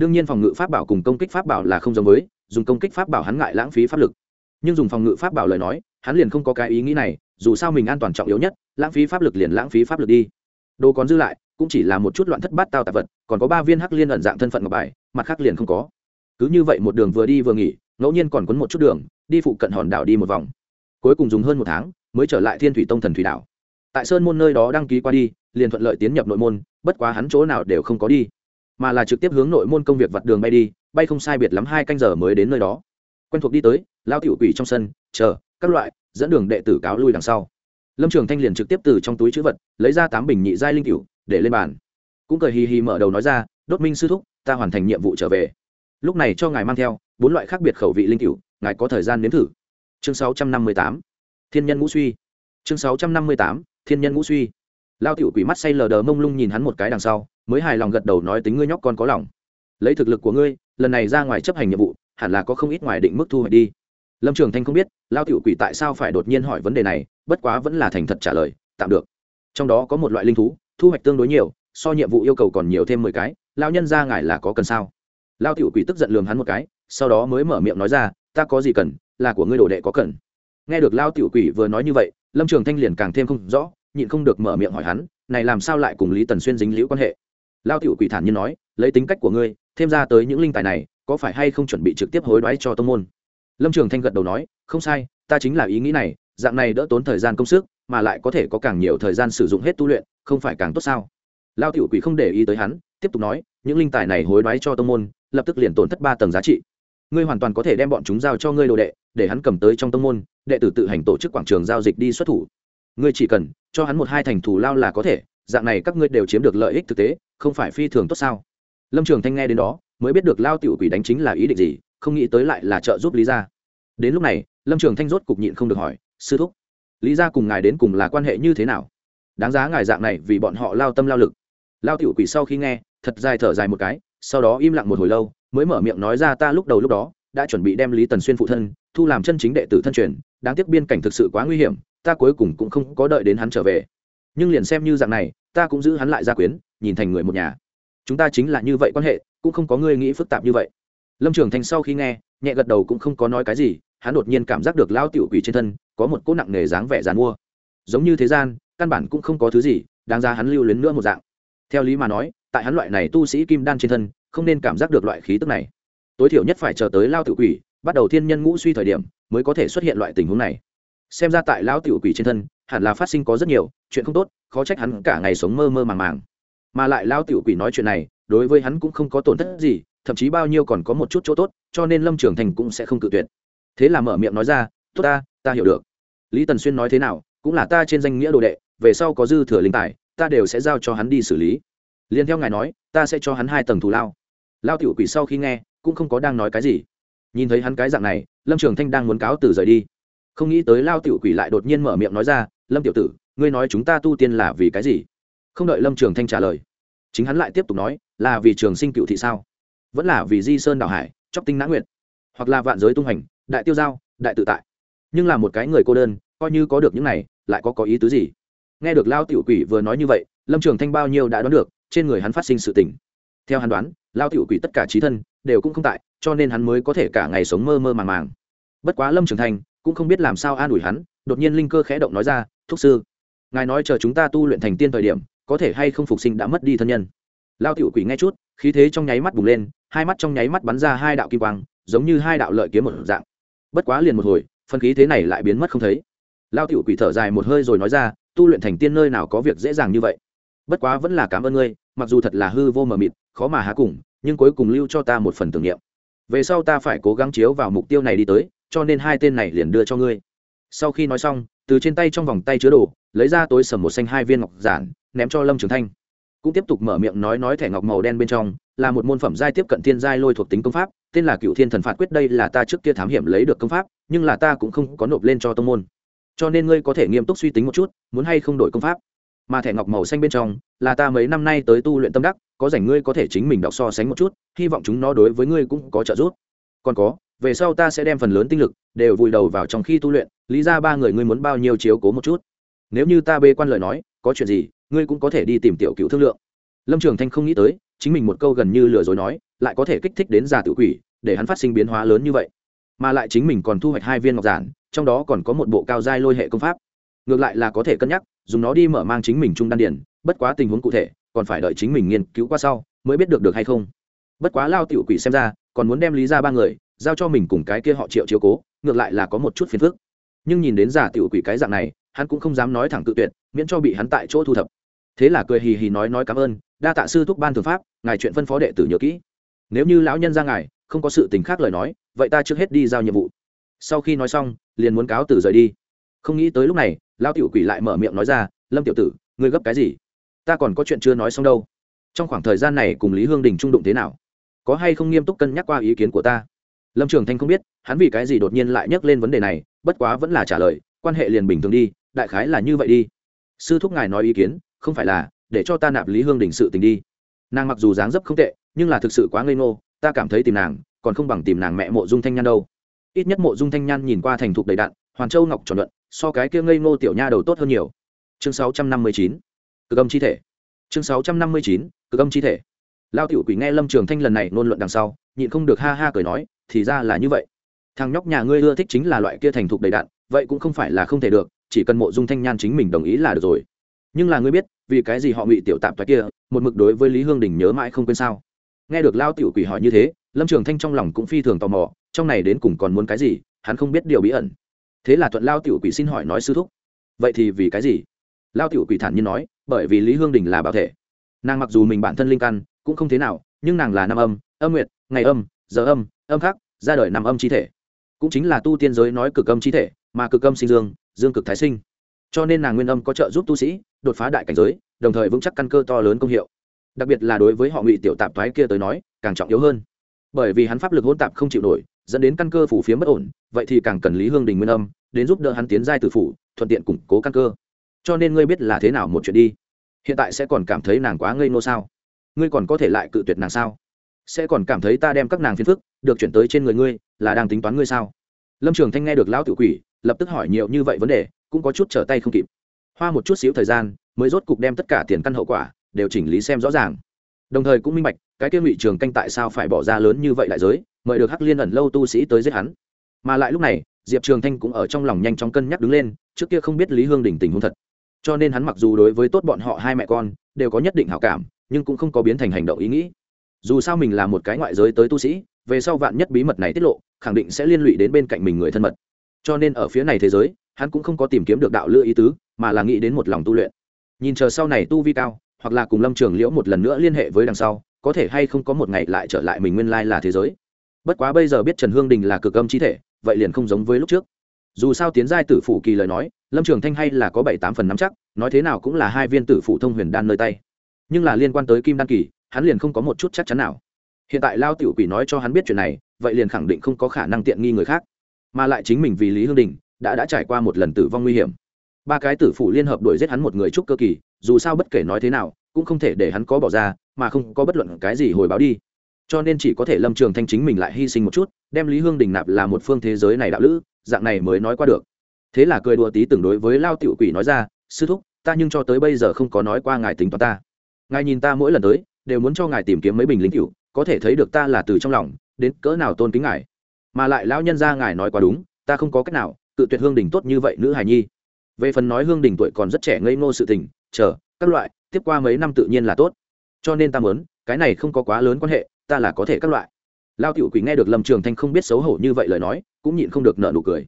đương nhiên phòng ngự pháp bảo cùng công kích pháp bảo là không giống với, dùng công kích pháp bảo hắn ngại lãng phí pháp lực. Nhưng dùng phòng ngự pháp bảo lời nói, hắn liền không có cái ý nghĩ này, dù sao mình an toàn trọng yếu nhất, lãng phí pháp lực liền lãng phí pháp lực đi. Đồ còn dư lại, cũng chỉ là một chút loạn thất bát tao tạp vật, còn có ba viên hắc liên ẩn dạng thân phận ngọc bài, mặt khác liền không có. Cứ như vậy một đường vừa đi vừa nghỉ, ngẫu nhiên còn quấn một chút đường, đi phụ cận hòn đảo đi một vòng. Cuối cùng dùng hơn một tháng, mới trở lại thiên thủy tông thần thủy đảo. Tại sơn môn nơi đó đăng ký qua đi, liền thuận lợi tiến nhập nội môn, bất quá hắn chỗ nào đều không có đi mà là trực tiếp hướng nội môn công việc vặt đường bay đi, bay không sai biệt lắm hai canh giờ mới đến nơi đó. Quen thuộc đi tới, lao tiểu quỷ trong sân, chờ, các loại, dẫn đường đệ tử cáo lui đằng sau. Lâm trường thanh liền trực tiếp từ trong túi chữ vật, lấy ra tám bình nhị giai linh cựu để lên bàn. Cũng cười hì hì mở đầu nói ra, đốt minh sư thúc, ta hoàn thành nhiệm vụ trở về. Lúc này cho ngài mang theo bốn loại khác biệt khẩu vị linh cựu ngài có thời gian nếm thử. Chương sáu trăm năm mươi tám, thiên nhân ngũ suy. Chương sáu trăm năm mươi tám, thiên nhân ngũ suy lao tiểu quỷ mắt say lờ đờ mông lung nhìn hắn một cái đằng sau, mới hài lòng gật đầu nói tính ngươi nhóc con có lòng. Lấy thực lực của ngươi, lần này ra ngoài chấp hành nhiệm vụ, hẳn là có không ít ngoài định mức thu hoạch đi. Lâm trường thanh không biết, lao tiểu quỷ tại sao phải đột nhiên hỏi vấn đề này, bất quá vẫn là thành thật trả lời, tạm được. Trong đó có một loại linh thú, thu hoạch tương đối nhiều, so nhiệm vụ yêu cầu còn nhiều thêm mười cái lao nhân ra ngài là có cần sao? Lao tiểu quỷ tức giận lường hắn một cái, sau đó mới mở miệng nói ra, ta có gì cần, là của ngươi đồ đệ có cần. Nghe được lao tiểu quỷ vừa nói như vậy, lâm trường thanh liền càng thêm không rõ nhịn không được mở miệng hỏi hắn, này làm sao lại cùng lý tần xuyên dính liễu quan hệ? Lao tiểu quỷ thản nhiên nói, lấy tính cách của ngươi, thêm ra tới những linh tài này, có phải hay không chuẩn bị trực tiếp hối đoái cho tông môn? Lâm trường thanh gật đầu nói, không sai, ta chính là ý nghĩ này, dạng này đỡ tốn thời gian công sức, mà lại có thể có càng nhiều thời gian sử dụng hết tu luyện, không phải càng tốt sao? Lao tiểu quỷ không để ý tới hắn, tiếp tục nói, những linh tài này hối đoái cho tông môn, lập tức liền tổn thất ba tầng giá trị. Ngươi hoàn toàn có thể đem bọn chúng giao cho ngươi đồ đệ, để hắn cầm tới trong tông môn, đệ tử tự hành tổ chức quảng trường giao dịch đi xuất thủ ngươi chỉ cần cho hắn một hai thành thủ lao là có thể, dạng này các ngươi đều chiếm được lợi ích thực tế, không phải phi thường tốt sao? Lâm trường thanh nghe đến đó, mới biết được lao tiểu quỷ đánh chính là ý định gì, không nghĩ tới lại là trợ giúp lý gia. Đến lúc này, lâm trường thanh rốt cục nhịn không được hỏi, sư thúc, lý gia cùng ngài đến cùng là quan hệ như thế nào? Đáng giá ngài dạng này vì bọn họ lao tâm lao lực. Lao tiểu quỷ sau khi nghe, thật dài thở dài một cái, sau đó im lặng một hồi lâu, mới mở miệng nói ra, ta lúc đầu lúc đó đã chuẩn bị đem lý tần xuyên phụ thân, thu làm chân chính đệ tử thân truyền, đáng tiếc biên cảnh thực sự quá nguy hiểm ta cuối cùng cũng không có đợi đến hắn trở về. Nhưng liền xem như dạng này, ta cũng giữ hắn lại gia quyến, nhìn thành người một nhà. Chúng ta chính là như vậy quan hệ, cũng không có ngươi nghĩ phức tạp như vậy. Lâm trường thành sau khi nghe, nhẹ gật đầu cũng không có nói cái gì, hắn đột nhiên cảm giác được lao tiểu quỷ trên thân có một cỗ nặng nề dáng vẻ dàn mua. Giống như thế gian, căn bản cũng không có thứ gì, đáng ra hắn lưu luyến nữa một dạng. Theo lý mà nói, tại hắn loại này tu sĩ kim đan trên thân, không nên cảm giác được loại khí tức này. Tối thiểu nhất phải chờ tới lao tiểu quỷ, bắt đầu thiên nhân ngũ suy thời điểm, mới có thể xuất hiện loại tình huống này xem ra tại Lão tiểu quỷ trên thân, hẳn là phát sinh có rất nhiều, chuyện không tốt, khó trách hắn cả ngày sống mơ mơ màng màng. Mà lại Lão tiểu quỷ nói chuyện này, đối với hắn cũng không có tổn thất gì, thậm chí bao nhiêu còn có một chút chỗ tốt, cho nên lâm trường thành cũng sẽ không cự tuyệt. Thế là mở miệng nói ra, tốt ta ta hiểu được. Lý tần xuyên nói thế nào, cũng là ta trên danh nghĩa đồ đệ, về sau có dư thừa linh tài, ta đều sẽ giao cho hắn đi xử lý. Liền theo ngài nói, ta sẽ cho hắn hai tầng thù lao. Lao tiểu quỷ sau khi nghe, cũng không có đang nói cái gì. Nhìn thấy hắn cái dạng này, lâm trường thanh đang muốn cáo từ rời đi không nghĩ tới lao tiểu quỷ lại đột nhiên mở miệng nói ra, lâm tiểu tử, ngươi nói chúng ta tu tiên là vì cái gì? Không đợi lâm trường thanh trả lời, chính hắn lại tiếp tục nói, là vì trường sinh cựu thị sao? Vẫn là vì di sơn đảo hải, chóc tinh nã nguyện hoặc là vạn giới tung hành, đại tiêu giao, đại tự tại. Nhưng là một cái người cô đơn, coi như có được những này, lại có có ý tứ gì? Nghe được lao tiểu quỷ vừa nói như vậy, lâm trường thanh bao nhiêu đã đoán được, trên người hắn phát sinh sự tình. Theo hắn đoán, lao tiểu quỷ tất cả trí thân đều cũng không tại, cho nên hắn mới có thể cả ngày sống mơ mơ màng màng. Bất quá lâm trường thanh cũng không biết làm sao an ủi hắn, đột nhiên linh cơ khẽ động nói ra, thúc sư, ngài nói chờ chúng ta tu luyện thành tiên thời điểm, có thể hay không phục sinh đã mất đi thân nhân. Lao tiểu quỷ nghe chút, khí thế trong nháy mắt bùng lên, hai mắt trong nháy mắt bắn ra hai đạo kim quang, giống như hai đạo lợi kiếm một dạng. Bất quá liền một hồi, phân khí thế này lại biến mất không thấy. Lao tiểu quỷ thở dài một hơi rồi nói ra, tu luyện thành tiên nơi nào có việc dễ dàng như vậy? Bất quá vẫn là cảm ơn ngươi, mặc dù thật là hư vô mờ mịt, khó mà há cùng, nhưng cuối cùng lưu cho ta một phần tưởng niệm. Về sau ta phải cố gắng chiếu vào mục tiêu này đi tới cho nên hai tên này liền đưa cho ngươi. Sau khi nói xong, từ trên tay trong vòng tay chứa đồ, lấy ra tối sầm một xanh hai viên ngọc giản, ném cho lâm trường thanh. Cũng tiếp tục mở miệng nói nói thẻ ngọc màu đen bên trong, là một môn phẩm giai tiếp cận thiên giai lôi thuộc tính công pháp, tên là cựu thiên thần phạt quyết đây là ta trước kia thám hiểm lấy được công pháp, nhưng là ta cũng không có nộp lên cho tông môn. Cho nên ngươi có thể nghiêm túc suy tính một chút, muốn hay không đổi công pháp. Mà thẻ ngọc màu xanh bên trong, là ta mấy năm nay tới tu luyện tâm đắc, có rảnh ngươi có thể chính mình đọc so sánh một chút, hy vọng chúng nó đối với ngươi cũng có trợ giúp. Còn có về sau ta sẽ đem phần lớn tinh lực đều vùi đầu vào trong khi tu luyện, lý ra ba người ngươi muốn bao nhiêu chiếu cố một chút. Nếu như ta bê quan lời nói, có chuyện gì, ngươi cũng có thể đi tìm tiểu cựu thương lượng. Lâm trường thanh không nghĩ tới, chính mình một câu gần như lừa dối nói, lại có thể kích thích đến già tự quỷ, để hắn phát sinh biến hóa lớn như vậy. Mà lại chính mình còn thu hoạch hai viên ngọc giản, trong đó còn có một bộ cao giai lôi hệ công pháp. Ngược lại là có thể cân nhắc, dùng nó đi mở mang chính mình trung đan điển bất quá tình huống cụ thể, còn phải đợi chính mình nghiên cứu qua sau, mới biết được được hay không. Bất quá lao tiểu quỷ xem ra, còn muốn đem lý ra ba người giao cho mình cùng cái kia họ triệu chiếu cố, ngược lại là có một chút phiền phức. Nhưng nhìn đến giả tiểu quỷ cái dạng này, hắn cũng không dám nói thẳng tự tuyệt, miễn cho bị hắn tại chỗ thu thập. Thế là cười hì hì nói nói cảm ơn, đa tạ sư thúc ban thường pháp, ngài chuyện phân phó đệ tử nhớ kỹ. Nếu như lão nhân ra ngài, không có sự tình khác lời nói, vậy ta trước hết đi giao nhiệm vụ. Sau khi nói xong, liền muốn cáo từ rời đi. Không nghĩ tới lúc này, lão tiểu quỷ lại mở miệng nói ra, lâm tiểu tử, ngươi gấp cái gì? Ta còn có chuyện chưa nói xong đâu. Trong khoảng thời gian này cùng lý hương đình trung đụng thế nào? Có hay không nghiêm túc cân nhắc qua ý kiến của ta? Lâm trường thanh không biết, hắn vì cái gì đột nhiên lại nhắc lên vấn đề này, bất quá vẫn là trả lời, quan hệ liền bình thường đi, đại khái là như vậy đi. Sư thúc ngài nói ý kiến, không phải là, để cho ta nạp lý hương đình sự tình đi. Nàng mặc dù dáng dấp không tệ, nhưng là thực sự quá ngây ngô, ta cảm thấy tìm nàng, còn không bằng tìm nàng mẹ mộ dung thanh nhan đâu. Ít nhất mộ dung thanh nhan nhìn qua thành thục đầy đạn hoàn châu ngọc tròn luận, so cái kia ngây ngô tiểu nha đầu tốt hơn nhiều. Chương sáu trăm năm mươi chín, cực âm chi thể. Chương sáu trăm năm mươi chín, cực âm chi thể. Lao tiểu quỷ nghe lâm trường thanh lần này ngôn luận đằng sau, nhịn không được ha ha cười nói thì ra là như vậy. Thằng nhóc nhà ngươi ưa thích chính là loại kia thành thục đầy đạn vậy cũng không phải là không thể được, chỉ cần mộ dung thanh nhan chính mình đồng ý là được rồi. Nhưng là ngươi biết, vì cái gì họ ngụy tiểu tạp toái kia, một mực đối với lý hương đình nhớ mãi không quên sao? Nghe được lao tiểu quỷ hỏi như thế, lâm trường thanh trong lòng cũng phi thường tò mò, trong này đến cùng còn muốn cái gì, hắn không biết điều bí ẩn. Thế là thuận lao tiểu quỷ xin hỏi nói sư thúc, vậy thì vì cái gì? Lao tiểu quỷ thản nhiên nói, bởi vì lý hương đình là bảo thể. Nàng mặc dù mình bản thân linh căn, cũng không thế nào, nhưng nàng là nam âm âm nguyệt, ngày âm, giờ âm âm khắc ra đời nằm âm chi thể. Cũng chính là tu tiên giới nói cực âm chi thể, mà cực âm sinh dương dương cực thái sinh. Cho nên nàng nguyên âm có trợ giúp tu sĩ, đột phá đại cảnh giới, đồng thời vững chắc căn cơ to lớn công hiệu. Đặc biệt là đối với họ ngụy tiểu tạp thoái kia tới nói, càng trọng yếu hơn. Bởi vì hắn pháp lực hỗn tạp không chịu nổi, dẫn đến căn cơ phủ phía bất ổn, vậy thì càng cần lý hương đình nguyên âm, đến giúp đỡ hắn tiến giai từ phủ, thuận tiện củng cố căn cơ. Cho nên ngươi biết là thế nào một chuyện đi. Hiện tại sẽ còn cảm thấy nàng quá ngây nô sao? Ngươi còn có thể lại cự tuyệt nàng sao? Sẽ còn cảm thấy ta đem các nàng phiền phức, được chuyển tới trên người ngươi, là đang tính toán ngươi sao? Lâm trường thanh nghe được lão tự quỷ, lập tức hỏi nhiều như vậy vấn đề, cũng có chút trở tay không kịp. Hoa một chút xíu thời gian, mới rốt cục đem tất cả tiền căn hậu quả, đều chỉnh lý xem rõ ràng. Đồng thời cũng minh bạch, cái kia ngụy trường canh tại sao phải bỏ ra lớn như vậy đại giới, mời được hắc liên ẩn lâu tu sĩ tới giết hắn. Mà lại lúc này, diệp trường thanh cũng ở trong lòng nhanh chóng cân nhắc đứng lên, trước kia không biết lý hương đình tình huống thật. Cho nên hắn mặc dù đối với tốt bọn họ hai mẹ con, đều có nhất định hảo cảm, nhưng cũng không có biến thành hành động ý nghĩ dù sao mình là một cái ngoại giới tới tu sĩ, về sau vạn nhất bí mật này tiết lộ, khẳng định sẽ liên lụy đến bên cạnh mình người thân mật. Cho nên ở phía này thế giới, hắn cũng không có tìm kiếm được đạo lựa ý tứ, mà là nghĩ đến một lòng tu luyện. Nhìn chờ sau này tu vi cao, hoặc là cùng lâm trường liễu một lần nữa liên hệ với đằng sau, có thể hay không có một ngày lại trở lại mình nguyên lai là thế giới. Bất quá bây giờ biết trần hương đình là cực âm chi thể, vậy liền không giống với lúc trước. Dù sao tiến giai tử phủ kỳ lời nói, lâm trường thanh hay là có bảy tám phần nắm chắc, nói thế nào cũng là hai viên tử phủ thông huyền đan nơi tay. Nhưng là liên quan tới kim đan kỳ hắn liền không có một chút chắc chắn nào. Hiện tại lao tiểu quỷ nói cho hắn biết chuyện này, vậy liền khẳng định không có khả năng tiện nghi người khác. Mà lại chính mình vì lý hương đình, đã đã trải qua một lần tử vong nguy hiểm. Ba cái tử phủ liên hợp đuổi giết hắn một người trúc cơ kỳ, dù sao bất kể nói thế nào, cũng không thể để hắn có bỏ ra, mà không có bất luận cái gì hồi báo đi. Cho nên chỉ có thể lâm trường thanh chính mình lại hy sinh một chút, đem lý hương đình nạp là một phương thế giới này đạo lữ, dạng này mới nói qua được. Thế là cười đùa tí từng đối với lao tiểu quỷ nói ra, sư thúc, ta nhưng cho tới bây giờ không có nói qua ngài tính toán ta. Ngài nhìn ta mỗi lần tới đều muốn cho ngài tìm kiếm mấy bình lính cựu có thể thấy được ta là từ trong lòng, đến cỡ nào tôn kính ngài. Mà lại lão nhân ra ngài nói quá đúng, ta không có cách nào tự tuyệt hương đình tốt như vậy nữ hài nhi. Về phần nói hương đình tuổi còn rất trẻ ngây ngô sự tình, chờ, các loại, tiếp qua mấy năm tự nhiên là tốt. Cho nên ta muốn, cái này không có quá lớn quan hệ, ta là có thể các loại. Lao tiểu quỷ nghe được lâm trường thanh không biết xấu hổ như vậy lời nói, cũng nhịn không được nợ nụ cười.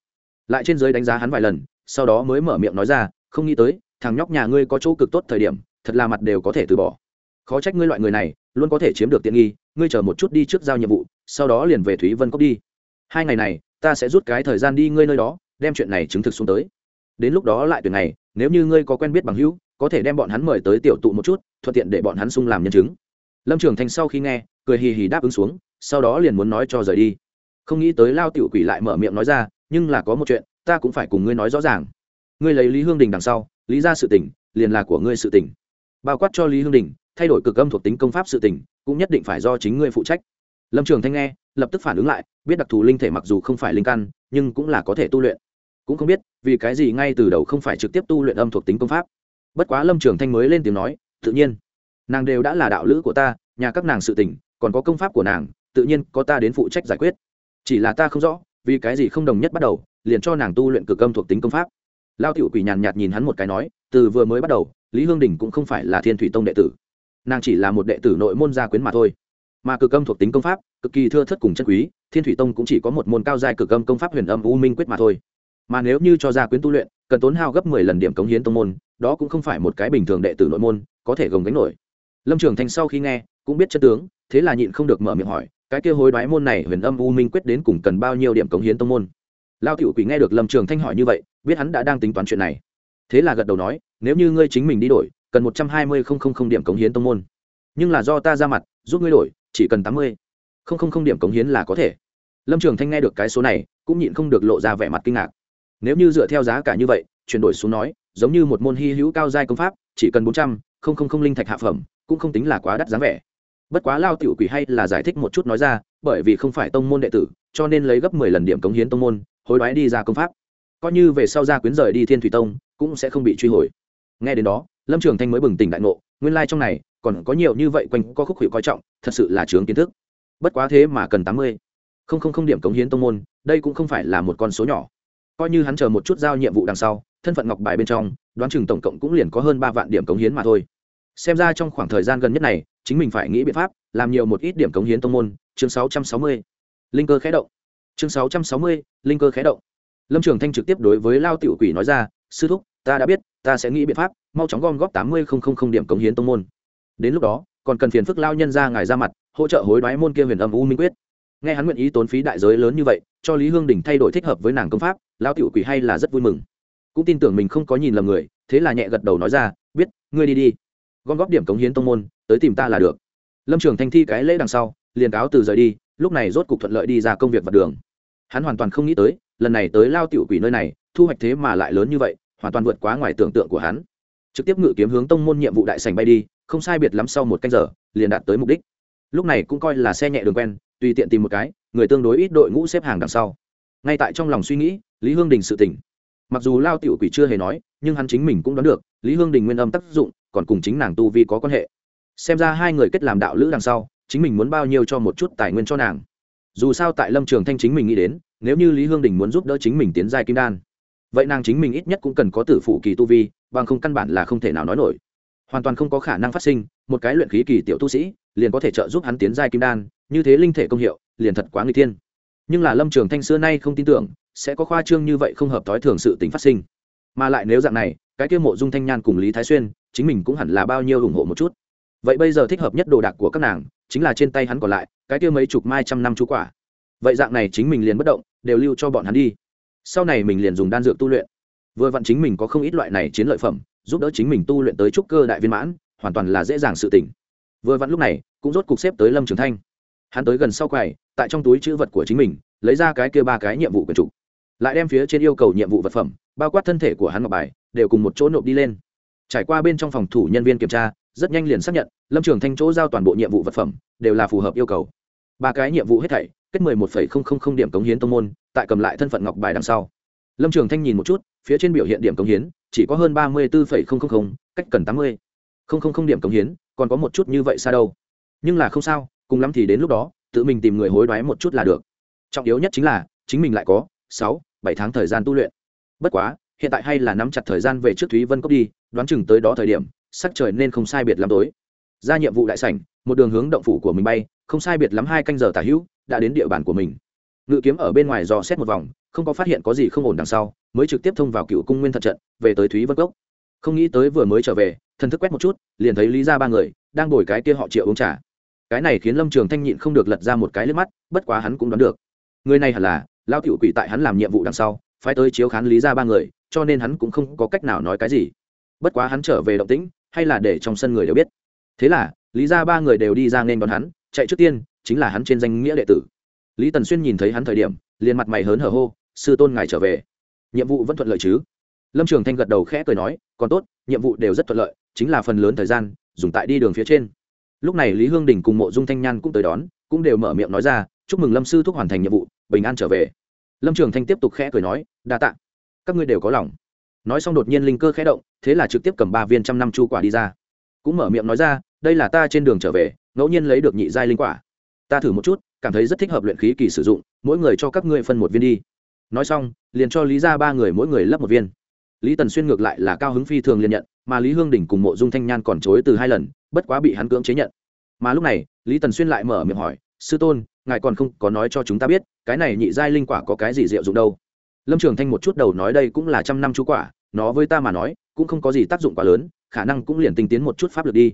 Lại trên giới đánh giá hắn vài lần, sau đó mới mở miệng nói ra, không nghĩ tới, thằng nhóc nhà ngươi có chỗ cực tốt thời điểm, thật là mặt đều có thể từ bỏ khó trách ngươi loại người này, luôn có thể chiếm được tiện nghi, ngươi chờ một chút đi trước giao nhiệm vụ, sau đó liền về thúy vân cốc đi. Hai ngày này, ta sẽ rút cái thời gian đi ngươi nơi đó, đem chuyện này chứng thực xuống tới. Đến lúc đó lại tuyển này nếu như ngươi có quen biết bằng hữu, có thể đem bọn hắn mời tới tiểu tụ một chút, thuận tiện để bọn hắn sung làm nhân chứng. Lâm trường thành sau khi nghe, cười hì hì đáp ứng xuống, sau đó liền muốn nói cho rời đi. Không nghĩ tới lao tiểu quỷ lại mở miệng nói ra, nhưng là có một chuyện, ta cũng phải cùng ngươi nói rõ ràng. Ngươi lấy lý hương đình đằng sau, lý ra sự tỉnh liền là của ngươi sự tỉnh bao quát cho lý hương đình thay đổi cực âm thuộc tính công pháp sự tình, cũng nhất định phải do chính ngươi phụ trách. Lâm trường thanh nghe, lập tức phản ứng lại, biết đặc thù linh thể mặc dù không phải linh căn, nhưng cũng là có thể tu luyện. Cũng không biết, vì cái gì ngay từ đầu không phải trực tiếp tu luyện âm thuộc tính công pháp. Bất quá lâm trường thanh mới lên tiếng nói, tự nhiên, nàng đều đã là đạo lữ của ta, nhà các nàng sự tỉnh còn có công pháp của nàng, tự nhiên có ta đến phụ trách giải quyết. Chỉ là ta không rõ, vì cái gì không đồng nhất bắt đầu, liền cho nàng tu luyện cực âm thuộc tính công pháp. Lao tiểu quỷ nhàn nhạt nhìn hắn một cái nói, từ vừa mới bắt đầu, lý hương đình cũng không phải là thiên thủy tông đệ tử nàng chỉ là một đệ tử nội môn gia quyến mà thôi. Mà cực âm thuộc tính công pháp, cực kỳ thưa thất cùng chân quý, thiên thủy tông cũng chỉ có một môn cao giai cực âm công pháp huyền âm u minh quyết mà thôi. Mà nếu như cho gia quyến tu luyện, cần tốn hao gấp mười lần điểm cống hiến tông môn, đó cũng không phải một cái bình thường đệ tử nội môn có thể gồng gánh nổi. Lâm trường thành sau khi nghe, cũng biết chất tướng, thế là nhịn không được mở miệng hỏi, cái kia hối đoái môn này huyền âm u minh quyết đến cùng cần bao nhiêu điểm cống hiến tông môn? Lao tiểu quỷ nghe được lâm trường thanh hỏi như vậy, biết hắn đã đang tính toán chuyện này. Thế là gật đầu nói, nếu như ngươi chính mình đi đổi cần một trăm hai mươi không không không điểm cống hiến tông môn. Nhưng là do ta ra mặt, giúp ngươi đổi, chỉ cần tám mươi không không không điểm cống hiến là có thể. Lâm trường thanh nghe được cái số này, cũng nhịn không được lộ ra vẻ mặt kinh ngạc. Nếu như dựa theo giá cả như vậy, chuyển đổi xuống nói, giống như một môn hy hữu cao giai công pháp, chỉ cần bốn trăm không không không linh thạch hạ phẩm, cũng không tính là quá đắt dáng vẻ. Bất quá lao tiểu quỷ hay là giải thích một chút nói ra, bởi vì không phải tông môn đệ tử, cho nên lấy gấp mười lần điểm cống hiến tông môn, hối đoái đi ra công pháp. Coi như về sau ra quyến rời đi thiên thủy tông, cũng sẽ không bị truy hồi. Nghe đến đó lâm trường thanh mới bừng tỉnh đại ngộ, nguyên lai、like、trong này còn có nhiều như vậy quanh co khúc hiệu coi trọng, thật sự là chướng kiến thức. Bất quá thế mà cần tám mươi. Không không không điểm cống hiến tông môn, đây cũng không phải là một con số nhỏ. Coi như hắn chờ một chút giao nhiệm vụ đằng sau, thân phận ngọc bài bên trong, đoán chừng tổng cộng cũng liền có hơn ba vạn điểm cống hiến mà thôi. Xem ra trong khoảng thời gian gần nhất này, chính mình phải nghĩ biện pháp, làm nhiều một ít điểm cống hiến tông môn. Chương sáu trăm sáu mươi. Linh cơ khé động. Chương sáu trăm sáu mươi, linh cơ khé động. Lâm trường thanh trực tiếp đối với lao tiểu quỷ nói ra, sư thúc ta đã biết, ta sẽ nghĩ biện pháp, mau chóng gom góp tám mươi điểm cống hiến tông môn. Đến lúc đó, còn cần phiền phức lao nhân ra ngài ra mặt, hỗ trợ hối đoái môn kia huyền âm u minh quyết. Nghe hắn nguyện ý tốn phí đại giới lớn như vậy, cho lý hương đình thay đổi thích hợp với nàng công pháp, lao tiểu quỷ hay là rất vui mừng. Cũng tin tưởng mình không có nhìn lầm người, thế là nhẹ gật đầu nói ra, biết, ngươi đi đi. Gom góp điểm cống hiến tông môn, tới tìm ta là được. Lâm trường thanh thi cái lễ đằng sau, liền cáo từ rời đi, lúc này rốt cục thuận lợi đi ra công việc vặt đường. Hắn hoàn toàn không nghĩ tới, lần này tới lao tiểu quỷ nơi này, thu hoạch thế mà lại lớn như vậy hoàn toàn vượt quá ngoài tưởng tượng của hắn. Trực tiếp ngự kiếm hướng tông môn nhiệm vụ đại sành bay đi, không sai biệt lắm sau một canh giờ, liền đạt tới mục đích. Lúc này cũng coi là xe nhẹ đường quen, tùy tiện tìm một cái, người tương đối ít đội ngũ xếp hàng đằng sau. Ngay tại trong lòng suy nghĩ, lý hương đình sự tỉnh. Mặc dù lao tiểu quỷ chưa hề nói, nhưng hắn chính mình cũng đoán được, lý hương đình nguyên âm tác dụng, còn cùng chính nàng tu vi có quan hệ. Xem ra hai người kết làm đạo lữ đằng sau, chính mình muốn bao nhiêu cho một chút tài nguyên cho nàng. Dù sao tại lâm trường thanh chính mình nghĩ đến, nếu như lý hương đình muốn giúp đỡ chính mình tiến giai kim đan vậy nàng chính mình ít nhất cũng cần có tử phụ kỳ tu vi, bằng không căn bản là không thể nào nói nổi. Hoàn toàn không có khả năng phát sinh, một cái luyện khí kỳ tiểu tu sĩ, liền có thể trợ giúp hắn tiến giai kim đan, như thế linh thể công hiệu, liền thật quá người thiên. Nhưng là lâm trường thanh xưa nay không tin tưởng, sẽ có khoa trương như vậy không hợp thói thường sự tính phát sinh. Mà lại nếu dạng này, cái kia mộ dung thanh nhan cùng lý thái xuyên, chính mình cũng hẳn là bao nhiêu ủng hộ một chút. Vậy bây giờ thích hợp nhất đồ đạc của các nàng, chính là trên tay hắn còn lại, cái kia mấy chục mai trăm năm chú quả. Vậy dạng này chính mình liền bất động, đều lưu cho bọn hắn đi sau này mình liền dùng đan dược tu luyện. Vừa vặn chính mình có không ít loại này chiến lợi phẩm, giúp đỡ chính mình tu luyện tới trúc cơ đại viên mãn, hoàn toàn là dễ dàng sự tỉnh vừa vặn lúc này, cũng rốt cục xếp tới lâm trường thanh. Hắn tới gần sau quầy, tại trong túi chữ vật của chính mình, lấy ra cái kia ba cái nhiệm vụ quyền trục lại đem phía trên yêu cầu nhiệm vụ vật phẩm, bao quát thân thể của hắn ngọc bài, đều cùng một chỗ nộp đi lên. Trải qua bên trong phòng thủ nhân viên kiểm tra, rất nhanh liền xác nhận, lâm trường thanh chỗ giao toàn bộ nhiệm vụ vật phẩm, đều là phù hợp yêu cầu. Ba cái nhiệm vụ hết thảy kết mười một phẩy không không không điểm cống hiến tông môn, tại cầm lại thân phận ngọc bài đằng sau. Lâm trường thanh nhìn một chút, phía trên biểu hiện điểm cống hiến, chỉ có hơn ba mươi bốn phẩy không không không, cách cần tám mươi. Không không không điểm cống hiến, còn có một chút như vậy xa đâu. Nhưng là không sao, cùng lắm thì đến lúc đó, tự mình tìm người hối đoái một chút là được. Trọng yếu nhất chính là, chính mình lại có sáu, bảy tháng thời gian tu luyện. Bất quá, hiện tại hay là nắm chặt thời gian về trước thúy vân cốc đi, đoán chừng tới đó thời điểm, sắc trời nên không sai biệt lắm tối. Ra nhiệm vụ đại sảnh, một đường hướng động phủ của mình bay không sai biệt lắm hai canh giờ tả hữu đã đến địa bàn của mình. Ngự kiếm ở bên ngoài dò xét một vòng, không có phát hiện có gì không ổn đằng sau, mới trực tiếp thông vào cựu cung nguyên thật trận, về tới thúy vân cốc. Không nghĩ tới vừa mới trở về, thần thức quét một chút, liền thấy lý ra ba người đang đổi cái kia họ triệu uống trà. Cái này khiến lâm trường thanh nhịn không được lật ra một cái lên mắt, bất quá hắn cũng đoán được. Người này hẳn là lao cựu quỷ tại hắn làm nhiệm vụ đằng sau phải tới chiếu khán lý ra ba người, cho nên hắn cũng không có cách nào nói cái gì. Bất quá hắn trở về động tĩnh, hay là để trong sân người đều biết. Thế là, lý ra ba người đều đi ra nên đón hắn chạy trước tiên, chính là hắn trên danh nghĩa đệ tử. Lý tần xuyên nhìn thấy hắn thời điểm, liền mặt mày hớn hở hô, sư tôn ngài trở về. Nhiệm vụ vẫn thuận lợi chứ? Lâm trường thanh gật đầu khẽ cười nói, còn tốt, nhiệm vụ đều rất thuận lợi, chính là phần lớn thời gian, dùng tại đi đường phía trên. Lúc này lý hương đình cùng mộ dung thanh nhan cũng tới đón, cũng đều mở miệng nói ra, chúc mừng lâm sư thúc hoàn thành nhiệm vụ, bình an trở về. Lâm trường thanh tiếp tục khẽ cười nói, đa tạ, các ngươi đều có lòng. Nói xong đột nhiên linh cơ khẽ động, thế là trực tiếp cầm ba viên trăm năm chu quả đi ra. Cũng mở miệng nói ra, đây là ta trên đường trở về ngẫu nhiên lấy được nhị giai linh quả. Ta thử một chút, cảm thấy rất thích hợp luyện khí kỳ sử dụng, mỗi người cho các ngươi phân một viên đi. Nói xong, liền cho lý ra ba người mỗi người lấp một viên. Lý tần xuyên ngược lại là cao hứng phi thường liền nhận, mà lý hương đình cùng mộ dung thanh nhan còn chối từ hai lần, bất quá bị hắn cưỡng chế nhận. Mà lúc này, lý tần xuyên lại mở miệng hỏi, sư tôn, ngài còn không có nói cho chúng ta biết, cái này nhị giai linh quả có cái gì diệu dụng đâu? Lâm trường thanh một chút đầu nói đây cũng là trăm năm chú quả, nó với ta mà nói, cũng không có gì tác dụng quá lớn, khả năng cũng liền tinh tiến một chút pháp lực đi.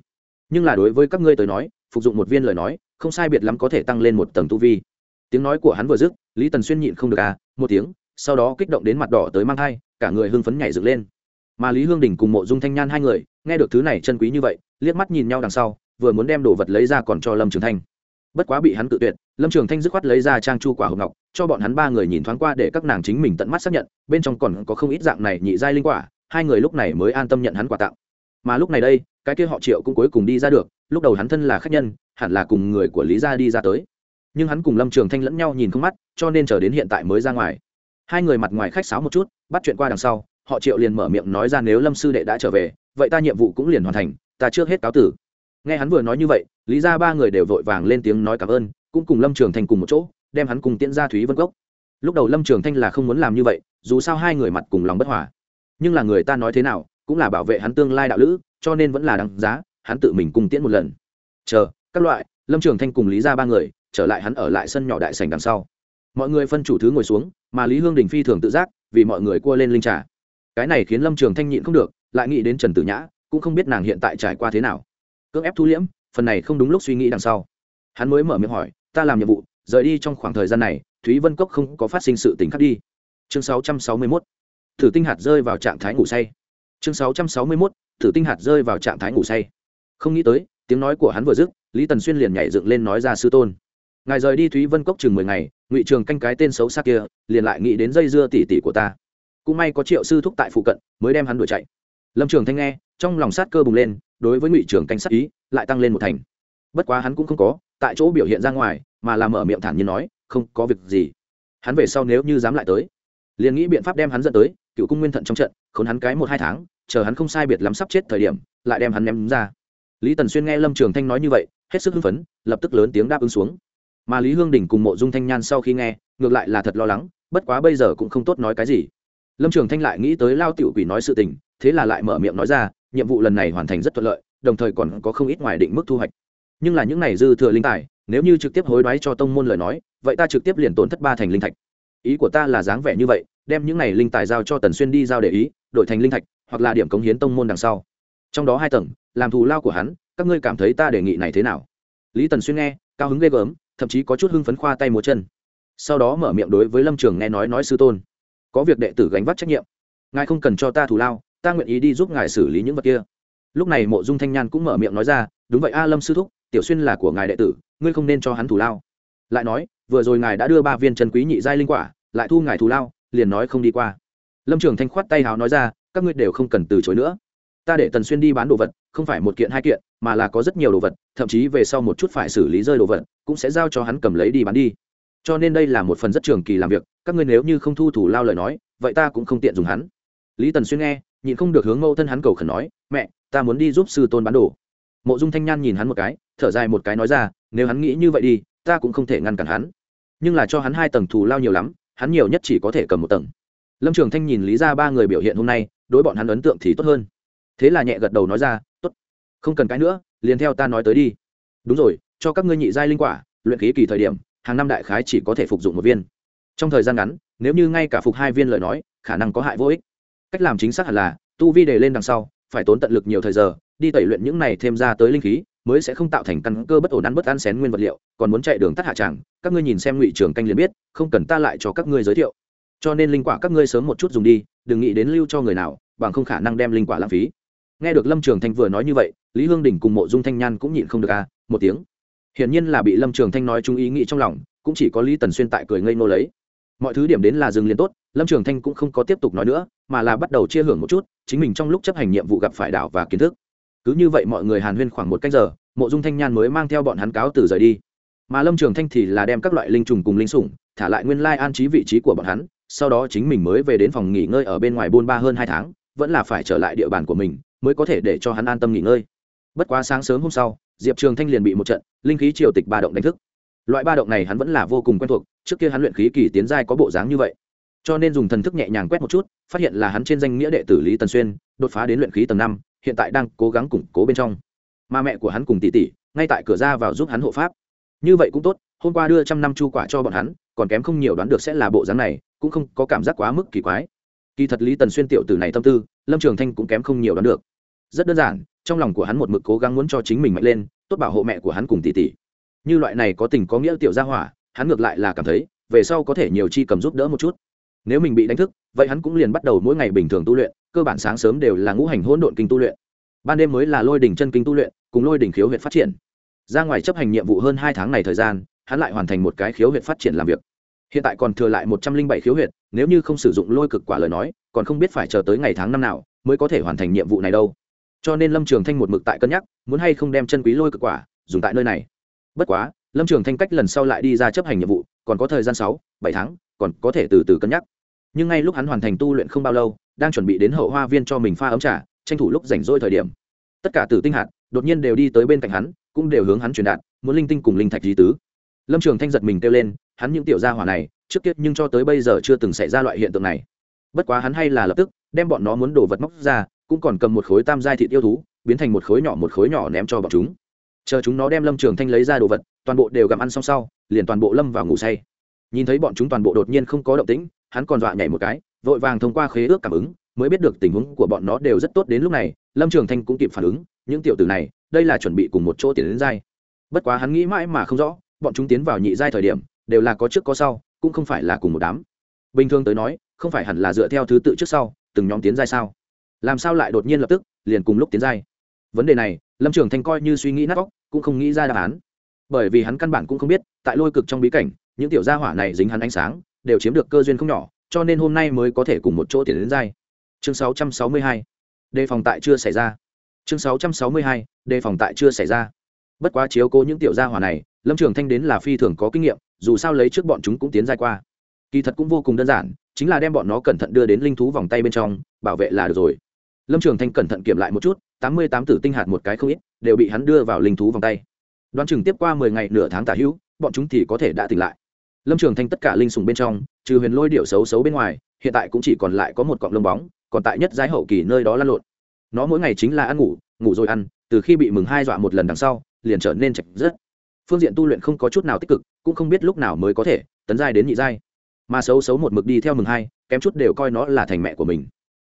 Nhưng là đối với các ngươi tới nói phục dụng một viên lời nói, không sai biệt lắm có thể tăng lên một tầng tu vi. Tiếng nói của hắn vừa dứt, lý tần xuyên nhịn không được à một tiếng, sau đó kích động đến mặt đỏ tới mang thai, cả người hưng phấn nhảy dựng lên. Mà lý hương đình cùng mộ dung thanh nhan hai người, nghe được thứ này chân quý như vậy, liếc mắt nhìn nhau đằng sau, vừa muốn đem đồ vật lấy ra còn cho lâm trường thanh. Bất quá bị hắn tự tuyệt, lâm trường thanh dứt khoát lấy ra trang chu quả hồng ngọc, cho bọn hắn ba người nhìn thoáng qua để các nàng chính mình tận mắt xác nhận, bên trong còn có không ít dạng này nhị giai linh quả, hai người lúc này mới an tâm nhận hắn quà tặng. Mà lúc này đây cái kia họ triệu cũng cuối cùng đi ra được, lúc đầu hắn thân là khách nhân, hẳn là cùng người của lý gia đi ra tới. Nhưng hắn cùng lâm trường thanh lẫn nhau nhìn không mắt, cho nên chờ đến hiện tại mới ra ngoài. Hai người mặt ngoài khách sáo một chút, bắt chuyện qua đằng sau, họ triệu liền mở miệng nói ra nếu lâm sư đệ đã trở về, vậy ta nhiệm vụ cũng liền hoàn thành, ta trước hết cáo tử. Nghe hắn vừa nói như vậy, lý ra ba người đều vội vàng lên tiếng nói cảm ơn, cũng cùng lâm trường thanh cùng một chỗ, đem hắn cùng tiễn ra thúy vân cốc. Lúc đầu lâm trường thanh là không muốn làm như vậy, dù sao hai người mặt cùng lòng bất hòa. Nhưng là người ta nói thế nào, cũng là bảo vệ hắn tương lai đạo lữ cho nên vẫn là đáng giá, hắn tự mình cung tiễn một lần. Chờ, các loại, lâm trường thanh cùng lý ra ba người, trở lại hắn ở lại sân nhỏ đại sành đằng sau. Mọi người phân chủ thứ ngồi xuống, mà lý hương đình phi thường tự giác, vì mọi người cua lên linh trà. Cái này khiến lâm trường thanh nhịn không được, lại nghĩ đến trần tử nhã, cũng không biết nàng hiện tại trải qua thế nào. Cưỡng ép thu liễm, phần này không đúng lúc suy nghĩ đằng sau. Hắn mới mở miệng hỏi, ta làm nhiệm vụ, rời đi trong khoảng thời gian này, thúy vân cốc không có phát sinh sự tình khác đi. Chương 661. thử tinh hạt rơi vào trạng thái ngủ say. Chương 661 thử tinh hạt rơi vào trạng thái ngủ say. Không nghĩ tới, tiếng nói của hắn vừa dứt, lý tần xuyên liền nhảy dựng lên nói ra sư tôn. Ngài rời đi thúy vân cốc chừng mười ngày, ngụy trường canh cái tên xấu xa kia, liền lại nghĩ đến dây dưa tỉ tỉ của ta. Cũng may có triệu sư thúc tại phụ cận, mới đem hắn đuổi chạy. Lâm trường thanh nghe, trong lòng sát cơ bùng lên, đối với ngụy trường canh sát ý, lại tăng lên một thành. Bất quá hắn cũng không có, tại chỗ biểu hiện ra ngoài, mà làm mở miệng thản nhiên nói, không có việc gì. Hắn về sau nếu như dám lại tới. Liền nghĩ biện pháp đem hắn dẫn tới, cựu cung nguyên thận trong trận, khốn hắn cái một hai tháng chờ hắn không sai biệt lắm sắp chết thời điểm, lại đem hắn ném ra. Lý tần xuyên nghe lâm trường thanh nói như vậy, hết sức hưng phấn, lập tức lớn tiếng đáp ứng xuống. Mà lý hương đình cùng mộ dung thanh nhan sau khi nghe, ngược lại là thật lo lắng, bất quá bây giờ cũng không tốt nói cái gì. Lâm trường thanh lại nghĩ tới lao tiểu quỷ nói sự tình, thế là lại mở miệng nói ra, nhiệm vụ lần này hoàn thành rất thuận lợi, đồng thời còn có không ít ngoài định mức thu hoạch. Nhưng là những này dư thừa linh tài, nếu như trực tiếp hối đoái cho tông môn lời nói, vậy ta trực tiếp liền tổn thất ba thành linh thạch. Ý của ta là dáng vẻ như vậy, đem những này linh tài giao cho tần xuyên đi giao để ý, đổi thành linh thạch hoặc là điểm cống hiến tông môn đằng sau. Trong đó hai tầng, làm thù lao của hắn, các ngươi cảm thấy ta đề nghị này thế nào? Lý tần xuyên nghe, cao hứng ghê gớm, thậm chí có chút hưng phấn khoa tay múa chân. Sau đó mở miệng đối với lâm trường nghe nói nói sư tôn. Có việc đệ tử gánh vác trách nhiệm. Ngài không cần cho ta thù lao, ta nguyện ý đi giúp ngài xử lý những vật kia. Lúc này mộ dung thanh nhan cũng mở miệng nói ra, đúng vậy a, lâm sư thúc, tiểu xuyên là của ngài đệ tử, ngươi không nên cho hắn thù lao. Lại nói, vừa rồi ngài đã đưa ba viên chân quý nhị giai linh quả, lại thu ngài thù lao, liền nói không đi qua. Lâm trường thanh khoát tay hào nói ra các ngươi đều không cần từ chối nữa. Ta để tần xuyên đi bán đồ vật, không phải một kiện hai kiện, mà là có rất nhiều đồ vật, thậm chí về sau một chút phải xử lý rơi đồ vật, cũng sẽ giao cho hắn cầm lấy đi bán đi. Cho nên đây là một phần rất trường kỳ làm việc, các ngươi nếu như không thu thủ lao lời nói, vậy ta cũng không tiện dùng hắn. Lý tần xuyên nghe, nhịn không được hướng mẫu thân hắn cầu khẩn nói, mẹ, ta muốn đi giúp sư tôn bán đồ. Mộ dung thanh nhan nhìn hắn một cái, thở dài một cái nói ra, nếu hắn nghĩ như vậy đi, ta cũng không thể ngăn cản hắn. Nhưng là cho hắn hai tầng thù lao nhiều lắm, hắn nhiều nhất chỉ có thể cầm một tầng. Lâm trường thanh nhìn lý ra ba người biểu hiện hôm nay đối bọn hắn ấn tượng thì tốt hơn. Thế là nhẹ gật đầu nói ra, tốt, không cần cái nữa, liền theo ta nói tới đi. Đúng rồi, cho các ngươi nhị giai linh quả, luyện khí kỳ thời điểm, hàng năm đại khái chỉ có thể phục dụng một viên. Trong thời gian ngắn, nếu như ngay cả phục hai viên lời nói, khả năng có hại vô ích. Cách làm chính xác hẳn là, tu vi đề lên đằng sau, phải tốn tận lực nhiều thời giờ, đi tẩy luyện những này thêm ra tới linh khí, mới sẽ không tạo thành căn cơ bất ổn ăn bất ăn xén nguyên vật liệu. Còn muốn chạy đường tắt hạ tràng, các ngươi nhìn xem ngụy trường canh liền biết, không cần ta lại cho các ngươi giới thiệu. Cho nên linh quả các ngươi sớm một chút dùng đi đừng nghĩ đến lưu cho người nào, bằng không khả năng đem linh quả lãng phí. Nghe được lâm trường thanh vừa nói như vậy, lý hương đình cùng mộ dung thanh nhan cũng nhịn không được à một tiếng. Hiển nhiên là bị lâm trường thanh nói chung ý nghĩ trong lòng, cũng chỉ có lý tần xuyên tại cười ngây nô lấy. Mọi thứ điểm đến là dừng liền tốt, lâm trường thanh cũng không có tiếp tục nói nữa, mà là bắt đầu chia hưởng một chút, chính mình trong lúc chấp hành nhiệm vụ gặp phải đảo và kiến thức. Cứ như vậy mọi người hàn huyên khoảng một cách giờ, mộ dung thanh nhan mới mang theo bọn hắn cáo từ rời đi. Mà lâm trường thanh thì là đem các loại linh trùng cùng linh sủng, thả lại nguyên lai an trí vị trí của bọn hắn sau đó chính mình mới về đến phòng nghỉ ngơi ở bên ngoài buôn ba hơn hai tháng, vẫn là phải trở lại địa bàn của mình, mới có thể để cho hắn an tâm nghỉ ngơi. Bất quá sáng sớm hôm sau, diệp trường thanh liền bị một trận linh khí triều tịch ba động đánh thức. Loại ba động này hắn vẫn là vô cùng quen thuộc, trước kia hắn luyện khí kỳ tiến giai có bộ dáng như vậy. Cho nên dùng thần thức nhẹ nhàng quét một chút, phát hiện là hắn trên danh nghĩa đệ tử lý tần xuyên, đột phá đến luyện khí tầng năm, hiện tại đang cố gắng củng cố bên trong. Mà mẹ của hắn cùng tỷ tỷ, ngay tại cửa ra vào giúp hắn hộ pháp. Như vậy cũng tốt, hôm qua đưa trăm năm chu quả cho bọn hắn, còn kém không nhiều đoán được sẽ là bộ dáng này cũng không có cảm giác quá mức kỳ quái. Kỳ thật lý tần xuyên tiểu tử này tâm tư, lâm trường thanh cũng kém không nhiều đoán được. Rất đơn giản, trong lòng của hắn một mực cố gắng muốn cho chính mình mạnh lên, tốt bảo hộ mẹ của hắn cùng tỷ tỷ. Như loại này có tình có nghĩa tiểu gia hỏa, hắn ngược lại là cảm thấy, về sau có thể nhiều chi cầm giúp đỡ một chút. Nếu mình bị đánh thức, vậy hắn cũng liền bắt đầu mỗi ngày bình thường tu luyện, cơ bản sáng sớm đều là ngũ hành hỗn độn kinh tu luyện. Ban đêm mới là lôi đỉnh chân kinh tu luyện, cùng lôi đỉnh khiếu huyện phát triển. Ra ngoài chấp hành nhiệm vụ hơn hai tháng này thời gian, hắn lại hoàn thành một cái khiếu huyện phát triển làm việc hiện tại còn thừa lại một trăm linh bảy khiếu huyệt, nếu như không sử dụng lôi cực quả lời nói còn không biết phải chờ tới ngày tháng năm nào mới có thể hoàn thành nhiệm vụ này đâu. Cho nên lâm trường thanh một mực tại cân nhắc muốn hay không đem chân quý lôi cực quả dùng tại nơi này. Bất quá lâm trường thanh cách lần sau lại đi ra chấp hành nhiệm vụ còn có thời gian sáu bảy tháng còn có thể từ từ cân nhắc. Nhưng ngay lúc hắn hoàn thành tu luyện không bao lâu đang chuẩn bị đến hậu hoa viên cho mình pha ấm trà tranh thủ lúc rảnh rỗi thời điểm. Tất cả tử tinh hạt đột nhiên đều đi tới bên cạnh hắn cũng đều hướng hắn truyền đạt muốn linh tinh cùng linh thạch di tứ. Lâm trường thanh giật mình kêu lên hắn những tiểu gia hỏa này, trước tiết nhưng cho tới bây giờ chưa từng xảy ra loại hiện tượng này. Bất quá hắn hay là lập tức, đem bọn nó muốn đổ vật móc ra, cũng còn cầm một khối tam giai thịt yêu thú, biến thành một khối nhỏ một khối nhỏ ném cho bọn chúng. Chờ chúng nó đem lâm trường thanh lấy ra đồ vật, toàn bộ đều gặm ăn xong sau, liền toàn bộ lâm vào ngủ say. Nhìn thấy bọn chúng toàn bộ đột nhiên không có động tĩnh, hắn còn dọa nhảy một cái, vội vàng thông qua khế ước cảm ứng, mới biết được tình huống của bọn nó đều rất tốt đến lúc này, lâm trường thanh cũng kịp phản ứng, những tiểu tử này, đây là chuẩn bị cùng một chỗ tiền đến giai. Bất quá hắn nghĩ mãi mà không rõ, bọn chúng tiến vào nhị giai thời điểm đều là có trước có sau, cũng không phải là cùng một đám. Bình thường tới nói, không phải hẳn là dựa theo thứ tự trước sau, từng nhóm tiến giai sao? Làm sao lại đột nhiên lập tức, liền cùng lúc tiến giai? Vấn đề này, lâm trường thanh coi như suy nghĩ nát vóc cũng không nghĩ ra đáp án. Bởi vì hắn căn bản cũng không biết, tại lôi cực trong bí cảnh, những tiểu gia hỏa này dính hắn ánh sáng, đều chiếm được cơ duyên không nhỏ, cho nên hôm nay mới có thể cùng một chỗ tiến đến giai. Chương 662. đề phòng tại chưa xảy ra. Chương 662. đề phòng tại chưa xảy ra bất quá chiếu cố những tiểu gia hỏa này, lâm trường thanh đến là phi thường có kinh nghiệm, dù sao lấy trước bọn chúng cũng tiến dài qua. Kỳ thật cũng vô cùng đơn giản, chính là đem bọn nó cẩn thận đưa đến linh thú vòng tay bên trong, bảo vệ là được rồi. Lâm trường thanh cẩn thận kiểm lại một chút, tám mươi tám tử tinh hạt một cái không ít, đều bị hắn đưa vào linh thú vòng tay. Đoán chừng tiếp qua mười ngày nửa tháng tả hữu, bọn chúng thì có thể đã tỉnh lại. Lâm trường thanh tất cả linh sùng bên trong, trừ huyền lôi điệu xấu xấu bên ngoài, hiện tại cũng chỉ còn lại có một cọng lông bóng, còn tại nhất giái hậu kỳ nơi đó lăn lộn. Nó mỗi ngày chính là ăn ngủ ngủ rồi ăn từ khi bị mừng hai dọa một lần đằng sau, liền trở nên chạch rất phương diện tu luyện không có chút nào tích cực, cũng không biết lúc nào mới có thể tấn giai đến nhị giai. Mà xấu xấu một mực đi theo mừng hai, kém chút đều coi nó là thành mẹ của mình.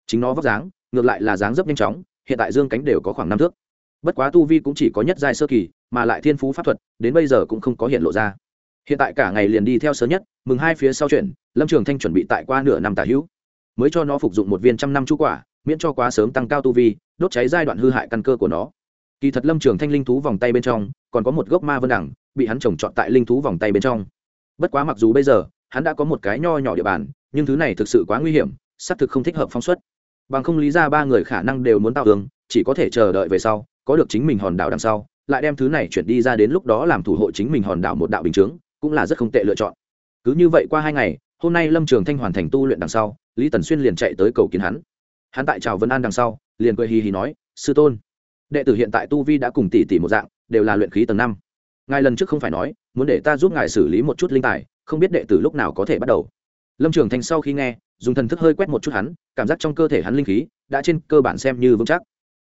Chính nó vóc dáng, ngược lại là dáng dấp nhanh chóng, hiện tại dương cánh đều có khoảng năm thước. Bất quá tu vi cũng chỉ có nhất giai sơ kỳ, mà lại thiên phú pháp thuật, đến bây giờ cũng không có hiện lộ ra. Hiện tại cả ngày liền đi theo sớm nhất, mừng hai phía sau chuyện lâm trường thanh chuẩn bị tại qua nửa năm tả hữu. Mới cho nó phục dụng một viên trăm năm chú quả, miễn cho quá sớm tăng cao tu vi, đốt cháy giai đoạn hư hại căn cơ của nó kỳ thật lâm trường thanh linh thú vòng tay bên trong, còn có một gốc ma vân đẳng bị hắn trồng trọt tại linh thú vòng tay bên trong. Bất quá mặc dù bây giờ, hắn đã có một cái nho nhỏ địa bàn, nhưng thứ này thực sự quá nguy hiểm, xác thực không thích hợp phóng xuất. Bằng không lý ra ba người khả năng đều muốn tạo tường chỉ có thể chờ đợi về sau, có được chính mình hòn đảo đằng sau, lại đem thứ này chuyển đi ra đến lúc đó làm thủ hộ chính mình hòn đảo một đạo bình chướng, cũng là rất không tệ lựa chọn. Cứ như vậy qua hai ngày, hôm nay lâm trường thanh hoàn thành tu luyện đằng sau, lý tần xuyên liền chạy tới cầu kiến hắn. Hắn tại chào vân an đằng sau, liền cười hì hì nói, sư tôn đệ tử hiện tại tu vi đã cùng tỷ tỷ một dạng, đều là luyện khí tầng năm. Ngài lần trước không phải nói, muốn để ta giúp ngài xử lý một chút linh tài, không biết đệ tử lúc nào có thể bắt đầu. Lâm trường thành sau khi nghe, dùng thần thức hơi quét một chút hắn, cảm giác trong cơ thể hắn linh khí đã trên cơ bản xem như vững chắc.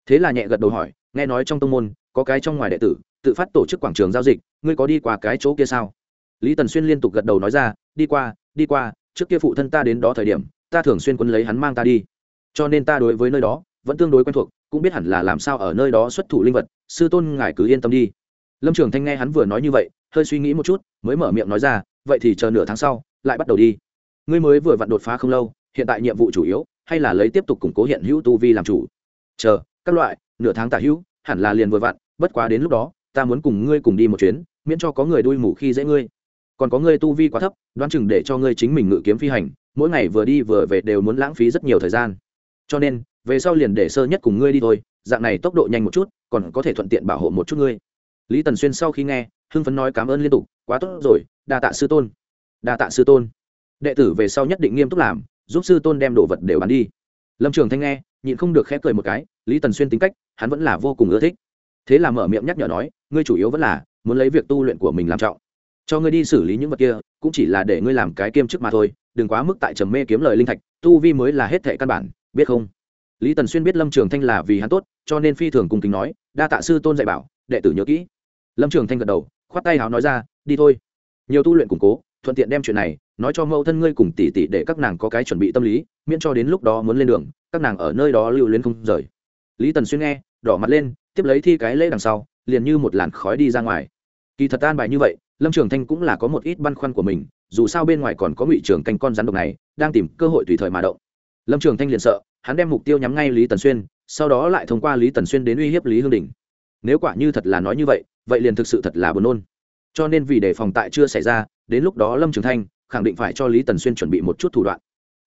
Thế là nhẹ gật đầu hỏi, nghe nói trong tông môn, có cái trong ngoài đệ tử, tự phát tổ chức quảng trường giao dịch, ngươi có đi qua cái chỗ kia sao? Lý tần xuyên liên tục gật đầu nói ra, đi qua đi qua, trước kia phụ thân ta đến đó thời điểm, ta thường xuyên quân lấy hắn mang ta đi. Cho nên ta đối với nơi đó, vẫn tương đối quen thuộc cũng biết hẳn là làm sao ở nơi đó xuất thủ linh vật, sư tôn ngài cứ yên tâm đi. Lâm trường thanh nghe hắn vừa nói như vậy, hơi suy nghĩ một chút, mới mở miệng nói ra, vậy thì chờ nửa tháng sau, lại bắt đầu đi. Ngươi mới vừa vặn đột phá không lâu, hiện tại nhiệm vụ chủ yếu, hay là lấy tiếp tục củng cố hiện hữu tu vi làm chủ? Chờ, các loại, nửa tháng tả hữu, hẳn là liền vừa vặn, bất quá đến lúc đó, ta muốn cùng ngươi cùng đi một chuyến, miễn cho có người đuôi mủ khi dễ ngươi. Còn có ngươi tu vi quá thấp, đoán chừng để cho ngươi chính mình ngự kiếm phi hành, mỗi ngày vừa đi vừa về đều muốn lãng phí rất nhiều thời gian cho nên, về sau liền để sơ nhất cùng ngươi đi thôi, dạng này tốc độ nhanh một chút, còn có thể thuận tiện bảo hộ một chút ngươi. Lý tần xuyên sau khi nghe, hưng phấn nói cảm ơn liên tục, quá tốt rồi, đa tạ sư tôn, đa tạ sư tôn. Đệ tử về sau nhất định nghiêm túc làm, giúp sư tôn đem đồ vật đều bán đi. Lâm trường thanh nghe, nhịn không được khép cười một cái, lý tần xuyên tính cách, hắn vẫn là vô cùng ưa thích. Thế là mở miệng nhắc nhở nói, ngươi chủ yếu vẫn là muốn lấy việc tu luyện của mình làm trọng. Cho ngươi đi xử lý những vật kia, cũng chỉ là để ngươi làm cái kiêm chức mà thôi, đừng quá mức tại trầm mê kiếm lời linh thạch, tu vi mới là hết thệ căn bản biết không? Lý tần xuyên biết lâm trường thanh là vì hắn tốt, cho nên phi thường cùng kính nói, đa tạ sư tôn dạy bảo, đệ tử nhớ kỹ. Lâm trường thanh gật đầu, khoát tay háo nói ra, đi thôi. Nhiều tu luyện củng cố, thuận tiện đem chuyện này nói cho mẫu thân ngươi cùng tỷ tỷ để các nàng có cái chuẩn bị tâm lý, miễn cho đến lúc đó muốn lên đường, các nàng ở nơi đó lưu luyến không rời. Lý tần xuyên nghe, đỏ mặt lên, tiếp lấy thi cái lễ đằng sau, liền như một làn khói đi ra ngoài. Kỳ thật an bài như vậy, lâm trường thanh cũng là có một ít băn khoăn của mình, dù sao bên ngoài còn có ngụy trường canh con rắn độc này, đang tìm cơ hội tùy thời mà động lâm trường thanh liền sợ, hắn đem mục tiêu nhắm ngay lý tần xuyên, sau đó lại thông qua lý tần xuyên đến uy hiếp lý hương đình nếu quả như thật là nói như vậy vậy liền thực sự thật là buồn nôn. Cho nên vì đề phòng tại chưa xảy ra, đến lúc đó lâm trường thanh khẳng định phải cho lý tần xuyên chuẩn bị một chút thủ đoạn.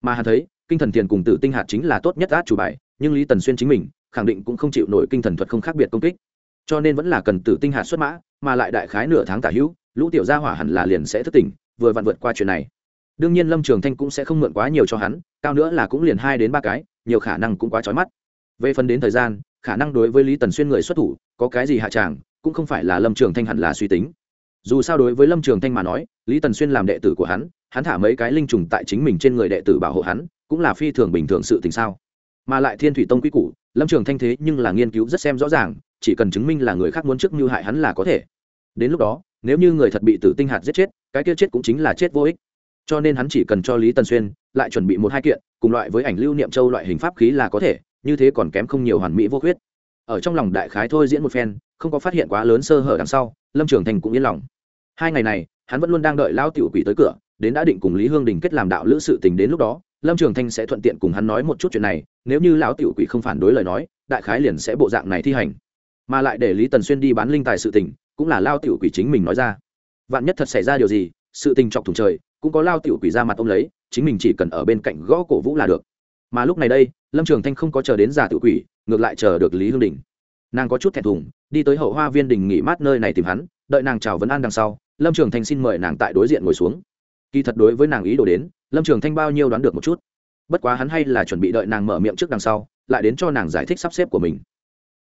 Mà hắn thấy, kinh thần thiền cùng tử tinh hạt chính là tốt nhất át chủ bài, nhưng lý tần xuyên chính mình khẳng định cũng không chịu nổi kinh thần thuật không khác biệt công kích. Cho nên vẫn là cần tử tinh hạt xuất mã, mà lại đại khái nửa tháng tả hữu, lũ tiểu gia hỏa hẳn là liền sẽ thất tỉnh, vừa vặn vượt qua chuyện này đương nhiên lâm trường thanh cũng sẽ không mượn quá nhiều cho hắn, cao nữa là cũng liền hai đến ba cái, nhiều khả năng cũng quá trói mắt. Về phần đến thời gian, khả năng đối với lý tần xuyên người xuất thủ, có cái gì hạ tràng, cũng không phải là lâm trường thanh hẳn là suy tính. Dù sao đối với lâm trường thanh mà nói, lý tần xuyên làm đệ tử của hắn hắn thả mấy cái linh trùng tại chính mình trên người đệ tử bảo hộ hắn, cũng là phi thường bình thường sự tình sao. Mà lại thiên thủy tông quy củ, lâm trường thanh thế nhưng là nghiên cứu rất xem rõ ràng, chỉ cần chứng minh là người khác muốn trước mưu hại hắn là có thể. Đến lúc đó, nếu như người thật bị tử tinh hạt giết chết, cái kia chết cũng chính là chết vô ích cho nên hắn chỉ cần cho lý tần xuyên lại chuẩn bị một hai kiện, cùng loại với ảnh lưu niệm châu loại hình pháp khí là có thể, như thế còn kém không nhiều hoàn mỹ vô khuyết. Ở trong lòng đại khái thôi diễn một phen, không có phát hiện quá lớn sơ hở đằng sau, lâm trường thành cũng yên lòng. Hai ngày này, hắn vẫn luôn đang đợi lao tiểu quỷ tới cửa, đến đã định cùng lý hương đình kết làm đạo lữ sự tình đến lúc đó, lâm trường thanh sẽ thuận tiện cùng hắn nói một chút chuyện này, nếu như lão tiểu quỷ không phản đối lời nói, đại khái liền sẽ bộ dạng này thi hành. Mà lại để lý tần xuyên đi bán linh tài sự tình, cũng là lao tiểu quỷ chính mình nói ra. Vạn nhất thật xảy ra điều gì, sự tình chọc thủng trời cũng có lao tiểu quỷ ra mặt ông lấy, chính mình chỉ cần ở bên cạnh gõ cổ vũ là được. Mà lúc này đây, lâm trường thanh không có chờ đến già tiểu quỷ, ngược lại chờ được lý hương đình. Nàng có chút thẹn thùng, đi tới hậu hoa viên đình nghỉ mát nơi này tìm hắn, đợi nàng chào vấn an đằng sau, lâm trường thanh xin mời nàng tại đối diện ngồi xuống. Kỳ thật đối với nàng ý đồ đến, lâm trường thanh bao nhiêu đoán được một chút. Bất quá hắn hay là chuẩn bị đợi nàng mở miệng trước đằng sau, lại đến cho nàng giải thích sắp xếp của mình.